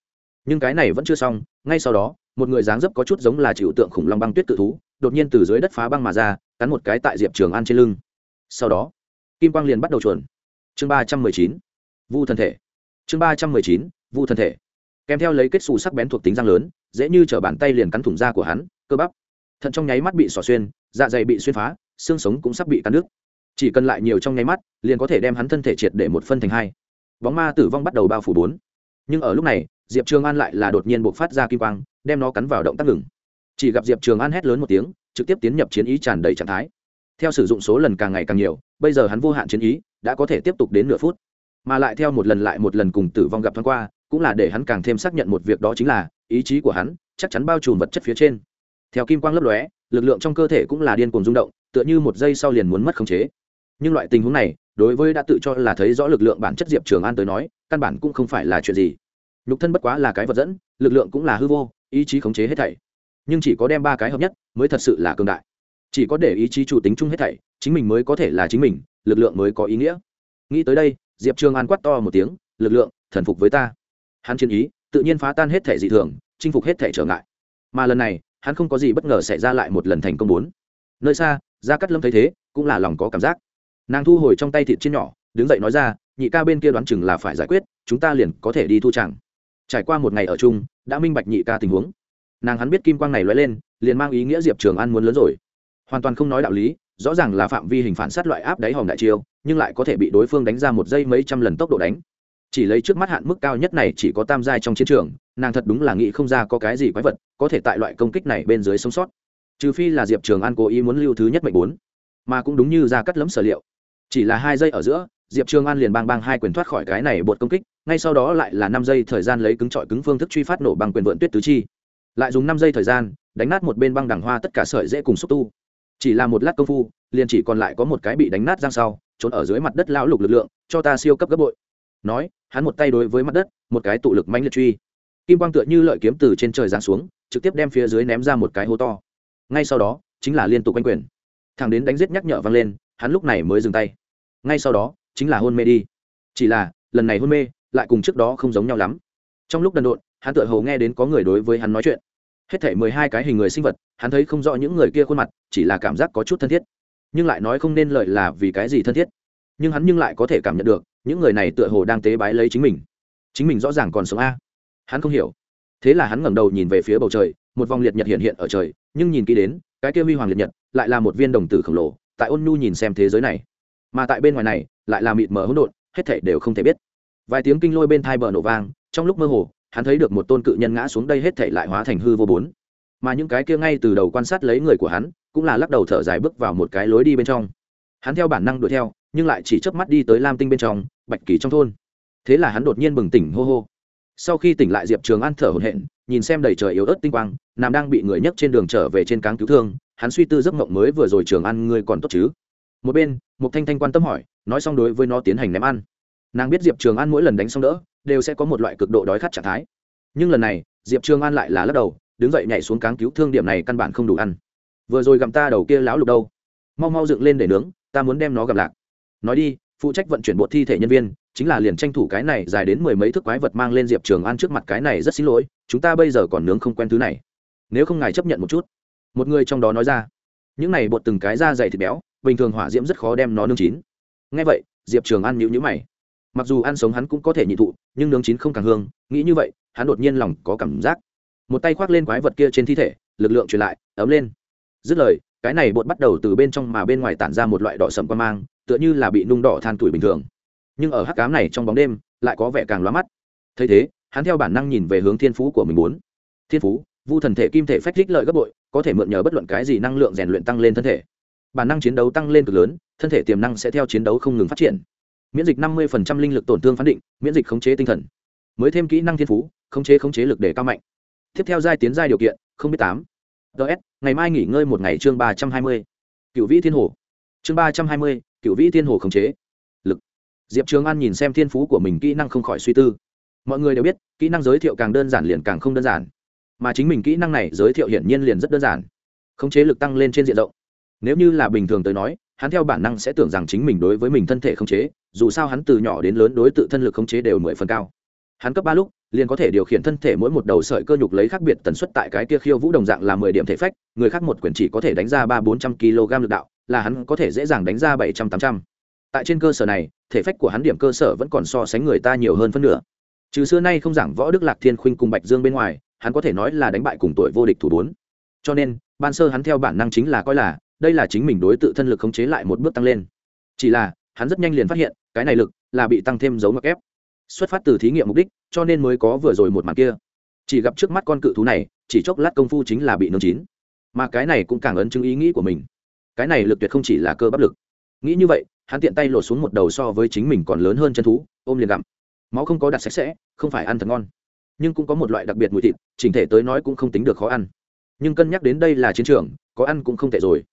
Nhưng cái này vẫn chưa xong, ngay sau đó một người dáng dấp có chút giống là chịu tượng khủng long băng tuyết tự thú, đột nhiên từ dưới đất phá băng mà ra, cắn một cái tại diệp trường an trên lưng. Sau đó, kim quang liền bắt đầu chuồn. Chương ba trăm mười chín, vu thân thể. Chương ba trăm mười chín, vu thân thể. Kèm theo lấy kết xù sắc bén thuộc tính răng lớn, dễ như t bàn tay liền cắn thủng da của hắn, cơ bắp. Thận trong nháy mắt bị xỏ xuyên dạ dày bị xuyên phá, xương sống cũng sắp bị cắn đứt. Chỉ cần lại nhiều trong nháy mắt, liền có thể đem hắn thân thể triệt để một phân thành hai. Bóng ma tử vong bắt đầu bao phủ bốn. Nhưng ở lúc này, diệp trường an lại là đột nhiên buộc phát ra kim quang đem nó cắn vào động tác ngừng. Chỉ gặp diệp trường an hét lớn một tiếng, trực tiếp tiến nhập chiến ý tràn đầy trạng thái. Theo sử dụng số lần càng ngày càng nhiều, bây giờ hắn vô hạn chiến ý, đã có thể tiếp tục đến nửa phút. Mà lại theo một lần lại một lần cùng tử vong gặp thoáng qua, cũng là để hắn càng thêm xác nhận một việc đó chính là, ý chí của hắn chắc chắn bao trùm vật chất phía trên. Theo kim quang lấp lóe, lực lượng trong cơ thể cũng là điên cuồng rung động, tựa như một giây sau liền muốn mất khống chế. Nhưng loại tình huống này, đối với đã tự cho là thấy rõ lực lượng bản chất diệp trường an tới nói, căn bản cũng không phải là chuyện gì. Nhục thân bất quá là cái vật dẫn, lực lượng cũng là hư vô ý chí khống chế hết thảy. Nhưng chỉ có đem ba cái hợp nhất mới thật sự là cường đại. Chỉ có để ý chí chủ tính chung hết thảy, chính mình mới có thể là chính mình, lực lượng mới có ý nghĩa. Nghĩ tới đây, diệp trường an quát to một tiếng, lực lượng, thần phục với ta. Hắn chiến ý, tự nhiên phá tan hết thẻ dị thường, chinh phục hết thẻ trở ngại. Mà lần này, hắn không có gì bất ngờ xảy ra lại một lần thành công bốn. Nơi xa, gia cắt lâm thấy thế, cũng là lòng có cảm giác. Nàng thu hồi trong tay thịt trên nhỏ, đứng dậy nói ra, nhị ca bên kia đoán chừng là phải giải quyết, chúng ta liền có thể đi thu chẳng trải qua một ngày ở chung, đã minh bạch nhị ca tình huống. Nàng hắn biết kim quang này lóe lên, liền mang ý nghĩa diệp trường an muốn lớn rồi. Hoàn toàn không nói đạo lý, rõ ràng là phạm vi hình phản sát loại áp đáy hòm đại chiêu, nhưng lại có thể bị đối phương đánh ra một giây mấy trăm lần tốc độ đánh. Chỉ lấy trước mắt hạn mức cao nhất này chỉ có tam giai trong chiến trường, nàng thật đúng là nghĩ không ra có cái gì quái vật có thể tại loại công kích này bên dưới sống sót. Trừ phi là diệp trường an cố ý muốn lưu thứ nhất mệnh bốn, mà cũng đúng như ra cắt lấm sở liệu. Chỉ là hai giây ở giữa, diệp trường an liền bang bang hai quyền thoát khỏi cái này bột công kích ngay sau đó lại là năm giây thời gian lấy cứng trọi cứng phương thức truy phát nổ bằng quyền vượn tuyết tứ chi. Lại dùng năm giây thời gian, đánh nát một bên băng đằng hoa tất cả sợi dễ cùng xúc tu. Chỉ là một lát công phu, liền chỉ còn lại có một cái bị đánh nát giang sau, trốn ở dưới mặt đất lão lục lực lượng, cho ta siêu cấp gấp bội. Nói, hắn một tay đối với mặt đất, một cái tụ lực mãnh liệt truy. Kim quang tựa như lợi kiếm từ trên trời giáng xuống, trực tiếp đem phía dưới ném ra một cái hố to. Ngay sau đó, chính là liên tục quanh quyền. Thằng đến đánh giết nhắc nhở vang lên, hắn lúc này mới dừng tay. Ngay sau đó, chính là hôn mê đi. Chỉ là, lần này hôn mê lại cùng trước đó không giống nhau lắm. Trong lúc đần độn, hắn tựa hồ nghe đến có người đối với hắn nói chuyện. Hết thể mười hai cái hình người sinh vật, hắn thấy không rõ những người kia khuôn mặt, chỉ là cảm giác có chút thân thiết. Nhưng lại nói không nên lợi là vì cái gì thân thiết. Nhưng hắn nhưng lại có thể cảm nhận được, những người này tựa hồ đang tế bái lấy chính mình. Chính mình rõ ràng còn sống a. Hắn không hiểu. Thế là hắn ngẩng đầu nhìn về phía bầu trời, một vòng liệt nhật hiện hiện ở trời, nhưng nhìn kỹ đến, cái kia huy hoàng liệt nhật lại là một viên đồng tử khổng lồ, tại ôn nhu nhìn xem thế giới này. Mà tại bên ngoài này, lại là mịt mờ hỗn độn, hết thảy đều không thể biết vài tiếng kinh lôi bên thai bờ nổ vang, trong lúc mơ hồ, hắn thấy được một tôn cự nhân ngã xuống đây hết thể lại hóa thành hư vô bốn. Mà những cái kia ngay từ đầu quan sát lấy người của hắn, cũng là lắc đầu thở dài bước vào một cái lối đi bên trong. Hắn theo bản năng đuổi theo, nhưng lại chỉ chớp mắt đi tới lam tinh bên trong, bạch kỳ trong thôn. Thế là hắn đột nhiên bừng tỉnh, hô hô. Sau khi tỉnh lại, diệp trường an thở hổn hển, nhìn xem đầy trời yếu ớt tinh quang nam đang bị người nhấc trên đường trở về trên cáng cứu thương, hắn suy tư giấc mộng mới vừa rồi, trường ăn ngươi còn tốt chứ? Một bên một thanh thanh quan tâm hỏi, nói xong đối với nó tiến hành ném ăn nàng biết diệp trường an mỗi lần đánh xong đỡ đều sẽ có một loại cực độ đói khát trạng thái nhưng lần này diệp trường an lại là lắc đầu đứng dậy nhảy xuống cáng cứu thương điểm này căn bản không đủ ăn vừa rồi gặm ta đầu kia láo lục đâu mau mau dựng lên để nướng ta muốn đem nó gặp lạc nói đi phụ trách vận chuyển bộ thi thể nhân viên chính là liền tranh thủ cái này dài đến mười mấy thước quái vật mang lên diệp trường an trước mặt cái này rất xin lỗi chúng ta bây giờ còn nướng không quen thứ này nếu không ngài chấp nhận một chút một người trong đó nói ra những này bột từng cái da dày thịt béo bình thường hỏa diễm rất khó đem nó nướng chín ngay vậy diệp trường an nhịu nhữ mày mặc dù ăn sống hắn cũng có thể nhị thụ, nhưng nướng chín không càng hương, nghĩ như vậy, hắn đột nhiên lòng có cảm giác. Một tay khoác lên quái vật kia trên thi thể, lực lượng truyền lại, ấm lên. Dứt lời, cái này bột bắt đầu từ bên trong mà bên ngoài tản ra một loại đỏ sầm quan mang, tựa như là bị nung đỏ than tuổi bình thường. Nhưng ở hắc cám này trong bóng đêm, lại có vẻ càng lóa mắt. Thấy thế, hắn theo bản năng nhìn về hướng thiên phú của mình muốn. Thiên phú, vu thần thể kim thể phách thích lợi gấp bội, có thể mượn nhờ bất luận cái gì năng lượng rèn luyện tăng lên thân thể. Bản năng chiến đấu tăng lên cực lớn, thân thể tiềm năng sẽ theo chiến đấu không ngừng phát triển miễn dịch năm mươi linh lực tổn thương phán định, miễn dịch khống chế tinh thần. Mới thêm kỹ năng thiên phú, khống chế khống chế lực để cao mạnh. Tiếp theo giai tiến giai điều kiện, không biết tám. Ts ngày mai nghỉ ngơi một ngày chương ba trăm hai mươi. Cựu vĩ thiên hồ. Chương ba trăm hai mươi, cựu vĩ thiên hồ khống chế. Lực. Diệp trường an nhìn xem thiên phú của mình kỹ năng không khỏi suy tư. Mọi người đều biết, kỹ năng giới thiệu càng đơn giản liền càng không đơn giản. Mà chính mình kỹ năng này giới thiệu hiển nhiên liền rất đơn giản. Khống chế lực tăng lên trên diện rộng. Nếu như là bình thường tới nói hắn theo bản năng sẽ tưởng rằng chính mình đối với mình thân thể khống chế, dù sao hắn từ nhỏ đến lớn đối tự thân lực khống chế đều mười phần cao. Hắn cấp ba lúc, liền có thể điều khiển thân thể mỗi một đầu sợi cơ nhục lấy khác biệt tần suất tại cái kia khiêu vũ đồng dạng là mười điểm thể phách, người khác một quyển chỉ có thể đánh ra ba bốn trăm kg lực đạo, là hắn có thể dễ dàng đánh ra bảy trăm tám trăm. Tại trên cơ sở này, thể phách của hắn điểm cơ sở vẫn còn so sánh người ta nhiều hơn phân nửa. Trừ xưa nay không giảng võ đức lạc thiên khuynh cùng bạch dương bên ngoài, hắn có thể nói là đánh bại cùng tuổi vô địch thủ bốn. Cho nên, ban sơ hắn theo bản năng chính là coi là đây là chính mình đối tự thân lực khống chế lại một bước tăng lên. Chỉ là, hắn rất nhanh liền phát hiện, cái này lực là bị tăng thêm dấu mặc ép. Xuất phát từ thí nghiệm mục đích, cho nên mới có vừa rồi một màn kia. Chỉ gặp trước mắt con cự thú này, chỉ chốc lát công phu chính là bị nướng chín. Mà cái này cũng càng ấn chứng ý nghĩ của mình. Cái này lực tuyệt không chỉ là cơ bắp lực. Nghĩ như vậy, hắn tiện tay lột xuống một đầu so với chính mình còn lớn hơn chân thú, ôm liền gặm. Máu không có đặt sạch sẽ, không phải ăn thật ngon. Nhưng cũng có một loại đặc biệt mùi thịt, chỉnh thể tới nói cũng không tính được khó ăn. Nhưng cân nhắc đến đây là chiến trường, có ăn cũng không tệ rồi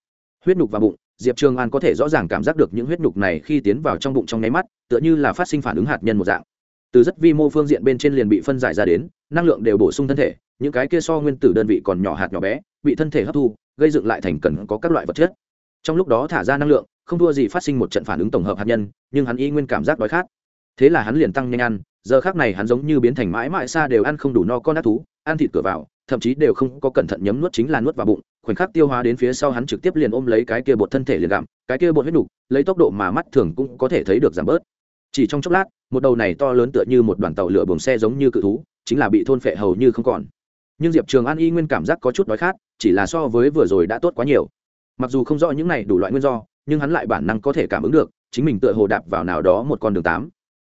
huyết nhục và bụng, diệp trường an có thể rõ ràng cảm giác được những huyết nhục này khi tiến vào trong bụng trong nháy mắt, tựa như là phát sinh phản ứng hạt nhân một dạng. Từ rất vi mô phương diện bên trên liền bị phân giải ra đến, năng lượng đều bổ sung thân thể, những cái kia so nguyên tử đơn vị còn nhỏ hạt nhỏ bé, bị thân thể hấp thu, gây dựng lại thành cần có các loại vật chất. Trong lúc đó thả ra năng lượng, không thua gì phát sinh một trận phản ứng tổng hợp hạt nhân, nhưng hắn y nguyên cảm giác đói khát. Thế là hắn liền tăng nhanh ăn, giờ khác này hắn giống như biến thành mãi mãi xa đều ăn không đủ no con ác thú ăn thịt cửa vào, thậm chí đều không có cẩn thận nhấm nuốt chính là nuốt vào bụng, khoảnh khắc tiêu hóa đến phía sau hắn trực tiếp liền ôm lấy cái kia bột thân thể liền gặm, cái kia bột huyết đục lấy tốc độ mà mắt thường cũng có thể thấy được giảm bớt. Chỉ trong chốc lát, một đầu này to lớn tựa như một đoàn tàu lửa buồng xe giống như cự thú, chính là bị thôn phệ hầu như không còn. Nhưng diệp trường an y nguyên cảm giác có chút đói khát, chỉ là so với vừa rồi đã tốt quá nhiều. Mặc dù không rõ những này đủ loại nguyên do, nhưng hắn lại bản năng có thể cảm ứng được, chính mình tựa hồ đạp vào nào đó một con đường tám.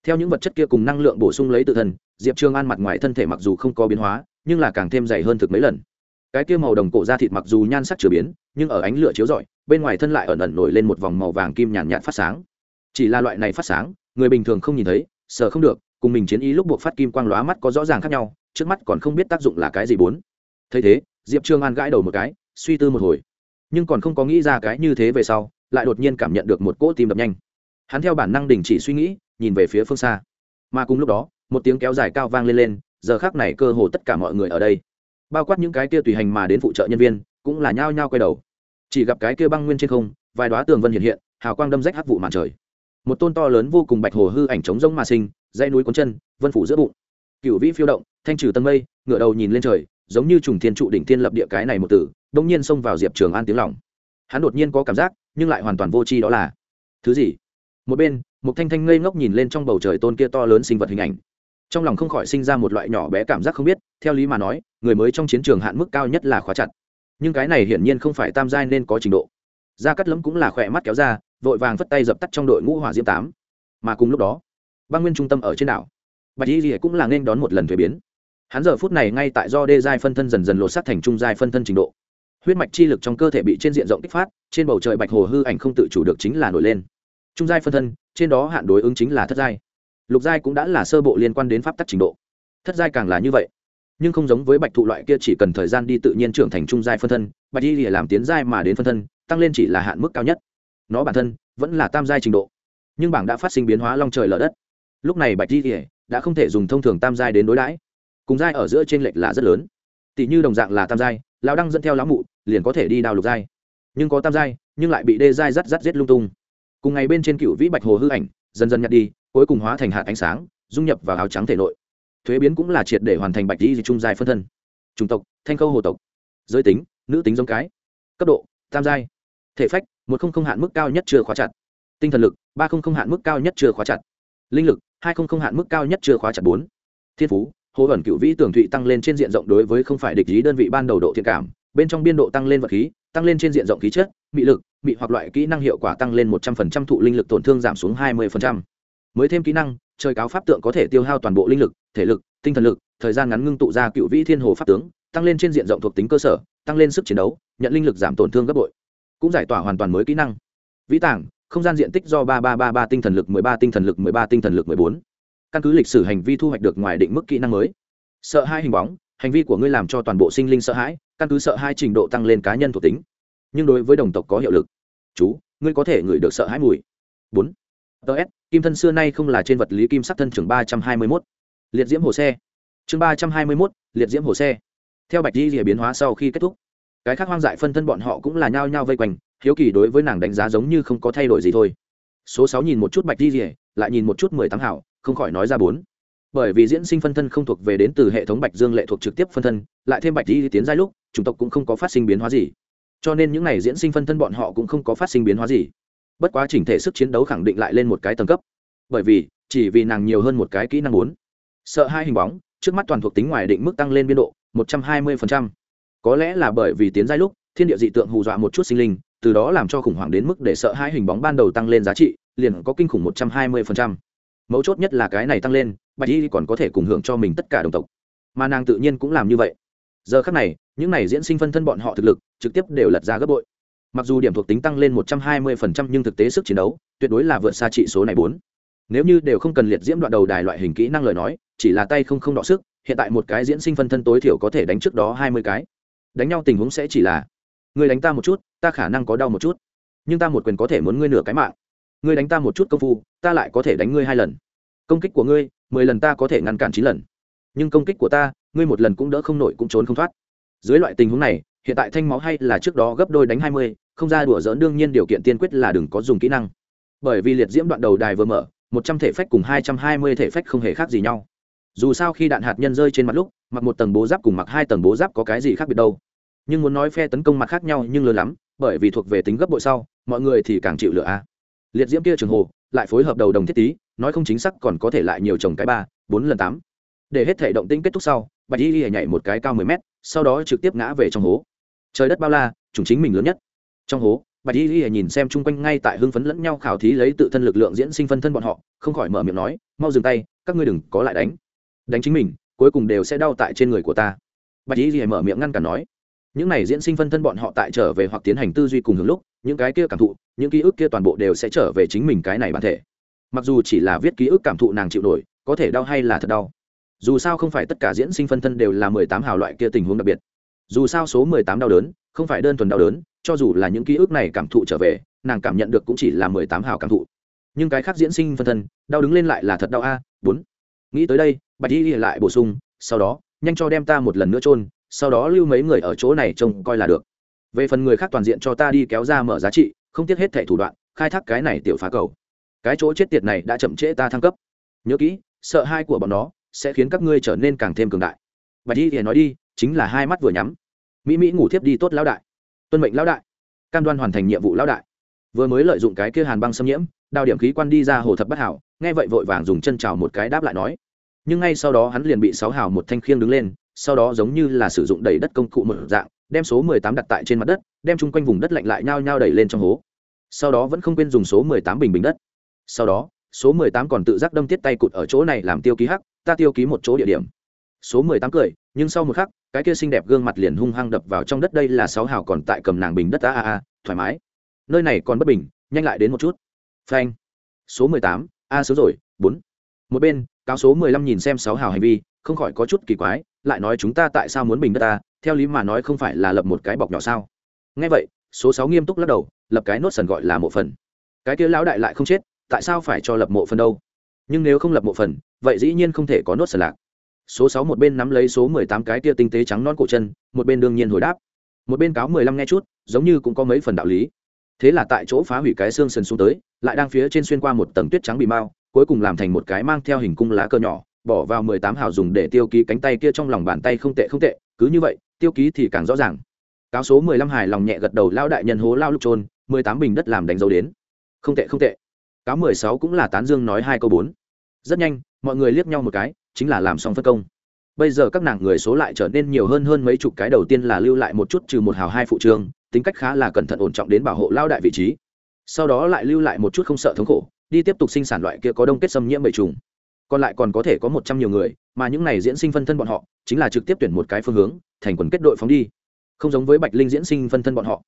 Theo những vật chất kia cùng năng lượng bổ sung lấy tự thân, diệp Trường an mặt ngoài thân thể mặc dù không có biến hóa nhưng là càng thêm dày hơn thực mấy lần. Cái kia màu đồng cổ da thịt mặc dù nhan sắc chưa biến nhưng ở ánh lửa chiếu rọi bên ngoài thân lại ẩn ẩn nổi lên một vòng màu vàng kim nhàn nhạt, nhạt phát sáng. Chỉ là loại này phát sáng người bình thường không nhìn thấy sợ không được cùng mình chiến ý lúc buộc phát kim quang lóa mắt có rõ ràng khác nhau trước mắt còn không biết tác dụng là cái gì bốn. Thấy thế diệp trương an gãi đầu một cái suy tư một hồi. Nhưng còn không có nghĩ ra cái như thế về sau lại đột nhiên cảm nhận được một cỗ tim đập nhanh. Hắn theo bản năng đình chỉ suy nghĩ nhìn về phía phương xa. Mà cùng lúc đó một tiếng kéo dài cao vang lên lên giờ khác này cơ hồ tất cả mọi người ở đây. Bao quát những cái kia tùy hành mà đến phụ trợ nhân viên, cũng là nhao nhao quay đầu. Chỉ gặp cái kia băng nguyên trên không, vài đoá tường vân hiện hiện, hào quang đâm rách hắc vụ màn trời. Một tôn to lớn vô cùng bạch hồ hư ảnh trống rông mà sinh, dãy núi cuốn chân, vân phủ giữa bụng. Cựu vĩ phiêu động, thanh trừ tân mây ngựa đầu nhìn lên trời, giống như trùng thiên trụ đỉnh thiên lập địa cái này một tử, đông nhiên xông vào diệp trường an tiếng lòng. Hắn đột nhiên có cảm giác, nhưng lại hoàn toàn vô tri đó là. Thứ gì? Một bên một thanh thanh ngây ngốc nhìn lên trong bầu trời tôn kia to lớn sinh vật hình ảnh trong lòng không khỏi sinh ra một loại nhỏ bé cảm giác không biết, theo lý mà nói, người mới trong chiến trường hạn mức cao nhất là khóa chặt. Nhưng cái này hiển nhiên không phải tam giai nên có trình độ. Gia cắt lấm cũng là khỏe mắt kéo ra, vội vàng phất tay dập tắt trong đội ngũ hỏa diễm tám. Mà cùng lúc đó, băng nguyên trung tâm ở trên đảo. Bạch y rỉa cũng là nên đón một lần thuế biến. Hắn giờ phút này ngay tại do đê giai phân thân dần dần lột sát thành trung giai phân thân trình độ. Huyết mạch chi lực trong cơ thể bị trên diện rộng kích phát, trên bầu trời bạch hồ hư ảnh không tự chủ được chính là nổi lên. Trung giai phân thân, trên đó hạn đối ứng chính là thất giai lục giai cũng đã là sơ bộ liên quan đến pháp tắc trình độ. Thất giai càng là như vậy. Nhưng không giống với bạch thụ loại kia chỉ cần thời gian đi tự nhiên trưởng thành trung giai phân thân, bạch y làm tiến giai mà đến phân thân, tăng lên chỉ là hạn mức cao nhất. Nó bản thân vẫn là tam giai trình độ. Nhưng bảng đã phát sinh biến hóa long trời lở đất. Lúc này bạch y đã không thể dùng thông thường tam giai đến đối đãi. Cùng giai ở giữa trên lệch là rất lớn. Tỷ như đồng dạng là tam giai, lão đăng dẫn theo lão mụ, liền có thể đi đào lục giai. Nhưng có tam giai, nhưng lại bị đê giai rắt rắt giết lung tung. Cùng ngày bên trên cựu vĩ bạch hồ hư ảnh, dần dần nhặt đi cuối cùng hóa thành hạt ánh sáng, dung nhập vào áo trắng thể nội. Thuế biến cũng là triệt để hoàn thành bạch di trung giai phân thân. Chủng tộc, thanh khâu hồ tộc. Giới tính, nữ tính giống cái. Cấp độ, tam giai. Thể phách, một không không hạn mức cao nhất chưa khóa chặt. Tinh thần lực, ba không không hạn mức cao nhất chưa khóa chặt. Linh lực, hai không không hạn mức cao nhất chưa khóa chặt bốn. Thiên phú, hồ ẩn cựu vĩ tường thụy tăng lên trên diện rộng đối với không phải địch lý đơn vị ban đầu độ thiện cảm, bên trong biên độ tăng lên vật khí, tăng lên trên diện rộng khí chất, mị lực, mị hoặc loại kỹ năng hiệu quả tăng lên một trăm phần trăm, thụ linh lực tổn thương giảm xuống hai mươi phần trăm mới thêm kỹ năng, trời cáo pháp tượng có thể tiêu hao toàn bộ linh lực, thể lực, tinh thần lực, thời gian ngắn ngưng tụ ra cựu vĩ thiên hồ pháp tướng, tăng lên trên diện rộng thuộc tính cơ sở, tăng lên sức chiến đấu, nhận linh lực giảm tổn thương gấp bội. Cũng giải tỏa hoàn toàn mới kỹ năng. Vĩ tảng, không gian diện tích do ba ba ba ba tinh thần lực mười ba tinh thần lực mười ba tinh thần lực mười bốn. Căn cứ lịch sử hành vi thu hoạch được ngoài định mức kỹ năng mới. Sợ hai hình bóng, hành vi của ngươi làm cho toàn bộ sinh linh sợ hãi, căn cứ sợ hai trình độ tăng lên cá nhân thuộc tính. Nhưng đối với đồng tộc có hiệu lực. Chú, ngươi có thể ngửi được sợ hãi mùi. Bốn. Ts kim thân xưa nay không là trên vật lý kim sắc thân trưởng ba trăm hai mươi mốt. Liệt diễm hồ xe. Chương ba trăm hai mươi mốt, liệt diễm hồ xe. Theo bạch di rìa biến hóa sau khi kết thúc, cái khác hoang dại phân thân bọn họ cũng là nhao nhao vây quanh, hiếu kỳ đối với nàng đánh giá giống như không có thay đổi gì thôi. Số sáu nhìn một chút bạch di rìa lại nhìn một chút mười tám hảo, không khỏi nói ra bốn. Bởi vì diễn sinh phân thân không thuộc về đến từ hệ thống bạch dương lệ thuộc trực tiếp phân thân, lại thêm bạch di tiến giai lúc, chủng tộc cũng không có phát sinh biến hóa gì. Cho nên những n à y diễn sinh phân thân bọn họ cũng không có phát sinh biến hóa gì bất quá chỉnh thể sức chiến đấu khẳng định lại lên một cái tầng cấp. Bởi vì, chỉ vì nàng nhiều hơn một cái kỹ năng muốn sợ hai hình bóng, trước mắt toàn thuộc tính ngoài định mức tăng lên biên độ, một trăm hai mươi có lẽ là bởi vì tiến giai lúc, thiên địa dị tượng hù dọa một chút sinh linh, từ đó làm cho khủng hoảng đến mức để sợ hai hình bóng ban đầu tăng lên giá trị, liền có kinh khủng một trăm hai mươi mấu chốt nhất là cái này tăng lên, bạch y còn có thể cùng hưởng cho mình tất cả đồng tộc. Mà nàng tự nhiên cũng làm như vậy. Giờ khác này, những này diễn sinh phân thân bọn họ thực lực, trực tiếp đều lật ra gấp bội mặc dù điểm thuộc tính tăng lên một trăm hai mươi phần trăm nhưng thực tế sức chiến đấu tuyệt đối là vượt xa trị số này bốn. Nếu như đều không cần liệt diễm đoạn đầu đài loại hình kỹ năng lời nói, chỉ là tay không không đọ sức, hiện tại một cái diễn sinh phân thân tối thiểu có thể đánh trước đó hai mươi cái. Đánh nhau tình huống sẽ chỉ là, người đánh ta một chút, ta khả năng có đau một chút. Nhưng ta một quyền có thể muốn ngươi nửa cái mạng. Ngươi đánh ta một chút công phu, ta lại có thể đánh ngươi hai lần. Công kích của ngươi, mười lần ta có thể ngăn cản chín lần. Nhưng công kích của ta, ngươi một lần cũng đỡ không nổi cũng trốn không thoát. Dưới loại tình huống này, hiện tại thanh máu hay là trước đó gấp đôi đánh hai mươi không ra đùa dỡn đương nhiên điều kiện tiên quyết là đừng có dùng kỹ năng. Bởi vì liệt diễm đoạn đầu đài vừa mở, một trăm thể phách cùng hai trăm hai mươi thể phách không hề khác gì nhau. Dù sao khi đạn hạt nhân rơi trên mặt lúc, mặc một tầng bố giáp cùng mặc hai tầng bố giáp có cái gì khác biệt đâu. Nhưng muốn nói phe tấn công mặt khác nhau nhưng lớn lắm, bởi vì thuộc về tính gấp bội sau, mọi người thì càng chịu lựa a. Liệt diễm kia trường hồ, lại phối hợp đầu đồng thiết tí, nói không chính xác còn có thể lại nhiều chồng cái ba, bốn lần tám. Để hết thể động tĩnh kết thúc sau, bạch y nhảy một cái cao mười mét, sau đó trực tiếp ngã về trong hố. Trời đất bao la chủng chính mình lớn nhất trong hố, bạch y y nhìn xem chung quanh ngay tại hưng phấn lẫn nhau khảo thí lấy tự thân lực lượng diễn sinh phân thân bọn họ, không khỏi mở miệng nói, mau dừng tay, các ngươi đừng có lại đánh. Đánh chính mình, cuối cùng đều sẽ đau tại trên người của ta. Bạch y y mở miệng ngăn cản nói, những này diễn sinh phân thân bọn họ tại trở về hoặc tiến hành tư duy cùng hướng lúc, những cái kia cảm thụ, những ký ức kia toàn bộ đều sẽ trở về chính mình cái này bản thể. Mặc dù chỉ là viết ký ức cảm thụ nàng chịu nổi, có thể đau hay là thật đau. Dù sao không phải tất cả diễn sinh phân thân đều là mười tám hào loại kia tình huống đặc biệt dù sao số mười tám đau đớn, không phải đơn thuần đau đớn, cho dù là những ký ức này cảm thụ trở về, nàng cảm nhận được cũng chỉ là mười tám hào cảm thụ. Nhưng cái khác diễn sinh phân thân, đau đứng lên lại là thật đau a, bốn. Nghĩ tới đây, bạch y lại bổ sung, sau đó, nhanh cho đem ta một lần nữa trôn sau đó lưu mấy người ở chỗ này trông coi là được. Về phần người khác toàn diện cho ta đi kéo ra mở giá trị, không tiếc hết thẻ thủ đoạn, khai thác cái này tiểu phá cầu. Cái chỗ chết tiệt này đã chậm trễ ta thăng cấp. Nhớ kỹ, sợ hai của bọn nó sẽ khiến các ngươi trở nên càng thêm cường đại. Bạch y thì nói đi chính là hai mắt vừa nhắm. Mỹ mỹ ngủ thiếp đi tốt lão đại. Tuân mệnh lão đại. Cam đoan hoàn thành nhiệm vụ lão đại. Vừa mới lợi dụng cái kia hàn băng xâm nhiễm, đào điểm khí quan đi ra hồ thập bất hảo, nghe vậy vội vàng dùng chân trào một cái đáp lại nói. Nhưng ngay sau đó hắn liền bị sáu hào một thanh khiêng đứng lên, sau đó giống như là sử dụng đầy đất công cụ một dạng, đem số mười tám đặt tại trên mặt đất, đem chung quanh vùng đất lạnh lại nhao nhao đẩy lên trong hố. Sau đó vẫn không quên dùng số mười tám bình bình đất. Sau đó, số mười tám còn tự giác đâm tiết tay cụt ở chỗ này làm tiêu ký hắc, ta tiêu ký một chỗ địa điểm. Số mười tám cười nhưng sau một khắc, cái kia xinh đẹp gương mặt liền hung hăng đập vào trong đất đây là sáu hào còn tại cầm nàng bình đất, a a a, thoải mái. Nơi này còn bất bình, nhanh lại đến một chút. Phanh. Số mười tám, a số rồi, bốn. Một bên, cáo số mười lăm nhìn xem sáu hào hành vi, không khỏi có chút kỳ quái, lại nói chúng ta tại sao muốn bình đất ta theo lý mà nói không phải là lập một cái bọc nhỏ sao? Nghe vậy, số sáu nghiêm túc lắc đầu, lập cái nốt sần gọi là mộ phần. Cái kia lão đại lại không chết, tại sao phải cho lập mộ phần đâu? Nhưng nếu không lập mộ phần, vậy dĩ nhiên không thể có nốt sần lạc số sáu một bên nắm lấy số mười tám cái kia tinh tế trắng non cổ chân, một bên đương nhiên hồi đáp. Một bên cáo mười lăm nghe chút, giống như cũng có mấy phần đạo lý. Thế là tại chỗ phá hủy cái xương sần xuống tới, lại đang phía trên xuyên qua một tầng tuyết trắng bị mau cuối cùng làm thành một cái mang theo hình cung lá cơ nhỏ, bỏ vào mười tám hào dùng để tiêu ký cánh tay kia trong lòng bàn tay không tệ không tệ, cứ như vậy, tiêu ký thì càng rõ ràng. Cáo số mười lăm hài lòng nhẹ gật đầu lao đại nhân hố lao lục trôn, mười tám bình đất làm đánh dấu đến. Không tệ không tệ. Cáo mười sáu cũng là tán dương nói hai câu bốn. Rất nhanh, mọi người liếc nhau một cái chính là làm xong phân công. Bây giờ các nàng người số lại trở nên nhiều hơn hơn mấy chục cái đầu tiên là lưu lại một chút trừ một hào hai phụ trương tính cách khá là cẩn thận ổn trọng đến bảo hộ lao đại vị trí. Sau đó lại lưu lại một chút không sợ thống khổ, đi tiếp tục sinh sản loại kia có đông kết xâm nhiễm bầy trùng còn lại còn có thể có một trăm nhiều người, mà những này diễn sinh phân thân bọn họ, chính là trực tiếp tuyển một cái phương hướng, thành quần kết đội phóng đi. Không giống với bạch linh diễn sinh phân thân bọn họ.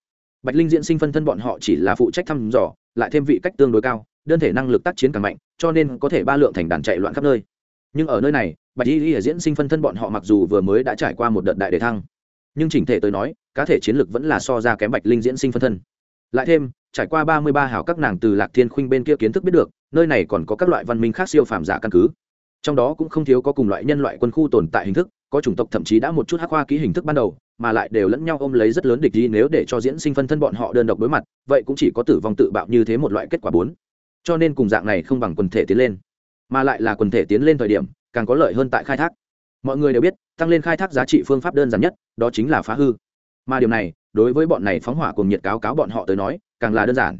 Bạch linh diễn sinh phân thân bọn họ chỉ là phụ trách thăm dò, lại thêm vị cách tương đối cao, đơn thể năng lực tác chiến càng mạnh, cho nên có thể ba lượng thành đàn chạy loạn khắp nơi nhưng ở nơi này, bạch y y diễn sinh phân thân bọn họ mặc dù vừa mới đã trải qua một đợt đại đề thăng, nhưng chỉnh thể tôi nói, cá thể chiến lược vẫn là so ra kém bạch linh diễn sinh phân thân. Lại thêm, trải qua ba mươi ba hảo các nàng từ lạc thiên khuynh bên kia kiến thức biết được, nơi này còn có các loại văn minh khác siêu phàm giả căn cứ. Trong đó cũng không thiếu có cùng loại nhân loại quân khu tồn tại hình thức, có chủng tộc thậm chí đã một chút hắc hoa ký hình thức ban đầu, mà lại đều lẫn nhau ôm lấy rất lớn địch đi nếu để cho diễn sinh phân thân bọn họ đơn độc đối mặt, vậy cũng chỉ có tử vong tự bạo như thế một loại kết quả bốn. Cho nên cùng dạng này không bằng quần thể tiến lên mà lại là quần thể tiến lên thời điểm, càng có lợi hơn tại khai thác. Mọi người đều biết, tăng lên khai thác giá trị phương pháp đơn giản nhất, đó chính là phá hư. Mà điều này, đối với bọn này phóng hỏa cùng nhiệt cáo cáo bọn họ tới nói, càng là đơn giản.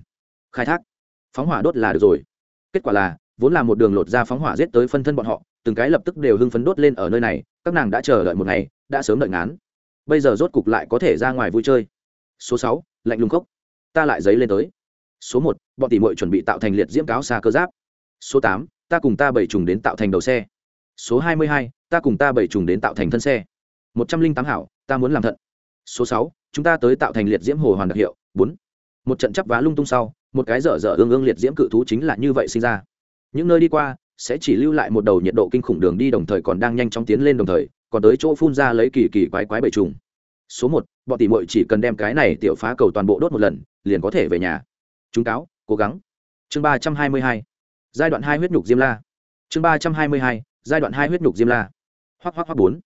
Khai thác. Phóng hỏa đốt là được rồi. Kết quả là, vốn là một đường lột ra phóng hỏa giết tới phân thân bọn họ, từng cái lập tức đều hưng phấn đốt lên ở nơi này, các nàng đã chờ đợi một ngày, đã sớm đợi ngán. Bây giờ rốt cục lại có thể ra ngoài vui chơi. Số sáu, lạnh lùng cốc ta lại giấy lên tới. Số một, bọn tỷ mội chuẩn bị tạo thành liệt diễm cáo xa cơ giáp. Số tám ta cùng ta bảy trùng đến tạo thành đầu xe. Số hai mươi hai, ta cùng ta bảy trùng đến tạo thành thân xe. một trăm linh tám hảo, ta muốn làm thận. Số sáu, chúng ta tới tạo thành liệt diễm hồ hoàn đặc hiệu. Bốn, một trận chắp vá lung tung sau, một cái dở dở ương ương liệt diễm cự thú chính là như vậy sinh ra. Những nơi đi qua, sẽ chỉ lưu lại một đầu nhiệt độ kinh khủng đường đi đồng thời còn đang nhanh chóng tiến lên đồng thời, còn tới chỗ phun ra lấy kỳ kỳ quái quái bầy trùng. Số một, bọn tỷ muội chỉ cần đem cái này tiểu phá cầu toàn bộ đốt một lần, liền có thể về nhà. Chúng cáo, cố gắng. Chương ba trăm hai mươi hai giai đoạn hai huyết nhục diêm la. Chương ba trăm hai mươi hai, giai đoạn hai huyết nhục diêm la. Hoắc hoắc hoắc bốn.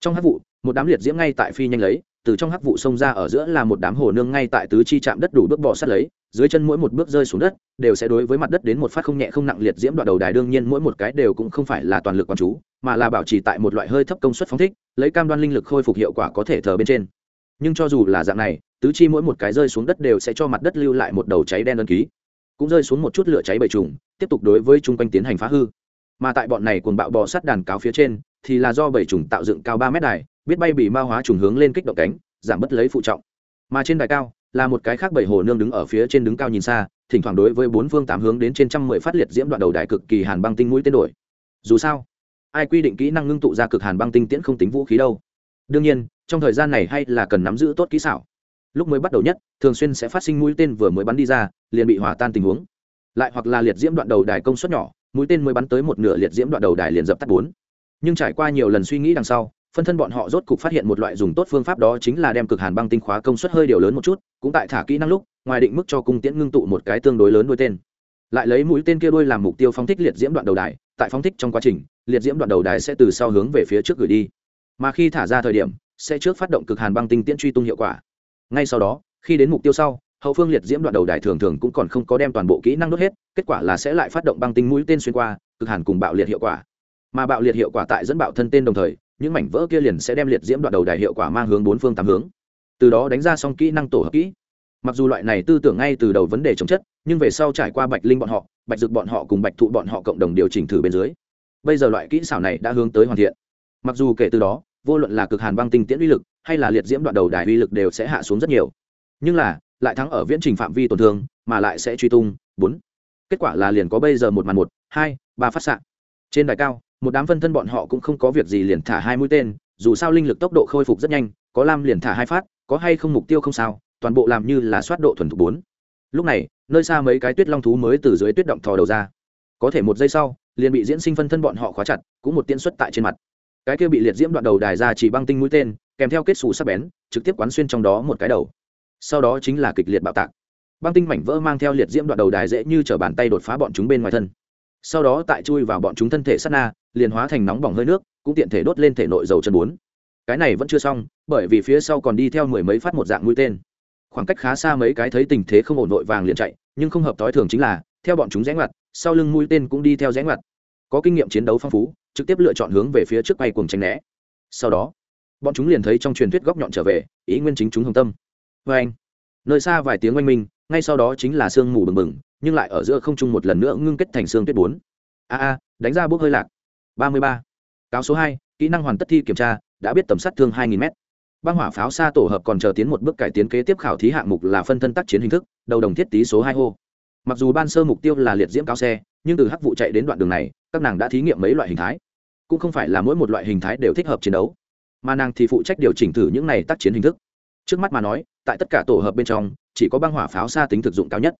Trong hát vụ, một đám liệt diễm ngay tại phi nhanh lấy, từ trong hắc vụ xông ra ở giữa là một đám hồ nương ngay tại tứ chi chạm đất đủ bước bỏ sát lấy, dưới chân mỗi một bước rơi xuống đất, đều sẽ đối với mặt đất đến một phát không nhẹ không nặng liệt diễm đoạn đầu đài, đương nhiên mỗi một cái đều cũng không phải là toàn lực quán chú, mà là bảo trì tại một loại hơi thấp công suất phóng thích, lấy cam đoan linh lực khôi phục hiệu quả có thể thờ bên trên. Nhưng cho dù là dạng này, tứ chi mỗi một cái rơi xuống đất đều sẽ cho mặt đất lưu lại một đầu cháy đen đơn ký cũng rơi xuống một chút lửa cháy bầy trùng, tiếp tục đối với chung quanh tiến hành phá hư. Mà tại bọn này cuồng bạo bò sát đàn cáo phía trên, thì là do bầy trùng tạo dựng cao ba mét đài, biết bay bị ma hóa trùng hướng lên kích động cánh, giảm bớt lấy phụ trọng. Mà trên đài cao, là một cái khác bảy hồ nương đứng ở phía trên đứng cao nhìn xa, thỉnh thoảng đối với bốn phương tám hướng đến trên trăm mười phát liệt diễm đoạn đầu đài cực kỳ hàn băng tinh mũi tên đổi. Dù sao, ai quy định kỹ năng ngưng tụ ra cực hàn băng tinh tiễn không tính vũ khí đâu. Đương nhiên, trong thời gian này hay là cần nắm giữ tốt kỹ xảo lúc mới bắt đầu nhất, thường xuyên sẽ phát sinh mũi tên vừa mới bắn đi ra, liền bị hòa tan tình huống. Lại hoặc là liệt diễm đoạn đầu đài công suất nhỏ, mũi tên mới bắn tới một nửa liệt diễm đoạn đầu đài liền dập tắt bốn. Nhưng trải qua nhiều lần suy nghĩ đằng sau, phân thân bọn họ rốt cục phát hiện một loại dùng tốt phương pháp đó chính là đem cực hàn băng tinh khóa công suất hơi điều lớn một chút, cũng tại thả kỹ năng lúc, ngoài định mức cho cung tiễn ngưng tụ một cái tương đối lớn đôi tên. Lại lấy mũi tên kia đuôi làm mục tiêu phóng thích liệt diễm đoạn đầu đài, tại phóng thích trong quá trình, liệt diễm đoạn đầu đài sẽ từ sau hướng về phía trước gửi đi. Mà khi thả ra thời điểm, sẽ trước phát động cực hàn băng tinh tiễn truy tung hiệu quả ngay sau đó, khi đến mục tiêu sau, hậu phương liệt diễm đoạn đầu đài thường thường cũng còn không có đem toàn bộ kỹ năng đốt hết, kết quả là sẽ lại phát động băng tinh mũi tên xuyên qua, cực hàn cùng bạo liệt hiệu quả. Mà bạo liệt hiệu quả tại dẫn bạo thân tên đồng thời, những mảnh vỡ kia liền sẽ đem liệt diễm đoạn đầu đài hiệu quả mang hướng bốn phương tám hướng. Từ đó đánh ra xong kỹ năng tổ hợp kỹ. Mặc dù loại này tư tưởng ngay từ đầu vấn đề chống chất, nhưng về sau trải qua bạch linh bọn họ, bạch dực bọn họ cùng bạch thụ bọn họ cộng đồng điều chỉnh thử bên dưới, bây giờ loại kỹ xảo này đã hướng tới hoàn thiện. Mặc dù kể từ đó, vô luận là cực hàn băng tinh tiễn uy lực hay là liệt diễm đoạn đầu đài uy lực đều sẽ hạ xuống rất nhiều. Nhưng là, lại thắng ở viễn trình phạm vi tổn thương, mà lại sẽ truy tung. Bốn. Kết quả là liền có bây giờ một màn một, hai, ba phát xạ. Trên đài cao, một đám phân thân bọn họ cũng không có việc gì liền thả hai mũi tên, dù sao linh lực tốc độ khôi phục rất nhanh, có lam liền thả hai phát, có hay không mục tiêu không sao, toàn bộ làm như là soát độ thuần thục bốn. Lúc này, nơi xa mấy cái tuyết long thú mới từ dưới tuyết động thò đầu ra. Có thể một giây sau, liền bị diễn sinh phân thân bọn họ khóa chặt, cũng một tiên xuất tại trên mặt. Cái kia bị liệt diễm đoạn đầu đài ra chỉ băng tinh mũi tên kèm theo kết xù sắc bén, trực tiếp quán xuyên trong đó một cái đầu. Sau đó chính là kịch liệt bạo tạc. Băng tinh mảnh vỡ mang theo liệt diễm đoạn đầu đài dễ như t bàn tay đột phá bọn chúng bên ngoài thân. Sau đó tại chui vào bọn chúng thân thể sát na, liền hóa thành nóng bỏng hơi nước, cũng tiện thể đốt lên thể nội dầu chân bốn. Cái này vẫn chưa xong, bởi vì phía sau còn đi theo mười mấy phát một dạng mũi tên. Khoảng cách khá xa mấy cái thấy tình thế không ổn vội vàng liền chạy, nhưng không hợp thói thường chính là, theo bọn chúng rẽ ngoặt, sau lưng mũi tên cũng đi theo rẽ ngoặt. Có kinh nghiệm chiến đấu phong phú, trực tiếp lựa chọn hướng về phía trước bay cùng tránh né. Sau đó bọn chúng liền thấy trong truyền thuyết góc nhọn trở về, ý nguyên chính chúng hồng tâm. Vê anh, nơi xa vài tiếng oanh minh, ngay sau đó chính là sương mù bừng bừng, nhưng lại ở giữa không trung một lần nữa ngưng kết thành sương tuyết bốn. A a, đánh ra bốc hơi lạc. Ba mươi ba. Cáo số hai, kỹ năng hoàn tất thi kiểm tra, đã biết tầm sát thương hai nghìn m băng hỏa pháo xa tổ hợp còn chờ tiến một bước cải tiến kế tiếp khảo thí hạng mục là phân thân tác chiến hình thức, đầu đồng thiết tý số hai hô. Mặc dù ban sơ mục tiêu là liệt diễm cao xe, nhưng từ hắc vụ chạy đến đoạn đường này, các nàng đã thí nghiệm mấy loại hình thái. Cũng không phải là mỗi một loại hình thái đều thích hợp chiến đấu mà nàng thì phụ trách điều chỉnh thử những này tác chiến hình thức. Trước mắt mà nói, tại tất cả tổ hợp bên trong, chỉ có băng hỏa pháo xa tính thực dụng cao nhất.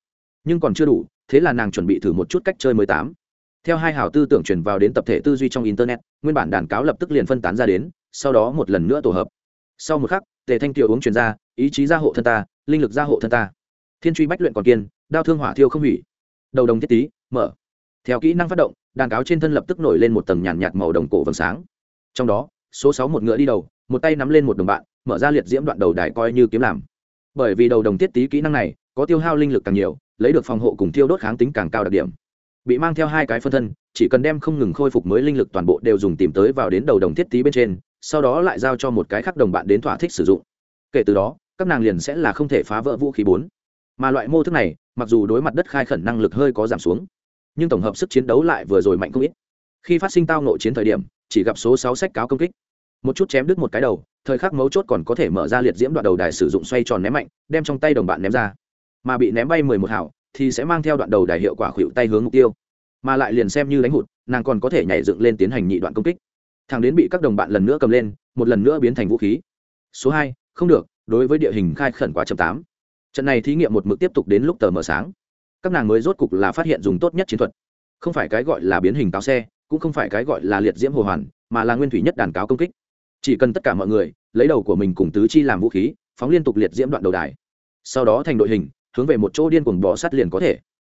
Nhưng còn chưa đủ, thế là nàng chuẩn bị thử một chút cách chơi mới tám. Theo hai hào tư tưởng truyền vào đến tập thể tư duy trong internet, nguyên bản đàn cáo lập tức liền phân tán ra đến, sau đó một lần nữa tổ hợp. Sau một khắc, tề thanh tiểu uống truyền ra, ý chí gia hộ thân ta, linh lực gia hộ thân ta. Thiên truy bách luyện còn kiên, đao thương hỏa thiêu không hủy. Đầu đồng thiết tý mở. Theo kỹ năng phát động, đàn cáo trên thân lập tức nổi lên một tầng nhàn nhạt màu đồng cổ vầng sáng. Trong đó số sáu một ngựa đi đầu, một tay nắm lên một đồng bạn, mở ra liệt diễm đoạn đầu đài coi như kiếm làm. Bởi vì đầu đồng thiết tý kỹ năng này, có tiêu hao linh lực càng nhiều, lấy được phòng hộ cùng tiêu đốt kháng tính càng cao đặc điểm. Bị mang theo hai cái phân thân, chỉ cần đem không ngừng khôi phục mới linh lực toàn bộ đều dùng tìm tới vào đến đầu đồng thiết tý bên trên, sau đó lại giao cho một cái khác đồng bạn đến thỏa thích sử dụng. Kể từ đó, các nàng liền sẽ là không thể phá vỡ vũ khí bốn. Mà loại mô thức này, mặc dù đối mặt đất khai khẩn năng lực hơi có giảm xuống, nhưng tổng hợp sức chiến đấu lại vừa rồi mạnh không ít. Khi phát sinh tao nội chiến thời điểm, chỉ gặp số sáu sách cáo công kích một chút chém đứt một cái đầu, thời khắc mấu chốt còn có thể mở ra liệt diễm đoạn đầu đài sử dụng xoay tròn ném mạnh, đem trong tay đồng bạn ném ra. Mà bị ném bay mười một hảo, thì sẽ mang theo đoạn đầu đài hiệu quả khuỵu tay hướng mục tiêu. Mà lại liền xem như đánh hụt, nàng còn có thể nhảy dựng lên tiến hành nhị đoạn công kích. Thằng đến bị các đồng bạn lần nữa cầm lên, một lần nữa biến thành vũ khí. Số hai, không được, đối với địa hình khai khẩn quá chậm tám. Trận này thí nghiệm một mực tiếp tục đến lúc tờ mờ sáng. Các nàng mới rốt cục là phát hiện dùng tốt nhất chiến thuật. Không phải cái gọi là biến hình táo xe, cũng không phải cái gọi là liệt diễm hồ hoàn, mà là nguyên thủy nhất đàn cáo công kích chỉ cần tất cả mọi người lấy đầu của mình cùng tứ chi làm vũ khí, phóng liên tục liệt diễm đoạn đầu đài. Sau đó thành đội hình, hướng về một chỗ điên cuồng bò sát liền có thể.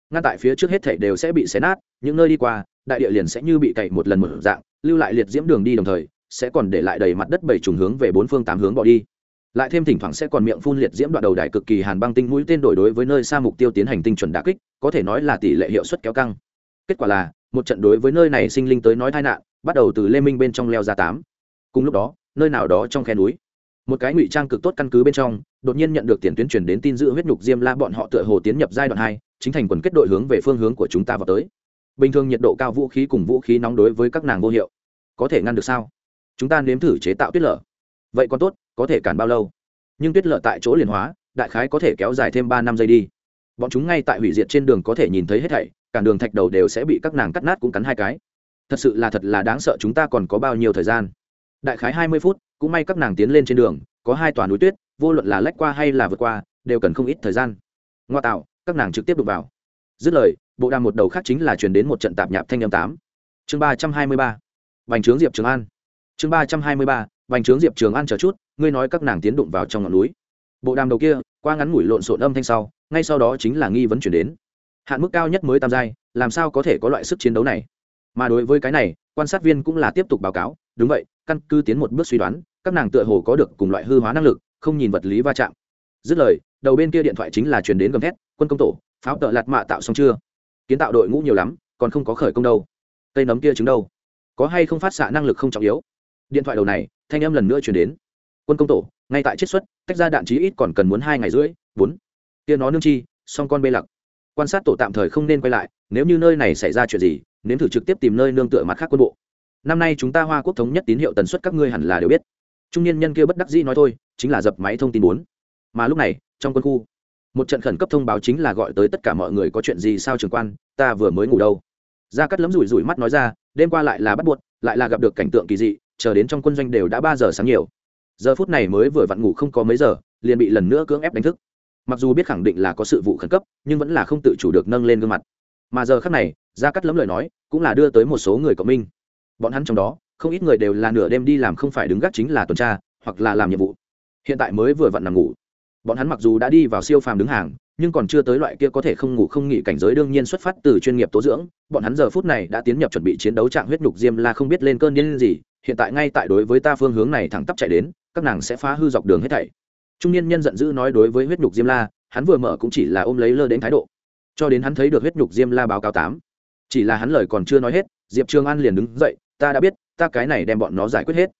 Ngăn tại phía trước hết thảy đều sẽ bị xé nát, những nơi đi qua, đại địa liền sẽ như bị cày một lần một dạng, lưu lại liệt diễm đường đi đồng thời, sẽ còn để lại đầy mặt đất bảy trùng hướng về bốn phương tám hướng bỏ đi. Lại thêm thỉnh thoảng sẽ còn miệng phun liệt diễm đoạn đầu đài cực kỳ hàn băng tinh mũi tên đổi đối với nơi xa mục tiêu tiến hành tinh chuẩn đả kích, có thể nói là tỷ lệ hiệu suất kéo căng. Kết quả là, một trận đối với nơi này sinh linh tới nói tai nạn, bắt đầu từ lê minh bên trong leo ra tám cùng lúc đó, nơi nào đó trong khe núi, một cái ngụy trang cực tốt căn cứ bên trong, đột nhiên nhận được tiền tuyến truyền đến tin giữ huyết nhục diêm la bọn họ tựa hồ tiến nhập giai đoạn hai, chính thành quần kết đội hướng về phương hướng của chúng ta vào tới. Bình thường nhiệt độ cao vũ khí cùng vũ khí nóng đối với các nàng vô hiệu. Có thể ngăn được sao? Chúng ta nếm thử chế tạo tuyết lở. Vậy còn tốt, có thể cản bao lâu? Nhưng tuyết lở tại chỗ liền hóa, đại khái có thể kéo dài thêm ba năm giây đi. Bọn chúng ngay tại hủy diệt trên đường có thể nhìn thấy hết thảy, cả đường thạch đầu đều sẽ bị các nàng cắt nát cũng cắn hai cái. Thật sự là thật là đáng sợ chúng ta còn có bao nhiêu thời gian? Đại khái hai mươi phút, cũng may các nàng tiến lên trên đường, có hai tòa núi tuyết, vô luận là lách qua hay là vượt qua, đều cần không ít thời gian. Ngoa tạo, các nàng trực tiếp đụng vào. Dứt lời, bộ đàm một đầu khác chính là chuyển đến một trận tạp nhạp thanh âm tám. Chương ba trăm hai mươi ba. Bành trướng diệp trường an. Chương ba trăm hai mươi ba, bành trướng diệp trường an chờ chút, ngươi nói các nàng tiến đụng vào trong ngọn núi. Bộ đàm đầu kia, qua ngắn ngủi lộn xộn âm thanh sau, ngay sau đó chính là nghi vấn chuyển đến. Hạn mức cao nhất mới tam giai, làm sao có thể có loại sức chiến đấu này? Mà đối với cái này, quan sát viên cũng là tiếp tục báo cáo đúng vậy, căn cứ tiến một bước suy đoán, các nàng tựa hồ có được cùng loại hư hóa năng lực, không nhìn vật lý va chạm. Dứt lời, đầu bên kia điện thoại chính là chuyển đến gầm thét, quân công tổ, pháo tợ lạt mạ tạo xong chưa? Kiến tạo đội ngũ nhiều lắm, còn không có khởi công đâu. Cây nấm kia trứng đâu? Có hay không phát xạ năng lực không trọng yếu? Điện thoại đầu này, thanh âm lần nữa chuyển đến. Quân công tổ, ngay tại chiết xuất, tách ra đạn chí ít còn cần muốn hai ngày rưỡi, bốn. Kia nó nương chi song con bê lặc. Quan sát tổ tạm thời không nên quay lại, nếu như nơi này xảy ra chuyện gì, nếm thử trực tiếp tìm nơi nương tựa mặt khác quân bộ năm nay chúng ta hoa quốc thống nhất tín hiệu tần suất các ngươi hẳn là đều biết. Trung niên nhân kia bất đắc dĩ nói thôi, chính là dập máy thông tin bốn. Mà lúc này, trong quân khu, một trận khẩn cấp thông báo chính là gọi tới tất cả mọi người có chuyện gì sao trường quan, ta vừa mới ngủ đâu. Ra cắt lấm rủi rủi mắt nói ra, đêm qua lại là bắt buộc, lại là gặp được cảnh tượng kỳ dị, chờ đến trong quân doanh đều đã ba giờ sáng nhiều. Giờ phút này mới vừa vặn ngủ không có mấy giờ, liền bị lần nữa cưỡng ép đánh thức. Mặc dù biết khẳng định là có sự vụ khẩn cấp, nhưng vẫn là không tự chủ được nâng lên gương mặt. Mà giờ khác này ra cắt lấm lời nói cũng là đưa tới một số người cộng minh bọn hắn trong đó, không ít người đều là nửa đêm đi làm không phải đứng gác chính là tuần tra, hoặc là làm nhiệm vụ. Hiện tại mới vừa vặn nằm ngủ. Bọn hắn mặc dù đã đi vào siêu phàm đứng hàng, nhưng còn chưa tới loại kia có thể không ngủ không nghỉ cảnh giới đương nhiên xuất phát từ chuyên nghiệp tố dưỡng. Bọn hắn giờ phút này đã tiến nhập chuẩn bị chiến đấu trạng huyết nhục diêm la không biết lên cơn điên gì. Hiện tại ngay tại đối với ta phương hướng này thẳng tắp chạy đến, các nàng sẽ phá hư dọc đường hết thảy. Trung niên nhân giận dữ nói đối với huyết nhục diêm la, hắn vừa mở cũng chỉ là ôm lấy lơ đến thái độ. Cho đến hắn thấy được huyết nhục diêm la báo cáo tám. Chỉ là hắn lời còn chưa nói hết, diệp trường an liền đứng dậy ta đã biết, ta cái này đem bọn nó giải quyết hết.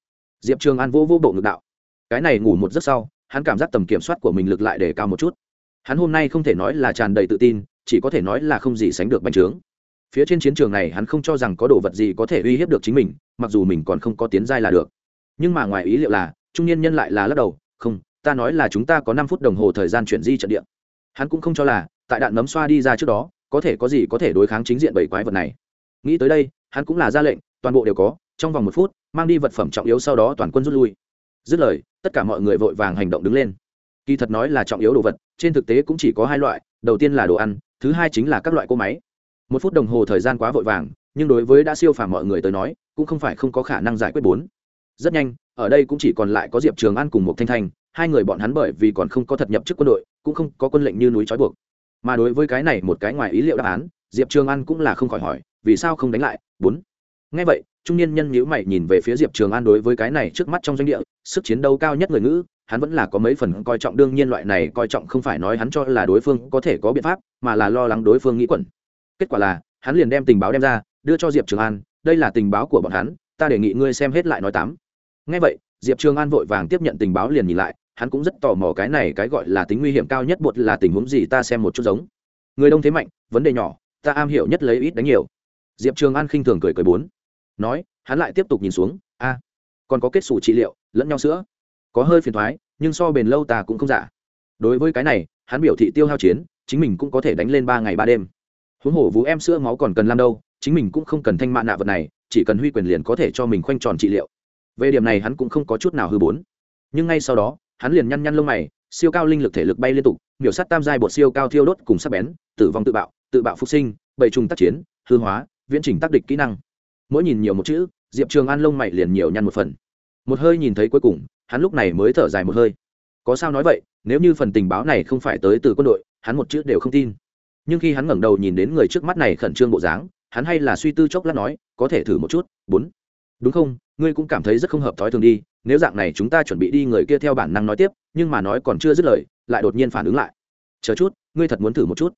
Diệp trường an vô vô bộ ngực đạo. Cái này ngủ một giấc sau, hắn cảm giác tầm kiểm soát của mình lực lại để cao một chút. Hắn hôm nay không thể nói là tràn đầy tự tin, chỉ có thể nói là không gì sánh được bành trướng. Phía trên chiến trường này hắn không cho rằng có đồ vật gì có thể uy hiếp được chính mình, mặc dù mình còn không có tiến giai là được. Nhưng mà ngoài ý liệu là, trung niên nhân lại là lắc đầu, không, ta nói là chúng ta có năm phút đồng hồ thời gian chuyển di trận địa. Hắn cũng không cho là, tại đạn nấm xoa đi ra trước đó, có thể có gì có thể đối kháng chính diện bảy quái vật này. Nghĩ tới đây, hắn cũng là ra lệnh toàn bộ đều có, trong vòng một phút, mang đi vật phẩm trọng yếu sau đó toàn quân rút lui. Dứt lời, tất cả mọi người vội vàng hành động đứng lên. Kỳ thật nói là trọng yếu đồ vật, trên thực tế cũng chỉ có hai loại, đầu tiên là đồ ăn, thứ hai chính là các loại cỗ máy. Một phút đồng hồ thời gian quá vội vàng, nhưng đối với đã siêu phàm mọi người tới nói, cũng không phải không có khả năng giải quyết bốn. Rất nhanh, ở đây cũng chỉ còn lại có diệp trường an cùng một thanh thanh, hai người bọn hắn bởi vì còn không có thật nhập chức quân đội, cũng không có quân lệnh như núi trói buộc. Mà đối với cái này một cái ngoài ý liệu đáp án, diệp trường an cũng là không khỏi hỏi, vì sao không đánh lại? Bốn ngay vậy, trung niên nhân nhữ mày nhìn về phía diệp trường an đối với cái này trước mắt trong doanh địa, sức chiến đấu cao nhất người ngữ, hắn vẫn là có mấy phần coi trọng. Đương nhiên loại này coi trọng không phải nói hắn cho là đối phương có thể có biện pháp, mà là lo lắng đối phương nghĩ quẩn. Kết quả là, hắn liền đem tình báo đem ra, đưa cho diệp trường an, đây là tình báo của bọn hắn, ta đề nghị ngươi xem hết lại nói tám ngay vậy, diệp trường an vội vàng tiếp nhận tình báo liền nhìn lại, hắn cũng rất tò mò cái này cái gọi là tính nguy hiểm cao nhất bột là tình huống gì ta xem một chút giống. Người đông thế mạnh, vấn đề nhỏ, ta am hiểu nhất lấy ít đánh nhiều. Diệp trường an khinh thường cười cười bốn nói, hắn lại tiếp tục nhìn xuống, a, còn có kết xù trị liệu, lẫn nhau sữa. Có hơi phiền thoái, nhưng so bền lâu ta cũng không giả. Đối với cái này, hắn biểu thị tiêu hao chiến, chính mình cũng có thể đánh lên ba ngày ba đêm. Huống hồ vú em sữa máu còn cần làm đâu, chính mình cũng không cần thanh mạ nạ vật này, chỉ cần huy quyền liền có thể cho mình khoanh tròn trị liệu. Về điểm này hắn cũng không có chút nào hư bốn. Nhưng ngay sau đó, hắn liền nhăn nhăn lông mày, siêu cao linh lực thể lực bay liên tục, miểu sát tam giai bột siêu cao thiêu đốt cùng sắc bén, tử vong tự bạo tự bạo phục sinh bầy trùng tác chiến, hư hóa, viễn trình tác địch kỹ năng mỗi nhìn nhiều một chữ, diệp trường an lông mày liền nhiều nhăn một phần. Một hơi nhìn thấy cuối cùng, hắn lúc này mới thở dài một hơi. Có sao nói vậy, nếu như phần tình báo này không phải tới từ quân đội, hắn một chữ đều không tin. Nhưng khi hắn ngẩng đầu nhìn đến người trước mắt này khẩn trương bộ dáng, hắn hay là suy tư chốc lát nói, có thể thử một chút, bốn. Đúng không? Ngươi cũng cảm thấy rất không hợp thói thường đi, nếu dạng này chúng ta chuẩn bị đi người kia theo bản năng nói tiếp, nhưng mà nói còn chưa dứt lời, lại đột nhiên phản ứng lại. Chờ chút, ngươi thật muốn thử một chút.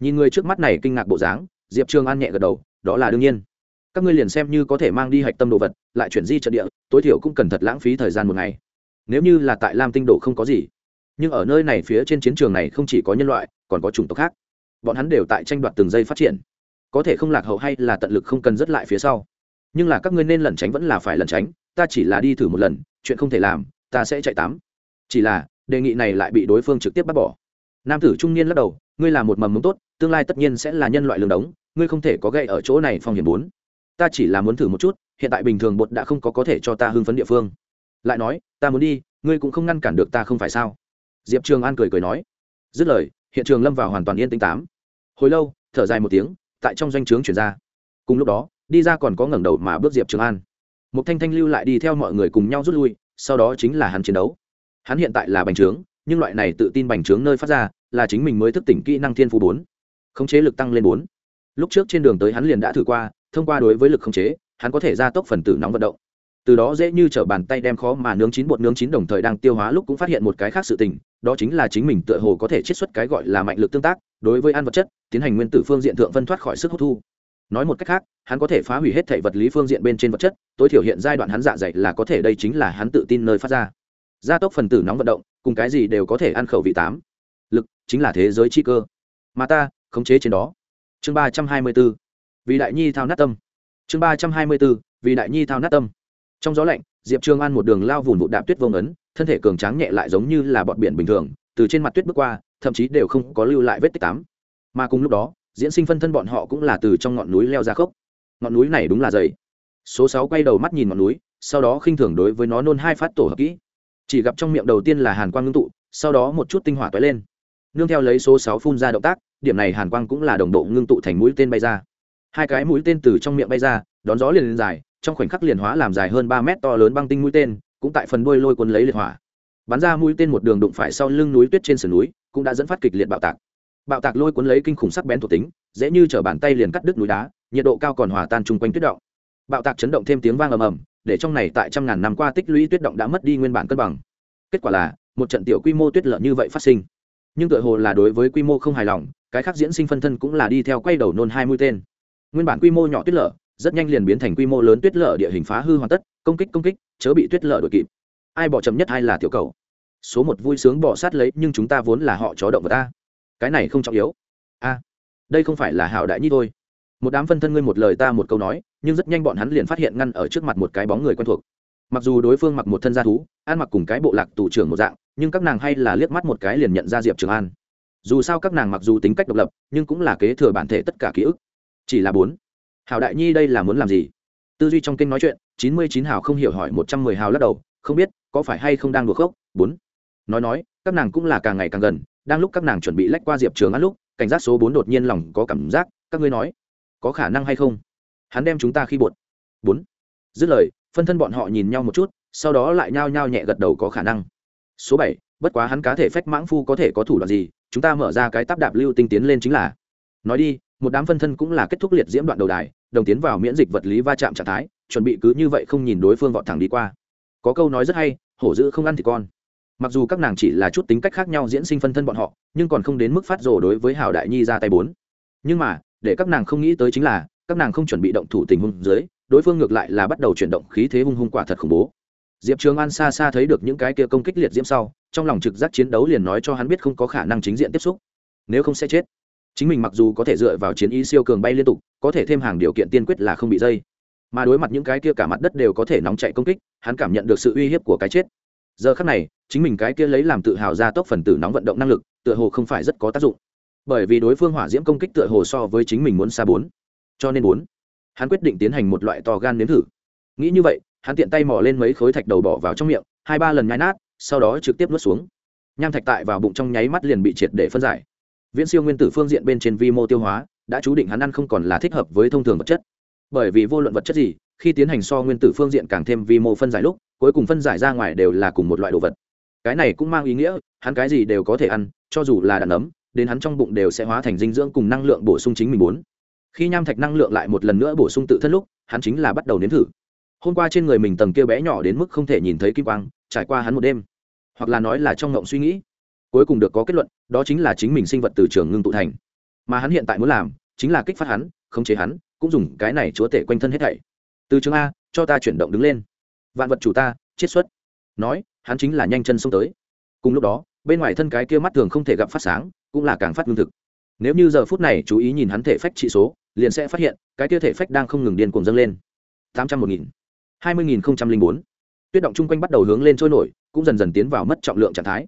Nhìn người trước mắt này kinh ngạc bộ dáng, diệp Trường an nhẹ gật đầu, đó là đương nhiên các ngươi liền xem như có thể mang đi hạch tâm đồ vật, lại chuyển di trận địa, tối thiểu cũng cần thật lãng phí thời gian một ngày. Nếu như là tại lam tinh độ không có gì, nhưng ở nơi này phía trên chiến trường này không chỉ có nhân loại, còn có chủng tộc khác. Bọn hắn đều tại tranh đoạt từng giây phát triển. Có thể không lạc hậu hay là tận lực không cần dứt lại phía sau. Nhưng là các ngươi nên lẩn tránh vẫn là phải lẩn tránh, ta chỉ là đi thử một lần, chuyện không thể làm, ta sẽ chạy tám. chỉ là, đề nghị này lại bị đối phương trực tiếp bác bỏ. Nam tử trung niên lắc đầu, ngươi là một mầm mống tốt, tương lai tất nhiên sẽ là nhân loại lường đống, ngươi không thể có gậy ở chỗ này phong hiểm bốn ta chỉ là muốn thử một chút, hiện tại bình thường bột đã không có có thể cho ta hưng phấn địa phương. Lại nói, ta muốn đi, ngươi cũng không ngăn cản được ta không phải sao? Diệp trường an cười cười nói. Dứt lời, hiện trường lâm vào hoàn toàn yên tĩnh tám. Hồi lâu, thở dài một tiếng, tại trong doanh trướng chuyển ra. Cùng lúc đó, đi ra còn có ngẩng đầu mà bước diệp trường an. Một thanh thanh lưu lại đi theo mọi người cùng nhau rút lui, sau đó chính là hắn chiến đấu. Hắn hiện tại là bành trướng, nhưng loại này tự tin bành trướng nơi phát ra là chính mình mới thức tỉnh kỹ năng thiên phú bốn. Khống chế lực tăng lên bốn. Lúc trước trên đường tới hắn liền đã thử qua thông qua đối với lực khống chế, hắn có thể gia tốc phần tử nóng vận động. Từ đó dễ như t r ở bàn tay đem khó mà nướng chín bột nướng chín đồng thời đang tiêu hóa lúc cũng phát hiện một cái khác sự tình, đó chính là chính mình tựa hồ có thể chiết xuất cái gọi là mạnh lực tương tác, đối với ăn vật chất, tiến hành nguyên tử phương diện thượng phân thoát khỏi sức hấp thu. Nói một cách khác, hắn có thể phá hủy hết thể vật lý phương diện bên trên vật chất, tối thiểu hiện giai đoạn hắn dạ dày là có thể, đây chính là hắn tự tin nơi phát ra. Gia tốc phần tử nóng vận động, cùng cái gì đều có thể ăn khẩu vị tám. Lực chính là thế giới chi cơ. Mà ta, khống chế trên đó. Chương ba trăm hai mươi b ố vì đại nhi thao nát tâm. Chương ba trăm hai mươi bốn. vì đại nhi thao nát tâm. Trong gió lạnh, diệp trường an một đường lao vùn vụ đạp tuyết vông ấn thân thể cường tráng nhẹ lại giống như là bọn biển bình thường, từ trên mặt tuyết bước qua, thậm chí đều không có lưu lại vết tích tám mà cùng lúc đó, diễn sinh phân thân bọn họ cũng là từ trong ngọn núi leo ra khốc. Ngọn núi này đúng là dày. Số sáu quay đầu mắt nhìn ngọn núi, sau đó khinh thường đối với nó nôn hai phát tổ hợp kỹ. Chỉ gặp trong miệng đầu tiên là hàn quang ngưng tụ, sau đó một chút tinh hỏa toái lên. Nương theo lấy số sáu phun ra động tác, điểm này hàn quang cũng là đồng bộ ngưng tụ thành mũi tên bay ra hai cái mũi tên từ trong miệng bay ra, đón gió liền lên dài, trong khoảnh khắc liền hóa làm dài hơn ba mét to lớn băng tinh mũi tên, cũng tại phần đuôi lôi cuốn lấy liệt hỏa. Bắn ra mũi tên một đường đụng phải sau lưng núi tuyết trên sườn núi, cũng đã dẫn phát kịch liệt bạo tạc. Bạo tạc lôi cuốn lấy kinh khủng sắc bén thuộc tính, dễ như t bàn tay liền cắt đứt núi đá, nhiệt độ cao còn hòa tan chung quanh tuyết động. Bạo tạc chấn động thêm tiếng vang ầm ầm, để trong này tại trăm ngàn năm qua tích lũy tuyết động đã mất đi nguyên bản cân bằng. Kết quả là, một trận tiểu quy mô tuyết lợn như vậy phát sinh. Nhưng tựa hồ là đối với quy mô không hài lòng, cái khác diễn sinh phân thân cũng là đi theo quay đầu nôn hai mũi tên nguyên bản quy mô nhỏ tuyết lở, rất nhanh liền biến thành quy mô lớn tuyết lở địa hình phá hư hoàn tất, công kích công kích, chớ bị tuyết lở đội kịp. Ai bỏ chậm nhất hay là tiểu cầu. Số một vui sướng bỏ sát lấy, nhưng chúng ta vốn là họ chó động vật ta. Cái này không trọng yếu. A, đây không phải là hảo đại nhi thôi. Một đám phân thân ngươi một lời ta một câu nói, nhưng rất nhanh bọn hắn liền phát hiện ngăn ở trước mặt một cái bóng người quen thuộc. Mặc dù đối phương mặc một thân gia thú, ăn mặc cùng cái bộ lạc tù trưởng một dạng, nhưng các nàng hay là liếc mắt một cái liền nhận ra diệp trường an. Dù sao các nàng mặc dù tính cách độc lập, nhưng cũng là kế thừa bản thể tất cả ký ức chỉ là bốn. Hảo đại nhi đây là muốn làm gì? Tư duy trong kinh nói chuyện, chín mươi chín hào không hiểu hỏi một trăm mười hào lắc đầu, không biết có phải hay không đang đùa khốc bốn. Nói nói, các nàng cũng là càng ngày càng gần, đang lúc các nàng chuẩn bị lách qua diệp trường ăn lúc, cảnh giác số bốn đột nhiên lòng có cảm giác, các ngươi nói, có khả năng hay không? Hắn đem chúng ta khi bột bốn. Dứt lời, phân thân bọn họ nhìn nhau một chút, sau đó lại nhao nhao nhẹ gật đầu có khả năng. Số bảy, bất quá hắn cá thể phách mãng phu có thể có thủ đoạn gì, chúng ta mở ra cái tắp đạp lưu tinh tiến lên chính là. Nói đi một đám phân thân cũng là kết thúc liệt diễm đoạn đầu đài, đồng tiến vào miễn dịch vật lý va chạm trạng thái, chuẩn bị cứ như vậy không nhìn đối phương vọt thẳng đi qua. Có câu nói rất hay, hổ dữ không ăn thì con. Mặc dù các nàng chỉ là chút tính cách khác nhau diễn sinh phân thân bọn họ, nhưng còn không đến mức phát rồ đối với hảo đại nhi ra tay bốn. Nhưng mà, để các nàng không nghĩ tới chính là, các nàng không chuẩn bị động thủ tình huống dưới, đối phương ngược lại là bắt đầu chuyển động khí thế hung hung quả thật khủng bố. Diệp trường an xa xa thấy được những cái kia công kích liệt diễm sau, trong lòng trực giác chiến đấu liền nói cho hắn biết không có khả năng chính diện tiếp xúc. Nếu không sẽ chết chính mình mặc dù có thể dựa vào chiến ý siêu cường bay liên tục, có thể thêm hàng điều kiện tiên quyết là không bị dây. Mà đối mặt những cái kia cả mặt đất đều có thể nóng chạy công kích, hắn cảm nhận được sự uy hiếp của cái chết. Giờ khắc này, chính mình cái kia lấy làm tự hào ra tốc phần tử nóng vận động năng lực, tựa hồ không phải rất có tác dụng. Bởi vì đối phương hỏa diễm công kích tựa hồ so với chính mình muốn xa bốn. Cho nên bốn. Hắn quyết định tiến hành một loại to gan nếm thử. Nghĩ như vậy, hắn tiện tay mò lên mấy khối thạch đầu bỏ vào trong miệng, hai ba lần nhai nát, sau đó trực tiếp nuốt xuống. Nham thạch tại vào bụng trong nháy mắt liền bị triệt để phân giải viễn siêu nguyên tử phương diện bên trên vi mô tiêu hóa, đã chú định hắn ăn không còn là thích hợp với thông thường vật chất. Bởi vì vô luận vật chất gì, khi tiến hành so nguyên tử phương diện càng thêm vi mô phân giải lúc, cuối cùng phân giải ra ngoài đều là cùng một loại đồ vật. Cái này cũng mang ý nghĩa, hắn cái gì đều có thể ăn, cho dù là đàn ấm, đến hắn trong bụng đều sẽ hóa thành dinh dưỡng cùng năng lượng bổ sung chính mình muốn. Khi nham thạch năng lượng lại một lần nữa bổ sung tự thân lúc, hắn chính là bắt đầu nếm thử. Hôm qua trên người mình tầng kia bé nhỏ đến mức không thể nhìn thấy kim quang, trải qua hắn một đêm. Hoặc là nói là trong ngộng suy nghĩ cuối cùng được có kết luận, đó chính là chính mình sinh vật từ trường ngưng tụ thành. Mà hắn hiện tại muốn làm chính là kích phát hắn, khống chế hắn, cũng dùng cái này chúa tể quanh thân hết thảy. Từ trường a, cho ta chuyển động đứng lên. Vạn vật chủ ta, chiết xuất. Nói, hắn chính là nhanh chân xông tới. Cùng lúc đó, bên ngoài thân cái kia mắt thường không thể gặp phát sáng, cũng là càng phát lương thực. Nếu như giờ phút này chú ý nhìn hắn thể phách trị số, liền sẽ phát hiện, cái kia thể phách đang không ngừng điên cuồng dâng lên. Tám trăm một nghìn, hai mươi nghìn không trăm linh bốn. Tuyết động chung quanh bắt đầu hướng lên trôi nổi, cũng dần dần tiến vào mất trọng lượng trạng thái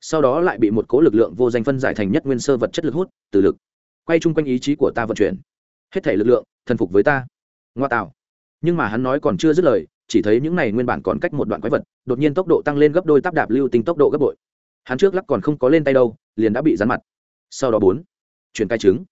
sau đó lại bị một cố lực lượng vô danh phân giải thành nhất nguyên sơ vật chất lực hút, từ lực, quay chung quanh ý chí của ta vận chuyển. Hết thể lực lượng, thần phục với ta. Ngoa tạo. Nhưng mà hắn nói còn chưa dứt lời, chỉ thấy những này nguyên bản còn cách một đoạn quái vật, đột nhiên tốc độ tăng lên gấp đôi táp đạp lưu tinh tốc độ gấp bội. Hắn trước lắc còn không có lên tay đâu, liền đã bị rắn mặt. Sau đó bốn, chuyển cai trứng.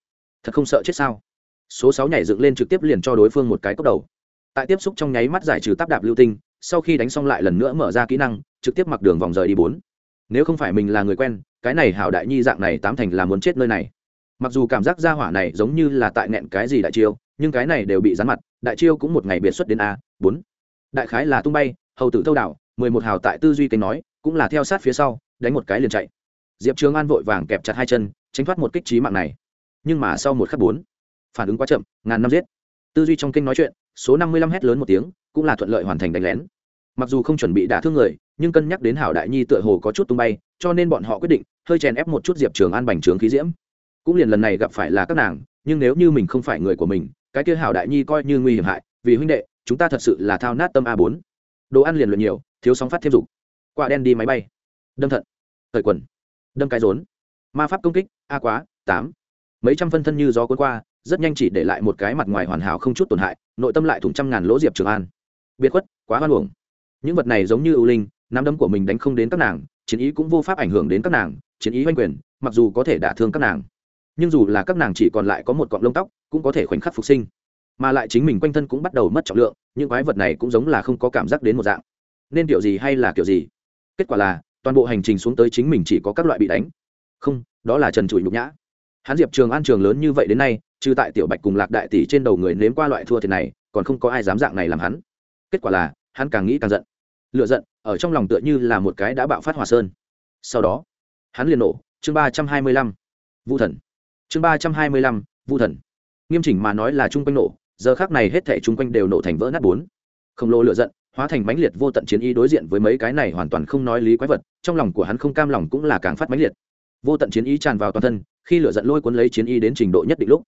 Thật không sợ chết sao? Số sáu nhảy dựng lên trực tiếp liền cho đối phương một cái cốc đầu. Tại tiếp xúc trong nháy mắt giải trừ táp đạp lưu tinh, sau khi đánh xong lại lần nữa mở ra kỹ năng, trực tiếp mặc đường vòng rời đi bốn nếu không phải mình là người quen, cái này hảo đại nhi dạng này tám thành là muốn chết nơi này. Mặc dù cảm giác ra hỏa này giống như là tại nẹn cái gì đại chiêu, nhưng cái này đều bị rán mặt, đại chiêu cũng một ngày biệt xuất đến a, bốn. Đại khái là tung bay, hầu tử thâu đảo, mười một hào tại tư duy kênh nói, cũng là theo sát phía sau, đánh một cái liền chạy. Diệp trường an vội vàng kẹp chặt hai chân, tránh thoát một kích trí mạng này. Nhưng mà sau một khắc bốn, phản ứng quá chậm, ngàn năm giết. Tư duy trong kinh nói chuyện, số năm mươi lăm hét lớn một tiếng, cũng là thuận lợi hoàn thành đánh lén. Mặc dù không chuẩn bị đả thương người nhưng cân nhắc đến hảo đại nhi tựa hồ có chút tung bay, cho nên bọn họ quyết định hơi chèn ép một chút diệp trường an bành trướng khí diễm. Cũng liền lần này gặp phải là các nàng, nhưng nếu như mình không phải người của mình, cái kia hảo đại nhi coi như nguy hiểm hại, vì huynh đệ, chúng ta thật sự là thao nát tâm a bốn. Đồ ăn liền luyện nhiều, thiếu sóng phát thêm dục. Quả đen đi máy bay. Đâm thận. Thời quần. Đâm cái rốn. Ma pháp công kích, a quá, tám. Mấy trăm phân thân như gió cuốn qua, rất nhanh chỉ để lại một cái mặt ngoài hoàn hảo không chút tổn hại, nội tâm lại thủng trăm ngàn lỗ diệp trường an. Biệt khuất, quá hoan hưởng những vật này giống như ưu linh nắm đấm của mình đánh không đến các nàng, chiến ý cũng vô pháp ảnh hưởng đến các nàng, chiến ý oanh quyền, mặc dù có thể đả thương các nàng. Nhưng dù là các nàng chỉ còn lại có một cọng lông tóc, cũng có thể khoảnh khắc phục sinh. Mà lại chính mình quanh thân cũng bắt đầu mất trọng lượng, những quái vật này cũng giống là không có cảm giác đến một dạng. Nên kiểu gì hay là kiểu gì? Kết quả là, toàn bộ hành trình xuống tới chính mình chỉ có các loại bị đánh. Không, đó là trần trụi nhục nhã. Hán diệp trường an trường lớn như vậy đến nay, trừ tại tiểu bạch cùng lạc đại tỷ trên đầu người nếm qua loại thua thiệt này, còn không có ai dám dạng này làm hắn. Kết quả là, hắn càng nghĩ càng giận lựa giận, ở trong lòng tựa như là một cái đã bạo phát hòa sơn. Sau đó, hắn liền nổ, chương ba trăm hai mươi lăm, vu thần. Chương ba trăm hai mươi lăm, vu thần. Nghiêm chỉnh mà nói là chung quanh nổ, giờ khác này hết thảy chung quanh đều nổ thành vỡ nát bốn. Khổng lồ lựa giận, hóa thành mãnh liệt vô tận chiến y đối diện với mấy cái này hoàn toàn không nói lý quái vật, trong lòng của hắn không cam lòng cũng là càng phát mãnh liệt. Vô tận chiến y tràn vào toàn thân, khi lựa giận lôi cuốn lấy chiến y đến trình độ nhất định lúc,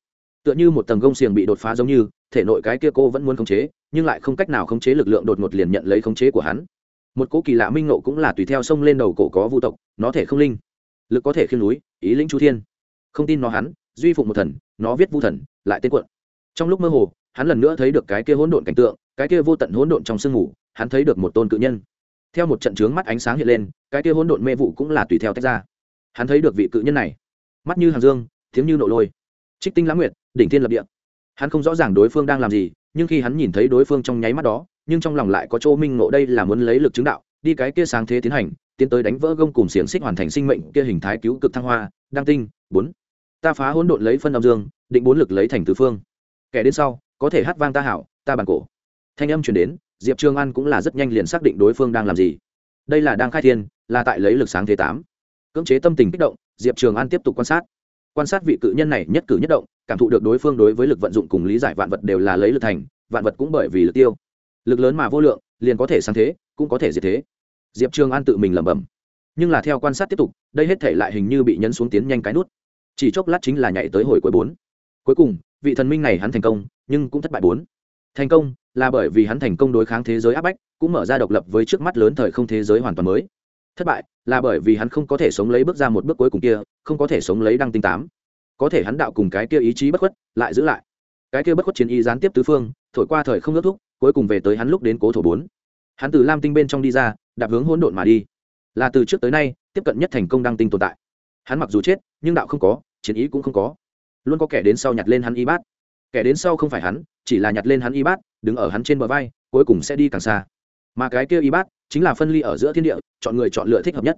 tựa như một tầng gông xiềng bị đột phá giống như, thể nội cái kia cô vẫn muốn khống chế, nhưng lại không cách nào khống chế lực lượng đột ngột liền nhận lấy khống chế của hắn một cỗ kỳ lạ minh nộ cũng là tùy theo sông lên đầu cổ có vu tộc, nó thể không linh, lực có thể khiêm núi, ý lĩnh chu thiên. Không tin nó hắn, duy phụng một thần, nó viết vu thần, lại tên quận trong lúc mơ hồ, hắn lần nữa thấy được cái kia hỗn độn cảnh tượng, cái kia vô tận hỗn độn trong sương mù, hắn thấy được một tôn cự nhân. Theo một trận trướng mắt ánh sáng hiện lên, cái kia hỗn độn mê vụ cũng là tùy theo tách ra. Hắn thấy được vị cự nhân này, mắt như hàng dương, tiếng như nổ lôi. Trích tinh lãng nguyệt, đỉnh thiên lập địa. Hắn không rõ ràng đối phương đang làm gì, nhưng khi hắn nhìn thấy đối phương trong nháy mắt đó nhưng trong lòng lại có chỗ minh ngộ đây là muốn lấy lực chứng đạo, đi cái kia sáng thế tiến hành, tiến tới đánh vỡ gông cùng xiềng xích hoàn thành sinh mệnh kia hình thái cứu cực thăng hoa, đăng tinh, bốn. Ta phá hỗn độn lấy phân âm dương, định bốn lực lấy thành tứ phương. Kẻ đến sau, có thể hát vang ta hảo, ta bàn cổ. Thanh âm chuyển đến, diệp trường an cũng là rất nhanh liền xác định đối phương đang làm gì. Đây là đang khai thiên, là tại lấy lực sáng thế tám. Cưỡng chế tâm tình kích động, diệp trường an tiếp tục quan sát. Quan sát vị cự nhân này nhất cử nhất động, cảm thụ được đối phương đối với lực vận dụng cùng lý giải vạn vật đều là lấy lực thành, vạn vật cũng bởi vì lực tiêu lực lớn mà vô lượng, liền có thể sáng thế, cũng có thể diệt thế. Diệp trường an tự mình lẩm bẩm. Nhưng là theo quan sát tiếp tục, đây hết thể lại hình như bị nhấn xuống tiến nhanh cái nút. Chỉ chốc lát chính là nhảy tới hồi cuối bốn. Cuối cùng, vị thần minh này hắn thành công, nhưng cũng thất bại bốn. Thành công là bởi vì hắn thành công đối kháng thế giới áp bách, cũng mở ra độc lập với trước mắt lớn thời không thế giới hoàn toàn mới. Thất bại là bởi vì hắn không có thể sống lấy bước ra một bước cuối cùng kia, không có thể sống lấy đăng tinh tám. Có thể hắn đạo cùng cái kia ý chí bất khuất lại giữ lại. Cái kia bất khuất chiến ý gián tiếp tứ phương, thổi qua thời không ước thúc cuối cùng về tới hắn lúc đến cố thổ bốn. Hắn từ lam tinh bên trong đi ra, đạp hướng hỗn độn mà đi. Là từ trước tới nay, tiếp cận nhất thành công đăng tinh tồn tại. Hắn mặc dù chết, nhưng đạo không có, chiến ý cũng không có. Luôn có kẻ đến sau nhặt lên hắn y bát. Kẻ đến sau không phải hắn, chỉ là nhặt lên hắn y bát, đứng ở hắn trên bờ vai, cuối cùng sẽ đi càng xa. Mà cái kia y bát chính là phân ly ở giữa thiên địa, chọn người chọn lựa thích hợp nhất.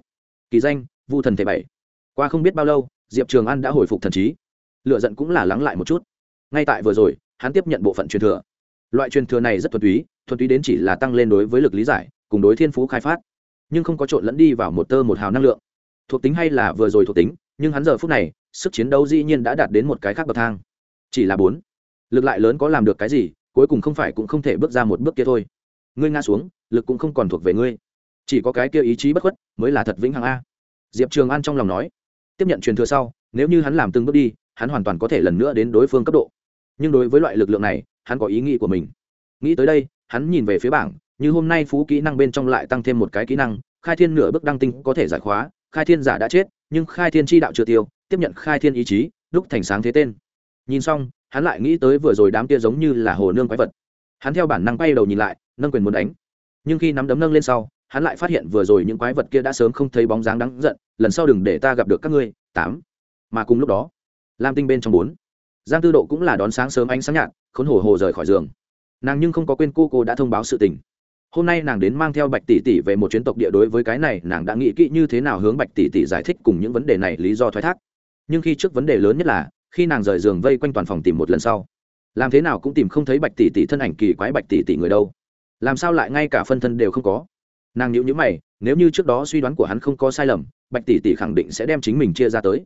Kỳ danh, vu thần thể bảy. Qua không biết bao lâu, diệp trường an đã hồi phục thần trí. Lựa giận cũng là lắng lại một chút. Ngay tại vừa rồi, hắn tiếp nhận bộ phận truyền thừa loại truyền thừa này rất thuần túy thuần túy đến chỉ là tăng lên đối với lực lý giải, cùng đối thiên phú khai phát, nhưng không có trộn lẫn đi vào một tơ một hào năng lượng. Thuộc tính hay là vừa rồi thuộc tính, nhưng hắn giờ phút này, sức chiến đấu dĩ nhiên đã đạt đến một cái khác bậc thang. Chỉ là bốn. Lực lại lớn có làm được cái gì, cuối cùng không phải cũng không thể bước ra một bước kia thôi. Ngươi ngã xuống, lực cũng không còn thuộc về ngươi. Chỉ có cái kia ý chí bất khuất mới là thật vĩnh hằng a. Diệp trường an trong lòng nói. Tiếp nhận truyền thừa sau, nếu như hắn làm từng bước đi, hắn hoàn toàn có thể lần nữa đến đối phương cấp độ. Nhưng đối với loại lực lượng này hắn có ý nghĩ của mình. Nghĩ tới đây, hắn nhìn về phía bảng, như hôm nay phú kỹ năng bên trong lại tăng thêm một cái kỹ năng, khai thiên nửa bước đăng tinh có thể giải khóa, khai thiên giả đã chết, nhưng khai thiên chi đạo chưa tiêu, tiếp nhận khai thiên ý chí, đúc thành sáng thế tên. Nhìn xong, hắn lại nghĩ tới vừa rồi đám kia giống như là hồ nương quái vật. Hắn theo bản năng bay đầu nhìn lại, nâng quyền muốn đánh. Nhưng khi nắm đấm nâng lên sau, hắn lại phát hiện vừa rồi những quái vật kia đã sớm không thấy bóng dáng đáng giận, lần sau đừng để ta gặp được các ngươi, tám. Mà cùng lúc đó, lam tinh bên trong bốn. Giang tư độ cũng là đón sáng sớm ánh sáng nhạt khốn hổ hồ rời khỏi giường. Nàng nhưng không có quên cô cô đã thông báo sự tình. Hôm nay nàng đến mang theo bạch tỷ tỷ về một chuyến tộc địa đối với cái này, nàng đã nghĩ kỹ như thế nào hướng bạch tỷ tỷ giải thích cùng những vấn đề này lý do thoái thác. Nhưng khi trước vấn đề lớn nhất là, khi nàng rời giường vây quanh toàn phòng tìm một lần sau. Làm thế nào cũng tìm không thấy bạch tỷ tỷ thân ảnh kỳ quái bạch tỷ tỷ người đâu. Làm sao lại ngay cả phân thân đều không có? Nàng nhữ nhữ mày, nếu như trước đó suy đoán của hắn không có sai lầm, bạch tỷ tỷ khẳng định sẽ đem chính mình chia ra tới.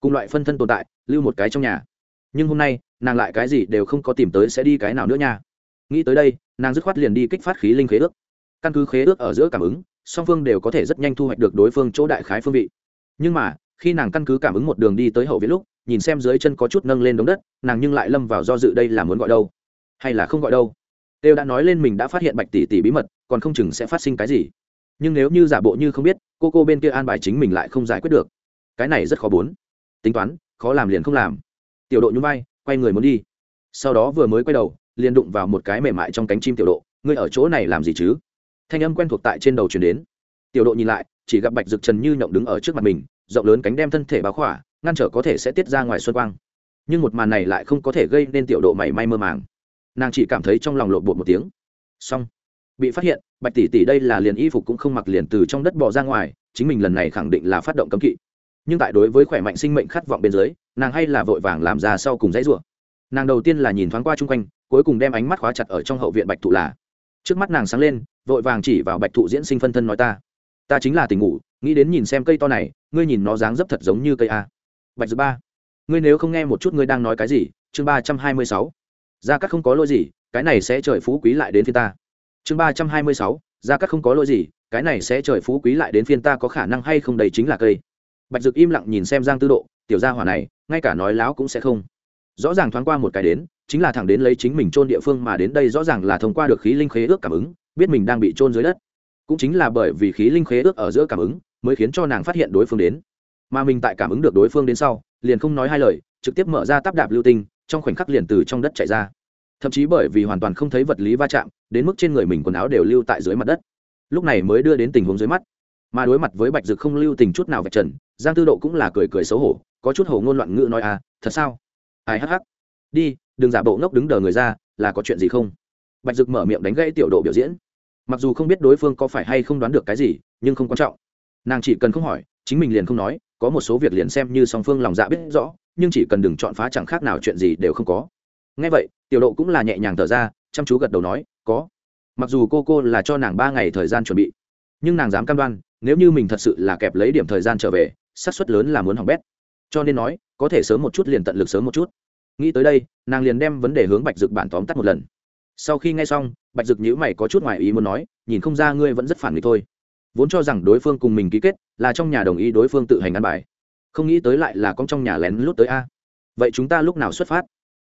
Cùng loại phân thân tồn tại, lưu một cái trong nhà nhưng hôm nay, nàng lại cái gì đều không có tìm tới sẽ đi cái nào nữa nha. Nghĩ tới đây, nàng dứt khoát liền đi kích phát khí linh khế ước. Căn cứ khế ước ở giữa cảm ứng, song phương đều có thể rất nhanh thu hoạch được đối phương chỗ đại khái phương vị. Nhưng mà, khi nàng căn cứ cảm ứng một đường đi tới hậu viện lúc, nhìn xem dưới chân có chút nâng lên đống đất, nàng nhưng lại lâm vào do dự đây là muốn gọi đâu, hay là không gọi đâu. Têu đã nói lên mình đã phát hiện bạch tỷ tỷ bí mật, còn không chừng sẽ phát sinh cái gì. Nhưng nếu như giả bộ như không biết, cô cô bên kia an bài chính mình lại không giải quyết được. Cái này rất khó bốn. Tính toán, khó làm liền không làm tiểu độ nhún vai, quay người muốn đi. Sau đó vừa mới quay đầu, liền đụng vào một cái mềm mại trong cánh chim tiểu độ. Ngươi ở chỗ này làm gì chứ? Thanh âm quen thuộc tại trên đầu chuyển đến. Tiểu độ nhìn lại, chỉ gặp bạch rực trần như nhộng đứng ở trước mặt mình, rộng lớn cánh đem thân thể báo khỏa, ngăn trở có thể sẽ tiết ra ngoài xuân quang. Nhưng một màn này lại không có thể gây nên tiểu độ mảy may mơ màng. Nàng chỉ cảm thấy trong lòng lộn bột một tiếng. Xong. Bị phát hiện, bạch tỷ tỷ đây là liền y phục cũng không mặc liền từ trong đất bỏ ra ngoài, chính mình lần này khẳng định là phát động cấm kỵ nhưng tại đối với khỏe mạnh sinh mệnh khát vọng bên dưới, nàng hay là vội vàng làm ra sau cùng dãy rủa. Nàng đầu tiên là nhìn thoáng qua chung quanh, cuối cùng đem ánh mắt khóa chặt ở trong hậu viện bạch thụ là. Trước mắt nàng sáng lên, vội vàng chỉ vào bạch thụ diễn sinh phân thân nói ta. Ta chính là tình ngủ, nghĩ đến nhìn xem cây to này, ngươi nhìn nó dáng dấp thật giống như cây a. Bạch thứ ba, ngươi nếu không nghe một chút ngươi đang nói cái gì, chương ba trăm hai mươi sáu. Gia cắt không có lỗi gì, cái này sẽ trời phú quý lại đến phiên ta. Chương ba trăm hai mươi sáu, gia cắt không có lỗi gì, cái này sẽ trời phú quý lại đến phiên ta có khả năng hay không đầy chính là cây bạch dược im lặng nhìn xem giang tư độ, tiểu gia hỏa này, ngay cả nói láo cũng sẽ không. Rõ ràng thoáng qua một cái đến, chính là thẳng đến lấy chính mình trôn địa phương mà đến đây rõ ràng là thông qua được khí linh khế ước cảm ứng, biết mình đang bị trôn dưới đất. Cũng chính là bởi vì khí linh khế ước ở giữa cảm ứng, mới khiến cho nàng phát hiện đối phương đến. Mà mình tại cảm ứng được đối phương đến sau, liền không nói hai lời, trực tiếp mở ra tắp đạp lưu tinh, trong khoảnh khắc liền từ trong đất chạy ra. Thậm chí bởi vì hoàn toàn không thấy vật lý va chạm, đến mức trên người mình quần áo đều lưu tại dưới mặt đất. Lúc này mới đưa đến tình huống dưới mắt. Mà đối mặt với bạch dực không lưu tình chút nào vạch trần giang tư độ cũng là cười cười xấu hổ, có chút hổ ngôn loạn ngữ nói à thật sao? Ai hắc hắc? Đi, đừng giả bộ ngốc đứng đờ người ra, là có chuyện gì không? Bạch dực mở miệng đánh gãy tiểu độ biểu diễn. Mặc dù không biết đối phương có phải hay không đoán được cái gì, nhưng không quan trọng. Nàng chỉ cần không hỏi, chính mình liền không nói, có một số việc liền xem như song phương lòng dạ biết rõ, nhưng chỉ cần đừng chọn phá chẳng khác nào chuyện gì đều không có. Ngay vậy, tiểu độ cũng là nhẹ nhàng thở ra, chăm chú gật đầu nói, có. Mặc dù cô cô là cho nàng ba ngày thời gian chuẩn bị, nhưng nàng dám cam đoan, nếu như mình thật sự là kẹp lấy điểm thời gian trở về xác suất lớn là muốn hỏng bét. Cho nên nói, có thể sớm một chút liền tận lực sớm một chút. Nghĩ tới đây, nàng liền đem vấn đề hướng bạch dực bản tóm tắt một lần. Sau khi nghe xong, bạch dực nhữ mày có chút ngoài ý muốn nói, nhìn không ra ngươi vẫn rất phản nghịch thôi. Vốn cho rằng đối phương cùng mình ký kết, là trong nhà đồng ý đối phương tự hành ăn bài. Không nghĩ tới lại là con trong nhà lén lút tới a. Vậy chúng ta lúc nào xuất phát?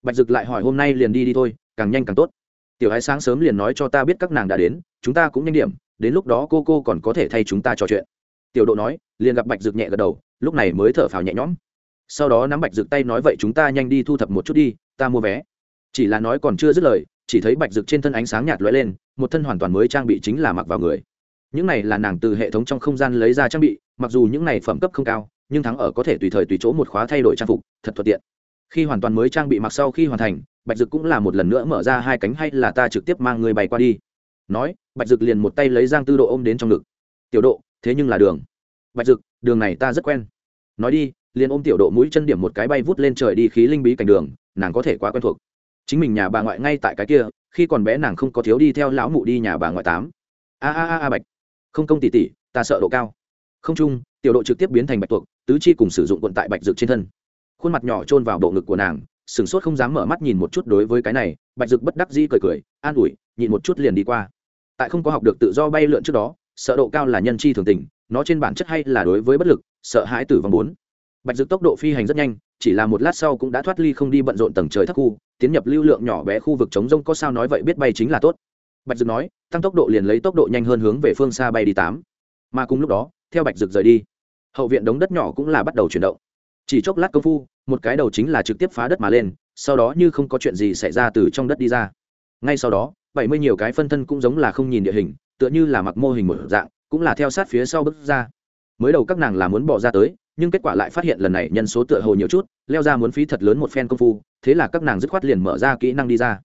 Bạch dực lại hỏi hôm nay liền đi đi thôi, càng nhanh càng tốt. Tiểu ái sáng sớm liền nói cho ta biết các nàng đã đến, chúng ta cũng nhanh điểm, đến lúc đó cô cô còn có thể thay chúng ta trò chuyện tiểu độ nói, liền gặp bạch dực nhẹ gật đầu, lúc này mới thở phào nhẹ nhõm. Sau đó nắm bạch dực tay nói, vậy chúng ta nhanh đi thu thập một chút đi, ta mua vé. Chỉ là nói còn chưa dứt lời, chỉ thấy bạch dực trên thân ánh sáng nhạt lóe lên, một thân hoàn toàn mới trang bị chính là mặc vào người. Những này là nàng từ hệ thống trong không gian lấy ra trang bị, mặc dù những này phẩm cấp không cao, nhưng thắng ở có thể tùy thời tùy chỗ một khóa thay đổi trang phục, thật thuận tiện. Khi hoàn toàn mới trang bị mặc sau khi hoàn thành, bạch dực cũng là một lần nữa mở ra hai cánh, hay là ta trực tiếp mang người bay qua đi? Nói, bạch dực liền một tay lấy giang tư độ ôm đến trong ngực. Tiểu độ thế nhưng là đường. Bạch dực, đường này ta rất quen. Nói đi, liền ôm tiểu độ mũi chân điểm một cái bay vút lên trời đi khí linh bí cảnh đường, nàng có thể quá quen thuộc. Chính mình nhà bà ngoại ngay tại cái kia, khi còn bé nàng không có thiếu đi theo lão mụ đi nhà bà ngoại tám. A a a a bạch. Không công tỷ tỷ, ta sợ độ cao. Không chung, tiểu độ trực tiếp biến thành bạch tuộc, tứ chi cùng sử dụng quận tại bạch dược trên thân. Khuôn mặt nhỏ chôn vào bộ ngực của nàng sửng sốt không dám mở mắt nhìn một chút đối với cái này, bạch dược bất đắc dĩ cười cười, an ủi, nhịn một chút liền đi qua. Tại không có học được tự do bay lượn trước đó sợ độ cao là nhân chi thường tình, nó trên bản chất hay là đối với bất lực, sợ hãi tử vong bốn. Bạch Dực tốc độ phi hành rất nhanh, chỉ là một lát sau cũng đã thoát ly không đi bận rộn tầng trời thấp khu, tiến nhập lưu lượng nhỏ bé khu vực chống rông có sao nói vậy biết bay chính là tốt. Bạch Dực nói, tăng tốc độ liền lấy tốc độ nhanh hơn hướng về phương xa bay đi tám. Mà cùng lúc đó, theo bạch Dực rời đi, hậu viện đống đất nhỏ cũng là bắt đầu chuyển động. Chỉ chốc lát công phu, một cái đầu chính là trực tiếp phá đất mà lên, sau đó như không có chuyện gì xảy ra từ trong đất đi ra. Ngay sau đó, bảy mươi nhiều cái phân thân cũng giống là không nhìn địa hình tựa như là mặc mô hình một dạng, cũng là theo sát phía sau bước ra. Mới đầu các nàng là muốn bỏ ra tới, nhưng kết quả lại phát hiện lần này nhân số tựa hồ nhiều chút, leo ra muốn phí thật lớn một phen công phu, thế là các nàng dứt khoát liền mở ra kỹ năng đi ra.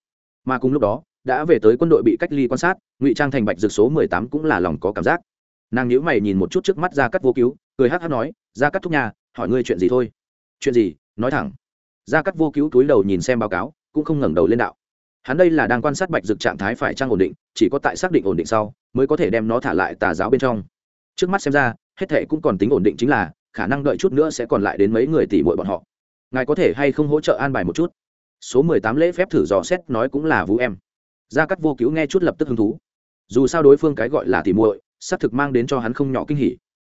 Mà cùng lúc đó, đã về tới quân đội bị cách ly quan sát, ngụy trang thành bạch dược số mười tám cũng là lòng có cảm giác. Nàng nhữ mày nhìn một chút trước mắt ra cắt vô cứu, cười hắc hắc nói ra cắt thúc nhà hỏi ngươi chuyện gì thôi? Chuyện gì? Nói thẳng. Ra cắt vô cứu túi đầu nhìn xem báo cáo, cũng không ngẩng đầu lên đạo hắn đây là đang quan sát bạch dược trạng thái phải trang ổn định, chỉ có tại xác định ổn định sau, mới có thể đem nó thả lại tà giáo bên trong. Trước mắt xem ra, hết thệ cũng còn tính ổn định chính là, khả năng đợi chút nữa sẽ còn lại đến mấy người tỷ muội bọn họ. Ngài có thể hay không hỗ trợ an bài một chút? Số mười tám lễ phép thử dò xét nói cũng là vũ em. Gia cắt vô cứu nghe chút lập tức hứng thú. Dù sao đối phương cái gọi là tỷ muội, xác thực mang đến cho hắn không nhỏ kinh hỉ.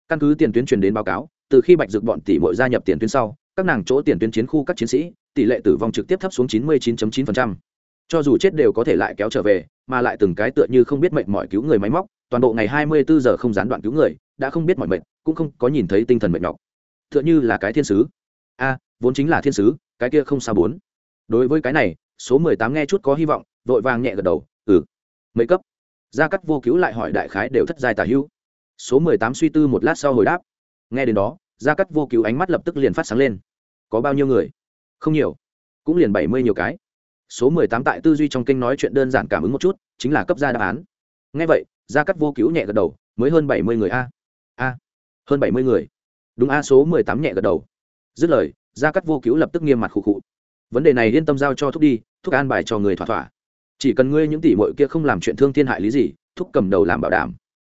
Căn cứ tiền tuyến truyền đến báo cáo, từ khi bạch dược bọn tỷ muội gia nhập tiền tuyến sau, các nàng chỗ tiền tuyến chiến khu các chiến sĩ, tỷ lệ tử vong trực tiếp thấp xuống 99.9% cho dù chết đều có thể lại kéo trở về, mà lại từng cái tựa như không biết mệnh mọi cứu người máy móc, toàn bộ ngày 24 giờ không gián đoạn cứu người, đã không biết mọi mệnh cũng không có nhìn thấy tinh thần mệnh nhọc. Tựa như là cái thiên sứ. A, vốn chính là thiên sứ, cái kia không sao bốn. Đối với cái này, số 18 nghe chút có hy vọng, vội vàng nhẹ gật đầu ừ. Mấy cấp? Gia cắt vô cứu lại hỏi đại khái đều thất giai tả hữu. Số 18 suy tư một lát sau hồi đáp. Nghe đến đó, gia cắt vô cứu ánh mắt lập tức liền phát sáng lên. Có bao nhiêu người? Không nhiều. Cũng liền bảy mươi nhiều cái số mười tám tại tư duy trong kinh nói chuyện đơn giản cảm ứng một chút, chính là cấp ra đáp án. Ngay vậy, gia cắt vô cứu nhẹ gật đầu, mới hơn bảy mươi người a. A. Hơn bảy mươi người. Đúng a, số mười tám nhẹ gật đầu. Dứt lời, gia cắt vô cứu lập tức nghiêm mặt khụ khụ. Vấn đề này yên tâm giao cho thúc đi, thúc an bài cho người thỏa thỏa. Chỉ cần ngươi những tỷ mội kia không làm chuyện thương thiên hại lý gì, thúc cầm đầu làm bảo đảm.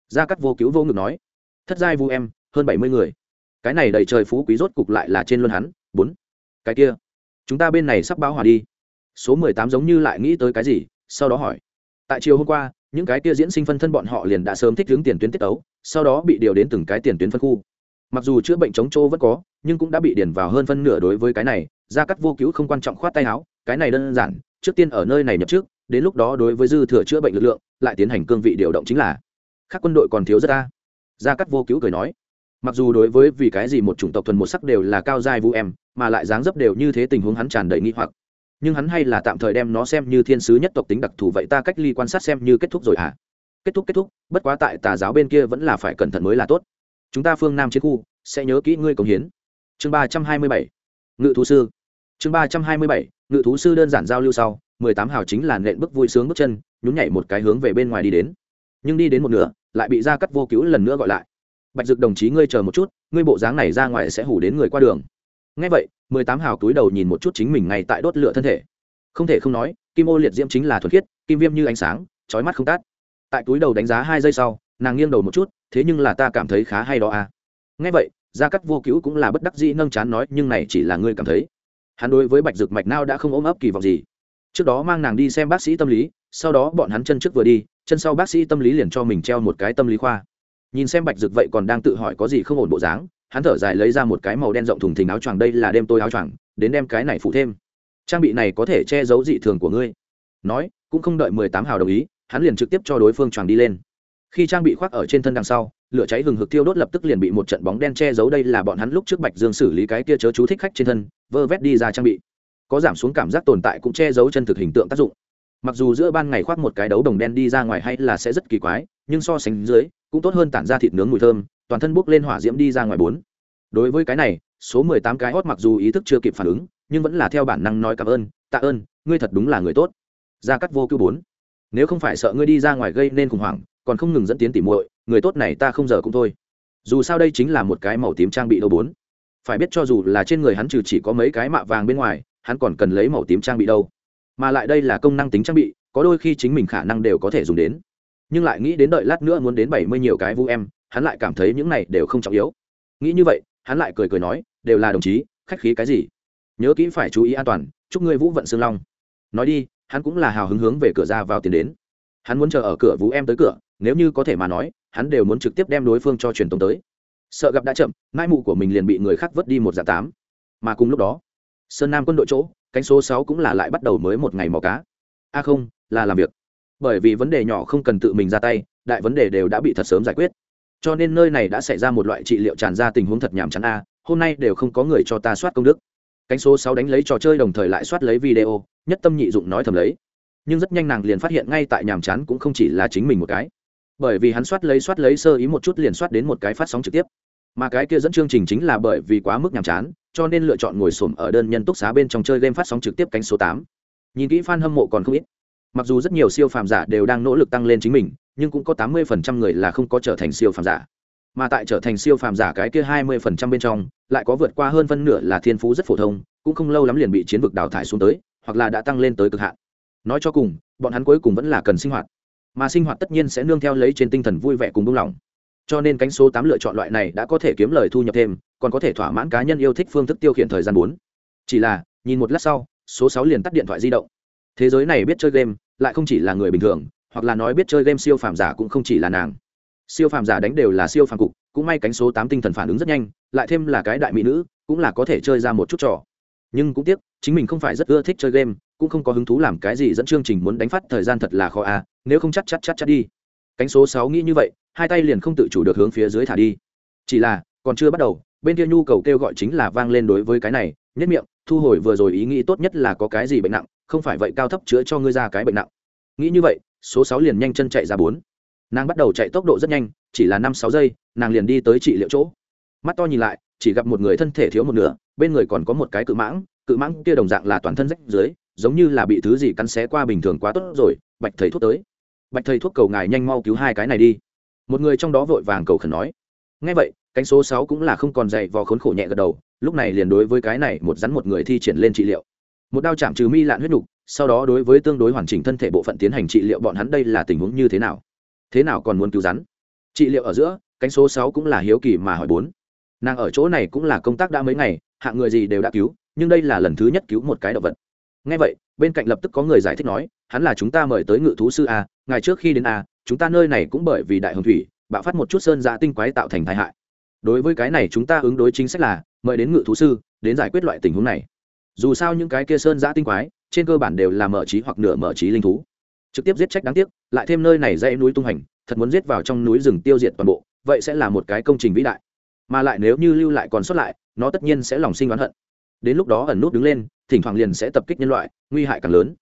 Gia cắt vô cứu vô ngực nói. Thất giai vu em, hơn bảy mươi người. Cái này đầy trời phú quý rốt cục lại là trên luân hắn. Bốn. Cái kia. Chúng ta bên này sắp báo hòa đi số mười tám giống như lại nghĩ tới cái gì sau đó hỏi. Tại chiều hôm qua những cái kia diễn sinh phân thân bọn họ liền đã sớm thích hướng tiền tuyến tiết tấu, sau đó bị điều đến từng cái tiền tuyến phân khu. Mặc dù chữa bệnh chống trô vẫn có nhưng cũng đã bị điển vào hơn phân nửa đối với cái này gia cắt vô cứu không quan trọng khoát tay áo cái này đơn giản trước tiên ở nơi này nhập trước đến lúc đó đối với dư thừa chữa bệnh lực lượng lại tiến hành cương vị điều động chính là. Các quân đội còn thiếu rất ta gia cắt vô cứu cười nói. Mặc dù đối với vì cái gì một chủng tộc thuần một sắc đều là cao giai vũ em mà lại dáng dấp đều như thế tình huống hắn tràn đầy nghi hoặc nhưng hắn hay là tạm thời đem nó xem như thiên sứ nhất tộc tính đặc thù vậy ta cách ly quan sát xem như kết thúc rồi à kết thúc kết thúc, bất quá tại tà giáo bên kia vẫn là phải cẩn thận mới là tốt. Chúng ta phương nam chiến khu, sẽ nhớ kỹ ngươi cống hiến. Chương ba trăm hai mươi bảy, ngự thú sư. Chương ba trăm hai mươi bảy, ngự thú sư đơn giản giao lưu sau, mười tám hào chính là nện bước vui sướng bước chân, nhún nhảy một cái hướng về bên ngoài đi đến. Nhưng đi đến một nửa, lại bị gia cắt vô cứu lần nữa gọi lại. Bạch dực đồng chí ngươi chờ một chút, ngươi bộ dáng này ra ngoài sẽ hủ đến người qua đường. Ngay vậy mười tám hào túi đầu nhìn một chút chính mình ngay tại đốt lửa thân thể. Không thể không nói, kim ô liệt diễm chính là thuần khiết, kim viêm như ánh sáng trói mắt không tát. Tại túi đầu đánh giá hai giây sau, nàng nghiêng đầu một chút, thế nhưng là ta cảm thấy khá hay đó à. Ngay vậy, gia cắt vô cứu cũng là bất đắc dĩ nâng chán nói, nhưng này chỉ là ngươi cảm thấy. Hắn đối với bạch dực mạch nao đã không ôm ấp kỳ vọng gì. Trước đó mang nàng đi xem bác sĩ tâm lý, sau đó bọn hắn chân trước vừa đi, chân sau bác sĩ tâm lý liền cho mình treo một cái tâm lý khoa. Nhìn xem bạch dực vậy còn đang tự hỏi có gì không ổn bộ dáng hắn thở dài lấy ra một cái màu đen rộng thùng thình áo choàng, đây là đêm tôi áo choàng, đến đem cái này phụ thêm. Trang bị này có thể che giấu dị thường của ngươi. Nói, cũng không đợi mười tám hào đồng ý, hắn liền trực tiếp cho đối phương choàng đi lên. Khi trang bị khoác ở trên thân đằng sau, lửa cháy hừng hực tiêu đốt lập tức liền bị một trận bóng đen che giấu, đây là bọn hắn lúc trước bạch dương xử lý cái kia chớ chú thích khách trên thân, vơ vét đi ra trang bị. Có giảm xuống cảm giác tồn tại cũng che giấu chân thực hình tượng tác dụng. Mặc dù giữa ban ngày khoác một cái đấu đồng đen đi ra ngoài hay là sẽ rất kỳ quái, nhưng so sánh dưới, cũng tốt hơn tản ra thịt nướng mùi thơm toàn thân bốc lên hỏa diễm đi ra ngoài bốn. Đối với cái này, số mười tám cái hót mặc dù ý thức chưa kịp phản ứng, nhưng vẫn là theo bản năng nói cảm ơn, tạ ơn, ngươi thật đúng là người tốt. Gia cắt vô cứu bốn. Nếu không phải sợ ngươi đi ra ngoài gây nên khủng hoảng, còn không ngừng dẫn tiến tỉ muội, người tốt này ta không giờ cũng thôi. Dù sao đây chính là một cái màu tím trang bị đâu bốn. Phải biết cho dù là trên người hắn trừ chỉ có mấy cái mạ vàng bên ngoài, hắn còn cần lấy màu tím trang bị đâu. Mà lại đây là công năng tính trang bị, có đôi khi chính mình khả năng đều có thể dùng đến. Nhưng lại nghĩ đến đợi lát nữa muốn đến bảy mươi nhiều cái vu em hắn lại cảm thấy những này đều không trọng yếu. Nghĩ như vậy, hắn lại cười cười nói, đều là đồng chí, khách khí cái gì? Nhớ kỹ phải chú ý an toàn, chúc ngươi vũ vận xương long. Nói đi, hắn cũng là hào hứng hướng về cửa ra vào tiền đến. Hắn muốn chờ ở cửa vũ em tới cửa, nếu như có thể mà nói, hắn đều muốn trực tiếp đem đối phương cho truyền tống tới. Sợ gặp đã chậm nai mụ của mình liền bị người khác vứt đi một dạng tám. Mà cùng lúc đó, sơn nam quân đội chỗ, cánh số sáu cũng là lại bắt đầu mới một ngày mò cá. A không, là làm việc. Bởi vì vấn đề nhỏ không cần tự mình ra tay, đại vấn đề đều đã bị thật sớm giải quyết cho nên nơi này đã xảy ra một loại trị liệu tràn ra tình huống thật nhàm chán a, hôm nay đều không có người cho ta soát công đức. Cánh số sáu đánh lấy trò chơi đồng thời lại soát lấy video, nhất tâm nhị dụng nói thầm lấy. Nhưng rất nhanh nàng liền phát hiện ngay tại nhàm chán cũng không chỉ là chính mình một cái. Bởi vì hắn soát lấy soát lấy sơ ý một chút liền soát đến một cái phát sóng trực tiếp. Mà cái kia dẫn chương trình chính là bởi vì quá mức nhàm chán, cho nên lựa chọn ngồi xổm ở đơn nhân túc xá bên trong chơi game phát sóng trực tiếp cánh số tám. Nhìn kỹ fan hâm mộ còn không ít mặc dù rất nhiều siêu phàm giả đều đang nỗ lực tăng lên chính mình, nhưng cũng có tám mươi phần trăm người là không có trở thành siêu phàm giả. Mà tại trở thành siêu phàm giả cái kia hai mươi phần trăm bên trong, lại có vượt qua hơn phân nửa là thiên phú rất phổ thông, cũng không lâu lắm liền bị chiến vực đào thải xuống tới, hoặc là đã tăng lên tới cực hạn. Nói cho cùng, bọn hắn cuối cùng vẫn là cần sinh hoạt. Mà sinh hoạt tất nhiên sẽ nương theo lấy trên tinh thần vui vẻ cùng buông lỏng. Cho nên cánh số tám lựa chọn loại này đã có thể kiếm lời thu nhập thêm, còn có thể thỏa mãn cá nhân yêu thích phương thức tiêu khiển thời gian bốn. Chỉ là, nhìn một lát sau, số sáu liền tắt điện thoại di động thế giới này biết chơi game, lại không chỉ là người bình thường, hoặc là nói biết chơi game siêu phàm giả cũng không chỉ là nàng. Siêu phàm giả đánh đều là siêu phàm cục, cũng may cánh số tám tinh thần phản ứng rất nhanh, lại thêm là cái đại mỹ nữ, cũng là có thể chơi ra một chút trò. Nhưng cũng tiếc, chính mình không phải rất ưa thích chơi game, cũng không có hứng thú làm cái gì dẫn chương trình muốn đánh phát thời gian thật là khó à nếu không chắc chắc chắc chắc đi. Cánh số sáu nghĩ như vậy, hai tay liền không tự chủ được hướng phía dưới thả đi. Chỉ là, còn chưa bắt đầu, bên kia nhu cầu kêu gọi chính là vang lên đối với cái này, nhất miệng, thu hồi vừa rồi ý nghĩ tốt nhất là có cái gì bệnh nặng không phải vậy cao thấp chữa cho ngươi ra cái bệnh nặng. Nghĩ như vậy, số sáu liền nhanh chân chạy ra bốn. Nàng bắt đầu chạy tốc độ rất nhanh, chỉ là năm sáu giây, nàng liền đi tới trị liệu chỗ. Mắt to nhìn lại, chỉ gặp một người thân thể thiếu một nửa, bên người còn có một cái cự mãng cự mãng kia đồng dạng là toàn thân rách dưới, giống như là bị thứ gì cắn xé qua bình thường quá tốt rồi, bạch thầy thuốc tới. Bạch thầy thuốc cầu ngài nhanh mau cứu hai cái này đi. Một người trong đó vội vàng cầu khẩn nói. Ngay vậy, cánh số sáu cũng là không còn dậy vò khốn khổ nhẹ gật đầu, lúc này liền đối với cái này một rắn một người thi triển lên trị liệu một đao chạm trừ mi lạn huyết nhục, sau đó đối với tương đối hoàn chỉnh thân thể bộ phận tiến hành trị liệu bọn hắn đây là tình huống như thế nào? Thế nào còn muốn cứu rắn? Trị liệu ở giữa, cánh số sáu cũng là hiếu kỳ mà hỏi bốn. Nàng ở chỗ này cũng là công tác đã mấy ngày, hạng người gì đều đã cứu, nhưng đây là lần thứ nhất cứu một cái động vật. Ngay vậy, bên cạnh lập tức có người giải thích nói, hắn là chúng ta mời tới ngự thú sư a, ngày trước khi đến a, chúng ta nơi này cũng bởi vì đại hồng thủy, bạo phát một chút sơn dạ tinh quái tạo thành tai hại. Đối với cái này chúng ta ứng đối chính sách là, mời đến ngự thú sư, đến giải quyết loại tình huống này dù sao những cái kia sơn giã tinh quái, trên cơ bản đều là mở trí hoặc nửa mở trí linh thú. Trực tiếp giết trách đáng tiếc, lại thêm nơi này dãy núi tung hành, thật muốn giết vào trong núi rừng tiêu diệt toàn bộ, vậy sẽ là một cái công trình vĩ đại. Mà lại nếu như lưu lại còn sót lại, nó tất nhiên sẽ lòng sinh oán hận. Đến lúc đó ẩn nút đứng lên, thỉnh thoảng liền sẽ tập kích nhân loại, nguy hại càng lớn.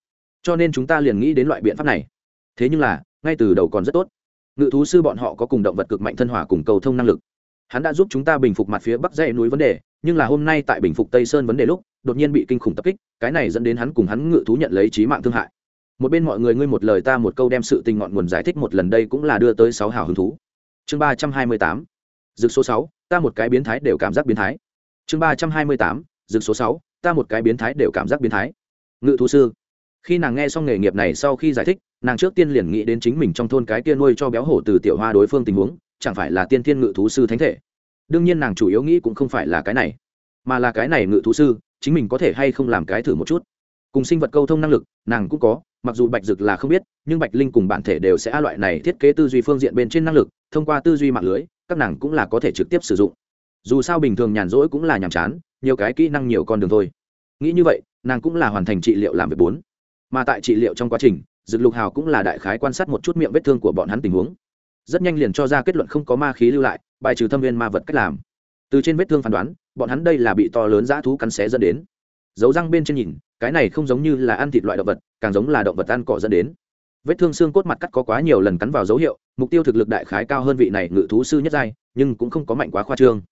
Cho nên chúng ta liền nghĩ đến loại biện pháp này. Thế nhưng là, ngay từ đầu còn rất tốt. Ngự thú sư bọn họ có cùng động vật cực mạnh thân hỏa cùng cầu thông năng lực. Hắn đã giúp chúng ta bình phục mặt phía bắc dãy núi vấn đề, nhưng là hôm nay tại bình phục tây sơn vấn đề lúc đột nhiên bị kinh khủng tập kích, cái này dẫn đến hắn cùng hắn ngự thú nhận lấy trí mạng thương hại. Một bên mọi người ngươi một lời ta một câu đem sự tình ngọn nguồn giải thích một lần đây cũng là đưa tới sáu hào hứng thú. Chương ba trăm hai mươi tám, dược số sáu, ta một cái biến thái đều cảm giác biến thái. Chương ba trăm hai mươi tám, dược số sáu, ta một cái biến thái đều cảm giác biến thái. Ngự thú sư. Khi nàng nghe xong nghề nghiệp này sau khi giải thích, nàng trước tiên liền nghĩ đến chính mình trong thôn cái kia nuôi cho béo hổ từ tiểu hoa đối phương tình huống, chẳng phải là tiên thiên ngự thú sư thánh thể. Đương nhiên nàng chủ yếu nghĩ cũng không phải là cái này, mà là cái này ngự thú sư chính mình có thể hay không làm cái thử một chút. Cùng sinh vật câu thông năng lực, nàng cũng có, mặc dù bạch dực là không biết, nhưng bạch linh cùng bản thể đều sẽ a loại này thiết kế tư duy phương diện bên trên năng lực, thông qua tư duy mạng lưới, các nàng cũng là có thể trực tiếp sử dụng. Dù sao bình thường nhàn rỗi cũng là nhàm chán, nhiều cái kỹ năng nhiều con đường thôi. Nghĩ như vậy, nàng cũng là hoàn thành trị liệu làm việc bốn. Mà tại trị liệu trong quá trình, dực lục hào cũng là đại khái quan sát một chút miệng vết thương của bọn hắn tình huống. Rất nhanh liền cho ra kết luận không có ma khí lưu lại, bài trừ thâm viên ma vật cách làm. Từ trên vết thương phán đoán bọn hắn đây là bị to lớn dã thú cắn xé dẫn đến. Dấu răng bên trên nhìn, cái này không giống như là ăn thịt loại động vật, càng giống là động vật ăn cỏ dẫn đến. Vết thương xương cốt mặt cắt có quá nhiều lần cắn vào dấu hiệu, mục tiêu thực lực đại khái cao hơn vị này ngự thú sư nhất giai, nhưng cũng không có mạnh quá khoa trương.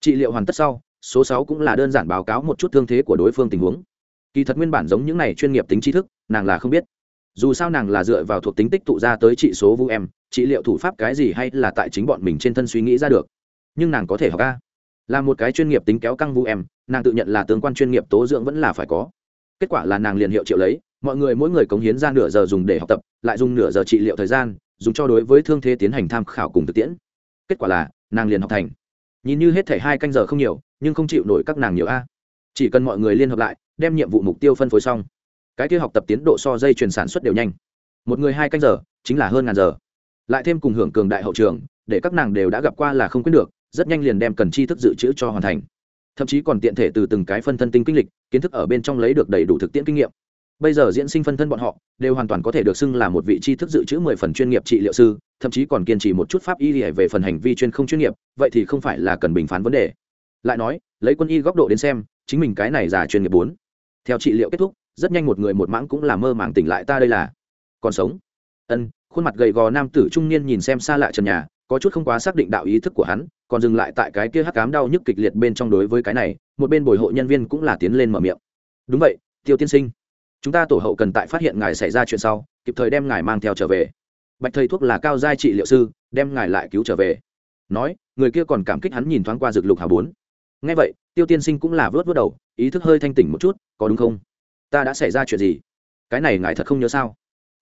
Trị liệu hoàn tất sau, số sáu cũng là đơn giản báo cáo một chút thương thế của đối phương tình huống. Kỳ thật nguyên bản giống những này chuyên nghiệp tính tri thức, nàng là không biết. Dù sao nàng là dựa vào thuộc tính tích tụ ra tới trị số vũ em, trị liệu thủ pháp cái gì hay là tại chính bọn mình trên thân suy nghĩ ra được. Nhưng nàng có thể học ca là một cái chuyên nghiệp tính kéo căng vũ em, nàng tự nhận là tương quan chuyên nghiệp tố dưỡng vẫn là phải có. Kết quả là nàng liền hiệu triệu lấy, mọi người mỗi người cống hiến ra nửa giờ dùng để học tập, lại dùng nửa giờ trị liệu thời gian, dùng cho đối với thương thế tiến hành tham khảo cùng thực tiễn. Kết quả là, nàng liền học thành. Nhìn như hết thể hai canh giờ không nhiều, nhưng không chịu nổi các nàng nhiều a. Chỉ cần mọi người liên hợp lại, đem nhiệm vụ mục tiêu phân phối xong. Cái kia học tập tiến độ so dây chuyển sản xuất đều nhanh. Một người hai canh giờ, chính là hơn ngàn giờ. Lại thêm cùng hưởng cường đại hậu trường, để các nàng đều đã gặp qua là không quyết được rất nhanh liền đem cần tri thức dự trữ cho hoàn thành. Thậm chí còn tiện thể từ từng cái phân thân tinh kinh lịch, kiến thức ở bên trong lấy được đầy đủ thực tiễn kinh nghiệm. Bây giờ diễn sinh phân thân bọn họ, đều hoàn toàn có thể được xưng là một vị tri thức dự trữ mười phần chuyên nghiệp trị liệu sư, thậm chí còn kiên trì một chút pháp y về phần hành vi chuyên không chuyên nghiệp, vậy thì không phải là cần bình phán vấn đề. Lại nói, lấy quân y góc độ đến xem, chính mình cái này giả chuyên nghiệp bốn. Theo trị liệu kết thúc, rất nhanh một người một mãng cũng là mơ màng tỉnh lại, ta đây là còn sống. Ân, khuôn mặt gầy gò nam tử trung niên nhìn xem xa lạ trần nhà có chút không quá xác định đạo ý thức của hắn, còn dừng lại tại cái kia hắc cám đau nhức kịch liệt bên trong đối với cái này, một bên bồi hộ nhân viên cũng là tiến lên mở miệng. Đúng vậy, tiêu tiên sinh, chúng ta tổ hậu cần tại phát hiện ngài xảy ra chuyện sau, kịp thời đem ngài mang theo trở về. Bạch thầy thuốc là cao giai trị liệu sư, đem ngài lại cứu trở về. Nói, người kia còn cảm kích hắn nhìn thoáng qua dược lục hào bốn. Ngay vậy, tiêu tiên sinh cũng là vớt vớt đầu, ý thức hơi thanh tỉnh một chút, có đúng không? Ta đã xảy ra chuyện gì? Cái này ngài thật không nhớ sao?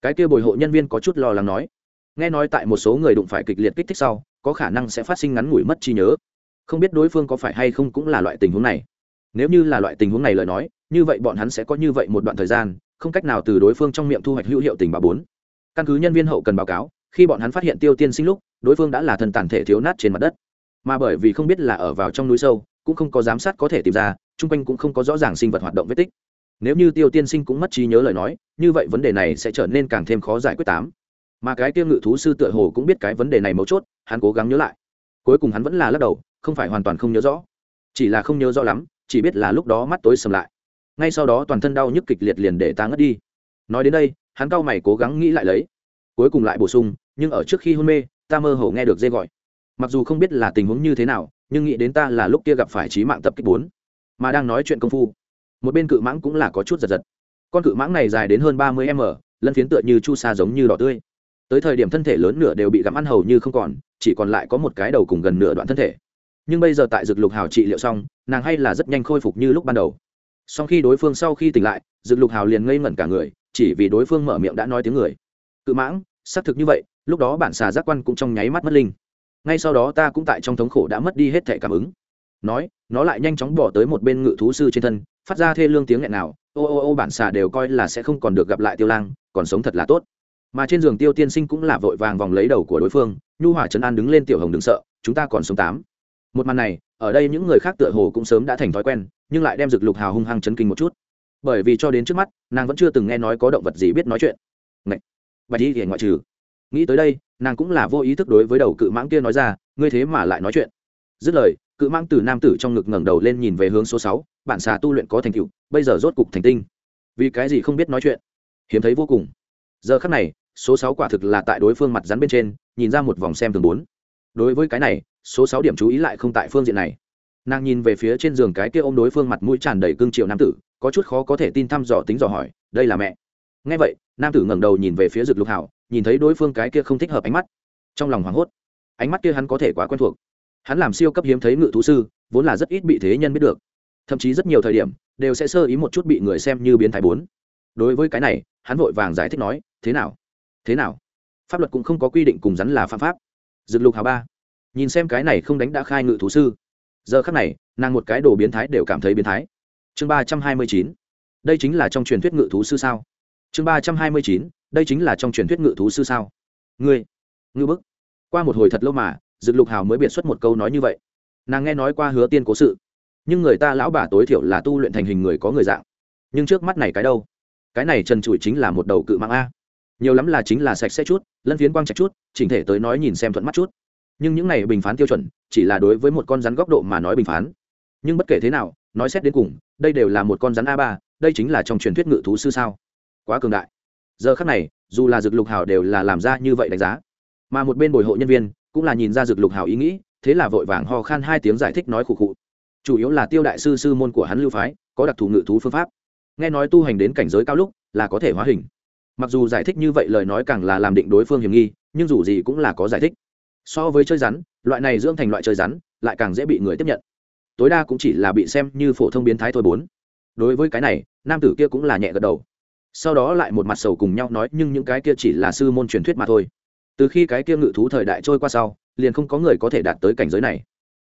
Cái kia bồi hộ nhân viên có chút lo lắng nói nghe nói tại một số người đụng phải kịch liệt kích thích sau, có khả năng sẽ phát sinh ngắn ngủi mất trí nhớ. Không biết đối phương có phải hay không cũng là loại tình huống này. Nếu như là loại tình huống này lời nói, như vậy bọn hắn sẽ có như vậy một đoạn thời gian, không cách nào từ đối phương trong miệng thu hoạch hữu hiệu tình báo bốn. Căn cứ nhân viên hậu cần báo cáo, khi bọn hắn phát hiện tiêu tiên sinh lúc, đối phương đã là thần tàn thể thiếu nát trên mặt đất. Mà bởi vì không biết là ở vào trong núi sâu, cũng không có giám sát có thể tìm ra, chung quanh cũng không có rõ ràng sinh vật hoạt động vết tích. Nếu như tiêu tiên sinh cũng mất trí nhớ lời nói, như vậy vấn đề này sẽ trở nên càng thêm khó giải quyết tám mà cái tiêu ngự thú sư tựa hồ cũng biết cái vấn đề này mấu chốt, hắn cố gắng nhớ lại. Cuối cùng hắn vẫn là lắc đầu, không phải hoàn toàn không nhớ rõ. Chỉ là không nhớ rõ lắm, chỉ biết là lúc đó mắt tối sầm lại. Ngay sau đó toàn thân đau nhức kịch liệt liền để ta ngất đi. Nói đến đây, hắn cau mày cố gắng nghĩ lại lấy. Cuối cùng lại bổ sung, nhưng ở trước khi hôn mê, ta mơ hồ nghe được dây gọi. Mặc dù không biết là tình huống như thế nào, nhưng nghĩ đến ta là lúc kia gặp phải trí mạng tập kích bốn, mà đang nói chuyện công phu, một bên cự mãng cũng là có chút giật giật. Con cự mãng này dài đến hơn ba mươi m, lân phiến tựa như chu sa giống như đỏ tươi tới thời điểm thân thể lớn nửa đều bị gặm ăn hầu như không còn, chỉ còn lại có một cái đầu cùng gần nửa đoạn thân thể. Nhưng bây giờ tại dược lục hào trị liệu xong, nàng hay là rất nhanh khôi phục như lúc ban đầu. Sau khi đối phương sau khi tỉnh lại dược lục hào liền ngây ngẩn cả người, chỉ vì đối phương mở miệng đã nói tiếng người. Cự mãng, xác thực như vậy, lúc đó bản xà giác quan cũng trong nháy mắt mất linh. Ngay sau đó ta cũng tại trong thống khổ đã mất đi hết thẻ cảm ứng. Nói, nó lại nhanh chóng bỏ tới một bên ngự thú sư trên thân, phát ra thê lương tiếng nghẹn nào. Ô ô ô, bản xà đều coi là sẽ không còn được gặp lại tiêu lang, còn sống thật là tốt mà trên giường tiêu tiên sinh cũng là vội vàng vòng lấy đầu của đối phương, nhu hỏa trấn an đứng lên tiểu hồng đừng sợ, chúng ta còn sống tám. Một màn này, ở đây những người khác tựa hồ cũng sớm đã thành thói quen, nhưng lại đem rực lục hào hung hăng chấn kinh một chút. Bởi vì cho đến trước mắt, nàng vẫn chưa từng nghe nói có động vật gì biết nói chuyện. Ngậy! bạch y thì ngoại trừ. Nghĩ tới đây, nàng cũng là vô ý thức đối với đầu cự mãng kia nói ra, ngươi thế mà lại nói chuyện. Dứt lời, cự mãng từ nam tử trong ngực ngẩng đầu lên nhìn về hướng số sáu, bản xà tu luyện có thành tựu, bây giờ rốt cục thành tinh. Vì cái gì không biết nói chuyện? Hiếm thấy vô cùng. Giờ khắc này số sáu quả thực là tại đối phương mặt rắn bên trên, nhìn ra một vòng xem thường bốn. Đối với cái này, số sáu điểm chú ý lại không tại phương diện này. Nàng nhìn về phía trên giường cái kia ôm đối phương mặt mũi tràn đầy cương triệu nam tử, có chút khó có thể tin thăm dò tính dò hỏi, đây là mẹ. Ngay vậy, nam tử ngẩng đầu nhìn về phía rực lục hảo, nhìn thấy đối phương cái kia không thích hợp ánh mắt. Trong lòng hoảng hốt. Ánh mắt kia hắn có thể quá quen thuộc. Hắn làm siêu cấp hiếm thấy ngự thú sư, vốn là rất ít bị thế nhân biết được. Thậm chí rất nhiều thời điểm, đều sẽ sơ ý một chút bị người xem như biến thái bốn. Đối với cái này, hắn vội vàng giải thích nói, thế nào? Thế nào? Pháp luật cũng không có quy định cùng rắn là phạm pháp. Dực lục hào ba. Nhìn xem cái này không đánh đã khai ngự thú sư. Giờ khắc này, nàng một cái đồ biến thái đều cảm thấy biến thái. Chương ba trăm hai mươi chín. Đây chính là trong truyền thuyết ngự thú sư sao? Chương ba trăm hai mươi chín. Đây chính là trong truyền thuyết ngự thú sư sao? Ngươi ngư bức. Qua một hồi thật lâu mà dực lục hào mới biệt xuất một câu nói như vậy. Nàng nghe nói qua hứa tiên cố sự. Nhưng người ta lão bà tối thiểu là tu luyện thành hình người có người dạng. Nhưng trước mắt này cái đâu? Cái này trần trụi chính là một đầu cự mạng a nhiều lắm là chính là sạch sẽ chút, lân phiến quang trạch chút, chỉnh thể tới nói nhìn xem thuận mắt chút. Nhưng những này bình phán tiêu chuẩn, chỉ là đối với một con rắn góc độ mà nói bình phán. Nhưng bất kể thế nào, nói xét đến cùng, đây đều là một con rắn a ba, đây chính là trong truyền thuyết ngự thú sư sao. Quá cường đại. Giờ khắc này, dù là dược lục hào đều là làm ra như vậy đánh giá. Mà một bên bồi hộ nhân viên, cũng là nhìn ra dược lục hào ý nghĩ, thế là vội vàng ho khan hai tiếng giải thích nói khụ khụ. Chủ yếu là tiêu đại sư sư môn của hắn lưu phái, có đặc thù ngự thú phương pháp. Nghe nói tu hành đến cảnh giới cao lúc, là có thể hóa hình mặc dù giải thích như vậy lời nói càng là làm định đối phương hiểm nghi, nhưng dù gì cũng là có giải thích. So với chơi rắn, loại này dưỡng thành loại chơi rắn, lại càng dễ bị người tiếp nhận. Tối đa cũng chỉ là bị xem như phổ thông biến thái thôi bốn. Đối với cái này, nam tử kia cũng là nhẹ gật đầu. Sau đó lại một mặt sầu cùng nhau nói, nhưng những cái kia chỉ là sư môn truyền thuyết mà thôi. Từ khi cái kia ngự thú thời đại trôi qua sau, liền không có người có thể đạt tới cảnh giới này.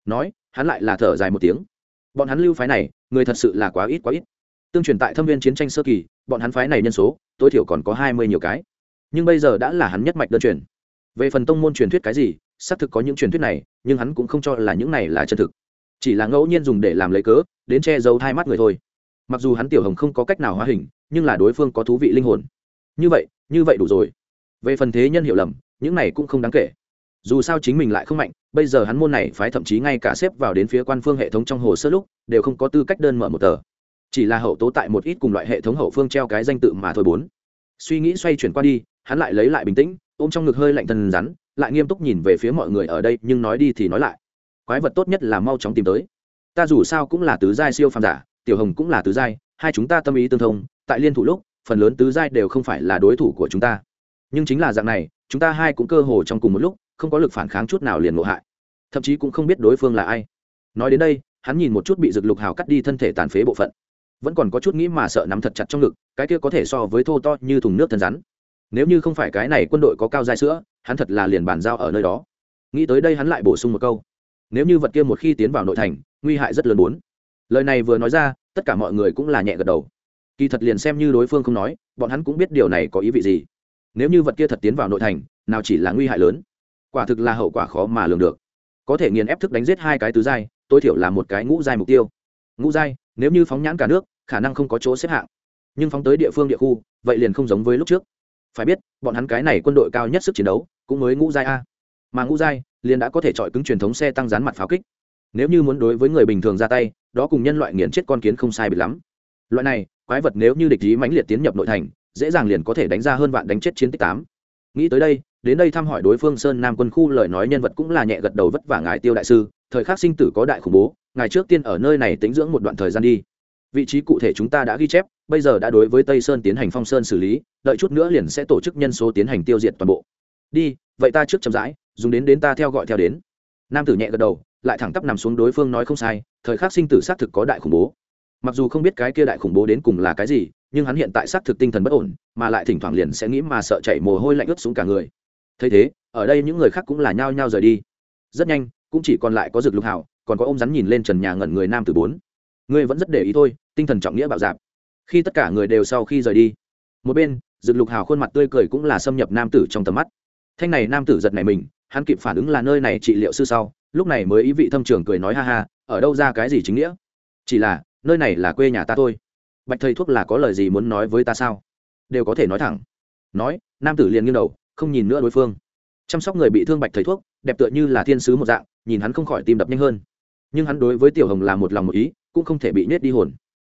Nói, hắn lại là thở dài một tiếng. Bọn hắn lưu phái này, người thật sự là quá ít quá ít. Tương truyền tại thâm viên chiến tranh sơ kỳ, bọn hắn phái này nhân số tối thiểu còn có hai mươi nhiều cái. Nhưng bây giờ đã là hắn nhất mạch đơn truyền. Về phần tông môn truyền thuyết cái gì, xác thực có những truyền thuyết này, nhưng hắn cũng không cho là những này là chân thực. Chỉ là ngẫu nhiên dùng để làm lấy cớ, đến che giấu hai mắt người thôi. Mặc dù hắn tiểu hồng không có cách nào hóa hình, nhưng là đối phương có thú vị linh hồn. Như vậy như vậy đủ rồi. Về phần thế nhân hiểu lầm, những này cũng không đáng kể. Dù sao chính mình lại không mạnh, bây giờ hắn môn này phái thậm chí ngay cả xếp vào đến phía quan phương hệ thống trong hồ sơ lúc, đều không có tư cách đơn mở một tờ chỉ là hậu tố tại một ít cùng loại hệ thống hậu phương treo cái danh tự mà thôi bốn. Suy nghĩ xoay chuyển qua đi, hắn lại lấy lại bình tĩnh, ôm trong ngực hơi lạnh thần rắn, lại nghiêm túc nhìn về phía mọi người ở đây, nhưng nói đi thì nói lại. Quái vật tốt nhất là mau chóng tìm tới. Ta dù sao cũng là tứ giai siêu phàm giả, tiểu hồng cũng là tứ giai, hai chúng ta tâm ý tương thông, tại liên thủ lúc, phần lớn tứ giai đều không phải là đối thủ của chúng ta. Nhưng chính là dạng này, chúng ta hai cũng cơ hồ trong cùng một lúc, không có lực phản kháng chút nào liền ngộ hại. Thậm chí cũng không biết đối phương là ai. Nói đến đây, hắn nhìn một chút bị rực lục hào cắt đi thân thể tàn phế bộ phận vẫn còn có chút nghĩ mà sợ nắm thật chặt trong ngực, cái kia có thể so với thô to như thùng nước thân rắn. Nếu như không phải cái này quân đội có cao dài sữa, hắn thật là liền bàn giao ở nơi đó. Nghĩ tới đây hắn lại bổ sung một câu. Nếu như vật kia một khi tiến vào nội thành, nguy hại rất lớn bốn. Lời này vừa nói ra, tất cả mọi người cũng là nhẹ gật đầu. Kỳ thật liền xem như đối phương không nói, bọn hắn cũng biết điều này có ý vị gì. Nếu như vật kia thật tiến vào nội thành, nào chỉ là nguy hại lớn. Quả thực là hậu quả khó mà lường được. Có thể nghiền ép thức đánh giết hai cái tứ giai, tối thiểu là một cái ngũ giai mục tiêu ngũ giai, nếu như phóng nhãn cả nước, khả năng không có chỗ xếp hạng. Nhưng phóng tới địa phương địa khu, vậy liền không giống với lúc trước. Phải biết, bọn hắn cái này quân đội cao nhất sức chiến đấu, cũng mới ngũ giai a. Mà ngũ giai, liền đã có thể chọi cứng truyền thống xe tăng rán mặt pháo kích. Nếu như muốn đối với người bình thường ra tay, đó cùng nhân loại nghiền chết con kiến không sai bị lắm. Loại này, quái vật nếu như địch ý mãnh liệt tiến nhập nội thành, dễ dàng liền có thể đánh ra hơn vạn đánh chết chiến tích tám. Nghĩ tới đây, đến đây thăm hỏi đối phương sơn nam quân khu lời nói nhân vật cũng là nhẹ gật đầu vất vả ngài tiêu đại sư, thời khắc sinh tử có đại khủng bố ngài trước tiên ở nơi này tính dưỡng một đoạn thời gian đi. Vị trí cụ thể chúng ta đã ghi chép, bây giờ đã đối với tây sơn tiến hành phong sơn xử lý, đợi chút nữa liền sẽ tổ chức nhân số tiến hành tiêu diệt toàn bộ. Đi, vậy ta trước chậm rãi, dùng đến đến ta theo gọi theo đến. Nam tử nhẹ gật đầu, lại thẳng tắp nằm xuống đối phương nói không sai, thời khắc sinh tử xác thực có đại khủng bố. Mặc dù không biết cái kia đại khủng bố đến cùng là cái gì, nhưng hắn hiện tại xác thực tinh thần bất ổn, mà lại thỉnh thoảng liền sẽ nghĩ mà sợ chảy mồ hôi lạnh ướt xuống cả người. Thấy thế, ở đây những người khác cũng là nhao nhao rời đi. Rất nhanh, cũng chỉ còn lại có dược lục hảo còn có ôm rắn nhìn lên trần nhà ngẩn người nam tử bốn. Ngươi vẫn rất để ý thôi, tinh thần trọng nghĩa bạo dạp. Khi tất cả người đều sau khi rời đi, một bên dược lục hào khuôn mặt tươi cười cũng là xâm nhập nam tử trong tầm mắt. Thanh này nam tử giật này mình, hắn kịp phản ứng là nơi này trị liệu sư sau, lúc này mới ý vị thâm trường cười nói ha ha, ở đâu ra cái gì chính nghĩa? Chỉ là, nơi này là quê nhà ta thôi. Bạch thầy thuốc là có lời gì muốn nói với ta sao? Đều có thể nói thẳng. Nói, nam tử liền nghiêng đầu, không nhìn nữa đối phương. Chăm sóc người bị thương bạch thầy thuốc, đẹp tựa như là thiên sứ một dạng, nhìn hắn không khỏi tim đập nhanh hơn nhưng hắn đối với tiểu hồng là một lòng một ý, cũng không thể bị nhét đi hồn.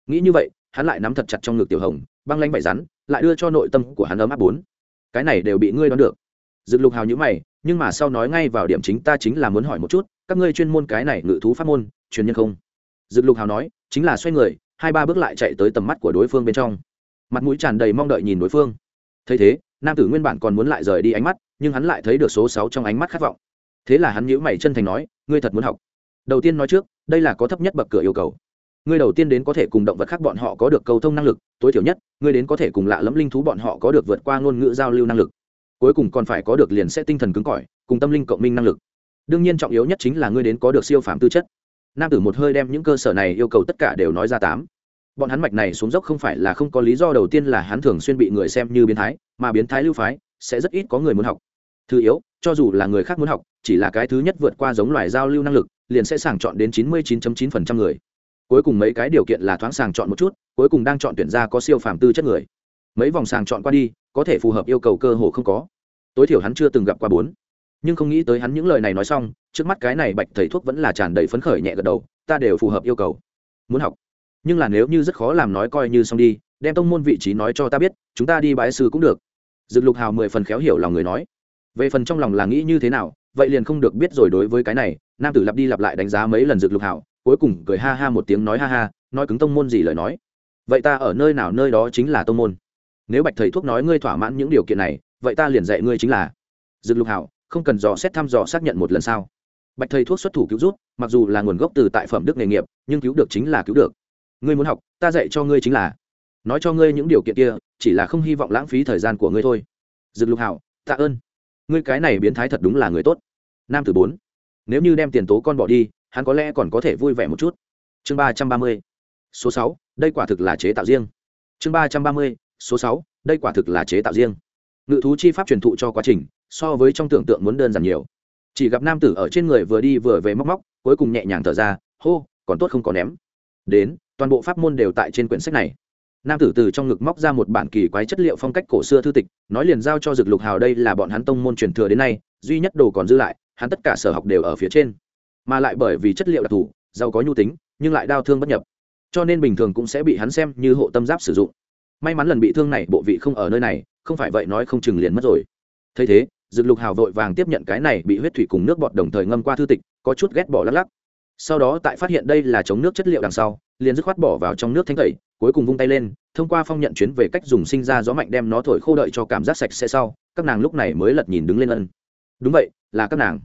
Nghĩ như vậy, hắn lại nắm thật chặt trong ngực tiểu hồng, băng lanh bậy rắn, lại đưa cho nội tâm của hắn ấm áp bốn. Cái này đều bị ngươi đoán được. Dựng lục hào nhữ mày, nhưng mà sau nói ngay vào điểm chính ta chính là muốn hỏi một chút, các ngươi chuyên môn cái này ngự thú pháp môn, truyền nhân không? Dựng lục hào nói, chính là xoay người, hai ba bước lại chạy tới tầm mắt của đối phương bên trong. Mặt mũi tràn đầy mong đợi nhìn đối phương. Thấy thế, nam tử nguyên bản còn muốn lại rời đi ánh mắt, nhưng hắn lại thấy được số sáu trong ánh mắt khát vọng. Thế là hắn nhữ mày chân thành nói, ngươi thật muốn học đầu tiên nói trước, đây là có thấp nhất bậc cửa yêu cầu. Ngươi đầu tiên đến có thể cùng động vật khác bọn họ có được cầu thông năng lực, tối thiểu nhất ngươi đến có thể cùng lạ lẫm linh thú bọn họ có được vượt qua ngôn ngữ giao lưu năng lực. Cuối cùng còn phải có được liền sẽ tinh thần cứng cỏi, cùng tâm linh cộng minh năng lực. Đương nhiên trọng yếu nhất chính là ngươi đến có được siêu phạm tư chất. Nam tử một hơi đem những cơ sở này yêu cầu tất cả đều nói ra tám. Bọn hắn mạch này xuống dốc không phải là không có lý do, đầu tiên là hắn thường xuyên bị người xem như biến thái, mà biến thái lưu phái, sẽ rất ít có người muốn học. Thứ yếu, cho dù là người khác muốn học, chỉ là cái thứ nhất vượt qua giống loài giao lưu năng lực liền sẽ sàng chọn đến chín mươi 99.9% người. Cuối cùng mấy cái điều kiện là thoáng sàng chọn một chút, cuối cùng đang chọn tuyển ra có siêu phàm tư chất người. Mấy vòng sàng chọn qua đi, có thể phù hợp yêu cầu cơ hồ không có. Tối thiểu hắn chưa từng gặp qua bốn. Nhưng không nghĩ tới hắn những lời này nói xong, trước mắt cái này bạch thầy thuốc vẫn là tràn đầy phấn khởi nhẹ gật đầu, ta đều phù hợp yêu cầu. Muốn học. Nhưng là nếu như rất khó làm nói coi như xong đi, đem tông môn vị trí nói cho ta biết, chúng ta đi bái sư cũng được. Dực lục hào mười phần khéo hiểu lòng người nói. Về phần trong lòng là nghĩ như thế nào vậy liền không được biết rồi đối với cái này, nam tử lặp đi lặp lại đánh giá mấy lần dược lục hảo cuối cùng cười ha ha một tiếng nói ha ha, nói cứng tông môn gì lời nói. Vậy ta ở nơi nào nơi đó chính là tông môn? Nếu bạch thầy thuốc nói ngươi thỏa mãn những điều kiện này, vậy ta liền dạy ngươi chính là. Dược lục hảo không cần dò xét thăm dò xác nhận một lần sao? Bạch thầy thuốc xuất thủ cứu rút mặc dù là nguồn gốc từ tại phẩm đức nghề nghiệp, nhưng cứu được chính là cứu được. Ngươi muốn học, ta dạy cho ngươi chính là. Nói cho ngươi những điều kiện kia, chỉ là không hy vọng lãng phí thời gian của ngươi thôi. Dược lục hảo tạ ơn ngươi cái này biến thái thật đúng là người tốt. Nam tử bốn. Nếu như đem tiền tố con bỏ đi, hắn có lẽ còn có thể vui vẻ một chút. Chương ba trăm ba mươi. Số sáu, đây quả thực là chế tạo riêng. Chương ba trăm ba mươi, số sáu, đây quả thực là chế tạo riêng. Ngự thú chi pháp truyền thụ cho quá trình, so với trong tưởng tượng muốn đơn giản nhiều. Chỉ gặp nam tử ở trên người vừa đi vừa về móc móc, cuối cùng nhẹ nhàng thở ra, hô, còn tốt không có ném. Đến, toàn bộ pháp môn đều tại trên quyển sách này nam tử từ trong ngực móc ra một bản kỳ quái chất liệu phong cách cổ xưa thư tịch, nói liền giao cho dực lục hào đây là bọn hắn tông môn truyền thừa đến nay, duy nhất đồ còn dư lại, hắn tất cả sở học đều ở phía trên. Mà lại bởi vì chất liệu đặc thù, giàu có nhu tính, nhưng lại đau thương bất nhập. Cho nên bình thường cũng sẽ bị hắn xem như hộ tâm giáp sử dụng. May mắn lần bị thương này bộ vị không ở nơi này, không phải vậy nói không chừng liền mất rồi. Thấy thế, dực lục hào vội vàng tiếp nhận cái này bị huyết thủy cùng nước bọt đồng thời ngâm qua thư tịch, có chút ghét bỏ lắc lắc. Sau đó tại phát hiện đây là chống nước chất liệu đằng sau, liền dứt khoát bỏ vào trong nước thanh tẩy cuối cùng vung tay lên, thông qua phong nhận chuyến về cách dùng sinh ra gió mạnh đem nó thổi khô đợi cho cảm giác sạch sẽ sau, các nàng lúc này mới lật nhìn đứng lên ân. Đúng vậy, là các nàng.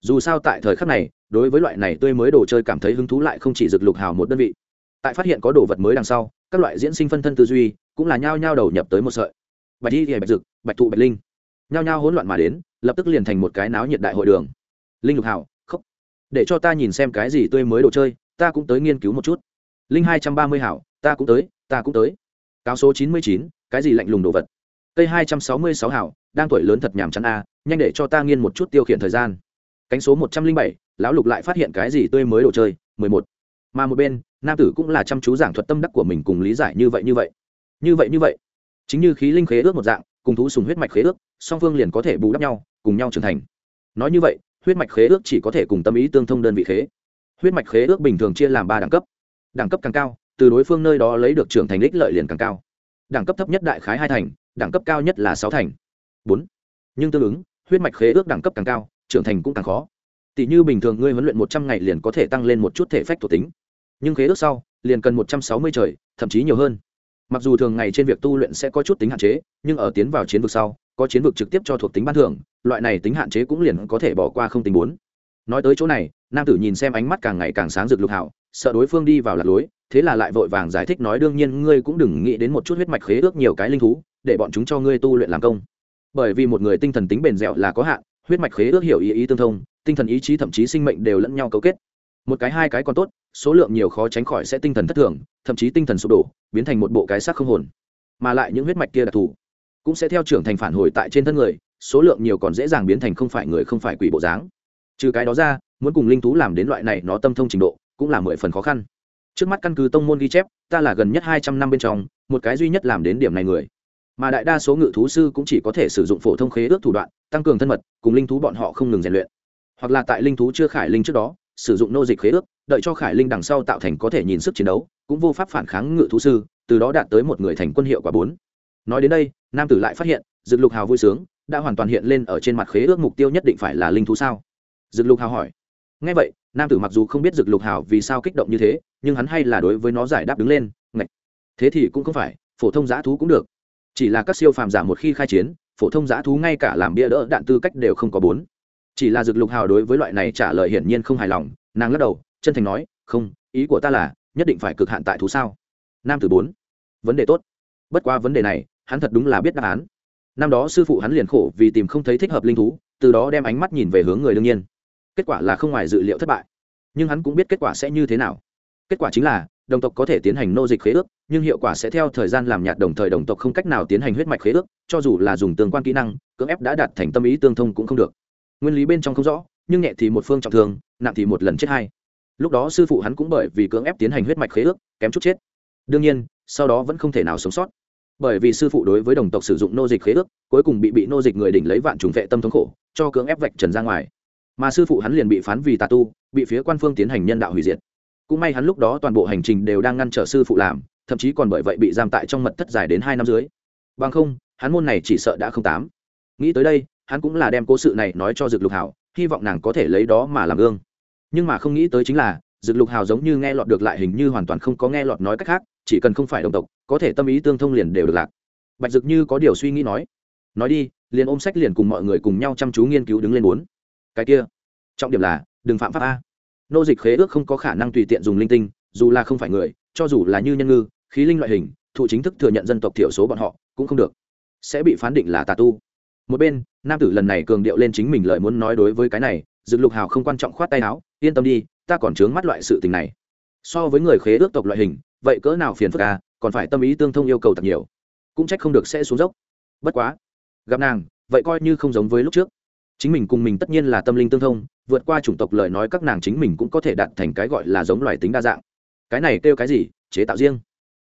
Dù sao tại thời khắc này, đối với loại này tươi mới đồ chơi cảm thấy hứng thú lại không chỉ rực lục hào một đơn vị. Tại phát hiện có đồ vật mới đằng sau, các loại diễn sinh phân thân tư duy cũng là nhao nhao đầu nhập tới một sợi. Bạch đi thì bạch dực, bạch thụ, bạch linh. Nhao nhao hỗn loạn mà đến, lập tức liền thành một cái náo nhiệt đại hội đường. Linh lục hào, khóc. Để cho ta nhìn xem cái gì tươi mới đồ chơi, ta cũng tới nghiên cứu một chút. Linh hai trăm ba mươi hảo ta cũng tới, ta cũng tới. Cáo số chín mươi chín, cái gì lạnh lùng đồ vật? Cây hai trăm sáu mươi sáu hảo, đang tuổi lớn thật nhàm chán a, nhanh để cho ta nghiên một chút tiêu khiển thời gian. Cánh số một trăm linh bảy, lão lục lại phát hiện cái gì tươi mới đồ chơi? mười một. Mà một bên, nam tử cũng là chăm chú giảng thuật tâm đắc của mình cùng lý giải như vậy như vậy. Như vậy như vậy. Chính như khí linh khế ước một dạng, cùng thú sùng huyết mạch khế ước, song phương liền có thể bù đắp nhau, cùng nhau trưởng thành. Nói như vậy, huyết mạch khế ước chỉ có thể cùng tâm ý tương thông đơn vị khế. Huyết mạch khế ước bình thường chia làm ba đẳng cấp. Đẳng cấp càng cao từ đối phương nơi đó lấy được trưởng thành đích lợi liền càng cao. Đẳng cấp thấp nhất đại khái hai thành, đẳng cấp cao nhất là sáu thành. Bốn. Nhưng tương ứng, huyết mạch khế ước đẳng cấp càng cao, trưởng thành cũng càng khó. Tỷ như bình thường ngươi huấn luyện một trăm ngày liền có thể tăng lên một chút thể phách thuộc tính. Nhưng khế ước sau, liền cần một trăm sáu mươi trời, thậm chí nhiều hơn. Mặc dù thường ngày trên việc tu luyện sẽ có chút tính hạn chế, nhưng ở tiến vào chiến vực sau, có chiến vực trực tiếp cho thuộc tính ban thưởng, loại này tính hạn chế cũng liền có thể bỏ qua không tính bốn. Nói tới chỗ này, nam tử nhìn xem ánh mắt càng ngày càng sáng rực lục hảo sợ đối phương đi vào lạc lối, thế là lại vội vàng giải thích nói, đương nhiên, ngươi cũng đừng nghĩ đến một chút huyết mạch khế ước nhiều cái linh thú, để bọn chúng cho ngươi tu luyện làm công. Bởi vì một người tinh thần tính bền dẻo là có hạn, huyết mạch khế ước hiểu ý ý tương thông, tinh thần ý chí thậm chí sinh mệnh đều lẫn nhau cấu kết. Một cái hai cái còn tốt, số lượng nhiều khó tránh khỏi sẽ tinh thần thất thường, thậm chí tinh thần sụp đổ, biến thành một bộ cái xác không hồn. Mà lại những huyết mạch kia đặc thù cũng sẽ theo trưởng thành phản hồi tại trên thân người, số lượng nhiều còn dễ dàng biến thành không phải người không phải quỷ bộ dáng. Trừ cái đó ra, muốn cùng linh thú làm đến loại này nó tâm thông trình độ cũng là mười phần khó khăn. Trước mắt căn cứ tông môn ghi chép, ta là gần nhất hai trăm năm bên trong, một cái duy nhất làm đến điểm này người. Mà đại đa số ngự thú sư cũng chỉ có thể sử dụng phổ thông khế ước thủ đoạn, tăng cường thân mật, cùng linh thú bọn họ không ngừng rèn luyện. Hoặc là tại linh thú chưa khải linh trước đó, sử dụng nô dịch khế ước, đợi cho khải linh đằng sau tạo thành có thể nhìn sức chiến đấu, cũng vô pháp phản kháng ngự thú sư, từ đó đạt tới một người thành quân hiệu quả bốn. Nói đến đây, nam tử lại phát hiện dựng lục hào vui sướng, đã hoàn toàn hiện lên ở trên mặt khế ước mục tiêu nhất định phải là linh thú sao? Dựng lục hào hỏi ngay vậy, nam tử mặc dù không biết dực lục hào vì sao kích động như thế, nhưng hắn hay là đối với nó giải đáp đứng lên, ngạch. Thế thì cũng không phải, phổ thông giã thú cũng được. Chỉ là các siêu phàm giả một khi khai chiến, phổ thông giã thú ngay cả làm bia đỡ đạn tư cách đều không có bốn. Chỉ là dực lục hào đối với loại này trả lời hiển nhiên không hài lòng, nàng lắc đầu, chân thành nói, không, ý của ta là, nhất định phải cực hạn tại thú sao? Nam tử bốn. Vấn đề tốt. Bất qua vấn đề này, hắn thật đúng là biết đáp án. Năm đó sư phụ hắn liền khổ vì tìm không thấy thích hợp linh thú, từ đó đem ánh mắt nhìn về hướng người đương nhiên kết quả là không ngoài dự liệu thất bại. Nhưng hắn cũng biết kết quả sẽ như thế nào. Kết quả chính là, đồng tộc có thể tiến hành nô dịch khế ước, nhưng hiệu quả sẽ theo thời gian làm nhạt đồng thời đồng tộc không cách nào tiến hành huyết mạch khế ước, cho dù là dùng tương quan kỹ năng, cưỡng ép đã đạt thành tâm ý tương thông cũng không được. Nguyên lý bên trong không rõ, nhưng nhẹ thì một phương trọng thương, nặng thì một lần chết hai. Lúc đó sư phụ hắn cũng bởi vì cưỡng ép tiến hành huyết mạch khế ước, kém chút chết. Đương nhiên, sau đó vẫn không thể nào sống sót. Bởi vì sư phụ đối với đồng tộc sử dụng nô dịch khế ước, cuối cùng bị bị nô dịch người đỉnh lấy vạn trùng vệ tâm thống khổ, cho cưỡng ép vạch trần ra ngoài mà sư phụ hắn liền bị phán vì tà tu, bị phía quan phương tiến hành nhân đạo hủy diệt. Cũng may hắn lúc đó toàn bộ hành trình đều đang ngăn trở sư phụ làm, thậm chí còn bởi vậy bị giam tại trong mật thất dài đến hai năm dưới. Bằng không, hắn môn này chỉ sợ đã không tám. Nghĩ tới đây, hắn cũng là đem cố sự này nói cho dược lục hảo hy vọng nàng có thể lấy đó mà làm gương. Nhưng mà không nghĩ tới chính là dược lục hào giống như nghe lọt được lại hình như hoàn toàn không có nghe lọt nói cách khác, chỉ cần không phải đồng tộc, có thể tâm ý tương thông liền đều được lạc. Bạch dực như có điều suy nghĩ nói nói đi, liền ôm sách liền cùng mọi người cùng nhau chăm chú nghiên cứu đứng lên bốn cái kia. Trọng điểm là, đừng phạm pháp a. Nô dịch khế ước không có khả năng tùy tiện dùng linh tinh, dù là không phải người, cho dù là như nhân ngư, khí linh loại hình, thụ chính thức thừa nhận dân tộc thiểu số bọn họ, cũng không được. Sẽ bị phán định là tà tu. Một bên, nam tử lần này cường điệu lên chính mình lời muốn nói đối với cái này dựng lục hào không quan trọng khoát tay áo, yên tâm đi, ta còn chướng mắt loại sự tình này. So với người khế ước tộc loại hình, vậy cỡ nào phiền phức à còn phải tâm ý tương thông yêu cầu thật nhiều. Cũng trách không được sẽ xuống dốc. Bất quá, gặp nàng, vậy coi như không giống với lúc trước chính mình cùng mình tất nhiên là tâm linh tương thông, vượt qua chủng tộc lời nói các nàng chính mình cũng có thể đạt thành cái gọi là giống loài tính đa dạng. Cái này kêu cái gì? Chế tạo riêng.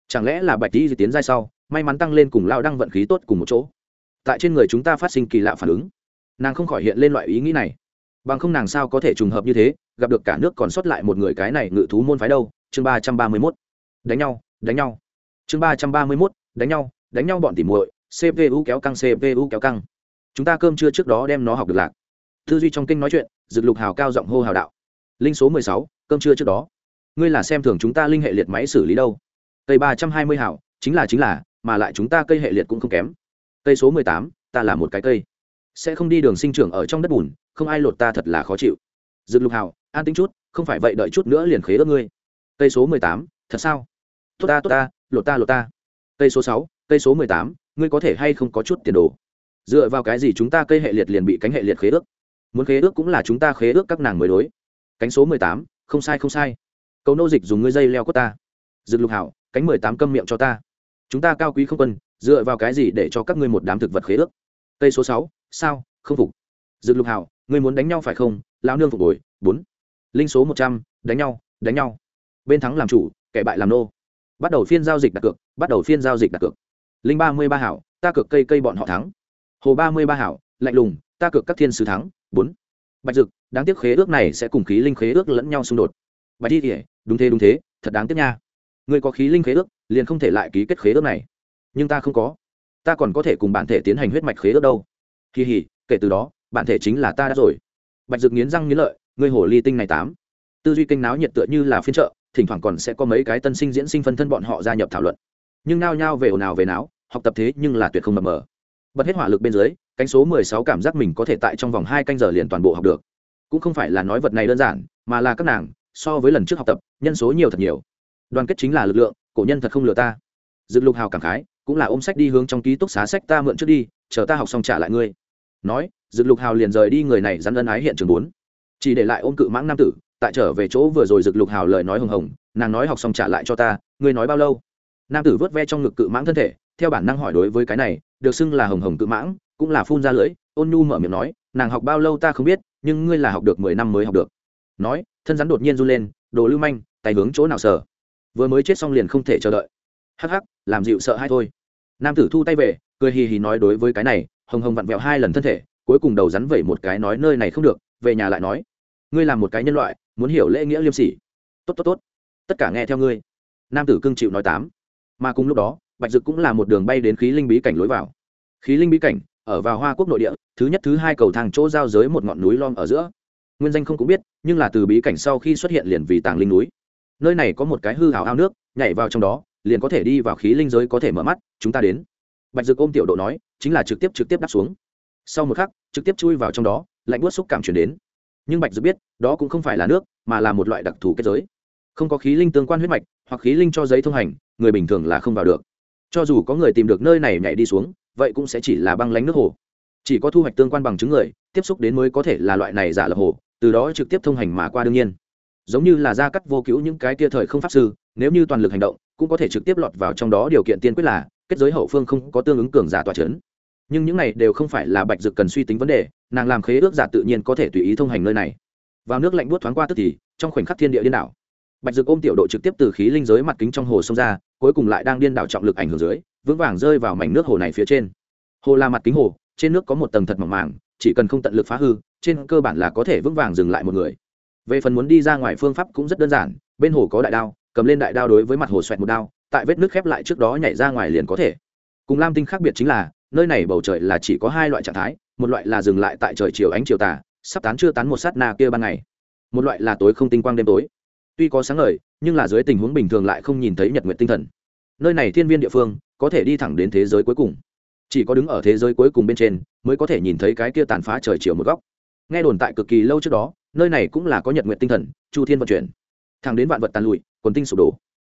Chẳng lẽ là bạch di tiến giai sau, may mắn tăng lên cùng lao đăng vận khí tốt cùng một chỗ? Tại trên người chúng ta phát sinh kỳ lạ phản ứng. Nàng không khỏi hiện lên loại ý nghĩ này. Bằng không nàng sao có thể trùng hợp như thế, gặp được cả nước còn sót lại một người cái này ngự thú môn phái đâu? Chương ba trăm ba mươi mốt. Đánh nhau đánh nhau. Chương ba trăm ba mươi mốt, đánh nhau đánh nhau bọn tỉ muội cpu kéo căng cpu kéo căng chúng ta cơm trưa trước đó đem nó học được lạc. Tư duy trong kinh nói chuyện, dực lục hào cao giọng hô hào đạo. Linh số mười sáu, cơm trưa trước đó. Ngươi là xem thường chúng ta linh hệ liệt máy xử lý đâu? Cây ba trăm hai mươi hào chính là chính là, mà lại chúng ta cây hệ liệt cũng không kém. Cây số mười tám, ta là một cái cây. Sẽ không đi đường sinh trưởng ở trong đất bùn, không ai lột ta thật là khó chịu. Dực lục hào, an tính chút, không phải vậy đợi chút nữa liền khế ớt ngươi. Cây số mười tám, thật sao? Tốt ta tốt ta, lột ta lột ta. Cây số sáu, cây số mười tám, ngươi có thể hay không có chút tiền đồ? Dựa vào cái gì chúng ta cây hệ liệt liền bị cánh hệ liệt khế ước? Muốn khế ước cũng là chúng ta khế ước các nàng mới đối. Cánh số mười tám, không sai không sai. Cầu nô dịch dùng ngươi dây leo cốt ta. Dựng lục hảo, cánh mười tám câm miệng cho ta. Chúng ta cao quý không quân, dựa vào cái gì để cho các ngươi một đám thực vật khế ước? Cây số sáu, sao? Không phục. Dựng lục hảo, ngươi muốn đánh nhau phải không? Lao nương phục hồi, bốn. Linh số một trăm, đánh nhau đánh nhau. Bên thắng làm chủ, kẻ bại làm nô. Bắt đầu phiên giao dịch đặt cược, bắt đầu phiên giao dịch đặt cược. Linh ba mươi ba hảo, ta cược cây cây bọn họ thắng hồ ba mươi ba hảo, lạnh lùng, ta cược các thiên sứ thắng, bốn. Bạch dực, đáng tiếc khế ước này sẽ cùng khí linh khế ước lẫn nhau xung đột. Bạch thi kể đúng thế đúng thế, thật đáng tiếc nha. Người có khí linh khế ước, liền không thể lại ký kết khế ước này. Nhưng ta không có. Ta còn có thể cùng bản thể tiến hành huyết mạch khế ước đâu. Kỳ hỉ kể từ đó, bản thể chính là ta đã rồi. Bạch dực nghiến răng nghiến lợi, ngươi hồ ly tinh này tám. Tư duy kinh náo nhiệt tựa như là phiên trợ thỉnh thoảng còn sẽ có mấy cái tân sinh diễn sinh phân thân bọn họ gia nhập thảo luận. Nhưng nao nhao về ồn ào về náo, học tập thế nhưng là tuyệt không mập mờ bật hết hỏa lực bên dưới, cánh số mười sáu cảm giác mình có thể tại trong vòng hai canh giờ liền toàn bộ học được. Cũng không phải là nói vật này đơn giản, mà là các nàng, so với lần trước học tập, nhân số nhiều thật nhiều. Đoàn kết chính là lực lượng, cổ nhân thật không lừa ta. Dựng lục hào cảm khái, cũng là ôm sách đi hướng trong ký túc xá sách ta mượn trước đi, chờ ta học xong trả lại ngươi. Nói dựng lục hào liền rời đi người này rắn ân ái hiện trường bốn. Chỉ để lại ôm cự mãng nam tử, tại trở về chỗ vừa rồi dựng lục hào lời nói hồng hồng, nàng nói học xong trả lại cho ta, ngươi nói bao lâu? Nam tử vớt ve trong ngực cự mãng thân thể, theo bản năng hỏi đối với cái này được xưng là hồng hồng cự mãng, cũng là phun ra lưỡi, ôn nhu mở miệng nói, nàng học bao lâu ta không biết, nhưng ngươi là học được mười năm mới học được. Nói, thân rắn đột nhiên run lên, đồ lưu manh, tay hướng chỗ nào sờ? Vừa mới chết xong liền không thể chờ đợi. Hắc hắc, làm dịu sợ hay thôi. Nam tử thu tay về, cười hì hì nói đối với cái này, hồng hồng vặn vẹo hai lần thân thể, cuối cùng đầu rắn vẩy một cái nói nơi này không được, về nhà lại nói, ngươi là một cái nhân loại, muốn hiểu lễ nghĩa liêm sỉ. Tốt tốt tốt, tất cả nghe theo ngươi. Nam tử cưng chịu nói tám. Mà cùng lúc đó bạch dực cũng là một đường bay đến khí linh bí cảnh lối vào. Khí linh bí cảnh, ở vào hoa quốc nội địa, thứ nhất thứ hai cầu thang chỗ giao giới một ngọn núi lom ở giữa. Nguyên danh không cũng biết, nhưng là từ bí cảnh sau khi xuất hiện liền vì tàng linh núi. Nơi này có một cái hư hào ao nước, nhảy vào trong đó, liền có thể đi vào khí linh giới có thể mở mắt, chúng ta đến. Bạch dực ôm tiểu độ nói, chính là trực tiếp trực tiếp đáp xuống. Sau một khắc, trực tiếp chui vào trong đó, lạnh buốt xúc cảm chuyển đến. Nhưng bạch dực biết, đó cũng không phải là nước, mà là một loại đặc thù kết giới. Không có khí linh tương quan huyết mạch, hoặc khí linh cho giấy thông hành, người bình thường là không vào được cho dù có người tìm được nơi này nhảy đi xuống, vậy cũng sẽ chỉ là băng lánh nước hồ. Chỉ có thu hoạch tương quan bằng chứng người, tiếp xúc đến mới có thể là loại này giả lập hồ, từ đó trực tiếp thông hành mà qua đương nhiên. Giống như là gia cắt vô cứu những cái kia thời không pháp sư, nếu như toàn lực hành động, cũng có thể trực tiếp lọt vào trong đó điều kiện tiên quyết là, kết giới hậu phương không có tương ứng cường giả tòa c nhưng những này đều không phải là bạch dực cần suy tính vấn đề, nàng làm khế ước giả tự nhiên có thể tùy ý thông hành nơi này. Vào nước lạnh buốt thoáng qua tức thì, trong khoảnh khắc thiên địa điên đảo, bạch dực ôm tiểu độ trực tiếp từ khí linh giới mặt kính trong hồ sông ra cuối cùng lại đang điên đảo trọng lực ảnh hưởng dưới, vững vàng rơi vào mảnh nước hồ này phía trên. Hồ là mặt kính hồ, trên nước có một tầng thật mỏng màng, chỉ cần không tận lực phá hư, trên cơ bản là có thể vững vàng dừng lại một người. Về phần muốn đi ra ngoài phương pháp cũng rất đơn giản, bên hồ có đại đao, cầm lên đại đao đối với mặt hồ xoẹt một đao, tại vết nước khép lại trước đó nhảy ra ngoài liền có thể. Cùng lam tinh khác biệt chính là, nơi này bầu trời là chỉ có hai loại trạng thái, một loại là dừng lại tại trời chiều ánh chiều tà, sắp tán chưa tán một sát na kia ban ngày. Một loại là tối không tinh quang đêm tối tuy có sáng ngời, nhưng là dưới tình huống bình thường lại không nhìn thấy nhật nguyện tinh thần. Nơi này thiên viên địa phương, có thể đi thẳng đến thế giới cuối cùng. Chỉ có đứng ở thế giới cuối cùng bên trên, mới có thể nhìn thấy cái kia tàn phá trời chiều một góc. Nghe đồn tại cực kỳ lâu trước đó, nơi này cũng là có nhật nguyện tinh thần, chu thiên vận chuyển. Thẳng đến vạn vật tàn lụi, quần tinh sụp đổ.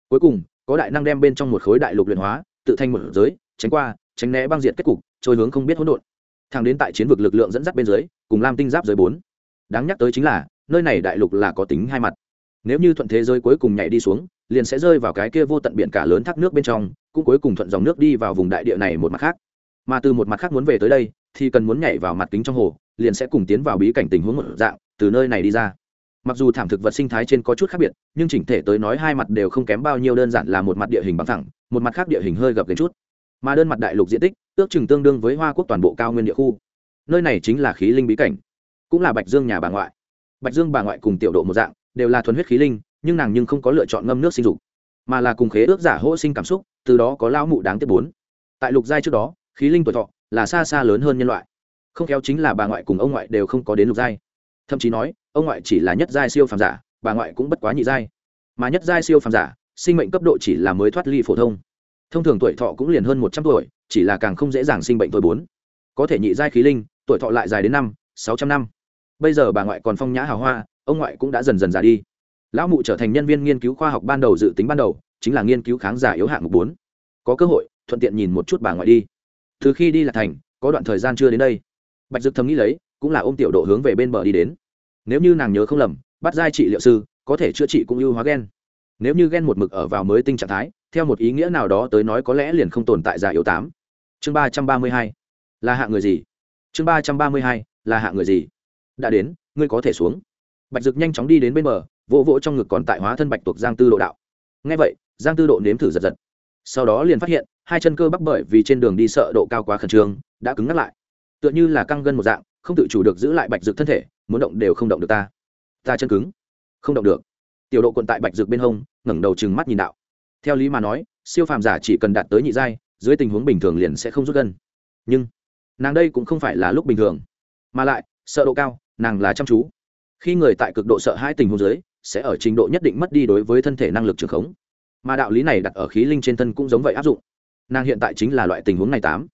Cuối cùng, có đại năng đem bên trong một khối đại lục luyện hóa, tự thành một giới, tránh qua, tránh né băng diện kết cục, trôi hướng không biết hỗn độn. Thẳng đến tại chiến vực lực lượng dẫn dắt bên dưới, cùng lam tinh giáp dưới bốn. Đáng nhắc tới chính là, nơi này đại lục là có tính hai mặt nếu như thuận thế giới cuối cùng nhảy đi xuống, liền sẽ rơi vào cái kia vô tận biển cả lớn thác nước bên trong, cũng cuối cùng thuận dòng nước đi vào vùng đại địa này một mặt khác. Mà từ một mặt khác muốn về tới đây, thì cần muốn nhảy vào mặt kính trong hồ, liền sẽ cùng tiến vào bí cảnh tình huống một dạng, từ nơi này đi ra. Mặc dù thảm thực vật sinh thái trên có chút khác biệt, nhưng chỉnh thể tới nói hai mặt đều không kém bao nhiêu, đơn giản là một mặt địa hình bằng thẳng, một mặt khác địa hình hơi gập gần chút. Mà đơn mặt đại lục diện tích, ước chừng tương đương với hoa quốc toàn bộ cao nguyên địa khu. Nơi này chính là khí linh bí cảnh, cũng là bạch dương nhà bà ngoại. Bạch dương bà ngoại cùng tiểu độ một dạng đều là thuần huyết khí linh, nhưng nàng nhưng không có lựa chọn ngâm nước sinh dục, mà là cùng khế ước giả hỗ sinh cảm xúc, từ đó có lao mụ đáng tiếc bốn. Tại lục giai trước đó, khí linh tuổi thọ là xa xa lớn hơn nhân loại. Không khéo chính là bà ngoại cùng ông ngoại đều không có đến lục giai. Thậm chí nói, ông ngoại chỉ là nhất giai siêu phàm giả, bà ngoại cũng bất quá nhị giai. Mà nhất giai siêu phàm giả, sinh mệnh cấp độ chỉ là mới thoát ly phổ thông. Thông thường tuổi thọ cũng liền hơn một trăm tuổi, chỉ là càng không dễ dàng sinh bệnh tuổi bốn. Có thể nhị giai khí linh, tuổi thọ lại dài đến năm, sáu trăm năm. Bây giờ bà ngoại còn phong nhã hào hoa ông ngoại cũng đã dần dần già đi. Lão mụ trở thành nhân viên nghiên cứu khoa học ban đầu dự tính ban đầu, chính là nghiên cứu kháng giả yếu hạng mục bốn. Có cơ hội, thuận tiện nhìn một chút bà ngoại đi. Từ khi đi là thành, có đoạn thời gian chưa đến đây. Bạch dực thầm nghĩ lấy, cũng là ôm tiểu độ hướng về bên bờ đi đến. Nếu như nàng nhớ không lầm, bắt giai trị liệu sư, có thể chữa trị cũng ưu hóa g e n nếu như g e n một mực ở vào mới tinh trạng thái, theo một ý nghĩa nào đó tới nói có lẽ liền không tồn tại giả yếu tám. Chương ba trăm ba mươi hai. Là hạ người gì? Chương ba trăm ba mươi hai, là hạ người gì? Đã đến, ngươi có thể xuống bạch dực nhanh chóng đi đến bên bờ, vỗ vỗ trong ngực còn tại hóa thân bạch tuộc giang tư độ đạo. Ngay vậy, giang tư độ nếm thử giật giật. Sau đó liền phát hiện, hai chân cơ bắp bởi vì trên đường đi sợ độ cao quá khẩn trương, đã cứng ngắt lại. Tựa như là căng gân một dạng, không tự chủ được giữ lại bạch dược thân thể, muốn động đều không động được ta. Ta chân cứng, không động được. Tiểu độ quận tại bạch dược bên hông, ngẩng đầu chừng mắt nhìn đạo. Theo lý mà nói, siêu phàm giả chỉ cần đạt tới nhị giai, dưới tình huống bình thường liền sẽ không rút gân. Nhưng, nàng đây cũng không phải là lúc bình thường. Mà lại, sợ độ cao, nàng là chăm chú khi người tại cực độ sợ hãi tình huống dưới sẽ ở trình độ nhất định mất đi đối với thân thể năng lực trường khống. Mà đạo lý này đặt ở khí linh trên thân cũng giống vậy áp dụng. Nàng hiện tại chính là loại tình huống này tám.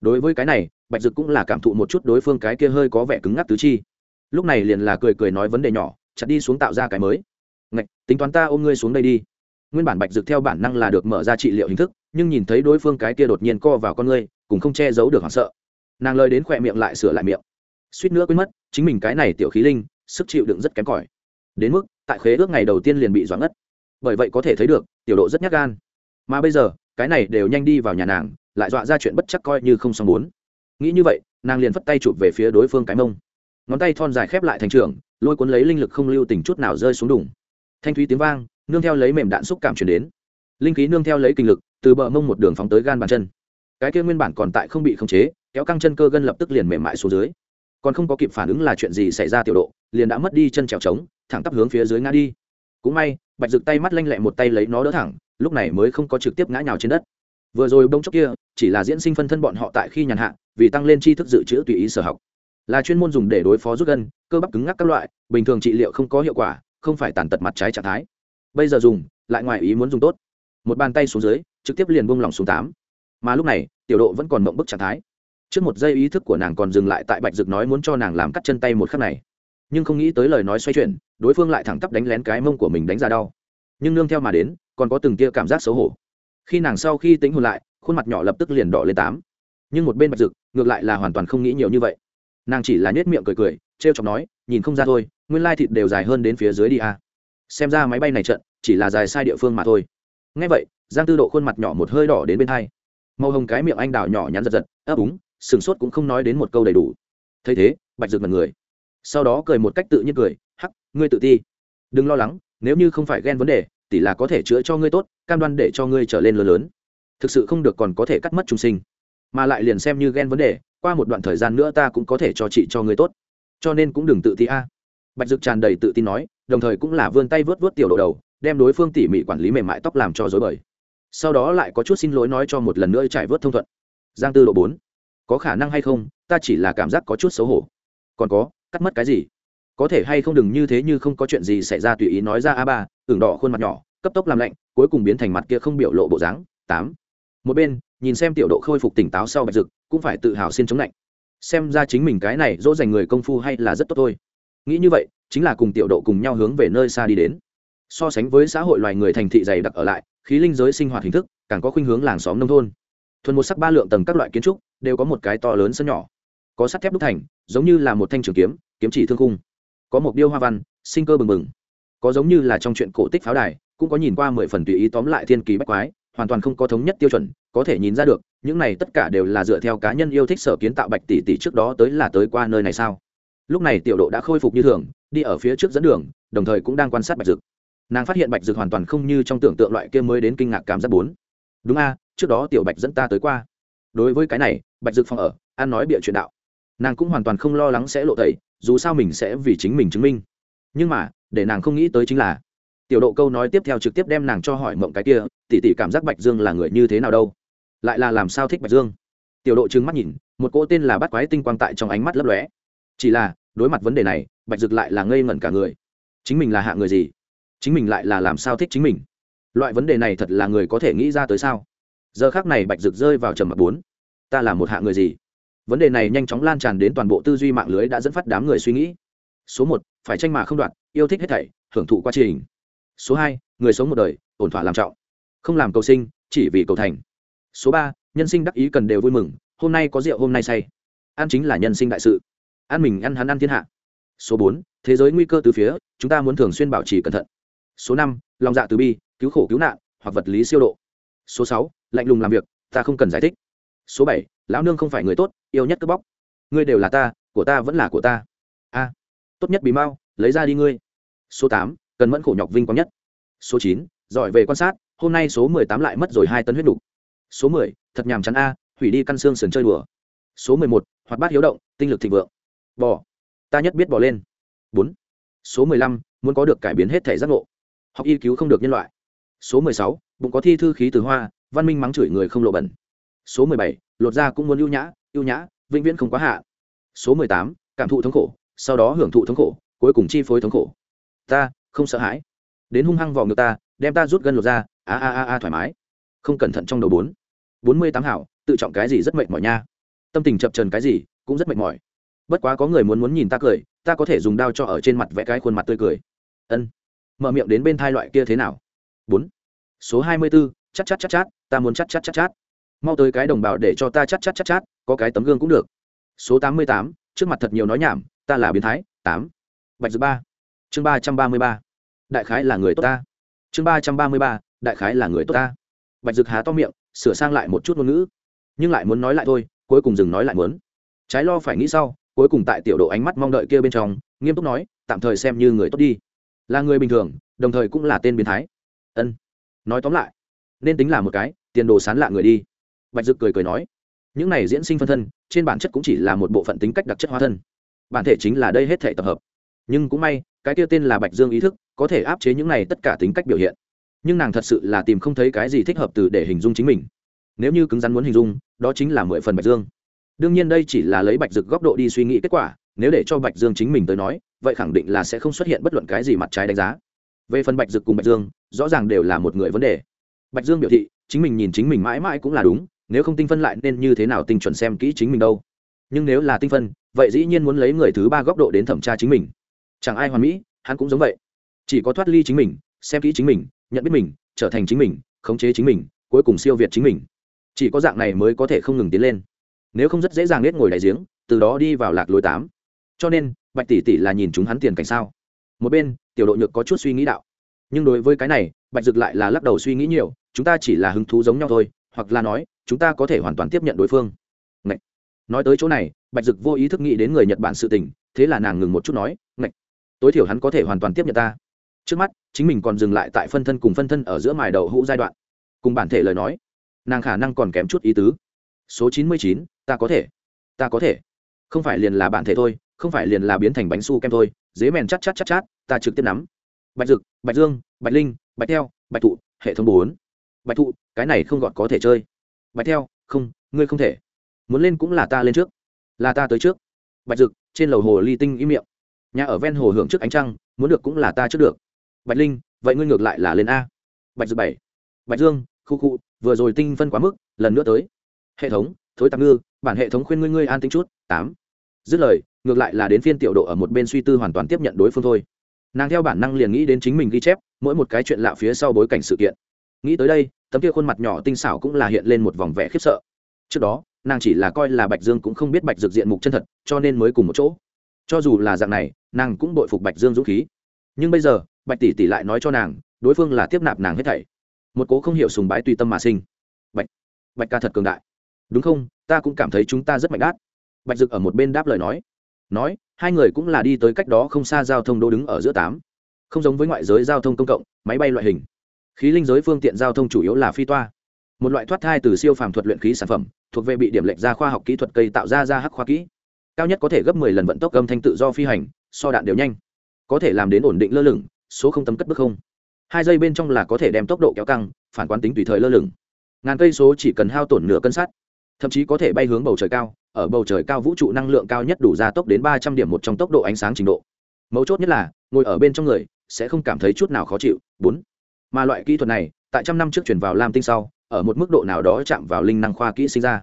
Đối với cái này bạch dực cũng là cảm thụ một chút đối phương cái kia hơi có vẻ cứng ngắc tứ chi. Lúc này liền là cười cười nói vấn đề nhỏ chặt đi xuống tạo ra cái mới. Ngạch, tính toán ta ôm ngươi xuống đây đi. Nguyên bản bạch dực theo bản năng là được mở ra trị liệu hình thức nhưng nhìn thấy đối phương cái kia đột nhiên co vào con ngươi cũng không che giấu được hoảng sợ. Nàng lời đến khỏe miệng lại sửa lại miệng. Suýt nữa quên mất chính mình cái này tiểu khí linh sức chịu đựng rất kém cỏi. Đến mức, tại khế ước ngày đầu tiên liền bị doãn ngất. Bởi vậy có thể thấy được, tiểu độ rất nhát gan. Mà bây giờ, cái này đều nhanh đi vào nhà nàng, lại dọa ra chuyện bất chắc coi như không xong muốn nghĩ như vậy, nàng liền phất tay chụp về phía đối phương cái mông. Ngón tay thon dài khép lại thành trường, lôi cuốn lấy linh lực không lưu tình chút nào rơi xuống đủng thanh thúy tiếng vang, nương theo lấy mềm đạn xúc cảm chuyển đến. Linh khí nương theo lấy kinh lực, từ bờ mông một đường phóng tới gan bàn chân. Cái kia nguyên bản còn tại không bị khống chế, kéo căng chân cơ gân lập tức liền mềm mại xuống dưới còn không có kịp phản ứng là chuyện gì xảy ra tiểu độ, liền đã mất đi chân trèo trống, thẳng tắp hướng phía dưới ngã đi. Cũng may, bạch rực tay mắt lanh lẹ một tay lấy nó đỡ thẳng, lúc này mới không có trực tiếp ngã nhào trên đất. Vừa rồi bông chốc kia, chỉ là diễn sinh phân thân bọn họ tại khi nhàn hạ, vì tăng lên tri thức dự trữ tùy ý sở học. Là chuyên môn dùng để đối phó rút gân, cơ bắp cứng ngắc các loại, bình thường trị liệu không có hiệu quả, không phải tàn tật mặt trái trạng thái. Bây giờ dùng, lại ngoài ý muốn dùng tốt. Một bàn tay xuống dưới, trực tiếp liền buông lỏng xuống tám. Mà lúc này, tiểu độ vẫn còn mộng bức trạng thái trước một giây ý thức của nàng còn dừng lại tại bạch dực nói muốn cho nàng làm cắt chân tay một khắc này. Nhưng không nghĩ tới lời nói xoay chuyển, đối phương lại thẳng tắp đánh lén cái mông của mình đánh ra đau. Nhưng nương theo mà đến, còn có từng tia cảm giác xấu hổ. Khi nàng sau khi tính hồn lại, khuôn mặt nhỏ lập tức liền đỏ lên tám. Nhưng một bên bạch dực, ngược lại là hoàn toàn không nghĩ nhiều như vậy. Nàng chỉ là nhét miệng cười cười t r e o chọc nói, nhìn không ra thôi, nguyên lai thịt đều dài hơn đến phía dưới đi à. xem ra máy bay này trận, chỉ là dài sai địa phương mà thôi. Ngay vậy, giang tư độ khuôn mặt nhỏ một hơi đỏ đến bên hai. Màu hồng cái miệng anh đào nhỏ nhắn giật giật, ấp úng sừng sốt cũng không nói đến một câu đầy đủ. Thấy thế, bạch rực mật người. Sau đó cười một cách tự nhiên cười, hắc, ngươi tự ti. Đừng lo lắng, nếu như không phải ghen vấn đề tỷ là có thể chữa cho ngươi tốt, cam đoan để cho ngươi trở lên lớn lớn. Thực sự không được còn có thể cắt mất trung sinh. Mà lại liền xem như ghen vấn đề, qua một đoạn thời gian nữa ta cũng có thể cho chị cho ngươi tốt. Cho nên cũng đừng tự ti a. Bạch dực tràn đầy tự tin nói, đồng thời cũng là vươn tay vớt vớt tiểu độ đầu, đem đối phương tỉ mỉ quản lý mềm mại tóc làm cho dối bời. Sau đó lại có chút xin lỗi nói cho một lần nữa trải vớt thông thuận. Giang tư độ bốn có khả năng hay không, ta chỉ là cảm giác có chút xấu hổ. Còn có, cắt mất cái gì? Có thể hay không đừng như thế như không có chuyện gì xảy ra tùy ý nói ra a ba tưởng đỏ khuôn mặt nhỏ, cấp tốc làm lạnh, cuối cùng biến thành mặt kia không biểu lộ bộ dáng. Tám. Một bên, nhìn xem tiểu độ khôi phục tỉnh táo sau bạch dực, cũng phải tự hào xin chống lạnh. Xem ra chính mình cái này dỗ dành người công phu hay là rất tốt thôi. Nghĩ như vậy, chính là cùng tiểu độ cùng nhau hướng về nơi xa đi đến. So sánh với xã hội loài người thành thị dày đặc ở lại, khí linh giới sinh hoạt hình thức, càng có khuynh hướng làng xóm nông thôn. Thuần một sắc ba lượng tầng các loại kiến trúc đều có một cái to lớn sân nhỏ. Có sắt thép đúc thành, giống như là một thanh trường kiếm kiếm chỉ thương khung. Có một điêu hoa văn, sinh cơ bừng bừng. Có giống như là trong chuyện cổ tích pháo đài, cũng có nhìn qua mười phần tùy ý tóm lại thiên kỳ bách quái, hoàn toàn không có thống nhất tiêu chuẩn, có thể nhìn ra được, những này tất cả đều là dựa theo cá nhân yêu thích sở kiến tạo bạch tỷ tỷ trước đó tới là tới qua nơi này sao? Lúc này tiểu độ đã khôi phục như thường, đi ở phía trước dẫn đường, đồng thời cũng đang quan sát bạch dực. Nàng phát hiện bạch dực hoàn toàn không như trong tưởng tượng loại kia mới đến kinh ngạc cảm giác bốn. Đúng a, trước đó tiểu bạch dẫn ta tới qua đối với cái này, bạch dực phòng ở, an nói bịa chuyện đạo. Nàng cũng hoàn toàn không lo lắng sẽ lộ tẩy, dù sao mình sẽ vì chính mình chứng minh. Nhưng mà, để nàng không nghĩ tới chính là, tiểu độ câu nói tiếp theo trực tiếp đem nàng cho hỏi mộng cái kia tỉ tỉ cảm giác bạch dương là người như thế nào đâu? Lại là làm sao thích bạch dương? Tiểu độ trừng mắt nhìn, một cỗ tên là bắt quái tinh quang tại trong ánh mắt lấp lóe. Chỉ là, đối mặt vấn đề này, bạch dực lại là ngây ngẩn cả người. Chính mình là hạ người gì? Chính mình lại là làm sao thích chính mình? Loại vấn đề này thật là người có thể nghĩ ra tới sao? Giờ khác này bạch rực rơi vào trầm mặc bốn. Ta là một hạ người gì? Vấn đề này nhanh chóng lan tràn đến toàn bộ tư duy mạng lưới đã dẫn phát đám người suy nghĩ. Số một, phải tranh mà không đoạt, yêu thích hết thảy, hưởng thụ quá trình. Số hai, người sống một đời, ổn thỏa làm trọng. Không làm cầu sinh, chỉ vì cầu thành. Số ba, nhân sinh đắc ý cần đều vui mừng, hôm nay có rượu hôm nay say. Ăn chính là nhân sinh đại sự. Ăn mình, ăn hắn, ăn thiên hạ. Số bốn, thế giới nguy cơ từ phía, chúng ta muốn thường xuyên bảo trì cẩn thận. Số năm, lòng dạ từ bi, cứu khổ cứu nạn, hoặc vật lý siêu độ. Số sáu lạnh lùng làm việc, ta không cần giải thích. Số bảy, lão nương không phải người tốt, yêu nhất cướp bóc. Ngươi đều là ta, của ta vẫn là của ta. A, tốt nhất bí mau, lấy ra đi ngươi. Số tám, cần mẫn khổ nhọc vinh quang nhất. Số chín, giỏi về quan sát, hôm nay số mười tám lại mất rồi hai tấn huyết đủ. số mười, thật nhàm chán a, hủy đi căn xương sườn chơi đùa. Số mười một, hoạt bát hiếu động, tinh lực thịnh vượng. Bỏ ta nhất biết bỏ lên. Bốn, số mười lăm, muốn có được cải biến hết thể giác ngộ. Học y cứu không được nhân loại. Số mười sáu, bụng có thi thư khí từ hoa văn minh mắng chửi người không lộ bẩn. Số mười bảy, lột ra cũng muốn ưu nhã ưu nhã, vĩnh viễn không quá hạ. Số mười tám, cảm thụ thống khổ, sau đó hưởng thụ thống khổ, cuối cùng chi phối thống khổ. Ta, không sợ hãi. Đến hung hăng vào ngực ta, đem ta rút gân lột ra a a a a thoải mái. Không cẩn thận trong đầu bốn. Bốn mươi tám hảo, tự trọng cái gì rất mệt mỏi nha. Tâm tình chập trần cái gì, cũng rất mệt mỏi. Bất quá có người muốn muốn nhìn ta cười, ta có thể dùng đao cho ở trên mặt vẽ cái khuôn mặt tươi cười. Ân. Mở miệng đến bên thai loại kia thế nào? Bốn. Số hai mươi bốn chắc chắc chắc chắc ta muốn chắt chắt chắt chắt mau tới cái đồng bào để cho ta chắt chắt chắt chắt có cái tấm gương cũng được. Số tám mươi tám, trước mặt thật nhiều nói nhảm, ta là biến thái, tám. Bạch dự ba. Chương ba trăm ba mươi ba. Đại khái là người tốt ta. Chương ba trăm ba mươi ba, đại khái là người tốt ta. Bạch dực há to miệng, sửa sang lại một chút ngôn ngữ. Nhưng lại muốn nói lại thôi, cuối cùng dừng nói lại muốn. Trái lo phải nghĩ sau, cuối cùng tại tiểu độ ánh mắt mong đợi kia bên trong, nghiêm túc nói, tạm thời xem như người tốt đi. Là người bình thường, đồng thời cũng là tên biến thái. Ân. Nói tóm lại nên tính là một cái, tiền đồ sán lạ người đi. Bạch dực cười cười nói. Những này diễn sinh phân thân, trên bản chất cũng chỉ là một bộ phận tính cách đặc chất hóa thân. Bản thể chính là đây hết thể tập hợp. Nhưng cũng may, cái kia tên là bạch dương ý thức, có thể áp chế những này tất cả tính cách biểu hiện. Nhưng nàng thật sự là tìm không thấy cái gì thích hợp từ để hình dung chính mình. Nếu như cứng rắn muốn hình dung, đó chính là mười phần bạch dương. Đương nhiên đây chỉ là lấy bạch dực góc độ đi suy nghĩ kết quả, nếu để cho bạch dương chính mình tới nói, vậy khẳng định là sẽ không xuất hiện bất luận cái gì mặt trái đánh giá. Về phần bạch dực cùng bạch dương, rõ ràng đều là một người vấn đề bạch dương biểu thị, chính mình nhìn chính mình mãi mãi cũng là đúng, nếu không tinh phân lại nên như thế nào tinh chuẩn xem kỹ chính mình đâu. Nhưng nếu là tinh phân, vậy dĩ nhiên muốn lấy người thứ ba góc độ đến thẩm tra chính mình. Chẳng ai hoàn mỹ, hắn cũng giống vậy. Chỉ có thoát ly chính mình, xem kỹ chính mình, nhận biết mình, trở thành chính mình, khống chế chính mình, cuối cùng siêu việt chính mình. Chỉ có dạng này mới có thể không ngừng tiến lên. Nếu không rất dễ dàng nết ngồi đại giếng, từ đó đi vào lạc lối tám. Cho nên, bạch tỷ tỷ là nhìn chúng hắn tiền cảnh sao? Một bên, tiểu độ nhược có chút suy nghĩ đạo nhưng đối với cái này, bạch dực lại là lắc đầu suy nghĩ nhiều, chúng ta chỉ là hứng thú giống nhau thôi, hoặc là nói, chúng ta có thể hoàn toàn tiếp nhận đối phương. Ngậy. nói tới chỗ này, bạch dực vô ý thức nghĩ đến người nhật bản sự tình, thế là nàng ngừng một chút nói Ngậy. tối thiểu hắn có thể hoàn toàn tiếp nhận ta. Trước mắt, chính mình còn dừng lại tại phân thân cùng phân thân ở giữa mài đầu hũ giai đoạn. Cùng bản thể lời nói, nàng khả năng còn kém chút ý tứ. Số chín mươi chín, ta có thể. Ta có thể. Không phải liền là bản thể thôi, không phải liền là biến thành bánh su kem thôi, dế mèn chắc chắc chắc chát, ta trực tiếp nắm bạch dực, bạch dương, bạch linh, bạch theo, bạch thụ, hệ thống bốn. Bạch thụ, cái này không gọn có thể chơi. Bạch theo, không, ngươi không thể. Muốn lên cũng là ta lên trước. Là ta tới trước. Bạch dực, trên lầu hồ ly tinh im miệng. Nhà ở ven hồ hưởng trước ánh trăng, muốn được cũng là ta trước được. Bạch linh, vậy ngươi ngược lại là lên a. Bạch dực bảy. Bạch dương, khu khu, vừa rồi tinh phân quá mức, lần nữa tới. Hệ thống, thối tạm ngư, bản hệ thống khuyên ngươi ngươi an tính chút. Tám. Dứt lời, ngược lại là đến phiên tiểu độ ở một bên suy tư hoàn toàn tiếp nhận đối phương thôi nàng theo bản năng liền nghĩ đến chính mình ghi chép, mỗi một cái chuyện lạ phía sau bối cảnh sự kiện. Nghĩ tới đây, tấm kia khuôn mặt nhỏ tinh xảo cũng là hiện lên một vòng vẻ khiếp sợ. Trước đó, nàng chỉ là coi là bạch dương cũng không biết bạch dược diện mục chân thật, cho nên mới cùng một chỗ. Cho dù là dạng này, nàng cũng bội phục bạch dương dũng khí. Nhưng bây giờ, bạch tỷ tỷ lại nói cho nàng, đối phương là tiếp nạp nàng hết thảy. Một cố không hiểu sùng bái tùy tâm mà sinh. Bạch bạch ca thật cường đại. Đúng không? Ta cũng cảm thấy chúng ta rất mạnh đát. Bạch dực ở một bên đáp lời nói nói, hai người cũng là đi tới cách đó không xa giao thông đô đứng ở giữa tám. Không giống với ngoại giới giao thông công cộng, máy bay loại hình. Khí linh giới phương tiện giao thông chủ yếu là phi toa. Một loại thoát thai từ siêu phàm thuật luyện khí sản phẩm, thuộc về bị điểm lệch ra khoa học kỹ thuật cây tạo ra ra hắc khoa kỹ. Cao nhất có thể gấp 10 lần vận tốc âm thanh tự do phi hành, so đạn đều nhanh. Có thể làm đến ổn định lơ lửng, số không tấm cất bước không. Hai giây bên trong là có thể đem tốc độ kéo căng, phản quán tính tùy thời lơ lửng. Ngàn cây số chỉ cần hao tổn nửa cân sắt thậm chí có thể bay hướng bầu trời cao, ở bầu trời cao vũ trụ năng lượng cao nhất đủ ra tốc đến ba trăm điểm một trong tốc độ ánh sáng trình độ. Mấu chốt nhất là, ngồi ở bên trong người, sẽ không cảm thấy chút nào khó chịu. Bốn, mà loại kỹ thuật này, tại trăm năm trước chuyển vào lam tinh sau, ở một mức độ nào đó chạm vào linh năng khoa kỹ sinh ra.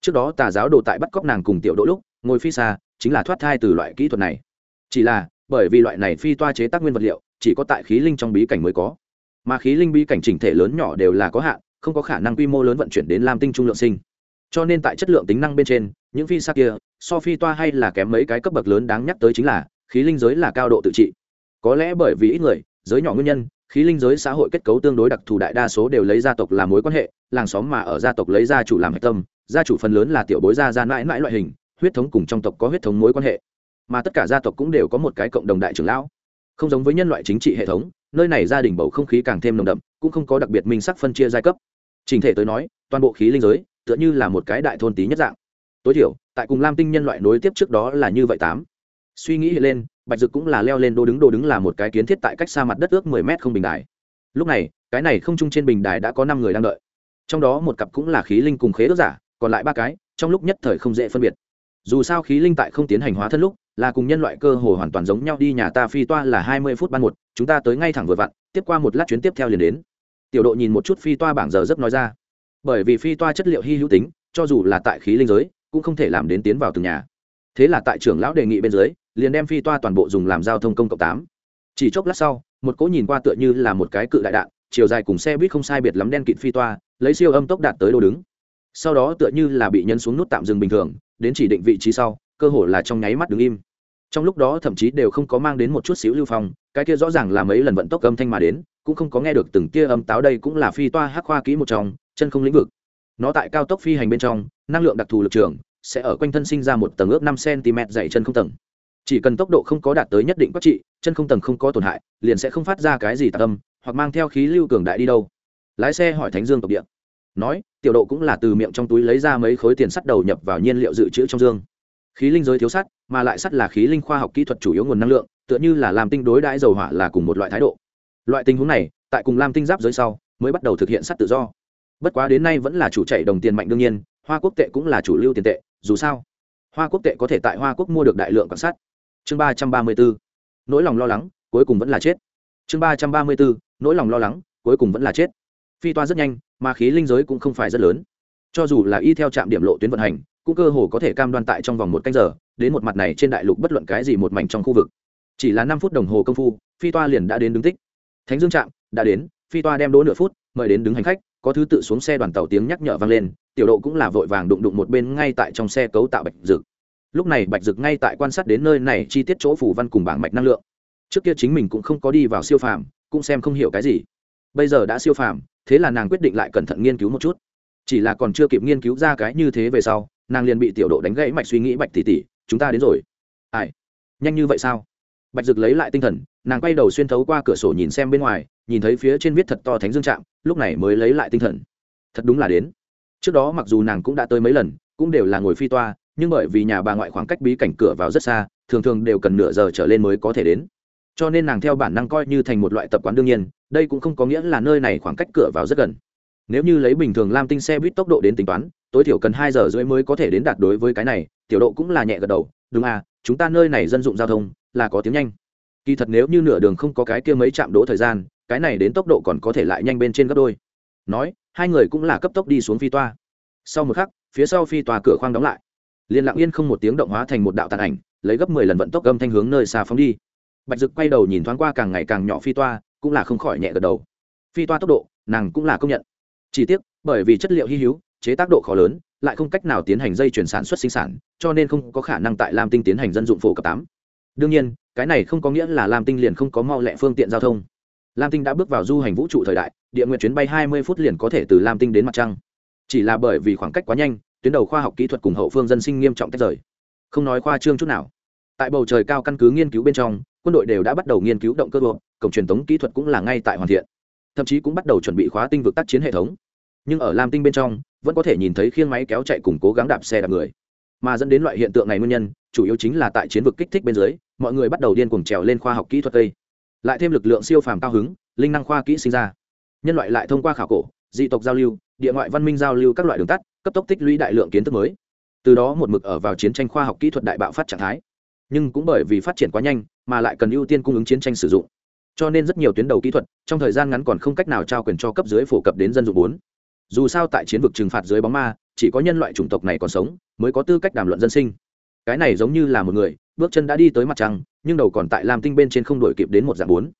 Trước đó tà giáo đồ tại bắt cóc nàng cùng tiểu đỗ lúc, ngồi phi xa, chính là thoát thai từ loại kỹ thuật này. Chỉ là, bởi vì loại này phi toa chế tác nguyên vật liệu, chỉ có tại khí linh trong bí cảnh mới có. Mà khí linh bí cảnh chỉnh thể lớn nhỏ đều là có hạn, không có khả năng quy mô lớn vận chuyển đến lam tinh trung lượng sinh cho nên tại chất lượng tính năng bên trên, những phi xa kia, so phi toa hay là kém mấy cái cấp bậc lớn đáng nhắc tới chính là, khí linh giới là cao độ tự trị. Có lẽ bởi vì ít người, giới nhỏ nguyên nhân, khí linh giới xã hội kết cấu tương đối đặc thù đại đa số đều lấy gia tộc làm mối quan hệ, làng xóm mà ở gia tộc lấy gia chủ làm hạch tâm, gia chủ phần lớn là tiểu bối gia gia mãi mãi loại hình, huyết thống cùng trong tộc có huyết thống mối quan hệ. Mà tất cả gia tộc cũng đều có một cái cộng đồng đại trưởng lão. Không giống với nhân loại chính trị hệ thống, nơi này gia đình bầu không khí càng thêm nồng đậm, cũng không có đặc biệt minh sắc phân chia giai cấp. Trình thể tới nói, toàn bộ khí linh giới tựa như là một cái đại thôn tí nhất dạng. Tối thiểu, tại cùng lam tinh nhân loại nối tiếp trước đó là như vậy tám. Suy nghĩ lên, bạch dực cũng là leo lên đô đứng đô đứng là một cái kiến thiết tại cách xa mặt đất ước mười mét không bình đài. Lúc này, cái này không chung trên bình đài đã có năm người đang đợi. Trong đó một cặp cũng là khí linh cùng khế ước giả, còn lại ba cái, trong lúc nhất thời không dễ phân biệt. Dù sao khí linh tại không tiến hành hóa thân lúc, là cùng nhân loại cơ hồ hoàn toàn giống nhau đi nhà ta phi toa là hai mươi phút ban một, chúng ta tới ngay thẳng vừa vặn, tiếp qua một lát chuyến tiếp theo liền đến. Tiểu độ nhìn một chút phi toa bảng giờ giấc nói ra bởi vì phi toa chất liệu hy hữu tính, cho dù là tại khí linh giới, cũng không thể làm đến tiến vào từng nhà. Thế là tại trưởng lão đề nghị bên dưới, liền đem phi toa toàn bộ dùng làm giao thông công cộng tám. Chỉ chốc lát sau, một cỗ nhìn qua tựa như là một cái cự đại đạn, chiều dài cùng xe buýt không sai biệt lắm đen kịt phi toa, lấy siêu âm tốc đạt tới đô đứng. Sau đó tựa như là bị nhân xuống nút tạm dừng bình thường, đến chỉ định vị trí sau, cơ hồ là trong nháy mắt đứng im. Trong lúc đó thậm chí đều không có mang đến một chút xíu lưu phong, cái kia rõ ràng là mấy lần vận tốc âm thanh mà đến, cũng không có nghe được từng tia âm táo đây cũng là phi toa hắc khoa kỹ một trong chân không lĩnh vực. Nó tại cao tốc phi hành bên trong, năng lượng đặc thù lực trường sẽ ở quanh thân sinh ra một tầng ước năm cm dày chân không tầng. Chỉ cần tốc độ không có đạt tới nhất định quát trị, chân không tầng không có tổn hại, liền sẽ không phát ra cái gì tạc âm, hoặc mang theo khí lưu cường đại đi đâu. Lái xe hỏi thánh dương tộc địa. Nói, tiểu độ cũng là từ miệng trong túi lấy ra mấy khối tiền sắt đầu nhập vào nhiên liệu dự trữ trong dương. Khí linh giới thiếu sắt, mà lại sắt là khí linh khoa học kỹ thuật chủ yếu nguồn năng lượng, tựa như là làm tinh đối đãi dầu hỏa là cùng một loại thái độ. Loại tình huống này, tại cùng lam tinh giáp giới sau, mới bắt đầu thực hiện sắt tự do bất quá đến nay vẫn là chủ chạy đồng tiền mạnh đương nhiên, hoa quốc tệ cũng là chủ lưu tiền tệ, dù sao, hoa quốc tệ có thể tại hoa quốc mua được đại lượng quan sát. Chương ba trăm ba mươi bốn, nỗi lòng lo lắng, cuối cùng vẫn là chết. Chương ba trăm ba mươi bốn, nỗi lòng lo lắng, cuối cùng vẫn là chết. Phi toa rất nhanh, mà khí linh giới cũng không phải rất lớn. Cho dù là y theo trạm điểm lộ tuyến vận hành, cũng cơ hồ có thể cam đoan tại trong vòng một canh giờ, đến một mặt này trên đại lục bất luận cái gì một mảnh trong khu vực. Chỉ là năm phút đồng hồ công phu, phi toa liền đã đến đứng tích. Thánh dương trạm đã đến, phi toa đem đỗ nửa phút, mời đến đứng hành khách có thứ tự xuống xe đoàn tàu tiếng nhắc nhở vang lên, tiểu độ cũng là vội vàng đụng đụng một bên ngay tại trong xe cấu tạo bạch dực. Lúc này bạch dực ngay tại quan sát đến nơi này chi tiết chỗ phủ văn cùng bảng mạch năng lượng. Trước kia chính mình cũng không có đi vào siêu phàm, cũng xem không hiểu cái gì. Bây giờ đã siêu phàm, thế là nàng quyết định lại cẩn thận nghiên cứu một chút. Chỉ là còn chưa kịp nghiên cứu ra cái như thế về sau, nàng liền bị tiểu độ đánh gãy mạch suy nghĩ bạch tỷ tỷ, chúng ta đến rồi. Ai? Nhanh như vậy sao? Bạch dực lấy lại tinh thần, nàng quay đầu xuyên thấu qua cửa sổ nhìn xem bên ngoài nhìn thấy phía trên viết thật to thánh dương trạm, lúc này mới lấy lại tinh thần. Thật đúng là đến. Trước đó mặc dù nàng cũng đã tới mấy lần, cũng đều là ngồi phi toa, nhưng bởi vì nhà bà ngoại khoảng cách bí cảnh cửa vào rất xa, thường thường đều cần nửa giờ trở lên mới có thể đến. Cho nên nàng theo bản năng coi như thành một loại tập quán đương nhiên, đây cũng không có nghĩa là nơi này khoảng cách cửa vào rất gần. Nếu như lấy bình thường lam tinh xe buýt tốc độ đến tính toán, tối thiểu cần hai giờ rưỡi mới có thể đến đạt đối với cái này, tiểu độ cũng là nhẹ gật đầu, đúng à chúng ta nơi này dân dụng giao thông, là có tiếng nhanh. Kỳ thật nếu như nửa đường không có cái kia mấy chạm đỗ thời gian cái này đến tốc độ còn có thể lại nhanh bên trên gấp đôi. Nói, hai người cũng là cấp tốc đi xuống phi toa. Sau một khắc, phía sau phi toa cửa khoang đóng lại. Liền lặng yên không một tiếng động hóa thành một đạo tàn ảnh, lấy gấp mười lần vận tốc gâm thanh hướng nơi xa phóng đi. Bạch dực quay đầu nhìn thoáng qua càng ngày càng nhỏ phi toa, cũng là không khỏi nhẹ gật đầu. Phi toa tốc độ, nàng cũng là công nhận. Chỉ tiếc, bởi vì chất liệu hy hữu, chế tác độ khó lớn, lại không cách nào tiến hành dây chuyển sản xuất sinh sản, cho nên không có khả năng tại lam tinh tiến hành dân dụng phổ cấp tám. Đương nhiên, cái này không có nghĩa là lam tinh liền không có mau lẹ phương tiện giao thông lam tinh đã bước vào du hành vũ trụ thời đại, địa nguyện chuyến bay hai mươi phút liền có thể từ lam tinh đến mặt trăng. Chỉ là bởi vì khoảng cách quá nhanh, tuyến đầu khoa học kỹ thuật cùng hậu phương dân sinh nghiêm trọng tách rời. Không nói khoa trương chút nào. Tại bầu trời cao căn cứ nghiên cứu bên trong, quân đội đều đã bắt đầu nghiên cứu động cơ bộ cổng truyền thống kỹ thuật cũng là ngay tại hoàn thiện. Thậm chí cũng bắt đầu chuẩn bị khóa tinh vực tác chiến hệ thống. Nhưng ở lam tinh bên trong, vẫn có thể nhìn thấy khiêng máy kéo chạy cùng cố gắng đạp xe đạp người. Mà dẫn đến loại hiện tượng này nguyên nhân, chủ yếu chính là tại chiến vực kích thích bên dưới, mọi người bắt đầu điên cuồng trèo lên khoa học kỹ thuật tây lại thêm lực lượng siêu phàm cao hứng, linh năng khoa kỹ sinh ra. Nhân loại lại thông qua khảo cổ, dị tộc giao lưu, địa ngoại văn minh giao lưu các loại đường tắt, cấp tốc tích lũy đại lượng kiến thức mới. Từ đó một mực ở vào chiến tranh khoa học kỹ thuật đại bạo phát trạng thái. Nhưng cũng bởi vì phát triển quá nhanh, mà lại cần ưu tiên cung ứng chiến tranh sử dụng. Cho nên rất nhiều tuyến đầu kỹ thuật, trong thời gian ngắn còn không cách nào trao quyền cho cấp dưới phổ cập đến dân dụng bốn. Dù sao tại chiến vực trừng phạt dưới bóng ma, chỉ có nhân loại chủng tộc này còn sống, mới có tư cách đàm luận dân sinh. Cái này giống như là một người, bước chân đã đi tới mặt trăng nhưng đầu còn tại làm tinh bên trên không đổi kịp đến một dạng bốn.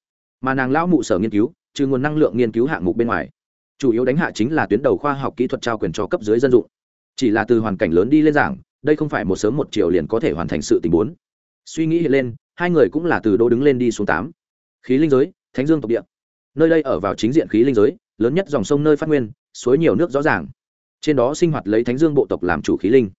Mà nàng lão mụ sở nghiên cứu, trừ nguồn năng lượng nghiên cứu hạng mục bên ngoài, chủ yếu đánh hạ chính là tuyến đầu khoa học kỹ thuật trao quyền cho cấp dưới dân dụng. Chỉ là từ hoàn cảnh lớn đi lên giảng đây không phải một sớm một chiều liền có thể hoàn thành sự tình bốn. Suy nghĩ hiện lên, hai người cũng là từ đô đứng lên đi xuống tám. Khí linh giới, thánh dương tộc địa. Nơi đây ở vào chính diện khí linh giới, lớn nhất dòng sông nơi phát nguyên, suối nhiều nước rõ ràng. Trên đó sinh hoạt lấy thánh dương bộ tộc làm chủ khí linh.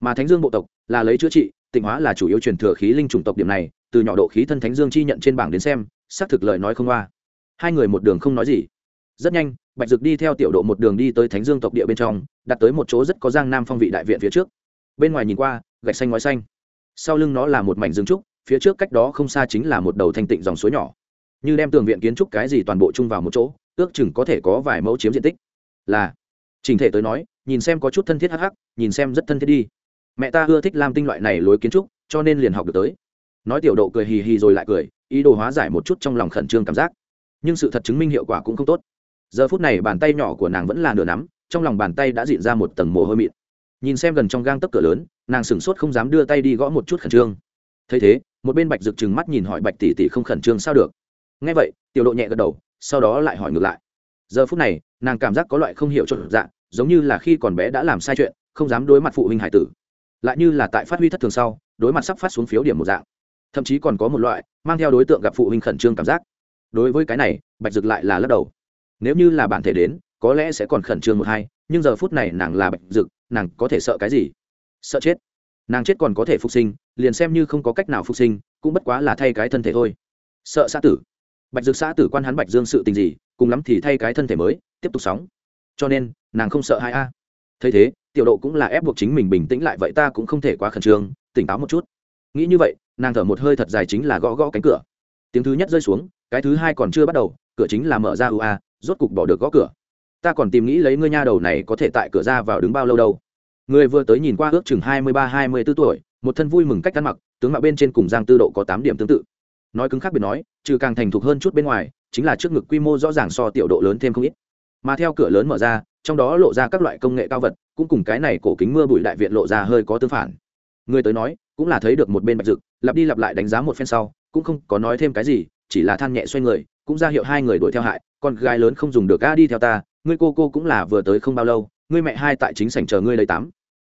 Mà thánh dương bộ tộc là lấy chữa trị, tịnh hóa là chủ yếu truyền thừa khí linh chủng tộc điểm này từ nhỏ độ khí thân thánh dương chi nhận trên bảng đến xem, xác thực lời nói không qua. Hai người một đường không nói gì. Rất nhanh, bạch dực đi theo tiểu độ một đường đi tới thánh dương tộc địa bên trong, đặt tới một chỗ rất có giang nam phong vị đại viện phía trước. Bên ngoài nhìn qua, gạch xanh ngói xanh. Sau lưng nó là một mảnh rừng trúc, phía trước cách đó không xa chính là một đầu thanh tịnh dòng suối nhỏ. Như đem tường viện kiến trúc cái gì toàn bộ chung vào một chỗ, ước chừng có thể có vài mẫu chiếm diện tích. Là trình thể tới nói, nhìn xem có chút thân thiết hắc hắc, nhìn xem rất thân thiết đi. Mẹ ta ưa thích làm tinh loại này lối kiến trúc, cho nên liền học được tới nói tiểu độ cười hì hì rồi lại cười, ý đồ hóa giải một chút trong lòng khẩn trương cảm giác. Nhưng sự thật chứng minh hiệu quả cũng không tốt. Giờ phút này bàn tay nhỏ của nàng vẫn là nửa nắm, trong lòng bàn tay đã dịn ra một tầng mồ hôi mịn. Nhìn xem gần trong gang tấc cửa lớn, nàng sửng sốt không dám đưa tay đi gõ một chút khẩn trương. Thấy thế, một bên bạch rực trừng mắt nhìn hỏi bạch tỷ tỷ không khẩn trương sao được. Ngay vậy, tiểu độ nhẹ gật đầu, sau đó lại hỏi ngược lại. Giờ phút này, nàng cảm giác có loại không hiểu trộn dạng giống như là khi còn bé đã làm sai chuyện, không dám đối mặt phụ huynh hải tử. Lại như là tại phát huy thất thường sau, đối mặt sắp phát xuống phiếu điểm một dạng thậm chí còn có một loại mang theo đối tượng gặp phụ huynh khẩn trương cảm giác. Đối với cái này, bạch dực lại là lắc đầu. Nếu như là bản thể đến, có lẽ sẽ còn khẩn trương một hai, nhưng giờ phút này nàng là bạch dực, nàng có thể sợ cái gì? Sợ chết. Nàng chết còn có thể phục sinh, liền xem như không có cách nào phục sinh, cũng bất quá là thay cái thân thể thôi. Sợ xã tử. Bạch dực xã tử quan hắn bạch dương sự tình gì, cùng lắm thì thay cái thân thể mới, tiếp tục sóng. Cho nên, nàng không sợ hai a. Thấy thế, tiểu độ cũng là ép buộc chính mình bình tĩnh lại, vậy ta cũng không thể quá khẩn trương, tỉnh táo một chút. Nghĩ như vậy nàng thở một hơi thật dài chính là gõ gõ cánh cửa. Tiếng thứ nhất rơi xuống, cái thứ hai còn chưa bắt đầu, cửa chính là mở ra ua rốt cục bỏ được gõ cửa. Ta còn tìm nghĩ lấy ngươi nha đầu này có thể tại cửa ra vào đứng bao lâu đâu. Người vừa tới nhìn qua ước chừng hai mươi ba, hai mươi b ố tuổi, một thân vui mừng cách ăn mặc, tướng mạo bên trên cùng giang tư độ có tám điểm tương tự. Nói cứng khác biệt nói, trừ càng thành thục hơn chút bên ngoài, chính là trước ngực quy mô rõ ràng so tiểu độ lớn thêm không ít. Mà theo cửa lớn mở ra, trong đó lộ ra các loại công nghệ cao vật, cũng cùng cái này cổ kính mưa bụi đại viện lộ ra hơi có tương phản. Người tới nói, cũng là thấy được một bên bạch dực lặp đi lặp lại đánh giá một phen sau, cũng không có nói thêm cái gì, chỉ là than nhẹ xoay người, cũng ra hiệu hai người đuổi theo hại, con gái lớn không dùng được a đi theo ta, ngươi cô cô cũng là vừa tới không bao lâu, ngươi mẹ hai tại chính sảnh chờ ngươi lấy tắm.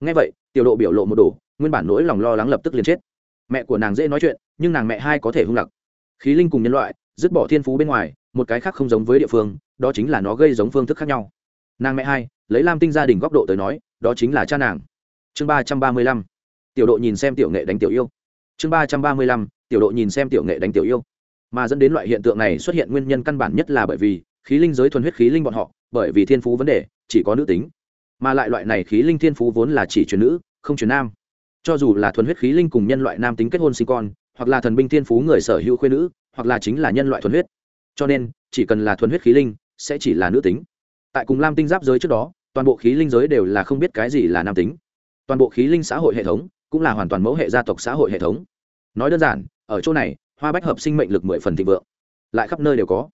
Ngay vậy, tiểu độ biểu lộ một đủ nguyên bản nỗi lòng lo lắng lập tức liền chết. Mẹ của nàng dễ nói chuyện, nhưng nàng mẹ hai có thể hung lặc. Khí linh cùng nhân loại, dứt bỏ thiên phú bên ngoài, một cái khác không giống với địa phương, đó chính là nó gây giống phương thức khác nhau. Nàng mẹ hai, lấy lam tinh gia đình góc độ tới nói, đó chính là cha nàng. Chương ba trăm ba mươi lăm. Tiểu độ nhìn xem tiểu nghệ đánh tiểu yêu chương ba trăm ba mươi lăm, tiểu độ nhìn xem tiểu nghệ đánh tiểu yêu. Mà dẫn đến loại hiện tượng này xuất hiện nguyên nhân căn bản nhất là bởi vì khí linh giới thuần huyết khí linh bọn họ, bởi vì thiên phú vấn đề, chỉ có nữ tính. Mà lại loại này khí linh thiên phú vốn là chỉ truyền nữ, không truyền nam. Cho dù là thuần huyết khí linh cùng nhân loại nam tính kết hôn sinh con, hoặc là thần binh thiên phú người sở hữu khuyên nữ, hoặc là chính là nhân loại thuần huyết. Cho nên, chỉ cần là thuần huyết khí linh, sẽ chỉ là nữ tính. Tại cùng lam tinh giáp giới trước đó, toàn bộ khí linh giới đều là không biết cái gì là nam tính. Toàn bộ khí linh xã hội hệ thống cũng là hoàn toàn mẫu hệ gia tộc xã hội hệ thống. Nói đơn giản, ở chỗ này, hoa bách hợp sinh mệnh lực mười phần thịnh vượng, lại khắp nơi đều có.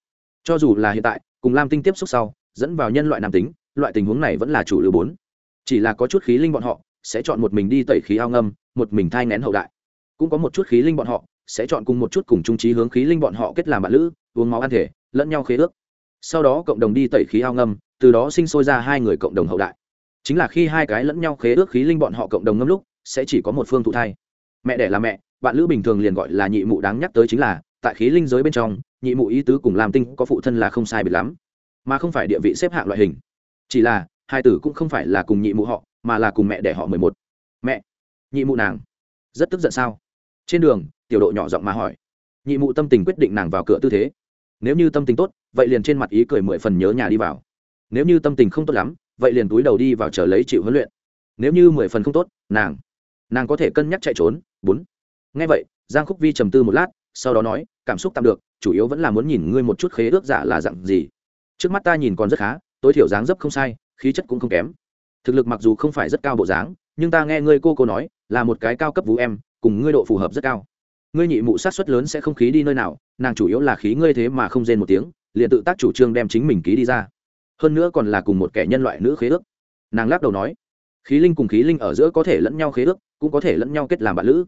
Cho dù là hiện tại, cùng lam tinh tiếp xúc sau, dẫn vào nhân loại nam tính, loại tình huống này vẫn là chủ lưu bốn. Chỉ là có chút khí linh bọn họ, sẽ chọn một mình đi tẩy khí ao ngâm, một mình thai ngén hậu đại. Cũng có một chút khí linh bọn họ, sẽ chọn cùng một chút cùng trung trí hướng khí linh bọn họ kết làm bạn lữ, uống máu ăn thể, lẫn nhau khế ước. Sau đó cộng đồng đi tẩy khí ao ngâm, từ đó sinh sôi ra hai người cộng đồng hậu đại. Chính là khi hai cái lẫn nhau khế ước khí linh bọn họ cộng đồng ngâm lúc sẽ chỉ có một phương thụ thai. Mẹ đẻ là mẹ, bạn lữ bình thường liền gọi là nhị mụ đáng nhắc tới chính là, tại khí linh giới bên trong, nhị mụ ý tứ cùng làm tinh có phụ thân là không sai biệt lắm, mà không phải địa vị xếp hạng loại hình. Chỉ là, hai tử cũng không phải là cùng nhị mụ họ, mà là cùng mẹ đẻ họ mười một. Mẹ, nhị mụ nàng. Rất tức giận sao? Trên đường, tiểu độ nhỏ giọng mà hỏi. Nhị mụ tâm tình quyết định nàng vào cửa tư thế. Nếu như tâm tình tốt, vậy liền trên mặt ý cười mười phần nhớ nhà đi vào. Nếu như tâm tình không tốt lắm, vậy liền túi đầu đi vào chờ lấy chịu huấn luyện. Nếu như mười phần không tốt, nàng nàng có thể cân nhắc chạy trốn. Bốn. Ngay vậy, giang khúc vi trầm tư một lát, sau đó nói, cảm xúc tạm được, chủ yếu vẫn là muốn nhìn ngươi một chút khế ước giả là dặn gì. Trước mắt ta nhìn còn rất khá, tối thiểu dáng dấp không sai, khí chất cũng không kém. Thực lực mặc dù không phải rất cao bộ dáng, nhưng ta nghe ngươi cô cô nói, là một cái cao cấp vũ em, cùng ngươi độ phù hợp rất cao. Ngươi nhị mụ sát xuất lớn sẽ không khí đi nơi nào, nàng chủ yếu là khí ngươi thế mà không rên một tiếng, liền tự tác chủ trương đem chính mình ký đi ra. Hơn nữa còn là cùng một kẻ nhân loại nữ khế ước. Nàng lắc đầu nói, khí linh cùng khí linh ở giữa có thể lẫn nhau khế ước cũng có thể lẫn nhau kết làm bạn lữ.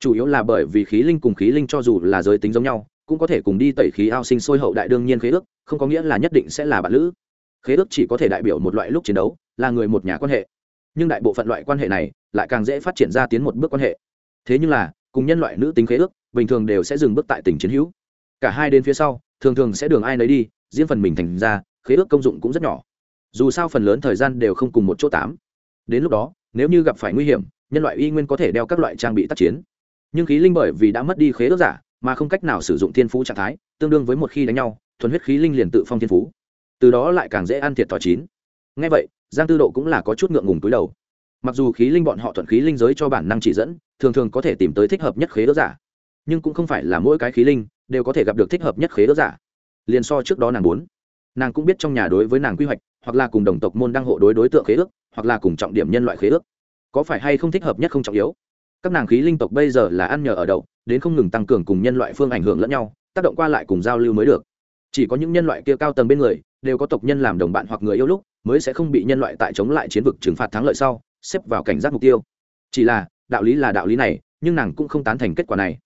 Chủ yếu là bởi vì khí linh cùng khí linh cho dù là giới tính giống nhau, cũng có thể cùng đi tẩy khí ao sinh sôi hậu đại đương nhiên khế ước, không có nghĩa là nhất định sẽ là bạn lữ. Khế ước chỉ có thể đại biểu một loại lúc chiến đấu, là người một nhà quan hệ. Nhưng đại bộ phận loại quan hệ này lại càng dễ phát triển ra tiến một bước quan hệ. Thế nhưng là, cùng nhân loại nữ tính khế ước, bình thường đều sẽ dừng bước tại tình chiến hữu. Cả hai đến phía sau, thường thường sẽ đường ai nấy đi, riêng phần mình thành ra, khế ước công dụng cũng rất nhỏ. Dù sao phần lớn thời gian đều không cùng một chỗ tám. Đến lúc đó, nếu như gặp phải nguy hiểm nhân loại y nguyên có thể đeo các loại trang bị tác chiến. Nhưng khí linh bởi vì đã mất đi khế ước giả, mà không cách nào sử dụng thiên phú trạng thái, tương đương với một khi đánh nhau, thuần huyết khí linh liền tự phong thiên phú. Từ đó lại càng dễ ăn thiệt thòi chín. Ngay vậy, giang tư độ cũng là có chút ngượng ngùng túi đầu. Mặc dù khí linh bọn họ thuận khí linh giới cho bản năng chỉ dẫn, thường thường có thể tìm tới thích hợp nhất khế ước giả. Nhưng cũng không phải là mỗi cái khí linh đều có thể gặp được thích hợp nhất khế ước giả. Liền so trước đó nàng muốn nàng cũng biết trong nhà đối với nàng quy hoạch, hoặc là cùng đồng tộc môn đăng hộ đối đối tượng khế ước, hoặc là cùng trọng điểm nhân loại khế ước có phải hay không thích hợp nhất không trọng yếu. Các nàng khí linh tộc bây giờ là ăn nhờ ở đậu, đến không ngừng tăng cường cùng nhân loại phương ảnh hưởng lẫn nhau, tác động qua lại cùng giao lưu mới được. Chỉ có những nhân loại kia cao tầng bên người, đều có tộc nhân làm đồng bạn hoặc người yêu lúc, mới sẽ không bị nhân loại tại chống lại chiến vực trừng phạt thắng lợi sau, xếp vào cảnh giác mục tiêu. Chỉ là, đạo lý là đạo lý này, nhưng nàng cũng không tán thành kết quả này.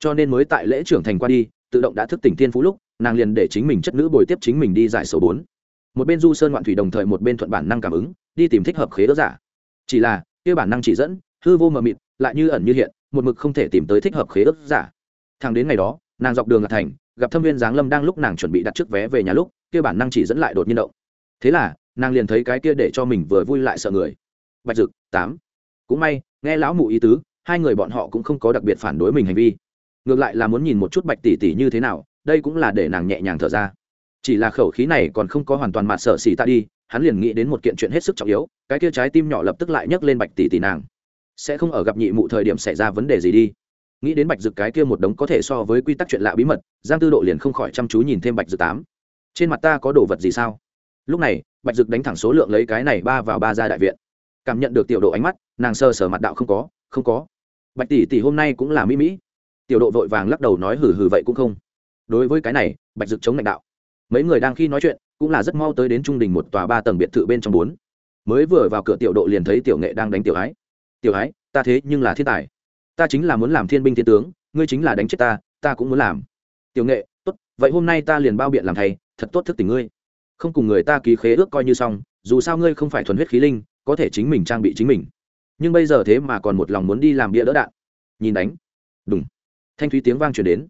Cho nên mới tại lễ trưởng thành qua đi, tự động đã thức tỉnh thiên phú lúc, nàng liền để chính mình chất nữ bồi tiếp chính mình đi giải số bốn. Một bên du sơn ngoạn thủy đồng thời một bên thuận bản năng cảm ứng, đi tìm thích hợp khế ước giả. Chỉ là kia bản năng chỉ dẫn, hư vô mờ mịt, lại như ẩn như hiện, một mực không thể tìm tới thích hợp khế ước giả. Thằng đến ngày đó, nàng dọc đường ngạc thành, gặp thâm viên giáng lâm đang lúc nàng chuẩn bị đặt trước vé về nhà lúc, kia bản năng chỉ dẫn lại đột nhiên động. Thế là, nàng liền thấy cái kia để cho mình vừa vui lại sợ người. Bạch dực, tám. Cũng may, nghe lão mụ ý tứ, hai người bọn họ cũng không có đặc biệt phản đối mình hành vi. Ngược lại là muốn nhìn một chút bạch tỷ tỷ như thế nào, đây cũng là để nàng nhẹ nhàng thở ra. Chỉ là khẩu khí này còn không có hoàn toàn mạt sợ xỉ ta đi hắn liền nghĩ đến một kiện chuyện hết sức trọng yếu, cái kia trái tim nhỏ lập tức lại nhấc lên bạch tỷ tỷ nàng. Sẽ không ở gặp nhị mụ thời điểm xảy ra vấn đề gì đi. Nghĩ đến bạch dực cái kia một đống có thể so với quy tắc chuyện lạ bí mật, giang tư độ liền không khỏi chăm chú nhìn thêm bạch dực tám. Trên mặt ta có đồ vật gì sao? Lúc này, bạch dực đánh thẳng số lượng lấy cái này ba vào ba ra đại viện. Cảm nhận được tiểu độ ánh mắt, nàng sơ sở mặt đạo không có không có. Bạch tỷ tỷ hôm nay cũng là mỹ mỹ. Tiểu độ vội vàng lắc đầu nói hừ hừ vậy cũng không. Đối với cái này, bạch dực chống lãnh đạo. Mấy người đang khi nói chuyện cũng là rất mau tới đến trung đình một tòa ba tầng biệt thự bên trong bốn. Mới vừa vào cửa tiểu độ liền thấy tiểu nghệ đang đánh tiểu ái. Tiểu ái, ta thế nhưng là thiên tài. Ta chính là muốn làm thiên binh thiên tướng, ngươi chính là đánh chết ta ta cũng muốn làm. Tiểu nghệ, tốt, vậy hôm nay ta liền bao biện làm thầy, thật tốt thức tình ngươi. Không cùng người ta ký khế ước coi như xong, dù sao ngươi không phải thuần huyết khí linh, có thể chính mình trang bị chính mình. Nhưng bây giờ thế mà còn một lòng muốn đi làm bia đỡ đạn. Nhìn đánh. Đúng thanh thúy tiếng vang truyền đến.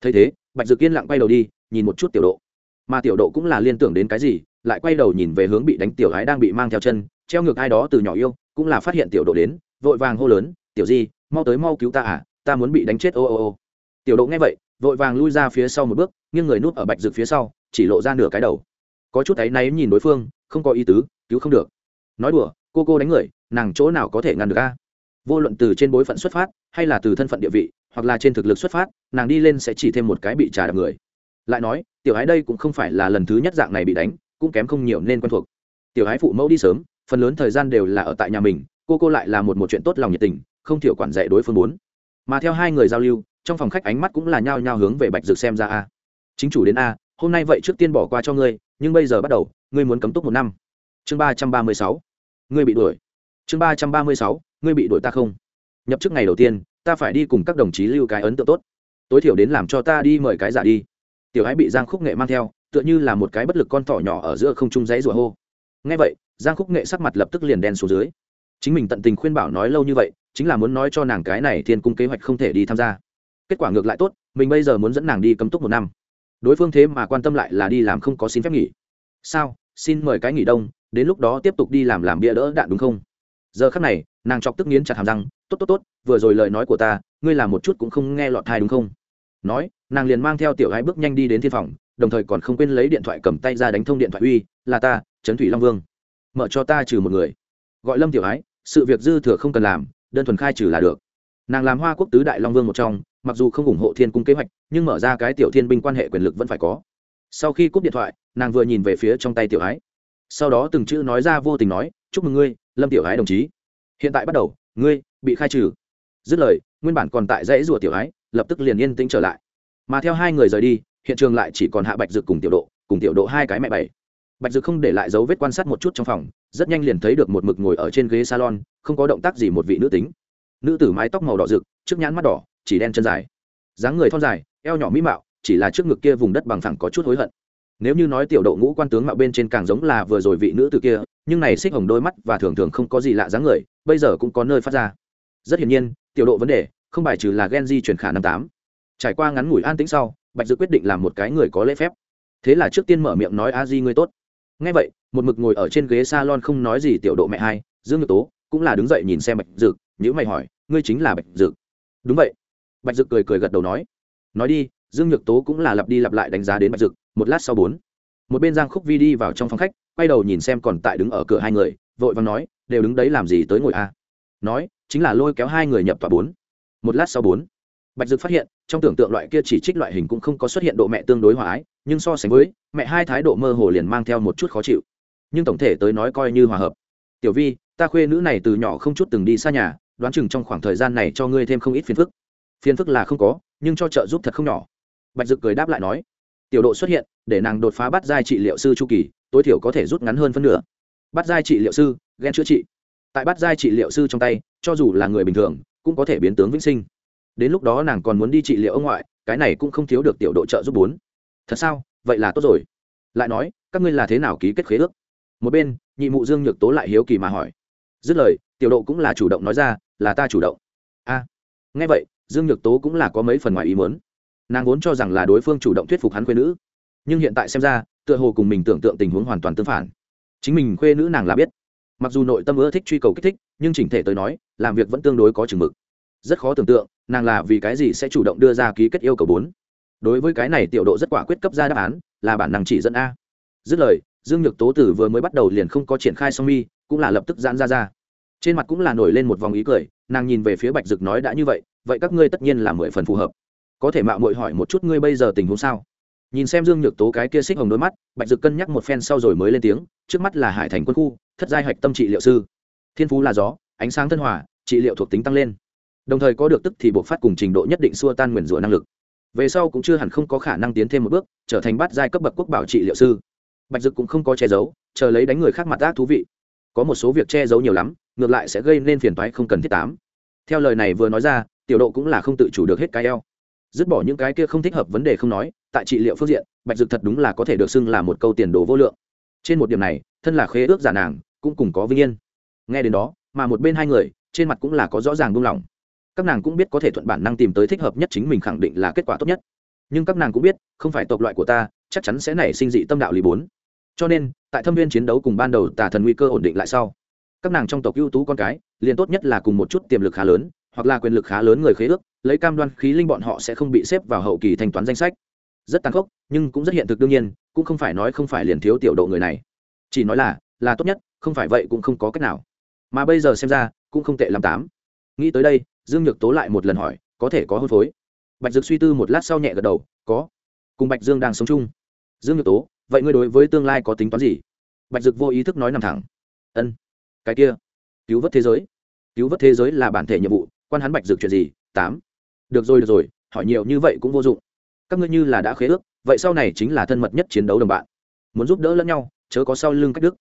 Thấy thế, bạch dực yên lặng quay đầu đi, nhìn một chút tiểu độ mà tiểu độ cũng là liên tưởng đến cái gì, lại quay đầu nhìn về hướng bị đánh tiểu gái đang bị mang theo chân, treo ngược ai đó từ nhỏ yêu, cũng là phát hiện tiểu độ đến, vội vàng hô lớn, tiểu di, mau tới mau cứu ta à ta muốn bị đánh chết, ô ô ô. Tiểu độ nghe vậy, vội vàng lui ra phía sau một bước, nghiêng người núp ở bạch rực phía sau, chỉ lộ ra nửa cái đầu. Có chút áy náy nhìn đối phương, không có ý tứ, cứu không được. Nói đùa, cô cô đánh người, nàng chỗ nào có thể ngăn được a? Vô luận từ trên bối phận xuất phát, hay là từ thân phận địa vị, hoặc là trên thực lực xuất phát, nàng đi lên sẽ chỉ thêm một cái bị trà đập người lại nói, tiểu ái đây cũng không phải là lần thứ nhất dạng này bị đánh, cũng kém không nhiều nên quen thuộc. Tiểu ái phụ mẫu đi sớm, phần lớn thời gian đều là ở tại nhà mình, cô cô lại là một một chuyện tốt lòng nhiệt tình, không thiểu quản dạy đối phương bốn mà theo hai người giao lưu, trong phòng khách ánh mắt cũng là nhao nhao hướng về bạch dược xem ra a. Chính chủ đến a, hôm nay vậy trước tiên bỏ qua cho ngươi, nhưng bây giờ bắt đầu, ngươi muốn cấm túc một năm. Chương ba trăm ba mươi sáu. Ngươi bị đuổi. Chương ba trăm ba mươi sáu. Ngươi bị đuổi ta không? Nhập chức ngày đầu tiên, ta phải đi cùng các đồng chí lưu cái ấn tượng tốt. Tối thiểu đến làm cho ta đi mời cái giả đi tiểu ái bị giang khúc nghệ mang theo, tựa như là một cái bất lực con thỏ nhỏ ở giữa không trung giấy rùa hô. Ngay vậy, giang khúc nghệ sắc mặt lập tức liền đen xuống dưới. Chính mình tận tình khuyên bảo nói lâu như vậy, chính là muốn nói cho nàng cái này thiên cung kế hoạch không thể đi tham gia. Kết quả ngược lại tốt, mình bây giờ muốn dẫn nàng đi cấm túc một năm. Đối phương thế mà quan tâm lại là đi làm không có xin phép nghỉ. Sao? Xin mời cái nghỉ đông, đến lúc đó tiếp tục đi làm làm bia đỡ đạn đúng không? Giờ khắc này, nàng chọc tức nghiến chặt hàm răng, tốt tốt tốt, vừa rồi lời nói của ta, ngươi làm một chút cũng không nghe lọt thai đúng không? Nói nàng liền mang theo tiểu gái bước nhanh đi đến thiên phòng, đồng thời còn không quên lấy điện thoại cầm tay ra đánh thông điện thoại uy, là ta, trấn thủy long vương. Mở cho ta trừ một người. Gọi lâm tiểu ái sự việc dư thừa không cần làm, đơn thuần khai trừ là được. Nàng làm hoa quốc tứ đại long vương một trong, mặc dù không ủng hộ thiên cung kế hoạch, nhưng mở ra cái tiểu thiên binh quan hệ quyền lực vẫn phải có. Sau khi cúp điện thoại, nàng vừa nhìn về phía trong tay tiểu ái sau đó từng chữ nói ra vô tình nói, chúc mừng ngươi, lâm tiểu ái đồng chí. Hiện tại bắt đầu, ngươi bị khai trừ. Dứt lời, nguyên bản còn tại dãy rùa tiểu ái lập tức liền yên tĩnh trở lại mà theo hai người rời đi, hiện trường lại chỉ còn hạ bạch dực cùng tiểu độ, cùng tiểu độ hai cái mẹ bảy. Bạch dực không để lại dấu vết quan sát một chút trong phòng, rất nhanh liền thấy được một mực ngồi ở trên ghế salon, không có động tác gì một vị nữ tính. Nữ tử mái tóc màu đỏ rực, trước nhãn mắt đỏ, chỉ đen chân dài. Dáng người thon dài, eo nhỏ mỹ mạo, chỉ là trước ngực kia vùng đất bằng phẳng có chút hối hận. Nếu như nói tiểu độ ngũ quan tướng mạo bên trên càng giống là vừa rồi vị nữ tử kia, nhưng này xích hồng đôi mắt và thường thường không có gì lạ dáng người, bây giờ cũng có nơi phát ra. Rất hiển nhiên, tiểu độ vấn đề không bài trừ là gen di chuyển khả năm tám trải qua ngắn ngủi an tĩnh sau, bạch dự quyết định làm một cái người có lễ phép. Thế là trước tiên mở miệng nói, a di ngươi tốt. Ngay vậy, một mực ngồi ở trên ghế s a lon không nói gì tiểu độ mẹ hai, dương nhược tố cũng là đứng dậy nhìn xem bạch dực nhữ mày hỏi, ngươi chính là bạch dực? Đúng vậy. Bạch dực cười cười gật đầu nói nói đi. Dương nhược tố cũng là lặp đi lặp lại đánh giá đến bạch dực, một lát sau bốn. Một bên giang khúc vi đi vào trong phòng khách, quay đầu nhìn xem còn tại đứng ở cửa hai người, vội và nói, đều đứng đấy làm gì tới ngồi a nói, chính là lôi kéo hai người nhập tòa bốn. Một lát sau bốn bạch dực phát hiện, trong tưởng tượng loại kia chỉ trích loại hình cũng không có xuất hiện độ mẹ tương đối hòa ái, nhưng so sánh với, mẹ hai thái độ mơ hồ liền mang theo một chút khó chịu. Nhưng tổng thể tới nói coi như hòa hợp. Tiểu vi, ta khuê nữ này từ nhỏ không chút từng đi xa nhà, đoán chừng trong khoảng thời gian này cho ngươi thêm không ít phiền phức. Phiền phức là không có, nhưng cho trợ giúp thật không nhỏ. Bạch dực cười đáp lại nói. Tiểu độ xuất hiện, để nàng đột phá bắt giai trị liệu sư chu kỳ, tối thiểu có thể rút ngắn hơn phân nửa. Bắt giai trị liệu sư ghen chữa trị. Tại bắt giai trị liệu sư trong tay, cho dù là người bình thường, cũng có thể biến tướng vĩnh sinh đến lúc đó nàng còn muốn đi trị liệu ông ngoại, cái này cũng không thiếu được tiểu độ trợ giúp bốn. Thật sao? Vậy là tốt rồi. Lại nói, các ngươi là thế nào ký kết khế ước? Một bên, nhị mụ dương nhược tố lại hiếu kỳ mà hỏi. Dứt lời, tiểu độ cũng là chủ động nói ra, là ta chủ động. A. Nghe vậy, dương nhược tố cũng là có mấy phần ngoài ý muốn. Nàng vốn cho rằng là đối phương chủ động thuyết phục hắn khuê nữ. Nhưng hiện tại xem ra, tựa hồ cùng mình tưởng tượng tình huống hoàn toàn tương phản. Chính mình khuê nữ nàng là biết. Mặc dù nội tâm ưa thích truy cầu kích thích, nhưng chỉnh thể tới nói, làm việc vẫn tương đối có chừng mực rất khó tưởng tượng, nàng là vì cái gì sẽ chủ động đưa ra ký kết yêu cầu bốn. Đối với cái này tiểu độ rất quả quyết cấp ra đáp án, là bản năng chỉ dẫn a. Dứt lời, dương nhược tố tử vừa mới bắt đầu liền không có triển khai song mi, cũng là lập tức giãn ra ra. Trên mặt cũng là nổi lên một vòng ý cười, nàng nhìn về phía bạch dực nói đã như vậy vậy các ngươi tất nhiên là mười phần phù hợp. Có thể mạo muội hỏi một chút ngươi bây giờ tình huống sao? Nhìn xem dương nhược tố cái kia xích hồng đôi mắt, bạch dực cân nhắc một phen sau rồi mới lên tiếng, trước mắt là hải thành quân khu, thất giai hạch tâm trị liệu sư. Thiên phú là gió, ánh sáng thân hòa, trị liệu thuộc tính tăng lên đồng thời có được tức thì buộc phát cùng trình độ nhất định xua tan nguyền rủa năng lực. Về sau cũng chưa hẳn không có khả năng tiến thêm một bước, trở thành bát giai cấp bậc quốc bảo trị liệu sư. Bạch dực cũng không có che giấu, chờ lấy đánh người khác mặt ác thú vị. Có một số việc che giấu nhiều lắm, ngược lại sẽ gây nên phiền toái không cần thiết tám. Theo lời này vừa nói ra, tiểu độ cũng là không tự chủ được hết cái eo. Dứt bỏ những cái kia không thích hợp vấn đề không nói, tại trị liệu phương diện, bạch dực thật đúng là có thể được xưng là một câu tiền đồ vô lượng. Trên một điểm này, thân là khế ước giả nàng, cũng cùng có vinh yên. Nghe đến đó, mà một bên hai người, trên mặt cũng là có rõ ràng buông lỏng các nàng cũng biết có thể thuận bản năng tìm tới thích hợp nhất chính mình khẳng định là kết quả tốt nhất. Nhưng các nàng cũng biết, không phải tộc loại của ta, chắc chắn sẽ nảy sinh dị tâm đạo lý bốn. Cho nên, tại thâm viên chiến đấu cùng ban đầu tà thần nguy cơ ổn định lại sau, các nàng trong tộc ưu tú con cái, liền tốt nhất là cùng một chút tiềm lực khá lớn, hoặc là quyền lực khá lớn người khế ước, lấy cam đoan khí linh bọn họ sẽ không bị xếp vào hậu kỳ thanh toán danh sách. Rất tàn khốc, nhưng cũng rất hiện thực đương nhiên, cũng không phải nói không phải liền thiếu tiểu độ người này. Chỉ nói là là tốt nhất, không phải vậy cũng không có cách nào. Mà bây giờ xem ra, cũng không tệ làm tám. Nghĩ tới đây dương nhược tố lại một lần hỏi, có thể có hôn phối? Bạch dược suy tư một lát sau nhẹ gật đầu, có, cùng bạch dương đang sống chung. Dương nhược tố, vậy ngươi đối với tương lai có tính toán gì? Bạch dược vô ý thức nói nằm thẳng, ân, cái kia, cứu vớt thế giới. Cứu vớt thế giới là bản thể nhiệm vụ, quan hắn bạch dược chuyện gì? Tám. Được rồi được rồi, hỏi nhiều như vậy cũng vô dụng. Các ngươi như là đã khế ước, vậy sau này chính là thân mật nhất chiến đấu đồng bạn. Muốn giúp đỡ lẫn nhau, chớ có sau lưng cách đức.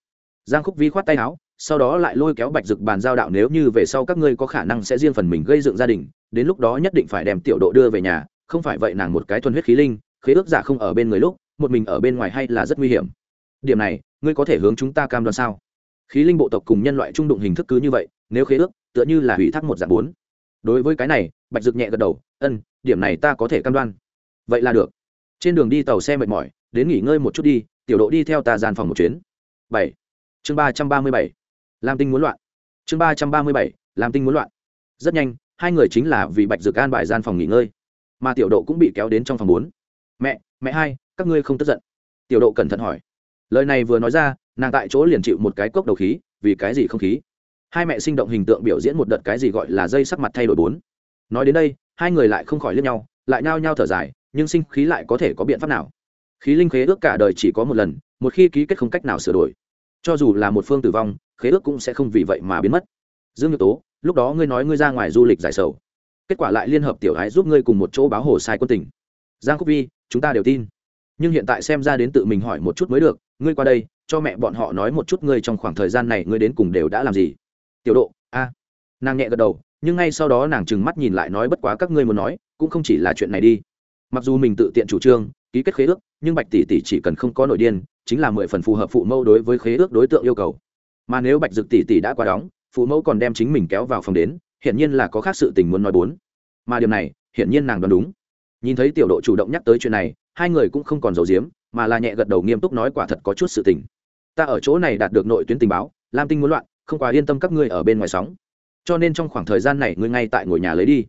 Giang khúc vi khoát tay áo sau đó lại lôi kéo bạch dực bàn giao đạo nếu như về sau các ngươi có khả năng sẽ riêng phần mình gây dựng gia đình, đến lúc đó nhất định phải đem tiểu độ đưa về nhà, không phải vậy nàng một cái thuần huyết khí linh, khế ước giả không ở bên người lúc, một mình ở bên ngoài hay là rất nguy hiểm. Điểm này, ngươi có thể hướng chúng ta cam đoan sao? Khí linh bộ tộc cùng nhân loại trung đụng hình thức cứ như vậy, nếu khế ước, tựa như là hủy thác một dạng bốn. Đối với cái này, bạch dực nhẹ gật đầu, ân, điểm này ta có thể cam đoan. Vậy là được. Trên đường đi tàu xe mệt mỏi, đến nghỉ ngơi một chút đi, tiểu độ đi theo ta gian phòng một chuyến. Bảy. Chương ba trăm ba mươi bảy làm tinh muốn loạn. Chương ba trăm ba mươi bảy làm tinh muốn loạn. Rất nhanh, hai người chính là vì bạch dược an bài gian phòng nghỉ ngơi. Mà tiểu độ cũng bị kéo đến trong phòng bốn. Mẹ mẹ hai, các ngươi không tức giận. Tiểu độ cẩn thận hỏi. Lời này vừa nói ra, nàng tại chỗ liền chịu một cái cốc đầu khí, vì cái gì không khí? Hai mẹ sinh động hình tượng biểu diễn một đợt cái gì gọi là dây sắc mặt thay đổi bốn. Nói đến đây, hai người lại không khỏi liếc nhau, lại nhao nhao thở dài, nhưng sinh khí lại có thể có biện pháp nào? Khí linh khế ước cả đời chỉ có một lần, một khi ký kết không cách nào sửa đổi. Cho dù là một phương tử vong khế ước cũng sẽ không vì vậy mà biến mất. Dương nhược tố, lúc đó ngươi nói ngươi ra ngoài du lịch giải sầu. Kết quả lại liên hợp tiểu ái giúp ngươi cùng một chỗ báo hồ sai quân tình. Giang cúc vi, chúng ta đều tin. Nhưng hiện tại xem ra đến tự mình hỏi một chút mới được, ngươi qua đây, cho mẹ bọn họ nói một chút ngươi trong khoảng thời gian này ngươi đến cùng đều đã làm gì. Tiểu độ, a. Nàng nhẹ gật đầu, nhưng ngay sau đó nàng trừng mắt nhìn lại nói bất quá các ngươi muốn nói, cũng không chỉ là chuyện này đi. Mặc dù mình tự tiện chủ trương, ký kết khế ước, nhưng bạch tỷ tỷ chỉ cần không có nội điên, chính là mười phần phù hợp phụ mẫu đối với khế ước đối tượng yêu cầu mà nếu bạch dực tỷ tỷ đã qua đóng, phụ mẫu còn đem chính mình kéo vào phòng đến, hiển nhiên là có khác sự tình muốn nói bốn. Mà điều này, hiển nhiên nàng đoán đúng. Nhìn thấy tiểu độ chủ động nhắc tới chuyện này, hai người cũng không còn giấu giếm, mà là nhẹ gật đầu nghiêm túc nói quả thật có chút sự tình. Ta ở chỗ này đạt được nội tuyến tình báo, lam tinh muốn loạn, không quá yên tâm các ngươi ở bên ngoài sóng. Cho nên trong khoảng thời gian này ngươi ngay tại ngồi nhà lấy đi.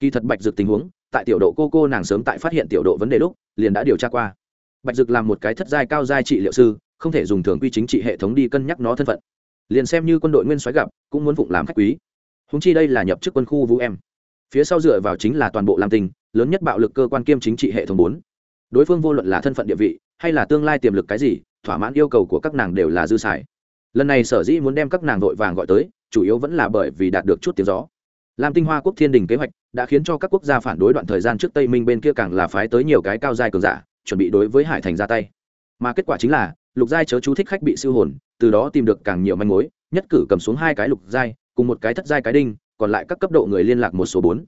Kỳ thật bạch dực tình huống, tại tiểu độ cô cô nàng sớm tại phát hiện tiểu độ vấn đề lúc, liền đã điều tra qua. Bạch dực làm một cái thất giai cao giai trị liệu sư, không thể dùng thường quy chính trị hệ thống đi cân nhắc nó thân phận liền xem như quân đội nguyên soái gặp, cũng muốn phụng làm khách quý. Húng chi đây là nhập chức quân khu vũ em. Phía sau dựa vào chính là toàn bộ lam tinh, lớn nhất bạo lực cơ quan kiêm chính trị hệ thống bốn. Đối phương vô luận là thân phận địa vị, hay là tương lai tiềm lực cái gì, thỏa mãn yêu cầu của các nàng đều là dư xài. Lần này sở dĩ muốn đem các nàng vội vàng gọi tới, chủ yếu vẫn là bởi vì đạt được chút tiếng gió. Lam tinh hoa quốc thiên đình kế hoạch đã khiến cho các quốc gia phản đối đoạn thời gian trước tây minh bên kia càng là phái tới nhiều cái cao giai cường giả, chuẩn bị đối với hải thành ra tay. Mà kết quả chính là, lục giai chớ chú thích khách bị siêu hồn từ đó tìm được càng nhiều manh mối, nhất cử cầm xuống hai cái lục giai, cùng một cái thất giai cái đinh, còn lại các cấp độ người liên lạc một số bốn.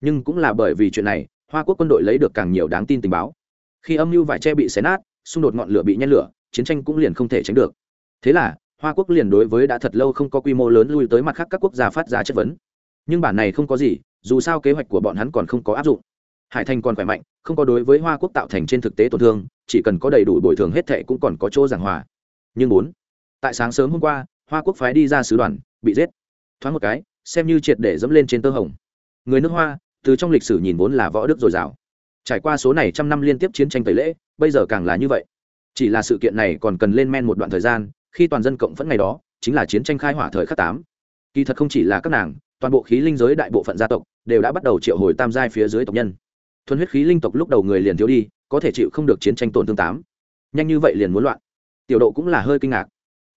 Nhưng cũng là bởi vì chuyện này, hoa quốc quân đội lấy được càng nhiều đáng tin tình báo. Khi âm mưu vải tre bị xé nát, xung đột ngọn lửa bị nhen lửa, chiến tranh cũng liền không thể tránh được. Thế là, hoa quốc liền đối với đã thật lâu không có quy mô lớn lui tới mặt khác các quốc gia phát ra chất vấn. Nhưng bản này không có gì, dù sao kế hoạch của bọn hắn còn không có áp dụng. Hải thành còn khỏe mạnh, không có đối với hoa quốc tạo thành trên thực tế tổn thương, chỉ cần có đầy đủ bồi thường hết thệ cũng còn có chỗ giảng hòa. Nhưng bốn tại sáng sớm hôm qua, hoa quốc phái đi ra sứ đoàn, bị giết. Thoáng một cái, xem như triệt để dẫm lên trên tơ hồng. Người nước hoa, từ trong lịch sử nhìn vốn là võ đức dồi dào. Trải qua số này trăm năm liên tiếp chiến tranh tẩy lễ, bây giờ càng là như vậy. Chỉ là sự kiện này còn cần lên men một đoạn thời gian, khi toàn dân cộng phẫn ngày đó, chính là chiến tranh khai hỏa thời khắc tám. Kỳ thật không chỉ là các nàng, toàn bộ khí linh giới đại bộ phận gia tộc đều đã bắt đầu triệu hồi tam giai phía dưới tộc nhân. Thuần huyết khí linh tộc lúc đầu người liền thiếu đi, có thể chịu không được chiến tranh tổn thương tám. Nhanh như vậy liền muốn loạn. Tiểu độ cũng là hơi kinh ngạc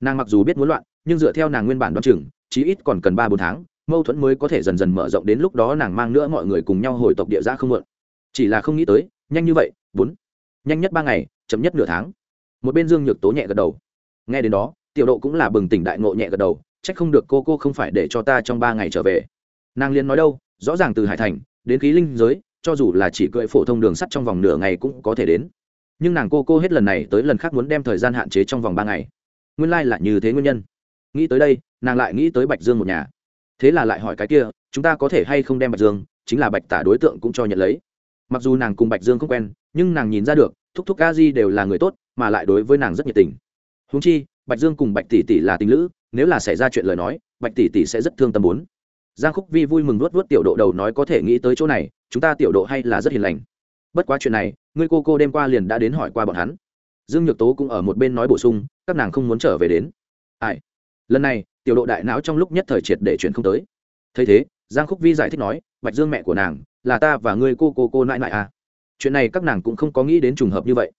nàng mặc dù biết muốn loạn, nhưng dựa theo nàng nguyên bản đoán chừng, chí ít còn cần ba bốn tháng, mâu thuẫn mới có thể dần dần mở rộng đến lúc đó nàng mang nữa mọi người cùng nhau hồi tộc địa ra không mượn chỉ là không nghĩ tới, nhanh như vậy, bốn, nhanh nhất ba ngày, chậm nhất nửa tháng. Một bên dương nhược tố nhẹ gật đầu. Nghe đến đó, tiểu độ cũng là bừng tỉnh đại ngộ nhẹ gật đầu, trách không được cô cô không phải để cho ta trong ba ngày trở về. Nàng liên nói đâu, rõ ràng từ hải thành, đến khí linh giới, cho dù là chỉ cưỡi phổ thông đường sắt trong vòng nửa ngày cũng có thể đến. Nhưng nàng cô cô hết lần này tới lần khác muốn đem thời gian hạn chế trong vòng ba ngày nguyên lai là như thế nguyên nhân. Nghĩ tới đây, nàng lại nghĩ tới bạch dương một nhà. Thế là lại hỏi cái kia, chúng ta có thể hay không đem bạch dương, chính là bạch tả đối tượng cũng cho nhận lấy. Mặc dù nàng cùng bạch dương không quen, nhưng nàng nhìn ra được, thúc thúc a di đều là người tốt, mà lại đối với nàng rất nhiệt tình. Húng chi, bạch dương cùng bạch tỷ tỷ là tình lữ, nếu là xảy ra chuyện lời nói, bạch tỷ tỷ sẽ rất thương tâm bốn. Giang khúc vi vui mừng nuốt nuốt tiểu độ đầu nói có thể nghĩ tới chỗ này, chúng ta tiểu độ hay là rất hiền lành. Bất quá chuyện này, ngươi cô cô đêm qua liền đã đến hỏi qua bọn hắn. Dương nhược tố cũng ở một bên nói bổ sung các nàng không muốn trở về đến. Ai? Lần này, tiểu độ đại não trong lúc nhất thời triệt để chuyển không tới. Thấy thế, giang khúc vi giải thích nói, bạch dương mẹ của nàng, là ta và ngươi cô cô cô nãi nãi à? Chuyện này các nàng cũng không có nghĩ đến trùng hợp như vậy.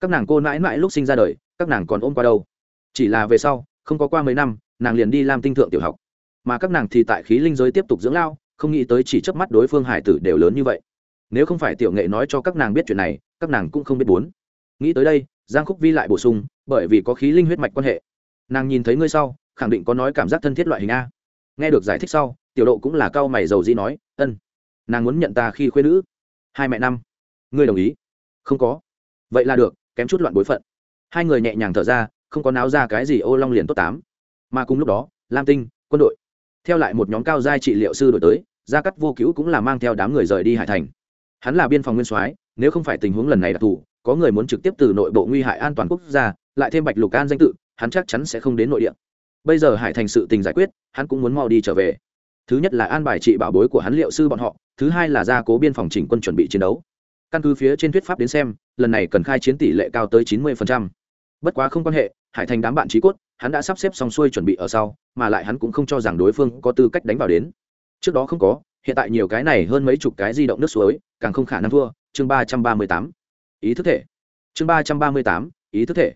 Các nàng cô nãi nãi lúc sinh ra đời, các nàng còn ôm qua đâu? Chỉ là về sau, không có qua mấy năm, nàng liền đi làm tinh thượng tiểu học. Mà các nàng thì tại khí linh giới tiếp tục dưỡng lao, không nghĩ tới chỉ chớp mắt đối phương hải tử đều lớn như vậy. Nếu không phải tiểu nghệ nói cho các nàng biết chuyện này, các nàng cũng không biết bốn. Nghĩ tới đây, giang khúc vi lại bổ sung bởi vì có khí linh huyết mạch quan hệ. Nàng nhìn thấy ngươi sau, khẳng định có nói cảm giác thân thiết loại hình a. Nghe được giải thích sau, tiểu độ cũng là cao mày dầu dĩ nói, ân, nàng muốn nhận ta khi khuyên nữ. Hai mẹ năm. Ngươi đồng ý? Không có. Vậy là được, kém chút loạn bối phận. Hai người nhẹ nhàng thở ra, không có náo ra cái gì, ô long liền tốt tám. Mà cùng lúc đó, lam tinh, quân đội. Theo lại một nhóm cao giai trị liệu sư đổi tới, gia cắt vô cứu cũng là mang theo đám người rời đi hải thành. Hắn là biên phòng nguyên soái, nếu không phải tình huống lần này đặc thù, có người muốn trực tiếp từ nội bộ nguy hại an toàn quốc gia lại thêm bạch lục an danh tự, hắn chắc chắn sẽ không đến nội địa. Bây giờ hải thành sự tình giải quyết, hắn cũng muốn mau đi trở về. Thứ nhất là an bài trị bảo bối của hắn liệu sư bọn họ, thứ hai là gia cố biên phòng chỉnh quân chuẩn bị chiến đấu. Căn cứ phía trên thuyết pháp đến xem, lần này cần khai chiến tỷ lệ cao tới chín mươi bất quá không quan hệ, hải thành đám bạn trí cốt, hắn đã sắp xếp xong xuôi chuẩn bị ở sau, mà lại hắn cũng không cho rằng đối phương có tư cách đánh vào đến. Trước đó không có, hiện tại nhiều cái này hơn mấy chục cái di động nước suối, càng không khả năng thua. Chương ba trăm ba mươi tám. Ý thức thể. Chương ba trăm ba mươi tám. Ý thức thể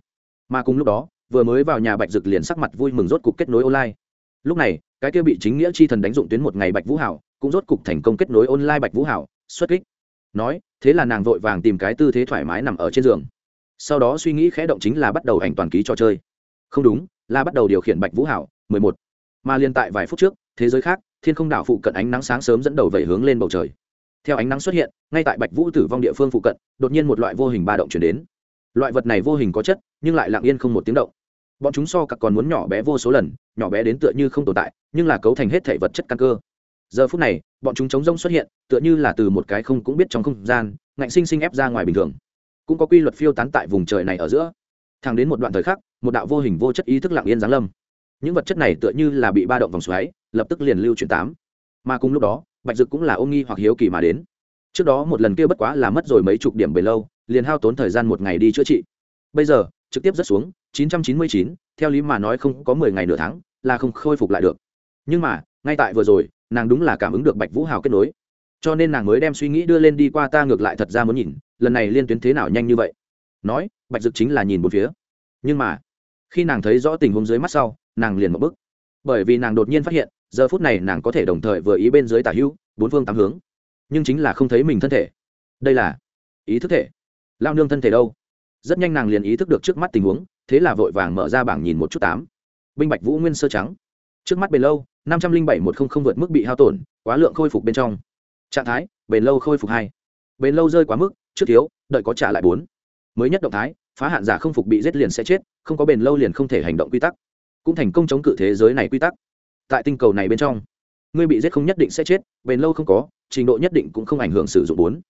mà cùng lúc đó, vừa mới vào nhà bạch dực liền sắc mặt vui mừng rốt cục kết nối online. Lúc này, cái kia bị chính nghĩa chi thần đánh dụng tuyến một ngày bạch vũ hảo, cũng rốt cục thành công kết nối online bạch vũ hảo, xuất kích. Nói, thế là nàng vội vàng tìm cái tư thế thoải mái nằm ở trên giường. Sau đó suy nghĩ khẽ động chính là bắt đầu ảnh toàn ký trò chơi. Không đúng, là bắt đầu điều khiển bạch vũ hảo, mười một. Mà liên tại vài phút trước, thế giới khác, thiên không đảo phụ cận ánh nắng sáng sớm dẫn đầu vẩy hướng lên bầu trời. Theo ánh nắng xuất hiện, ngay tại bạch vũ tử vong địa phương phụ cận, đột nhiên một loại vô hình ba động chuyển đến loại vật này vô hình có chất, nhưng lại lặng yên không một tiếng động. Bọn chúng so các còn muốn nhỏ bé vô số lần, nhỏ bé đến tựa như không tồn tại, nhưng là cấu thành hết thể vật chất căn cơ. Giờ phút này, bọn chúng chống rông xuất hiện, tựa như là từ một cái không cũng biết trong không gian, ngạnh sinh sinh ép ra ngoài bình thường. Cũng có quy luật phiêu tán tại vùng trời này ở giữa. Thẳng đến một đoạn thời khắc, một đạo vô hình vô chất ý thức lặng yên giáng lâm. Những vật chất này tựa như là bị ba động vòng xoáy, lập tức liền lưu chuyển tám. Mà cùng lúc đó, bạch dực cũng là ôm nghi hoặc hiếu kỳ mà đến. Trước đó một lần kia bất quá là mất rồi mấy chục điểm bề lâu liền hao tốn thời gian một ngày đi chữa trị. Bây giờ trực tiếp rất xuống 999, theo lý mà nói không có 10 ngày nửa tháng là không khôi phục lại được. Nhưng mà ngay tại vừa rồi nàng đúng là cảm ứng được bạch vũ hào kết nối. Cho nên nàng mới đem suy nghĩ đưa lên đi qua ta ngược lại thật ra muốn nhìn lần này liên tuyến thế nào nhanh như vậy. Nói bạch dực chính là nhìn một phía. Nhưng mà khi nàng thấy rõ tình huống dưới mắt sau nàng liền một bức bởi vì nàng đột nhiên phát hiện giờ phút này nàng có thể đồng thời vừa ý bên dưới tả hữu bốn phương tám hướng. Nhưng chính là không thấy mình thân thể. Đây là ý thức thể lao nương thân thể đâu? Rất nhanh nàng liền ý thức được trước mắt tình huống, thế là vội vàng mở ra bảng nhìn một chút tám. Binh bạch vũ nguyên sơ trắng. Trước mắt bền lâu, năm trăm linh bảy một không không vượt mức bị hao tổn, quá lượng khôi phục bên trong. Trạng thái, bền lâu khôi phục hai. Bền lâu rơi quá mức, trước thiếu, đợi có trả lại bốn. Mới nhất động thái, phá hạn giả không phục bị giết liền sẽ chết, không có bền lâu liền không thể hành động quy tắc. Cũng thành công chống cự thế giới này quy tắc. Tại tinh cầu này bên trong, ngươi bị giết không nhất định sẽ chết, bền lâu không có, trình độ nhất định cũng không ảnh hưởng sử dụng bốn.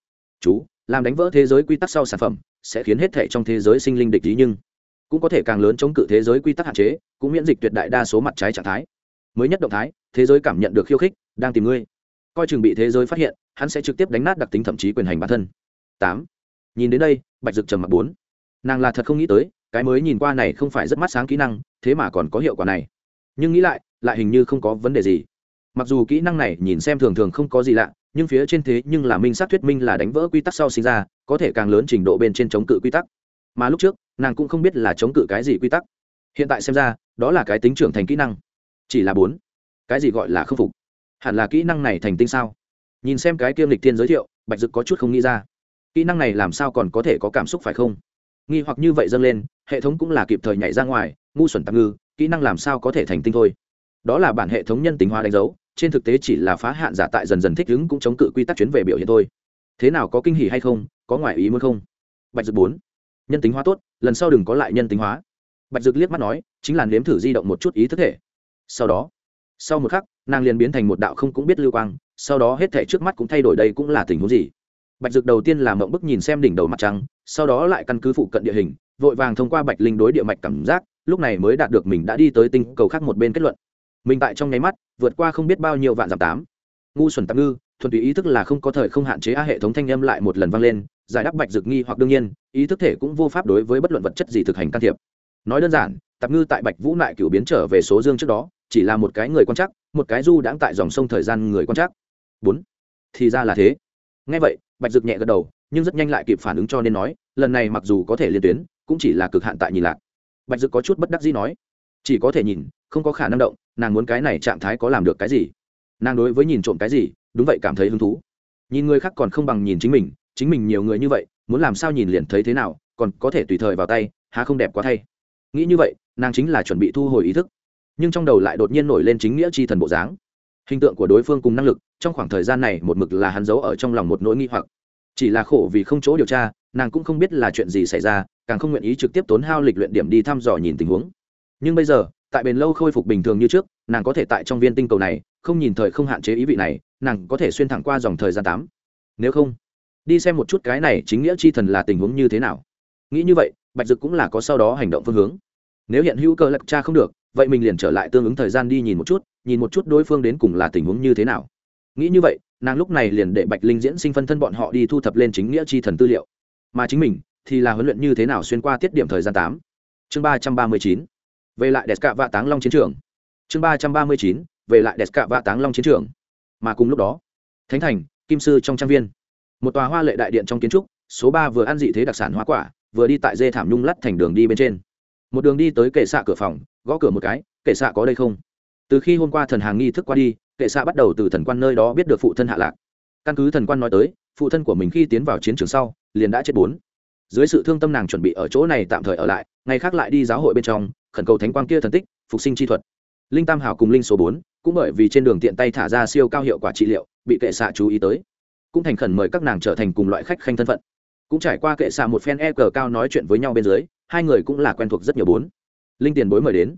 Chú làm đánh vỡ thế giới quy tắc sau sản phẩm, sẽ khiến hết thể trong thế giới sinh linh địch ý nhưng cũng có thể càng lớn chống cự thế giới quy tắc hạn chế, cũng miễn dịch tuyệt đại đa số mặt trái trạng thái. Mới nhất động thái, thế giới cảm nhận được khiêu khích, đang tìm ngươi. Coi chừng bị thế giới phát hiện, hắn sẽ trực tiếp đánh nát đặc tính thậm chí quyền hành bản thân. Tám. Nhìn đến đây, bạch dực trầm mặc bốn. Nàng là thật không nghĩ tới, cái mới nhìn qua này không phải rất mắt sáng kỹ năng, thế mà còn có hiệu quả này. Nhưng nghĩ lại lại hình như không có vấn đề gì. Mặc dù kỹ năng này nhìn xem thường thường không có gì lạ nhưng phía trên thế nhưng là minh sát thuyết minh là đánh vỡ quy tắc sau sinh ra, có thể càng lớn trình độ bên trên chống cự quy tắc. Mà lúc trước, nàng cũng không biết là chống cự cái gì quy tắc. Hiện tại xem ra, đó là cái tính trưởng thành kỹ năng. Chỉ là bốn. Cái gì gọi là khâm phục? Hẳn là kỹ năng này thành tinh sao? Nhìn xem cái kiêm lịch tiên giới thiệu, bạch dực có chút không nghĩ ra. Kỹ năng này làm sao còn có thể có cảm xúc phải không? Nghi hoặc như vậy dâng lên, hệ thống cũng là kịp thời nhảy ra ngoài, ngu xuẩn tạm ngư, kỹ năng làm sao có thể thành tinh thôi? Đó là bản hệ thống nhân tính hóa đánh dấu trên thực tế chỉ là phá hạn giả tại dần dần thích ứng cũng chống cự quy tắc chuyến về biểu hiện thôi. Thế nào có kinh hỉ hay không, có ngoại ý muốn không? Bạch dực bốn. Nhân tính hóa tốt, lần sau đừng có lại nhân tính hóa. Bạch dực liếc mắt nói, chính là nếm thử di động một chút ý thức thể. Sau đó, sau một khắc, nàng liền biến thành một đạo không cũng biết lưu quang, sau đó hết thể trước mắt cũng thay đổi đây cũng là tình huống gì? Bạch dực đầu tiên là mộng bức nhìn xem đỉnh đầu mặt trăng, sau đó lại căn cứ phụ cận địa hình, vội vàng thông qua bạch linh đối địa mạch cảm giác, lúc này mới đạt được mình đã đi tới tinh cầu khác một bên kết luận mình tại trong nháy mắt vượt qua không biết bao nhiêu vạn giảm tám. Ngu xuẩn tạm ngư, thuần túy ý thức là không có thời không hạn chế a hệ thống thanh âm lại một lần vang lên, giải đáp bạch dực nghi hoặc đương nhiên, ý thức thể cũng vô pháp đối với bất luận vật chất gì thực hành can thiệp. Nói đơn giản tạp ngư tại bạch vũ lại cửu biến trở về số dương trước đó, chỉ là một cái người quan chắc một cái du đãng tại dòng sông thời gian người quan chắc bốn. Thì ra là thế. Ngay vậy, bạch dực nhẹ gật đầu, nhưng rất nhanh lại kịp phản ứng cho nên nói, lần này mặc dù có thể liên tuyến, cũng chỉ là cực hạn tại nhìn lạc. Bạch dực có chút bất đắc dĩ nói chỉ có thể nhìn, không có khả năng động, nàng muốn cái này trạng thái có làm được cái gì? Nàng đối với nhìn trộm cái gì, đúng vậy cảm thấy hứng thú. Nhìn người khác còn không bằng nhìn chính mình chính mình nhiều người như vậy, muốn làm sao nhìn liền thấy thế nào, còn có thể tùy thời vào tay, há không đẹp quá thay. Nghĩ như vậy, nàng chính là chuẩn bị thu hồi ý thức. Nhưng trong đầu lại đột nhiên nổi lên chính nghĩa c h i thần bộ dáng. Hình tượng của đối phương cùng năng lực, trong khoảng thời gian này một mực là hắn giấu ở trong lòng một nỗi nghi hoặc. Chỉ là khổ vì không chỗ điều tra, nàng cũng không biết là chuyện gì xảy ra, càng không nguyện ý trực tiếp tốn hao lịch luyện điểm đi thăm dò nhìn tình huống nhưng bây giờ, tại bền lâu khôi phục bình thường như trước, nàng có thể tại trong viên tinh cầu này, không nhìn thời không hạn chế ý vị này, nàng có thể xuyên thẳng qua dòng thời gian tám. Nếu không, đi xem một chút cái này chính nghĩa chi thần là tình huống như thế nào. Nghĩ như vậy, bạch dực cũng là có sau đó hành động phương hướng. Nếu hiện hữu cơ lật cha không được, vậy mình liền trở lại tương ứng thời gian đi nhìn một chút, nhìn một chút đối phương đến cùng là tình huống như thế nào. Nghĩ như vậy, nàng lúc này liền để bạch linh diễn sinh phân thân bọn họ đi thu thập lên chính nghĩa chi thần tư liệu. Mà chính mình thì là huấn luyện như thế nào xuyên qua tiết điểm thời gian tám. Chương ba trăm ba mươi chín về lại đẹp cạ vạ táng long chiến trường. Chương ba trăm ba mươi chín, về lại đẹp cạ vạ táng long chiến trường. Mà cùng lúc đó, thánh thành, kim sư trong trang viên. Một tòa hoa lệ đại điện trong kiến trúc, số ba vừa ăn dị thế đặc sản hoa quả, vừa đi tại dê thảm nhung lắt thành đường đi bên trên. Một đường đi tới kệ xạ cửa phòng, gõ cửa một cái, kệ xạ có đây không? Từ khi hôm qua thần hàng nghi thức qua đi, kệ xạ bắt đầu từ thần quan nơi đó biết được phụ thân hạ lạc. Căn cứ thần quan nói tới, phụ thân của mình khi tiến vào chiến trường sau, liền đã chết bốn dưới sự thương tâm nàng chuẩn bị ở chỗ này tạm thời ở lại, ngày khác lại đi giáo hội bên trong, khẩn cầu thánh quang kia thần tích, phục sinh chi thuật. Linh tam hảo cùng linh số bốn cũng bởi vì trên đường tiện tay thả ra siêu cao hiệu quả trị liệu, bị kệ xạ chú ý tới. Cũng thành khẩn mời các nàng trở thành cùng loại khách khanh thân phận. Cũng trải qua kệ xạ một phen e cờ cao nói chuyện với nhau bên dưới, hai người cũng là quen thuộc rất nhiều bốn. Linh tiền bối mời đến.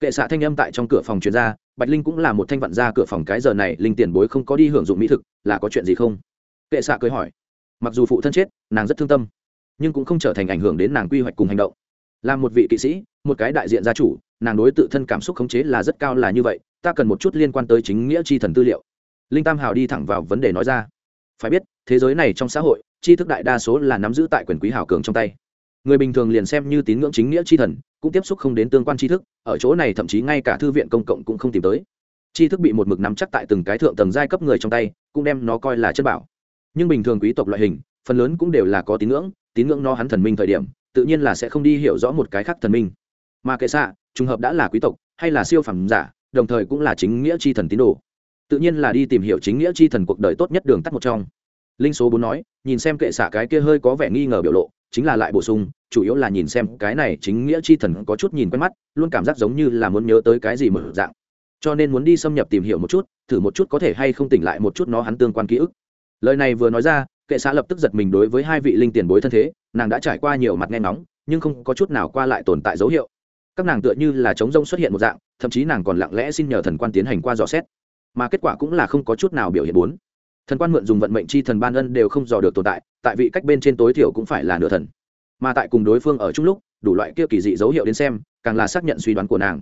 Kệ xạ thanh âm tại trong cửa phòng chuyên gia bạch linh cũng là một thanh vận ra cửa phòng cái giờ này, linh tiền bối không có đi hưởng dụng mỹ thực, là có chuyện gì không? Kệ xạ cười hỏi. Mặc dù phụ thân chết, nàng rất thương tâm nhưng cũng không trở thành ảnh hưởng đến nàng quy hoạch cùng hành động. Là một vị kỵ sĩ, một cái đại diện gia chủ, nàng đối tự thân cảm xúc khống chế là rất cao là như vậy, ta cần một chút liên quan tới chính nghĩa chi thần tư liệu. Linh tam hào đi thẳng vào vấn đề nói ra. Phải biết, thế giới này trong xã hội, tri thức đại đa số là nắm giữ tại quyền quý hào cường trong tay. Người bình thường liền xem như tín ngưỡng chính nghĩa chi thần, cũng tiếp xúc không đến tương quan tri thức, ở chỗ này thậm chí ngay cả thư viện công cộng cũng không tìm tới. Tri thức bị một mực nắm chắc tại từng cái thượng tầng giai cấp người trong tay, cũng đem nó coi là chất bảo. Nhưng bình thường quý tộc loại hình, phần lớn cũng đều là có tín ngưỡng tín ngưỡng nó hắn thần minh thời điểm, tự nhiên là sẽ không đi hiểu rõ một cái khác thần minh. Mà kệ xạ, trùng hợp đã là quý tộc, hay là siêu phẩm giả, đồng thời cũng là chính nghĩa chi thần tín đồ. Tự nhiên là đi tìm hiểu chính nghĩa chi thần cuộc đời tốt nhất đường tắt một trong. Linh số bốn nói, nhìn xem kệ xạ cái kia hơi có vẻ nghi ngờ biểu lộ, chính là lại bổ sung, chủ yếu là nhìn xem cái này chính nghĩa chi thần có chút nhìn quen mắt, luôn cảm giác giống như là muốn nhớ tới cái gì mở dạng. Cho nên muốn đi xâm nhập tìm hiểu một chút, thử một chút có thể hay không tỉnh lại một chút nó hắn tương quan ký ức. Lời này vừa nói ra kệ xã lập tức giật mình đối với hai vị linh tiền bối thân thế, nàng đã trải qua nhiều mặt nghe nóng nhưng không có chút nào qua lại tồn tại dấu hiệu. Các nàng tựa như là trống rông xuất hiện một dạng, thậm chí nàng còn lặng lẽ xin nhờ thần quan tiến hành qua dò xét. Mà kết quả cũng là không có chút nào biểu hiện bốn. Thần quan mượn dùng vận mệnh chi thần ban ân đều không dò được tồn tại tại vị cách bên trên tối thiểu cũng phải là nửa thần. Mà tại cùng đối phương ở chung lúc, đủ loại kia kỳ dị dấu hiệu đến xem, càng là xác nhận suy đoán của nàng.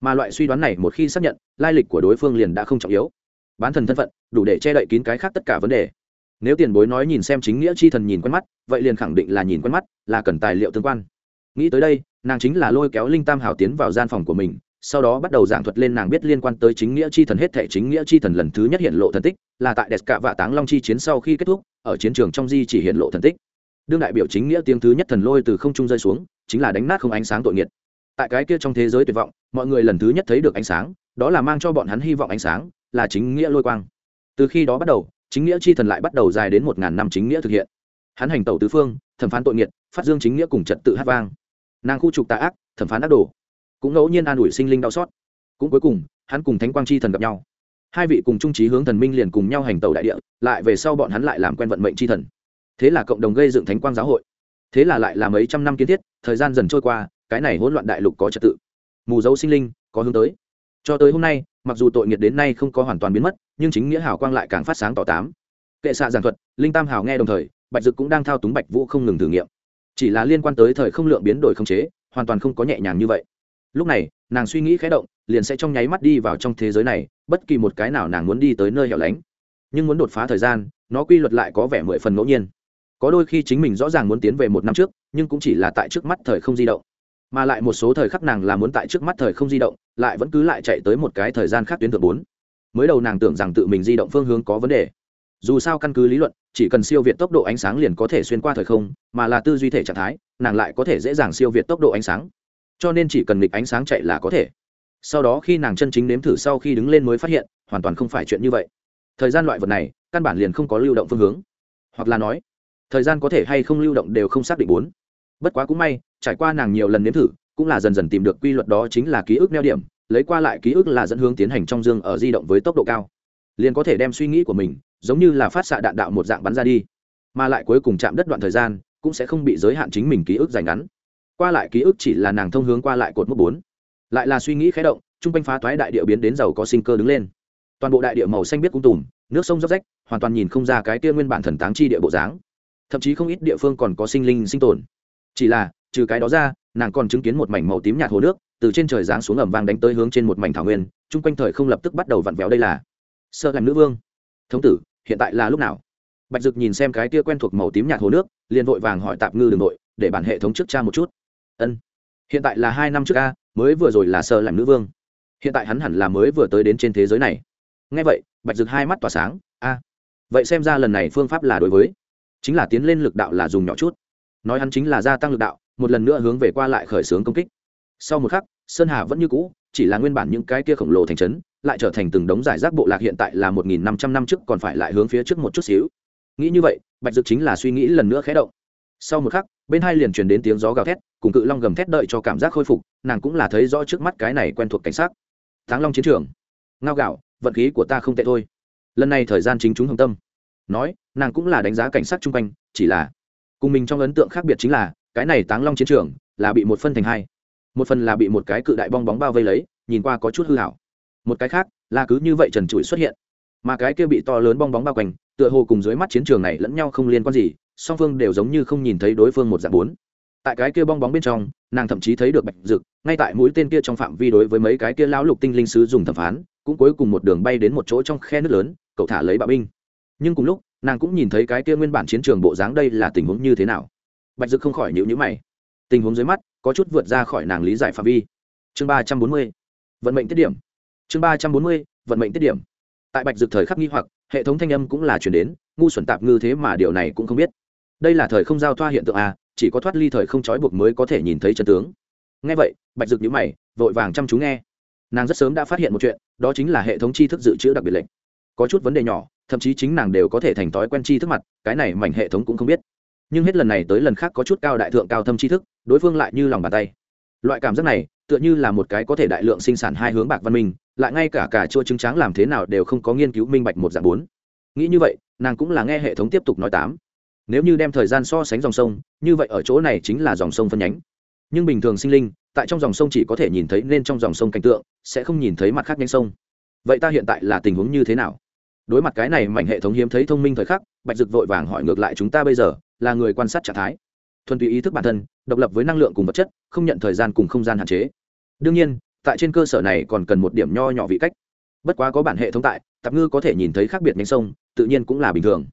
Mà loại suy đoán này một khi xác nhận, lai lịch của đối phương liền đã không trọng yếu. Bán thần thân phận, đủ để che đậy kín cái khác tất cả vấn đề nếu tiền bối nói nhìn xem chính nghĩa chi thần nhìn quen mắt, vậy liền khẳng định là nhìn quen mắt, là cần tài liệu tương quan. Nghĩ tới đây, nàng chính là lôi kéo linh tam hào tiến vào gian phòng của mình, sau đó bắt đầu giảng thuật lên nàng biết liên quan tới chính nghĩa chi thần hết thể chính nghĩa chi thần lần thứ nhất hiện lộ thần tích, là tại đẹp cạ vạ táng long chi chiến sau khi kết thúc, ở chiến trường trong di chỉ hiện lộ thần tích. Đương đại biểu chính nghĩa tiếng thứ nhất thần lôi từ không trung rơi xuống, chính là đánh nát không ánh sáng tội nghiệt. Tại cái kia trong thế giới tuyệt vọng, mọi người lần thứ nhất thấy được ánh sáng, đó là mang cho bọn hắn hy vọng ánh sáng, là chính nghĩa lôi quang. Từ khi đó bắt đầu chính nghĩa chi thần lại bắt đầu dài đến một ngàn năm chính nghĩa thực hiện. Hắn hành tẩu tứ phương, thẩm phán tội nghiệt, phát dương chính nghĩa cùng trật tự hát vang. Nàng khu trục tà ác, thẩm phán ác đồ. Cũng ngẫu nhiên an ủi sinh linh đau xót. Cũng cuối cùng, hắn cùng thánh quang chi thần gặp nhau. Hai vị cùng trung trí hướng thần minh liền cùng nhau hành tẩu đại địa, lại về sau bọn hắn lại làm quen vận mệnh chi thần. Thế là cộng đồng gây dựng thánh quang giáo hội. Thế là lại là mấy trăm năm kiến thiết, thời gian dần trôi qua, cái này hỗn loạn đại lục có trật tự. Mù dấu sinh linh, có hướng tới cho tới hôm nay, mặc dù tội nghiệt đến nay không có hoàn toàn biến mất, nhưng chính nghĩa hào quang lại càng phát sáng tỏ tám. Kệ xạ giảng thuật, linh tam hào nghe đồng thời, bạch dực cũng đang thao túng bạch vũ không ngừng thử nghiệm. Chỉ là liên quan tới thời không lượng biến đổi không chế, hoàn toàn không có nhẹ nhàng như vậy. Lúc này, nàng suy nghĩ khé động, liền sẽ trong nháy mắt đi vào trong thế giới này, bất kỳ một cái nào nàng muốn đi tới nơi hẻo lánh. Nhưng muốn đột phá thời gian, nó quy luật lại có vẻ mười phần ngẫu nhiên. Có đôi khi chính mình rõ ràng muốn tiến về một năm trước, nhưng cũng chỉ là tại trước mắt thời không di động mà lại một số thời khắc nàng là muốn tại trước mắt thời không di động, lại vẫn cứ lại chạy tới một cái thời gian khác tuyến thượng bốn. Mới đầu nàng tưởng rằng tự mình di động phương hướng có vấn đề. Dù sao căn cứ lý luận, chỉ cần siêu việt tốc độ ánh sáng liền có thể xuyên qua thời không, mà là tư duy thể trạng thái, nàng lại có thể dễ dàng siêu việt tốc độ ánh sáng. Cho nên chỉ cần nghịch ánh sáng chạy là có thể. Sau đó khi nàng chân chính nếm thử sau khi đứng lên mới phát hiện, hoàn toàn không phải chuyện như vậy. Thời gian loại vật này, căn bản liền không có lưu động phương hướng. Hoặc là nói, thời gian có thể hay không lưu động đều không xác định bốn bất quá cũng may, trải qua nàng nhiều lần nếm thử, cũng là dần dần tìm được quy luật đó chính là ký ức neo điểm, lấy qua lại ký ức là dẫn hướng tiến hành trong dương ở di động với tốc độ cao. Liền có thể đem suy nghĩ của mình, giống như là phát xạ đạn đạo một dạng bắn ra đi. Mà lại cuối cùng chạm đất đoạn thời gian, cũng sẽ không bị giới hạn chính mình ký ức dài ngắn. Qua lại ký ức chỉ là nàng thông hướng qua lại cột mốc bốn. Lại là suy nghĩ khé động t r u n g quanh phá toái đại địa biến đến giàu có sinh cơ đứng lên. Toàn bộ đại địa màu xanh biết cung tùm, nước sông dốc rách, hoàn toàn nhìn không ra cái tia nguyên bản thần táng chi địa bộ dáng. Thậm chí không ít địa phương còn có sinh linh sinh tồn chỉ là, trừ cái đó ra, nàng còn chứng kiến một mảnh màu tím nhạt hồ nước từ trên trời giáng xuống ẩm vang đánh tới hướng trên một mảnh thảo nguyên, chung quanh thời không lập tức bắt đầu vặn vẹo đây là sơ làm nữ vương. Thống tử, hiện tại là lúc nào? Bạch dực nhìn xem cái kia quen thuộc màu tím nhạt hồ nước, liền vội vàng hỏi tạp ngư đường nội, để bản hệ thống trước cha một chút. Ân. Hiện tại là hai năm trước a, mới vừa rồi là sơ làm nữ vương. Hiện tại hắn hẳn là mới vừa tới đến trên thế giới này. Ngay vậy, bạch dực hai mắt tỏa sáng, a. Vậy xem ra lần này phương pháp là đối với. Chính là tiến lên lực đạo là dùng nhỏ chút nói hắn chính là gia tăng lực đạo, một lần nữa hướng về qua lại khởi xướng công kích. Sau một khắc, sơn hà vẫn như cũ, chỉ là nguyên bản những cái kia khổng lồ thành trấn, lại trở thành từng đống giải rác bộ lạc hiện tại là một nghìn năm trăm năm trước còn phải lại hướng phía trước một chút xíu. Nghĩ như vậy, bạch dực chính là suy nghĩ lần nữa khé động. Sau một khắc, bên hai liền truyền đến tiếng gió gào thét, cùng cự long gầm thét đợi cho cảm giác khôi phục, nàng cũng là thấy rõ trước mắt cái này quen thuộc cảnh sát thắng long chiến trường. Ngao gạo, vận khí của ta không tệ thôi. Lần này thời gian chính chúng hồng tâm. Nói, nàng cũng là đánh giá cảnh sát chung quanh, chỉ là cùng mình trong ấn tượng khác biệt chính là, cái này táng long chiến trường là bị một phân thành hai. Một phần là bị một cái cự đại bong bóng bao vây lấy, nhìn qua có chút hư hảo. Một cái khác là cứ như vậy trần trụi xuất hiện. Mà cái kia bị to lớn bong bóng bao quanh, tựa hồ cùng dưới mắt chiến trường này lẫn nhau không liên quan gì, song phương đều giống như không nhìn thấy đối phương một dạng bốn. Tại cái kia bong bóng bên trong, nàng thậm chí thấy được bạch rực ngay tại mũi tên kia trong phạm vi đối với mấy cái kia lão lục tinh linh sứ dùng thẩm phán, cũng cuối cùng một đường bay đến một chỗ trong khe nước lớn, cậu thả lấy bạo binh. Nhưng cùng lúc nàng cũng nhìn thấy cái kia nguyên bản chiến trường bộ dáng đây là tình huống như thế nào. Bạch dực không khỏi nhịu nhữ mày. Tình huống dưới mắt, có chút vượt ra khỏi nàng lý giải phạm vi. Chương ba trăm bốn mươi, vận mệnh tiết điểm. Chương ba trăm bốn mươi, vận mệnh tiết điểm. Tại bạch dực thời khắc nghi hoặc, hệ thống thanh âm cũng là chuyển đến, ngu xuẩn tạp ngư thế mà điều này cũng không biết. Đây là thời không giao thoa hiện tượng à chỉ có thoát ly thời không trói buộc mới có thể nhìn thấy chân tướng. Ngay vậy, bạch dực nhữ mày, vội vàng chăm chú nghe. Nàng rất sớm đã phát hiện một chuyện, đó chính là hệ thống tri thức dự trữ đặc biệt lệnh. Có chút vấn đề nhỏ thậm chí chính nàng đều có thể thành thói quen tri thức mặt, cái này mảnh hệ thống cũng không biết. Nhưng hết lần này tới lần khác có chút cao đại thượng cao thâm tri thức, đối phương lại như lòng bàn tay. Loại cảm giác này, tựa như là một cái có thể đại lượng sinh sản hai hướng bạc văn minh, lại ngay cả cả chua trứng tráng làm thế nào đều không có nghiên cứu minh bạch một dạng bốn. Nghĩ như vậy, nàng cũng là nghe hệ thống tiếp tục nói tám. Nếu như đem thời gian so sánh dòng sông, như vậy ở chỗ này chính là dòng sông phân nhánh. Nhưng bình thường sinh linh, tại trong dòng sông chỉ có thể nhìn thấy nên trong dòng sông cảnh tượng, sẽ không nhìn thấy mặt khác nhanh sông. Vậy ta hiện tại là tình huống như thế nào? Đối mặt cái này mảnh hệ thống hiếm thấy thông minh thời khắc, bạch dực vội vàng hỏi ngược lại chúng ta bây giờ là người quan sát trạng thái. Thuần túy ý thức bản thân, độc lập với năng lượng cùng vật chất, không nhận thời gian cùng không gian hạn chế. Đương nhiên, tại trên cơ sở này còn cần một điểm nho nhỏ vị cách. Bất quá có bản hệ thống tại, tạp ngư có thể nhìn thấy khác biệt nhanh sông, tự nhiên cũng là bình thường.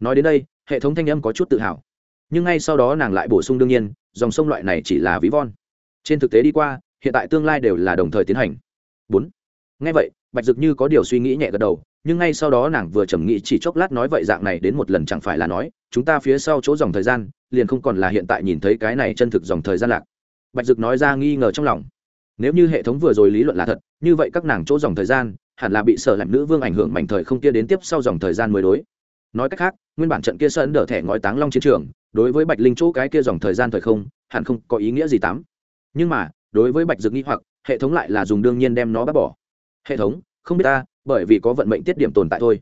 Nói đến đây, hệ thống thanh âm có chút tự hào. Nhưng ngay sau đó nàng lại bổ sung đương nhiên, dòng sông loại này chỉ là ví von. Trên thực tế đi qua, hiện tại tương lai đều là đồng thời tiến hành. Bốn. Ngay vậy, bạch dực như có điều suy nghĩ nhẹ gật đầu nhưng ngay sau đó nàng vừa trầm nghĩ chỉ chốc lát nói vậy dạng này đến một lần chẳng phải là nói, chúng ta phía sau chỗ dòng thời gian, liền không còn là hiện tại nhìn thấy cái này chân thực dòng thời gian lạc. Bạch dực nói ra nghi ngờ trong lòng. Nếu như hệ thống vừa rồi lý luận là thật, như vậy các nàng chỗ dòng thời gian, hẳn là bị sở làm nữ vương ảnh hưởng mảnh thời không kia đến tiếp sau dòng thời gian mới đối. Nói cách khác, nguyên bản trận kia sơn đỡ thẻ ngói táng long chiến trường, đối với bạch linh chỗ cái kia dòng thời gian thời không, hẳn không có ý nghĩa gì tám nhưng mà, đối với bạch dực nghi hoặc, hệ thống lại là dùng đương nhiên đem nó bác bỏ. Hệ thống, không biết ta bởi vì có vận mệnh tiết điểm tồn tại thôi.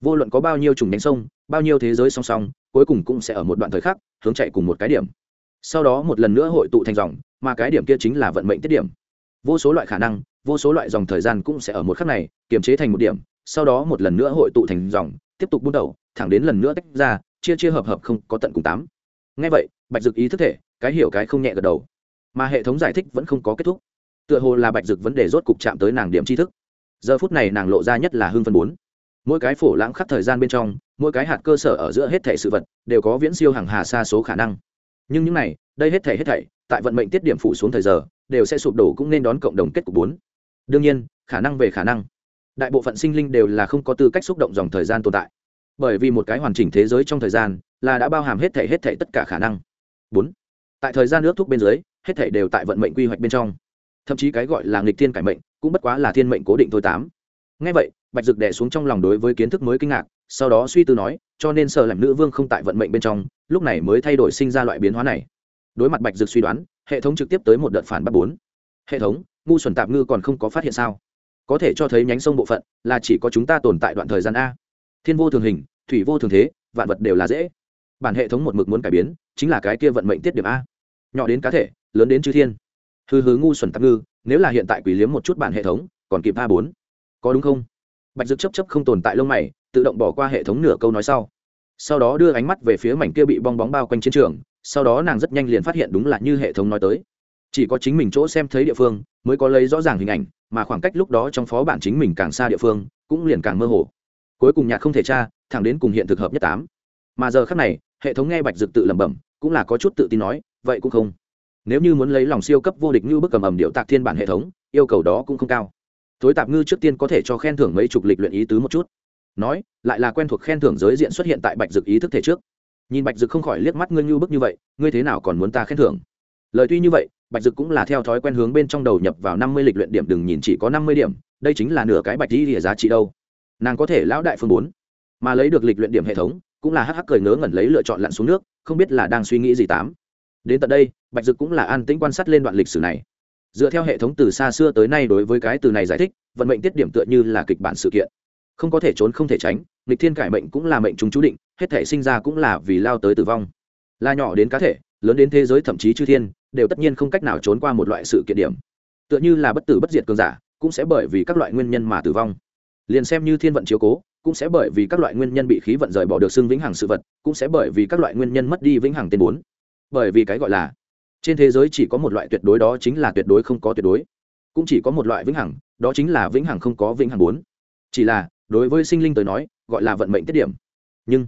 Vô luận có bao nhiêu trùng nhánh sông, bao nhiêu thế giới song song, cuối cùng cũng sẽ ở một đoạn thời khắc, hướng chạy cùng một cái điểm. Sau đó một lần nữa hội tụ thành dòng, mà cái điểm kia chính là vận mệnh tiết điểm. Vô số loại khả năng, vô số loại dòng thời gian cũng sẽ ở một khắc này, kiềm chế thành một điểm, sau đó một lần nữa hội tụ thành dòng, tiếp tục bút đầu, thẳng đến lần nữa tách ra, chia chia hợp hợp không có tận cùng tám. Ngay vậy, bạch dực ý thức thể, cái hiểu cái không nhẹ gật đầu. Mà hệ thống giải thích vẫn không có kết thúc. Tựa hồ là bạch dực vấn đề rốt cục chạm tới nàng điểm tri thức giờ phút này nàng lộ ra nhất là hương phân bốn. Mỗi cái phổ lãng khắc thời gian bên trong, mỗi cái hạt cơ sở ở giữa hết thể sự vật, đều có viễn siêu hàng hà xa số khả năng. Nhưng những này, đây hết thể hết thảy, tại vận mệnh tiết điểm phủ xuống thời giờ, đều sẽ sụp đổ cũng nên đón cộng đồng kết cục bốn. Đương nhiên, khả năng về khả năng. Đại bộ phận sinh linh đều là không có tư cách xúc động dòng thời gian tồn tại. Bởi vì một cái hoàn chỉnh thế giới trong thời gian, là đã bao hàm hết thể hết thể tất cả khả năng. Bốn. Tại thời gian nước thúc bên dưới, hết thể đều tại vận mệnh quy hoạch bên trong. Thậm chí cái gọi là nghịch thiên cải mệnh cũng bất quá là thiên mệnh cố định thôi tám. Ngay vậy, bạch dực đẻ xuống trong lòng đối với kiến thức mới kinh ngạc, sau đó suy tư nói, cho nên sợ làm nữ vương không tại vận mệnh bên trong, lúc này mới thay đổi sinh ra loại biến hóa này. Đối mặt bạch dực suy đoán, hệ thống trực tiếp tới một đợt phản bắt bốn. Hệ thống, ngu xuẩn tạp ngư còn không có phát hiện sao? Có thể cho thấy nhánh sông bộ phận, là chỉ có chúng ta tồn tại đoạn thời gian a. Thiên vô thường hình, thủy vô thường thế, vạn vật đều là dễ. Bản hệ thống một mực muốn cải biến, chính là cái kia vận mệnh tiết điểm a. Nhỏ đến cá thể, lớn đến chư thiên. Hư hứ ngu xuẩn tạp ngư nếu là hiện tại quỷ liếm một chút bản hệ thống, còn kịp a bốn. Có đúng không? Bạch dực chấp chấp không tồn tại lông mày, tự động bỏ qua hệ thống nửa câu nói sau. Sau đó đưa ánh mắt về phía mảnh kia bị bong bóng bao quanh chiến trường, sau đó nàng rất nhanh liền phát hiện đúng là như hệ thống nói tới. Chỉ có chính mình chỗ xem thấy địa phương, mới có lấy rõ ràng hình ảnh, mà khoảng cách lúc đó trong phó bản chính mình càng xa địa phương, cũng liền càng mơ hồ. Cuối cùng nhạc không thể tra, thẳng đến cùng hiện thực hợp nhất tám. Mà giờ khác này, hệ thống nghe bạch dực tự lẩm bẩm, cũng là có chút tự tin nói, vậy cũng không nếu như muốn lấy lòng siêu cấp vô địch như bức cầm ầm điệu tạc thiên bản hệ thống, yêu cầu đó cũng không cao. Tối tạp ngư trước tiên có thể cho khen thưởng mấy chục lịch luyện ý tứ một chút. Nói, lại là quen thuộc khen thưởng giới diện xuất hiện tại bạch dực ý thức thể trước. Nhìn bạch dực không khỏi liếc mắt ngươi như bức như vậy, ngươi thế nào còn muốn ta khen thưởng? Lời tuy như vậy, bạch dực cũng là theo thói quen hướng bên trong đầu nhập vào năm mươi lịch luyện điểm đừng nhìn chỉ có năm mươi điểm, đây chính là nửa cái bạch đi địa giá trị đâu. Nàng có thể lão đại phương bốn, mà lấy được lịch luyện điểm hệ thống, cũng là hắc hắc cười ngớ ngẩn lấy lựa chọn lặn xuống nước, không biết là đang suy nghĩ gì tám đến tận đây, bạch dực cũng là an tĩnh quan sát lên đoạn lịch sử này. Dựa theo hệ thống từ xa xưa tới nay đối với cái từ này giải thích, vận mệnh tiết điểm tựa như là kịch bản sự kiện. Không có thể trốn không thể tránh lịch thiên cải mệnh cũng là mệnh chúng chú định, hết thể sinh ra cũng là vì lao tới tử vong. Là nhỏ đến cá thể, lớn đến thế giới thậm chí chư thiên, đều tất nhiên không cách nào trốn qua một loại sự kiện điểm. Tựa như là bất tử bất diệt cường giả, cũng sẽ bởi vì các loại nguyên nhân mà tử vong. Liền xem như thiên vận chiếu cố, cũng sẽ bởi vì các loại nguyên nhân bị khí vận rời bỏ được xưng vĩnh hằng sự vật, cũng sẽ bởi vì các loại nguyên nhân mất đi vĩnh hằng tên bốn bởi vì cái gọi là trên thế giới chỉ có một loại tuyệt đối đó chính là tuyệt đối không có tuyệt đối. Cũng chỉ có một loại vĩnh hằng, đó chính là vĩnh hằng không có vĩnh hằng bốn. Chỉ là, đối với sinh linh tới nói, gọi là vận mệnh tiết điểm. Nhưng,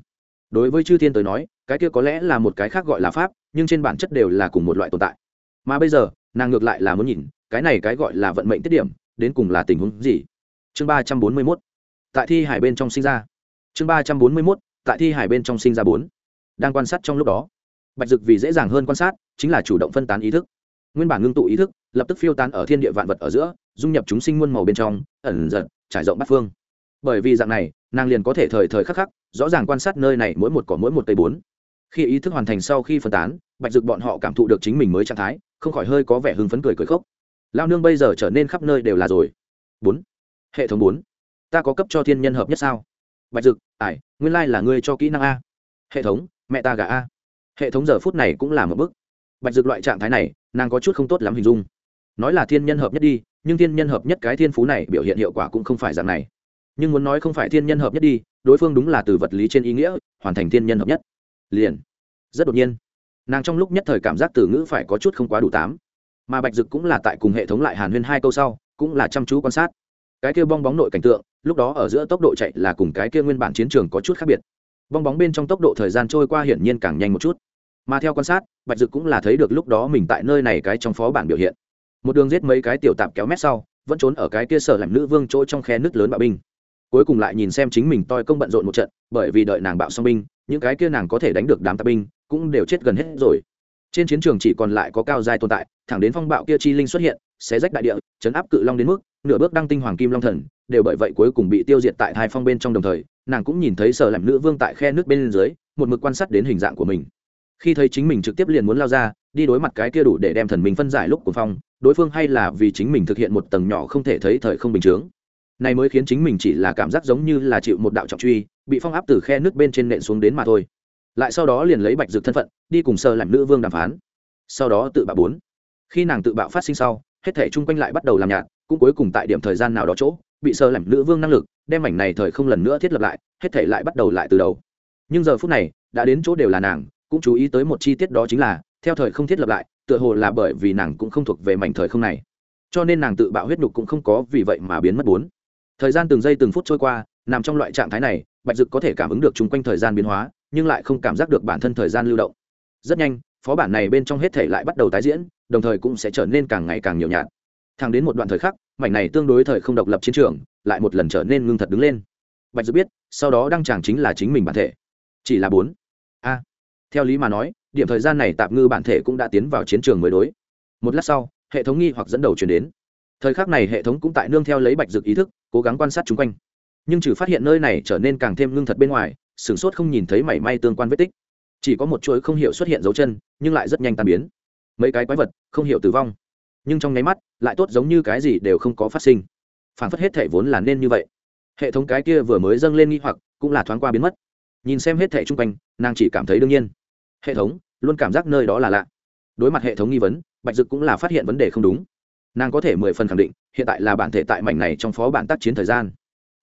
đối với chư thiên tới nói, cái kia có lẽ là một cái khác gọi là pháp, nhưng trên bản chất đều là cùng một loại tồn tại. Mà bây giờ, nàng ngược lại là muốn nhìn, cái này cái gọi là vận mệnh tiết điểm, đến cùng là tình huống gì? Chương ba trăm bốn mươi mốt. Tại thi hải bên trong sinh ra. Chương ba trăm bốn mươi mốt, tại thi hải bên trong sinh ra bốn. Đang quan sát trong lúc đó bạch dực vì dễ dàng hơn quan sát, chính là chủ động phân tán ý thức. Nguyên bản ngưng tụ ý thức, lập tức phiêu tán ở thiên địa vạn vật ở giữa, dung nhập chúng sinh muôn màu bên trong, ẩn giật, trải rộng bát phương. Bởi vì dạng này, nàng liền có thể thời thời khắc khắc, rõ ràng quan sát nơi này mỗi một cỏ mỗi một tây bốn. Khi ý thức hoàn thành sau khi phân tán, bạch dực bọn họ cảm thụ được chính mình mới trạng thái, không khỏi hơi có vẻ hưng phấn cười cười khóc lao nương bây giờ trở nên khắp nơi đều là rồi. Bốn. Hệ thống bốn. Ta có cấp cho thiên nhân hợp nhất sao? Bạch dực ải nguyên lai là ngươi cho kỹ năng a. Hệ thống, mẹ ta gà a hệ thống giờ phút này cũng là một bức bạch dực loại trạng thái này, nàng có chút không tốt lắm hình dung. Nói là thiên nhân hợp nhất đi, nhưng thiên nhân hợp nhất cái thiên phú này biểu hiện hiệu quả cũng không phải dạng này. Nhưng muốn nói không phải thiên nhân hợp nhất đi, đối phương đúng là từ vật lý trên ý nghĩa, hoàn thành thiên nhân hợp nhất. Liền. Rất đột nhiên. Nàng trong lúc nhất thời cảm giác từ ngữ phải có chút không quá đủ tám. Mà bạch dực cũng là tại cùng hệ thống lại hàn huyên hai câu sau, cũng là chăm chú quan sát. Cái kia bong bóng nội cảnh tượng, lúc đó ở giữa tốc độ chạy là cùng cái kia nguyên bản chiến trường có chút khác biệt. Bong bóng bên trong tốc độ thời gian trôi qua hiển nhiên càng nhanh một chút mà theo quan sát, bạch dực cũng là thấy được lúc đó mình tại nơi này cái trong phó bản biểu hiện. Một đường giết mấy cái tiểu tạp kéo mét sau, vẫn trốn ở cái kia sở làm nữ vương chỗ trong khe nước lớn bạo binh. Cuối cùng lại nhìn xem chính mình toi công bận rộn một trận, bởi vì đợi nàng bạo xong binh, những cái kia nàng có thể đánh được đám tạp binh cũng đều chết gần hết rồi. Trên chiến trường chỉ còn lại có cao dài tồn tại, thẳng đến phong bạo kia chi linh xuất hiện, xé rách đại địa, chấn áp cự long đến mức, nửa bước đăng tinh hoàng kim long thần, đều bởi vậy cuối cùng bị tiêu diệt tại hai phong bên trong đồng thời, nàng cũng nhìn thấy sở làm nữ vương tại khe nước bên dưới, một mực quan sát đến hình dạng của mình khi thấy chính mình trực tiếp liền muốn lao ra, đi đối mặt cái kia đủ để đem thần mình phân giải lúc của phong, đối phương hay là vì chính mình thực hiện một tầng nhỏ không thể thấy thời không bình chướng. Này mới khiến chính mình chỉ là cảm giác giống như là chịu một đạo trọng truy, bị phong áp từ khe nước bên trên nện xuống đến mà thôi. Lại sau đó liền lấy bạch dược thân phận, đi cùng sơ làm nữ vương đàm phán. Sau đó tự bạo bốn. Khi nàng tự bạo phát sinh sau, hết thể chung quanh lại bắt đầu làm nhạt, cũng cuối cùng tại điểm thời gian nào đó chỗ, bị sơ làm nữ vương năng lực, đem mảnh này thời không lần nữa thiết lập lại, hết thể lại bắt đầu lại từ đầu. Nhưng giờ phút này, đã đến chỗ đều là nàng cũng chú ý tới một chi tiết đó chính là, theo thời không thiết lập lại, tựa hồ là bởi vì nàng cũng không thuộc về mảnh thời không này. Cho nên nàng tự bạo huyết nhục cũng không có vì vậy mà biến mất bốn. Thời gian từng giây từng phút trôi qua, nằm trong loại trạng thái này, bạch dực có thể cảm ứng được chung quanh thời gian biến hóa, nhưng lại không cảm giác được bản thân thời gian lưu động. Rất nhanh, phó bản này bên trong hết thể lại bắt đầu tái diễn, đồng thời cũng sẽ trở nên càng ngày càng nhiều nhạt. Thang đến một đoạn thời khắc, mảnh này tương đối thời không độc lập chiến trường, lại một lần trở nên ngưng thật đứng lên. Bạch dực biết, sau đó đăng tràng chính là chính mình bản thể. Chỉ là bốn. A theo lý mà nói, điểm thời gian này tạm ngư bản thể cũng đã tiến vào chiến trường mới đối. Một lát sau, hệ thống nghi hoặc dẫn đầu chuyển đến. Thời khắc này hệ thống cũng tại nương theo lấy bạch dực ý thức, cố gắng quan sát chung quanh. Nhưng trừ phát hiện nơi này trở nên càng thêm ngưng thật bên ngoài, sửng sốt không nhìn thấy mảy may tương quan vết tích. Chỉ có một chuỗi không hiểu xuất hiện dấu chân, nhưng lại rất nhanh tan biến. Mấy cái quái vật, không hiểu tử vong. Nhưng trong nháy mắt, lại tốt giống như cái gì đều không có phát sinh. Phản phất hết thể vốn là nên như vậy. Hệ thống cái kia vừa mới dâng lên nghi hoặc, cũng là thoáng qua biến mất. Nhìn xem hết thể chung quanh nàng chỉ cảm thấy đương nhiên. Hệ thống, luôn cảm giác nơi đó là lạ. Đối mặt hệ thống nghi vấn, bạch dực cũng là phát hiện vấn đề không đúng. Nàng có thể mười phần khẳng định, hiện tại là bản thể tại mảnh này trong phó bản tác chiến thời gian.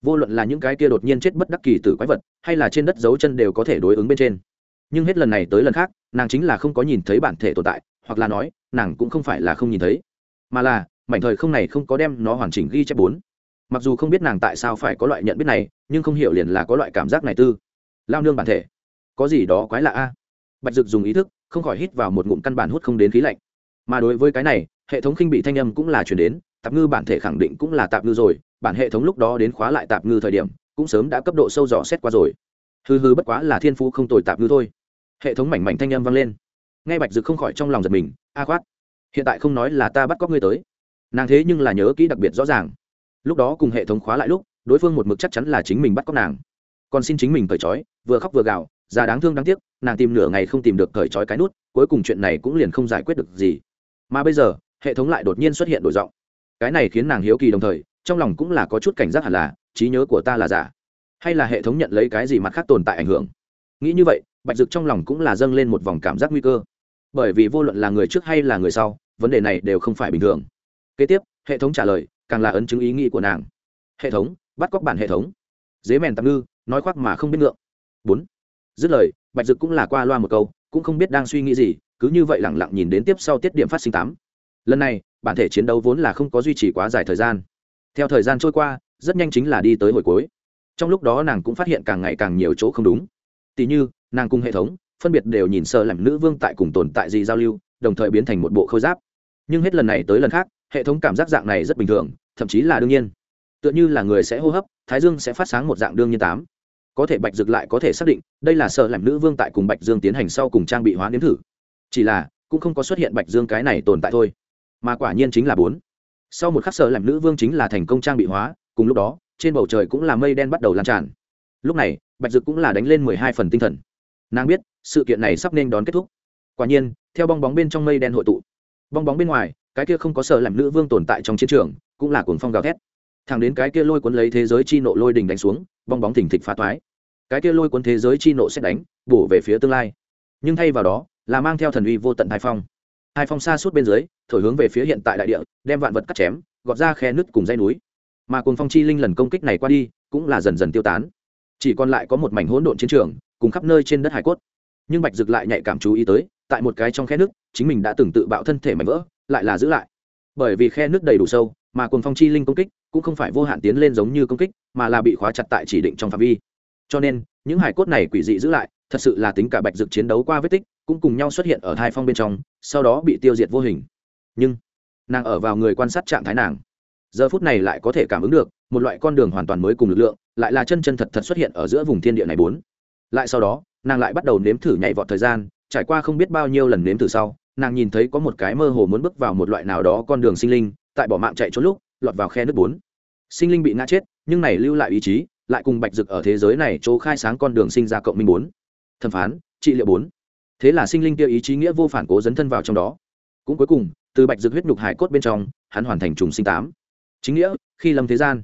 Vô luận là những cái kia đột nhiên chết bất đắc kỳ từ quái vật, hay là trên đất dấu chân đều có thể đối ứng bên trên. Nhưng hết lần này tới lần khác, nàng chính là không có nhìn thấy bản thể tồn tại, hoặc là nói, nàng cũng không phải là không nhìn thấy. Mà là, mảnh thời không này không có đem nó hoàn chỉnh ghi chép bốn. Mặc dù không biết nàng tại sao phải có loại nhận biết này, nhưng không hiểu liền là có loại cảm giác này tư. Lao nương bản thể có gì đó quái lạ a? Bạch dực dùng ý thức, không khỏi hít vào một ngụm căn bản hút không đến khí lạnh. Mà đối với cái này, hệ thống khinh bị thanh âm cũng là chuyển đến, tạp ngư bản thể khẳng định cũng là tạp ngư rồi, bản hệ thống lúc đó đến khóa lại tạp ngư thời điểm, cũng sớm đã cấp độ sâu dò xét qua rồi. Hư hư bất quá là thiên phú không tồi tạp ngư thôi. Hệ thống mảnh mảnh thanh âm vang lên. Nghe bạch dực không khỏi trong lòng giật mình, a khoát. Hiện tại không nói là ta bắt cóc ngươi tới. Nàng thế nhưng là nhớ kỹ đặc biệt rõ ràng. Lúc đó cùng hệ thống khóa lại lúc, đối phương một mực chắc chắn là chính mình bắt cóc nàng. Còn xin chính mình cởi trói, vừa khóc vừa gào già đáng thương đáng tiếc, nàng tìm nửa ngày không tìm được cởi trói cái nút, cuối cùng chuyện này cũng liền không giải quyết được gì. Mà bây giờ, hệ thống lại đột nhiên xuất hiện đổi giọng. Cái này khiến nàng hiếu kỳ đồng thời, trong lòng cũng là có chút cảnh giác hẳn là, trí nhớ của ta là giả. Hay là hệ thống nhận lấy cái gì mặt khác tồn tại ảnh hưởng? Nghĩ như vậy, bạch dực trong lòng cũng là dâng lên một vòng cảm giác nguy cơ. Bởi vì vô luận là người trước hay là người sau, vấn đề này đều không phải bình thường. Kế tiếp, hệ thống trả lời, càng là ấn chứng ý nghĩ của nàng. Hệ thống, bắt cóc bản hệ thống. Dế mèn tạm ngư, nói khoác mà không biết ngượng. Bốn dứt lời, bạch dực cũng là qua loa một câu, cũng không biết đang suy nghĩ gì, cứ như vậy lẳng lặng nhìn đến tiếp sau tiết điểm phát sinh tám. Lần này, bản thể chiến đấu vốn là không có duy trì quá dài thời gian. Theo thời gian trôi qua, rất nhanh chính là đi tới hồi cuối. Trong lúc đó nàng cũng phát hiện càng ngày càng nhiều chỗ không đúng. Tỉ như, nàng cùng hệ thống, phân biệt đều nhìn sợ làm nữ vương tại cùng tồn tại gì giao lưu, đồng thời biến thành một bộ khôi giáp. Nhưng hết lần này tới lần khác, hệ thống cảm giác dạng này rất bình thường, thậm chí là đương nhiên. Tựa như là người sẽ hô hấp, thái dương sẽ phát sáng một dạng đương nhiên tám có thể bạch dực lại có thể xác định, đây là sợ làm nữ vương tại cùng bạch dương tiến hành sau cùng trang bị hóa nếm thử. Chỉ là, cũng không có xuất hiện bạch dương cái này tồn tại thôi. Mà quả nhiên chính là bốn. Sau một khắc sợ làm nữ vương chính là thành công trang bị hóa, cùng lúc đó, trên bầu trời cũng là mây đen bắt đầu lan tràn. Lúc này, bạch dực cũng là đánh lên mười hai phần tinh thần. Nàng biết, sự kiện này sắp nên đón kết thúc. Quả nhiên, theo bong bóng bên trong mây đen hội tụ. Bong bóng bên ngoài, cái kia không có sợ làm nữ vương tồn tại trong chiến trường, cũng là cuồng phong gào thét thẳng đến cái kia lôi cuốn lấy thế giới chi nộ lôi đình đánh xuống, bong bóng thỉnh thịch phá toái cái kia lôi cuốn thế giới chi nộ sẽ đánh, bổ về phía tương lai. Nhưng thay vào đó, là mang theo thần uy vô tận hai phong. Hai phong xa suốt bên dưới, thổi hướng về phía hiện tại đại địa, đem vạn vật cắt chém, gọt ra khe nứt cùng dây núi. Mà cùng phong chi linh lần công kích này qua đi, cũng là dần dần tiêu tán. Chỉ còn lại có một mảnh hỗn độn chiến trường, cùng khắp nơi trên đất hải cốt. Nhưng bạch dực lại nhạy cảm chú ý tới, tại một cái trong khe nước chính mình đã từng tự bạo thân thể mảnh vỡ, lại là giữ lại. Bởi vì khe nước đầy đủ sâu, mà cùng phong chi linh công kích cũng không phải vô hạn tiến lên giống như công kích, mà là bị khóa chặt tại chỉ định trong phạm vi. Cho nên, những hải cốt này quỷ dị giữ lại, thật sự là tính cả bạch dực chiến đấu qua vết tích, cũng cùng nhau xuất hiện ở hai phong bên trong, sau đó bị tiêu diệt vô hình. Nhưng, nàng ở vào người quan sát trạng thái nàng. Giờ phút này lại có thể cảm ứng được, một loại con đường hoàn toàn mới cùng lực lượng, lại là chân chân thật thật xuất hiện ở giữa vùng thiên địa này bốn. Lại sau đó, nàng lại bắt đầu nếm thử nhảy vọt thời gian, trải qua không biết bao nhiêu lần nếm thử sau, nàng nhìn thấy có một cái mơ hồ muốn bước vào một loại nào đó con đường sinh linh, tại bỏ mạng chạy trốn lúc lọt vào khe nước bốn. Sinh linh bị ngã chết, nhưng này lưu lại ý chí, lại cùng bạch dực ở thế giới này chỗ khai sáng con đường sinh ra cộng minh bốn. Thẩm phán, trị liệu bốn. Thế là sinh linh kia ý chí nghĩa vô phản cố dấn thân vào trong đó. Cũng cuối cùng, từ bạch dực huyết nhục hải cốt bên trong, hắn hoàn thành trùng sinh tám. Chính nghĩa, khi lâm thế gian.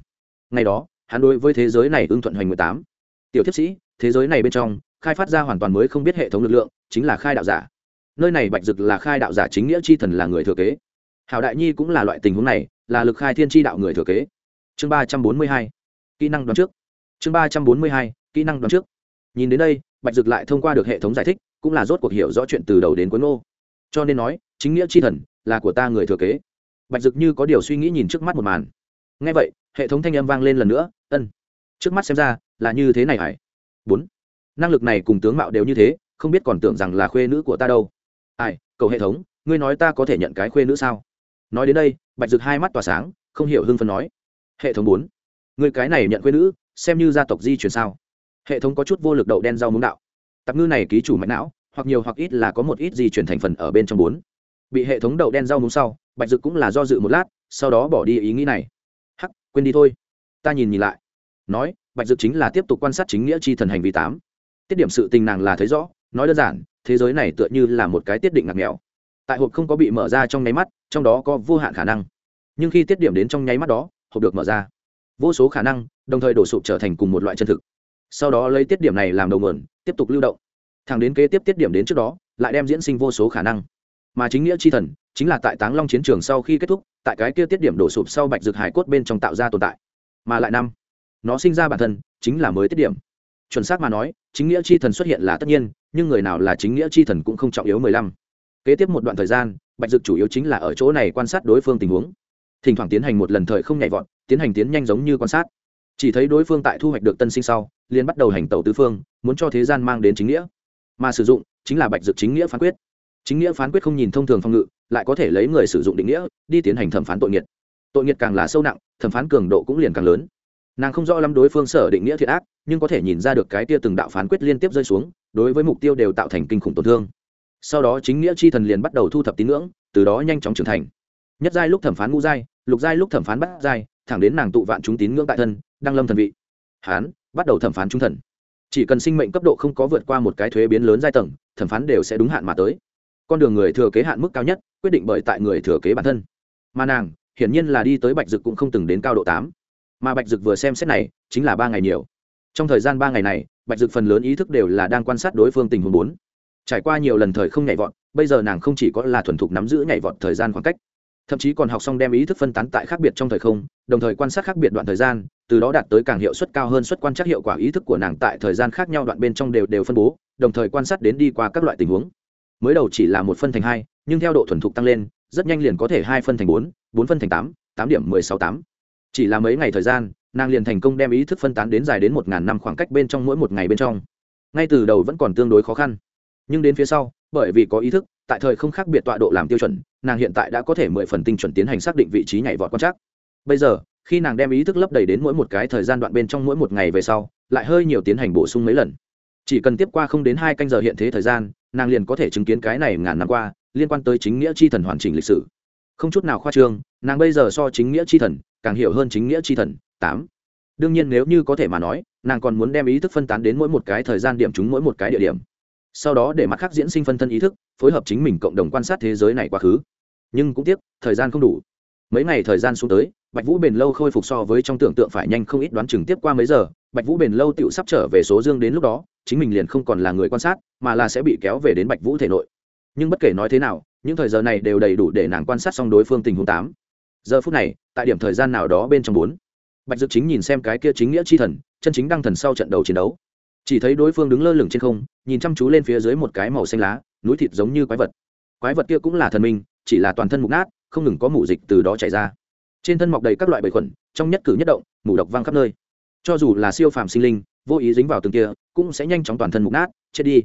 Ngày đó, hắn đối với thế giới này ưng thuận hoành mười tám. Tiểu thiếp sĩ, thế giới này bên trong, khai phát ra hoàn toàn mới không biết hệ thống lực lượng, chính là khai đạo giả. Nơi này bạch dực là khai đạo giả chính nghĩa chi thần là người thừa kế. Hảo đại nhi cũng là loại tình huống này là lực khai thiên tri đạo người thừa kế. Chương ba trăm bốn mươi hai, kỹ năng đoán trước. Chương ba trăm bốn mươi hai, kỹ năng đoán trước. Nhìn đến đây, bạch dực lại thông qua được hệ thống giải thích, cũng là rốt cuộc hiểu rõ chuyện từ đầu đến cuối ngô. Cho nên nói, chính nghĩa chi thần là của ta người thừa kế. Bạch dực như có điều suy nghĩ nhìn trước mắt một màn. Ngay vậy, hệ thống thanh âm vang lên lần nữa, ân, trước mắt xem ra là như thế này hải bốn, năng lực này cùng tướng mạo đều như thế, không biết còn tưởng rằng là khuê nữ của ta đâu. Ai cầu hệ thống, ngươi nói ta có thể nhận cái khuê nữ sao? Nói đến đây, bạch dực hai mắt tỏa sáng, không hiểu hưng phân nói. Hệ thống bốn. Người cái này nhận quê nữ, xem như gia tộc di chuyển sao? Hệ thống có chút vô lực đậu đen rau muống đạo. Tạp ngư này ký chủ mạnh não, hoặc nhiều hoặc ít là có một ít di chuyển thành phần ở bên trong bốn. Bị hệ thống đậu đen rau muống sau, bạch dực cũng là do dự một lát, sau đó bỏ đi ý nghĩ này. Hắc, quên đi thôi. Ta nhìn nhìn lại. Nói, bạch dực chính là tiếp tục quan sát chính nghĩa chi thần hành vi tám. Tiết điểm sự tình nàng là thấy rõ, nói đơn giản, thế giới này tựa như là một cái tiết định ngặt nghèo tại hộp không có bị mở ra trong nháy mắt, trong đó có vô hạn khả năng. Nhưng khi tiết điểm đến trong nháy mắt đó, hộp được mở ra. Vô số khả năng, đồng thời đổ sụp trở thành cùng một loại chân thực. Sau đó lấy tiết điểm này làm đầu nguồn tiếp tục lưu động. Thẳng đến kế tiếp tiết điểm đến trước đó, lại đem diễn sinh vô số khả năng. Mà chính nghĩa c h i thần, chính là tại táng long chiến trường sau khi kết thúc, tại cái kia tiết điểm đổ sụp sau bạch dược hải cốt bên trong tạo ra tồn tại. Mà lại năm, nó sinh ra bản thân, chính là mới tiết điểm. Chuẩn xác mà nói, chính nghĩa c h i thần xuất hiện là tất nhiên, nhưng người nào là chính nghĩa c h i thần cũng không trọng yếu mười lăm kế tiếp một đoạn thời gian, bạch dược chủ yếu chính là ở chỗ này quan sát đối phương tình huống. Thỉnh thoảng tiến hành một lần thời không nhảy vọt, tiến hành tiến nhanh giống như quan sát. Chỉ thấy đối phương tại thu hoạch được tân sinh sau, liền bắt đầu hành tẩu tứ phương, muốn cho thế gian mang đến chính nghĩa. Mà sử dụng, chính là bạch dược chính nghĩa phán quyết. Chính nghĩa phán quyết không nhìn thông thường phong ngự, lại có thể lấy người sử dụng định nghĩa, đi tiến hành thẩm phán tội nghiệt. Tội nghiệt càng là sâu nặng, thẩm phán cường độ cũng liền càng lớn. Nàng không rõ lắm đối phương sở định nghĩa thiệt ác, nhưng có thể nhìn ra được cái tia từng đạo phán quyết liên tiếp rơi xuống, đối với mục tiêu đều tạo thành kinh khủng tổn thương sau đó chính nghĩa chi thần liền bắt đầu thu thập tín ngưỡng, từ đó nhanh chóng trưởng thành. Nhất giai lúc thẩm phán ngũ giai, lục giai lúc thẩm phán bát giai, thẳng đến nàng tụ vạn chúng tín ngưỡng tại thân, đăng lâm thần vị. Hán, bắt đầu thẩm phán trung thần. Chỉ cần sinh mệnh cấp độ không có vượt qua một cái thuế biến lớn giai tầng, thẩm phán đều sẽ đúng hạn mà tới. Con đường người thừa kế hạn mức cao nhất, quyết định bởi tại người thừa kế bản thân. Mà nàng, hiển nhiên là đi tới bạch dực cũng không từng đến cao độ tám. Mà bạch dực vừa xem xét này, chính là ba ngày nhiều. Trong thời gian ba ngày này, bạch dực phần lớn ý thức đều là đang quan sát đối phương tình huống bốn trải qua nhiều lần thời không nhảy vọt, bây giờ nàng không chỉ có là thuần thục nắm giữ nhảy vọt thời gian khoảng cách, thậm chí còn học xong đem ý thức phân tán tại khác biệt trong thời không, đồng thời quan sát khác biệt đoạn thời gian, từ đó đạt tới càng hiệu suất cao hơn suất quan trắc hiệu quả ý thức của nàng tại thời gian khác nhau đoạn bên trong đều đều phân bố, đồng thời quan sát đến đi qua các loại tình huống. Mới đầu chỉ là một phân thành hai, nhưng theo độ thuần thục tăng lên, rất nhanh liền có thể hai phân thành bốn bốn phân thành tám tám điểm mười sáu tám. Chỉ là mấy ngày thời gian, nàng liền thành công đem ý thức phân tán đến dài đến một ngàn năm khoảng cách bên trong mỗi một ngày bên trong. Ngay từ đầu vẫn còn tương đối khó khăn nhưng đến phía sau, bởi vì có ý thức, tại thời không khác biệt tọa độ làm tiêu chuẩn, nàng hiện tại đã có thể mười phần tinh chuẩn tiến hành xác định vị trí nhảy vọt quan trắc. Bây giờ, khi nàng đem ý thức lấp đầy đến mỗi một cái thời gian đoạn bên trong mỗi một ngày về sau, lại hơi nhiều tiến hành bổ sung mấy lần. Chỉ cần tiếp qua không đến hai canh giờ hiện thế thời gian, nàng liền có thể chứng kiến cái này ngàn năm qua, liên quan tới chính nghĩa c h i thần hoàn chỉnh lịch sử. Không chút nào khoa trương, nàng bây giờ so chính nghĩa c h i thần, càng hiểu hơn chính nghĩa c h i thần, tám. Đương nhiên nếu như có thể mà nói, nàng còn muốn đem ý thức phân tán đến mỗi một cái thời gian điểm chúng mỗi một cái địa điểm sau đó để mặt khác diễn sinh phân thân ý thức, phối hợp chính mình cộng đồng quan sát thế giới này quá khứ. Nhưng cũng tiếc, thời gian không đủ. Mấy ngày thời gian xuống tới, bạch vũ bền lâu khôi phục so với trong tưởng tượng phải nhanh không ít đoán chừng tiếp qua mấy giờ, bạch vũ bền lâu tựu sắp trở về số dương đến lúc đó, chính mình liền không còn là người quan sát, mà là sẽ bị kéo về đến bạch vũ thể nội. Nhưng bất kể nói thế nào, những thời giờ này đều đầy đủ để nàng quan sát xong đối phương tình huống tám. Giờ phút này, tại điểm thời gian nào đó bên trong bốn. Bạch dực chính nhìn xem cái kia chính nghĩa chi thần, chân chính đăng thần sau trận đầu chiến đấu chỉ thấy đối phương đứng lơ lửng trên không, nhìn chăm chú lên phía dưới một cái màu xanh lá, núi thịt giống như quái vật. Quái vật kia cũng là thần minh, chỉ là toàn thân mục nát, không ngừng có mủ dịch từ đó chảy ra. Trên thân mọc đầy các loại bầy khuẩn, trong nhất cử nhất động mủ độc văng khắp nơi. Cho dù là siêu phàm sinh linh, vô ý dính vào từng kia, cũng sẽ nhanh chóng toàn thân mục nát, chết đi.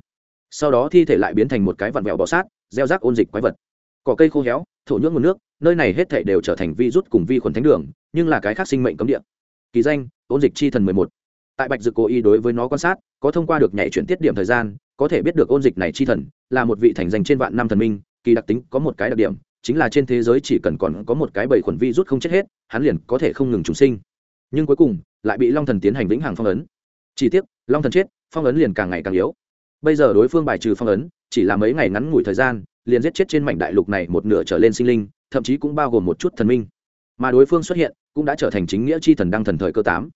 Sau đó thi thể lại biến thành một cái vặn vẹo bọ sát, gieo rác ôn dịch quái vật. Cỏ cây khô héo, thổ nhưỡng nguồn nước, nơi này hết thể đều trở thành vi rút cùng vi khuẩn thánh đường, nhưng là cái khác sinh mệnh cấm địa. Kỳ danh, ôn dịch chi thần mười một tại bạch dực cố ý đối với nó quan sát, có thông qua được nhảy chuyển tiết điểm thời gian, có thể biết được ôn dịch này chi thần là một vị thành danh trên vạn năm thần minh, kỳ đặc tính có một cái đặc điểm, chính là trên thế giới chỉ cần còn có một cái bầy khuẩn vi rút không chết hết, hắn liền có thể không ngừng trùng sinh. Nhưng cuối cùng, lại bị long thần tiến hành vĩnh hằng phong ấn. Chỉ tiếc, long thần chết, phong ấn liền càng ngày càng yếu. Bây giờ đối phương bài trừ phong ấn, chỉ là mấy ngày ngắn ngủi thời gian, liền giết chết trên mảnh đại lục này một nửa trở lên sinh linh, thậm chí cũng bao gồm một chút thần minh. Mà đối phương xuất hiện, cũng đã trở thành chính nghĩa c h i thần đăng thần thời cơ tám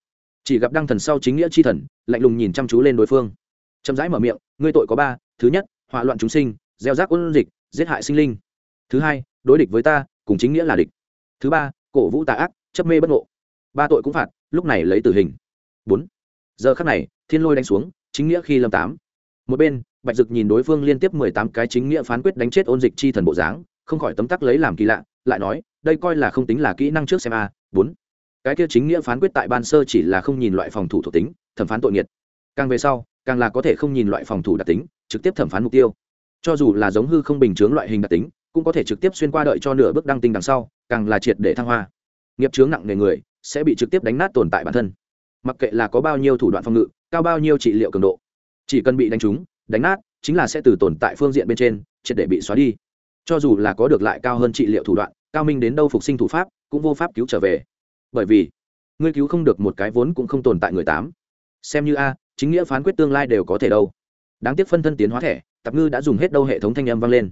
chỉ gặp đăng thần sau chính nghĩa chi thần, lạnh lùng nhìn chăm chú lên đối phương. Chậm rãi mở miệng, ngươi tội có ba, thứ nhất, hỏa loạn chúng sinh, gieo rác ôn dịch, giết hại sinh linh. Thứ hai, đối địch với ta, cùng chính nghĩa là địch. Thứ ba, cổ vũ tà ác, chấp mê bất ngộ. Ba tội cũng phạt, lúc này lấy tử hình. Bốn. Giờ khắc này, thiên lôi đánh xuống, chính nghĩa khi lâm tám. Một bên, bạch dực nhìn đối phương liên tiếp mười tám cái chính nghĩa phán quyết đánh chết ôn dịch chi thần bộ dáng, không khỏi tấm tắc lấy làm kỳ lạ, lại nói, đây coi là không tính là kỹ năng trước xem a. Bốn cái kia chính nghĩa phán quyết tại ban sơ chỉ là không nhìn loại phòng thủ thuộc tính, thẩm phán tội nghiệt. Càng về sau, càng là có thể không nhìn loại phòng thủ đặc tính, trực tiếp thẩm phán mục tiêu. Cho dù là giống hư không bình chướng loại hình đặc tính, cũng có thể trực tiếp xuyên qua đợi cho nửa bước đăng tinh đằng sau, càng là triệt để thăng hoa. Nghiệp chướng nặng nề người, sẽ bị trực tiếp đánh nát tồn tại bản thân. Mặc kệ là có bao nhiêu thủ đoạn phòng ngự, cao bao nhiêu trị liệu cường độ, chỉ cần bị đánh trúng, đánh nát, chính là sẽ từ tồn tại phương diện bên trên, triệt để bị xóa đi. Cho dù là có được lại cao hơn trị liệu thủ đoạn, cao minh đến đâu phục sinh thủ pháp, cũng vô pháp cứu trở về bởi vì ngươi cứu không được một cái vốn cũng không tồn tại người tám. Xem như a, chính nghĩa phán quyết tương lai đều có thể đâu. Đáng tiếc phân thân tiến hóa thẻ, tạp ngư đã dùng hết đâu hệ thống thanh âm vang lên.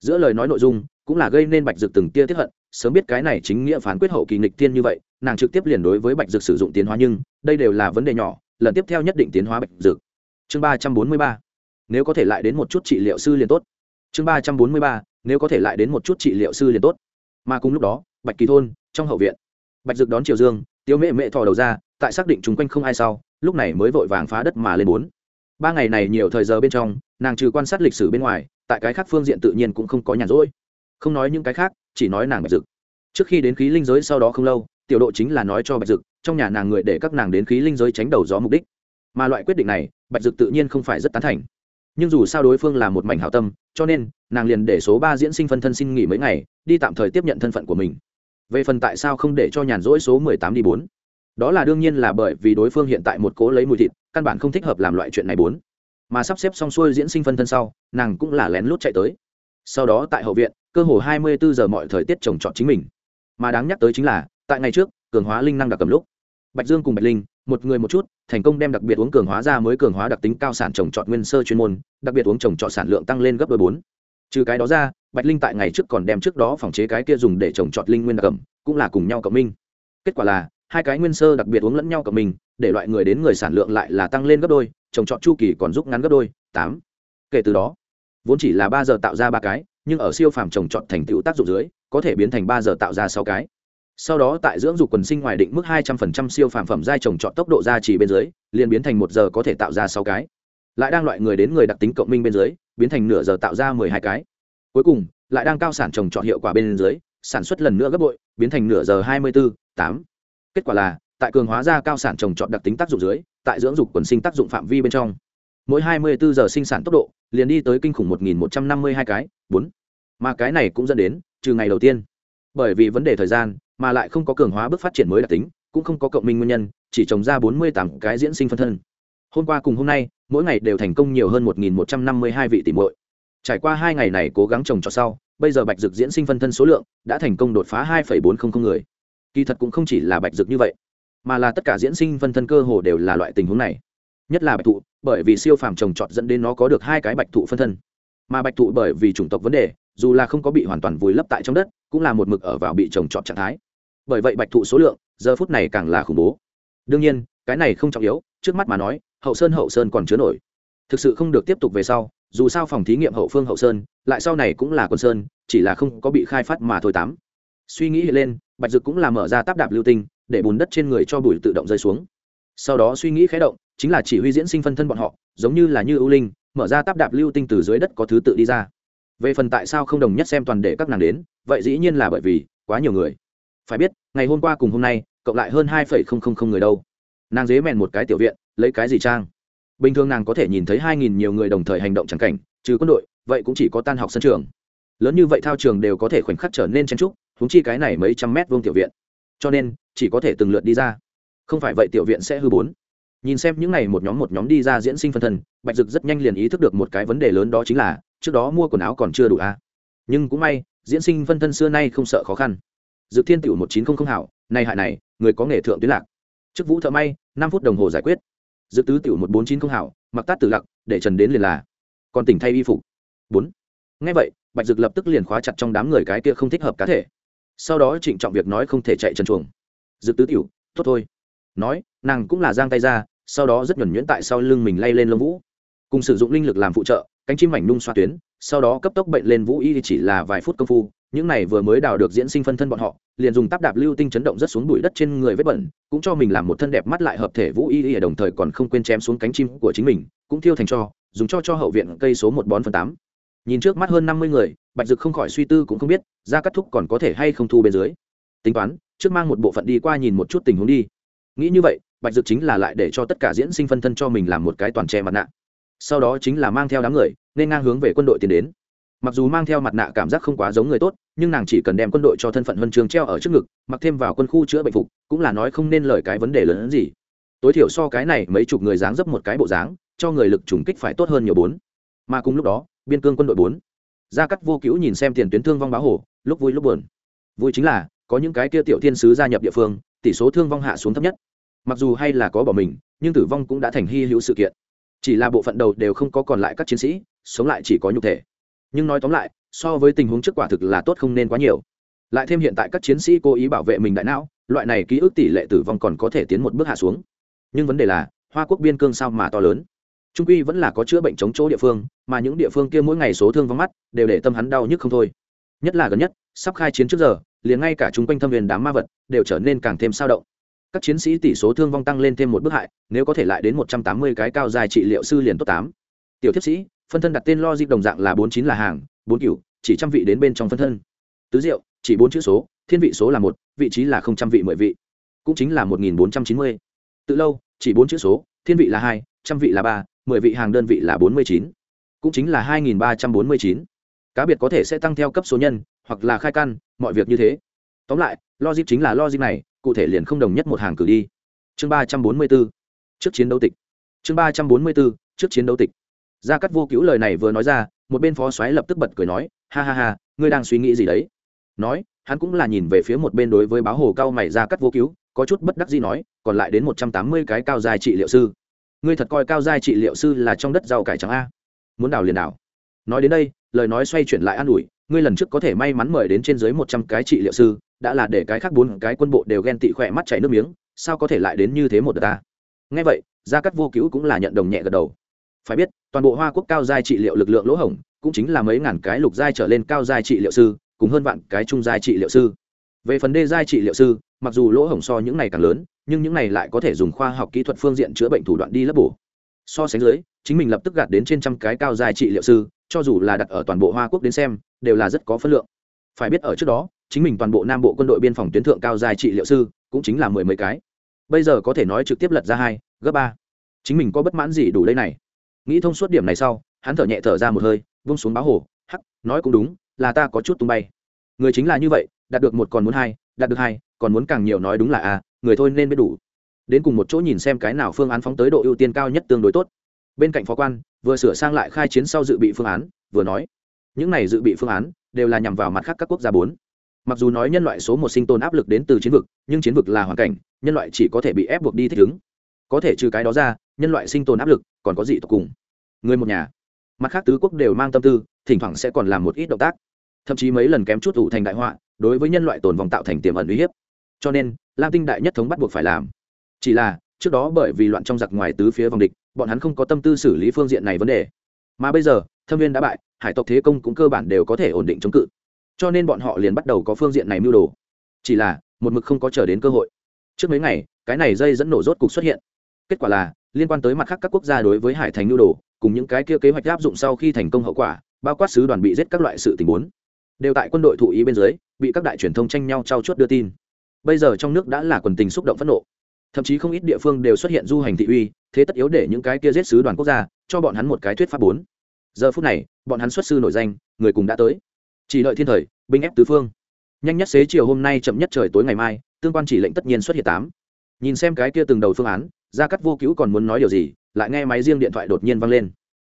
Giữa lời nói nội dung, cũng là gây nên bạch dực từng tia tiếp hận, sớm biết cái này chính nghĩa phán quyết hậu kỳ nghịch tiên như vậy, nàng trực tiếp liền đối với bạch dực sử dụng tiến hóa nhưng, đây đều là vấn đề nhỏ, lần tiếp theo nhất định tiến hóa bạch dực. Chương ba trăm bốn mươi ba. Nếu có thể lại đến một chút trị liệu sư liền tốt. Chương ba trăm bốn mươi ba. Nếu có thể lại đến một chút trị liệu sư liền tốt. Mà cùng lúc đó, bạch kỳ thôn, trong hậu viện bạch dực đón triều dương, tiếu mẹ mẹ thò đầu ra, tại xác định chung quanh không ai sau, lúc này mới vội vàng phá đất mà lên bốn. Ba ngày này nhiều thời giờ bên trong, nàng trừ quan sát lịch sử bên ngoài, tại cái khác phương diện tự nhiên cũng không có nhàn rỗi. Không nói những cái khác, chỉ nói nàng bạch dực. Trước khi đến khí linh giới sau đó không lâu, tiểu độ chính là nói cho bạch dực, trong nhà nàng người để các nàng đến khí linh giới tránh đầu gió mục đích. Mà loại quyết định này, bạch dực tự nhiên không phải rất tán thành. Nhưng dù sao đối phương là một mảnh hảo tâm, cho nên, nàng liền để số ba diễn sinh phân thân xin nghỉ mấy ngày, đi tạm thời tiếp nhận thân phận của mình về phần tại sao không để cho nhàn rỗi số mười tám đi bốn? Đó là đương nhiên là bởi vì đối phương hiện tại một cố lấy mùi thịt, căn bản không thích hợp làm loại chuyện này bốn. Mà sắp xếp xong xuôi diễn sinh phân thân sau, nàng cũng là lén lút chạy tới. Sau đó tại hậu viện, cơ hồ hai mươi bốn giờ mọi thời tiết trồng trọt chính mình. Mà đáng nhắc tới chính là, tại ngày trước, cường hóa linh năng đặc cầm lúc, bạch dương cùng bạch linh, một người một chút, thành công đem đặc biệt uống cường hóa ra mới cường hóa đặc tính cao sản trồng trọt nguyên sơ chuyên môn, đặc biệt uống trồng trọt sản lượng tăng lên gấp đôi bốn trừ cái đó ra, bạch linh tại ngày trước còn đem trước đó phòng chế cái kia dùng để trồng trọt linh nguyên đặc cầm cũng là cùng nhau cộng minh. Kết quả là, hai cái nguyên sơ đặc biệt uống lẫn nhau cộng minh, để loại người đến người sản lượng lại là tăng lên gấp đôi, trồng trọt chu kỳ còn rút ngắn gấp đôi, tám. Kể từ đó, vốn chỉ là ba giờ tạo ra ba cái, nhưng ở siêu phàm trồng trọt thành tựu tác dụng dưới, có thể biến thành ba giờ tạo ra sáu cái. Sau đó tại dưỡng dục quần sinh ngoài định mức hai trăm phần trăm siêu phàm phẩm giai trồng trọt tốc độ ra chỉ bên dưới, liền biến thành một giờ có thể tạo ra sáu cái. Lại đang loại người đến người đặc tính cộng minh bên dưới biến thành nửa giờ tạo ra mười hai cái. Cuối cùng, lại đang cao sản trồng trọt hiệu quả bên dưới, sản xuất lần nữa gấp bội, biến thành nửa giờ hai mươi bốn tám. Kết quả là, tại cường hóa ra cao sản trồng trọt đặc tính tác dụng dưới, tại dưỡng dục quần sinh tác dụng phạm vi bên trong. Mỗi hai mươi bốn giờ sinh sản tốc độ, liền đi tới kinh khủng một nghìn một trăm năm mươi hai cái, bốn. Mà cái này cũng dẫn đến, trừ ngày đầu tiên. Bởi vì vấn đề thời gian, mà lại không có cường hóa bước phát triển mới đặc tính, cũng không có cộng minh nguyên nhân, chỉ trồng ra bốn mươi tám cái diễn sinh phân thân. Hôm qua cùng hôm nay mỗi ngày đều thành công nhiều hơn một nghìn một trăm năm mươi hai vị tỷ muội. Trải qua hai ngày này cố gắng trồng cho sau, bây giờ bạch dược diễn sinh phân thân số lượng đã thành công đột phá hai bốn trăm linh người. Kỳ thật cũng không chỉ là bạch dược như vậy, mà là tất cả diễn sinh phân thân cơ hồ đều là loại tình huống này. Nhất là bạch thụ, bởi vì siêu phàm trồng trọt dẫn đến nó có được hai cái bạch thụ phân thân. Mà bạch thụ bởi vì chủng tộc vấn đề, dù là không có bị hoàn toàn vùi lấp tại trong đất, cũng là một mực ở vào bị trồng trọt trạng thái. Bởi vậy bạch thụ số lượng, giờ phút này càng là khủng bố. Đương nhiên, cái này không trọng yếu, trước mắt mà nói hậu sơn hậu sơn còn chứa nổi. Thực sự không được tiếp tục về sau, dù sao phòng thí nghiệm hậu phương hậu sơn, lại sau này cũng là quân sơn, chỉ là không có bị khai phát mà thôi tám. Suy nghĩ lên, bạch dực cũng là mở ra táp đạp lưu tinh, để bùn đất trên người cho bụi tự động rơi xuống. Sau đó suy nghĩ khé động, chính là chỉ huy diễn sinh phân thân bọn họ, giống như là như ưu linh, mở ra táp đạp lưu tinh từ dưới đất có thứ tự đi ra. Về phần tại sao không đồng nhất xem toàn để các nàng đến, vậy dĩ nhiên là bởi vì quá nhiều người. Phải biết, ngày hôm qua cùng hôm nay, cộng lại hơn hai người đâu. Nàng dế mèn một cái tiểu viện lấy cái gì trang? Bình thường nàng có thể nhìn thấy hai nghìn nhiều người đồng thời hành động c cảnh, trừ quân đội, vậy cũng chỉ có tan học sân trường. Lớn như vậy thao trường đều có thể khoảnh khắc trở nên chen trúc húng chi cái này mấy trăm mét vuông tiểu viện. Cho nên, chỉ có thể từng lượt đi ra. Không phải vậy tiểu viện sẽ hư bốn. Nhìn xem những n à y một nhóm một nhóm đi ra diễn sinh phân thân, bạch dực rất nhanh liền ý thức được một cái vấn đề lớn đó chính là, trước đó mua quần áo còn chưa đủ a. À. nhưng cũng may, diễn sinh phân thân xưa nay không sợ khó khăn. Dực thiên tiểu một chín không không hảo, này hại này, người có nghề thượng tuyến lạc. Chức vũ thợ may, năm phút đồng hồ giải quyết dự tứ tiểu một bốn chín không hảo, mặc tát tử lặc, để trần đến liền là. Còn tỉnh thay y phục. Bốn. Ngay vậy, bạch dực lập tức liền khóa chặt trong đám người cái kia không thích hợp cá thể. Sau đó trịnh trọng việc nói không thể chạy trần chuồng. Dực tứ tiểu, tốt thôi. Nói, nàng cũng là giang tay ra, sau đó rất nhuẩn nhuyễn tại sau lưng mình lay lên lông vũ. Cùng sử dụng linh lực làm phụ trợ, cánh chim mảnh nung xoa tuyến, sau đó cấp tốc bệnh lên vũ y chỉ là vài phút công phu những này vừa mới đào được diễn sinh phân thân bọn họ, liền dùng tắp đạp lưu tinh chấn động rất xuống bụi đất trên người vết bẩn, cũng cho mình làm một thân đẹp mắt lại hợp thể vũ y y, đồng thời còn không quên chém xuống cánh chim của chính mình, cũng thiêu thành cho, dùng cho cho hậu viện cây số một bón phần tám. Nhìn trước mắt hơn năm mươi người, bạch dực không khỏi suy tư cũng không biết ra cắt thúc còn có thể hay không thu bên dưới. Tính toán, trước mang một bộ phận đi qua nhìn một chút tình huống đi. Nghĩ như vậy, bạch dực chính là lại để cho tất cả diễn sinh phân thân cho mình làm một cái toàn che mặt nạ. Sau đó chính là mang theo đám người, nên ngang hướng về quân đội tiến đến mặc dù mang theo mặt nạ cảm giác không quá giống người tốt, nhưng nàng chỉ cần đem quân đội cho thân phận huân trường treo ở trước ngực, mặc thêm vào quân khu chữa bệnh phục, cũng là nói không nên lời cái vấn đề lớn hơn gì. Tối thiểu so cái này mấy chục người dáng dấp một cái bộ dáng, cho người lực trùng kích phải tốt hơn nhiều bốn. Mà cùng lúc đó, biên cương quân đội bốn. Gia cắt vô cứu nhìn xem tiền tuyến thương vong báo hồ, lúc vui lúc buồn. Vui chính là, có những cái kia tiểu thiên sứ gia nhập địa phương, tỷ số thương vong hạ xuống thấp nhất. Mặc dù hay là có bỏ mình, nhưng tử vong cũng đã thành hy hữu sự kiện. Chỉ là bộ phận đầu đều không có còn lại các chiến sĩ, sống lại chỉ có nhục thể nhưng nói tóm lại, so với tình huống trước quả thực là tốt không nên quá nhiều. Lại thêm hiện tại các chiến sĩ cố ý bảo vệ mình đại não, loại này ký ức tỷ lệ tử vong còn có thể tiến một bước hạ xuống. Nhưng vấn đề là, hoa quốc biên cương sao mà to lớn? Trung quy vẫn là có chữa bệnh chống chỗ địa phương, mà những địa phương kia mỗi ngày số thương vong mắt, đều để tâm hắn đau nhức không thôi. Nhất là gần nhất, sắp khai chiến trước giờ, liền ngay cả chung quanh thâm viên đám ma vật, đều trở nên càng thêm sao động. Các chiến sĩ tỷ số thương vong tăng lên thêm một bước hại, nếu có thể lại đến một trăm tám mươi cái cao dài trị liệu sư liền tốt tám. Tiểu thiếp sĩ phân thân đặt tên lo dịp đồng dạng là bốn chín là hàng, bốn cửu chỉ trăm vị đến bên trong phân thân. Tứ diệu, chỉ bốn chữ số, thiên vị số là một, vị trí là không trăm vị mười vị, cũng chính là một nghìn bốn trăm chín mươi. Tự lâu, chỉ bốn chữ số, thiên vị là hai, trăm vị là ba, mười vị hàng đơn vị là bốn mươi chín, cũng chính là hai nghìn ba trăm bốn mươi chín. Cá biệt có thể sẽ tăng theo cấp số nhân, hoặc là khai căn, mọi việc như thế. Tóm lại, logic chính là logic này, cụ thể liền không đồng nhất một hàng cử đi. Chương ba trăm bốn mươi bốn trước chiến đấu tịch. Chương ba trăm bốn mươi bốn trước chiến đấu tịch gia cắt vô cứu lời này vừa nói ra, một bên phó xoáy lập tức bật cười nói, ha ha ha, ngươi đang suy nghĩ gì đấy? Nói, hắn cũng là nhìn về phía một bên đối với báo hồ cao mày gia cắt vô cứu, có chút bất đắc gì nói, còn lại đến một trăm tám mươi cái cao giai trị liệu sư. Ngươi thật coi cao giai trị liệu sư là trong đất rau cải trắng a? Muốn đào liền đào. Nói đến đây, lời nói xoay chuyển lại an ủi, ngươi lần trước có thể may mắn mời đến trên dưới một trăm cái trị liệu sư, đã là để cái khác bốn cái quân bộ đều ghen tị khỏe mắt chảy nước miếng, sao có thể lại đến như thế một đợt ta? Nghe vậy, gia cắt vô cứu cũng là nhận đồng nhẹ gật đầu phải biết, toàn bộ hoa quốc cao giai trị liệu lực lượng lỗ hổng cũng chính là mấy ngàn cái lục giai trở lên cao giai trị liệu sư, cùng hơn vạn cái trung giai trị liệu sư. Về phần đê giai trị liệu sư, mặc dù lỗ hổng so những này càng lớn, nhưng những này lại có thể dùng khoa học kỹ thuật phương diện chữa bệnh thủ đoạn đi lấp bổ. So sánh dưới, chính mình lập tức gạt đến trên trăm cái cao giai trị liệu sư, cho dù là đặt ở toàn bộ hoa quốc đến xem, đều là rất có phân lượng. Phải biết ở trước đó, chính mình toàn bộ nam bộ quân đội biên phòng tuyến thượng cao giai trị liệu sư, cũng chính là mười mấy cái. Bây giờ có thể nói trực tiếp lật ra hai, gấp ba. Chính mình có bất mãn gì đủ đây này? Nghĩ thông suốt điểm này sau, hắn thở nhẹ thở ra một hơi, vung xuống báo hồ, hắc, nói cũng đúng, là ta có chút tung bay. Người chính là như vậy, đạt được một còn muốn hai, đạt được hai, còn muốn càng nhiều nói đúng là a người thôi nên biết đủ. Đến cùng một chỗ nhìn xem cái nào phương án phóng tới độ ưu tiên cao nhất tương đối tốt. Bên cạnh phó quan, vừa sửa sang lại khai chiến sau dự bị phương án, vừa nói, những này dự bị phương án đều là nhằm vào mặt khác các quốc gia bốn. Mặc dù nói nhân loại số một sinh tồn áp lực đến từ chiến vực, nhưng chiến vực là hoàn cảnh, nhân loại chỉ có thể bị ép buộc đi thích ứng. Có thể trừ cái đó ra nhân loại sinh tồn áp lực còn có gì tộc cùng người một nhà. Mặt khác tứ quốc đều mang tâm tư, thỉnh thoảng sẽ còn làm một ít động tác. Thậm chí mấy lần kém chút ủ thành đại họa, đối với nhân loại tồn vong tạo thành tiềm ẩn uy hiếp. Cho nên, lam tinh đại nhất thống bắt buộc phải làm. Chỉ là, trước đó bởi vì loạn trong giặc ngoài tứ phía vòng địch, bọn hắn không có tâm tư xử lý phương diện này vấn đề. Mà bây giờ, thâm viên đã bại, hải tộc thế công cũng cơ bản đều có thể ổn định chống cự. Cho nên bọn họ liền bắt đầu có phương diện này mưu đồ. Chỉ là, một mực không có chờ đến cơ hội. Trước mấy ngày, cái này dây dẫn nổ rốt cục xuất hiện. Kết quả là liên quan tới mặt khác các quốc gia đối với hải thành nhu đồ, cùng những cái kia kế hoạch áp dụng sau khi thành công hậu quả, bao quát sứ đoàn bị giết các loại sự tình huống đều tại quân đội thụ ý bên dưới, bị các đại truyền thông tranh nhau trao chuốt đưa tin. Bây giờ trong nước đã là quần tình xúc động phẫn nộ. Thậm chí không ít địa phương đều xuất hiện du hành thị uy, thế tất yếu để những cái kia giết sứ đoàn quốc gia, cho bọn hắn một cái thuyết pháp bốn. Giờ phút này, bọn hắn xuất sư nổi danh, người cùng đã tới. Chỉ đợi thiên thời, binh ép tứ phương. Nhanh nhất xế chiều hôm nay chậm nhất trời tối ngày mai, tương quan chỉ lệnh tất nhiên xuất hiện tám. Nhìn xem cái kia từng đầu phương án gia cắt vô cứu còn muốn nói điều gì, lại nghe máy riêng điện thoại đột nhiên vang lên.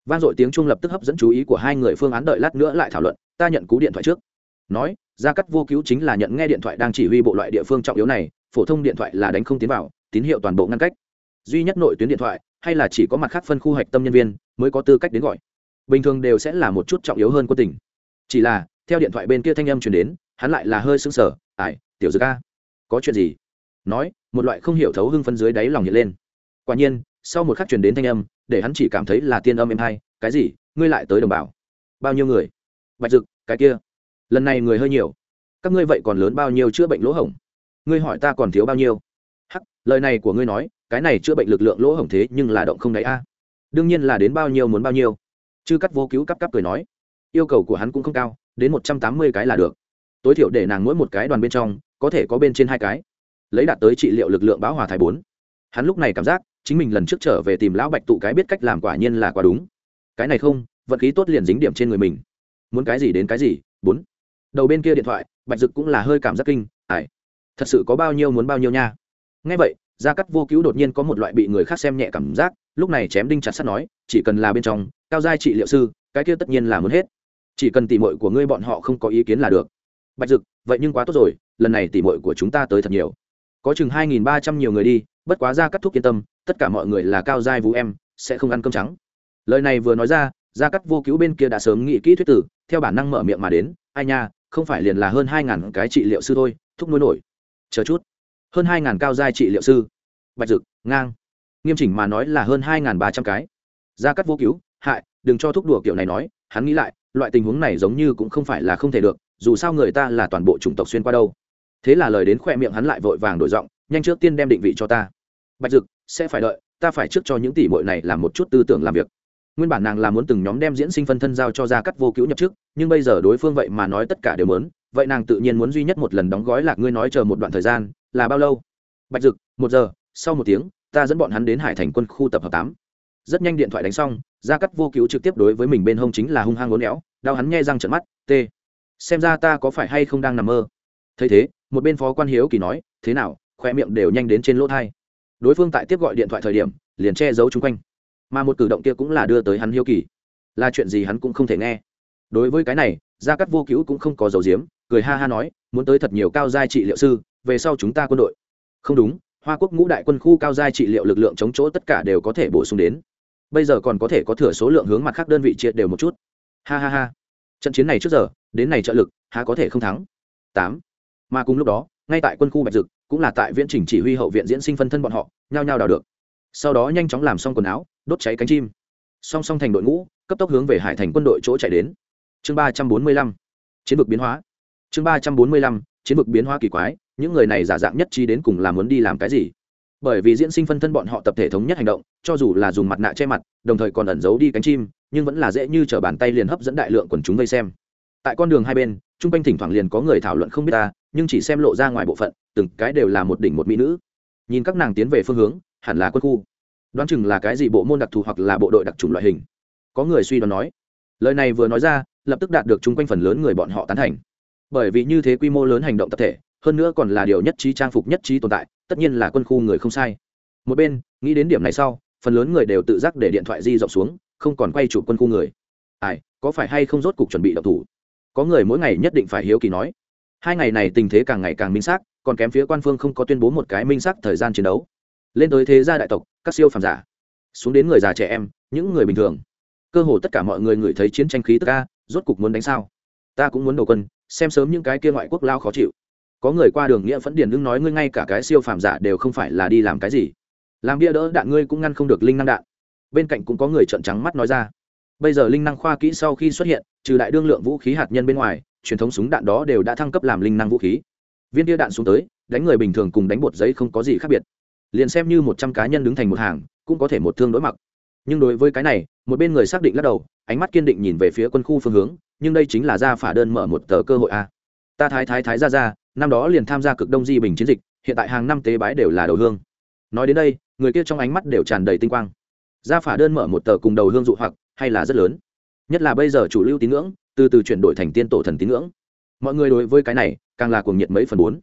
Vang dội tiếng chuông lập tức hấp dẫn chú ý của hai người phương án đợi lát nữa lại thảo luận, ta nhận cú điện thoại trước. Nói, gia cắt vô cứu chính là nhận nghe điện thoại đang chỉ huy bộ loại địa phương trọng yếu này, phổ thông điện thoại là đánh không tiến vào, tín hiệu toàn bộ ngăn cách. Duy nhất nội tuyến điện thoại, hay là chỉ có mặt khác phân khu hạch tâm nhân viên, mới có tư cách đến gọi. Bình thường đều sẽ là một chút trọng yếu hơn quân tình. Chỉ là, theo điện thoại bên kia thanh âm truyền đến, hắn lại là hơi sững sờ ải tiểu dư ca có chuyện gì? Nói, một loại không hiểu thấu hưng phân dưới đáy lòng hiện lên quả nhiên, sau một khắc chuyển đến thanh âm, để hắn chỉ cảm thấy là tiên âm em hay cái gì? Ngươi lại tới đồng bào? Bao nhiêu người? Bạch dực, cái kia. Lần này người hơi nhiều. Các ngươi vậy còn lớn bao nhiêu chữa bệnh lỗ hổng? Ngươi hỏi ta còn thiếu bao nhiêu? Hắc, lời này của ngươi nói, cái này chữa bệnh lực lượng lỗ hổng thế nhưng là động không đáy a. Đương nhiên là đến bao nhiêu muốn bao nhiêu. Chư cắt vô cứu cắp cắp cười nói. Yêu cầu của hắn cũng không cao, đến một trăm tám mươi cái là được. Tối thiểu để nàng mỗi một cái đoàn bên trong, có thể có bên trên hai cái. Lấy đạt tới trị liệu lực lượng báo hòa thái bốn. Hắn lúc này cảm giác chính mình lần trước trở về tìm lão bạch tụ cái biết cách làm quả nhiên là quá đúng. Cái này không, vận khí tốt liền dính điểm trên người mình. Muốn cái gì đến cái gì, bốn. Đầu bên kia điện thoại, bạch dực cũng là hơi cảm giác kinh ải thật sự có bao nhiêu muốn bao nhiêu nha. Ngay vậy, gia cắt vô cứu đột nhiên có một loại bị người khác xem nhẹ cảm giác, lúc này chém đinh chặt sắt nói, chỉ cần là bên trong, cao giai trị liệu sư, cái kia tất nhiên là muốn hết. Chỉ cần tỉ mội của ngươi bọn họ không có ý kiến là được. Bạch dực, vậy nhưng quá tốt rồi, lần này tỉ mội của chúng ta tới thật nhiều. Có chừng hai nghìn ba trăm nhiều người đi, bất quá gia cắt thuốc yên tâm tất cả mọi người là cao giai vũ em, sẽ không ăn cơm trắng. Lời này vừa nói ra, gia cắt vô cứu bên kia đã sớm nghĩ kỹ thuyết tử, theo bản năng mở miệng mà đến, ai nha, không phải liền là hơn hai ngàn cái trị liệu sư thôi, thúc nuôi nổi. Chờ chút. Hơn hai ngàn cao giai trị liệu sư. Bạch dực, ngang. Nghiêm chỉnh mà nói là hơn hai ngàn ba trăm cái. Gia cắt vô cứu, hại, đừng cho thúc đùa kiểu này nói. Hắn nghĩ lại, loại tình huống này giống như cũng không phải là không thể được, dù sao người ta là toàn bộ chủng tộc xuyên qua đâu. Thế là lời đến khoe miệng hắn lại vội vàng đổi giọng, nhanh trước tiên đem định vị cho ta. Bạch dực sẽ phải đợi ta phải trước cho những tỷ bội này làm một chút tư tưởng làm việc. Nguyên bản nàng là muốn từng nhóm đem diễn sinh phân thân giao cho gia cắt vô cứu nhập trước, nhưng bây giờ đối phương vậy mà nói tất cả đều mớn vậy nàng tự nhiên muốn duy nhất một lần đóng gói lạc ngươi nói chờ một đoạn thời gian là bao lâu? Bạch dực một giờ sau một tiếng ta dẫn bọn hắn đến hải thành quân khu tập hợp tám. Rất nhanh điện thoại đánh xong gia cắt vô cứu trực tiếp đối với mình bên hông chính là hung hăng ngốn éo đau hắn nghe răng trận mắt t xem ra ta có phải hay không đang nằm mơ? Thấy thế một bên phó quan hiếu kỳ nói thế nào khoe miệng đều nhanh đến trên lỗ thai đối phương tại tiếp gọi điện thoại thời điểm, liền che giấu chung quanh. Mà một cử động kia cũng là đưa tới hắn hiếu kỳ. Là chuyện gì hắn cũng không thể nghe. Đối với cái này, gia cắt vô cứu cũng không có dầu diếm cười ha ha nói, muốn tới thật nhiều cao giai trị liệu sư, về sau chúng ta quân đội. Không đúng, hoa quốc ngũ đại quân khu cao giai trị liệu lực lượng chống chỗ tất cả đều có thể bổ sung đến. Bây giờ còn có thể có thừa số lượng hướng mặt khác đơn vị chia đều một chút. Ha ha ha. Trận chiến này trước giờ, đến này trợ lực, há có thể không thắng? Tám. Mà cùng lúc đó, ngay tại quân khu bạch dực cũng là tại viễn trình chỉ huy hậu viện diễn sinh phân thân bọn họ, nhao nhao đào được. Sau đó nhanh chóng làm xong quần áo, đốt cháy cánh chim. Song song thành đội ngũ, cấp tốc hướng về hải thành quân đội chỗ chạy đến. Chương ba trăm bốn mươi lăm, chiến vực biến hóa. Chương ba trăm bốn mươi lăm, chiến vực biến hóa kỳ quái, những người này giả dạng nhất trí đến cùng là muốn đi làm cái gì? Bởi vì diễn sinh phân thân bọn họ tập thể thống nhất hành động, cho dù là dùng mặt nạ che mặt, đồng thời còn ẩn giấu đi cánh chim, nhưng vẫn là dễ như t r ở bàn tay liền hấp dẫn đại lượng quần chúng vây xem. Tại con đường hai bên t r u n g quanh thỉnh thoảng liền có người thảo luận không biết ta, nhưng chỉ xem lộ ra ngoài bộ phận, từng cái đều là một đỉnh một mỹ nữ. Nhìn các nàng tiến về phương hướng, hẳn là quân khu. Đoán chừng là cái gì bộ môn đặc thù hoặc là bộ đội đặc trùng loại hình. Có người suy đoán nói. Lời này vừa nói ra, lập tức đạt được chung quanh phần lớn người bọn họ tán thành. Bởi vì như thế quy mô lớn hành động tập thể, hơn nữa còn là điều nhất trí trang phục nhất trí tồn tại, tất nhiên là quân khu người không sai. Một bên, nghĩ đến điểm này sau, phần lớn người đều tự giác để điện thoại di rộng xuống, không còn quay chụp quân khu người. Ai, có phải hay không rốt cục chuẩn bị đậu thủ? Có người mỗi ngày nhất định phải hiếu kỳ nói. Hai ngày này tình thế càng ngày càng minh xác, còn kém phía quan phương không có tuyên bố một cái minh xác thời gian chiến đấu. Lên tới thế gia đại tộc, các siêu phàm giả. Xuống đến người già trẻ em, những người bình thường. Cơ hồ tất cả mọi người ngửi thấy chiến tranh khí tức ca rốt cục muốn đánh sao? Ta cũng muốn đầu quân, xem sớm những cái kia ngoại quốc lao khó chịu. Có người qua đường nghĩa phẫn điền ưng nói ngươi ngay cả cái siêu phàm giả đều không phải là đi làm cái gì. Làm bia đỡ đạn ngươi cũng ngăn không được linh năng đạn. Bên cạnh cũng có người trợn trắng mắt nói ra bây giờ linh năng khoa kỹ sau khi xuất hiện, trừ đại đương lượng vũ khí hạt nhân bên ngoài, truyền thống súng đạn đó đều đã thăng cấp làm linh năng vũ khí. Viên đĩa đạn xuống tới, đánh người bình thường cùng đánh bột giấy không có gì khác biệt. Liền xem như một trăm cá nhân đứng thành một hàng, cũng có thể một thương đối mặc nhưng đối với cái này, một bên người xác định lắc đầu, ánh mắt kiên định nhìn về phía quân khu phương hướng, nhưng đây chính là ra phả đơn mở một tờ cơ hội a. Ta thái thái thái ra ra, năm đó liền tham gia cực đông di bình chiến dịch, hiện tại hàng năm tế bái đều là đầu hương. Nói đến đây, người kia trong ánh mắt đều tràn đầy tinh quang. Gia phả đơn mở một tờ cùng đầu hương dụ hoặc hay là rất lớn? Nhất là bây giờ chủ lưu tín ngưỡng, từ từ chuyển đổi thành tiên tổ thần tín ngưỡng. Mọi người đối với cái này, càng là cuồng nhiệt mấy phần bốn.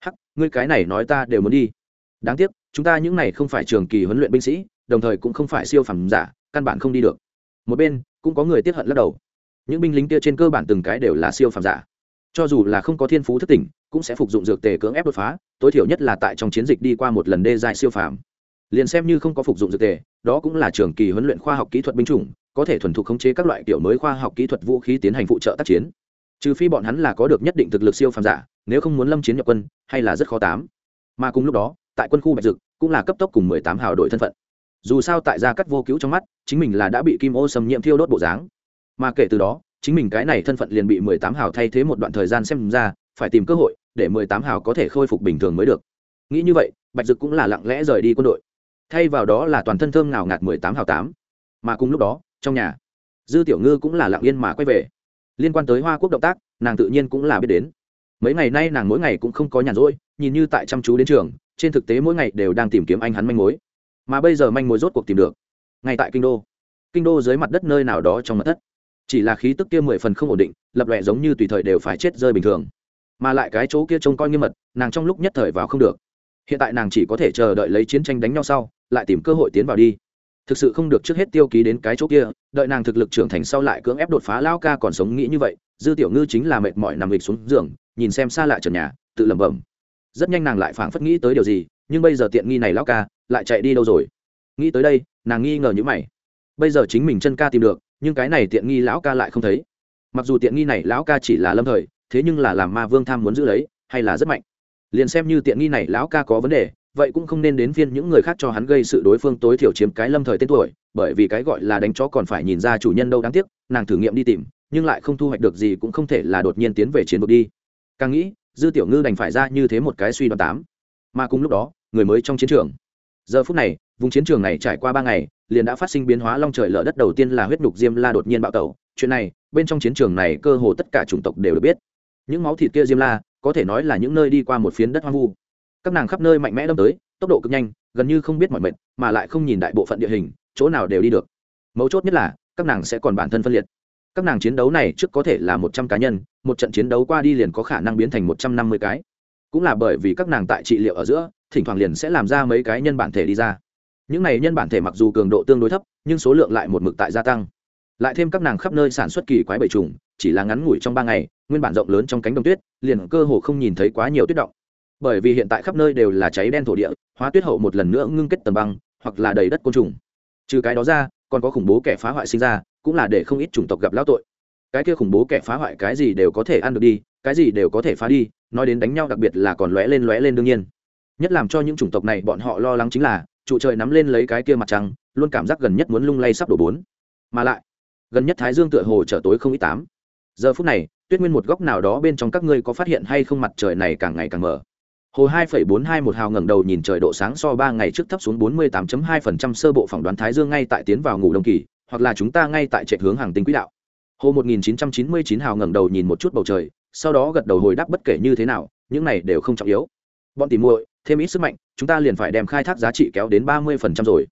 Hắc, ngươi cái này nói ta đều muốn đi. Đáng tiếc, chúng ta những này không phải trường kỳ huấn luyện binh sĩ, đồng thời cũng không phải siêu phẩm giả, căn bản không đi được. Một bên, cũng có người tiếp hận lắc đầu. Những binh lính kia trên cơ bản từng cái đều là siêu phẩm giả. Cho dù là không có thiên phú thất tỉnh, cũng sẽ phục dụng dược tề cưỡng ép đột phá, tối thiểu nhất là tại trong chiến dịch đi qua một lần đê dài siêu phàm. Liền xem như không có phục dụng dược tề, đó cũng là trường kỳ huấn luyện khoa học kỹ thuật binh chủng có thể thuần thục khống chế các loại kiểu mới khoa học kỹ thuật vũ khí tiến hành phụ trợ tác chiến. Trừ phi bọn hắn là có được nhất định thực lực siêu phàm giả, nếu không muốn lâm chiến nhập quân, hay là rất khó tám. Mà cùng lúc đó, tại quân khu bạch dực, cũng là cấp tốc cùng mười tám hào đội thân phận. Dù sao tại gia cắt vô cứu trong mắt, chính mình là đã bị kim ô xâm nhiễm thiêu đốt bộ dáng. Mà kể từ đó, chính mình cái này thân phận liền bị mười tám hào thay thế một đoạn thời gian xem ra, phải tìm cơ hội để mười tám hào có thể khôi phục bình thường mới được. Nghĩ như vậy, bạch dực cũng là lặng lẽ rời đi quân đội. Thay vào đó là toàn thân thơm nào ngạt mười tám hào tám. Mà cùng lúc đó trong nhà. Dư tiểu ngư cũng là lặng yên mà quay về. Liên quan tới hoa quốc động tác, nàng tự nhiên cũng là biết đến. Mấy ngày nay nàng mỗi ngày cũng không có nhàn rỗi, nhìn như tại chăm chú đến trường, trên thực tế mỗi ngày đều đang tìm kiếm anh hắn manh mối. Mà bây giờ manh mối rốt cuộc tìm được. Ngay tại kinh đô. Kinh đô dưới mặt đất nơi nào đó trong mặt thất. Chỉ là khí tức kia mười phần không ổn định, lập lòe giống như tùy thời đều phải chết rơi bình thường. Mà lại cái chỗ kia trông coi nghiêm mật, nàng trong lúc nhất thời vào không được. Hiện tại nàng chỉ có thể chờ đợi lấy chiến tranh đánh nhau sau, lại tìm cơ hội tiến vào đi thực sự không được trước hết tiêu ký đến cái chỗ kia, đợi nàng thực lực trưởng thành sau lại cưỡng ép đột phá lao ca còn sống nghĩ như vậy, dư tiểu ngư chính là mệt mỏi nằm lịch xuống giường, nhìn xem xa lại trần nhà, tự lẩm bẩm. Rất nhanh nàng lại phảng phất nghĩ tới điều gì, nhưng bây giờ tiện nghi này lao ca, lại chạy đi đâu rồi? Nghĩ tới đây, nàng nghi ngờ như mày. Bây giờ chính mình chân ca tìm được, nhưng cái này tiện nghi lão ca lại không thấy. Mặc dù tiện nghi này lão ca chỉ là lâm thời, thế nhưng là làm ma vương tham muốn giữ lấy, hay là rất mạnh. Liền xem như tiện nghi này lão ca có vấn đề vậy cũng không nên đến phiên những người khác cho hắn gây sự đối phương tối thiểu chiếm cái lâm thời tên tuổi, bởi vì cái gọi là đánh chó còn phải nhìn ra chủ nhân đâu đáng tiếc, nàng thử nghiệm đi tìm, nhưng lại không thu hoạch được gì cũng không thể là đột nhiên tiến về chiến vực đi. Càng nghĩ, dư tiểu ngư đành phải ra như thế một cái suy đoán tám. Mà cùng lúc đó, người mới trong chiến trường. Giờ phút này, vùng chiến trường này trải qua ba ngày, liền đã phát sinh biến hóa long trời lở đất đầu tiên là huyết nhục diêm la đột nhiên bạo tẩu. Chuyện này, bên trong chiến trường này cơ hồ tất cả chủng tộc đều được biết. Những máu thịt kia diêm la, có thể nói là những nơi đi qua một phiến đất hoang vu các nàng khắp nơi mạnh mẽ đâm tới, tốc độ cực nhanh, gần như không biết mọi mệt, mà lại không nhìn đại bộ phận địa hình, chỗ nào đều đi được. Mấu chốt nhất là, các nàng sẽ còn bản thân phân liệt. Các nàng chiến đấu này trước có thể là một trăm cá nhân, một trận chiến đấu qua đi liền có khả năng biến thành một trăm năm mươi cái. Cũng là bởi vì các nàng tại trị liệu ở giữa, thỉnh thoảng liền sẽ làm ra mấy cái nhân bản thể đi ra. Những này nhân bản thể mặc dù cường độ tương đối thấp, nhưng số lượng lại một mực tại gia tăng. Lại thêm các nàng khắp nơi sản xuất kỳ quái bầy trùng, chỉ là ngắn ngủi trong ba ngày, nguyên bản rộng lớn trong cánh đồng tuyết, liền cơ hồ không nhìn thấy quá nhiều tuyết động bởi vì hiện tại khắp nơi đều là cháy đen thổ địa, hóa tuyết hậu một lần nữa ngưng kết tầm băng, hoặc là đầy đất côn trùng. Trừ cái đó ra, còn có khủng bố kẻ phá hoại sinh ra, cũng là để không ít chủng tộc gặp lão tội. Cái kia khủng bố kẻ phá hoại cái gì đều có thể ăn được đi, cái gì đều có thể phá đi, nói đến đánh nhau đặc biệt là còn lóe lên lóe lên đương nhiên. Nhất làm cho những chủng tộc này bọn họ lo lắng chính là, trụ trời nắm lên lấy cái kia mặt trăng, luôn cảm giác gần nhất muốn lung lay sắp đổ bốn. Mà lại, gần nhất thái dương tựa hồ trở tối không ít tám. Giờ phút này, tuyết nguyên một góc nào đó bên trong các ngươi có phát hiện hay không mặt trời này càng ngày càng mở hồ hai phẩy bốn hai một hào ngẩng đầu nhìn trời độ sáng so ba ngày trước thấp xuống bốn mươi tám hai phần trăm sơ bộ phỏng đoán thái dương ngay tại tiến vào ngủ đông kỳ, hoặc là chúng ta ngay tại trệ hướng hàng tinh quỹ đạo. Hồ một nghìn chín trăm chín mươi chín hào ngẩng đầu nhìn một chút bầu trời, sau đó gật đầu hồi đáp bất kể như thế nào, những này đều không trọng yếu. Bọn tỉ muội, thêm ít sức mạnh, chúng ta liền phải đem khai thác giá trị kéo đến ba mươi phần trăm rồi.